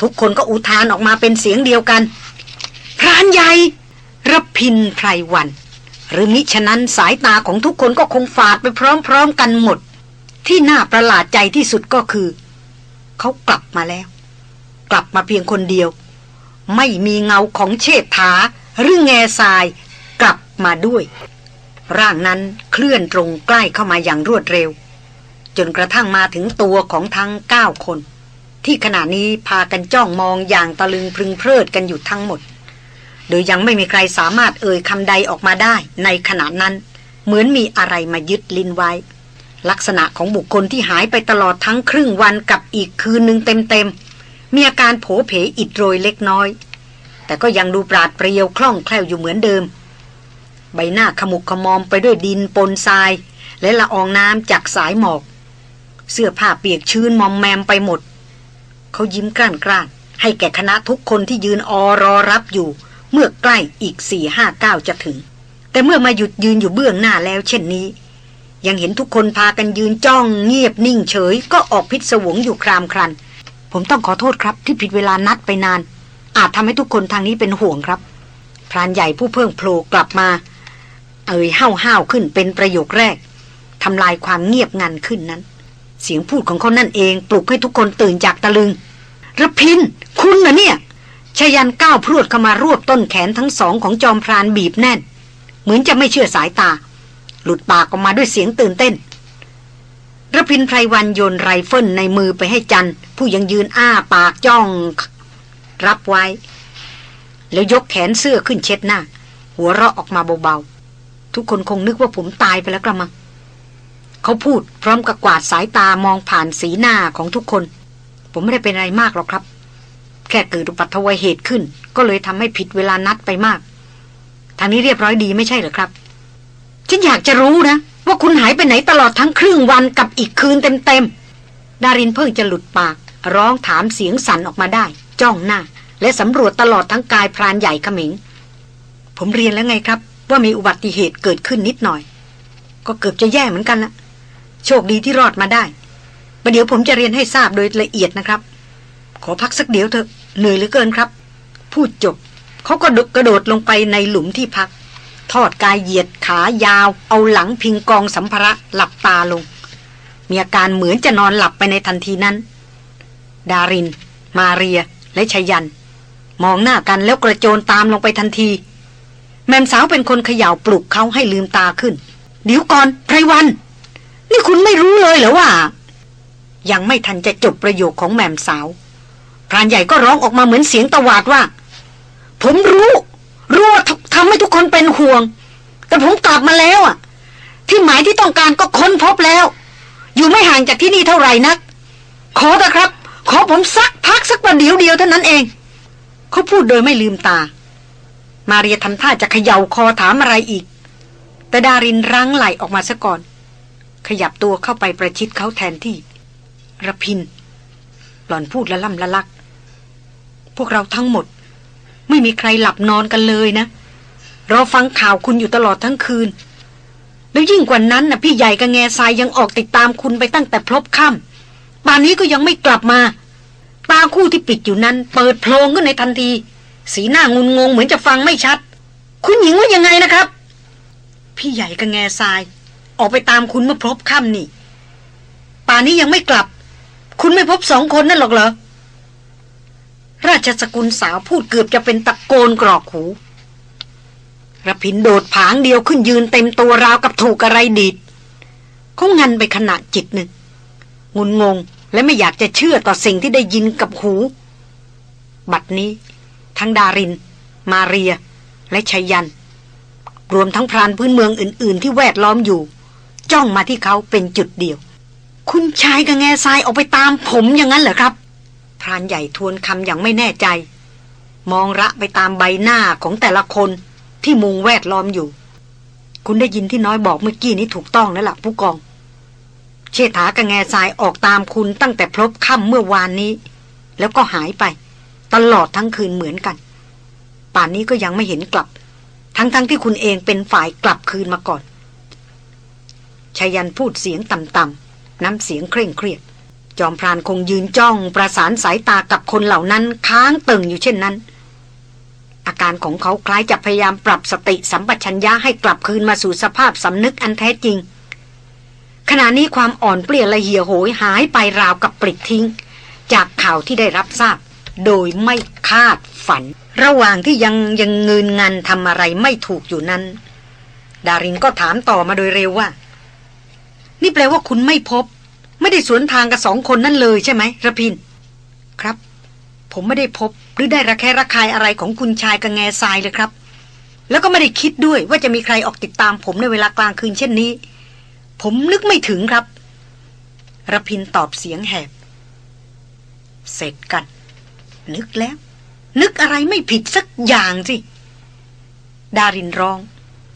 ทุกคนก็อุทานออกมาเป็นเสียงเดียวกัน พรานใหญ่รพินไพรวัน หรือมิฉะนั้นสายตาของทุกคนก็คงฝาดไปพร้อมๆกันหมด ที่น่าประหลาดใจที่สุดก็คือ เขากลับมาแล้ว กลับมาเพียงคนเดียว ไม่มีเงาของเชษฐาหรือแง่ทรายกลับมาด้วย ร่างนั้นเคลื่อนตรงใกล้เข้ามาอย่างรวดเร็ว จนกระทั่งมาถึงตัวของทั้งเก้าคน ที่ขณะนี้พากันจ้องมองอย่างตะลึงพึงเพลิดกันอยู่ทั้งหมด โดยยังไม่มีใครสามารถเอ่ยคำใดออกมาได้ในขณะนั้น เหมือนมีอะไรมายึดลิ้นไว้ ลักษณะของบุคคลที่หายไปตลอดทั้งครึ่งวันกับอีกคืนหนึ่งเต็มๆ มีอาการโผเพอิดโรยเล็กน้อย แต่ก็ยังดูปราดเปรียวคล่องแคล่วอยู่เหมือนเดิม ใบหน้าขมุกขมอมไปด้วยดินปนทราย และละอองน้ำจากสายหมอก เสื้อผ้าเปียกชื้นมอมแมมไปหมด เขายิ้มกล้านกล้านให้แก่คณะทุกคนที่ยืนออรอรับอยู่ เมื่อใกล้อีกสี่ห้าเก้าจะถึง แต่เมื่อมาหยุดยืนอยู่เบื้องหน้าแล้วเช่นนี้ ยังเห็นทุกคนพากันยืนจ้องเงียบนิ่งเฉย ก็ออกพิศวงอยู่ครามครัน ผมต้องขอโทษครับ ที่ผิดเวลานัดไปนาน อาจทำให้ทุกคนทางนี้เป็นห่วงครับ พรานใหญ่ผู้เพิ่งโผล่กลับมา เอ่ยห้าวห้าวขึ้นเป็นประโยคแรกทำลายความเงียบงันขึ้นนั้น เสียงพูดของเขานั่นเองปลุกให้ทุกคนตื่นจากตะลึงระพิน คุณนะเนี่ยชยันก้าวพรวดเข้ามารวบต้นแขนทั้งสองของจอมพรานบีบแน่น เหมือนจะไม่เชื่อสายตา หลุดปากออกมาด้วยเสียงตื่นเต้น ระพินไพรวันโยนไรเฟิลในมือไปให้จันผู้ยังยืนอ้าปากจ้อง รับไว้ แล้วยกแขนเสื้อขึ้นเช็ดหน้า หัวเราะออกมาเบาๆ ทุกคนคงนึกว่าผมตายไปแล้วกระมังเขาพูดพร้อมกับกวาดสายตามองผ่านสีหน้าของทุกคน ผมไม่ได้เป็นอะไรมากหรอกครับ แค่เกิดอุบัติเหตุขึ้น ก็เลยทำให้ผิดเวลานัดไปมาก ทางนี้เรียบร้อยดีไม่ใช่เหรอครับ ฉันอยากจะรู้นะ ว่าคุณหายไปไหนตลอดทั้งครึ่งวันกับอีกคืนเต็มๆดารินเพิ่งจะหลุดปาก ร้องถามเสียงสั่นออกมาได้ จ้องหน้า และสำรวจตลอดทั้งกายพรานใหญ่เขมิง ผมเรียนแล้วไงครับ ว่ามีอุบัติเหตุเกิดขึ้นนิดหน่อย ก็เกือบจะแย่เหมือนกันละโชคดีที่รอดมาได้ประเดี๋ยวผมจะเรียนให้ทราบโดยละเอียดนะครับ ขอพักสักเดี๋ยวเถอะเหนื่อยเหลือเกินครับ พูดจบเขาก็กระโดดลงไปในหลุมที่พัก ทอดกายเหยียดขายาว เอาหลังพิงกองสัมภาระหลับตาลง มีอาการเหมือนจะนอนหลับไปในทันทีนั้น ดาริน มาเรียและชยัน มองหน้ากันแล้วกระโจนตามลงไปทันที แม่สาวเป็นคนเขย่าปลุกเขาให้ลืมตาขึ้น เดี๋ยวก่อนไพรวัน นี่คุณไม่รู้เลยเหรอว่า ยังไม่ทันจะจบประโยคของแมมสาวพรานใหญ่ก็ร้องออกมาเหมือนเสียงตะวาดว่า ผมรู้ รู้ว่าทำให้ทุกคนเป็นห่วง แต่ผมกลับมาแล้วอะ ที่หมายที่ต้องการก็ค้นพบแล้ว อยู่ไม่ห่างจากที่นี่เท่าไหร่นัก ขอเถอะครับ ขอผมสักพักสักประเดี๋ยวเดียวเท่านั้นเอง เขาพูดโดยไม่ลืมตา มาเรียทำท่าจะเขย่าคอถามอะไรอีก แต่ดารินรั้งไหลออกมาซะก่อน ขยับตัวเข้าไปประชิดเขาแทนที่ระพินหล่อนพูดละล่ำละลัก พวกเราทั้งหมด ไม่มีใครหลับนอนกันเลยนะ เราฟังข่าวคุณอยู่ตลอดทั้งคืน แล้วยิ่งกว่านั้นนะพี่ใหญ่กับแง่ทรายยังออกติดตามคุณไปตั้งแต่พลบค่ำป่านนี้ก็ยังไม่กลับมา ตาคู่ที่ปิดอยู่นั้น เปิดโพลงขึ้นในทันที สีหน้างุนงงเหมือนจะฟังไม่ชัด คุณหญิงว่ายังไงนะครับ พี่ใหญ่กับแง่ทราย ออกไปตามคุณเมื่อพลบค่ำนี่ ป่านนี้ยังไม่กลับ คุณไม่พบสองคนนั่นหรอกเหรอ ราชสกุลสาวพูดเกือบจะเป็นตะโกนกรอกหูระพินโดดผางเดียวขึ้นยืนเต็มตัวราวกับถูกอะไรดีดเขางันไปขณะจิตหนึ่ง งุนงงและไม่อยากจะเชื่อต่อสิ่งที่ได้ยินกับหู บัดนี้ ทั้งดาริน มาเรีย และชัยยัน รวมทั้งพรานพื้นเมืองอื่น ๆ ที่แวดล้อมอยู่ จ้องมาที่เขาเป็นจุดเดียว คุณชายกับแง่ทรายออกไปตามผมอย่างนั้นเหรอครับ พรานใหญ่ทวนคำอย่างไม่แน่ใจ มองระไปตามใบหน้าของแต่ละคนที่มุงแวดล้อมอยู่ คุณได้ยินที่น้อยบอกเมื่อกี้นี้ถูกต้องแล้วล่ะผู้กอง เชษฐากับแง่ทรายออกตามคุณตั้งแต่พลบค่ำเมื่อวานนี้ แล้วก็หายไป ตลอดทั้งคืนเหมือนกัน ป่านนี้ก็ยังไม่เห็นกลับททั้งๆทที่คุณเองเป็นฝ่ายกลับคืนมาก่อนชายันพูดเสียงต่ำๆน้ำเสียงเคร่งเครียด จอมพรานคงยืนจ้องประสานสายตากับคนเหล่านั้นค้างตึงอยู่เช่นนั้น อาการของเขาคล้ายจะพยายามปรับสติสัมปชัญญะให้กลับคืนมาสู่สภาพสำนึกอันแท้จริง ขณะนี้ความอ่อนเปลี่ยละเหี่ยโหยหายไปราวกับปลิดทิ้ง จากข่าวที่ได้รับทราบ โดยไม่คาดฝัน ระหว่างที่ยังยังเงินงันทำอะไรไม่ถูกอยู่นั้น ดารินก็ถามต่อมาโดยเร็วว่า นี่แปลว่าคุณไม่พบ ไม่ได้สวนทางกับสองคนนั่นเลยใช่ไหมระพิน ครับ ผมไม่ได้พบหรือได้ระแคะระคายอะไรของคุณชายกับแง่ทรายเลยครับ แล้วก็ไม่ได้คิดด้วยว่าจะมีใครออกติดตามผมในเวลากลางคืนเช่นนี้ ผมนึกไม่ถึงครับระพินตอบเสียงแหบ เสร็จกัน นึกแล้ว นึกอะไรไม่ผิดสักอย่างสิ ดารินร้อง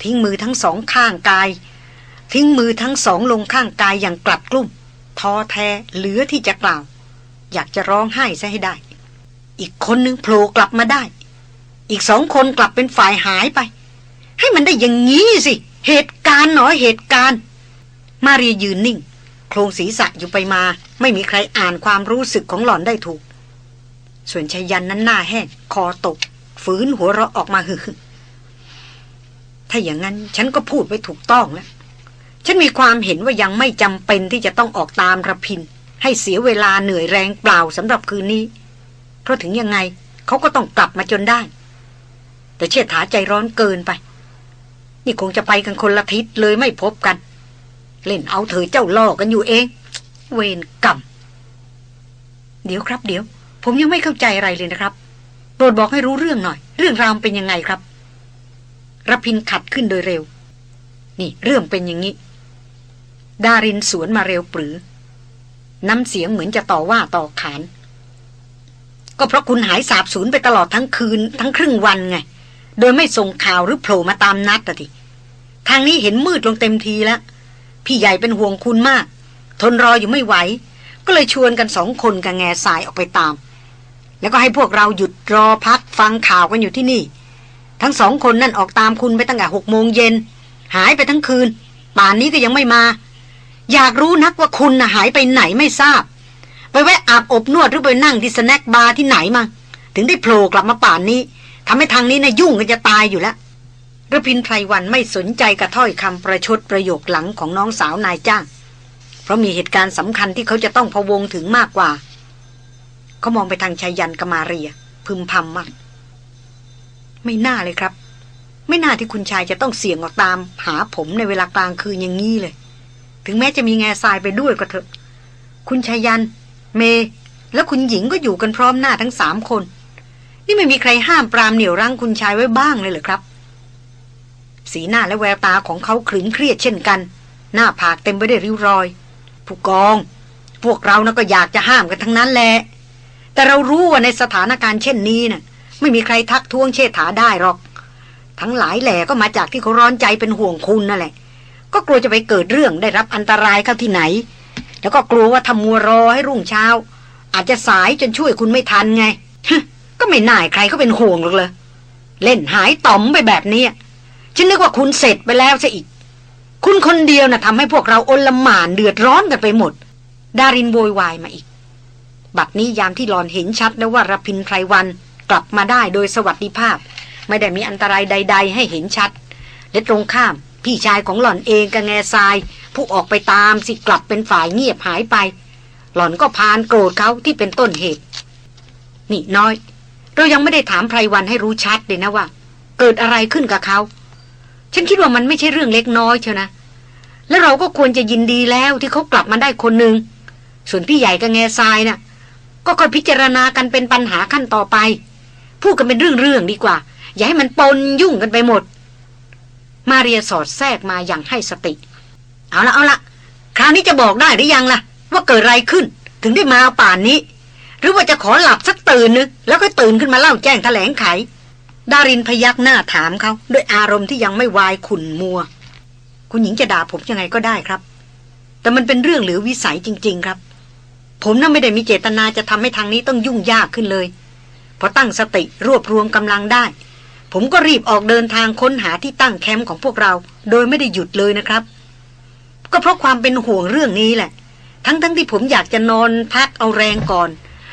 ทิ้งมือทั้งสองข้างกาย ทิ้งมือทั้งสองลงข้างกายอย่างกลัดกลุ้ม ท้อแท้เหลือที่จะกล่าว อยากจะร้องไห้ซะให้ได้ อีกคนนึงโผล่กลับมาได้ อีกสองคนกลับเป็นฝ่ายหายไป ให้มันได้อย่างงี้สิ เหตุการณ์หนอเหตุการณ์ มาเรียยืนนิ่ง โครงศีรษะอยู่ไปมา ไม่มีใครอ่านความรู้สึกของหล่อนได้ถูก ส่วนชายันนั้นหน้าแห้งคอตก ฝืนหัวเราะออกมาฮึถ้าอย่างนั้นฉันก็พูดไว้ถูกต้องแล้ว ฉันมีความเห็นว่ายังไม่จำเป็นที่จะต้องออกตามระพิน ให้เสียเวลาเหนื่อยแรงเปล่าสำหรับคืนนี้ เพราะถึงยังไงเขาก็ต้องกลับมาจนได้ แต่เชิดถาใจร้อนเกินไป นี่คงจะไปกันคนละทิศเลยไม่พบกัน เล่นเอาเธอเจ้าล่อกันอยู่เอง เวรกรรมเดี๋ยวครับ เดี๋ยว ผมยังไม่เข้าใจอะไรเลยนะครับโปรดบอกให้รู้เรื่องหน่อย เรื่องราวเป็นยังไงครับรพินขัดขึ้นโดยเร็ว นี่ เรื่องเป็นอย่างนี้ ดารินสวนมาเร็วปรือ น้ำเสียงเหมือนจะต่อว่าต่อขาน ก็เพราะคุณหายสาบสูญไปตลอดทั้งคืน ทั้งครึ่งวันไง โดยไม่ส่งข่าวหรือโผล่มาตามนัดอะทีทางนี้เห็นมืดลงเต็มทีแล้ว พี่ใหญ่เป็นห่วงคุณมาก ทนรออยู่ไม่ไหว ก็เลยชวนกันสองคนกับแง่สายออกไปตาม แล้วก็ให้พวกเราหยุดรอพักฟังข่าวกันอยู่ที่นี่ ทั้งสองคนนั่นออกตามคุณไปตั้งแต่หกโมงเย็น หายไปทั้งคืนป่านนี้ก็ยังไม่มา อยากรู้นักว่าคุณนะหายไปไหนไม่ทราบ ไปแวะอาบอบนวดหรือไปนั่งที่ snack bar ที่ไหนมา ถึงได้โผล่กลับมาป่านนี้ทำให้ทางนี้น่ะยุ่งกันจะตายอยู่แล้วรพินทร์ ไพรวัลย์ไม่สนใจกับถ้อยคำประชดประโยคหลังของน้องสาวนายจ้าง เพราะมีเหตุการณ์สำคัญที่เขาจะต้องพะวงถึงมากกว่า เขามองไปทางชายันกมาเรีย พึมพำมากไม่น่าเลยครับ ไม่น่าที่คุณชายจะต้องเสี่ยงออกตาม หาผมในเวลากลางคืนอย่างนี้เลย ถึงแม้จะมีแง่ทรายไปด้วยก็เถอะ คุณชายัน เม และคุณหญิงก็อยู่กันพร้อมหน้าทั้งสามคน นี่ไม่มีใครห้ามปรามเหนี่ยวรั้งคุณชายไว้บ้างเลยเหรอครับ สีหน้าและแววตาของเขาขรึงเครียดเช่นกัน หน้าผากเต็มไปด้วยริ้วรอย ผู้กอง พวกเรานะก็อยากจะห้ามกันทั้งนั้นแหละแต่เรารู้ว่าในสถานการณ์เช่นนี้นะ่ะ ไม่มีใครทักท้วงเชษฐาได้หรอก ทั้งหลายแหล่ก็มาจากที่เขาร้อนใจเป็นห่วงคุณนั่นแหละ ก็กลัวจะไปเกิดเรื่องได้รับอันตรายเข้าที่ไหน แล้วก็กลัวว่าทำมัวรอให้รุ่งเช้า อาจจะสายจนช่วยคุณไม่ทันไงก็ไม่น่ายใครเขาเป็นห่วงหรอกเลยเล่นหายต่อมไปแบบนี้ฉันนึกว่าคุณเสร็จไปแล้วซะอีก คุณคนเดียวนะ่ะทำให้พวกเราอนลหม่านเดือดร้อนกันไปหมด ดารินโวยวายมาอีก บัดนี้ยามที่หลอนเห็นชัดแล้วว่ารพินไพรวันกลับมาได้โดยสวัสดิภาพ ไม่ได้มีอันตรายใด ๆ ให้เห็นชัด และตรงข้าม พี่ชายของหล่อนเองกับแง่ทราย ผู้ออกไปตามสิกลับเป็นฝ่ายเงียบหายไป หล่อนก็พานโกรธเขาที่เป็นต้นเหตุ นี่น้อย เรายังไม่ได้ถามไพรวันให้รู้ชัดเลยนะว่า เกิดอะไรขึ้นกับเขา ฉันคิดว่ามันไม่ใช่เรื่องเล็กน้อยเชียวนะ แล้วเราก็ควรจะยินดีแล้วที่เขากลับมาได้คนหนึ่งส่วนพี่ใหญ่กับแง่ทรายนะ่ะ ก็ค่อยพิจารณากันเป็นปัญหาขั้นต่อไปพูดกันเป็นเรื่องๆดีกว่า อย่าให้มันปนยุ่งกันไปหมด มาเรียสอดแทรกมาอย่างให้สติ เอาละเอาละคราวนี้จะบอกได้หรือยังล่ะ ว่าเกิดอะไรขึ้น ถึงได้มาป่านนี้ หรือว่าจะขอหลับสักตื่นนึงแล้วก็ตื่นขึ้นมาเล่าแจ้งแถลงไข ดารินพยักหน้าถามเขาด้วยอารมณ์ที่ยังไม่วายขุนมัว คุณหญิงจะด่าผมยังไงก็ได้ครับ แต่มันเป็นเรื่องเหลือวิสัยจริง ๆครับ ผมน่าไม่ได้มีเจตนาจะทำให้ทางนี้ต้องยุ่งยากขึ้นเลยพอตั้งสติรวบรวมกำลังได้ ผมก็รีบออกเดินทางค้นหาที่ตั้งแคมป์ของพวกเรา โดยไม่ได้หยุดเลยนะครับ ก็เพราะความเป็นห่วงเรื่องนี้แหละ ทั้งๆทที่ผมอยากจะนอนพักเอาแรงก่อน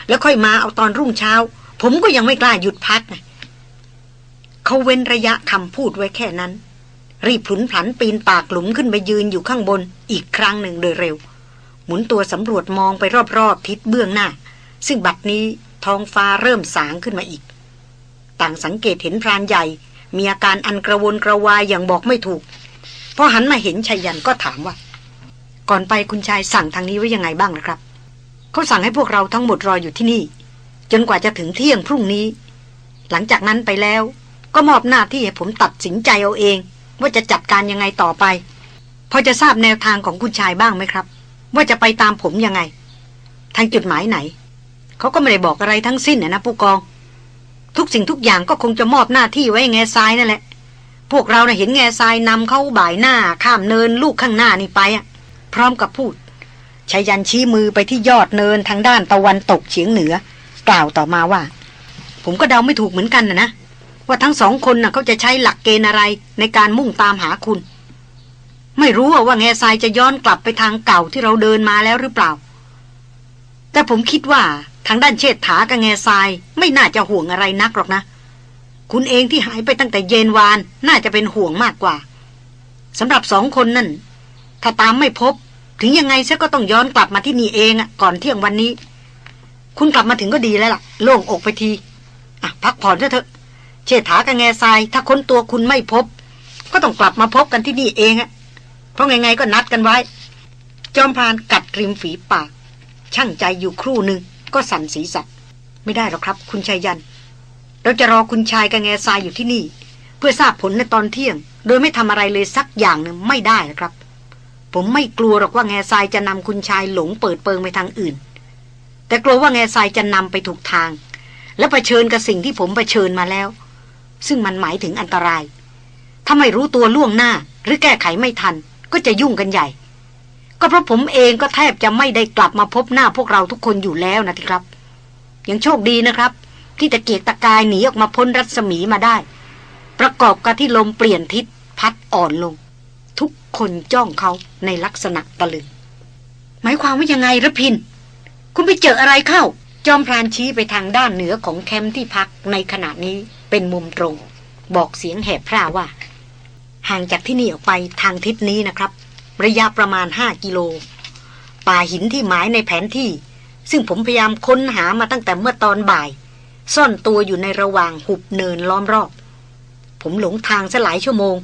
แล้วค่อยมาเอาตอนรุ่งเช้า ผมก็ยังไม่กล้าหยุดพักนะเขาเว้นระยะคำพูดไว้แค่นั้น รีบผุนผันปีนปากหลุมขึ้นไปยืนอยู่ข้างบน อีกครั้งหนึ่งโดยเร็ว หมุนตัวสำรวจมองไปรอบๆทิศเบื้องหน้า ซึ่งบัดนี้ท้องฟ้าเริ่มสางขึ้นมาอีก ต่างสังเกตเห็นพรานใหญ่ มีอาการอันกระวนกระวายอย่างบอกไม่ถูกพอหันมาเห็นชายันก็ถามว่า ก่อนไปคุณชายสั่งทางนี้ไว้ยังไงบ้างนะครับเขาสั่งให้พวกเราทั้งหมดรออยู่ที่นี่ จนกว่าจะถึงเที่ยงพรุ่งนี้ หลังจากนั้นไปแล้ว ก็มอบหน้าที่ให้ผมตัดสินใจเอาเอง ว่าจะจัดการยังไงต่อไปพอจะทราบแนวทางของคุณชายบ้างไหมครับ ว่าจะไปตามผมยังไง ทางจุดหมายไหน เขาก็ไม่ได้บอกอะไรทั้งสิ้นนะผู้กอง ทุกสิ่งทุกอย่างก็คงจะมอบหน้าที่ไว้แง่ทรายนั่นแหละ พวกเราเนะ่ะเห็นแง่ทรายนำเข้าบ่ายหน้าข้ามเนินลูกข้างหน้านี่ไปอะพร้อมกับพูดชายันชี้มือไปที่ยอดเนินทางด้านตะวันตกเฉียงเหนือ กล่าวต่อมาว่า ผมก็เดาไม่ถูกเหมือนกันนะนะว่าทั้งสองคนน่ะเขาจะใช้หลักเกณฑ์อะไรในการมุ่งตามหาคุณ ไม่รู้ว่าแง่ทรายจะย้อนกลับไปทางเก่าที่เราเดินมาแล้วหรือเปล่า แต่ผมคิดว่า ทางด้านเชษฐากับแง่ทราย ไม่น่าจะห่วงอะไรนักหรอกนะ คุณเองที่หายไปตั้งแต่เย็นวาน น่าจะเป็นห่วงมากกว่าสำหรับสองคนนั่น ถ้าตามไม่พบ ถึงยังไงซะก็ต้องย้อนกลับมาที่นี่เองอะก่อนเที่ยงวันนี้ คุณกลับมาถึงก็ดีแล้วล่ะ โล่งอกไปทีอะพักผ่อนเถอะเชษฐากับแง่ทราย ถ้าค้นตัวคุณไม่พบ ก็ต้องกลับมาพบกันที่นี่เองอะเพราะไงๆก็นัดกันไว้ จอมพรานกัดริมฝีปาก ช่างใจอยู่ครู่หนึ่ง ก็สั่นศีรษะไม่ได้หรอกครับ คุณชายยัน เราจะรอคุณชายกับแง่ทรายอยู่ที่นี่ เพื่อทราบผลในตอนเที่ยง โดยไม่ทำอะไรเลยสักอย่างหนึ่งไม่ได้นะครับ ผมไม่กลัวหรอกว่าแง่ทรายจะนำคุณชายหลงเปิดเปิงไปทางอื่น แต่กลัวว่าแง่ทรายจะนำไปถูกทาง และะเผชิญกับสิ่งที่ผมเผชิญมาแล้ว ซึ่งมันหมายถึงอันตราย ถ้าไม่รู้ตัวล่วงหน้า หรือแก้ไขไม่ทัน ก็จะยุ่งกันใหญ่ ก็เพราะผมเองก็แทบจะไม่ได้กลับมาพบหน้าพวกเราทุกคนอยู่แล้วนะทีครับ ยังโชคดีนะครับ ที่ตะเกียกตะกายหนีออกมาพ้นรัศมีมาได้ ประกอบกับที่ลมเปลี่ยนทิศพัดอ่อนลง ทุกคนจ้องเขาในลักษณะตะลึง หมายความว่ายังไงระพิน คุณไปเจออะไรเข้า จอมพรานชี้ไปทางด้านเหนือของแคมป์ที่พักในขณะนี้เป็นมุมตรง บอกเสียงแหบพร่าว่า ห่างจากที่นี่ออกไปทางทิศนี้นะครับ ระยะประมาณห้ากิโล ป่าหินที่หมายในแผนที่ ซึ่งผมพยายามค้นหามาตั้งแต่เมื่อตอนบ่าย ซ่อนตัวอยู่ในระหว่างหุบเนินล้อมรอบ ผมหลงทางซะหลายชั่วโมง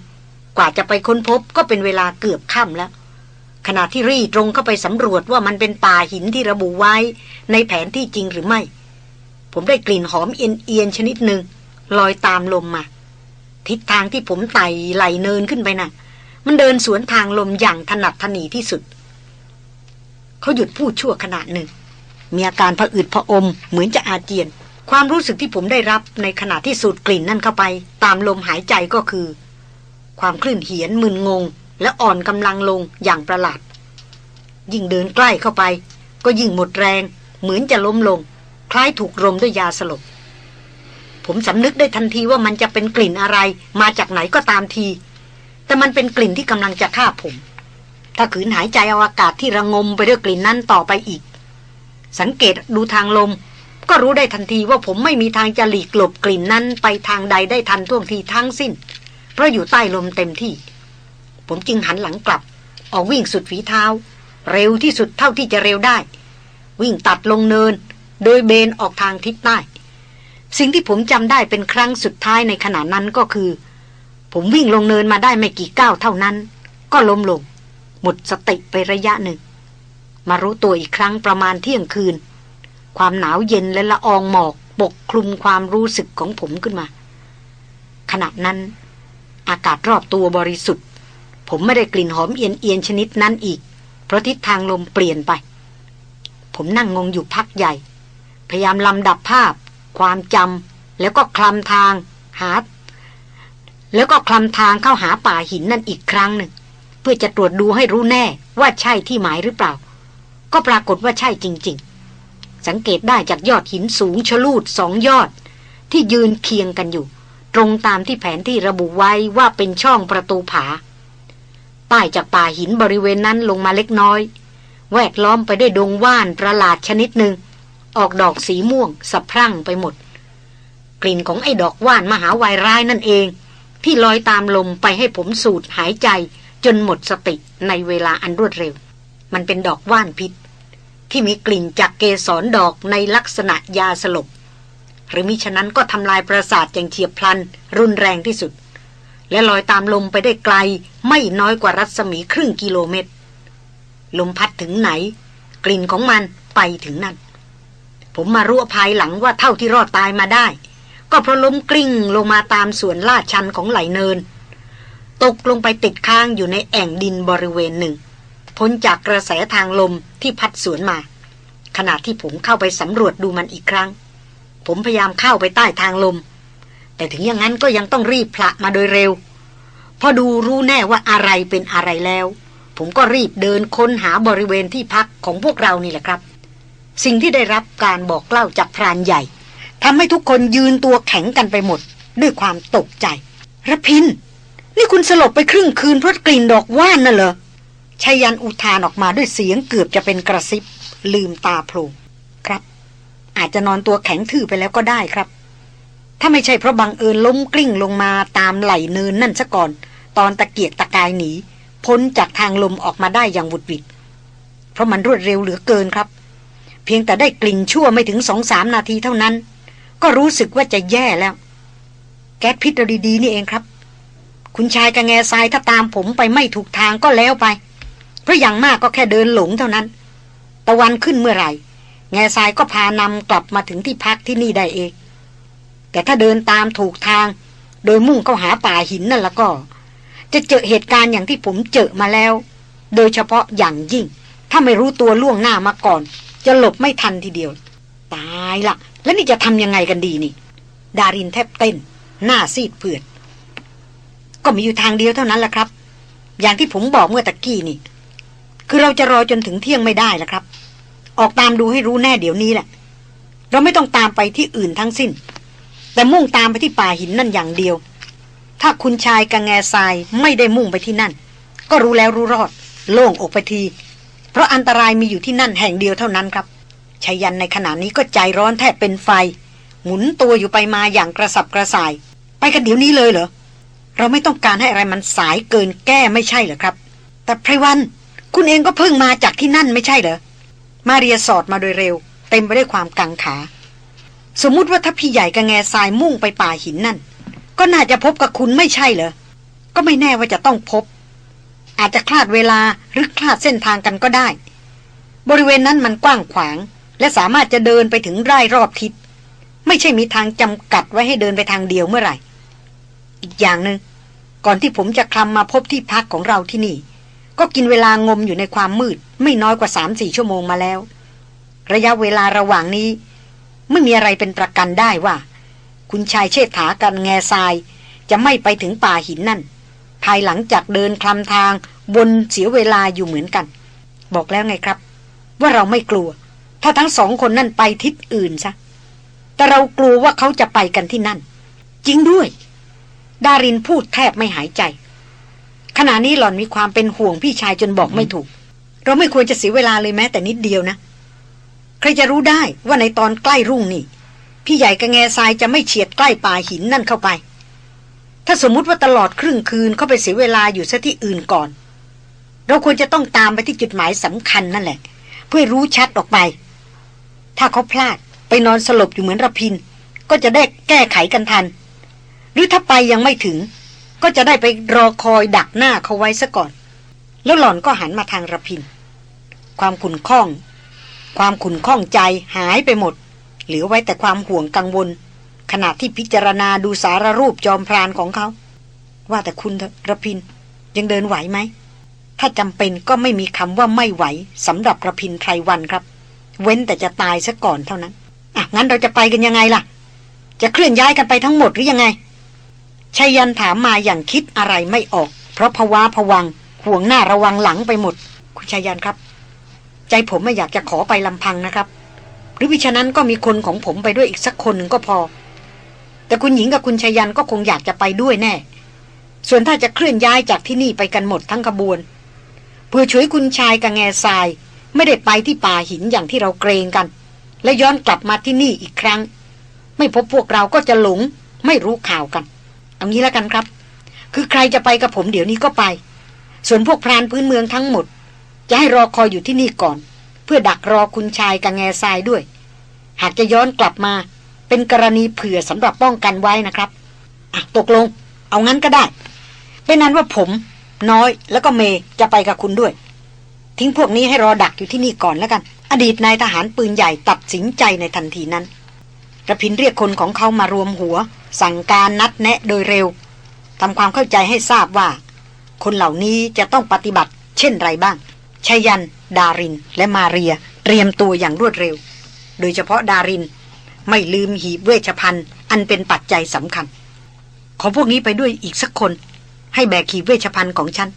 กว่าจะไปค้นพบก็เป็นเวลาเกือบค่ำแล้ว ขณะที่รีตรงเข้าไปสำรวจว่ามันเป็นป่าหินที่ระบุไว้ ในแผนที่จริงหรือไม่ ผมได้กลิ่นหอมเอียนๆชนิดหนึ่งลอยตามลมมา ทิศทางที่ผมไต่ไหลเนินขึ้นไปนะ่ะ มันเดินสวนทางลมอย่างถนัดถนีที่สุด เขาหยุดพูดชั่วขณะหนึ่ง มีอาการผะอืดผะอมเหมือนจะอาเจียน ความรู้สึกที่ผมได้รับในขณะที่สูดกลิ่นนั่นเข้าไป ตามลมหายใจก็คือ ความคลื่นเหียนมึนงง และอ่อนกำลังลงอย่างประหลาด ยิ่งเดินใกล้เข้าไป ก็ยิ่งหมดแรง เหมือนจะล้มลง คล้ายถูกรมด้วยยาสลบผมสำนึกได้ทันทีว่ามันจะเป็นกลิ่นอะไร มาจากไหนก็ตามที แต่มันเป็นกลิ่นที่กำลังจะฆ่าผม ถ้าขืนหายใจเอาอากาศที่ระงมไปด้วยกลิ่นนั้นต่อไปอีก สังเกตดูทางลม ก็รู้ได้ทันทีว่าผมไม่มีทางจะหลีกหลบกลิ่นนั้นไปทางใดได้ทันท่วงทีทั้งสิ้น เพราะอยู่ใต้ลมเต็มที่ ผมจึงหันหลังกลับ ออกวิ่งสุดฝีเท้า เร็วที่สุดเท่าที่จะเร็วได้ วิ่งตัดลงเนิน โดยเบนออกทางทิศใต้ สิ่งที่ผมจำได้เป็นครั้งสุดท้ายในขณะนั้นก็คือ ผมวิ่งลงเนินมาได้ไม่กี่ก้าวเท่านั้น ก็ล้มลง หมดสติไประยะหนึ่ง มารู้ตัวอีกครั้งประมาณเที่ยงคืน ความหนาวเย็นและละอองหมอกปกคลุมความรู้สึกของผมขึ้นมา ขณะนั้น อากาศรอบตัวบริสุทธิ์ ผมไม่ได้กลิ่นหอมเอียนเอียนชนิดนั้นอีก เพราะทิศทางลมเปลี่ยนไป ผมนั่งงงอยู่พักใหญ่ พยายามลำดับภาพ ความจำแล้วก็คลำทาง หา แล้วก็คลำทางเข้าหาป่าหินนั่นอีกครั้งหนึ่ง เพื่อจะตรวจดูให้รู้แน่ว่าใช่ที่หมายหรือเปล่า ก็ปรากฏว่าใช่จริง ๆ สังเกตได้จากยอดหินสูงชะลูดสองยอด ที่ยืนเคียงกันอยู่ ตรงตามที่แผนที่ระบุไว้ว่าเป็นช่องประตูผาใต้จากป่าหินบริเวณนั้นลงมาเล็กน้อย แวดล้อมไปด้วยดงว่านประหลาดชนิดหนึ่ง ออกดอกสีม่วงสะพรั่งไปหมด กลิ่นของไอ้ดอกว่านมหาวายร้ายนั่นเอง ที่ลอยตามลมไปให้ผมสูดหายใจจนหมดสติในเวลาอันรวดเร็ว มันเป็นดอกว่านพิษ ที่มีกลิ่นจากเกสรดอกในลักษณะยาสลบ หรือมิฉะนั้นก็ทำลายประสาทอย่างเฉียบพลัน รุนแรงที่สุด และลอยตามลมไปได้ไกล ไม่น้อยกว่ารัศมีครึ่งกิโลเมตร ลมพัดถึงไหน กลิ่นของมันไปถึงนั่นผมมารู้ภายหลังว่าเท่าที่รอดตายมาได้ ก็เพราะล้มกลิ้งลงมาตามส่วนลาดชันของไหลเนิน ตกลงไปติดค้างอยู่ในแอ่งดินบริเวณหนึ่ง พ้นจากกระแสทางลมที่พัดสวนมา ขณะที่ผมเข้าไปสำรวจดูมันอีกครั้ง ผมพยายามเข้าไปใต้ทางลม แต่ถึงอย่างนั้นก็ยังต้องรีบพละมาโดยเร็ว พอดูรู้แน่ว่าอะไรเป็นอะไรแล้ว ผมก็รีบเดินค้นหาบริเวณที่พักของพวกเรานี่แหละครับ สิ่งที่ได้รับการบอกเล่าจากพรานใหญ่ ทำให้ทุกคนยืนตัวแข็งกันไปหมด ด้วยความตกใจระพิน นี่คุณสลบไปครึ่งคืนเพราะกลิ่นดอกว่านน่ะเหรอชายันอุทานออกมาด้วยเสียงเกือบจะเป็นกระซิบ ลืมตาโพลงครับ อาจจะนอนตัวแข็งทื่อไปแล้วก็ได้ครับ ถ้าไม่ใช่เพราะบังเอิญล้มกลิ้งลงมาตามไหลเนินนั่นซะก่อน ตอนตะเกียกตะกายหนี พ้นจากทางลมออกมาได้อย่างวุดวิดเพราะมันรวดเร็วเหลือเกินครับ เพียงแต่ได้กลิ่นชั่วไม่ถึงสองสามนาทีเท่านั้น ก็รู้สึกว่าจะแย่แล้ว แก๊สพิษดีๆนี่เองครับ คุณชายกับแง่ทรายถ้าตามผมไปไม่ถูกทางก็แล้วไป เพราะอย่างมากก็แค่เดินหลงเท่านั้น ตะวันขึ้นเมื่อไหร่ แง่ทรายก็พานำกลับมาถึงที่พักที่นี่ได้เอง แต่ถ้าเดินตามถูกทาง โดยมุ่งเข้าหาป่าหินนั่นล้วก็ จะเจอเหตุการณ์อย่างที่ผมเจอมาแล้ว โดยเฉพาะอย่างยิ่ง ถ้าไม่รู้ตัวล่วงหน้ามาก่อน จะหลบไม่ทันทีเดียว ตายละ แล้วนี่จะทำยังไงกันดีนี่ ดารินแทบเต้น หน้าซีดเผือด ก็มีอยู่ทางเดียวเท่านั้นแหละครับ อย่างที่ผมบอกเมื่อตะกี้นี่ คือเราจะรอจนถึงเที่ยงไม่ได้ละครับ ออกตามดูให้รู้แน่เดี๋ยวนี้แหละ เราไม่ต้องตามไปที่อื่นทั้งสิ้น แต่มุ่งตามไปที่ป่าหินนั่นอย่างเดียว ถ้าคุณชายกังแงทรายไม่ได้มุ่งไปที่นั่น ก็รู้แล้วรู้รอด โล่งอกไปที เพราะอันตรายมีอยู่ที่นั่นแห่งเดียวเท่านั้นครับ ชายันในขณะนี้ก็ใจร้อนแทบเป็นไฟ หมุนตัวอยู่ไปมาอย่างกระสับกระส่าย ไปกันเดี๋ยวนี้เลยเหรอ เราไม่ต้องการให้อะไรมันสายเกินแก้ไม่ใช่เหรอครับ แต่ไพรวัน คุณเองก็เพิ่งมาจากที่นั่นไม่ใช่เหรอ มาเรียสอดมาโดยเร็ว เต็มไปด้วยความกังขา สมมุติว่าถ้าพี่ใหญ่กับแง่ทรายมุ่งไปป่าหินนั่น ก็น่าจะพบกับคุณไม่ใช่เหรอ ก็ไม่แน่ว่าจะต้องพบ อาจจะคลาดเวลาหรือคลาดเส้นทางกันก็ได้ บริเวณนั้นมันกว้างขวาง และสามารถจะเดินไปถึงไร่รอบทิศ ไม่ใช่มีทางจำกัดไว้ให้เดินไปทางเดียวเมื่อไหร่ อีกอย่างหนึง่งก่อนที่ผมจะคลำมาพบที่พักของเราที่นี่ ก็กินเวลางมอยู่ในความมืด ไม่น้อยกว่าสามสี่ชั่วโมงมาแล้ว ระยะเวลาระหว่างนี้ ไม่มีอะไรเป็นประกันได้ว่า คุณชายเชษฐากันแง่ทราย จะไม่ไปถึงป่าหินนั่น ภายหลังจากเดินคลำทางบนเสียเวลาอยู่เหมือนกัน บอกแล้วไงครับ ว่าเราไม่กลัว ถ้าทั้งสองคนนั่นไปทิศอื่นซะ แต่เรากลัวว่าเขาจะไปกันที่นั่น จริงด้วย ดารินพูดแทบไม่หายใจ ขณะนี้หล่อนมีความเป็นห่วงพี่ชายจนบอกไม่ถูก เราไม่ควรจะเสียเวลาเลยแม้แต่นิดเดียวนะ ใครจะรู้ได้ว่าในตอนใกล้รุ่งนี่ พี่ใหญ่กับแง่ทรายจะไม่เฉียดใกล้ป่าหินนั่นเข้าไป ถ้าสมมุติว่าตลอดครึ่งคืนเขาไปเสียเวลาอยู่ซะที่อื่นก่อน เราควรจะต้องตามไปที่จุดหมายสำคัญนั่นแหละ เพื่อรู้ชัดออกไป ถ้าเขาพลาดไปนอนสลบอยู่เหมือนระพิน ก็จะได้แก้ไขกันทัน หรือถ้าไปยังไม่ถึง ก็จะได้ไปรอคอยดักหน้าเขาไว้ซะก่อน แล้วหล่อนก็หันมาทางระพิน ความขุ่นข้อง ความขุ่นข้องใจหายไปหมด เหลือไว้แต่ความห่วงกังวล ขณะที่พิจารณาดูสารรูปจอมพรานของเขา ว่าแต่คุณระพินยังเดินไหวไหมถ้าจำเป็นก็ไม่มีคำว่าไม่ไหวสำหรับระพินไพรวันครับ เว้นแต่จะตายซะก่อนเท่านั้น อะ งั้นเราจะไปกันยังไงล่ะ จะเคลื่อนย้ายกันไปทั้งหมดหรือยังไงชายันถามมาอย่างคิดอะไรไม่ออก เพราะภาวะผวังห่วงหน้าระวังหลังไปหมด คุณชายันครับ ใจผมไม่อยากจะขอไปลำพังนะครับ หรือวิฉะนั้นก็มีคนของผมไปด้วยอีกสักคนหนึ่งก็พอ แต่คุณหญิงกับคุณชยันก็คงอยากจะไปด้วยแน่ ส่วนถ้าจะเคลื่อนย้ายจากที่นี่ไปกันหมดทั้งขบวนเพื่อช่วยคุณชายกับแง่ทราย ไม่ได้ไปที่ป่าหินอย่างที่เราเกรงกัน และย้อนกลับมาที่นี่อีกครั้ง ไม่พบพวกเราก็จะหลง ไม่รู้ข่าวกัน เอางี้แล้วกันครับ คือใครจะไปกับผมเดี๋ยวนี้ก็ไป ส่วนพวกพรานพื้นเมืองทั้งหมด จะให้รอคอยอยู่ที่นี่ก่อน เพื่อดักรอคุณชายกับแง่ทรายด้วย หากจะย้อนกลับมา เป็นกรณีเผื่อสำหรับป้องกันไว้นะครับอะตกลง เอางั้นก็ได้เป็นนั้นว่าผม น้อยแล้วก็เมย์จะไปกับคุณด้วย ทิ้งพวกนี้ให้รอดักอยู่ที่นี่ก่อนแล้วกัน อดีตนายทหารปืนใหญ่ตัดสินใจในทันทีนั้นระพินเรียกคนของเขามารวมหัว สั่งการนัดแนะโดยเร็วทำความเข้าใจให้ทราบว่า คนเหล่านี้จะต้องปฏิบัติ เช่นไรบ้างชายัน ดาริน และมาเรีย เตรียมตัวอย่างรวดเร็ว โดยเฉพาะดาริน ไม่ลืมหีบเวชภัณฑ์ อันเป็นปัจจัยสำคัญ ขอพวกนี้ไปด้วยอีกสักคน ให้แบกหีบเวชภัณฑ์ของฉัน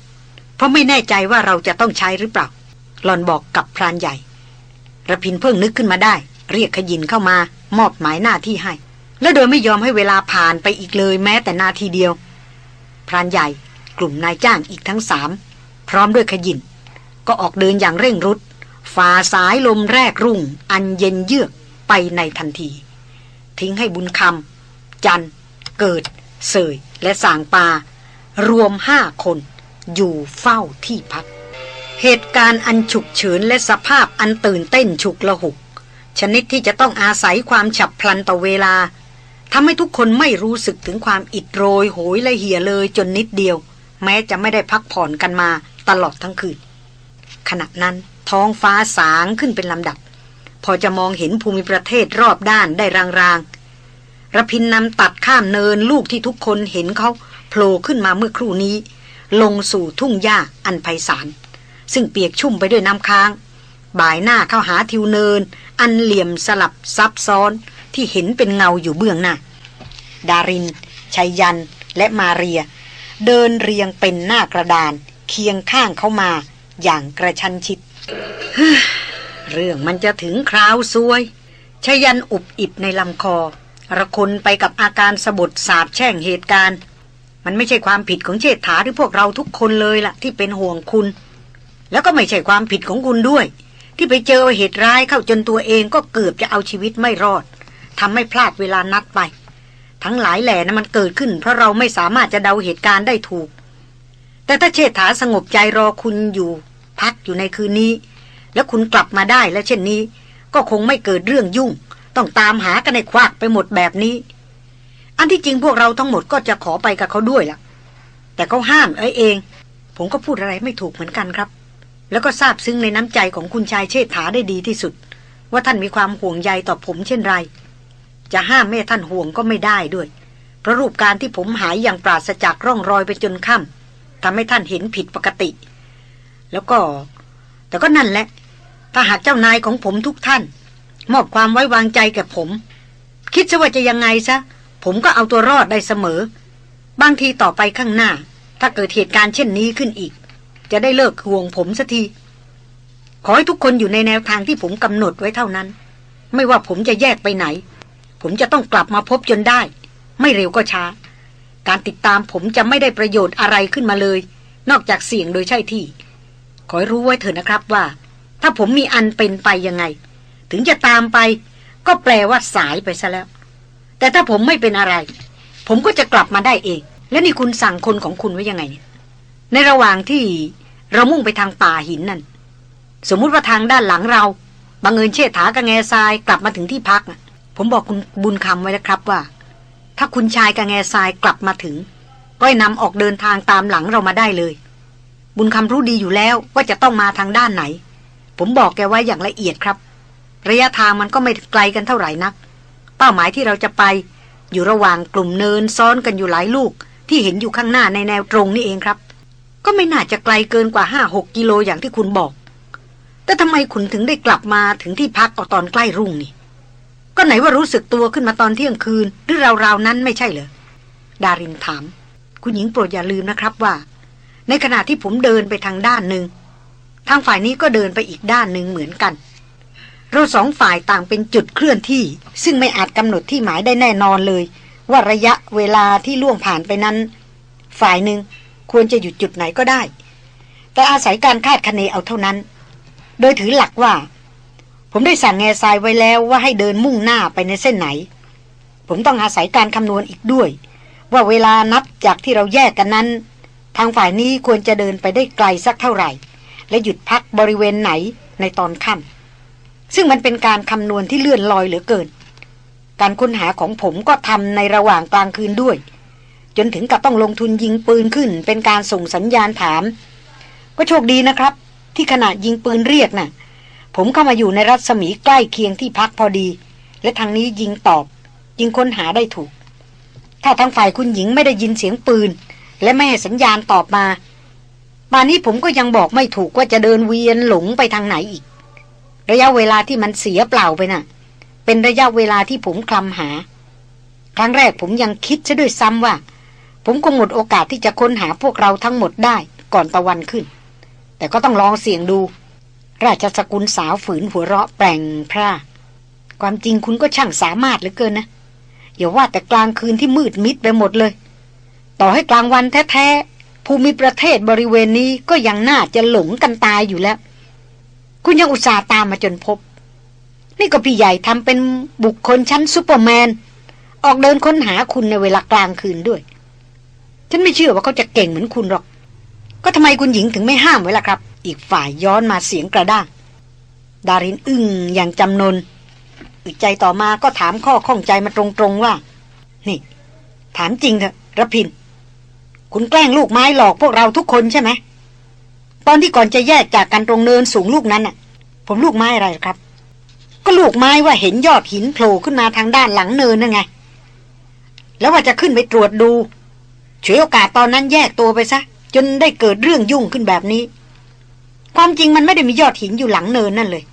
เพราะไม่แน่ใจว่าเราจะต้องใช้หรือเปล่าหลอนบอกกับพรานใหญ่ระพินเพิ่งนึกขึ้นมาได้ เรียกขยินเข้ามามอบหมายหน้าที่ให้ และโดยไม่ยอมให้เวลาผ่านไปอีกเลยแม้แต่นาทีเดียว พรานใหญ่กลุ่มนายจ้างอีกทั้งสามพร้อมด้วยขยิน ก็ออกเดินอย่างเร่งรุดฝ่าสายลมแรกรุ่ง อันเย็นเยือกไปในทันที ทิ้งให้บุญคำจัน เกิด เสยและสางปา รวมห้าคน อยู่เฝ้าที่พัก เหตุการณ์อันฉุกเฉินและสภาพอันตื่นเต้นฉุกละหุก ชนิดที่จะต้องอาศัยความฉับพลันต่อเวลาทำให้ทุกคนไม่รู้สึกถึงความอิดโรยโหยและเหี่ยเลยจนนิดเดียว แม้จะไม่ได้พักผ่อนกันมาตลอดทั้งคืนขณะนั้นท้องฟ้าสางขึ้นเป็นลำดับ พอจะมองเห็นภูมิประเทศรอบด้านได้รางๆระพินนำตัดข้ามเนินลูกที่ทุกคนเห็นเขาโผล่ขึ้นมาเมื่อครู่นี้ ลงสู่ทุ่งหญ้าอันไพศาลซึ่งเปียกชุ่มไปด้วยน้ำค้าง บ่ายหน้าเข้าหาทิวเนิน อันเหลี่ยมสลับซับซ้อนที่เห็นเป็นเงาอยู่เบื้องหน้า ดารินชัยยันและมาเรีย เดินเรียงเป็นหน้ากระดาน เคียงข้างเข้ามาอย่างกระชันชิด เรื่องมันจะถึงคราวซวยชยันอุบอิบในลำคอระคนไปกับอาการสะบดสาบแช่งเหตุการณ์ มันไม่ใช่ความผิดของเชษฐาหรือพวกเราทุกคนเลยล่ะ ที่เป็นห่วงคุณ แล้วก็ไม่ใช่ความผิดของคุณด้วย ที่ไปเจอเหตุร้ายเข้าจนตัวเองก็เกือบจะเอาชีวิตไม่รอดทำให้พลาดเวลานัดไป ทั้งหลายแหล่นะมันเกิดขึ้น เพราะเราไม่สามารถจะเดาเหตุการณ์ได้ถูก แต่ถ้าเชษฐาสงบใจรอคุณอยู่ พักอยู่ในคืนนี้ แล้วคุณกลับมาได้และเช่นนี้ ก็คงไม่เกิดเรื่องยุ่ง ต้องตามหากันในควักไปหมดแบบนี้ อันที่จริงพวกเราทั้งหมดก็จะขอไปกับเขาด้วยล่ะ แต่เขาห้ามเอ้เอง ผมก็พูดอะไรไม่ถูกเหมือนกันครับ แล้วก็ทราบซึ้งในน้ำใจของคุณชายเชษฐาได้ดีที่สุด ว่าท่านมีความห่วงใยต่อผมเช่นไร จะห้ามแม่ท่านห่วงก็ไม่ได้ด้วยเพราะรูปการที่ผมหายอย่างปราศจากร่องรอยไปจนค่ำทำให้ท่านเห็นผิดปกติ แล้วก็ แต่ก็นั่นแหละ ถ้าหากเจ้านายของผมทุกท่าน มอบความไว้วางใจแก่ผม คิดซะว่าจะยังไงซะ ผมก็เอาตัวรอดได้เสมอ บางทีต่อไปข้างหน้า ถ้าเกิดเหตุการณ์เช่นนี้ขึ้นอีก จะได้เลิกห่วงผมสักที ขอให้ทุกคนอยู่ในแนวทางที่ผมกำหนดไว้เท่านั้น ไม่ว่าผมจะแยกไปไหน ผมจะต้องกลับมาพบจนได้ ไม่เร็วก็ช้า การติดตามผมจะไม่ได้ประโยชน์อะไรขึ้นมาเลย นอกจากเสี่ยงโดยใช่ที่ ขอให้รู้ไว้เถอะนะครับว่า ถ้าผมมีอันเป็นไปยังไง ถึงจะตามไป ก็แปลว่าสายไปซะแล้ว แต่ถ้าผมไม่เป็นอะไร ผมก็จะกลับมาได้เอง แล้วนี่คุณสั่งคนของคุณไว้ยังไงเนี่ยในระหว่างที่เรามุ่งไปทางป่าหินนั่น สมมุติว่าทางด้านหลังเราบังเอิญเชษฐากับแง่ทรายกลับมาถึงที่พักนะผมบอกคุณบุญคำไว้แล้วครับว่า ถ้าคุณชายกับแง่ทรายกลับมาถึง ก็ให้นำออกเดินทางตามหลังเรามาได้เลย บุญคำรู้ดีอยู่แล้วว่าจะต้องมาทางด้านไหน ผมบอกแกไว้อย่างละเอียดครับ ระยะทางมันก็ไม่ไกลกันเท่าไหร่นัก เป้าหมายที่เราจะไป อยู่ระหว่างกลุ่มเนินซ้อนกันอยู่หลายลูก ที่เห็นอยู่ข้างหน้าในแนวตรงนี่เองครับ ก็ไม่น่าจะไกลเกินกว่าห้าหกกิโลอย่างที่คุณบอก แต่ทำไมคุณถึงได้กลับมาถึงที่พักเอาตอนใกล้รุ่งนี่ ก็ไหนว่ารู้สึกตัวขึ้นมาตอนเที่ยงคืน หรือราวๆนั้นไม่ใช่เหรอดารินถาม คุณหญิงโปรดอย่าลืมนะครับว่า ในขณะที่ผมเดินไปทางด้านหนึ่งทางฝ่ายนี้ก็เดินไปอีกด้านหนึ่งเหมือนกัน เราสองฝ่ายต่างเป็นจุดเคลื่อนที่ ซึ่งไม่อาจกำหนดที่หมายได้แน่นอนเลย ว่าระยะเวลาที่ล่วงผ่านไปนั้น ฝ่ายหนึ่งควรจะหยุดจุดไหนก็ได้ แต่อาศัยการคาดคะเนเอาเท่านั้น โดยถือหลักว่า ผมได้สั่งแง่ทรายไว้แล้วว่าให้เดินมุ่งหน้าไปในเส้นไหน ผมต้องอาศัยการคำนวณอีกด้วย ว่าเวลานับจากที่เราแยกกันนั้น ทางฝ่ายนี้ควรจะเดินไปได้ไกลสักเท่าไหร่ และหยุดพักบริเวณไหนในตอนค่ำ ซึ่งมันเป็นการคำนวณที่เลื่อนลอยเหลือเกิน การค้นหาของผมก็ทำในระหว่างกลางคืนด้วย จนถึงกับต้องลงทุนยิงปืนขึ้น เป็นการส่งสัญญาณถาม ก็โชคดีนะครับ ที่ขณะยิงปืนเรียกนะ่ะ ผมเข้ามาอยู่ในรัศมีใกล้เคียงที่พักพอดี และทางนี้ยิงตอบ ยิงค้นหาได้ถูก ถ้าทางฝ่ายคุณหญิงไม่ได้ยินเสียงปืน และไม่ให้สัญญาณตอบมาป่านนี้ผมก็ยังบอกไม่ถูกว่าจะเดินเวียนหลงไปทางไหนอีก ระยะเวลาที่มันเสียเปล่าไปนะ่ะ เป็นระยะเวลาที่ผมคลำหา ครั้งแรกผมยังคิดซะด้วยซ้ำว่า ผมคงหมดโอกาสที่จะค้นหาพวกเราทั้งหมดได้ก่อนตะวันขึ้น แต่ก็ต้องลองเสี่ยงดู ราชสกุลสาวฝืนหัวเราะแปลงพร่าความจริงคุณก็ช่างสามารถเหลือเกินนะอย่าว่าแต่กลางคืนที่มืดมิดไปหมดเลย ต่อให้กลางวันแท้ๆภูมิประเทศบริเวณนี้ก็ยังน่าจะหลงกันตายอยู่แล้ว คุณยังอุตส่าห์ตามมาจนพบ นี่ก็พี่ใหญ่ทำเป็นบุคคลชั้นซูเปอร์แมน ออกเดินค้นหาคุณในเวลากลางคืนด้วย ฉันไม่เชื่อว่าเขาจะเก่งเหมือนคุณหรอก ก็ทำไมคุณหญิงถึงไม่ห้ามไว้ล่ะครับ อีกฝ่ายย้อนมาเสียงกระด้าง ดารินอึ้งอย่างจำนนอึดใจต่อมาก็ถามข้อข้องใจมาตรงๆว่า นี่ ถามจริงเถอะระพิน คุณแกล้งลูกไม้หลอกพวกเราทุกคนใช่ไหม ตอนที่ก่อนจะแยกจากกันตรงเนินสูงลูกนั้นน่ะ ผมลูกไม้อะไรครับ ก็ลูกไม้ว่าเห็นยอดหินโผล่ขึ้นมาทางด้านหลังเนินนั่นไง แล้วว่าจะขึ้นไปตรวจดูฉวยโอกาสตอนนั้นแยกตัวไปซะ จนได้เกิดเรื่องยุ่งขึ้นแบบนี้ ความจริงมันไม่ได้มียอดหินอยู่หลังเนินนั่นเลย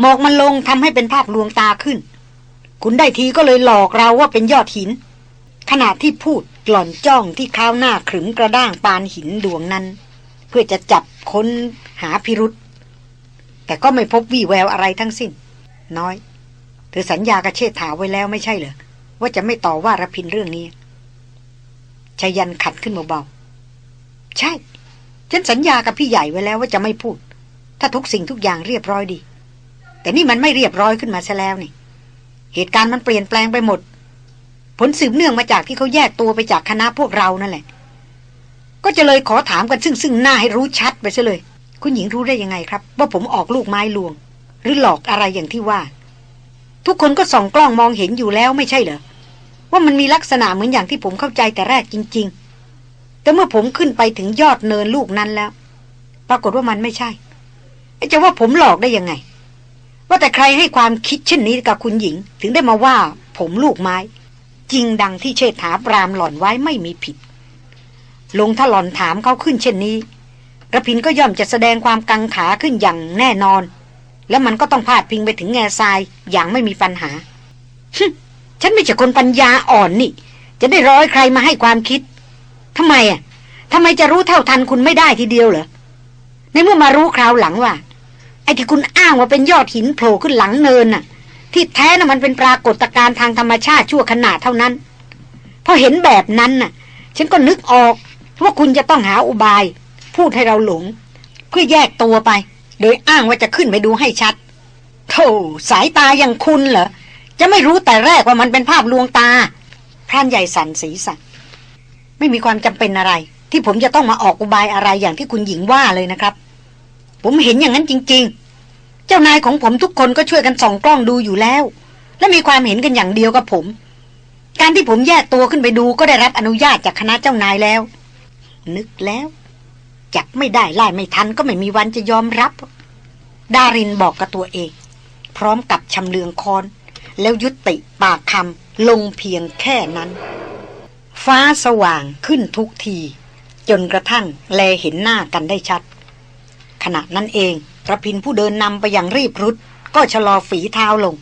หมอกมันลงทำให้เป็นภาพลวงตาขึ้น คุณได้ทีก็เลยหลอกเราว่าเป็นยอดหิน ขณะที่พูดหล่อนจ้องที่ข้าวหน้าขึมกระด้างปานหินดวงนั้น เพื่อจะจับค้นหาพิรุษแต่ก็ไม่พบวี่แววอะไรทั้งสิ้น น้อย เธอสัญญากับเชษฐาไว้แล้วไม่ใช่เหรอ ว่าจะไม่ต่อว่ารพินเรื่องนี้ชายันขัดขึ้นเบาๆใช่ ฉันสัญญากับพี่ใหญ่ไว้แล้วว่าจะไม่พูด ถ้าทุกสิ่งทุกอย่างเรียบร้อยดี แต่นี่มันไม่เรียบร้อยขึ้นมาซะแล้วนี่ เหตุการณ์มันเปลี่ยนแปลงไปหมด ผลสืบเนื่องมาจากที่เขาแยกตัวไปจากคณะพวกเรานั่นแหละ ก็จะเลยขอถามกันซึ่งซึ่งหน้าให้รู้ชัดไปซะเลย คุณหญิงรู้ได้ยังไงครับ ว่าผมออกลูกไม้ลวง หรือหลอกอะไรอย่างที่ว่า ทุกคนก็ส่องกล้องมองเห็นอยู่แล้วไม่ใช่เหรอว่ามันมีลักษณะเหมือนอย่างที่ผมเข้าใจแต่แรกจริง ๆ แต่เมื่อผมขึ้นไปถึงยอดเนินลูกนั้นแล้ว ปรากฏว่ามันไม่ใช่จะว่าผมหลอกได้ยังไง ว่าแต่ใครให้ความคิดเช่นนี้กับคุณหญิง ถึงได้มาว่า ผมลูกไม้ จริงดังที่เชษฐาปรามหล่อนไว้ไม่มีผิด ลงถ้าหล่อนถามเขาขึ้นเช่นนี้กระพินก็ย่อมจะแสดงความกังขาขึ้นอย่างแน่นอน แล้วมันก็ต้องพาดพิงไปถึงแง่ทรายอย่างไม่มีปัญหาฉันไม่ใช่คนปัญญาอ่อนนี่ จะได้ร้อยใครมาให้ความคิดทำไมอะทำไมจะรู้เท่าทันคุณไม่ได้ทีเดียวเหรอในเมื่อมารู้คราวหลังว่า ไอ้ที่คุณอ้างว่าเป็นยอดหินโผล่ขึ้นหลังเนินน่ะ ที่แท้น่ะมันเป็นปรากฏการณ์ทางธรรมชาติชั่วขณะเท่านั้นพอเห็นแบบนั้นน่ะ ฉันก็นึกออก ว่าคุณจะต้องหาอุบาย พูดให้เราหลง เพื่อแยกตัวไป โดยอ้างว่าจะขึ้นไปดูให้ชัดโธ่สายตาอย่างคุณเหรอ จะไม่รู้แต่แรกว่ามันเป็นภาพลวงตา พรานใหญ่สันสีสันไม่มีความจำเป็นอะไร ที่ผมจะต้องมาออกอุบายอะไรอย่างที่คุณหญิงว่าเลยนะครับ ผมเห็นอย่างนั้นจริง ๆ เจ้านายของผมทุกคนก็ช่วยกันส่องกล้องดูอยู่แล้ว และมีความเห็นกันอย่างเดียวกับผม การที่ผมแยกตัวขึ้นไปดูก็ได้รับอนุญาตจากคณะเจ้านายแล้ว นึกแล้ว จับไม่ได้ไล่ไม่ทันก็ไม่มีวันจะยอมรับ ดารินบอกกับตัวเอง พร้อมกับชำเลืองคอน แล้วยุติปากคำลงเพียงแค่นั้น ฟ้าสว่างขึ้นทุกที จนกระทั่งแลเห็นหน้ากันได้ชัด ขณะนั้นเองระพินผู้เดินนำไปอย่างรีบรุดก็ชะลอฝีเท้าลง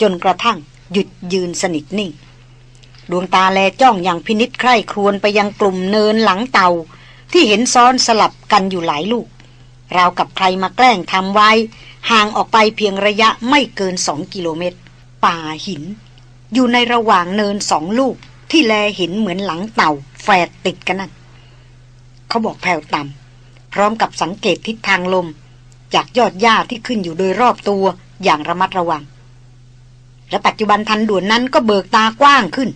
จนกระทั่งหยุดยืนสนิทนิ่ง ดวงตาแลจ้องอย่างพินิษใคร่ครวญไปยังกลุ่มเนินหลังเตา ที่เห็นซ้อนสลับกันอยู่หลายลูก ราวกับใครมาแกล้งทำไว้ ห่างออกไปเพียงระยะไม่เกินสองกิโลเมตร ป่าหิน อยู่ในระหว่างเนินสองลูก ที่แลเห็นเหมือนหลังเต่าแฝดติดกันนั่นเขาบอกแผ่วต่ำพร้อมกับสังเกตทิศทางลม จากยอดหญ้าที่ขึ้นอยู่โดยรอบตัวอย่างระมัดระวังและปัจจุบันทันด่วนนั้นก็เบิกตากว้างขึ้น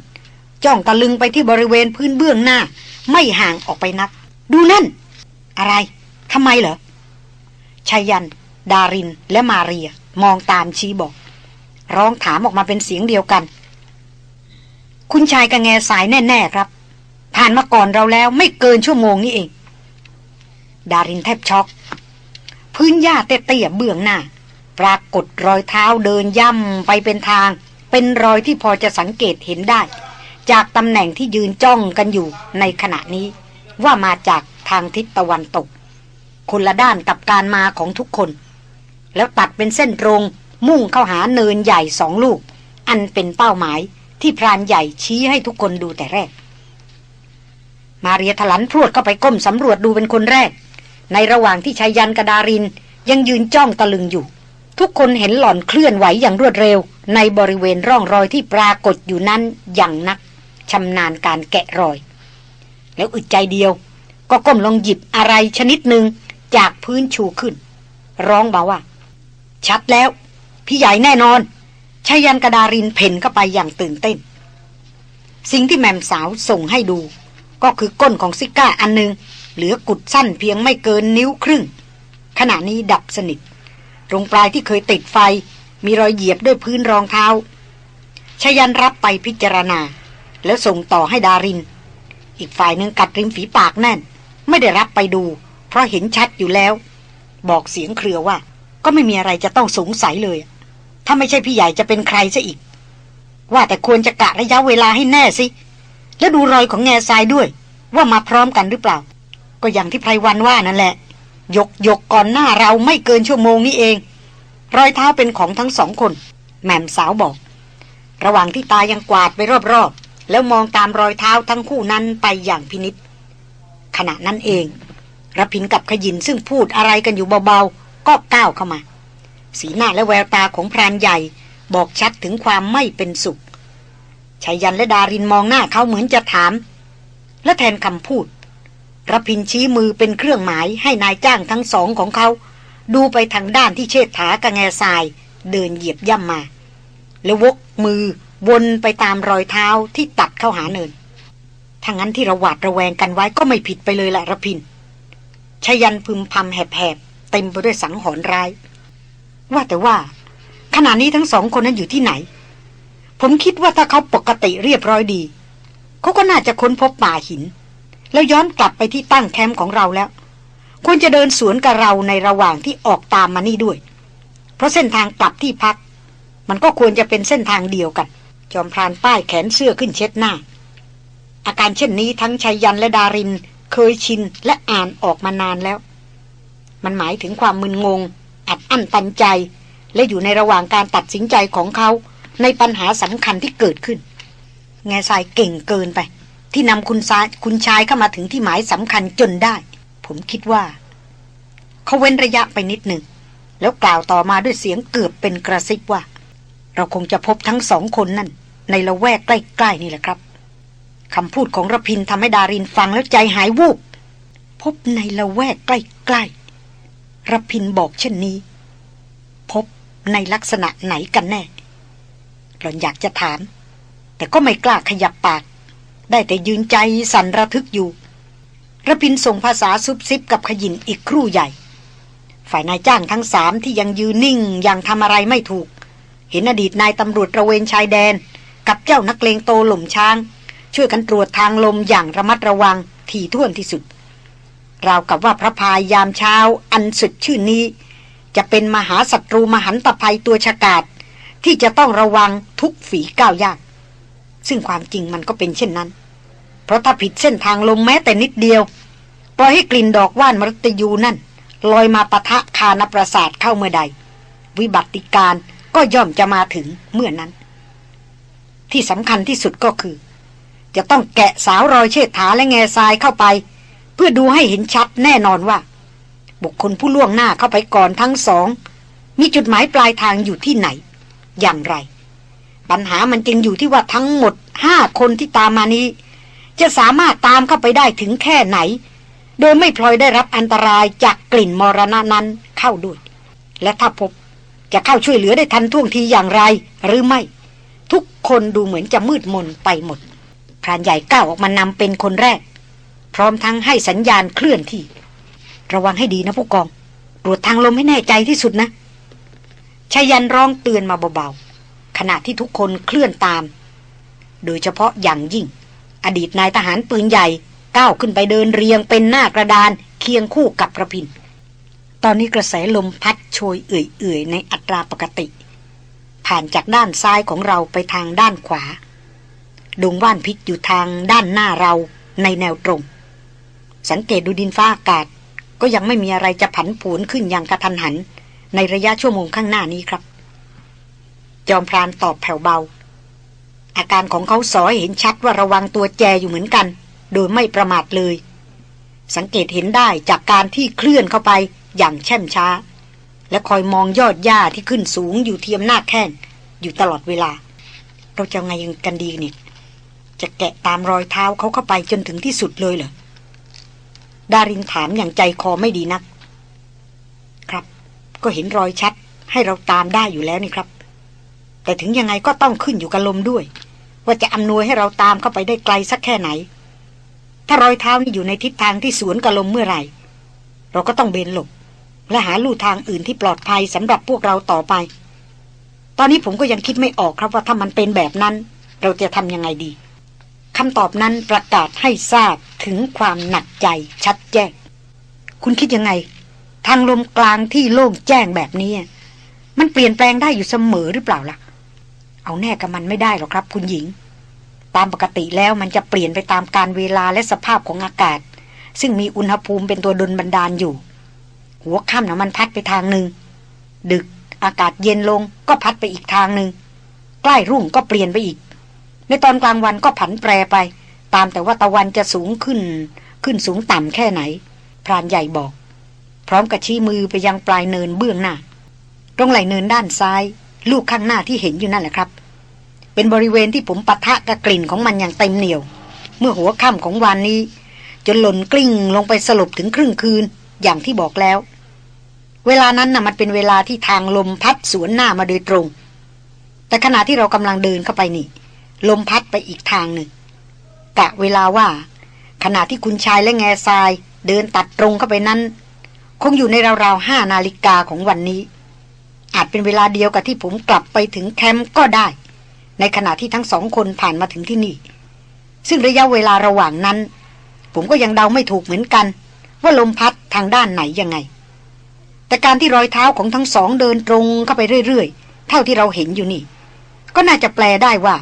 จ้องตะลึงไปที่บริเวณพื้นเบื้องหน้า ไม่ห่างออกไปนัก ดูนั่น อะไรทำไมเหรอชายัน ดารินและมาเรีย มองตามชี้บอก ร้องถามออกมาเป็นเสียงเดียวกัน คุณชายกระแงสายแน่ ๆ ครับ ผ่านมาก่อนเราแล้วไม่เกินชั่วโมงนี้เอง ดารินแทบช็อก พื้นหญ้าเตี้ยๆเบื้องหน้า ปรากฏรอยเท้าเดินย่ำไปเป็นทาง เป็นรอยที่พอจะสังเกตเห็นได้ จากตำแหน่งที่ยืนจ้องกันอยู่ในขณะนี้ ว่ามาจากทางทิศตะวันตก คนละด้านกับการมาของทุกคน แล้วตัดเป็นเส้นตรงมุ่งเข้าหาเนินใหญ่สองลูก อันเป็นเป้าหมายที่พรานใหญ่ชี้ให้ทุกคนดูแต่แรก มาเรียถลันพรวดเข้าไปก้มสำรวจดูเป็นคนแรก ในระหว่างที่ชายยันกระดารินยังยืนจ้องตะลึงอยู่ ทุกคนเห็นหล่อนเคลื่อนไหวอย่างรวดเร็ว ในบริเวณร่องรอยที่ปรากฏอยู่นั้นอย่างนัก ชำนาญการแกะรอย แล้วอึดใจเดียว ก็ก้มลงหยิบอะไรชนิดหนึ่งจากพื้นชูขึ้น ร้องมาว่า ชัดแล้ว พี่ใหญ่แน่นอนชายันกระดารินเพ่นเข้าไปอย่างตื่นเต้น สิ่งที่แมมสาวส่งให้ดู ก็คือก้นของซิก้าอันหนึงเหลือกุดสั้นเพียงไม่เกินนิ้วครึ่ง ขณะนี้ดับสนิท ตรงปลายที่เคยติดไฟ มีรอยเหยียบด้วยพื้นรองเท้าชายันรับไปพิจารณา แล้วส่งต่อให้ดาริน อีกฝ่ายหนึ่งกัดริมฝีปากแน่น ไม่ได้รับไปดู เพราะเห็นชัดอยู่แล้ว บอกเสียงเครือว่า ก็ไม่มีอะไรจะต้องสงสัยเลย ถ้าไม่ใช่พี่ใหญ่จะเป็นใครซะอีก ว่าแต่ควรจะกะระยะเวลาให้แน่สิ แล้วดูรอยของแง่ทรายด้วย ว่ามาพร้อมกันหรือเปล่า ก็อย่างที่ไพรวันว่านั่นแหละ ยกยกก่อนหน้าเราไม่เกินชั่วโมงนี้เอง รอยเท้าเป็นของทั้งสองคน แม่มสาวบอก ระหว่างที่ตายังกวาดไปรอบ แล้วมองตามรอยเท้าทั้งคู่นั้นไปอย่างพินิษขณะนั้นเองรพินกับขยินซึ่งพูดอะไรกันอยู่เบาๆ ก็ก้าวเข้ามา สีหน้าและแววตาของพรานใหญ่บอกชัดถึงความไม่เป็นสุขชายันและดารินมองหน้าเขาเหมือนจะถาม และแทนคำพูดรพินชี้มือเป็นเครื่องหมายให้นายจ้างทั้งสองของเขา ดูไปทางด้านที่เชิดถากระแงทราย เดินเหยียบย่ำมา แล้ววกมือ วนไปตามรอยเท้าที่ตัดเข้าหาเนินถ้างั้นที่เระหวาดระแวงกันไว้ก็ไม่ผิดไปเลยแหละระพินชยันพึมพำแหบๆเต็มไปด้วยสังหรณ์ร้าย ว่าแต่ว่า ขณะนี้ทั้งสองคนนั้นอยู่ที่ไหน ผมคิดว่าถ้าเขาปกติเรียบร้อยดี เขาก็น่าจะค้นพบป่าหิน แล้วย้อนกลับไปที่ตั้งแคมป์ของเราแล้ว ควรจะเดินสวนกับเราในระหว่างที่ออกตามมานี่ด้วย เพราะเส้นทางกลับที่พัก มันก็ควรจะเป็นเส้นทางเดียวกัน จอมพรานป้ายแขนเสื้อขึ้นเช็ดหน้า อาการเช่นนี้ทั้งชัยยันและดารินเคยชินและอ่านออกมานานแล้ว มันหมายถึงความมึนงง อัดอั้นตันใจ และอยู่ในระหว่างการตัดสินใจของเขา ในปัญหาสำคัญที่เกิดขึ้น แง่ทรายเก่งเกินไป ที่นำคุณชายคุณชายเข้ามาถึงที่หมายสำคัญจนได้ ผมคิดว่า เขาเว้นระยะไปนิดหนึ่งแล้วกล่าวต่อมาด้วยเสียงเกือบเป็นกระซิบว่า เราคงจะพบทั้งสองคนนั่น ในละแวกใกล้ๆนี่แหละครับคำพูดของระพินทำให้ดารินฟังแล้วใจหายวูบ พบในละแวกใกล้ๆระพินบอกเช่นนี้ พบในลักษณะไหนกันแน่ หล่อนอยากจะถาม แต่ก็ไม่กล้าขยับปาก ได้แต่ยืนใจสั่นระทึกอยู่ระพินส่งภาษาซุบซิบกับขยินอีกครู่ใหญ่ ฝ่ายนายจ้างทั้งสามที่ยังยืนนิ่งยังทำอะไรไม่ถูก เห็นอดีตนายตำรวจระเวนชายแดน กับเจ้านักเลงโตหล่มช้าง ช่วยกันตรวจทางลมอย่างระมัดระวังถี่ถ้วนที่สุด ราวกับว่าพระพายยามเช้าอันสุดชื่นนี้ จะเป็นมหาศัตรูมหันตภัยตัวฉกาดที่จะต้องระวังทุกฝีก้าวยาก ซึ่งความจริงมันก็เป็นเช่นนั้น เพราะถ้าผิดเส้นทางลมแม้แต่นิดเดียว ปล่อยให้กลิ่นดอกว่านมรตยูนั่น ลอยมาปะทะคานประสาทเข้าเมื่อใด วิบัติการก็ย่อมจะมาถึงเมื่อนั้น ที่สำคัญที่สุดก็คือ จะต้องแกะสาวรอยเชิดถาและแง่ทรายเข้าไป เพื่อดูให้เห็นชัดแน่นอนว่า บุคคลผู้ล่วงหน้าเข้าไปก่อนทั้งสอง มีจุดหมายปลายทางอยู่ที่ไหน อย่างไร ปัญหามันจึงอยู่ที่ว่าทั้งหมดห้าคนที่ตามมานี้ จะสามารถตามเข้าไปได้ถึงแค่ไหน โดยไม่พลอยได้รับอันตรายจากกลิ่นมรณะนั้นเข้าด้วย และถ้าพบจะเข้าช่วยเหลือได้ทันท่วงทีอย่างไรหรือไม่ ทุกคนดูเหมือนจะมืดมนไปหมด พรานใหญ่ก้าวออกมานำเป็นคนแรก พร้อมทั้งให้สัญญาณเคลื่อนที่ ระวังให้ดีนะผู้กอง ตรวจทางลมให้แน่ใจที่สุดนะชายันร้องเตือนมาเบาๆ ขณะที่ทุกคนเคลื่อนตาม โดยเฉพาะอย่างยิ่ง อดีตนายทหารปืนใหญ่ก้าวขึ้นไปเดินเรียงเป็นหน้ากระดานเคียงคู่กับระพิน ตอนนี้กระแสลมพัดโชยเอื่อยๆ ในอัตราปกติ ผ่านจากด้านซ้ายของเราไปทางด้านขวา ดงว่านพิษอยู่ทางด้านหน้าเราในแนวตรง สังเกตดูดินฟ้าอากาศ ก็ยังไม่มีอะไรจะผันผวนขึ้นอย่างกระทันหัน ในระยะชั่วโมงข้างหน้านี้ครับ จอมพรานตอบแผ่วเบา อาการของเขาสอยเห็นชัดว่าระวังตัวแจอยู่เหมือนกัน โดยไม่ประมาทเลย สังเกตเห็นได้จากการที่เคลื่อนเข้าไปอย่างแช่มช้า และคอยมองยอดหญ้าที่ขึ้นสูงอยู่เทียมหน้าแข้งอยู่ตลอดเวลา เราจะไงกันดีเนี่ยจะแกะตามรอยเท้าเขาเข้าไปจนถึงที่สุดเลยเหรอดารินถามอย่างใจคอไม่ดีนัก ครับ ก็เห็นรอยชัด ให้เราตามได้อยู่แล้วนี่ครับ แต่ถึงยังไงก็ต้องขึ้นอยู่กับลมด้วย ว่าจะอำนวยให้เราตามเข้าไปได้ไกลสักแค่ไหน ถ้ารอยเท้านี่อยู่ในทิศทางที่สวนกับลมเมื่อไหร่ เราก็ต้องเบนหลบ และหาลู่ทางอื่นที่ปลอดภัยสำหรับพวกเราต่อไป ตอนนี้ผมก็ยังคิดไม่ออกครับว่าถ้ามันเป็นแบบนั้น เราจะทำยังไงดีคำตอบนั้นประกาศให้ทราบถึงความหนักใจชัดแจ้ง คุณคิดยังไง ทางลมกลางที่โล่งแจ้งแบบนี้ มันเปลี่ยนแปลงได้อยู่เสมอหรือเปล่าล่ะ เอาแน่กับมันไม่ได้หรอกครับ คุณหญิง ตามปกติแล้วมันจะเปลี่ยนไปตามการเวลาและสภาพของอากาศ ซึ่งมีอุณหภูมิเป็นตัวดลบันดาลอยู่ หัวค่ำนะมันพัดไปทางหนึ่ง ดึกอากาศเย็นลงก็พัดไปอีกทางหนึ่ง ใกล้รุ่งก็เปลี่ยนไปอีก ในตอนกลางวันก็ผันแปรไป ตามแต่ว่าตะวันจะสูงขึ้น ขึ้นสูงต่ำแค่ไหน พรานใหญ่บอก พร้อมกับชี้มือไปยังปลายเนินเบื้องหน้า ตรงไหลเนินด้านซ้าย ลูกข้างหน้าที่เห็นอยู่นั่นแหละครับ เป็นบริเวณที่ผมปะทะกับกลิ่นของมันอย่างเต็มเหนียว เมื่อหัวค่ำของวันนี้ จนหล่นกลิ้งลงไปสลบถึงครึ่งคืนอย่างที่บอกแล้ว เวลานั้นน่ะมันเป็นเวลาที่ทางลมพัดสวนหน้ามาโดยตรง แต่ขณะที่เรากำลังเดินเข้าไปนี่ ลมพัดไปอีกทางหนึ่งกะเวลาว่า ขณะที่คุณชายและแง่ทราย เดินตัดตรงเข้าไปนั้น คงอยู่ในราวๆห้านาฬิกาของวันนี้ อาจเป็นเวลาเดียวกับที่ผมกลับไปถึงแคมป์ก็ได้ ในขณะที่ทั้งสองคนผ่านมาถึงที่นี่ ซึ่งระยะเวลาระหว่างนั้น ผมก็ยังเดาไม่ถูกเหมือนกัน ว่าลมพัดทางด้านไหนยังไง แต่การที่รอยเท้าของทั้งสองเดินตรงเข้าไปเรื่อยๆ เท่าที่เราเห็นอยู่นี่ ก็น่าจะแปลได้ว่า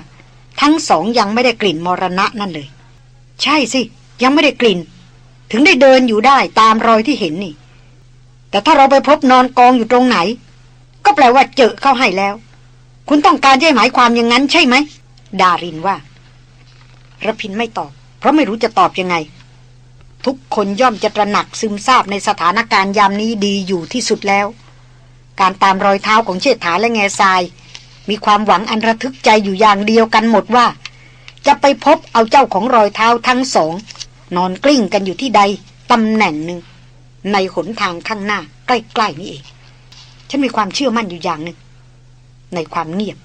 ทั้งสองยังไม่ได้กลิ่นมรณะนั่นเลย ใช่สิ ยังไม่ได้กลิ่น ถึงได้เดินอยู่ได้ตามรอยที่เห็นนี่ แต่ถ้าเราไปพบนอนกองอยู่ตรงไหน ก็แปลว่าเจอเข้าให้แล้ว คุณต้องการจะหมายความอย่างนั้นใช่ไหมดารินว่าระพินไม่ตอบ เพราะไม่รู้จะตอบยังไง ทุกคนย่อมจะตระหนักซึมซาบในสถานการณ์ยามนี้ดีอยู่ที่สุดแล้ว การตามรอยเท้าของเชษฐาและแง่ทราย มีความหวังอันระทึกใจอยู่อย่างเดียวกันหมดว่า จะไปพบเอาเจ้าของรอยเท้าทั้งสอง นอนกลิ้งกันอยู่ที่ใดตำแหน่งหนึ่ง ในหนทางข้างหน้า ใกล้ๆนี่เอง ฉันมีความเชื่อมั่นอยู่อย่างหนึ่งในความเงียบ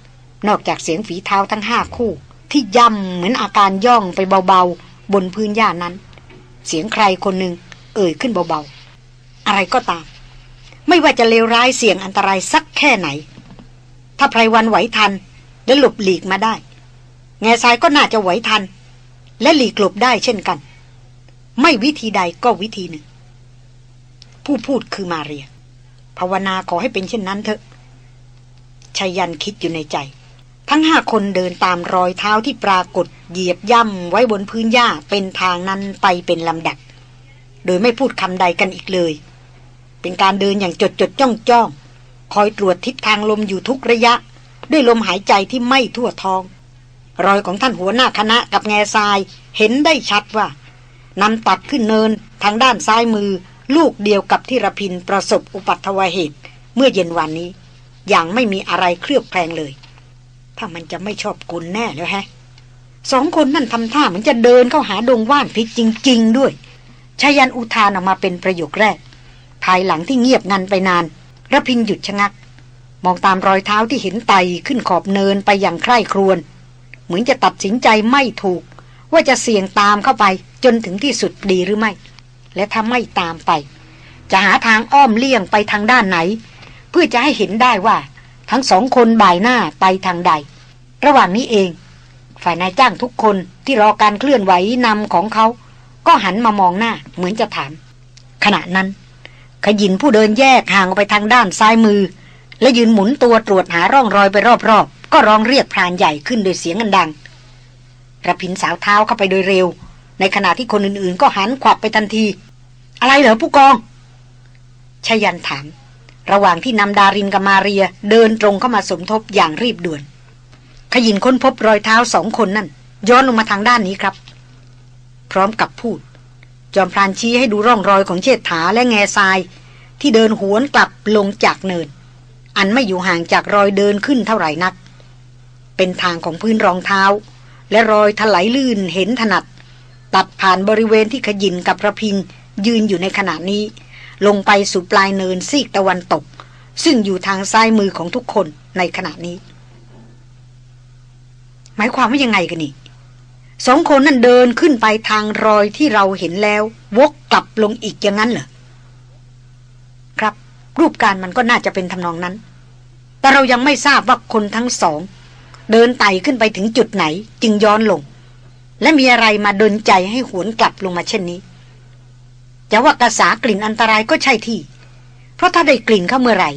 นอกจากเสียงฝีเท้าทั้งห้าคู่ ที่ย่ำเหมือนอาการย่องไปเบาๆ บนพื้นหญ้านั้น เสียงใครคนหนึ่งเอ่ยขึ้นเบาๆ อะไรก็ตาม ไม่ว่าจะเลวร้ายเสี่ยงอันตรายสักแค่ไหน ถ้าไพรวันไหวทันและหลบหลีกมาได้ แง่ทรายก็น่าจะไหวทัน และหลีกหลบได้เช่นกัน ไม่วิธีใดก็วิธีหนึ่ง ผู้พูดคือมาเรีย ภาวนาขอให้เป็นเช่นนั้นเถอะชายันคิดอยู่ในใจ ทั้งห้าคนเดินตามรอยเท้าที่ปรากฏเหยียบย่ำไว้บนพื้นหญ้าเป็นทางนั้นไปเป็นลำดับ โดยไม่พูดคำใดกันอีกเลย เป็นการเดินอย่างจดจดจ้องจ้องคอยตรวจทิศทางลมอยู่ทุกระยะ ด้วยลมหายใจที่ไม่ทั่วท้อง รอยของท่านหัวหน้าคณะกับแง่ทรายเห็นได้ชัดว่านำตัดขึ้นเนินทางด้านซ้ายมือ ลูกเดียวกับที่ระพินประสบอุปัตวเหตุ เมื่อเย็นวันนี้ อย่างไม่มีอะไรเคลือบแคลงเลย ถ้ามันจะไม่ชอบกลแน่แล้วแฮะสองคนนั่นทำท่าเหมือนจะเดินเข้าหาดงว่านพิษจริง ๆ ด้วยชายันอุทานออกมาเป็นประโยคแรก ภายหลังที่เงียบงันไปนานระพินหยุดชะงัก มองตามรอยเท้าที่เห็นไตขึ้นขอบเนินไปอย่างใคร่ครวญเหมือนจะตัดสินใจไม่ถูก ว่าจะเสี่ยงตามเข้าไปจนถึงที่สุดดีหรือไม่ และถ้าไม่ตามไป จะหาทางอ้อมเลี่ยงไปทางด้านไหน เพื่อจะให้เห็นได้ว่า ทั้งสองคนบ่ายหน้าไปทางใด ระหว่างนี้เอง ฝ่ายนายจ้างทุกคนที่รอการเคลื่อนไหวนำของเขา ก็หันมามองหน้าเหมือนจะถาม ขณะนั้น ขยินผู้เดินแยกห่างออกไปทางด้านซ้ายมือ และยืนหมุนตัวตรวจหาร่องรอยไปรอบๆ ก็ร้องเรียกพรานใหญ่ขึ้นโดยเสียงอันดังระพินสาวเท้าเข้าไปโดยเร็ว ในขณะที่คนอื่นๆ ก็หันขวับไปทันที อะไรเหรอผู้กองชยันถาม ระหว่างที่นำดารินกับมาเรียเดินตรงเข้ามาสมทบอย่างรีบด่วน ขยินค้นพบรอยเท้าสองคนนั่น ย้อนลงมาทางด้านนี้ครับ พร้อมกับพูด จอมพรานชี้ให้ดูร่องรอยของเชษฐาและแง่ทราย ที่เดินหวนกลับลงจากเนิน อันไม่อยู่ห่างจากรอยเดินขึ้นเท่าไหร่นัก เป็นทางของพื้นรองเท้า และรอยถลายลื่นเห็นถนัด ตัดผ่านบริเวณที่ขยินกับระพินยืนอยู่ในขณะนี้ ลงไปสู่ปลายเนินซีกตะวันตก ซึ่งอยู่ทางซ้ายมือของทุกคนในขณะนี้ หมายความว่ายังไงกันนี่สองคนนั่นเดินขึ้นไปทางรอยที่เราเห็นแล้ว วกกลับลงอีกอย่างนั้นเหรอครับ รูปการมันก็น่าจะเป็นทำนองนั้น แต่เรายังไม่ทราบว่าคนทั้งสอง เดินไต่ขึ้นไปถึงจุดไหน จึงย้อนลง และมีอะไรมาดนใจให้หวนกลับลงมาเช่นนี้ จะว่ากระสากลิ่นอันตรายก็ใช่ที่ เพราะถ้าได้กลิ่นเข้าเมื่อไหร่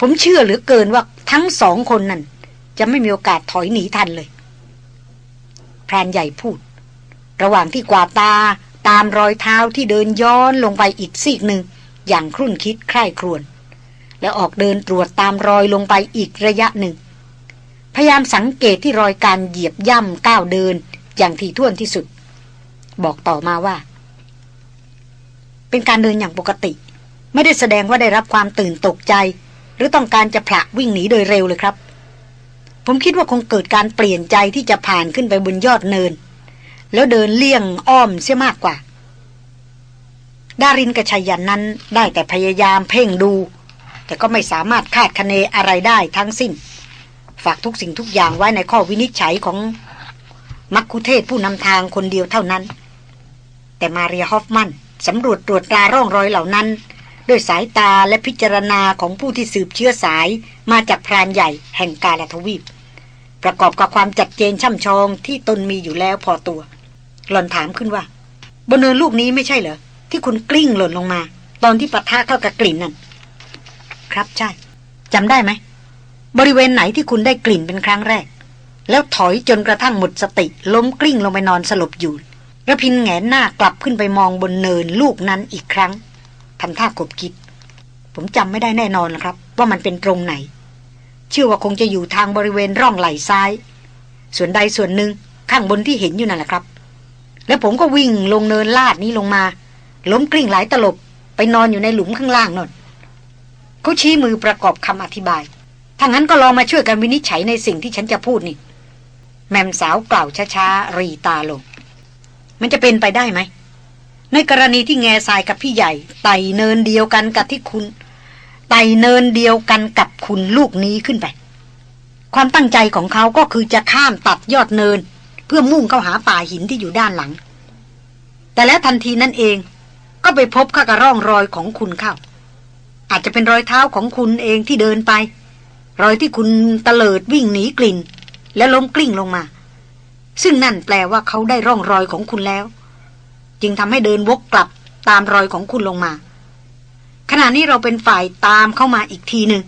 ผมเชื่อเหลือเกินว่าทั้งสองคนนั้น จะไม่มีโอกาสถอยหนีทันเลยพรานใหญ่พูด ระหว่างที่กวาดตาตามรอยเท้าที่เดินย้อนลงไปอีกซีกหนึ่ง อย่างครุ่นคิดใคร่ครวญแล้วออกเดินตรวจตามรอยลงไปอีกระยะหนึ่ง พยายามสังเกตที่รอยการเหยียบย่ำก้าวเดินอย่างถี่ถ้วนที่สุด บอกต่อมาว่า เป็นการเดินอย่างปกติ ไม่ได้แสดงว่าได้รับความตื่นตกใจ หรือต้องการจะผละวิ่งหนีโดยเร็วเลยครับ ผมคิดว่าคงเกิดการเปลี่ยนใจที่จะผ่านขึ้นไปบนยอดเนิน แล้วเดินเลี่ยงอ้อมเสียมากกว่า ดารินกับชัยยันนั้นได้แต่พยายามเพ่งดู แต่ก็ไม่สามารถคาดคะเนอะไรได้ทั้งสิ้น ฝากทุกสิ่งทุกอย่างไว้ในข้อวินิจฉัยของมักคุเทศผู้นำทางคนเดียวเท่านั้น แต่มาเรียฮอฟมัน สำรวจตรวจตราร่องรอยเหล่านั้น ด้วยสายตาและพิจารณาของผู้ที่สืบเชื้อสายมาจากพรานใหญ่แห่งกาลทวีป ประกอบกับความจัดเจนช่ำชองที่ตนมีอยู่แล้วพอตัวหล่อนถามขึ้นว่า บนเนินลูกนี้ไม่ใช่เหรอ ที่คุณกลิ้งหล่นลงมา ตอนที่ปะทะเข้ากับกลิ่นนั่นครับใช่จำได้ไหม บริเวณไหนที่คุณได้กลิ่นเป็นครั้งแรก แล้วถอยจนกระทั่งหมดสติล้มกลิ้งลงไปนอนสลบอยู่ ระพินแงนหน้ากลับขึ้นไปมองบนเนินลูกนั้นอีกครั้งทำท่ากบคิด ผมจำไม่ได้แน่นอนนะครับ ว่ามันเป็นตรงไหน เชื่อว่าคงจะอยู่ทางบริเวณร่องไหล่ซ้าย ส่วนใดส่วนหนึ่งข้างบนที่เห็นอยู่นั่นแหละครับ แล้วผมก็วิ่งลงเนินลาดนี้ลงมา ล้มกลิ้งหลายตลบ ไปนอนอยู่ในหลุมข้างล่างนนเขาชี้มือประกอบคำอธิบายถ้างั้นก็ลองมาช่วยกันวินิจฉัยในสิ่งที่ฉันจะพูดนี่ แมมสาวกล่าวช้าๆรีตาลง มันจะเป็นไปได้ไหม ในกรณีที่แง่ทรายกับพี่ใหญ่ ไต่เนินเดียวกันกับที่คุณ ไต่เนินเดียวกันกับคุณลูกนี้ขึ้นไป ความตั้งใจของเขาก็คือจะข้ามตัดยอดเนิน เพื่อมุ่งเข้าหาป่าหินที่อยู่ด้านหลัง แต่แล้วทันทีนั่นเองก็ไปพบข้ากระร่องรอยของคุณเข้า อาจจะเป็นรอยเท้าของคุณเองที่เดินไป รอยที่คุณเตลิดวิ่งหนีกลิ่น แล้วล้มกลิ้งลงมา ซึ่งนั่นแปลว่าเขาได้ร่องรอยของคุณแล้ว จึงทำให้เดินวกกลับตามรอยของคุณลงมา ขณะนี้เราเป็นฝ่ายตามเข้ามาอีกทีหนึ่ง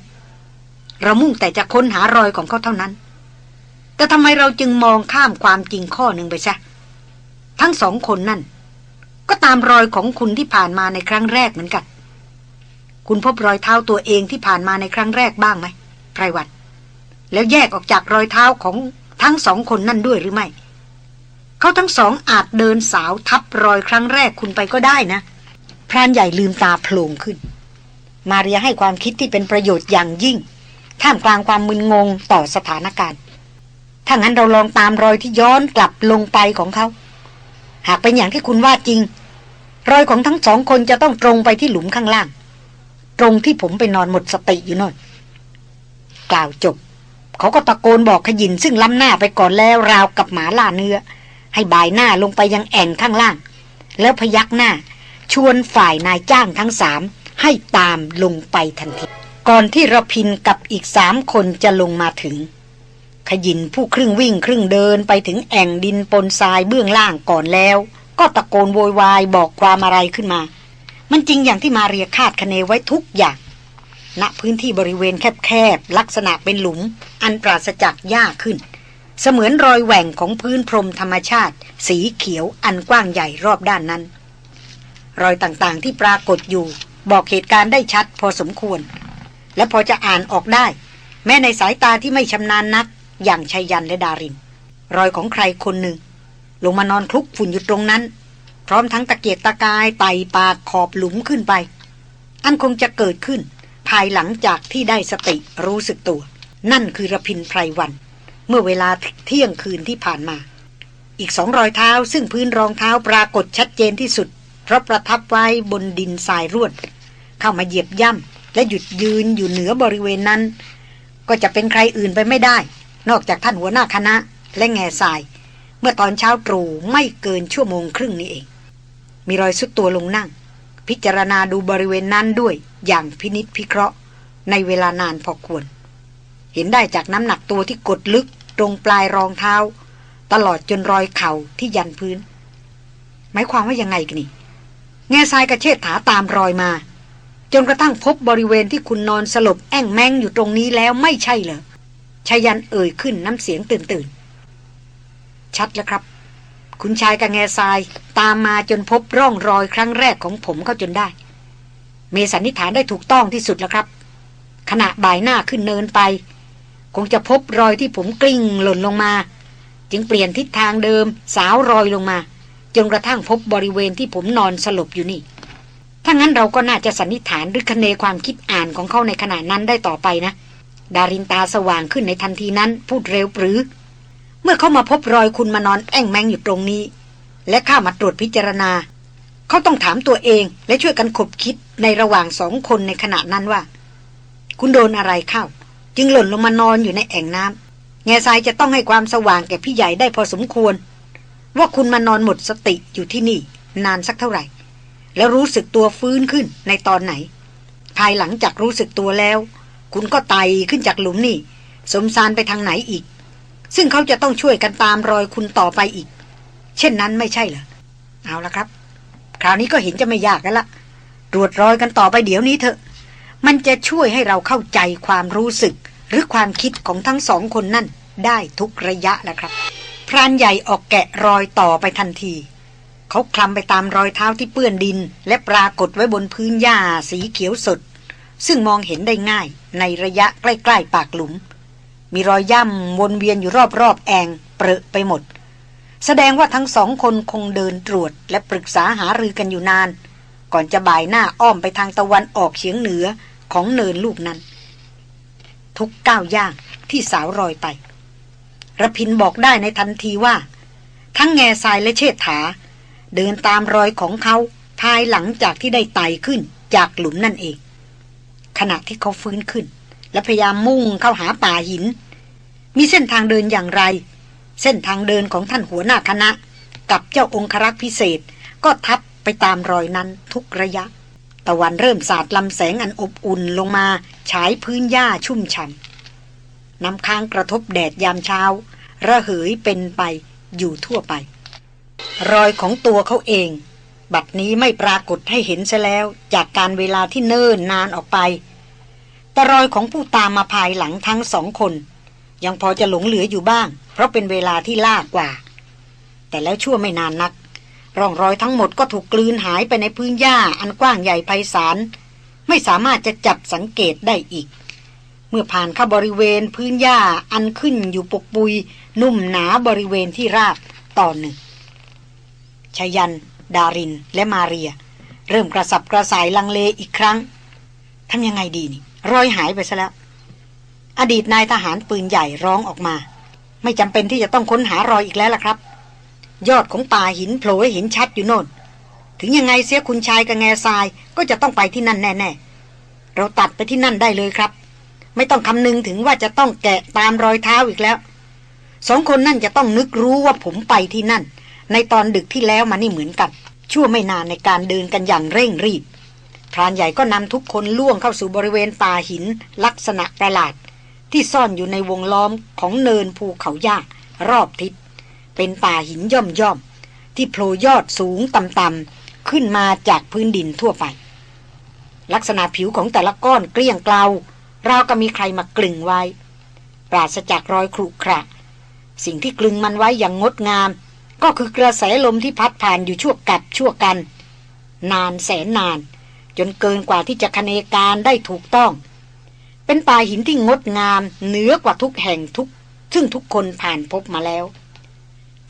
เรามุ่งแต่จะค้นหารอยของเขาเท่านั้น แต่ทำไมเราจึงมองข้ามความจริงข้อหนึ่งไปซะทั้งสองคนนั่น ก็ตามรอยของคุณที่ผ่านมาในครั้งแรกเหมือนกัน คุณพบรอยเท้าตัวเองที่ผ่านมาในครั้งแรกบ้างไหมไพรวัตแล้วแยกออกจากรอยเท้าของ ทั้งสองคนนั่นด้วยหรือไม่ เขาทั้งสองอาจเดินสาวทับรอยครั้งแรกคุณไปก็ได้นะ พรานใหญ่ลืมตาโผล่ขึ้น มาเรียให้ความคิดที่เป็นประโยชน์อย่างยิ่ง ท่ามกลางความมึนงงต่อสถานการณ์ ถ้างั้นเราลองตามรอยที่ย้อนกลับลงไปของเขา หากเป็นอย่างที่คุณว่าจริง รอยของทั้งสองคนจะต้องตรงไปที่หลุมข้างล่าง ตรงที่ผมไปนอนหมดสติอยู่น่นกล่าวจบ เขาก็ตะโกนบอกขยินซึ่งล้ำหน้าไปก่อนแล้วราวกับหมาล่าเนื้อ ให้บายหน้าลงไปยังแอ่งข้างล่าง แล้วพยักหน้า ชวนฝ่ายนายจ้างทั้งสามให้ตามลงไปทันที ก่อนที่ระพินกับอีกสามคนจะลงมาถึง ขยินผู้ครึ่งวิ่งครึ่งเดินไปถึงแอ่งดินปนทรายเบื้องล่างก่อนแล้ว ก็ตะโกนโวยวายบอกความอะไรขึ้นมา มันจริงอย่างที่มาเรียคาดคะเนไว้ทุกอย่างณพื้นที่บริเวณแคบๆลักษณะเป็นหลุม อันปราศจากหญ้าขึ้น เสมือนรอยแหว่งของพื้นพรมธรรมชาติ สีเขียวอันกว้างใหญ่รอบด้านนั้น รอยต่างๆที่ปรากฏอยู่ บอกเหตุการณ์ได้ชัดพอสมควร และพอจะอ่านออกได้ แม้ในสายตาที่ไม่ชำนาญนัก อย่างชัยยันและดาริน รอยของใครคนหนึ่ง ลงมานอนคลุกฝุ่นอยู่ตรงนั้น พร้อมทั้งตะเกียกตะกายไต่ปากขอบหลุมขึ้นไป อันคงจะเกิดขึ้นภายหลังจากที่ได้สติรู้สึกตัว นั่นคือระพินไพรวัน เมื่อเวลาเที่ยงคืนที่ผ่านมา อีกสองรอยเท้าซึ่งพื้นรองเท้าปรากฏชัดเจนที่สุด เพราะประทับไว้บนดินทรายร่วน เข้ามาเหยียบย่ำและหยุดยืนอยู่เหนือบริเวณนั้น ก็จะเป็นใครอื่นไปไม่ได้ นอกจากท่านหัวหน้าคณะและแง่ทราย เมื่อตอนเช้าตรู่ไม่เกินชั่วโมงครึ่งนี้เอง มีรอยสุดตัวลงนั่ง พิจารณาดูบริเวณนั้นด้วยอย่างพินิษพิเคราะห์ ในเวลานานพอควร เห็นได้จากน้ำหนักตัวที่กดลึกตรงปลายรองเท้า ตลอดจนรอยเข่าที่ยันพื้น หมายความว่ายังไงกันนี่แง่ทรายกระเชิดถาตามรอยมา จนกระทั่งพบบริเวณที่คุณนอนสลบแอ่งแมงอยู่ตรงนี้แล้วไม่ใช่เหรอชายันเอ่ยขึ้นน้ำเสียงตื่นตื่นชัดแล้วครับ คุณชายกับแง่ทรายตามมาจนพบร่องรอยครั้งแรกของผมเข้าจนได้ เมสันนิฐานได้ถูกต้องที่สุดแล้วครับ ขณะบ่ายหน้าขึ้นเนินไป คงจะพบรอยที่ผมกลิ้งหล่นลงมา จึงเปลี่ยนทิศทางเดิมสาวรอยลงมา จนกระทั่งพบบริเวณที่ผมนอนสลบอยู่นี่ถ้างั้นเราก็น่าจะสันนิษฐานหรือคเนความคิดอ่านของเขาในขณะนั้นได้ต่อไปนะ ดารินตาสว่างขึ้นในทันทีนั้นพูดเร็วปรือ เมื่อเขามาพบรอยคุณมานอนแอ่งแมงอยู่ตรงนี้ และข้ามาตรวจพิจารณา เขาต้องถามตัวเองและช่วยกันขบคิดในระหว่างสองคนในขณะนั้นว่า คุณโดนอะไรเข้า จึงหล่นลงมานอนอยู่ในแอ่งน้ำแง่ทรายจะต้องให้ความสว่างแก่พี่ใหญ่ได้พอสมควร ว่าคุณมานอนหมดสติอยู่ที่นี่ นานสักเท่าไหร่ แล้วรู้สึกตัวฟื้นขึ้นในตอนไหน ภายหลังจากรู้สึกตัวแล้ว คุณก็ไต่ขึ้นจากหลุมนี่ สมสารไปทางไหนอีก ซึ่งเขาจะต้องช่วยกันตามรอยคุณต่อไปอีก เช่นนั้นไม่ใช่เหรอเอาละครับ คราวนี้ก็เห็นจะไม่ยากแล้วละตรวจรอยกันต่อไปเดี๋ยวนี้เถอะมันจะช่วยให้เราเข้าใจความรู้สึก หรือความคิดของทั้งสองคนนั่นได้ทุกระยะแหละครับพรานใหญ่ออกแกะรอยต่อไปทันที เขาคลำไปตามรอยเท้าที่เปื้อนดิน และปรากฏไว้บนพื้นหญ้าสีเขียวสด ซึ่งมองเห็นได้ง่ายในระยะใกล้ ๆ ปากหลุม มีรอยย่ำวนเวียนอยู่รอบๆแองเปรอะไปหมด แสดงว่าทั้งสองคนคงเดินตรวจและปรึกษาหารือกันอยู่นาน ก่อนจะบ่ายหน้าอ้อมไปทางตะวันออกเฉียงเหนือของเนินลูกนั้น ทุกก้าวย่างที่สาวรอยไประพินบอกได้ในทันทีว่า ทั้งแง่ทรายและเชษฐา เดินตามรอยของเขาภายหลังจากที่ได้ไต่ขึ้นจากหลุมนั่นเอง ขณะที่เขาฟื้นขึ้น และพยายามมุ่งเข้าหาป่าหิน มีเส้นทางเดินอย่างไร เส้นทางเดินของท่านหัวหน้าคณะ กับเจ้าองครักษ์พิเศษก็ทับไปตามรอยนั้นทุกระยะ ตะวันเริ่มสาดลำแสงอันอบอุ่นลงมาฉายพื้นหญ้าชุ่มฉ่ำน้ำค้างกระทบแดดยามเช้า ระเหยเป็นไปอยู่ทั่วไป รอยของตัวเขาเอง บัดนี้ไม่ปรากฏให้เห็นซะแล้วจากการเวลาที่เนิ่นนานออกไป แต่รอยของผู้ตามมาภายหลังทั้งสองคน ยังพอจะหลงเหลืออยู่บ้าง เพราะเป็นเวลาที่ล่ากว่า แต่แล้วชั่วไม่นานนัก ร่องรอยทั้งหมดก็ถูกกลืนหายไปในพื้นหญ้าอันกว้างใหญ่ไพศาลไม่สามารถจะจับสังเกตได้อีก เมื่อผ่านเข้าบริเวณพื้นหญ้าอันขึ้นอยู่ปกปุย นุ่มหนาบริเวณที่ราบตอนหนึ่งชายัน ดาริน และมาเรีย เริ่มกระสับกระส่ายลังเลอีกครั้งทำยังไงดีนี่รอยหายไปซะแล้ว อดีตนายทหารปืนใหญ่ร้องออกมา ไม่จำเป็นที่จะต้องค้นหารอยอีกแล้วล่ะครับ ยอดของป่าหินโผล่ให้เห็นชัดอยู่โน่น ถึงยังไงเสียคุณชายกับแง่ทรายก็จะต้องไปที่นั่นแน่ๆ เราตัดไปที่นั่นได้เลยครับ ไม่ต้องคำนึงถึงว่าจะต้องแกะตามรอยเท้าอีกแล้ว สองคนนั่นจะต้องนึกรู้ว่าผมไปที่นั่น ในตอนดึกที่แล้วมานี่เหมือนกัน ชั่วไม่นานในการเดินกันอย่างเร่งรีบพรานใหญ่ก็นำทุกคนล่วงเข้าสู่บริเวณป่าหินลักษณะประหลาด ที่ซ่อนอยู่ในวงล้อมของเนินภูเขาหญ้ารอบทิศ เป็นป่าหินย่อมย่อมที่โผล่ยอดสูงต่ำๆขึ้นมาจากพื้นดินทั่วไป ลักษณะผิวของแต่ละก้อนเกลี้ยงเกลาราวกับมีใครมากลึงไว้ ปราศจากรอยครุขระสิ่งที่กลึงมันไว้อย่างงดงาม ก็คือกระแสลมที่พัดผ่านอยู่ชั่วกับชั่วกัน นานแสนนาน จนเกินกว่าที่จะคเนการได้ถูกต้อง เป็นป่าหินที่งดงามเหนือกว่าทุกแห่งทุก ซึ่งทุกคนผ่านพบมาแล้ว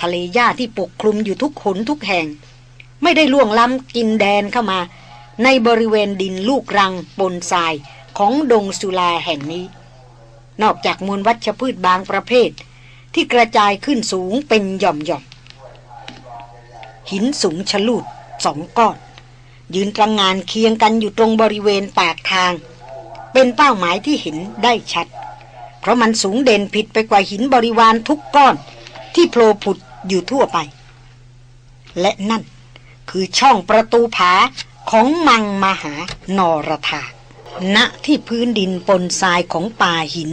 ทะเลหญ้าที่ปกคลุมอยู่ทุกขนทุกแห่ง ไม่ได้ล่วงล้ำกินแดนเข้ามา ในบริเวณดินลูกรังบนทรายของดงสุลาแห่งนี้ นอกจากมวลวัชพืชบางประเภท ที่กระจายขึ้นสูงเป็นหย่อมหย่อมหินสูงชลูดสองก้อน ยืนตระงงานเคียงกันอยู่ตรงบริเวณปากทาง เป็นเป้าหมายที่เห็นได้ชัด เพราะมันสูงเด่นผิดไปกว่าหินบริวารทุกก้อน ที่โผล่ผุด อยู่ทั่วไป และนั่นคือช่องประตูผาของมังมหานรธาณที่พื้นดินปนทรายของป่าหิน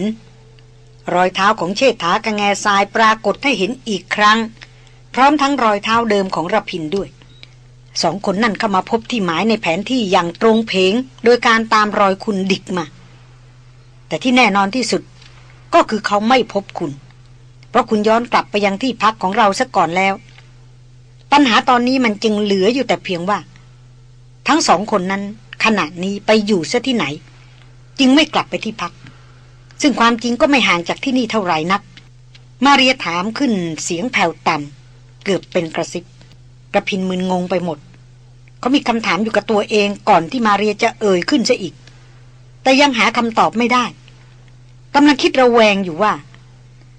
รอยเท้าของเชษฐากระแงทรายปรากฏให้เห็นอีกครั้ง พร้อมทั้งรอยเท้าเดิมของระพินด้วย สองคนนั่นเข้ามาพบที่หมายในแผนที่อย่างตรงเพงโดยการตามรอยคุณดิกมา แต่ที่แน่นอนที่สุดก็คือเขาไม่พบคุณ เพราะคุณย้อนกลับไปยังที่พักของเราซะก่อนแล้ว ปัญหาตอนนี้มันจึงเหลืออยู่แต่เพียงว่า ทั้งสองคนนั้นขณะนี้ไปอยู่ซะที่ไหน จึงไม่กลับไปที่พัก ซึ่งความจริงก็ไม่ห่างจากที่นี่เท่าไหร่นัก มาเรียถามขึ้นเสียงแผ่วต่ำเกือบเป็นกระซิบกระพินมึนงงไปหมด เขามีคำถามอยู่กับตัวเองก่อนที่มาเรียจะเอ่ยขึ้นซะอีก แต่ยังหาคำตอบไม่ได้กำลังคิดระแวงอยู่ว่า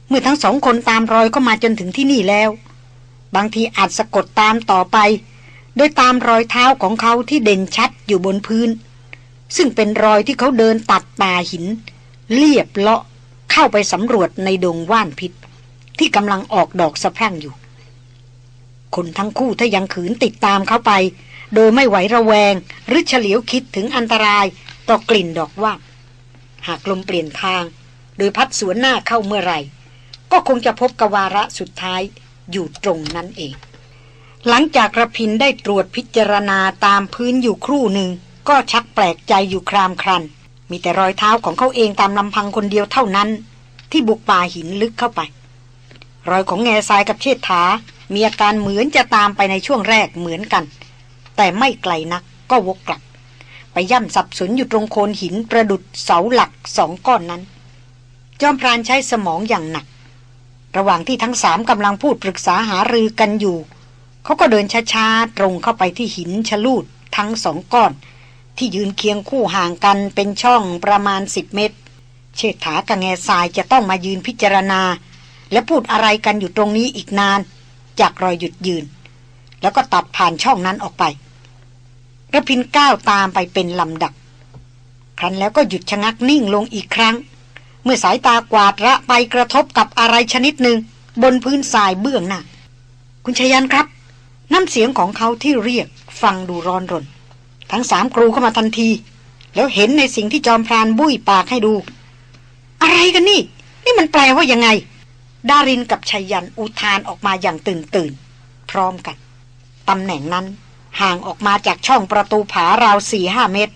เมื่อทั้งสองคนตามรอยก็มาจนถึงที่นี่แล้ว บางทีอาจสะกดตามต่อไป โดยตามรอยเท้าของเขาที่เด่นชัดอยู่บนพื้น ซึ่งเป็นรอยที่เขาเดินตัดป่าหินเรียบเลาะเข้าไปสำรวจในดงว่านพิษ ที่กำลังออกดอกสะพรั่งอยู่ คนทั้งคู่ถ้ายังขืนติดตามเขาไป โดยไม่ไหวระแวง หรือเฉลียวคิดถึงอันตรายต่อกลิ่นดอกว่า หากลมเปลี่ยนทาง โดยพัดสวนหน้าเข้าเมื่อไหร่ ก็คงจะพบกวาระสุดท้ายอยู่ตรงนั้นเอง หลังจากระพินได้ตรวจพิจารณาตามพื้นอยู่ครู่หนึ่ง ก็ชักแปลกใจอยู่ครามครัน มีแต่รอยเท้าของเขาเองตามลำพังคนเดียวเท่านั้น ที่บุกป่าหินลึกเข้าไป รอยของแง่ทรายกับเชษฐา มีอาการเหมือนจะตามไปในช่วงแรกเหมือนกัน แต่ไม่ไกลนักก็วกกลับ ไปย่ำสับสนอยู่ตรงโคนหินประดุดเสาหลักสองก้อนนั้น จอมพรานใช้สมองอย่างหนัก ระหว่างที่ทั้งสามกำลังพูดปรึกษาหารือกันอยู่ เขาก็เดินช้าๆ ตรงเข้าไปที่หินชะลูดทั้งสองก้อน ที่ยืนเคียงคู่ห่างกันเป็นช่องประมาณสิบเมตร เชษฐากับแง่ทรายจะต้องมายืนพิจารณา และพูดอะไรกันอยู่ตรงนี้อีกนาน จากรอยหยุดยืน แล้วก็ตัดผ่านช่องนั้นออกไประพินก้าวตามไปเป็นลำดับ ครั้นแล้วก็หยุดชะงักนิ่งลงอีกครั้ง เมื่อสายตากวาดระไปกระทบกับอะไรชนิดหนึ่ง บนพื้นทรายเบื้องหน้า คุณชยันครับ น้ำเสียงของเขาที่เรียกฟังดูร้อนรน ทั้งสามกรูเข้ามาทันที แล้วเห็นในสิ่งที่จอมพรานบุ้ยปากให้ดู อะไรกันนี่ นี่มันแปลว่ายังไง ดารินกับชัยยันอุทานออกมาอย่างตื่นตื่น พร้อมกันตำแหน่งนั้นห่างออกมาจากช่องประตูผาราวสี่ห้าเมตร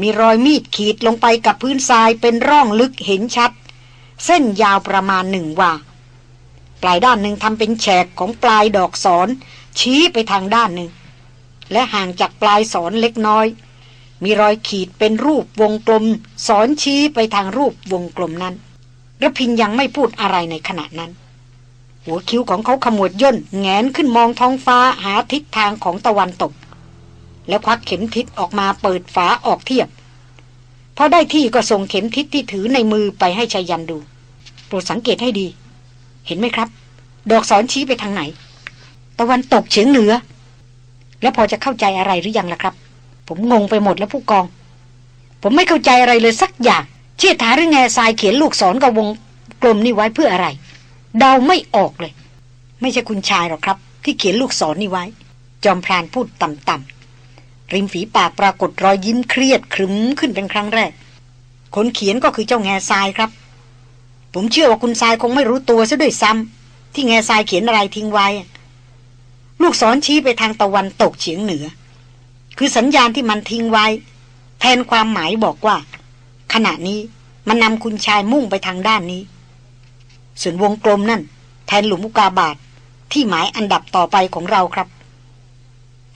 มีรอยมีดขีดลงไปกับพื้นทรายเป็นร่องลึกเห็นชัด เส้นยาวประมาณหนึ่งวาปลายด้านหนึ่งทำเป็นแฉกของปลายดอกสอนชี้ไปทางด้านหนึ่ง และห่างจากปลายสอนเล็กน้อย มีรอยขีดเป็นรูปวงกลมสอนชี้ไปทางรูปวงกลมนั้นระพินยังไม่พูดอะไรในขณะนั้น หัวคิ้วของเขาขมวดย่นแงนขึ้นมองท้องฟ้าหาทิศทางของตะวันตก แล้วควักเข็มทิศออกมาเปิดฝาออกเทียบพอได้ที่ก็ส่งเข็มทิศที่ถือในมือไปให้ชายันดู โปรดสังเกตให้ดี เห็นไหมครับ ดอกสอนชี้ไปทางไหน ตะวันตกเฉียงเหนือ แล้วพอจะเข้าใจอะไรหรือยังล่ะครับ ผมงงไปหมดแล้วผู้กอง ผมไม่เข้าใจอะไรเลยสักอย่าง เชี่ยถาหรือแง่ทรายเขียนลูกศรกับวงกลมนี่ไว้เพื่ออะไร เดาไม่ออกเลย ไม่ใช่คุณชายหรอกครับ ที่เขียนลูกศรนนี่ไว้ จอมพรานพูดต่ำๆ ริมฝีปากปรากฏรอยยิ้มเครียดครึมขึ้นเป็นครั้งแรก คนเขียนก็คือเจ้าแง่ทรายครับ ผมเชื่อว่าคุณทรายคงไม่รู้ตัวซะด้วยซ้ำที่แง่ทรายเขียนอะไรทิ้งไว้ ลูกศรชี้ไปทางตะวันตกเฉียงเหนือ คือสัญญาณที่มันทิ้งไว้ แทนความหมายบอกว่า ขณะนี้มันนำคุณชายมุ่งไปทางด้านนี้ ส่วนวงกลมนั่น แทนหลุมอุกาบาทที่หมายอันดับต่อไปของเราครับ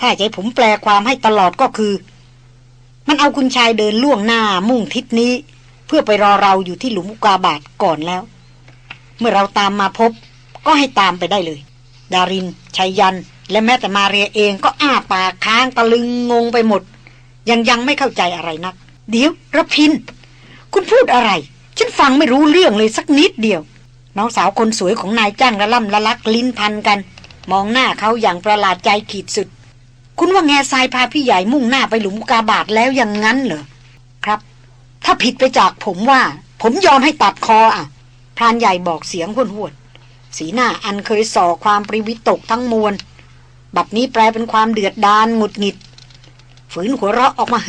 ถ้าจะให้ผมแปลความให้ตลอดก็คือ มันเอาคุณชายเดินล่วงหน้ามุ่งทิศนี้ เพื่อไปรอเราอยู่ที่หลุมอุกาบาทก่อนแล้ว เมื่อเราตามมาพบ ก็ให้ตามไปได้เลย ดารินชัยยัน และแม้แต่มาเรียเองก็อ้าปากค้างตะลึงงงไปหมด ยังยังไม่เข้าใจอะไรนัก เดี๋ยวระพิน คุณพูดอะไร ฉันฟังไม่รู้เรื่องเลยสักนิดเดียว น้องสาวคนสวยของนายจ้างละล่ำละลักลิ้นพันกัน มองหน้าเขาอย่างประหลาดใจขีดสุด คุณว่าแง่ทรายพาพี่ใหญ่มุ่งหน้าไปหลุมกาบาทแล้วอย่างนั้นเหรอครับ ถ้าผิดไปจากผมว่า ผมยอมให้ตัดคออะพรานใหญ่บอกเสียงห้วนหวนสีหน้าอันเคยส่อความปริวิตกทั้งมวล บัดนี้แปลเป็นความเดือดดานหงุดหงิด ฝืนหัวเราะออกมา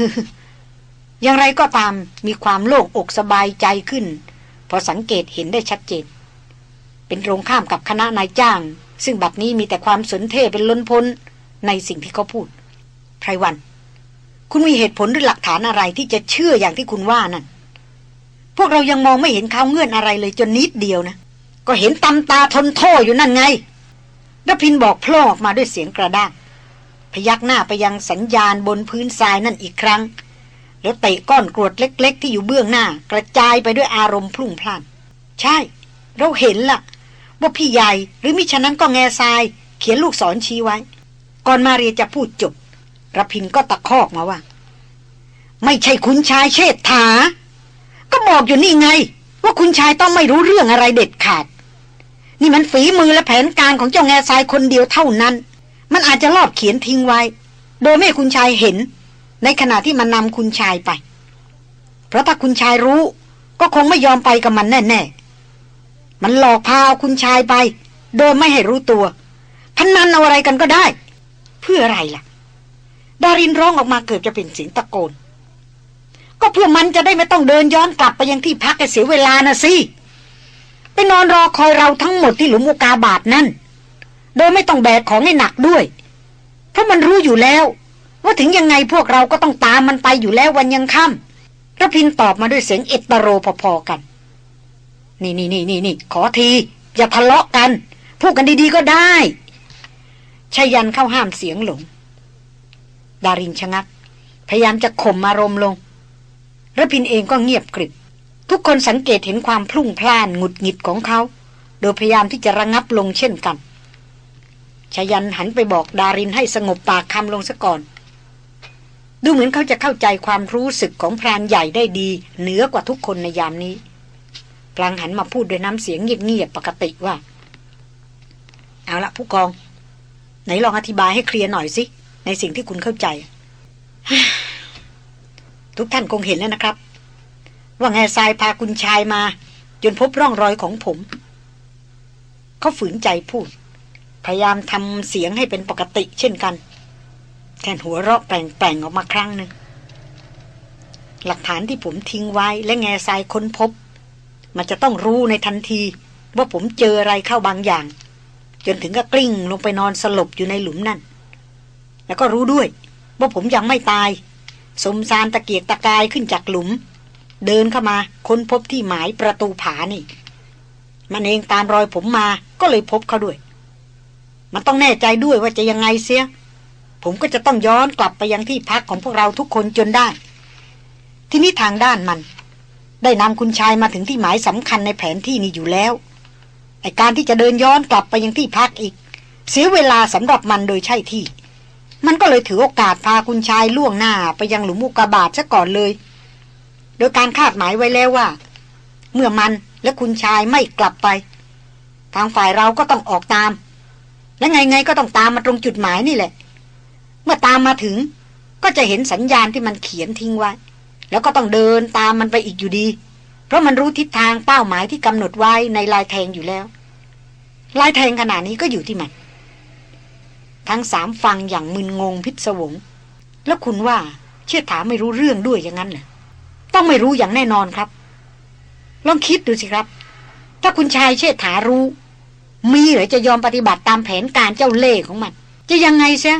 อย่างไรก็ตามมีความโล่งอกสบายใจขึ้น พอสังเกตเห็นได้ชัดเจน เป็นตรงข้ามกับคณะนายจ้าง ซึ่งบัดนี้มีแต่ความสนเท่เป็นล้นพ้น ในสิ่งที่เขาพูดไพรวัน คุณมีเหตุผลหรือหลักฐานอะไรที่จะเชื่ออย่างที่คุณว่านั่น พวกเรายังมองไม่เห็นเขาเงื่อนอะไรเลยจนนิดเดียวนะ ก็เห็นตำตาทนโทษอยู่นั่นไงรพินบอกพล่อออกมาด้วยเสียงกระด้างพยักหน้าไปยังสัญญาณบนพื้นทรายนั่นอีกครั้ง แล้วเตะก้อนกรวดเล็ก ๆ ที่อยู่เบื้องหน้า กระจายไปด้วยอารมณ์พลุ่งพล่าน ใช่ เราเห็นล่ะ ว่าพี่ใหญ่หรือมิฉะนั้นก็แง่ทราย เขียนลูกศรชี้ไว้ ก่อนมาเรียจะพูดจบรพินก็ตะคอกมาว่า ไม่ใช่คุณชายเชษฐา ก็บอกอยู่นี่ไง ว่าคุณชายต้องไม่รู้เรื่องอะไรเด็ดขาด นี่มันฝีมือและแผนการของเจ้าแง่ทรายคนเดียวเท่านั้น มันอาจจะลอบเขียนทิ้งไว้ โดยไม่คุณชายเห็น ในขณะที่มันนำคุณชายไป เพราะถ้าคุณชายรู้ ก็คงไม่ยอมไปกับมันแน่ๆ มันหลอกพาเอาคุณชายไป โดยไม่ให้รู้ตัว พันนันเอาอะไรกันก็ได้ เพื่ออะไรล่ะ ดารินร้องออกมาเกือบจะเป็นเสียงตะโกน ก็เพื่อมันจะได้ไม่ต้องเดินย้อนกลับไปยังที่พักเสียเวลานะสิไปนอนรอคอยเราทั้งหมดที่หลุมอุกาบาทนั่น โดยไม่ต้องแบกของให้หนักด้วย เพราะมันรู้อยู่แล้ว ว่าถึงยังไงพวกเราก็ต้องตามมันไปอยู่แล้ววันยังค่ำระพินตอบมาด้วยเสียงเอตโรพอๆกัน นี่นี่นี่นี่นี่ขอที อย่าทะเลาะกัน พูดกันดีๆก็ได้ ชายันเข้าห้ามเสียงหลง ดารินชะงัก พยายามจะข่มอารมณ์ลงระพินเองก็เงียบกริบ ทุกคนสังเกตเห็นความพลุ่งพล่านหงุดหงิดของเขา โดยพยายามที่จะระงับลงเช่นกันชายันหันไปบอกดารินให้สงบปากคำลงซะก่อน ดูเหมือนเขาจะเข้าใจความรู้สึกของพรานใหญ่ได้ดี เหนือกว่าทุกคนในยามนี้พลางหันมาพูดด้วยน้ำเสียงเงียบๆปกติว่า เอาละผู้กอง นลองอธิบายให้เคลียร์หน่อยสิ ในสิ่งที่คุณเข้าใจ ทุกท่านคงเห็นแล้วนะครับ ว่าแง่ทรายพาคุณชายมา จนพบร่องรอยของผม เขาฝืนใจพูด พยายามทำเสียงให้เป็นปกติเช่นกันแทนหัวเราะแปลงๆออกมาครั้งหนึ่งหลักฐานที่ผมทิ้งไว้และแง่ทรายค้นพบ มันจะต้องรู้ในทันที ว่าผมเจออะไรเข้าบางอย่าง จนถึงก็กลิ้งลงไปนอนสลบอยู่ในหลุมนั่น แล้วก็รู้ด้วย ว่าผมยังไม่ตาย สมสารตะเกียกตะกายขึ้นจากหลุม เดินเข้ามาค้นพบที่หมายประตูผานี่ มันเองตามรอยผมมาก็เลยพบเขาด้วย มันต้องแน่ใจด้วยว่าจะยังไงเสีย ผมก็จะต้องย้อนกลับไปยังที่พักของพวกเราทุกคนจนได้ ที่นี่ทางด้านมัน ได้นำคุณชายมาถึงที่หมายสำคัญในแผนที่นี้อยู่แล้ว ไอการที่จะเดินย้อนกลับไปยังที่พักอีก เสียเวลาสำหรับมันโดยใช่ที่ มันก็เลยถือโอกาสพาคุณชายล่วงหน้าไปยังหลุมมุกกาบาทซะก่อนเลย โดยการคาดหมายไว้แล้วว่า เมื่อมันและคุณชายไม่กลับไป ทางฝ่ายเราก็ต้องออกตาม และไงไงก็ต้องตามมาตรงจุดหมายนี่แหละ เมื่อตามมาถึงก็จะเห็นสัญญาณที่มันเขียนทิ้งไว้ แล้วก็ต้องเดินตามมันไปอีกอยู่ดี เพราะมันรู้ทิศทางเป้าหมายที่กำหนดไว้ในลายแทงอยู่แล้ว ลายแทงขนาดนี้ก็อยู่ที่มัน ทั้งสามฟังอย่างมึนงงพิศวง แล้วคุณว่าเชื่อถามไม่รู้เรื่องด้วยอย่างนั้นเหรอต้องไม่รู้อย่างแน่นอนครับ ลองคิดดูสิครับ ถ้าคุณชายเชษฐารู้ มีหรือจะยอมปฏิบัติตามแผนการเจ้าเล่ห์ของมัน จะยังไงเสีย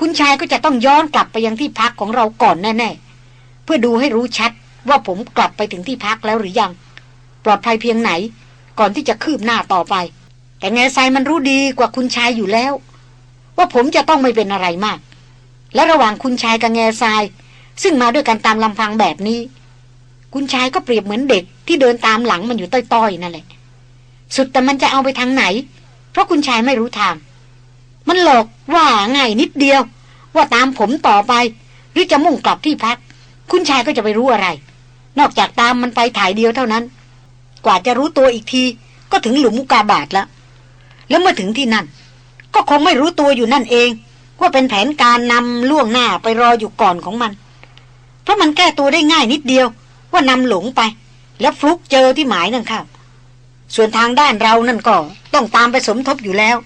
คุณชายก็จะต้องย้อนกลับไปยังที่พักของเราก่อนแน่ๆเพื่อดูให้รู้ชัด ว่าผมกลับไปถึงที่พักแล้วหรือยัง ปลอดภัยเพียงไหน ก่อนที่จะคืบหน้าต่อไป แต่แง่ทรายมันรู้ดีกว่าคุณชายอยู่แล้ว ว่าผมจะต้องไม่เป็นอะไรมาก และระหว่างคุณชายกับแง่ทราย ซึ่งมาด้วยกันตามลำพังแบบนี้ คุณชายก็เปรียบเหมือนเด็กที่เดินตามหลังมันอยู่ต้อยๆนั่นแหละ สุดแต่มันจะเอาไปทางไหน เพราะคุณชายไม่รู้ทาง มันหลอกว่าง่ายนิดเดียว ว่าตามผมต่อไป หรือจะมุ่งกลับที่พัก คุณชายก็จะไปรู้อะไร นอกจากตามมันไปถ่ายเดียวเท่านั้น กว่าจะรู้ตัวอีกที ก็ถึงหลุมมุกาบาทแล้ว แล้วเมื่อถึงที่นั่น ก็คงไม่รู้ตัวอยู่นั่นเอง ว่าเป็นแผนการนำล่วงหน้าไปรออยู่ก่อนของมัน เพราะมันแก้ตัวได้ง่ายนิดเดียว ว่านำหลงไป แล้วฟลุกเจอที่หมายนั่นครับส่วนทางด้านเรานั่นก็ต้องตามไปสมทบอยู่แล้ว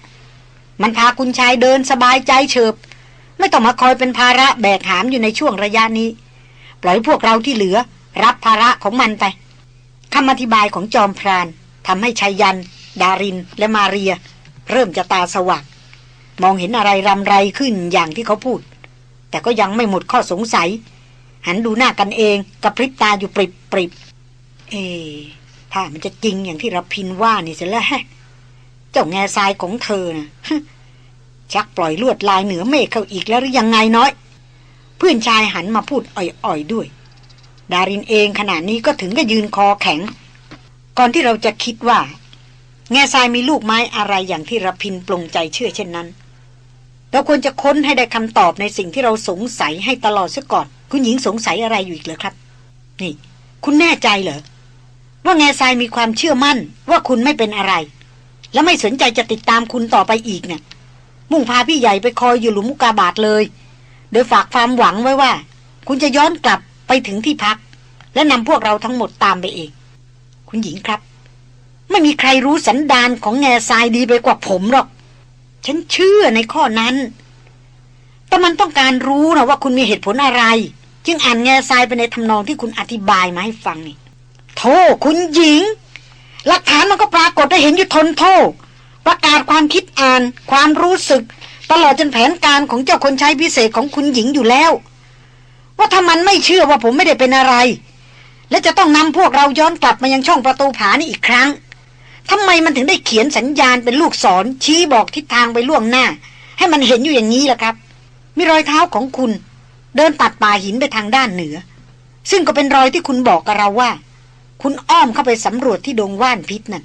มันพาคุณชายเดินสบายใจเฉิบ ไม่ต้องมาคอยเป็นภาระแบกหามอยู่ในช่วงระยะนี้ ปล่อยพวกเราที่เหลือ รับภาระของมันไปคำอธิบายของจอมพรานทำให้ชายัน ดาริน และมาเรีย เริ่มจะตาสว่างมองเห็นอะไรรำไรขึ้นอย่างที่เขาพูด แต่ก็ยังไม่หมดข้อสงสัย หันดูหน้ากันเองกับพริบตาอยู่ปริบปริบเอ ถ้ามันจะจริงอย่างที่รพินว่านี่เสียแล้วเจ้าแง่ทรายของเธอนะชักปล่อยลวดลายเหนือเมฆเข้าอีกแล้วหรือยังไงน้อย เพื่อนชายหันมาพูดอ่อยๆด้วย ดารินเองขณะนี้ก็ถึงก็ยืนคอแข็ง ก่อนที่เราจะคิดว่า แง่ทรายมีลูกไม้อะไรอย่างที่รพินปลงใจเชื่อเช่นนั้น เราควรจะค้นให้ได้คำตอบในสิ่งที่เราสงสัยให้ตลอดซะก่อน คุณหญิงสงสัยอะไรอยู่อีกเหรอครับ นี่ คุณแน่ใจเหรอว่าแง่ทรายมีความเชื่อมั่นว่าคุณไม่เป็นอะไร และไม่สนใจจะติดตามคุณต่อไปอีกเนะี่ยมุ่งพาพี่ใหญ่ไปคอยอยู่หลุมมุกาบาทเลย โดยฝากความหวังไว้ว่า คุณจะย้อนกลับ ไปถึงที่พัก และนำพวกเราทั้งหมดตามไปเอง คุณหญิงครับ ไม่มีใครรู้สันดานของแง่ทรายดีไปกว่าผมหรอก ฉันเชื่อในข้อนั้น แต่มันต้องการรู้นะว่าคุณมีเหตุผลอะไร จึงอ่านแง่ทรายไปในทำนองที่คุณอธิบายมาให้ฟังนี่โทษคุณหญิง หลักฐานมันก็ปรากฏได้เห็นอยู่ทนโทษประกาศความคิดอ่าน ความรู้สึก ตลอดจนแผนการของเจ้าคนใช้พิเศษของคุณหญิงอยู่แล้ว ว่าถ้ามันไม่เชื่อว่าผมไม่ได้เป็นอะไร และจะต้องนำพวกเราย้อนกลับมายังช่องประตูผานี่อีกครั้งทำไมมันถึงได้เขียนสัญญาณเป็นลูกศรชี้บอกทิศทางไปล่วงหน้า ให้มันเห็นอยู่อย่างนี้ล่ะครับ มีรอยเท้าของคุณ เดินตัดป่าหินไปทางด้านเหนือ ซึ่งก็เป็นรอยที่คุณบอกกับเราว่า คุณอ้อมเข้าไปสำรวจที่ดงว่านพิษนั่น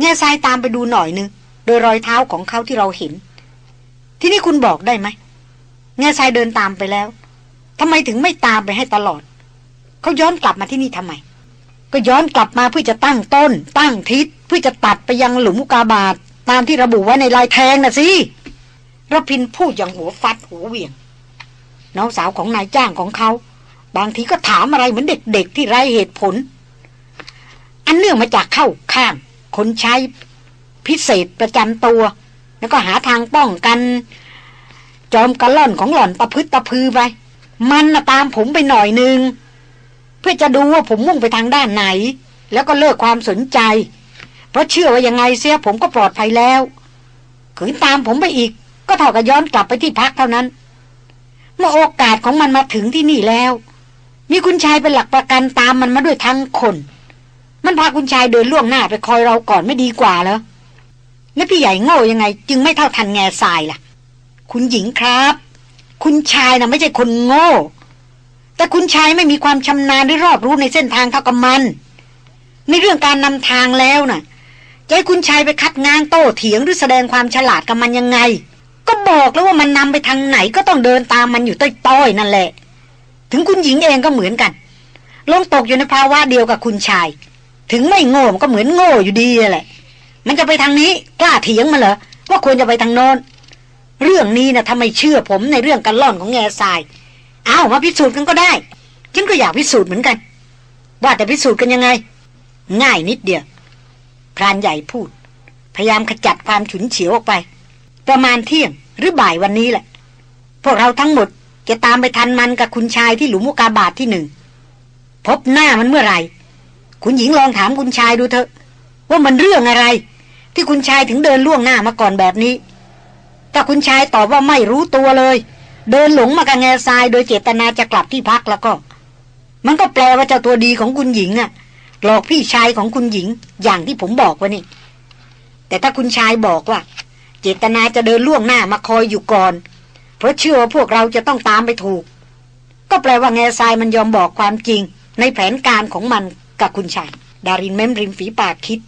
แง่ทรายตามไปดูหน่อยนึงโดยรอยเท้าของเขาที่เราเห็น ที่นี่คุณบอกได้ไหมแง่ทรายเดินตามไปแล้ว ทำไมถึงไม่ตามไปให้ตลอด เขาย้อนกลับมาที่นี่ทำไม ก็ย้อนกลับมาเพื่อจะตั้งต้น ตั้งทิศเพื่อจะตัดไปยังหลุมกาบาทตามที่ระบุไว้ในลายแทงน่ะสิรพินพูดอย่างหัวฟัดหัวเวียง น้องสาวของนายจ้างของเขา บางทีก็ถามอะไรเหมือนเด็กๆที่ไร้เหตุผล อันเนื่องมาจากเข้าข้างคนใช้พิเศษประจำตัว แล้วก็หาทางป้องกัน จอมกระล่อนของหล่อนตะพึดตะพือไป มันนะตามผมไปหน่อยนึง เพื่อจะดูว่าผมมุ่งไปทางด้านไหน แล้วก็เลิกความสนใจ เพราะเชื่อว่ายังไงเสียผมก็ปลอดภัยแล้วขืนตามผมไปอีก ก็เท่ากับย้อนกลับไปที่พักเท่านั้น เมื่อโอกาสของมันมาถึงที่นี่แล้ว มีคุณชายเป็นหลักประกันตามมันมาด้วยทั้งคน มันพาคุณชายเดินล่วงหน้าไปคอยเราก่อนไม่ดีกว่าเหรอแล้วพี่ใหญ่โง่ยังไง จึงไม่เท่าทันแง่ทรายล่ะ คุณหญิงครับ คุณชายนะ่ะไม่ใช่คนโง่ แต่คุณชายไม่มีความชำนาญหรือรอบรู้ในเส้นทางเท่ากับมัน ในเรื่องการนำทางแล้วนะ่ะจะให้คุณชายไปคัดงานโต้เถียงหรือแสดงความฉลาดกับมันยังไง ก็บอกแล้วว่ามันนำไปทางไหนก็ต้องเดินตามมันอยู่ต้อยๆนั่นแหละ ถึงคุณหญิงเองก็เหมือนกัน ลงตกอยู่ในภาวะเดียวกับคุณชาย ถึงไม่โง่ก็เหมือนโง่อยู่ดีแหละ มันจะไปทางนี้กล้าเถียงมาเหรอว่าควรจะไปทางโน้น เรื่องนี้นะทำไมเชื่อผมในเรื่องการล่อนของแง่ทรายเอามาพิสูจน์กันก็ได้ ฉันก็อยากพิสูจน์เหมือนกัน ว่าแต่พิสูจน์กันยังไง ง่ายนิดเดียวพรานใหญ่พูด พยายามขจัดความฉุนเฉียวออกไป ประมาณเที่ยงหรือบ่ายวันนี้แหละ พวกเราทั้งหมดจะตามไปทันมันกับคุณชายที่หลุมมุกาบาทที่หนึ่ง พบหน้ามันเมื่อไหร่ คุณหญิงลองถามคุณชายดูเถอะ ว่ามันเรื่องอะไร ที่คุณชายถึงเดินล่วงหน้ามาก่อนแบบนี้ ถ้าคุณชายตอบว่าไม่รู้ตัวเลย เดินหลงมากับแง่ทรายโดยเจตนาจะกลับที่พักแล้วก็ มันก็แปลว่าเจ้าตัวดีของคุณหญิงอะหลอกพี่ชายของคุณหญิง อย่างที่ผมบอกว่านี่ แต่ถ้าคุณชายบอกว่า เจตนาจะเดินล่วงหน้ามาคอยอยู่ก่อน เพราะเชื่อว่าพวกเราจะต้องตามไปถูก ก็แปลว่าแง่ทรายมันยอมบอกความจริง ในแผนการของมันกับคุณชาย ดารินเม้มริมฝีปากคิด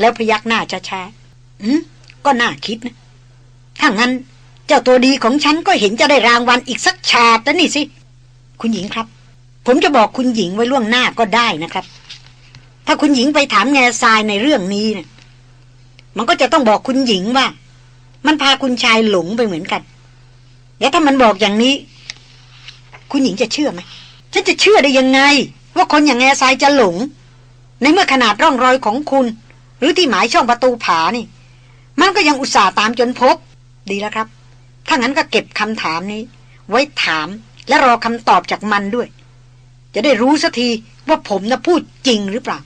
แล้วพยักหน้าช้าๆอืมก็น่าคิดนะ ถ้างั้น เจ้าตัวดีของฉันก็เห็นจะได้รางวัลอีกสักชาตินี่สิ คุณหญิงครับ ผมจะบอกคุณหญิงไว้ล่วงหน้าก็ได้นะครับ ถ้าคุณหญิงไปถามแง่ทรายในเรื่องนี้เนะี่ยมันก็จะต้องบอกคุณหญิงว่า มันพาคุณชายหลงไปเหมือนกัน แล้วถ้ามันบอกอย่างนี้ คุณหญิงจะเชื่อไหมฉันจะเชื่อได้ยังไง ว่าคนอย่างแง่ทรายจะหลง ในเมื่อขนาดร่องรอยของคุณ หรือที่หมายช่องประตูผานี่ มันก็ยังอุตส่าห์ตามจนพบ ดีแล้วครับ ถ้างั้นก็เก็บคำถามนี้ ไว้ถามและรอคำตอบจากมันด้วย จะได้รู้สักทีว่าผมนะพูดจริงหรือเปล่า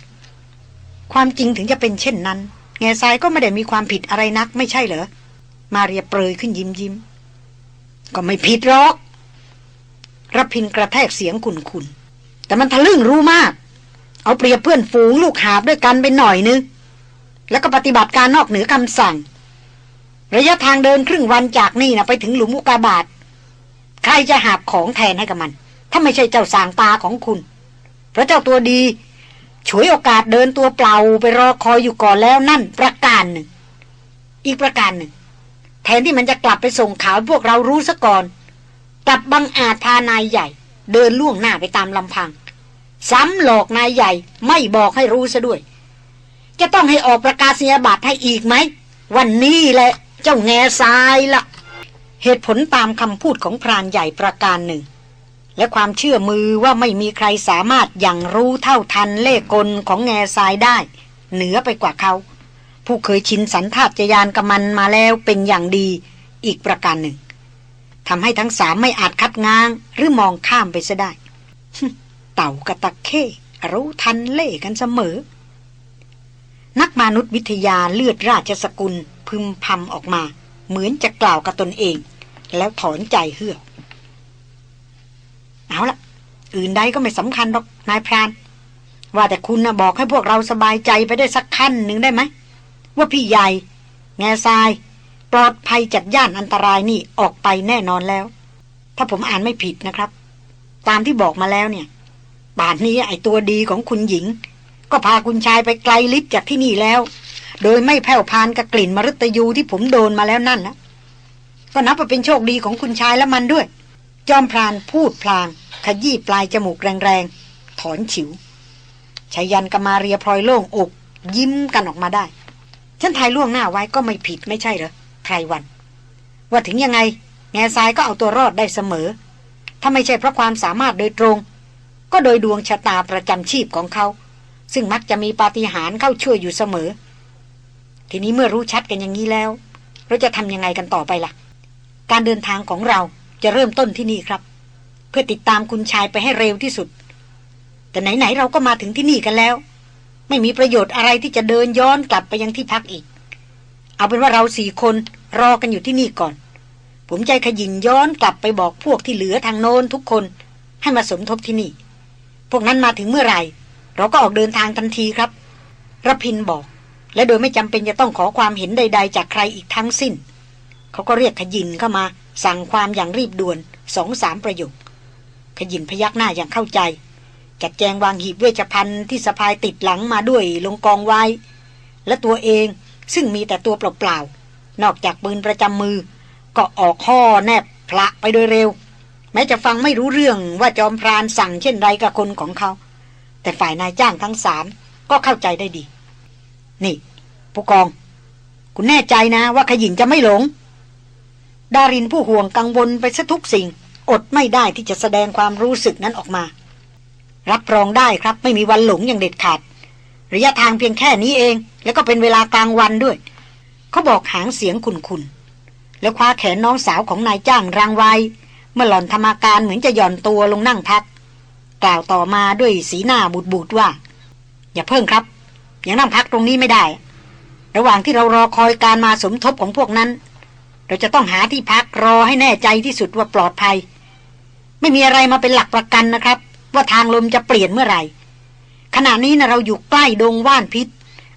ความจริงถึงจะเป็นเช่นนั้น แง่ทรายก็ไม่ได้มีความผิดอะไรนัก ไม่ใช่เหรอ มาเรียเปรยขึ้นยิ้มยิ้ม ก็ไม่ผิดหรอกรพินกระแทกเสียงขุนขุนแต่มันทะลึ่งรู้มาก เอาเปรียบเพื่อนฝูงลูกหาบด้วยกันไปหน่อยนึง แล้วก็ปฏิบัติการนอกเหนือคำสั่ง ระยะทางเดินครึ่งวันจากนี่นะไปถึงหลุมอุกาบาตใครจะหาบของแทนให้กับมัน ถ้าไม่ใช่เจ้าสางตาของคุณ เพราะเจ้าตัวดีฉวยโอกาสเดินตัวเปล่าไปรอคอยอยู่ก่อนแล้วนั่นประการหนึ่ง อีกประการหนึ่ง แทนที่มันจะกลับไปส่งข่าวพวกเรารู้ซะก่อน กลับบังอาจพานายใหญ่ เดินล่วงหน้าไปตามลำพัง ซ้ำหลอกนายใหญ่ไม่บอกให้รู้ซะด้วย จะต้องให้ออกประกาศนียบัตรให้อีกไหม วันนี้แหละ เจ้าแง่ทรายละเหตุผลตามคำพูดของพรานใหญ่ประการหนึ่ง และความเชื่อมือว่าไม่มีใครสามารถอย่างรู้เท่าทันเลขกลของแง่ทรายได้ เหนือไปกว่าเขา ผู้เคยชินสันทาตยานกับมันมาแล้วเป็นอย่างดีอีกประการหนึ่งทำให้ทั้งสามไม่อาจคัดง้างหรือมองข้ามไปซะได้ เต่ากระตะเข้รู้ทันเล่กันเสมอ นักมนุษยวิทยาเลือดราชสกุล พึมพำออกมา เหมือนจะกล่าวกับตนเอง แล้วถอนใจเฮือกเอาละอื่นใดก็ไม่สำคัญหรอกนายพราน ว่าแต่คุณนะบอกให้พวกเราสบายใจไปได้สักขั้นหนึ่งได้ไหม ว่าพี่ใหญ่ แง่ทราย ปลอดภัยจากย่านอันตรายนี่ออกไปแน่นอนแล้ว ถ้าผมอ่านไม่ผิดนะครับ ตามที่บอกมาแล้วเนี่ยป่านนี้ไอตัวดีของคุณหญิง ก็พาคุณชายไปไกลลิบจากที่นี่แล้ว โดยไม่แผ่วพานกับกลิ่นมฤตยูที่ผมโดนมาแล้วนั่นนะก็นับว่าเป็นโชคดีของคุณชายและมันด้วย จอมพรานพูดพลาง ขยี้ปลายจมูกแรงๆ ถอนฉิวชายันกมาเรียพลอยโล่งอก ยิ้มกันออกมาได้ ฉันทายล่วงหน้าไว้ก็ไม่ผิดไม่ใช่เหรอไพรวัน ว่าถึงยังไง แง่ทรายก็เอาตัวรอดได้เสมอ ถ้าไม่ใช่เพราะความสามารถโดยตรง ก็โดยดวงชะตาประจำชีพของเขา ซึ่งมักจะมีปาฏิหาริย์เข้าช่วยอยู่เสมอ ทีนี้เมื่อรู้ชัดกันอย่างนี้แล้ว เราจะทำยังไงกันต่อไปล่ะ การเดินทางของเราจะเริ่มต้นที่นี่ครับ เพื่อติดตามคุณชายไปให้เร็วที่สุด แต่ไหนๆเราก็มาถึงที่นี่กันแล้ว ไม่มีประโยชน์อะไรที่จะเดินย้อนกลับไปยังที่พักอีก เอาเป็นว่าเราสี่คนรอกันอยู่ที่นี่ก่อน ผมใจขยินย้อนกลับไปบอกพวกที่เหลือทางโน้นทุกคน ให้มาสมทบที่นี่ พวกนั้นมาถึงเมื่อไหร่ เราก็ออกเดินทางทันทีครับระพินบอก และโดยไม่จำเป็นจะต้องขอความเห็นใด ๆ จากใครอีกทั้งสิ้น เขาก็เรียกขยินเข้ามา สั่งความอย่างรีบด่วนสองสามประโยค ขยินพยักหน้าอย่างเข้าใจ จัดแจงวางหีบเวชภัณฑ์ที่สะพายติดหลังมาด้วยลงกองไว้ และตัวเองซึ่งมีแต่ตัวเปล่าๆนอกจากปืนประจำมือ ก็ออกข้อแนบพละไปโดยเร็ว แม้จะฟังไม่รู้เรื่องว่าจอมพรานสั่งเช่นไรกับคนของเขา แต่ฝ่ายนายจ้างทั้งสามก็เข้าใจได้ดี นี่ผู้กอง คุณแน่ใจนะว่าขยินจะไม่หลง ดารินผู้ห่วงกังวลไปซะทุกสิ่ง อดไม่ได้ที่จะแสดงความรู้สึกนั้นออกมา รับรองได้ครับไม่มีวันหลงอย่างเด็ดขาด ระยะทางเพียงแค่นี้เอง แล้วก็เป็นเวลากลางวันด้วย เขาบอกหางเสียงคุนคุนแล้วคว้าแขนน้องสาวของนายจ้างรางไวเมื่อหล่อนธรรมาการเหมือนจะหย่อนตัวลงนั่งพัก กล่าวต่อมาด้วยสีหน้าบูดบูดว่า อย่าเพิ่งครับ ยังนั่งพักตรงนี้ไม่ได้ ระหว่างที่เรารอคอยการมาสมทบของพวกนั้น เราจะต้องหาที่พักรอให้แน่ใจที่สุดว่าปลอดภัย ไม่มีอะไรมาเป็นหลักประกันนะครับ ว่าทางลมจะเปลี่ยนเมื่อไหร่ ขณะนี้นะเราอยู่ใกล้ดงว่านพิษ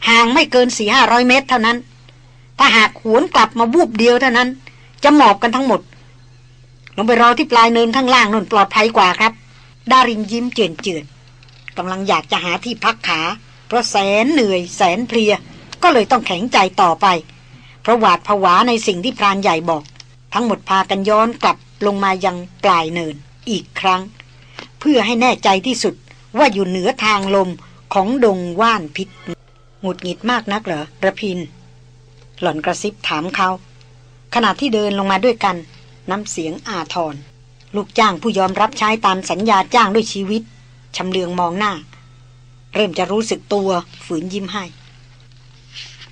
ห่างไม่เกินสี่ห้าร้อยเมตรเท่านั้น ถ้าหากหวนกลับมาบูบเดียวเท่านั้น จะหมอบกันทั้งหมดลงไปรอที่ปลายเนินข้างล่างนนปลอดภัยกว่าครับ ดารินยิ้มเจือนเจือนกำลังอยากจะหาที่พักขา เพราะแสนเหนื่อยแสนเพลีย ก็เลยต้องแข็งใจต่อไป เพราะหวาดผวาในสิ่งที่พรานใหญ่บอก ทั้งหมดพากันย้อนกลับลงมายังปลายเนินอีกครั้ง เพื่อให้แน่ใจที่สุดว่าอยู่เหนือทางลมของดงว่านพิษหงุดหงิดมากนักเหรอระพิน หล่อนกระซิบถามเขาขณะที่เดินลงมาด้วยกัน น้ำเสียงอาทร ลูกจ้างผู้ยอมรับใช้ตามสัญญาจ้างด้วยชีวิตชำเลืองมองหน้า เริ่มจะรู้สึกตัวฝืนยิ้มให้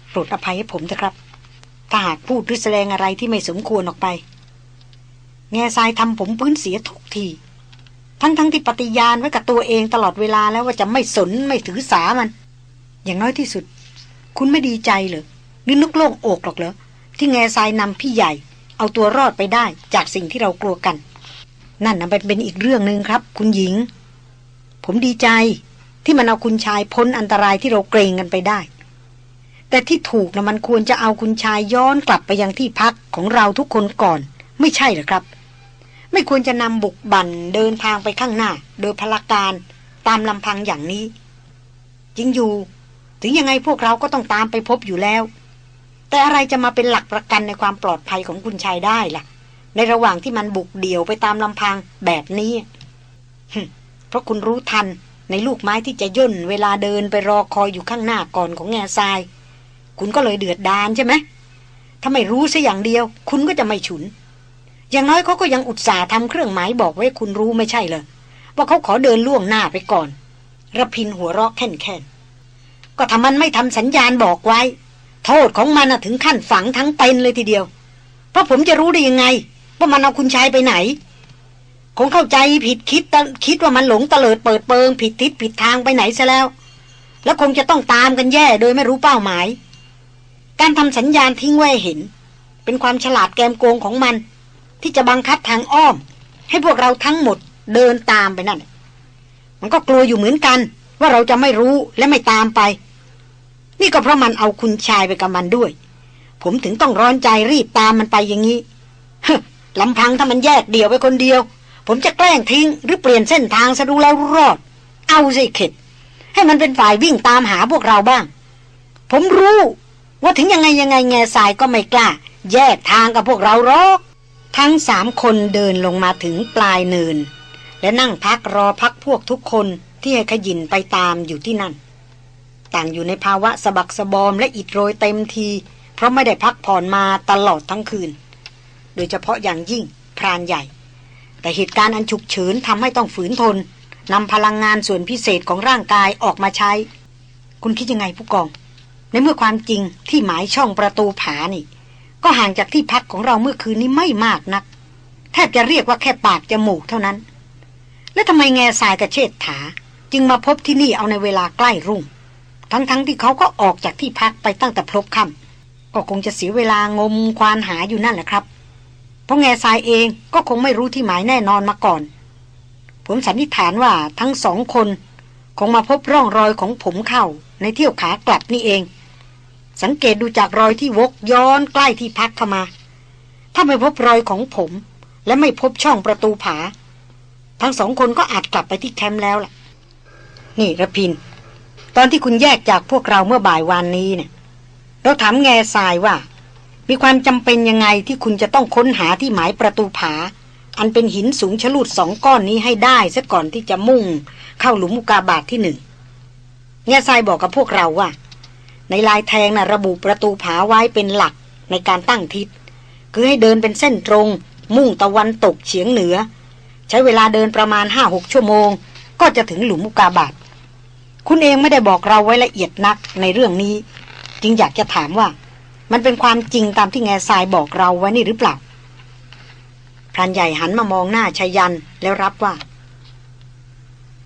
โปรดอภัยให้ผมเถอะครับ ถ้าหากพูดหรือแสดงอะไรที่ไม่สมควรออกไป แง่ทรายทำผมพื้นเสียทุกที ทั้งๆทที่ปฏิญาณไว้กับตัวเองตลอดเวลาแล้วว่าจะไม่สนไม่ถือสามัน อย่างน้อยที่สุด คุณไม่ดีใจเหรอหรือนึกโล่งอกหรอกเหรอที่แง่ทรายนำพี่ใหญ่ เอาตัวรอดไปได้จากสิ่งที่เรากลัวกัน นั่นนะเป็นอีกเรื่องหนึ่งครับ คุณหญิง ผมดีใจ ที่มันเอาคุณชายพ้นอันตรายที่เราเกรงกันไปได้ แต่ที่ถูกนะมันควรจะเอาคุณชายย้อนกลับไปยังที่พักของเราทุกคนก่อน ไม่ใช่หรือครับ ไม่ควรจะนำบุกบั่นเดินทางไปข้างหน้า โดยพลการตามลำพังอย่างนี้ จริงอยู่ ถึงยังไงพวกเราก็ต้องตามไปพบอยู่แล้ว แต่อะไรจะมาเป็นหลักประกันในความปลอดภัยของคุณชายได้ล่ะ ในระหว่างที่มันบุกเดี่ยวไปตามลำพังแบบนี้เพราะคุณรู้ทัน ในลูกไม้ที่จะย่นเวลาเดินไปรอคอยอยู่ข้างหน้าก่อนของแง่ทราย คุณก็เลยเดือดดานใช่ไหมถ้าไม่รู้ซะอย่างเดียว คุณก็จะไม่ฉุน อย่างน้อยเขาก็ยังอุตส่าห์ทำเครื่องหมายบอกไว้คุณรู้ไม่ใช่เลยว่าเขาขอเดินล่วงหน้าไปก่อนระพินหัวเราะแค่นแค่นก็ทำมันไม่ทำสัญญาณบอกไว้ โทษของมันถึงขั้นฝังทั้งเป็นเลยทีเดียว เพราะผมจะรู้ได้ยังไง ว่ามันเอาคุณชายไปไหน คงเข้าใจผิดคิดคิดว่ามันหลงเตลิดเปิดเปิง ผิดทิศผิดทางไปไหนซะแล้ว แล้วคงจะต้องตามกันแย่โดยไม่รู้เป้าหมาย การทำสัญญาณทิ้งไว้เห็น เป็นความฉลาดแกมโกงของมัน ที่จะบังคับทางอ้อม ให้พวกเราทั้งหมดเดินตามไปนั่น มันก็กลัวอยู่เหมือนกัน ว่าเราจะไม่รู้และไม่ตามไป นี่ก็เพราะมันเอาคุณชายไปกับมันด้วย ผมถึงต้องร้อนใจรีบตามมันไปอย่างนี้ลำพังถ้ามันแยกเดี่ยวไปคนเดียว ผมจะแกล้งทิ้งหรือเปลี่ยนเส้นทางซะดูแล้วรอด เอาสิเข็ด ให้มันเป็นฝ่ายวิ่งตามหาพวกเราบ้าง ผมรู้ว่าถึงยังไงยังไงแง่สายก็ไม่กล้า แยกทางกับพวกเราหรอกทั้งสามคนเดินลงมาถึงปลายเนิน และนั่งพักรอพักพวกทุกคนที่ให้ขยินไปตามอยู่ที่นั่น ต่างอยู่ในภาวะสะบักสะบอมและอิดโรยเต็มที เพราะไม่ได้พักผ่อนมาตลอดทั้งคืน โดยเฉพาะอย่างยิ่งพรานใหญ่ แต่เหตุการณ์อันฉุกเฉินทำให้ต้องฝืนทนนำพลังงานส่วนพิเศษของร่างกายออกมาใช้ คุณคิดยังไงผู้กอง ในเมื่อความจริงที่หมายช่องประตูผานี่ ก็ห่างจากที่พักของเราเมื่อคืนนี้ไม่มากนัก แทบจะเรียกว่าแค่ปากจมูกเท่านั้น แล้วทำไมแง่ทรายกับเชษฐา จึงมาพบที่นี่เอาในเวลาใกล้รุ่ง ทั้งๆทที่เขาก็ออกจากที่พักไปตั้งแต่พลบค่ำก็คงจะเสียเวลางมควานหาอยู่นั่นแหละครับ เพราะแง่ทรายเองก็คงไม่รู้ที่หมายแน่นอนมาก่อน ผมสันนิษฐานว่าทั้งสองคน คงมาพบร่องรอยของผมเข้าในเที่ยวขากลับนี่เอง สังเกตดูจากรอยที่วกย้อนใกล้ที่พักเข้ามา ถ้าไม่พบรอยของผม และไม่พบช่องประตูผา ทั้งสองคนก็อาจกลับไปที่แคมป์แล้วล่ะ นี่ระพิน ตอนที่คุณแยกจากพวกเราเมื่อบ่ายวานนี้เนี่ยเราถามแง่ทรายว่า มีความจำเป็นยังไงที่คุณจะต้องค้นหาที่หมายประตูผา อันเป็นหินสูงชลุดสองก้อนนี้ให้ได้ซะก่อนที่จะมุ่ง เข้าหลุมมุกาบาทที่หนึ่งแง่ทรายบอกกับพวกเราว่า ในลายแทงนะ่ะระบุประตูผาไว้เป็นหลักในการตั้งทิศ คือให้เดินเป็นเส้นตรง มุ่งตะวันตกเฉียงเหนือ ใช้เวลาเดินประมาณห้าหกชั่วโมง ก็จะถึงหลุมมุกาบาทคุณเองไม่ได้บอกเราไว้ละเอียดนักในเรื่องนี้ จึงอยากจะถามว่า มันเป็นความจริงตามที่แง่ทรายบอกเราไว้นี่หรือเปล่าพรานใหญ่หันมามองหน้าชายันแล้วรับว่า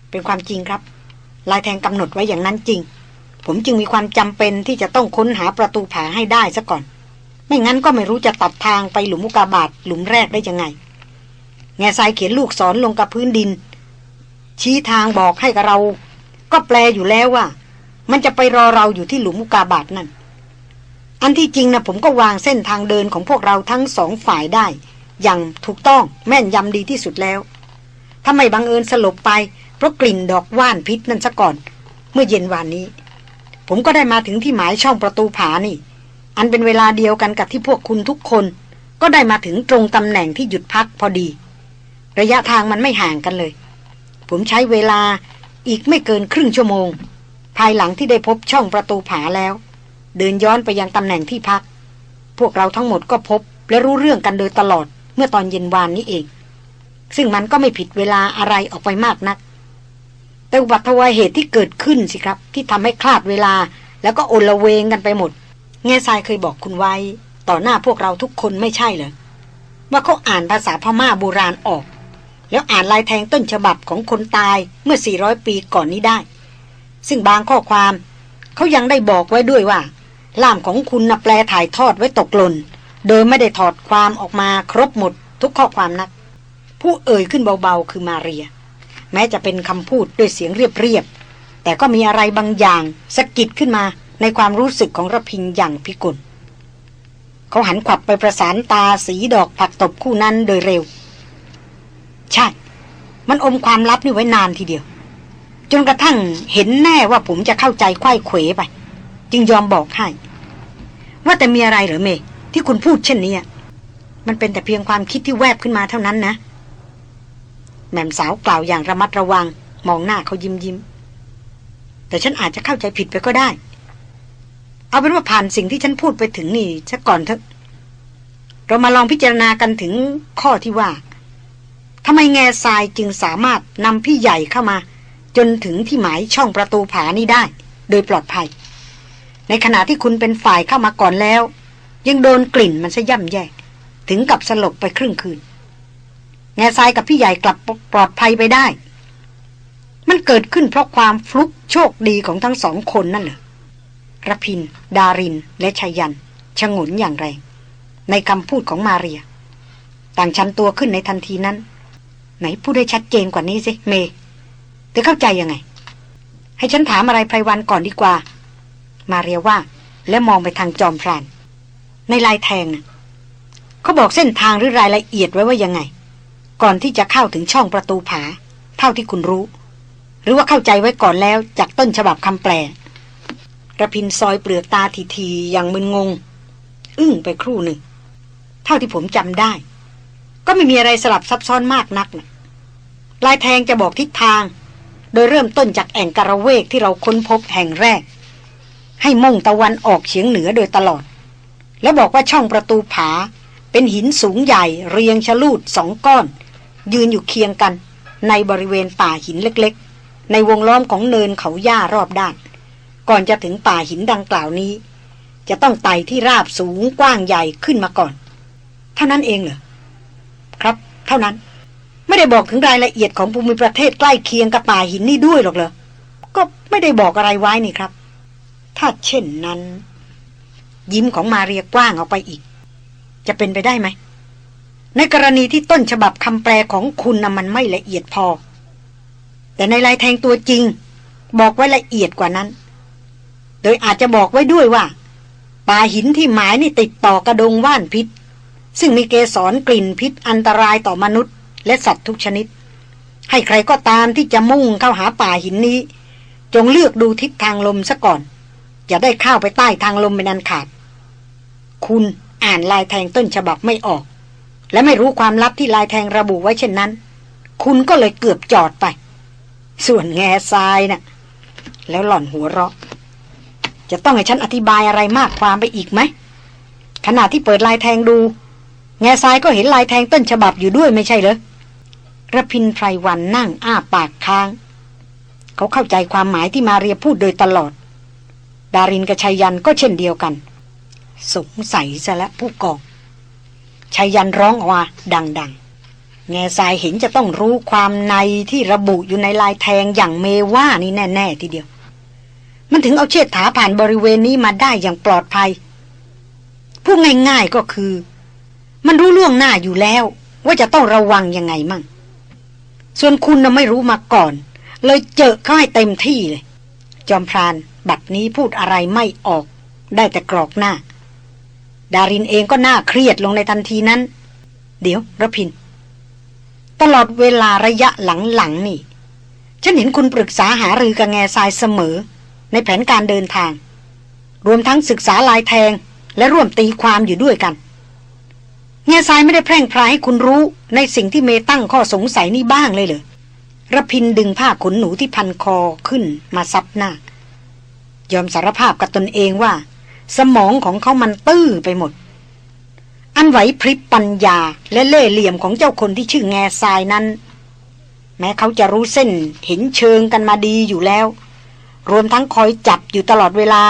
เป็นความจริงครับ ลายแทงกำหนดไว้อย่างนั้นจริง ผมจึงมีความจำเป็นที่จะต้องค้นหาประตูผาให้ได้ซะก่อน ไม่งั้นก็ไม่รู้จะตัดทางไปหลุมมุกาบาทหลุมแรกได้ยังไง แง่ทรายเขียนลูกศรลงกับพื้นดิน ชี้ทางบอกให้กับเรา ก็แปลอยู่แล้วว่า มันจะไปรอเราอยู่ที่หลุมมุกาบาทนั่น อันที่จริงนะผมก็วางเส้นทางเดินของพวกเราทั้งสองฝ่ายได้ อย่างถูกต้องแม่นยำดีที่สุดแล้ว ถ้าไม่บังเอิญสลบไปเพราะกลิ่นดอกว่านพิษนั่นซะก่อน เมื่อเย็นวานนี้ ผมก็ได้มาถึงที่หมายช่องประตูผานี่ อันเป็นเวลาเดียวกันกับที่พวกคุณทุกคน ก็ได้มาถึงตรงตำแหน่งที่หยุดพักพอดี ระยะทางมันไม่ห่างกันเลย ผมใช้เวลาอีกไม่เกินครึ่งชั่วโมง ภายหลังที่ได้พบช่องประตูผาแล้ว เดินย้อนไปยังตำแหน่งที่พัก พวกเราทั้งหมดก็พบและรู้เรื่องกันโดยตลอดเมื่อตอนเย็นวานนี้เอง ซึ่งมันก็ไม่ผิดเวลาอะไรออกไปมากนัก แต่อุบัติเหตุที่เกิดขึ้นสิครับ ที่ทำให้คลาดเวลา แล้วก็โอละเวงกันไปหมด แง่ทรายเคยบอกคุณไว้ ต่อหน้าพวกเราทุกคนไม่ใช่เหรอว่าเขาอ่านภาษาพม่าโบราณออก แล้วอ่านลายแทงต้นฉบับของคนตายเมื่อ 400 ปีก่อนนี้ได้ ซึ่งบางข้อความเขายังได้บอกไว้ด้วยว่า ล่ามของคุณนะแปลถ่ายทอดไว้ตกหล่น โดยไม่ได้ถอดความออกมาครบหมดทุกข้อความนัก ผู้เอ่ยขึ้นเบาๆคือมาเรีย แม้จะเป็นคำพูดด้วยเสียงเรียบๆ แต่ก็มีอะไรบางอย่างสะกิดขึ้นมาในความรู้สึกของระพินอย่างพิกลเขาหันขวับไปประสานตาสีดอกผักตบคู่นั้นโดยเร็ว ใช่ มันอมความลับนี่ไว้นานทีเดียว จนกระทั่งเห็นแน่ว่าผมจะเข้าใจไข้เขวไป จึงยอมบอกให้ ว่าแต่มีอะไรหรือเม ที่คุณพูดเช่นนี้มันเป็นแต่เพียงความคิดที่แวบขึ้นมาเท่านั้นนะ แม่มสาวกล่าวอย่างระมัดระวัง มองหน้าเขายิ้มยิ้ม แต่ฉันอาจจะเข้าใจผิดไปก็ได้ เอาเป็นว่าผ่านสิ่งที่ฉันพูดไปถึงนี่ซะก่อนเถอะ เรามาลองพิจารณากันถึงข้อที่ว่าทำไมแง่ทรายจึงสามารถนำพี่ใหญ่เข้ามา จนถึงที่หมายช่องประตูผานี้ได้ โดยปลอดภัย ในขณะที่คุณเป็นฝ่ายเข้ามาก่อนแล้ว ยังโดนกลิ่นมันซะย่ำแย่ถึงกับสลบไปครึ่งคืน แง่ทรายกับพี่ใหญ่กลับปลอดภัยไปได้ มันเกิดขึ้นเพราะความฟลุกโชคดีของทั้งสองคนนั่นเหรอรพิน ดาริน และชายันชงนอย่างแรงในคำพูดของมาเรีย ต่างชันตัวขึ้นในทันทีนั้น ไหนพูดได้ชัดเจนกว่านี้สิเมเธอเข้าใจยังไง ให้ฉันถามอะไรไพรวันก่อนดีกว่า มาเรียว่า และมองไปทางจอมพราน ในลายแทงนะเขาบอกเส้นทางหรือรายละเอียดไว้ว่ายังไง ก่อนที่จะเข้าถึงช่องประตูผา เท่าที่คุณรู้ หรือว่าเข้าใจไว้ก่อนแล้วจากต้นฉบับคำแปลระพินซอยเปลือกตาทีทีอย่างมึนงง อึ้งไปครู่หนึ่ง เท่าที่ผมจำได้ ก็ไม่มีอะไรสลับซับซ้อนมากนักนะลายแทงจะบอกทิศทาง โดยเริ่มต้นจากแอ่งกระเวกที่เราค้นพบแห่งแรก ให้มุ่งตะวันออกเฉียงเหนือโดยตลอด แล้วบอกว่าช่องประตูผา เป็นหินสูงใหญ่เรียงชลูดสองก้อน ยืนอยู่เคียงกันในบริเวณป่าหินเล็กๆ ในวงล้อมของเนินเขาหญ้ารอบด้าน ก่อนจะถึงป่าหินดังกล่าวนี้ จะต้องไต่ที่ราบสูงกว้างใหญ่ขึ้นมาก่อน เท่านั้นเองเหรอครับ เท่านั้น ไม่ได้บอกถึงรายละเอียดของภูมิประเทศใกล้เคียงกับป่าหินนี่ด้วยหรอกเหรอก็ไม่ได้บอกอะไรไว้นี่ครับ ถ้าเช่นนั้น ยิ้มของมาเรียกว้างออกไปอีก จะเป็นไปได้ไหม ในกรณีที่ต้นฉบับคำแปลของคุณนะมันไม่ละเอียดพอ แต่ในลายแทงตัวจริง บอกไว้ละเอียดกว่านั้น โดยอาจจะบอกไว้ด้วยว่าป่าหินที่หมายนี่ติดต่อกระดงว่านพิษ ซึ่งมีเกสรกลิ่นพิษอันตรายต่อมนุษย์และสัตว์ทุกชนิด ให้ใครก็ตามที่จะมุ่งเข้าหาป่าหินนี้ จงเลือกดูทิศทางลมซะก่อน อย่าได้เข้าไปใต้ทางลมเป็นอันขาด คุณอ่านลายแทงต้นฉบับไม่ออก และไม่รู้ความลับที่ลายแทงระบุไว้เช่นนั้น คุณก็เลยเกือบจอดไป ส่วนแง่ทรายนะ่ะ แล้วหล่อนหัวเราะ จะต้องให้ฉันอธิบายอะไรมากความไปอีกไหมขณะที่เปิดลายแทงดู แง่ทรายก็เห็นลายแทงต้นฉบับอยู่ด้วยไม่ใช่เหรอระพินไพรวันนั่งอ้าปากค้าง เขาเข้าใจความหมายที่มาเรียพูดโดยตลอด ดารินกับชัยยันก็เช่นเดียวกัน สงสัยซะแล้วผู้กองชัยยันร้องออกมาดัง ๆ แง่ทรายเห็นจะต้องรู้ความในที่ระบุอยู่ในลายแทงอย่างเมว่านี่แน่ ๆ ทีเดียว มันถึงเอาเชิดถาผ่านบริเวณนี้มาได้อย่างปลอดภัย พูดง่ายๆก็คือ มันรู้ล่วงหน้าอยู่แล้ว ว่าจะต้องระวังยังไงมั่ง ส่วนคุณน่ะไม่รู้มาก่อน เลยเจอเข้าให้เต็มที่เลย จอมพราน บัดนี้พูดอะไรไม่ออก ได้แต่กรอกหน้า ดารินเองก็น่าเครียดลงในทันทีนั้น เดี๋ยวระพิน ตลอดเวลาระยะหลังๆนี่ ฉันเห็นคุณปรึกษาหารือกับแง่ทรายเสมอ ในแผนการเดินทาง รวมทั้งศึกษาลายแทงและร่วมตีความอยู่ด้วยกันเงาทรายไม่ได้แพร่งพรายให้คุณรู้ในสิ่งที่เมตั้งข้อสงสัยนี้บ้างเลยเหรอระพินดึงผ้าขนหนูที่พันคอขึ้นมาซับหน้า ยอมสารภาพกับตนเองว่า สมองของเขามันตื้อไปหมด อันไหวพริบปัญญาและเล่เหลี่ยมของเจ้าคนที่ชื่อแง่ทรายนั้น แม้เขาจะรู้เส้นเห็นเชิงกันมาดีอยู่แล้ว รวมทั้งคอยจับอยู่ตลอดเวลา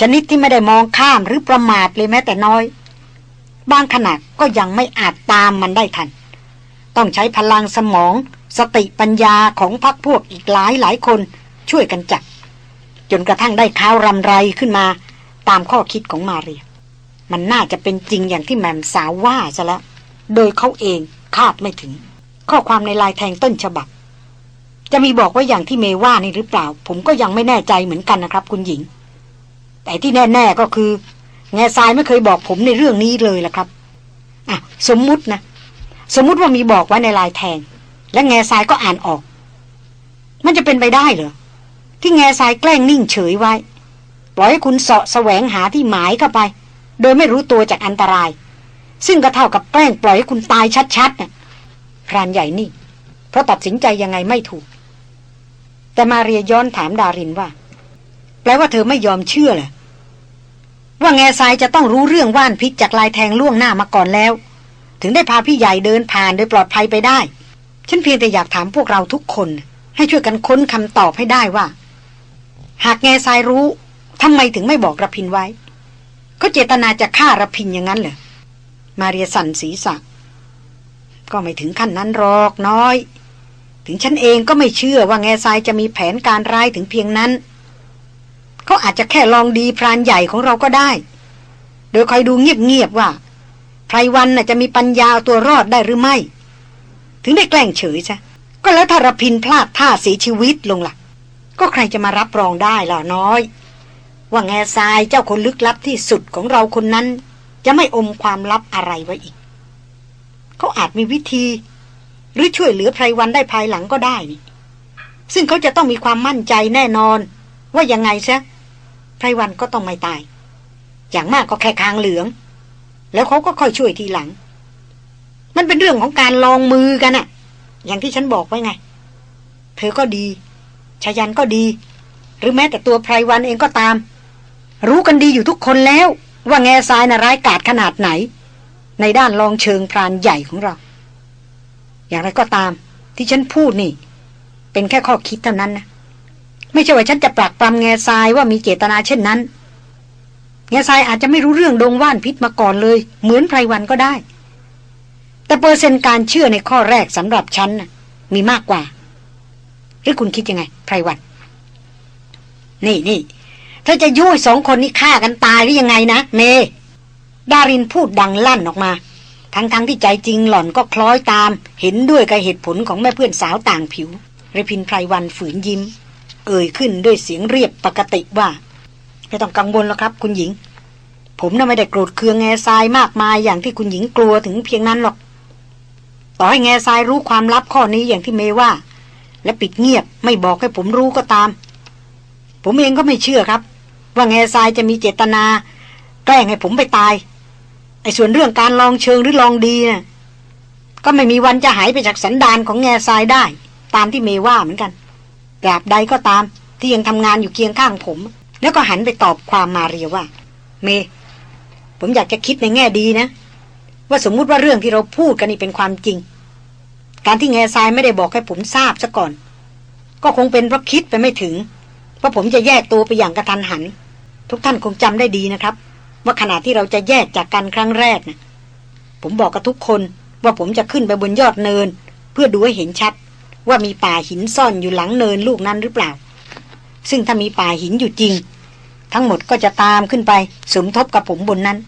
ชนิดที่ไม่ได้มองข้ามหรือประมาทเลยแม้แต่น้อย บางขณะก็ยังไม่อาจตามมันได้ทัน ต้องใช้พลังสมอง สติปัญญาของพักพวกอีกหลายหลายคนช่วยกันจับ จนกระทั่งได้ข้าวรำไรขึ้นมา ตามข้อคิดของมาเรีย มันน่าจะเป็นจริงอย่างที่แมมสาวว่าซะแล้วโดยเขาเองคาดไม่ถึง ข้อความในลายแทงต้นฉบับ จะมีบอกว่าอย่างที่เมว่านี่หรือเปล่า ผมก็ยังไม่แน่ใจเหมือนกันนะครับ คุณหญิง แต่ที่แน่ ๆก็คือ แง่ทรายไม่เคยบอกผมในเรื่องนี้เลยล่ะครับอะสมมุตินะ สมมุติว่ามีบอกไว้ในลายแทง และแง่ทรายก็อ่านออก มันจะเป็นไปได้เหรอ ที่แง่ทรายแกล้งนิ่งเฉยไว้ ปล่อยให้คุณเสาะแสวงหาที่หมายเข้าไป โดยไม่รู้ตัวจากอันตราย ซึ่งก็เท่ากับแกล้งปล่อยให้คุณตายชัดๆนะ่ะพรานใหญ่นี่ เพราะตัดสินใจยังไงไม่ถูก แต่มาเรียย้อนถามดารินว่า แปลว่าเธอไม่ยอมเชื่อเลยว่าแง่ทรายจะต้องรู้เรื่องว่านพิษจากลายแทงล่วงหน้ามาก่อนแล้ว ถึงได้พาพี่ใหญ่เดินผ่านโดยปลอดภัยไปได้ ฉันเพียงแต่อยากถามพวกเราทุกคน ให้ช่วยกันค้นคำตอบให้ได้ว่า หากแง่ทรายรู้ทำไมถึงไม่บอกระพินไว้ก็เจตนาจะฆ่าระพินอย่างนั้นเหรอ มาเรียสันศีรษะก็ไม่ถึงขั้นนั้นหรอกน้อย ถึงฉันเองก็ไม่เชื่อว่าแง่ทรายจะมีแผนการร้ายถึงเพียงนั้น เขาอาจจะแค่ลองดีพรานใหญ่ของเราก็ได้ โดยคอยดูเงียบๆว่าไพรวันน่ะจะมีปัญญาตัวรอดได้หรือไม่ ถึงได้แกล้งเฉยซะก็แล้วถ้ารพินพลาดท่าเสียชีวิตลงละ่ะ ก็ใครจะมารับรองได้ล่ะน้อย ว่าแง่ทรายเจ้าคนลึกลับที่สุดของเราคนนั้น จะไม่อมความลับอะไรไว้อีก เขาอาจมีวิธี หรือช่วยเหลือไพรวันได้ภายหลังก็ได้นี่ซึ่งเขาจะต้องมีความมั่นใจแน่นอน ว่ายังไงซะไพรวันก็ต้องไม่ตาย อย่างมากก็แค่คางเหลือง แล้วเขาก็ค่อยช่วยทีหลัง มันเป็นเรื่องของการลองมือกันอะอย่างที่ฉันบอกไว้ไง เธอก็ดี ชายันก็ดี หรือแม้แต่ตัวไพรวันเองก็ตาม รู้กันดีอยู่ทุกคนแล้ว ว่าแง่ทรายน่ะร้ายกาจขนาดไหน ในด้านลองเชิงพรานใหญ่ของเรา อย่างไรก็ตาม ที่ฉันพูดนี่ เป็นแค่ข้อคิดเท่านั้นนะไม่ใช่ว่าฉันจะปรักปรำแง่ทรายว่ามีเจตนาเช่นนั้น แง่ทรายอาจจะไม่รู้เรื่องดงว่านพิษมาก่อนเลย เหมือนไพรวันก็ได้ แต่เปอร์เซ็นต์การเชื่อในข้อแรกสำหรับฉันนะมีมากกว่า หรือคุณคิดยังไงไพรวัน นี่นี่เธอจะยุ่ยสองคนนี้ฆ่ากันตายหรือยังไงนะ เม ดารินพูดดังลั่นออกมา ทั้งๆทที่ใจจริงหล่อนก็คล้อยตาม เห็นด้วยกับเหตุผลของแม่เพื่อนสาวต่างผิวรพินไพรวันฝืนยิ้ม เอ่ยขึ้นด้วยเสียงเรียบปกติว่าไม่ต้องกังวลแล้วครับ คุณหญิง ผมน่ะไม่ได้โกรธเคืองแง่ทรายมากมายอย่างที่คุณหญิงกลัวถึงเพียงนั้นหรอก ต่อให้แง่ทรายรู้ความลับข้อนี้อย่างที่เมว่า และปิดเงียบไม่บอกให้ผมรู้ก็ตาม ผมเองก็ไม่เชื่อครับ ว่าแง่ทรายจะมีเจตนา แกล้งให้ผมไปตายไอ้ส่วนเรื่องการลองเชิงหรือลองดีนะ่ะก็ไม่มีวันจะหายไปจากสันดานของแง่ทรายได้ ตามที่เมว่าเหมือนกันตราบใดก็ตามที่ยังทำงานอยู่เคียงข้างผม แล้วก็หันไปตอบความมาเรียว่า เม ผมอยากจะคิดในแง่ดีนะ ว่าสมมุติว่าเรื่องที่เราพูดกันนี่เป็นความจริง การที่แง่ทรายไม่ได้บอกให้ผมทราบซะก่อน ก็คงเป็นเพราะคิดไปไม่ถึงว่าะผมจะแยกตัวไปอย่างกระทันหัน ทุกท่านคงจำได้ดีนะครับ ว่าขณะที่เราจะแยกจากกันครั้งแรกนะผมบอกกับทุกคนว่าผมจะขึ้นไปบนยอดเนิน เพื่อดูให้เห็นชัด ว่ามีป่าหินซ่อนอยู่หลังเนินลูกนั้นหรือเปล่า ซึ่งถ้ามีป่าหินอยู่จริง ทั้งหมดก็จะตามขึ้นไปสมทบกับผมบนนั้น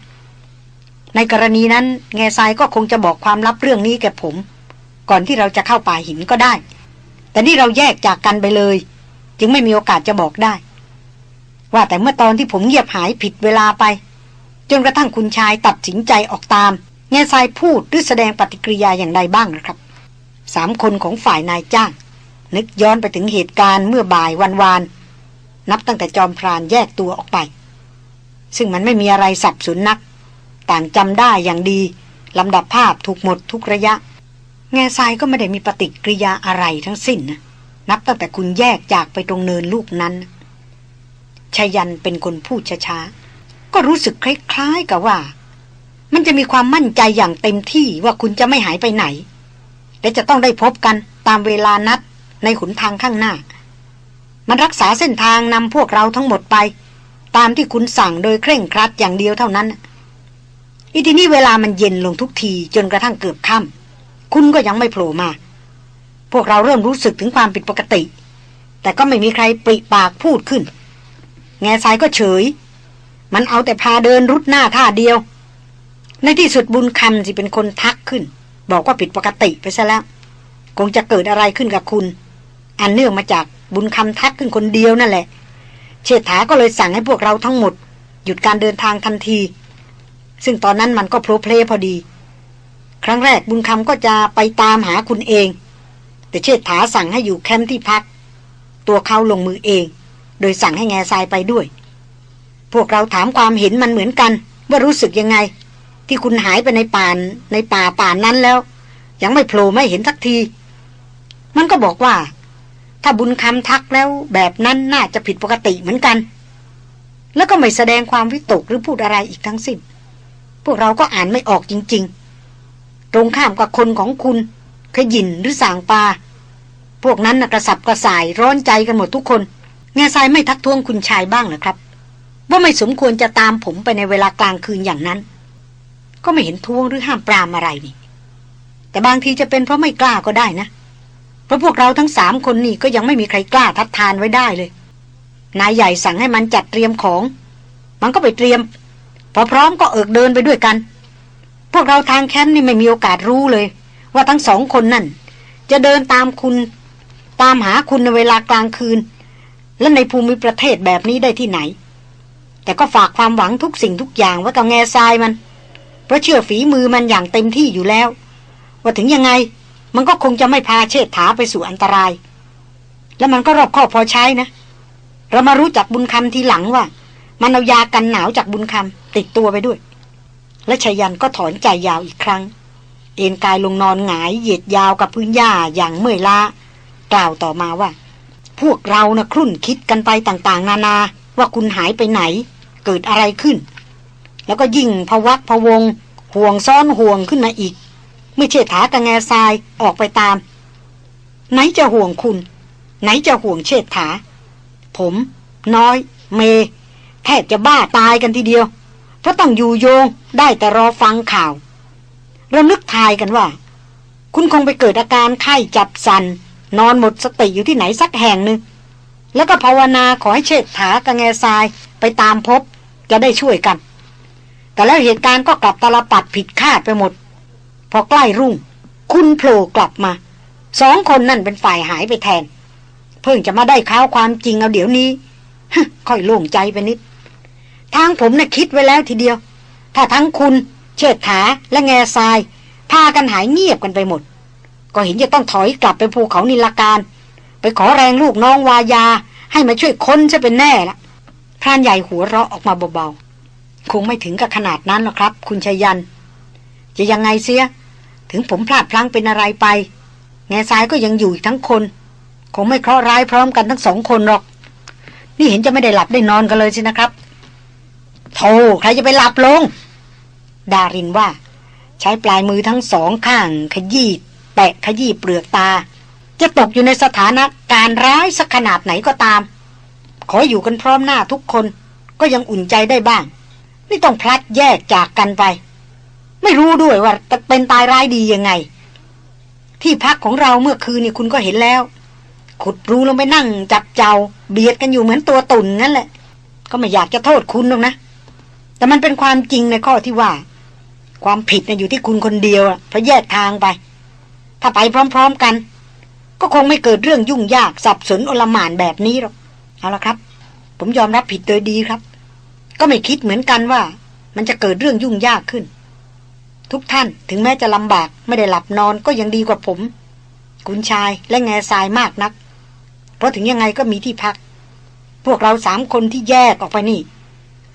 ในกรณีนั้น แง่ทรายก็คงจะบอกความลับเรื่องนี้แก่ผม ก่อนที่เราจะเข้าป่าหินก็ได้ แต่นี่เราแยกจากกันไปเลย จึงไม่มีโอกาสจะบอกได้ ว่าแต่เมื่อตอนที่ผมเงียบหายผิดเวลาไป จนกระทั่งคุณชายตัดสินใจออกตามแง่ทรายพูดหรือแสดงปฏิกิริยาอย่างใดบ้างนะครับสามคนของฝ่ายนายจ้าง นึกย้อนไปถึงเหตุการณ์เมื่อบ่ายวันวาน นับตั้งแต่จอมพรานแยกตัวออกไป ซึ่งมันไม่มีอะไรสับสนนัก ต่างจำได้อย่างดีลำดับภาพถูกหมดทุกระยะ แง่ทรายก็ไม่ได้มีปฏิกิริยาอะไรทั้งสิ้นนะนับตั้งแต่คุณแยกจากไปตรงเนินลูกนั้นชายันเป็นคนพูดช้าๆ ก็รู้สึกคล้ายๆกับว่า มันจะมีความมั่นใจอย่างเต็มที่ว่าคุณจะไม่หายไปไหน และจะต้องได้พบกันตามเวลานัดในขุนทางข้างหน้า มันรักษาเส้นทางนำพวกเราทั้งหมดไป ตามที่คุณสั่งโดยเคร่งครัดอย่างเดียวเท่านั้นอีทีนี้เวลามันเย็นลงทุกทีจนกระทั่งเกือบค่ำ คุณก็ยังไม่โผล่มา พวกเราเริ่มรู้สึกถึงความผิดปกติ แต่ก็ไม่มีใครปริปากพูดขึ้น แง่สายก็เฉย มันเอาแต่พาเดินรุดหน้าท่าเดียว ในที่สุดบุญคำที่เป็นคนทักขึ้น บอกว่าผิดปกติไปซะแล้ว คงจะเกิดอะไรขึ้นกับคุณ อันเนื่องมาจากบุญคำทักขึ้นคนเดียวนั่นแหละ เชษฐาก็เลยสั่งให้พวกเราทั้งหมด หยุดการเดินทางทันที ซึ่งตอนนั้นมันก็โผล่เพลพอดี ครั้งแรกบุญคำก็จะไปตามหาคุณเอง แต่เชษฐาสั่งให้อยู่แคมป์ที่พัก ตัวเขาลงมือเอง โดยสั่งให้แง่ทรายไปด้วย พวกเราถามความเห็นมันเหมือนกัน ว่ารู้สึกยังไง ที่คุณหายไปในป่านในป่าป่านนั้นแล้ว ยังไม่โผล่ไม่เห็นสักที มันก็บอกว่า ถ้าบุญคำทักแล้วแบบนั้นน่าจะผิดปกติเหมือนกัน แล้วก็ไม่แสดงความวิตกหรือพูดอะไรอีกทั้งสิ้นพวกเราก็อ่านไม่ออกจริง ๆ ตรงข้ามกับคนของคุณ ขยินหรือสางปา พวกนั้นนะกระสับกระส่ายร้อนใจกันหมดทุกคน แง่ทรายไม่ทักท้วงคุณชายบ้างหรอครับ ว่าไม่สมควรจะตามผมไปในเวลากลางคืนอย่างนั้น ก็ไม่เห็นท้วงหรือห้ามปรามอะไรนี่ แต่บางทีจะเป็นเพราะไม่กล้าก็ได้นะเพราะพวกเราทั้งสามคนนี่ก็ยังไม่มีใครกล้าทัดทานไว้ได้เลย นายใหญ่สั่งให้มันจัดเตรียมของ มันก็ไปเตรียม พอพร้อมก็เอิกเดินไปด้วยกัน พวกเราทางแคมป์นี่ไม่มีโอกาสรู้เลย ว่าทั้งสองคนนั่น จะเดินตามคุณ ตามหาคุณในเวลากลางคืน และในภูมิประเทศแบบนี้ได้ที่ไหน แต่ก็ฝากความหวังทุกสิ่งทุกอย่างไว้กับแง่ทรายมัน เพราะเชื่อฝีมือมันอย่างเต็มที่อยู่แล้ว ว่าถึงยังไง มันก็คงจะไม่พาเชิดถาไปสู่อันตราย แล้วมันก็รอบคอบพอใช้นะ เรามารู้จักบุญคำทีหลังว่า มันเอายากันหนาวจากบุญคำติดตัวไปด้วย และชายันก็ถอนใจยาวอีกครั้ง เอ็นกายลงนอนหงายเหยียดยาวกับพื้นหญ้าอย่างเมื่อยล้ากล่าวต่อมาว่า พวกเรานะ่ะครุ่นคิดกันไปต่างๆ นานาว่าคุณหายไปไหน เกิดอะไรขึ้น แล้วก็ยิ่งพวักพวง ห่วงซ้อนห่วงขึ้นมาอีก เมื่อเชษฐากับแง่ทรายออกไปตาม ไหนจะห่วงคุณ ไหนจะห่วงเชษฐา ผม น้อย เม แทบจะบ้าตายกันทีเดียว เพราะต้องอยู่โยงได้แต่รอฟังข่าว เรานึกทายกันว่า คุณคงไปเกิดอาการไข้จับสัน นอนหมดสติอยู่ที่ไหนสักแห่งหนึ่ง แล้วก็ภาวนาขอให้เชษฐากับแงทรายไปตามพบจะได้ช่วยกัน แต่แล้วเหตุการณ์ก็กลับตลปัดผิดคาดไปหมด พอใกล้รุ่ง คุณโผล่กลับมา สองคนนั่นเป็นฝ่ายหายไปแทน เพิ่งจะมาได้ข่าวความจริงเอาเดี๋ยวนี้ค่อยโล่งใจไปนิด ทางผมนะ่ะคิดไว้แล้วทีเดียว ถ้าทั้งคุณ เชิดถาและแง่ทราย พากันหายเงียบกันไปหมด ก็เห็นจะต้องถอยกลับไปภูเขานิลการ ไปขอแรงลูกน้องวายา ให้มาช่วยค้นจะเป็นแน่ละพรานใหญ่หัวเราะออกมาเบาๆ คงไม่ถึงกับขนาดนั้นหรอกครับ คุณชยัน จะยังไงเสีย ถึงผมพลาดพลั้งเป็นอะไรไป แง่ซ้ายก็ยังอยู่อีกทั้งคน คงไม่เคราะห์ร้ายพร้อมกันทั้งสองคนหรอก นี่เห็นจะไม่ได้หลับได้นอนกันเลยสินะครับ โธ่ใครจะไปหลับลง ดารินว่า ใช้ปลายมือทั้งสองข้าง ขยี้แตะขยี้เปลือกตา จะตกอยู่ในสถานะการร้ายสักขนาดไหนก็ตาม ขออยู่กันพร้อมหน้าทุกคนก็ยังอุ่นใจได้บ้าง ไม่ต้องพลัดแยกจากกันไป ไม่รู้ด้วยว่าจะเป็นตายร้ายดียังไง ที่พักของเราเมื่อคืนนี่คุณก็เห็นแล้ว ขุดรูลงไปนั่งจับเจ้า เบียดกันอยู่เหมือนตัวตุ่นนั่นแหละ ก็ไม่อยากจะโทษคุณหรอกนะ แต่มันเป็นความจริงในข้อที่ว่า ความผิดนะอยู่ที่คุณคนเดียวอะเพราะแยกทางไป ถ้าไปพร้อม ๆกัน ก็คงไม่เกิดเรื่องยุ่งยากสับสนอลหม่านแบบนี้หรอกเอาละครับ ผมยอมรับผิดโดยดีครับ ก็ไม่คิดเหมือนกันว่า มันจะเกิดเรื่องยุ่งยากขึ้น ทุกท่านถึงแม้จะลำบากไม่ได้หลับนอนก็ยังดีกว่าผม คุณชายและแง่ทรายมากนัก เพราะถึงยังไงก็มีที่พัก พวกเราสามคนที่แยกออกไปนี่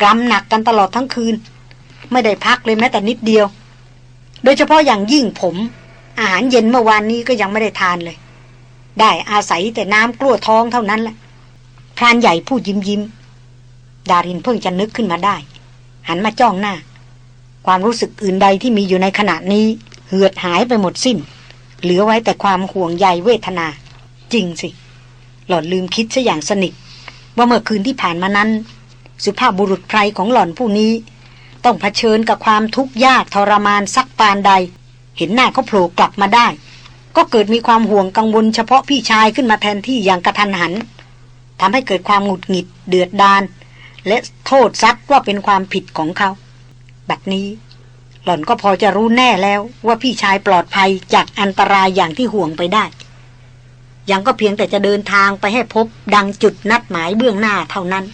กรำหนักกันตลอดทั้งคืน ไม่ได้พักเลยแม้แต่นิดเดียว โดยเฉพาะอย่างยิ่งผม อาหารเย็นเมื่อวานนี้ก็ยังไม่ได้ทานเลย ได้อาศัยแต่น้ำกลั้วท้องเท่านั้นแหละพรานใหญ่พูดยิ้มยิ้มดารินเพิ่งจะนึกขึ้นมาได้ หันมาจ้องหน้า ความรู้สึกอื่นใดที่มีอยู่ในขณะนี้ เหือดหายไปหมดสิ้น เหลือไว้แต่ความห่วงใยเวทนา จริงสิ หล่อนลืมคิดซะอย่างสนิทว่าเมื่อคืนที่ผ่านมานั้น สุภาพบุรุษไพรของหล่อนผู้นี้ ต้องเผชิญกับความทุกข์ยากทรมานสักปานใด เห็นหน้าเขาโผล่กลับมาได้ ก็เกิดมีความห่วงกังวลเฉพาะพี่ชายขึ้นมาแทนที่อย่างกระทันหันทำให้เกิดความหงุดหงิดเดือดดาลและโทษซัดว่าเป็นความผิดของเขาบัดนี้ หล่อนก็พอจะรู้แน่แล้วว่าพี่ชายปลอดภัยจากอันตรายอย่างที่ห่วงไปได้ยังก็เพียงแต่จะเดินทางไปให้พบดังจุดนัดหมายเบื้องหน้าเท่านั้น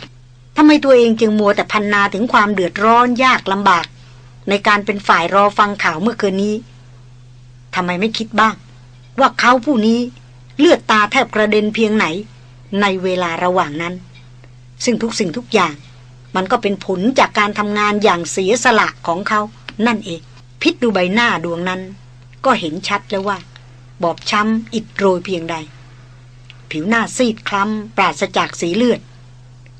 ทำไมตัวเองจึงมัวแต่พันนาถึงความเดือดร้อนยากลำบาก ในการเป็นฝ่ายรอฟังข่าวเมื่อคืนนี้ทำไมไม่คิดบ้าง ว่าเขาผู้นี้เลือดตาแทบกระเด็นเพียงไหน ในเวลาระหว่างนั้น ซึ่งทุกสิ่งทุกอย่าง มันก็เป็นผลจากการทำงานอย่างเสียสละของเขา นั่นเอง พิษดูใบหน้าดวงนั้น ก็เห็นชัดแล้วว่า บอบช้ำอิดโรยเพียงใด ผิวหน้าซีดคล้ำปราศจากสีเลือด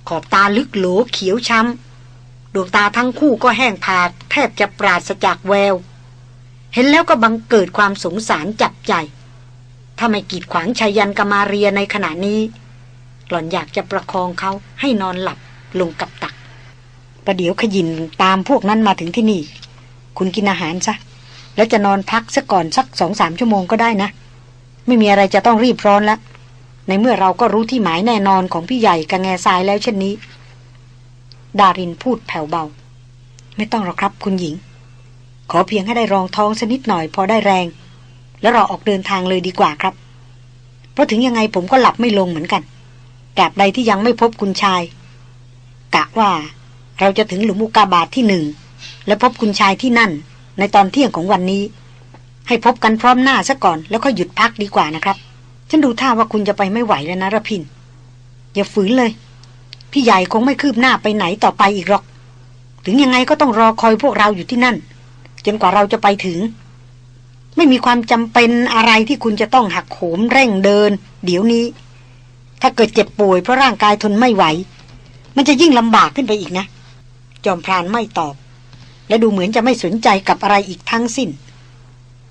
ขอบตาลึกโหลเขียวช้ำดวงตาทั้งคู่ก็แห้งผาก แทบจะปราศจากแวว เห็นแล้วก็บังเกิดความสงสารจับใจ ถ้าไม่กีดขวางชายันกมาเรียในขณะนี้ หล่อนอยากจะประคองเขาให้นอนหลับลงกับตัก ประเดี๋ยวขยินตามพวกนั้นมาถึงที่นี่ คุณกินอาหารซะ แล้วจะนอนพักซะก่อนสักสองสามชั่วโมงก็ได้นะ ไม่มีอะไรจะต้องรีบร้อนแล้ว ในเมื่อเราก็รู้ที่หมายแน่นอนของพี่ใหญ่กับแง่ทรายแล้วเช่นนี้ ดารินพูดแผ่วเบา ไม่ต้องหรอกครับคุณหญิง ขอเพียงให้ได้รองท้องสนิดหน่อยพอได้แรง แล้วเราออกเดินทางเลยดีกว่าครับ เพราะถึงยังไงผมก็หลับไม่ลงเหมือนกันแกบใดที่ยังไม่พบคุณชาย กะว่าเราจะถึงหลุมอุกาบาทที่หนึ่ง และพบคุณชายที่นั่น ในตอนเที่ยงของวันนี้ ให้พบกันพร้อมหน้าซะก่อนแล้วก็หยุดพักดีกว่านะครับ ฉันดูท่าว่าคุณจะไปไม่ไหวแล้วนะระพิน อย่าฝืนเลย พี่ใหญ่คงไม่คืบหน้าไปไหนต่อไปอีกหรอก ถึงยังไงก็ต้องรอคอยพวกเราอยู่ที่นั่น จนกว่าเราจะไปถึง ไม่มีความจำเป็นอะไรที่คุณจะต้องหักโหมเร่งเดิน เดี๋ยวนี้ ถ้าเกิดเจ็บป่วยเพราะร่างกายทนไม่ไหว มันจะยิ่งลำบากขึ้นไปอีกนะ จอมพรานไม่ตอบ และดูเหมือนจะไม่สนใจกับอะไรอีกทั้งสิ้น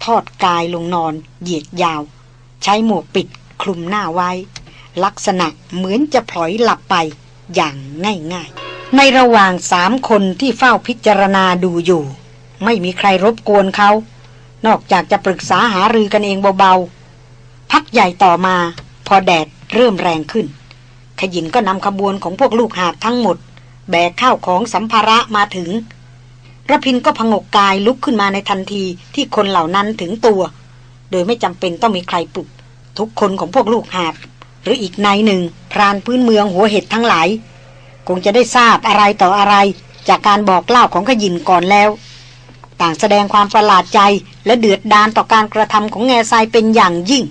ทอดกายลงนอน เหยียดยาว ใช้หมวกปิดคลุมหน้าไว้ ลักษณะเหมือนจะพลอยหลับไปอย่างง่ายๆ ในระหว่างสามคนที่เฝ้าพิจารณาดูอยู่ ไม่มีใครรบกวนเขา นอกจากจะปรึกษาหารือกันเองเบาๆ พักใหญ่ต่อมาพอแดดเริ่มแรงขึ้น ขยินก็นำขบวนของพวกลูกหาบทั้งหมด แบกข้าวของสัมภาระมาถึงระพินก็พงกกายลุกขึ้นมาในทันทีที่คนเหล่านั้นถึงตัว โดยไม่จำเป็นต้องมีใครปลุก ทุกคนของพวกลูกหาบ หรืออีกนายหนึ่ง พรานพื้นเมืองหัวเห็ดทั้งหลาย คงจะได้ทราบอะไรต่ออะไรจากการบอกเล่าของขยินก่อนแล้ว ต่างแสดงความประหลาดใจและเดือดดานต่อการกระทำของแง่ทรายเป็นอย่างยิ่ง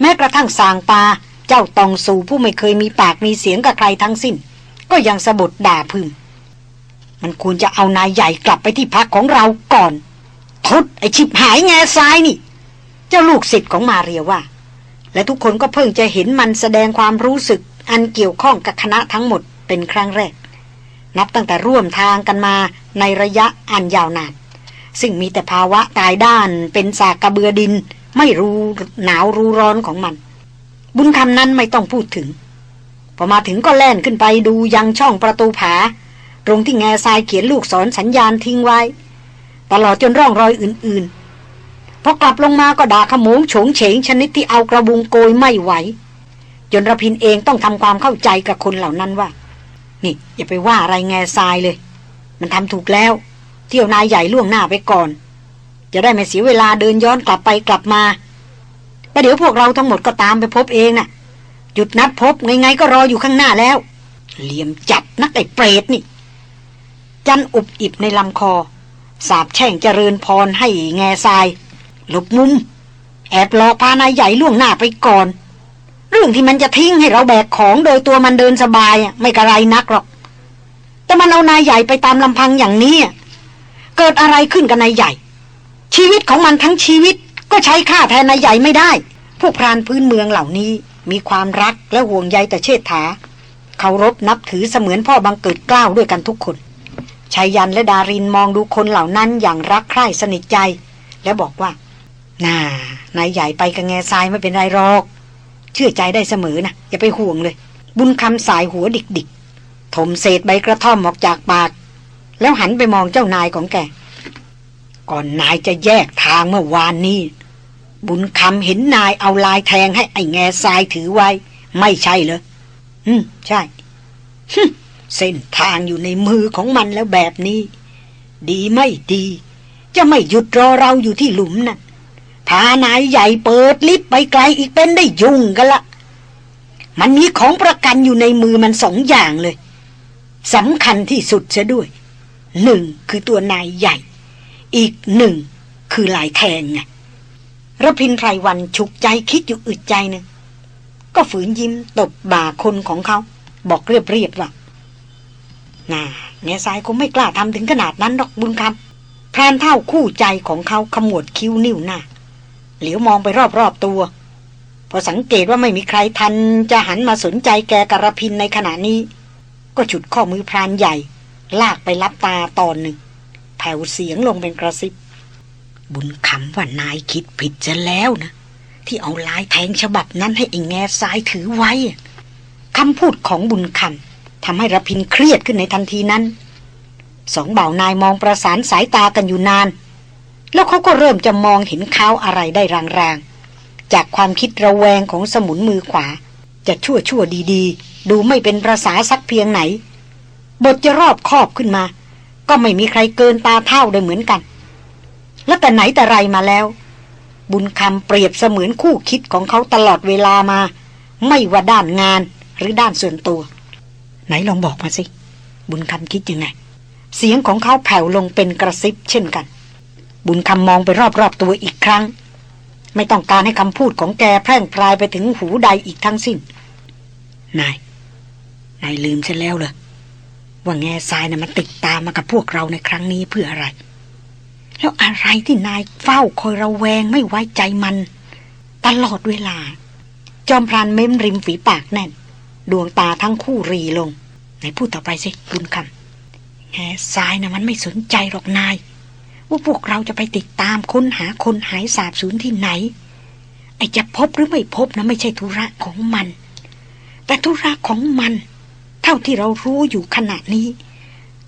แม้กระทั่งสางปาเจ้าตองสูผู้ไม่เคยมีปากมีเสียงกับใครทั้งสิ้น ก็ยังสะบดด่าพึมมันควรจะเอานายใหญ่กลับไปที่พักของเราก่อนทดไอชิบหายแง่ทรายนี่ เจ้าลูกศิษย์ของมาเรียว่า และทุกคนก็เพิ่งจะเห็นมันแสดงความรู้สึกอันเกี่ยวข้องกับคณะทั้งหมดเป็นครั้งแรก นับตั้งแต่ร่วมทางกันมาในระยะอันยาวนาน ซึ่งมีแต่ภาวะตายด้านเป็นสากกระเบือดิน ไม่รู้หนาวรู้ร้อนของมัน บุญคำนั้นไม่ต้องพูดถึง พอมาถึงก็แล่นขึ้นไปดูยังช่องประตูผา ตรงที่แง่ทรายเขียนลูกศรสัญญาณทิ้งไว้ ตลอดจนร่องรอยอื่น พอกลับลงมาก็ด่าขโมงโฉงเฉงชนิดที่เอากระบุงโกยไม่ไหว จนระพินเองต้องทำความเข้าใจกับคนเหล่านั้นว่า นี่ อย่าไปว่าอะไรแง่ทรายเลย มันทำถูกแล้ว เที่ยวนายใหญ่ล่วงหน้าไปก่อน จะได้ไม่เสียเวลาเดินย้อนกลับไปกลับมาประเดี๋ยวพวกเราทั้งหมดก็ตามไปพบเองน่ะจุดนัดพบไงๆก็รออยู่ข้างหน้าแล้ว เหลี่ยมจับนักไอ้เปรตนี่ จันอุบอิบในลำคอ สาบแช่งเจริญพรให้แง่ทราย หลบมุม แอบหลอกพานายใหญ่ล่วงหน้าไปก่อน เรื่องที่มันจะทิ้งให้เราแบกของโดยตัวมันเดินสบายไม่กระไรนักหรอก แต่มันเอานายใหญ่ไปตามลำพังอย่างนี้เกิดอะไรขึ้นกับนายใหญ่ ชีวิตของมันทั้งชีวิตก็ใช้ค่าแทนนายใหญ่ไม่ได้ พวกพรานพื้นเมืองเหล่านี้มีความรักและห่วงใยแต่เชษฐาเคารพนับถือเสมือนพ่อบังเกิดกล้าวด้วยกันทุกคนชายยันและดารินมองดูคนเหล่านั้นอย่างรักใคร่สนิทใจ และบอกว่า น่านายใหญ่ไปกับแง่ทรายไม่เป็นไรหรอก เชื่อใจได้เสมอนะอย่าไปห่วงเลย บุญคำสายหัวดิกดิกถมเศษใบกระท่อมออกจากปาก แล้วหันไปมองเจ้านายของแก ก่อนนายจะแยกทางเมื่อวานนี้ บุญคำเห็นนายเอาลายแทงให้ไอ้แง่ทรายถือไว้ ไม่ใช่เหรออืม ใช่เส้นทางอยู่ในมือของมันแล้วแบบนี้ ดีไม่ดี จะไม่หยุดรอเราอยู่ที่หลุมนะ่ะ พานายใหญ่เปิดลิฟต์ไปไกลอีกเป็นได้ยุ่งกันละ มันมีของประกันอยู่ในมือมันสองอย่างเลยสำคัญที่สุดเสียด้วยหนึ่งคือตัวนายใหญ่ อีกหนึ่งคือลายแทงไงระพินไพรวันฉุกใจคิดอยู่อึดใจหนึ่งก็ฝืนยิ้มตบบ่าคนของเขา บอกเรียบๆว่าน่าแง่สายคงไม่กล้าทำถึงขนาดนั้นหรอกบุญคำพรานเท่าคู่ใจของเขาขมวดคิ้วนิ้วหน้า เหลียวมองไปรอบๆตัว พอสังเกตว่าไม่มีใครทันจะหันมาสนใจแกกระพินในขณะนี้ ก็ฉุดข้อมือพรานใหญ่ ลากไปรับตาตอนหนึ่ง แผ่วเสียงลงเป็นกระซิบ บุญคำว่านายคิดผิดจะแล้วนะ ที่เอาลายแทงฉบับนั้นให้ไอ้แง่ทรายถือไว้คำพูดของบุญคำทำให้ระพินเครียดขึ้นในทันทีนั้น สองบ่าวนายมองประสานสายตากันอยู่นาน แล้วเขาก็เริ่มจะมองเห็นเขาอะไรได้รางๆ จากความคิดระแวงของสมุนมือขวา จะชั่วชั่วดีๆดูไม่เป็นประษาสักเพียงไหน บทจะรอบครอบขึ้นมา ก็ไม่มีใครเกินตาเท่าได้เหมือนกัน และแต่ไหนแต่ไรมาแล้ว บุญคำเปรียบเสมือนคู่คิดของเขาตลอดเวลามา ไม่ว่าด้านงานหรือด้านส่วนตัว ไหนลองบอกมาสิ บุญคำคิดยังไง เสียงของเขาแผ่วลงเป็นกระซิบเช่นกัน บุญคำมองไปรอบๆตัวอีกครั้ง ไม่ต้องการให้คำพูดของแกแพร่งพรายไปถึงหูใดอีกทั้งสิ้น นาย นายลืมฉันแล้วเหรอว่าแง่ทรายนะ่ะมันติดตามมากับพวกเราในครั้งนี้เพื่ออะไร แล้วอะไรที่นายเฝ้าคอยระแวงไม่ไว้ใจมัน ตลอดเวลา จอมพรานเม้มริมฝีปากแน่น ดวงตาทั้งคู่รีลงไหนพูดต่อไปสิบุญคำแง่ทรายนะ่ะมันไม่สนใจหรอกนาย ว่าพวกเราจะไปติดตามค้นหาคนหายสาบสูญที่ไหน ไอจะพบหรือไม่พบนะไม่ใช่ธุระของมัน แต่ธุระของมัน เท่าที่เรารู้อยู่ขณะนี้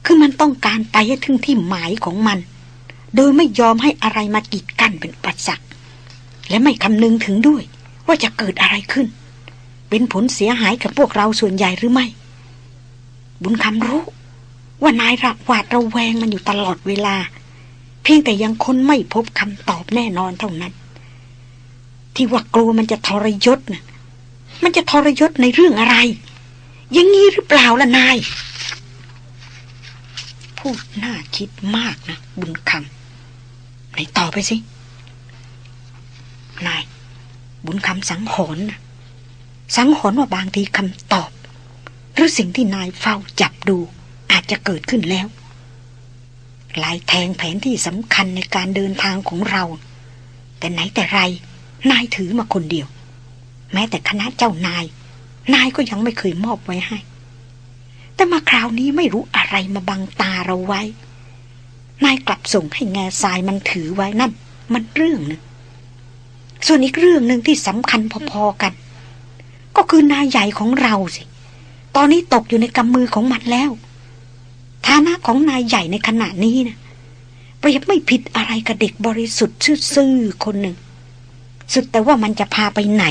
คือมันต้องการไปให้ถึงที่หมายของมัน โดยไม่ยอมให้อะไรมากีดกั้นเป็นปัสสักและไม่คำนึงถึงด้วย ว่าจะเกิดอะไรขึ้น เป็นผลเสียหายกับพวกเราส่วนใหญ่หรือไม่ บุญคำรู้ ว่านายระหวาดระแวงมันอยู่ตลอดเวลา เพียงแต่ยังค้นไม่พบคำตอบแน่นอนเท่านั้น ที่ว่ากลัวมันจะทรยศนะมันจะทรยศในเรื่องอะไรย่างนี้หรือเปล่าล่ะนาย พูดน่าคิดมากนะ บุญคำไหนต่อไปสิ นาย บุญคำสังหรณ์นสังหรณ์ว่าบางทีคำตอบ หรือสิ่งที่นายเฝ้าจับดูอาจจะเกิดขึ้นแล้ว ลายแทงแผนที่สำคัญในการเดินทางของเรา แต่ไหนแต่ไร นายถือมาคนเดียว แม้แต่คณะเจ้านาย นายก็ยังไม่เคยมอบไว้ให้ แต่มาคราวนี้ไม่รู้อะไรมาบังตาเราไว้ นายกลับส่งให้แง่ทรายมันถือไว้นั่น มันเรื่องหนึ่งส่วนอีกเรื่องหนึ่งที่สำคัญพอๆกัน ก็คือนายใหญ่ของเราสิ ตอนนี้ตกอยู่ในกำมือของมันแล้ว ฐานะของนายใหญ่ในขณะนี้นะเปรียบไม่ผิดอะไรกับเด็กบริสุทธิ์ซื่อๆคนหนึ่ง สุดแต่ว่ามันจะพาไปไหน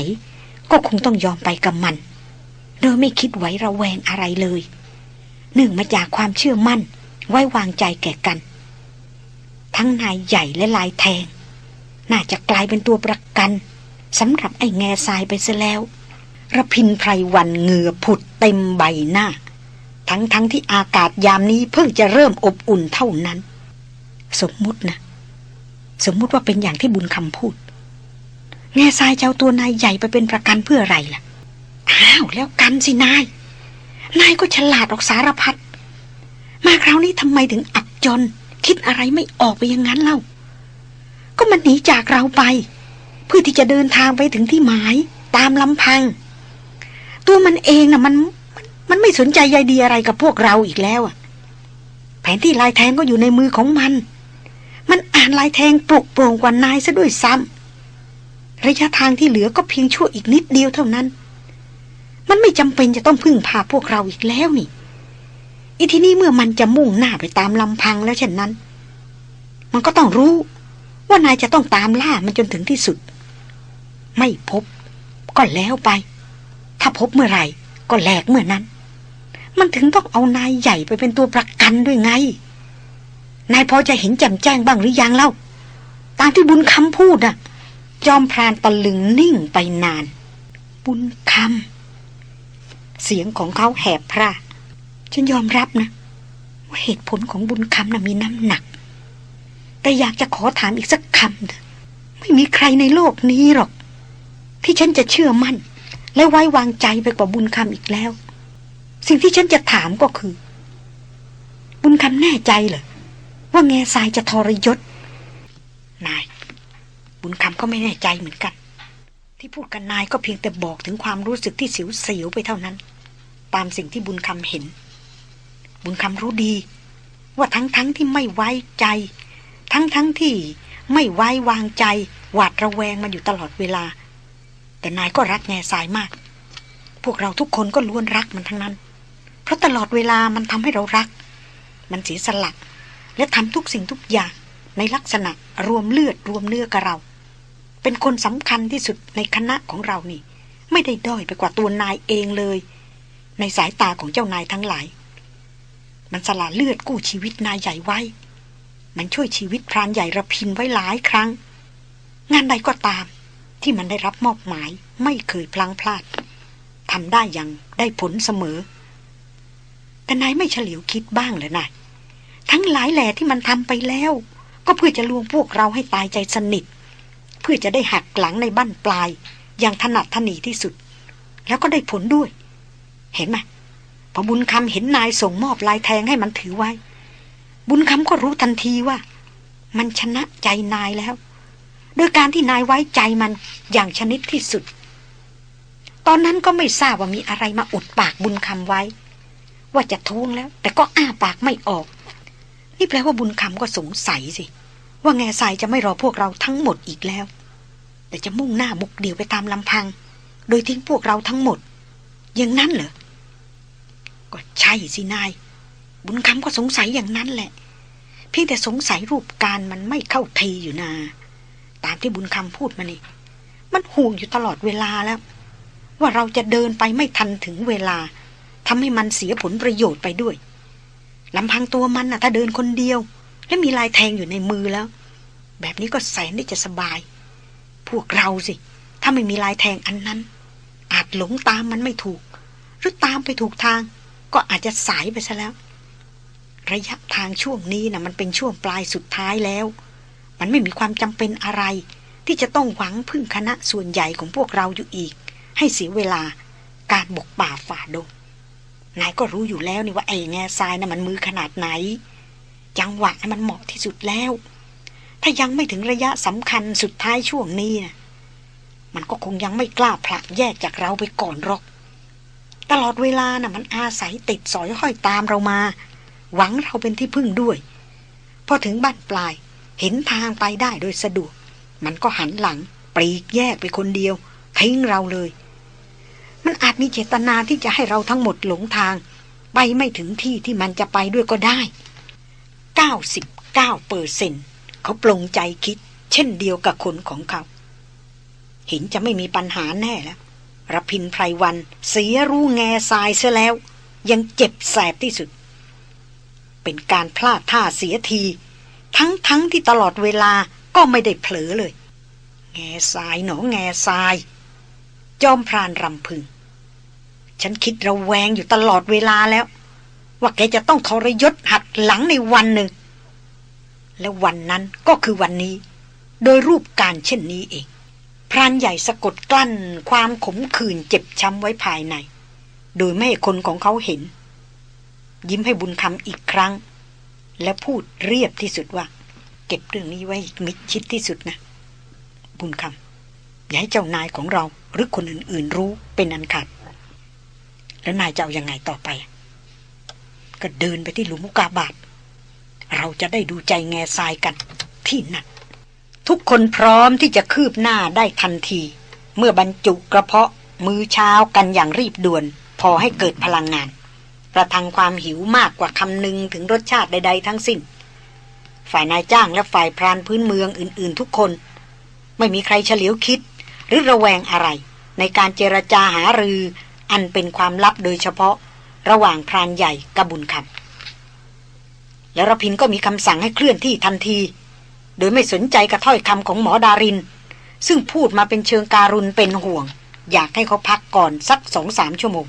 ก็คงต้องยอมไปกับมัน โดยไม่คิดไว้ระแวงอะไรเลยหนึ่งมาจากความเชื่อมั่น ไว้วางใจแก่กัน ทั้งนายใหญ่และลายแทง น่าจะกลายเป็นตัวประกันสำหรับไอ้แง่ทรายไปซะแล้วระพินไพรวันเหงื่อผุดเต็มใบหน้า ทั้งทั้งที่อากาศยามนี้เพิ่งจะเริ่มอบอุ่นเท่านั้น สมมุตินะ สมมุติว่าเป็นอย่างที่บุญคำพูด แง่ทรายเจ้าตัวนายใหญ่ไปเป็นประกันเพื่ออะไรล่ะ อ้าวแล้วกันสินาย นายก็ฉลาดออกสารพัด มาคราวนี้ทำไมถึงอับจน คิดอะไรไม่ออกไปอย่างนั้นเล่า ก็มันหนีจากเราไป เพื่อที่จะเดินทางไปถึงที่หมาย ตามลำพัง ตัวมันเองนะ่ะมัน มันไม่สนใจใยดีอะไรกับพวกเราอีกแล้วอะแผนที่ลายแทงก็อยู่ในมือของมัน มันอ่านลายแทงปลุกโปร่งกว่านายซะด้วยซ้ำระยะทางที่เหลือก็เพียงชั่วอีกนิดเดียวเท่านั้น มันไม่จำเป็นจะต้องพึ่งพาพวกเราอีกแล้วนี่อีทีนี้เมื่อมันจะมุ่งหน้าไปตามลำพังแล้วเช่นนั้น มันก็ต้องรู้ ว่านายจะต้องตามล่ามันจนถึงที่สุด ไม่พบ ก็แล้วไป ถ้าพบเมื่อไหร่ ก็แหลกเมื่อนั้น มันถึงต้องเอานายใหญ่ไปเป็นตัวประกันด้วยไง นายพอจะเห็นแจ่มแจ้งบ้างหรือยังเล่า ตามที่บุญคำพูดอะจอมพรานตะลึงนิ่งไปนาน บุญคำเสียงของเขาแหบพร่าฉันยอมรับนะ ว่าเหตุผลของบุญคำนะ่ะมีน้ำหนัก แต่อยากจะขอถามอีกสักคำเถอะไม่มีใครในโลกนี้หรอก ที่ฉันจะเชื่อมั่น และไว้วางใจไปกว่าบุญคำอีกแล้ว สิ่งที่ฉันจะถามก็คือ บุญคำแน่ใจเหรอว่าแง่ทรายจะทรยศ นาย บุญคำก็ไม่แน่ใจเหมือนกัน ที่พูดกันนายก็เพียงแต่บอกถึงความรู้สึกที่เสียวๆไปเท่านั้น ตามสิ่งที่บุญคำเห็น บุญคำรู้ดี ว่าทั้งๆทที่ไม่ไว้ใจ ทั้งๆทที่ไม่ไว้วางใจ หวาดระแวงมาอยู่ตลอดเวลา แต่นายก็รักแง่สายมาก พวกเราทุกคนก็ล้วนรักมันทั้งนั้น เพราะตลอดเวลามันทำให้เรารัก มันเสียสละและทำทุกสิ่งทุกอย่างในลักษณะรวมเลือดรวมเนื้อกับเรา เป็นคนสำคัญที่สุดในคณะของเรานี่ ไม่ได้ด้อยไปกว่าตัวนายเองเลย ในสายตาของเจ้านายทั้งหลาย มันสละเลือดกู้ชีวิตนายใหญ่ไว้ มันช่วยชีวิตพรานใหญ่ระพินไว้หลายครั้ง งานใดก็ตามที่มันได้รับมอบหมายไม่เคยพลังพลาดทำได้อย่างได้ผลเสมอ แต่นายไม่เฉลียวคิดบ้างเลยนายทั้งหลายแหล่ที่มันทำไปแล้ว ก็เพื่อจะลวงพวกเราให้ตายใจสนิท เพื่อจะได้หักหลังในบั้นปลาย อย่างถนัดถนีที่สุด แล้วก็ได้ผลด้วย เห็นไหมพอบุญคำเห็นนายส่งมอบลายแทงให้มันถือไว้ บุญคำก็รู้ทันทีว่า มันชนะใจนายแล้ว โดยการที่นายไว้ใจมันอย่างชนิดที่สุด ตอนนั้นก็ไม่ทราบว่ามีอะไรมาอุดปากบุญคำไว้ ว่าจะทวงแล้ว แต่ก็อ้าปากไม่ออก นี่แปลว่าบุญคำก็สงสัยสิ ว่าแง่ทรายจะไม่รอพวกเราทั้งหมดอีกแล้ว แต่จะมุ่งหน้าบุกเดี่ยวไปตามลำพัง โดยทิ้งพวกเราทั้งหมด อย่างนั้นเหรอ ก็ใช่สินาย บุญคำก็สงสัยอย่างนั้นแหละ เพียงแต่สงสัยรูปการมันไม่เข้าทีอยู่นาตามที่บุญคำพูดมานี่ มันห่วงอยู่ตลอดเวลาแล้ว ว่าเราจะเดินไปไม่ทันถึงเวลา ทำให้มันเสียผลประโยชน์ไปด้วยลำพังตัวมันนะถ้าเดินคนเดียว และมีลายแทงอยู่ในมือแล้ว แบบนี้ก็แสนที่จะสบาย พวกเราสิ ถ้าไม่มีลายแทงอันนั้น อาจหลงตามมันไม่ถูก หรือตามไปถูกทาง ก็อาจจะสายไปซะแล้ว ระยะทางช่วงนี้นะมันเป็นช่วงปลายสุดท้ายแล้ว มันไม่มีความจำเป็นอะไร ที่จะต้องหวังพึ่งคณะส่วนใหญ่ของพวกเราอยู่อีก ให้เสียเวลาการบกป่าฝ่าดง นายก็รู้อยู่แล้วนี่ว่าไอ้แง่ทรายนะ่ะมันมือขนาดไหน จังหวะมันเหมาะที่สุดแล้ว ถ้ายังไม่ถึงระยะสำคัญสุดท้ายช่วงนี้นะมันก็คงยังไม่กล้าผลักแยกจากเราไปก่อนหรอก ตลอดเวลาน่ะมันอาศัยติดสอยห้อยตามเรามา หวังเราเป็นที่พึ่งด้วย พอถึงบ้านปลาย เห็นทางไปได้โดยสะดวก มันก็หันหลังปลีกแยกไปคนเดียวทิ้งเราเลย มันอาจมีเจตนาที่จะให้เราทั้งหมดหลงทาง ไปไม่ถึงที่ที่มันจะไปด้วยก็ได้ 99เปอร์เซนเขาปลงใจคิด เช่นเดียวกับคนของเขา เห็นจะไม่มีปัญหาแน่แล้วรพินไพรวัน เสียรู้แง่ทรายเสียแล้ว ยังเจ็บแสบที่สุด เป็นการพลาดท่าเสียที ทั้งทั้งที่ตลอดเวลาก็ไม่ได้เผลอเลย แง่ทรายหนอแง่ทราย จอมพรานรำพึง ฉันคิดระแวงอยู่ตลอดเวลาแล้ว ว่าแกจะต้องทรยศหักหลังในวันหนึ่ง และวันนั้นก็คือวันนี้ โดยรูปการเช่นนี้เอง พรานใหญ่สะกดกลั้นความขมขื่นเจ็บช้ำไว้ภายใน โดยไม่ให้คนของเขาเห็น ยิ้มให้บุญคำอีกครั้ง และพูดเรียบที่สุดว่า เก็บเรื่องนี้ไว้มิดชิดที่สุดนะ บุญคำ อย่าให้เจ้านายของเราหรือคนอื่น ๆ รู้เป็นอันขาดแล้วนายจะเอาอยัางไงต่อไป ก็เดินไปที่หลุมมุกาบาท เราจะได้ดูใจแง่ทรายกันที่นั่นทุกคนพร้อมที่จะคืบหน้าได้ทันที เมื่อบรรจุกระเพาะมือเช้ากันอย่างรีบด่วน พอให้เกิดพลังงาน ประทังความหิวมากกว่าคำนึงถึงรสชาติใด ๆ ทั้งสิ้น ฝ่ายนายจ้างและฝ่ายพรานพื้นเมืองอื่น ๆ ทุกคน ไม่มีใครเฉลียวคิด หรือระแวงอะไร ในการเจรจาหารืออันเป็นความลับโดยเฉพาะระหว่างพรานใหญ่กับบุญคำแล้วรพินก็มีคำสั่งให้เคลื่อนที่ทันที โดยไม่สนใจกระถ้อยคำของหมอดาริน ซึ่งพูดมาเป็นเชิงการุณเป็นห่วง อยากให้เขาพักก่อนสักสองสามชั่วโมง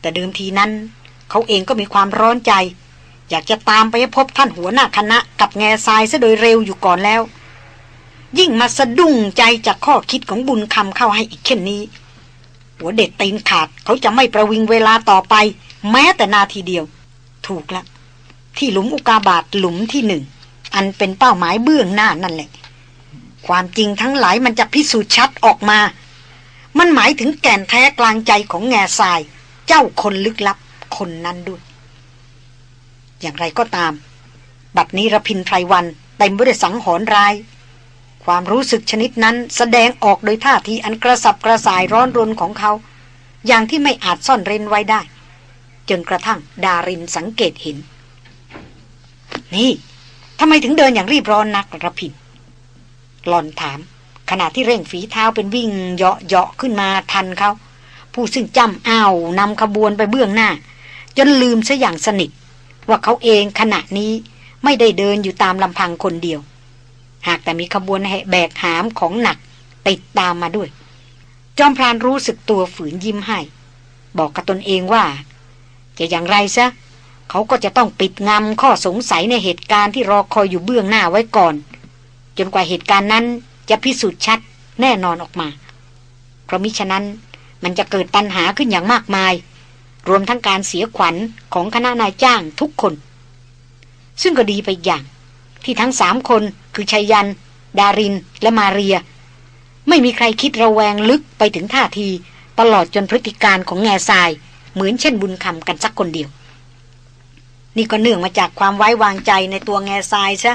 แต่เดิมทีนั้น เขาเองก็มีความร้อนใจ อยากจะตามไปพบท่านหัวหน้าคณะกับแง่ทรายซะโดยเร็วอยู่ก่อนแล้ว ยิ่งมาสะดุ้งใจจากข้อคิดของบุญคำเข้าให้อีกเช่นนี้ หัวเด็ดตีนขาดเขาจะไม่ประวิงเวลาต่อไป แม้แต่นาทีเดียว ถูกละ ที่หลุมอุกาบาตหลุมที่หนึ่ง อันเป็นเป้าหมายเบื้องหน้านั่นแหละ ความจริงทั้งหลายมันจะพิสูจน์ชัดออกมา มันหมายถึงแก่นแท้กลางใจของแง่ทราย เจ้าคนลึกลับคนนั้นด้วย อย่างไรก็ตาม บัดนี้ระพินไพรวันเต็มไปด้วยสังหรณ์ร้าย ความรู้สึกชนิดนั้นแสดงออกโดยท่าทีอันกระสับกระส่ายร้อนรนของเขา อย่างที่ไม่อาจซ่อนเร้นไว้ได้ จนกระทั่งดารินสังเกตเห็น นี่ทำไมถึงเดินอย่างรีบร้อนนักระพินหลอนถาม ขณะที่เร่งฝีเท้าเป็นวิ่งเหาะเหาะขึ้นมาทันเขา ผู้ซึ่งจำอ้าวนำขบวนไปเบื้องหน้า จนลืมซะอย่างสนิท ว่าเขาเองขณะนี้ไม่ได้เดินอยู่ตามลำพังคนเดียว หากแต่มีขบวนแบกหามของหนักติดตามมาด้วย จอมพรานรู้สึกตัวฝืนยิ้มให้ บอกกับตนเองว่า จะอย่างไรซะเขาก็จะต้องปิดงำข้อสงสัยในเหตุการณ์ที่รอคอยอยู่เบื้องหน้าไว้ก่อน จนกว่าเหตุการณ์นั้นจะพิสูจน์ชัดแน่นอนออกมา เพราะมิฉะนั้นมันจะเกิดปัญหาขึ้นอย่างมากมาย รวมทั้งการเสียขวัญของคณะนายจ้างทุกคน ซึ่งก็ดีไปอย่าง ที่ทั้งสามคนคือชัยยัน ดาริน และมาเรีย ไม่มีใครคิดระแวงลึกไปถึงท่าที ตลอดจนพฤติการของแง่ทราย เหมือนเช่นบุญคำกันสักคนเดียว นี่ก็เนื่องมาจากความไว้วางใจในตัวแง่ทรายซะ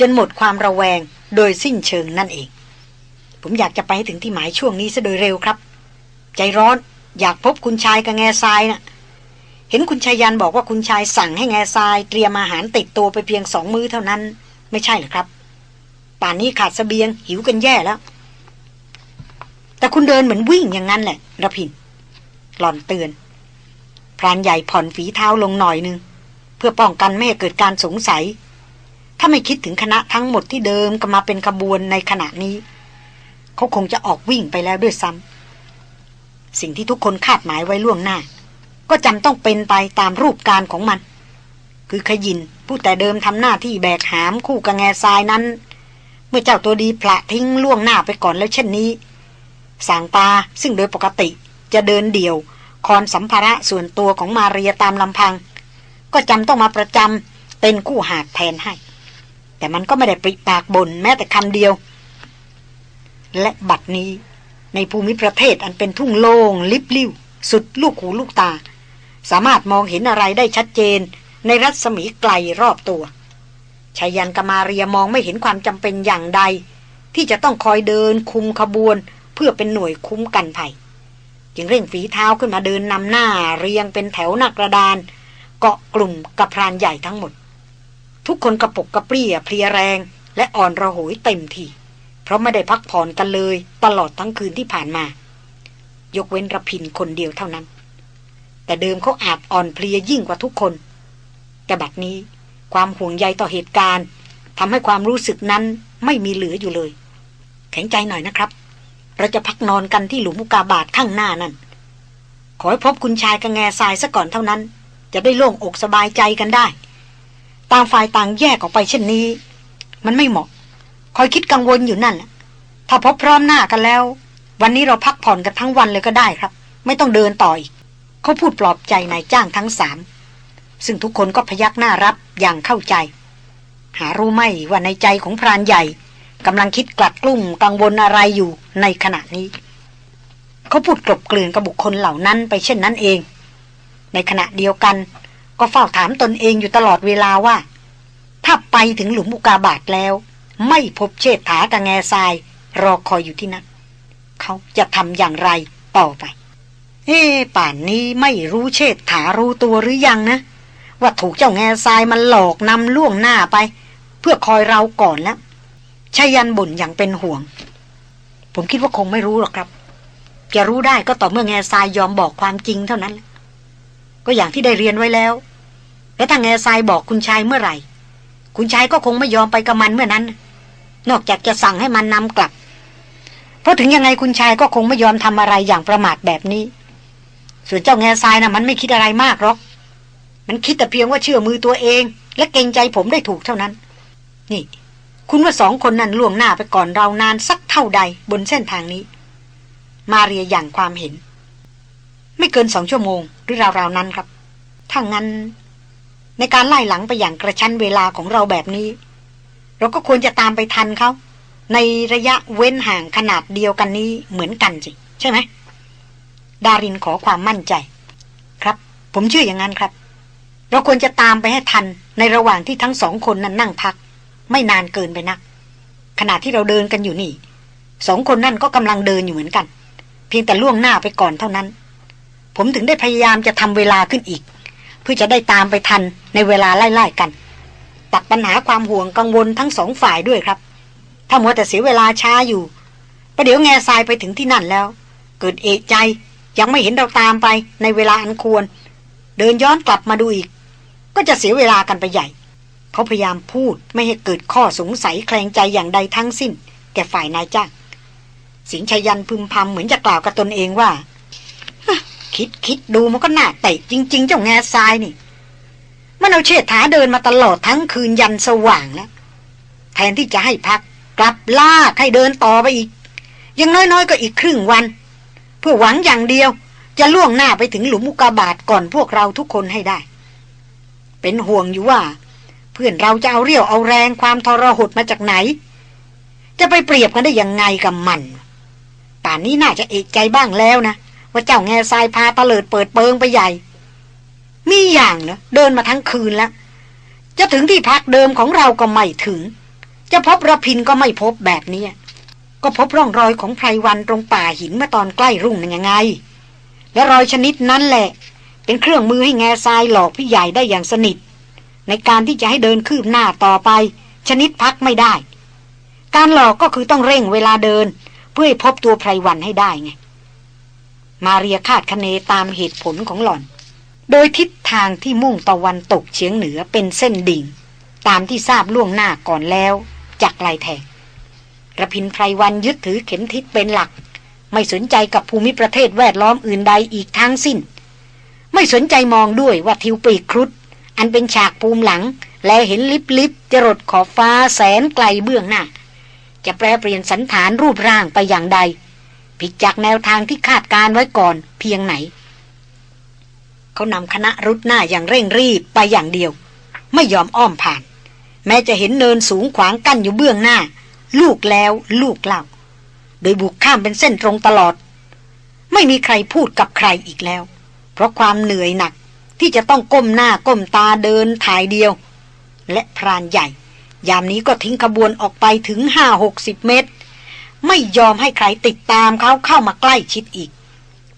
จนหมดความระแวงโดยสิ้นเชิงนั่นเอง ผมอยากจะไปถึงที่หมายช่วงนี้ซะโดยเร็วครับ ใจร้อนอยากพบคุณชายกับแง่ทรายนะ่ะ เห็นคุณชายยันบอกว่าคุณชายสั่งให้แง่ทราย เตรียมอาหารติดตัวไปเพียงสองมื้อเท่านั้น ไม่ใช่หรือครับ ป่านนี้ขาดสเสบียง หิวกันแย่แล้ว แต่คุณเดินเหมือนวิ่งอย่างนั้นแหละระพินหล่อนเตือนพรานใหญ่ผ่อนฝีเท้าลงหน่อยนึง เพื่อป้องกันไม่ให้เกิดการสงสัย ถ้าไม่คิดถึงคณะทั้งหมดที่เดิมก็มาเป็นขบวนในขณะนี้ เขาคงจะออกวิ่งไปแล้วด้วยซ้ำสิ่งที่ทุกคนคาดหมายไว้ล่วงหน้า ก็จำต้องเป็นไปตามรูปการของมัน คือขยินผู้แต่เดิมทำหน้าที่แบกหามคู่กับแง่ทรายนั้น เมื่อเจ้าตัวดีพละทิ้งล่วงหน้าไปก่อนแล้วเช่นนี้สางปาซึ่งโดยปกติจะเดินเดี่ยว คอนสัมภาระส่วนตัวของมาเรียตามลำพัง ก็จำต้องมาประจำเป็นคู่หากแทนให้ แต่มันก็ไม่ได้ปริปากบนแม้แต่คำเดียว และบัดนี้ในภูมิประเทศอันเป็นทุ่งโล่งลิบลิ่วสุดลูกหูลูกตา สามารถมองเห็นอะไรได้ชัดเจน ในรัศมีไกลรอบตัวชายันกมาเรียมองไม่เห็นความจำเป็นอย่างใด ที่จะต้องคอยเดินคุมขบวน เพื่อเป็นหน่วยคุ้มกันภัยจึงเร่งฝีเท้าขึ้นมาเดินนำหน้าเรียงเป็นแถวหนักกระดาน เกาะกลุ่มกับพรานใหญ่ทั้งหมด ทุกคนกระปกกระเปรี้ยเพลียแรง และอ่อนระหยเต็มทีเพราะไม่ได้พักผ่อนกันเลยตลอดทั้งคืนที่ผ่านมา ยกเว้นระพินคนเดียวเท่านั้น แต่เดิมเขาอาจอ่อนเพลียยิ่งกว่าทุกคน แต่บัดนี้ความห่วงใยต่อเหตุการณ์ทำให้ความรู้สึกนั้นไม่มีเหลืออยู่เลย แข็งใจหน่อยนะครับ เราจะพักนอนกันที่หลุมมุกาบาทข้างหน้านั่น ขอให้พบคุณชายกับแง่ทรายซะก่อนเท่านั้น จะได้โล่งอกสบายใจกันได้ ต่างฝ่ายต่างแยกออกไปเช่นนี้ มันไม่เหมาะ คอยคิดกังวลอยู่นั่นแหละถ้าพบพร้อมหน้ากันแล้ว วันนี้เราพักผ่อนกันทั้งวันเลยก็ได้ครับ ไม่ต้องเดินต่ออีก เขาพูดปลอบใจนายจ้างทั้งสาม ซึ่งทุกคนก็พยักหน้ารับอย่างเข้าใจ หารู้ไหมว่าในใจของพรานใหญ่กำลังคิดกลัดกลุ้มกังวลอะไรอยู่ในขณะนี้ เขาพูดกลบเกลื่อนกับบุคคลเหล่านั้นไปเช่นนั้นเอง ในขณะเดียวกัน ก็เฝ้าถามตนเองอยู่ตลอดเวลาว่า ถ้าไปถึงหลุมอุกาบาตแล้ว ไม่พบเชษฐากับแง่ทราย รอคอยอยู่ที่นั่นเขาจะทำอย่างไรต่อไป เอ๊ป่านนี้ไม่รู้เชษฐารู้ตัวหรือยังนะ ว่าถูกเจ้าแง่ทรายมันหลอกนำล่วงหน้าไป เพื่อคอยเราก่อนแล้วชายันบ่นอย่างเป็นห่วง ผมคิดว่าคงไม่รู้หรอกครับ จะรู้ได้ก็ต่อเมื่อแง่ทรายยอมบอกความจริงเท่านั้น ก็อย่างที่ได้เรียนไว้แล้ว และถ้าแง่ทรายบอกคุณชายเมื่อไหร่ คุณชายก็คงไม่ยอมไปกับมันเมื่อนั้น นอกจากจะสั่งให้มันนำกลับ เพราะถึงยังไงคุณชายก็คงไม่ยอมทำอะไรอย่างประมาทแบบนี้ ส่วนเจ้าแง่ทรายนะ่ะมันไม่คิดอะไรมากหรอก มันคิดแต่เพียงว่าเชื่อมือตัวเอง และเกรงใจผมได้ถูกเท่านั้น นี่ คุณว่าสองคนนั้นล่วงหน้าไปก่อนเรานานสักเท่าใดบนเส้นทางนี้ มาเรียอย่างความเห็น ไม่เกินสองชั่วโมงหรือราวๆนั้นครับ ถ้างั้น ในการไล่หลังไปอย่างกระชั้นเวลาของเราแบบนี้ เราก็ควรจะตามไปทันเขาในระยะเว้นห่างขนาดเดียวกันนี้เหมือนกันสิใช่ไหม ดารินขอความมั่นใจ ครับ ผมเชื่ออย่างนั้นครับ เราควรจะตามไปให้ทันในระหว่างที่ทั้งสองคนนั้นนั่งพัก ไม่นานเกินไปนัก ขณะที่เราเดินกันอยู่นี่สองคนนั่นก็กำลังเดินอยู่เหมือนกัน เพียงแต่ล่วงหน้าไปก่อนเท่านั้น ผมถึงได้พยายามจะทำเวลาขึ้นอีก เพื่อจะได้ตามไปทันในเวลาไล่ๆกัน ตัดปัญหาความห่วงกังวลทั้งสองฝ่ายด้วยครับ ถ้ามัวแต่เสียเวลาช้าอยู่ประเดี๋ยวแง่ทรายไปถึงที่นั่นแล้ว เกิดเอกใจ ยังไม่เห็นเราตามไปในเวลาอันควร เดินย้อนกลับมาดูอีก ก็จะเสียเวลากันไปใหญ่ เขาพยายามพูดไม่ให้เกิดข้อสงสัยแคลงใจอย่างใดทั้งสิ้น แก่ฝ่ายนายจ้างสิงชยันพึมพำเหมือนจะกล่าวกับตนเองว่า คิดคิดดูมันก็น่าเตะจริง ๆ เจ้าแง่ทรายนี่ มันเอาเชิดถาเดินมาตลอดทั้งคืนยันสว่างแล้วแทนที่จะให้พัก กลับลากให้เดินต่อไปอีกยังน้อยๆ ก็อีกครึ่งวัน เพื่อหวังอย่างเดียว จะล่วงหน้าไปถึงหลุมมุกาบาทก่อนพวกเราทุกคนให้ได้ เป็นห่วงอยู่ว่า เพื่อนเราจะเอาเรี่ยวเอาแรงความทรหดมาจากไหน จะไปเปรียบกันได้ยังไงกับมัน ป่านนี้น่าจะเอกใจบ้างแล้วนะ ว่าเจ้าแง่ทรายพาตะเลิดเปิดเปิงไปใหญ่ มีอย่างเนะเดินมาทั้งคืนแล้ว จะถึงที่พักเดิมของเราก็ไม่ถึง จะพบระพินก็ไม่พบแบบนี้ ก็พบร่องรอยของไพรวันตรงป่าหินเมื่อตอนใกล้รุ่งนั่นยังไง และรอยชนิดนั้นแหละ เป็นเครื่องมือให้แง่ทรายหลอกพี่ใหญ่ได้อย่างสนิท ในการที่จะให้เดินคืบหน้าต่อไป ชนิดพักไม่ได้ การหลอกก็คือต้องเร่งเวลาเดิน เพื่อให้พบตัวไพรวันให้ได้ไง มาเรียคาดคะเนตามเหตุผลของหล่อน โดยทิศทางที่มุ่งตะวันตกเฉียงเหนือเป็นเส้นดิ่ง ตามที่ทราบล่วงหน้าก่อนแล้วจากลายแทง ระพินไพรวันยึดถือเข็มทิศเป็นหลัก ไม่สนใจกับภูมิประเทศแวดล้อมอื่นใดอีกทั้งสิ้น ไม่สนใจมองด้วยว่าทิวปีกครุฑอันเป็นฉากภูมิหลัง และเห็นลิบลิบจรดขอบฟ้าแสนไกลเบื้องหน้า จะแปลเปลี่ยนสันฐานรูปร่างไปอย่างใด ผิดจากแนวทางที่คาดการไว้ก่อนเพียงไหน เขานำคณะรุดหน้าอย่างเร่งรีบไปอย่างเดียว ไม่ยอมอ้อมผ่าน แม้จะเห็นเนินสูงขวางกั้นอยู่เบื้องหน้า ลูกแล้วลูกเล่า โดยบุกข้ามเป็นเส้นตรงตลอด ไม่มีใครพูดกับใครอีกแล้ว เพราะความเหนื่อยหนักที่จะต้องก้มหน้าก้มตาเดินถ่ายเดียว และพรานใหญ่ ยามนี้ก็ทิ้งขบวนออกไปถึงห้าหกสิบเมตร ไม่ยอมให้ใครติดตามเขาเข้ามาใกล้ชิดอีก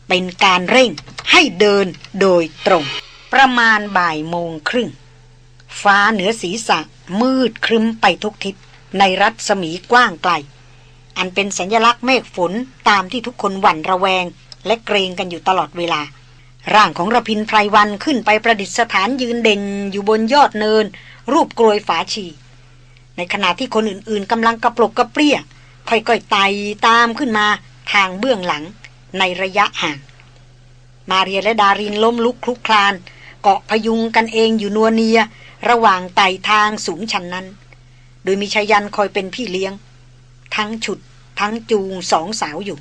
เป็นการเร่งให้เดินโดยตรง ประมาณบ่ายโมงครึ่ง ฟ้าเหนือศีรษะมืดครึ้มไปทุกทิศ ในรัศมีกว้างไกล อันเป็นสัญลักษณ์เมฆฝนตามที่ทุกคนหวั่นระแวง และเกรงกันอยู่ตลอดเวลา ร่างของระพินไพรวันขึ้นไปประดิษฐานยืนเด่นอยู่บนยอดเนิน รูปกลวยฝาชี ในขณะที่คนอื่นๆกำลังกระปลกกระเปรี้ย ค่อยๆไต่ตามขึ้นมาทางเบื้องหลังในระยะห่าง มาเรียและดารินล้มลุกคลุกคลาน เกาะพยุงกันเองอยู่นัวเนีย ระหว่างไต่ทางสูงชันนั้น โดยมีชายันคอยเป็นพี่เลี้ยง ทั้งฉุด ทั้งจูงสองสาวอยู่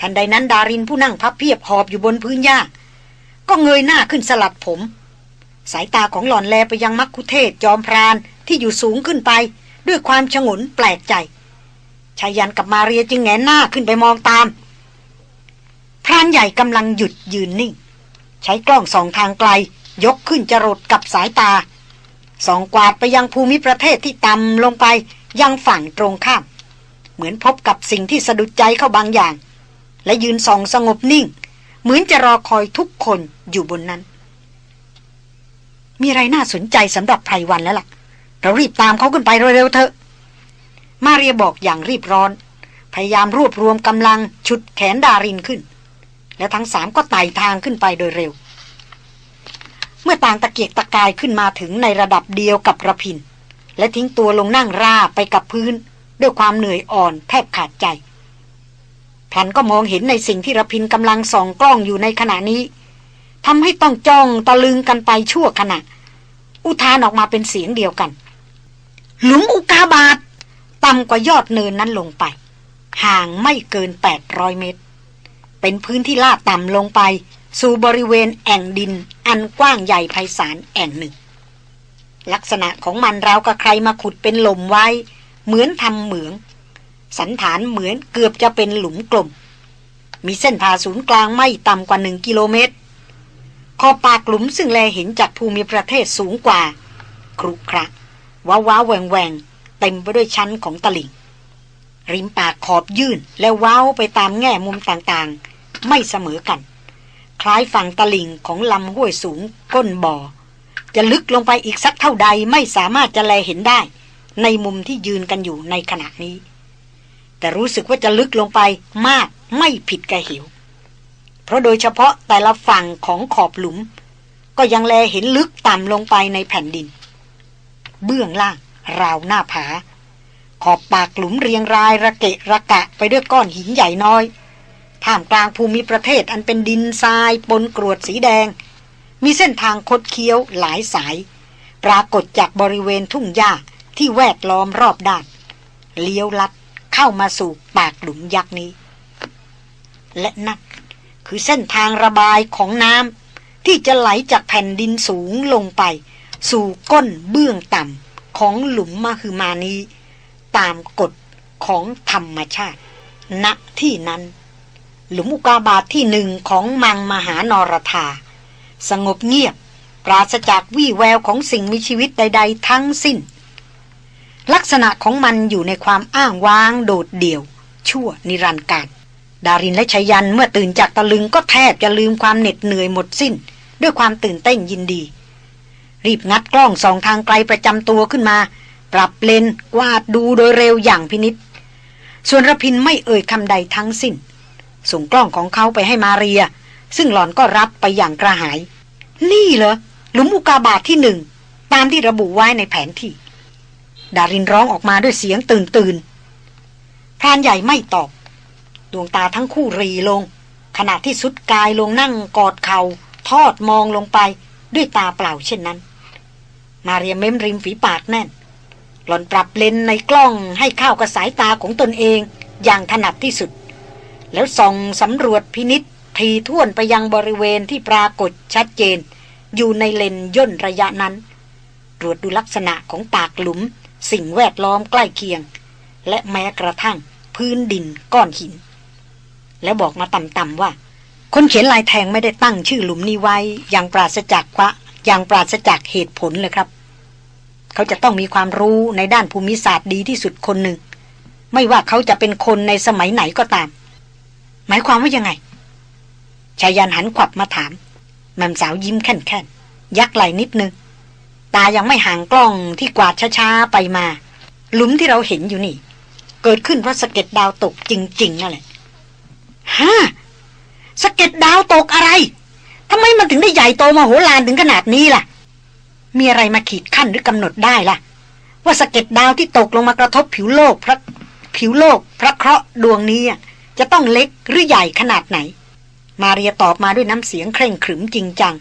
ทันใดนั้นดารินผู้นั่งพับเพียบหอบอยู่บนพื้นหญ้า ก็เงยหน้าขึ้นสลัดผม สายตาของหล่อนแลไปยังมักคุเทศจอมพรานที่อยู่สูงขึ้นไป ด้วยความฉงนแปลกใจชายันกับมาเรียจึงแงนหน้าขึ้นไปมองตามพรานใหญ่กำลังหยุดยืนนิ่ง ใช้กล้องส่องทางไกล ยกขึ้นจรดกับสายตา ส่องกวาดไปยังภูมิประเทศที่ต่ำลงไปยังฝั่งตรงข้าม เหมือนพบกับสิ่งที่สะดุดใจเข้าบางอย่าง และยืนส่องสงบนิ่ง เหมือนจะรอคอยทุกคนอยู่บนนั้น มีอะไรน่าสนใจสำหรับไพรวันแล้วล่ะ เรารีบตามเขาขึ้นไปเร็วๆเถอะ มาเรียบอกอย่างรีบร้อน พยายามรวบรวมกำลังฉุดแขนดารินขึ้น และทั้งสามก็ไต่ทางขึ้นไปโดยเร็ว เมื่อต่างตะเกียกตะกายขึ้นมาถึงในระดับเดียวกับระพิน และทิ้งตัวลงนั่งราไปกับพื้น ด้วยความเหนื่อยอ่อนแทบขาดใจพลันก็มองเห็นในสิ่งที่ระพินกำลังส่องกล้องอยู่ในขณะนี้ทำให้ต้องจ้องตะลึงกันไปชั่วขณะ อุทานออกมาเป็นเสียงเดียวกัน หลุมอุกาบาตต่ำกว่ายอดเนินนั้นลงไป ห่างไม่เกิน 800 เมตร เป็นพื้นที่ลาดต่ำลงไป สู่บริเวณแอ่งดิน อันกว้างใหญ่ไพศาลแอ่งหนึ่ง ลักษณะของมันราวกับใครมาขุดเป็นหล่มไว้ เหมือนทำเหมือง สันฐานเหมือนเกือบจะเป็นหลุมกลม มีเส้นผ่าศูนย์กลางไม่ต่ำกว่าหนึ่งกิโลเมตรขอบปากหลุมซึ่งแลเห็นจากภูมิประเทศสูงกว่า ครุขระว้าว้าแหวงแหวงเต็มไปด้วยชั้นของตลิ่ง ริมปากขอบยื่นและว้าวไปตามแง่มุมต่างๆ ไม่เสมอกัน คล้ายฝั่งตะลิ่งของลำห้วยสูงก้นบ่อ จะลึกลงไปอีกสักเท่าใดไม่สามารถจะแลเห็นได้ ในมุมที่ยืนกันอยู่ในขณะนี้ แต่รู้สึกว่าจะลึกลงไปมากไม่ผิดกระหิว เพราะโดยเฉพาะแต่ละฝั่งของขอบหลุม ก็ยังแลเห็นลึกต่ำลงไปในแผ่นดิน เบื้องล่าง ราวหน้าผา ขอบปากหลุมเรียงรายระเกะระกะไปด้วยก้อนหินใหญ่น้อย ท่ามกลางภูมิประเทศอันเป็นดินทรายปนกรวดสีแดง มีเส้นทางคดเคี้ยวหลายสาย ปรากฏจากบริเวณทุ่งหญ้าที่แวดล้อมรอบด้าน เลี้ยวลัดเข้ามาสู่ปากหลุมยักษ์นี้ และนั่นคือเส้นทางระบายของน้ำที่จะไหลจากแผ่นดินสูงลงไป สู่ก้นเบื้องต่ำของหลุมมาคือมานี้ ตามกฎของธรรมชาติณที่นั้น หลุมอุกาบาตทที่หนึ่งของมังมหานรธา สงบเงียบ ปราศจากวี่แววของสิ่งมีชีวิตใด ๆ ทั้งสิ้น ลักษณะของมันอยู่ในความอ้างว้างโดดเดี่ยว ชั่วนิรันดร์การดารินและชยันเมื่อตื่นจากตะลึงก็แทบจะลืมความเหน็ดเหนื่อยหมดสิ้น ด้วยความตื่นเต้นยินดี รีบงัดกล้องสองทางไกลประจำตัวขึ้นมา ปรับเลนกวาดดูโดยเร็วอย่างพินิษส่วนระพินไม่เอ่ยคำใดทั้งสิ้น ส่งกล้องของเขาไปให้มาเรีย ซึ่งหลอนก็รับไปอย่างกระหาย นี่เหรอหลุมอุกาบาตทที่หนึ่งตามที่ระบุไว้ในแผนที่ ดารินร้องออกมาด้วยเสียงตื่นตื่นพรานใหญ่ไม่ตอบ ดวงตาทั้งคู่รีลง ขณะที่สุดกายลงนั่งกอดเขา่าทอดมองลงไปด้วยตาเปล่าเช่นนั้น มาเรียเม้มริมฝีปากแน่น หล่อนปรับเลนในกล้องให้เข้ากับสายตาของตนเองอย่างถนัดที่สุด แล้วส่องสำรวจพินิษทีท่วนไปยังบริเวณที่ปรากฏชัดเจน อยู่ในเลนย่นระยะนั้น ตรวจดูลักษณะของปากหลุม สิ่งแวดล้อมใกล้เคียง และแม้กระทั่งพื้นดินก้อนหิน แล้วบอกมาต่ำๆว่า คนเขียนลายแทงไม่ได้ตั้งชื่อหลุมนี้ไว้อย่างปราศจากวะอย่างปราศจากเหตุผลเลยครับ เขาจะต้องมีความรู้ในด้านภูมิศาสตร์ดีที่สุดคนหนึ่ง ไม่ว่าเขาจะเป็นคนในสมัยไหนก็ตาม หมายความว่ายังไงชายันหันขวับมาถามแม่สาวยิ้มแค่นๆยักไหลนิดนึง ตายังไม่ห่างกล้องที่กวาดช้าๆไปมา หลุมที่เราเห็นอยู่นี่ เกิดขึ้นเพราะสะเก็ดดาวตกจริง ๆนั่นแหละฮะสะเก็ดดาวตกอะไรทำไมมันถึงได้ใหญ่โตมาโหฬารถึงขนาดนี้ล่ะ มีอะไรมาขีดขั้นหรือกำหนดได้ล่ะ ว่าสะเก็ดดาวที่ตกลงมากระทบผิวโลกพระผิวโลกพระเคราะห์ดวงนี้อะ จะต้องเล็กหรือใหญ่ขนาดไหน มาเรียตอบมาด้วยน้ำเสียงเคร่งขรึมจริงจัง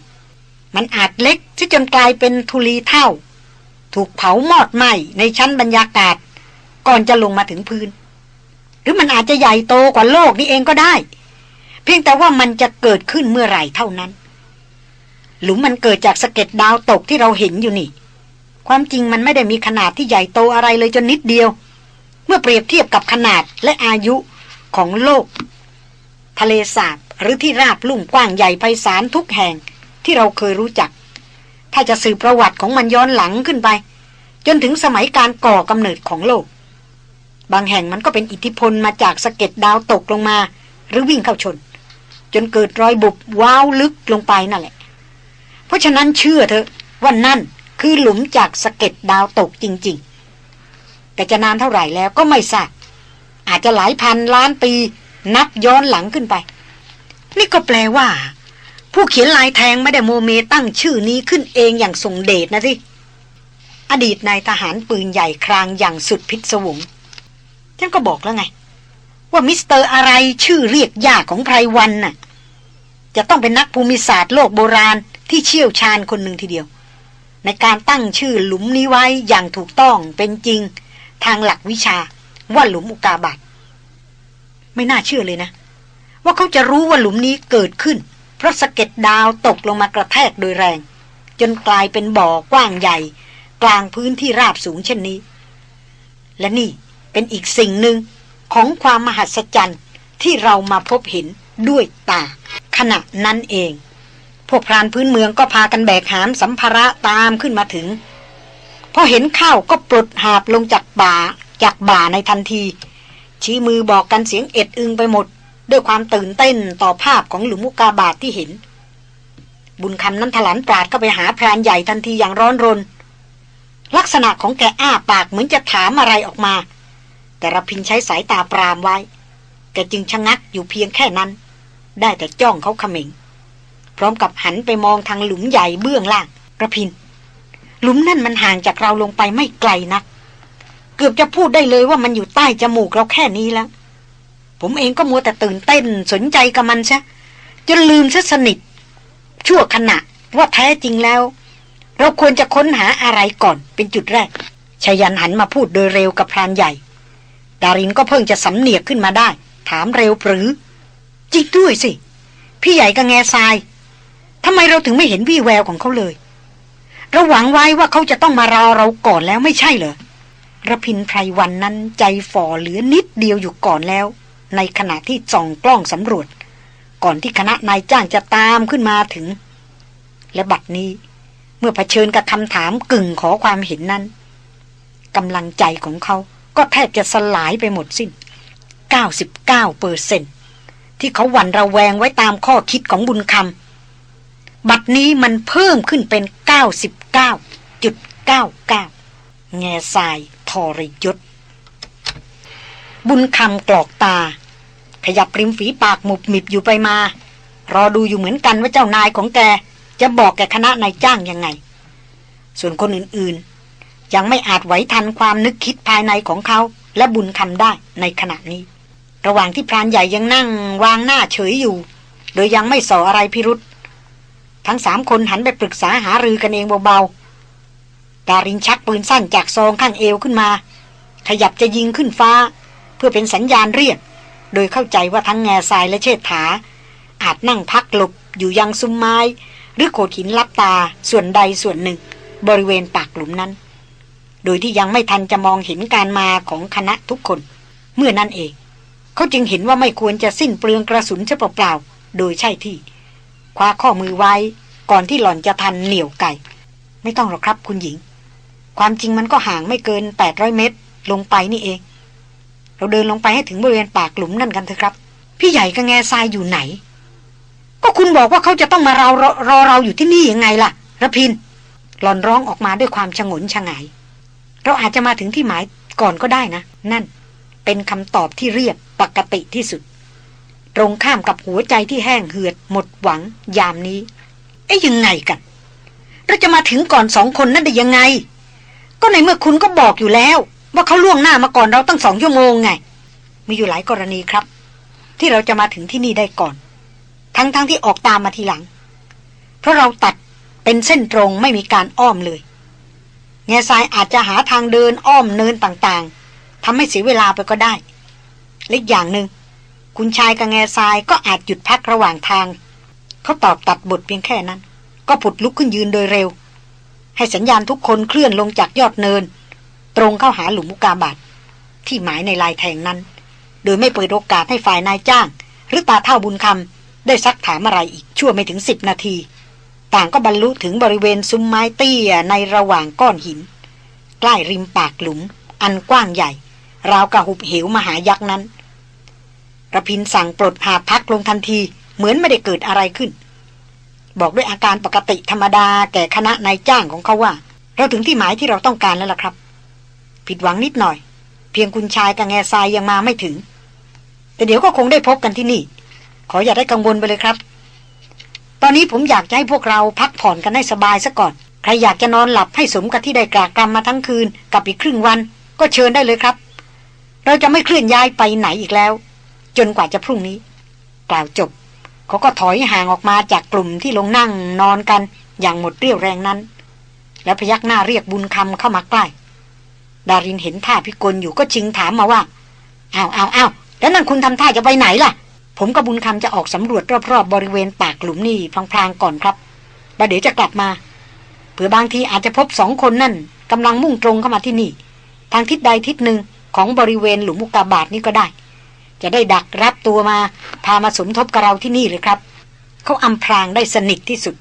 มันอาจเล็กที่จนกลายเป็นทุลีเท่า ถูกเผามอดไหม้ในชั้นบรรยากาศ ก่อนจะลงมาถึงพื้น หรือมันอาจจะใหญ่โตกว่าโลกนี้เองก็ได้ เพียงแต่ว่ามันจะเกิดขึ้นเมื่อไหร่เท่านั้น หลุมมันเกิดจากสะเก็ดดาวตกที่เราเห็นอยู่นี่ ความจริงมันไม่ได้มีขนาดที่ใหญ่โตอะไรเลยจนนิดเดียว เมื่อเปรียบเทียบกับขนาดและอายุ ของโลก ทะเลสาบหรือที่ราบลุ่มกว้างใหญ่ไพศาลทุกแห่งที่เราเคยรู้จัก ถ้าจะสืบประวัติของมันย้อนหลังขึ้นไป จนถึงสมัยการก่อกำเนิดของโลก บางแห่งมันก็เป็นอิทธิพลมาจากสะเก็ดดาวตกลงมา หรือวิ่งเข้าชน จนเกิดรอยบุบว้าวลึกลงไปนั่นแหละ เพราะฉะนั้นเชื่อเถอะว่านั่นคือหลุมจากสะเก็ดดาวตกจริง ๆ แต่จะนานเท่าไหร่แล้วก็ไม่ทราบ อาจจะหลายพันล้านปี นับย้อนหลังขึ้นไป นี่ก็แปลว่า ผู้เขียนลายแทงไม่ได้โมเมตั้งชื่อนี้ขึ้นเองอย่างทรงเดชนะสิอดีตนายทหารปืนใหญ่ครางอย่างสุดพิศวงฉันก็บอกแล้วไง ว่ามิสเตอร์อะไรชื่อเรียกยากของไพรวันน่ะ จะต้องเป็นนักภูมิศาสตร์โลกโบราณที่เชี่ยวชาญคนหนึ่งทีเดียว ในการตั้งชื่อหลุมนี้ไว้อย่างถูกต้องเป็นจริง ทางหลักวิชา ว่าหลุมอุกาบาตไม่น่าเชื่อเลยนะ ว่าเขาจะรู้ว่าหลุมนี้เกิดขึ้น เพราะสะเก็ดดาวตกลงมากระแทกโดยแรง จนกลายเป็นบ่อกว้างใหญ่ กลางพื้นที่ราบสูงเช่นนี้ และนี่เป็นอีกสิ่งหนึ่งของความมหัศจรรย์ที่เรามาพบเห็นด้วยตา ขณะนั้นเอง พวกพรานพื้นเมืองก็พากันแบกหามสัมภาระตามขึ้นมาถึงพอเห็นข้าวก็ปลดหาบลงจากบ่า จากบ่าในทันที ชี้มือบอกกันเสียงเอ็ดอึงไปหมด ด้วยความตื่นเต้นต่อภาพของหลุมมุกาบาทที่เห็น บุญคำนั้นถลันปราดก็ไปหาพรานใหญ่ทันทีอย่างร้อนรน ลักษณะของแกอ้าปากเหมือนจะถามอะไรออกมา แต่ระพินใช้สายตาปรามไว้ แกจึงชะงักอยู่เพียงแค่นั้น ได้แต่จ้องเขาเขม็งพร้อมกับหันไปมองทางหลุมใหญ่เบื้องล่างระพิน หลุมนั่นมันห่างจากเราลงไปไม่ไกลนัก เกือบจะพูดได้เลยว่ามันอยู่ใต้จมูกเราแค่นี้แล้ว ผมเองก็มัวแต่ตื่นเต้นสนใจกับมันซะจนลืมซะสนิท ชั่วขณะว่าแท้จริงแล้ว เราควรจะค้นหาอะไรก่อนเป็นจุดแรกชายันหันมาพูดโดยเร็วกับพรานใหญ่ ดารินก็เพิ่งจะสำเนียกขึ้นมาได้ ถามเร็วปรือ จริงด้วยสิ พี่ใหญ่กับแง่ทรายทำไมเราถึงไม่เห็นวี่แววของเขาเลย เราหวังไว้ว่าเขาจะต้องมารอเราก่อนแล้วไม่ใช่เหรอ ระพินไพรวันนั้นใจฝ่อเหลือนิดเดียวอยู่ก่อนแล้ว ในขณะที่ส่องกล้องสำรวจ ก่อนที่คณะนายจ้างจะตามขึ้นมาถึง และบัดนี้เมื่อเผชิญกับคำถามกึ่งขอความเห็นนั้นกำลังใจของเขาก็แทบจะสลายไปหมดสิ้น 99เปอร์เซนที่เขาหวั่นระแวงไว้ตามข้อคิดของบุญคำบัดนี้มันเพิ่มขึ้นเป็น 99.99 แง่ทราย ทรยศ บุญคำกรอกตา ขยับริมฝีปากหมุบหมิบอยู่ไปมา รอดูอยู่เหมือนกันว่าเจ้านายของแก จะบอกแกคณะนายจ้างยังไง ส่วนคนอื่นๆ ยังไม่อาจไหวทันความนึกคิดภายในของเขา และบุญคำได้ในขณะนี้ ระหว่างที่พรานใหญ่ยังนั่งวางหน้าเฉยอยู่ โดยยังไม่ส่ออะไรพิรุษทั้งสามคนหันไปปรึกษาหารือกันเองเบาๆ ดารินชักปืนสั้นจากซองข้างเอวขึ้นมา ขยับจะยิงขึ้นฟ้า เพื่อเป็นสัญญาณเรียก โดยเข้าใจว่าทั้งแง่ทรายและเชิดถาอาจนั่งพักหลบอยู่ยังซุ้มไม้ หรือโขดหินลับตาส่วนใดส่วนหนึ่ง บริเวณปากหลุมนั้น โดยที่ยังไม่ทันจะมองเห็นการมาของคณะทุกคน เมื่อนั้นเอง เขาจึงเห็นว่าไม่ควรจะสิ้นเปลืองกระสุนเฉเปล่าๆโดยใช่ที่คว้าข้อมือไว้ก่อนที่หล่อนจะทันเหนี่ยวไก่ ไม่ต้องหรอกครับคุณหญิง ความจริงมันก็ห่างไม่เกินแปดร้อยเมตร ลงไปนี่เอง เราเดินลงไปให้ถึงบริเวณปากหลุมนั่นกันเถอะครับ พี่ใหญ่กับแง่ทรายอยู่ไหน ก็คุณบอกว่าเขาจะต้องมารอรอรอเราอยู่ที่นี่ยังไงล่ะระพิน หลอนร้องออกมาด้วยความชงนชงาย เราอาจจะมาถึงที่หมายก่อนก็ได้นะ นั่น เป็นคำตอบที่เรียบปกติที่สุด ตรงข้ามกับหัวใจที่แห้งเหือด หมดหวัง ยามนี้ เอ๊ยยังไงกัน เราจะมาถึงก่อนสองคนนั่นได้ยังไง ก็ในเมื่อคุณก็บอกอยู่แล้ว ว่าเขาล่วงหน้ามาก่อนเราตั้งสองชั่วโมงไง มีอยู่หลายกรณีครับ ที่เราจะมาถึงที่นี่ได้ก่อน ทั้งๆทที่ออกตามมาทีหลัง เพราะเราตัดเป็นเส้นตรงไม่มีการอ้อมเลยแง่ทรายอาจจะหาทางเดินอ้อมเนินต่างๆทำให้เสียเวลาไปก็ได้เล็กอย่างหนึ่งคุณชายกับแง่ทรายก็อาจหยุดพักระหว่างทาง เขาตอบตัดบทเพียงแค่นั้น ก็ผุดลุกขึ้นยืนโดยเร็ว ให้สัญญาณทุกคนเคลื่อนลงจากยอดเนิน ตรงเข้าหาหลุมมุกาบาทที่หมายในลายแทงนั้น โดยไม่เปิดโอกาสให้ฝ่ายนายจ้าง หรือตาเท่าบุญคำได้ซักถามอะไรอีกชั่วไม่ถึงสิบนาที ต่างก็บรรลุถึงบริเวณซุ้มไม้เตี้ยในระหว่างก้อนหิน ใกล้ริมปากหลุม อันกว้างใหญ่ ราวกับหุบเหวมหายักษ์นั้นระพินสั่งปลดหาพักลงทันทีเหมือนไม่ได้เกิดอะไรขึ้น บอกด้วยอาการปกติธรรมดาแก่คณะนายจ้างของเขาว่า เราถึงที่หมายที่เราต้องการแล้วล่ะครับ ผิดหวังนิดหน่อย เพียงคุณชายกับแง่ทรายยังมาไม่ถึง แต่เดี๋ยวก็คงได้พบกันที่นี่ ขออย่าได้กังวลไปเลยครับ ตอนนี้ผมอยากจะให้พวกเราพักผ่อนกันให้สบายซะก่อน ใครอยากจะนอนหลับให้สมกับที่ได้กรากรรมมาทั้งคืน กับอีกครึ่งวัน ก็เชิญได้เลยครับ เราจะไม่เคลื่อนย้ายไปไหนอีกแล้ว จนกว่าจะพรุ่งนี้ กล่าวจบ เขาก็ถอยห่างออกมาจากกลุ่มที่ลงนั่งนอนกันอย่างหมดเรี่ยวแรงนั้น แล้วพยักหน้าเรียกบุญคำเข้ามาใกล้ ดารินเห็นท่าพิกลอยู่ก็ชิงถามมาว่าอ้าวอ้าวอ้าวแล้วนั่นคุณทำท่าจะไปไหนล่ะ ผมกับบุญคำจะออกสำรวจรอบๆบริเวณปากหลุมนี่พลางๆก่อนครับแล้วเดี๋ยวจะกลับมาเผื่อบางทีอาจจะพบสองคนนั่นกำลังมุ่งตรงเข้ามาที่นี่ ทางทิศใดทิศหนึ่งของบริเวณหลุมมุกกาบาทนี้ก็ได้ จะได้ดักรับตัวมา พามาสมทบกับเราที่นี่เลยครับ เขาอำพรางได้สนิทที่สุด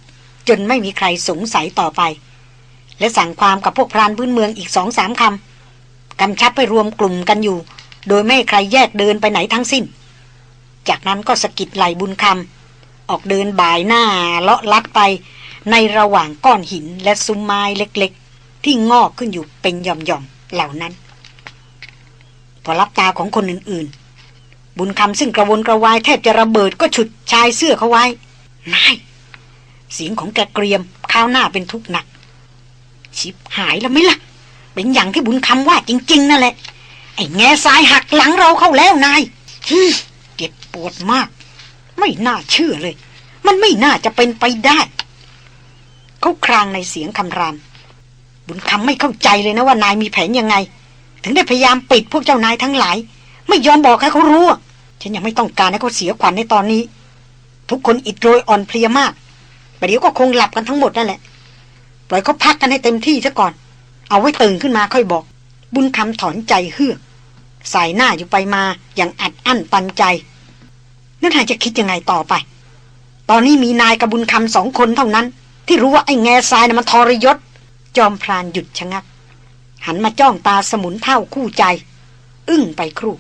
จนไม่มีใครสงสัยต่อไป และสั่งความกับพวกพรานพื้นเมืองอีกสองสามคำกำชับไปรวมกลุ่มกันอยู่ โดยไม่ใครแยกเดินไปไหนทั้งสิ้น จากนั้นก็สะกิดไหลบุญคำออกเดินบ่ายหน้าเลาะลัดไป ในระหว่างก้อนหินและซุ้มไม้เล็กๆ ที่งอกขึ้นอยู่เป็นหย่อมๆเหล่านั้น พอรับตาของคนอื่นๆ บุญคำซึ่งกระวนกระวายแทบจะระเบิดก็ฉุดชายเสื้อเขาไว้ นาย เสียงของแกเกรียมข้าวหน้าเป็นทุกข์หนัก ชิบหายแล้วไหมล่ะ เป็นอย่างที่บุญคำว่าจริง ๆ นั่นแหละ ไอ้แง่สายหักหลังเราเข้าแล้วนายเจ็บปวดมาก ไม่น่าเชื่อเลย มันไม่น่าจะเป็นไปได้เขาครางในเสียงคำราม บุญคำไม่เข้าใจเลยนะว่านายมีแผนยังไง ถึงได้พยายามปิดพวกเจ้านายทั้งหลาย ไม่ยอมบอกให้เขารู้ ฉันยังไม่ต้องการให้เขาเสียขวัญในตอนนี้ ทุกคนอิดโรยอ่อนเพลียมากประเดี๋ยวก็คงหลับกันทั้งหมดนั่นแหละ ปล่อยเขาพักกันให้เต็มที่ซะก่อน เอาไว้ตื่นขึ้นมาค่อยบอก บุญคำถอนใจเฮือกสายหน้าอยู่ไปมาอย่างอัดอั้นปันใจนั่นนายจะคิดยังไงต่อไป ตอนนี้มีนายกับบุญคำสองคนเท่านั้น ที่รู้ว่าไอ้แง่ทรายน่ะมันทรยศ จอมพรานหยุดชะงัก หันมาจ้องตาสมุนเท่าคู่ใจ อึ้งไปครู่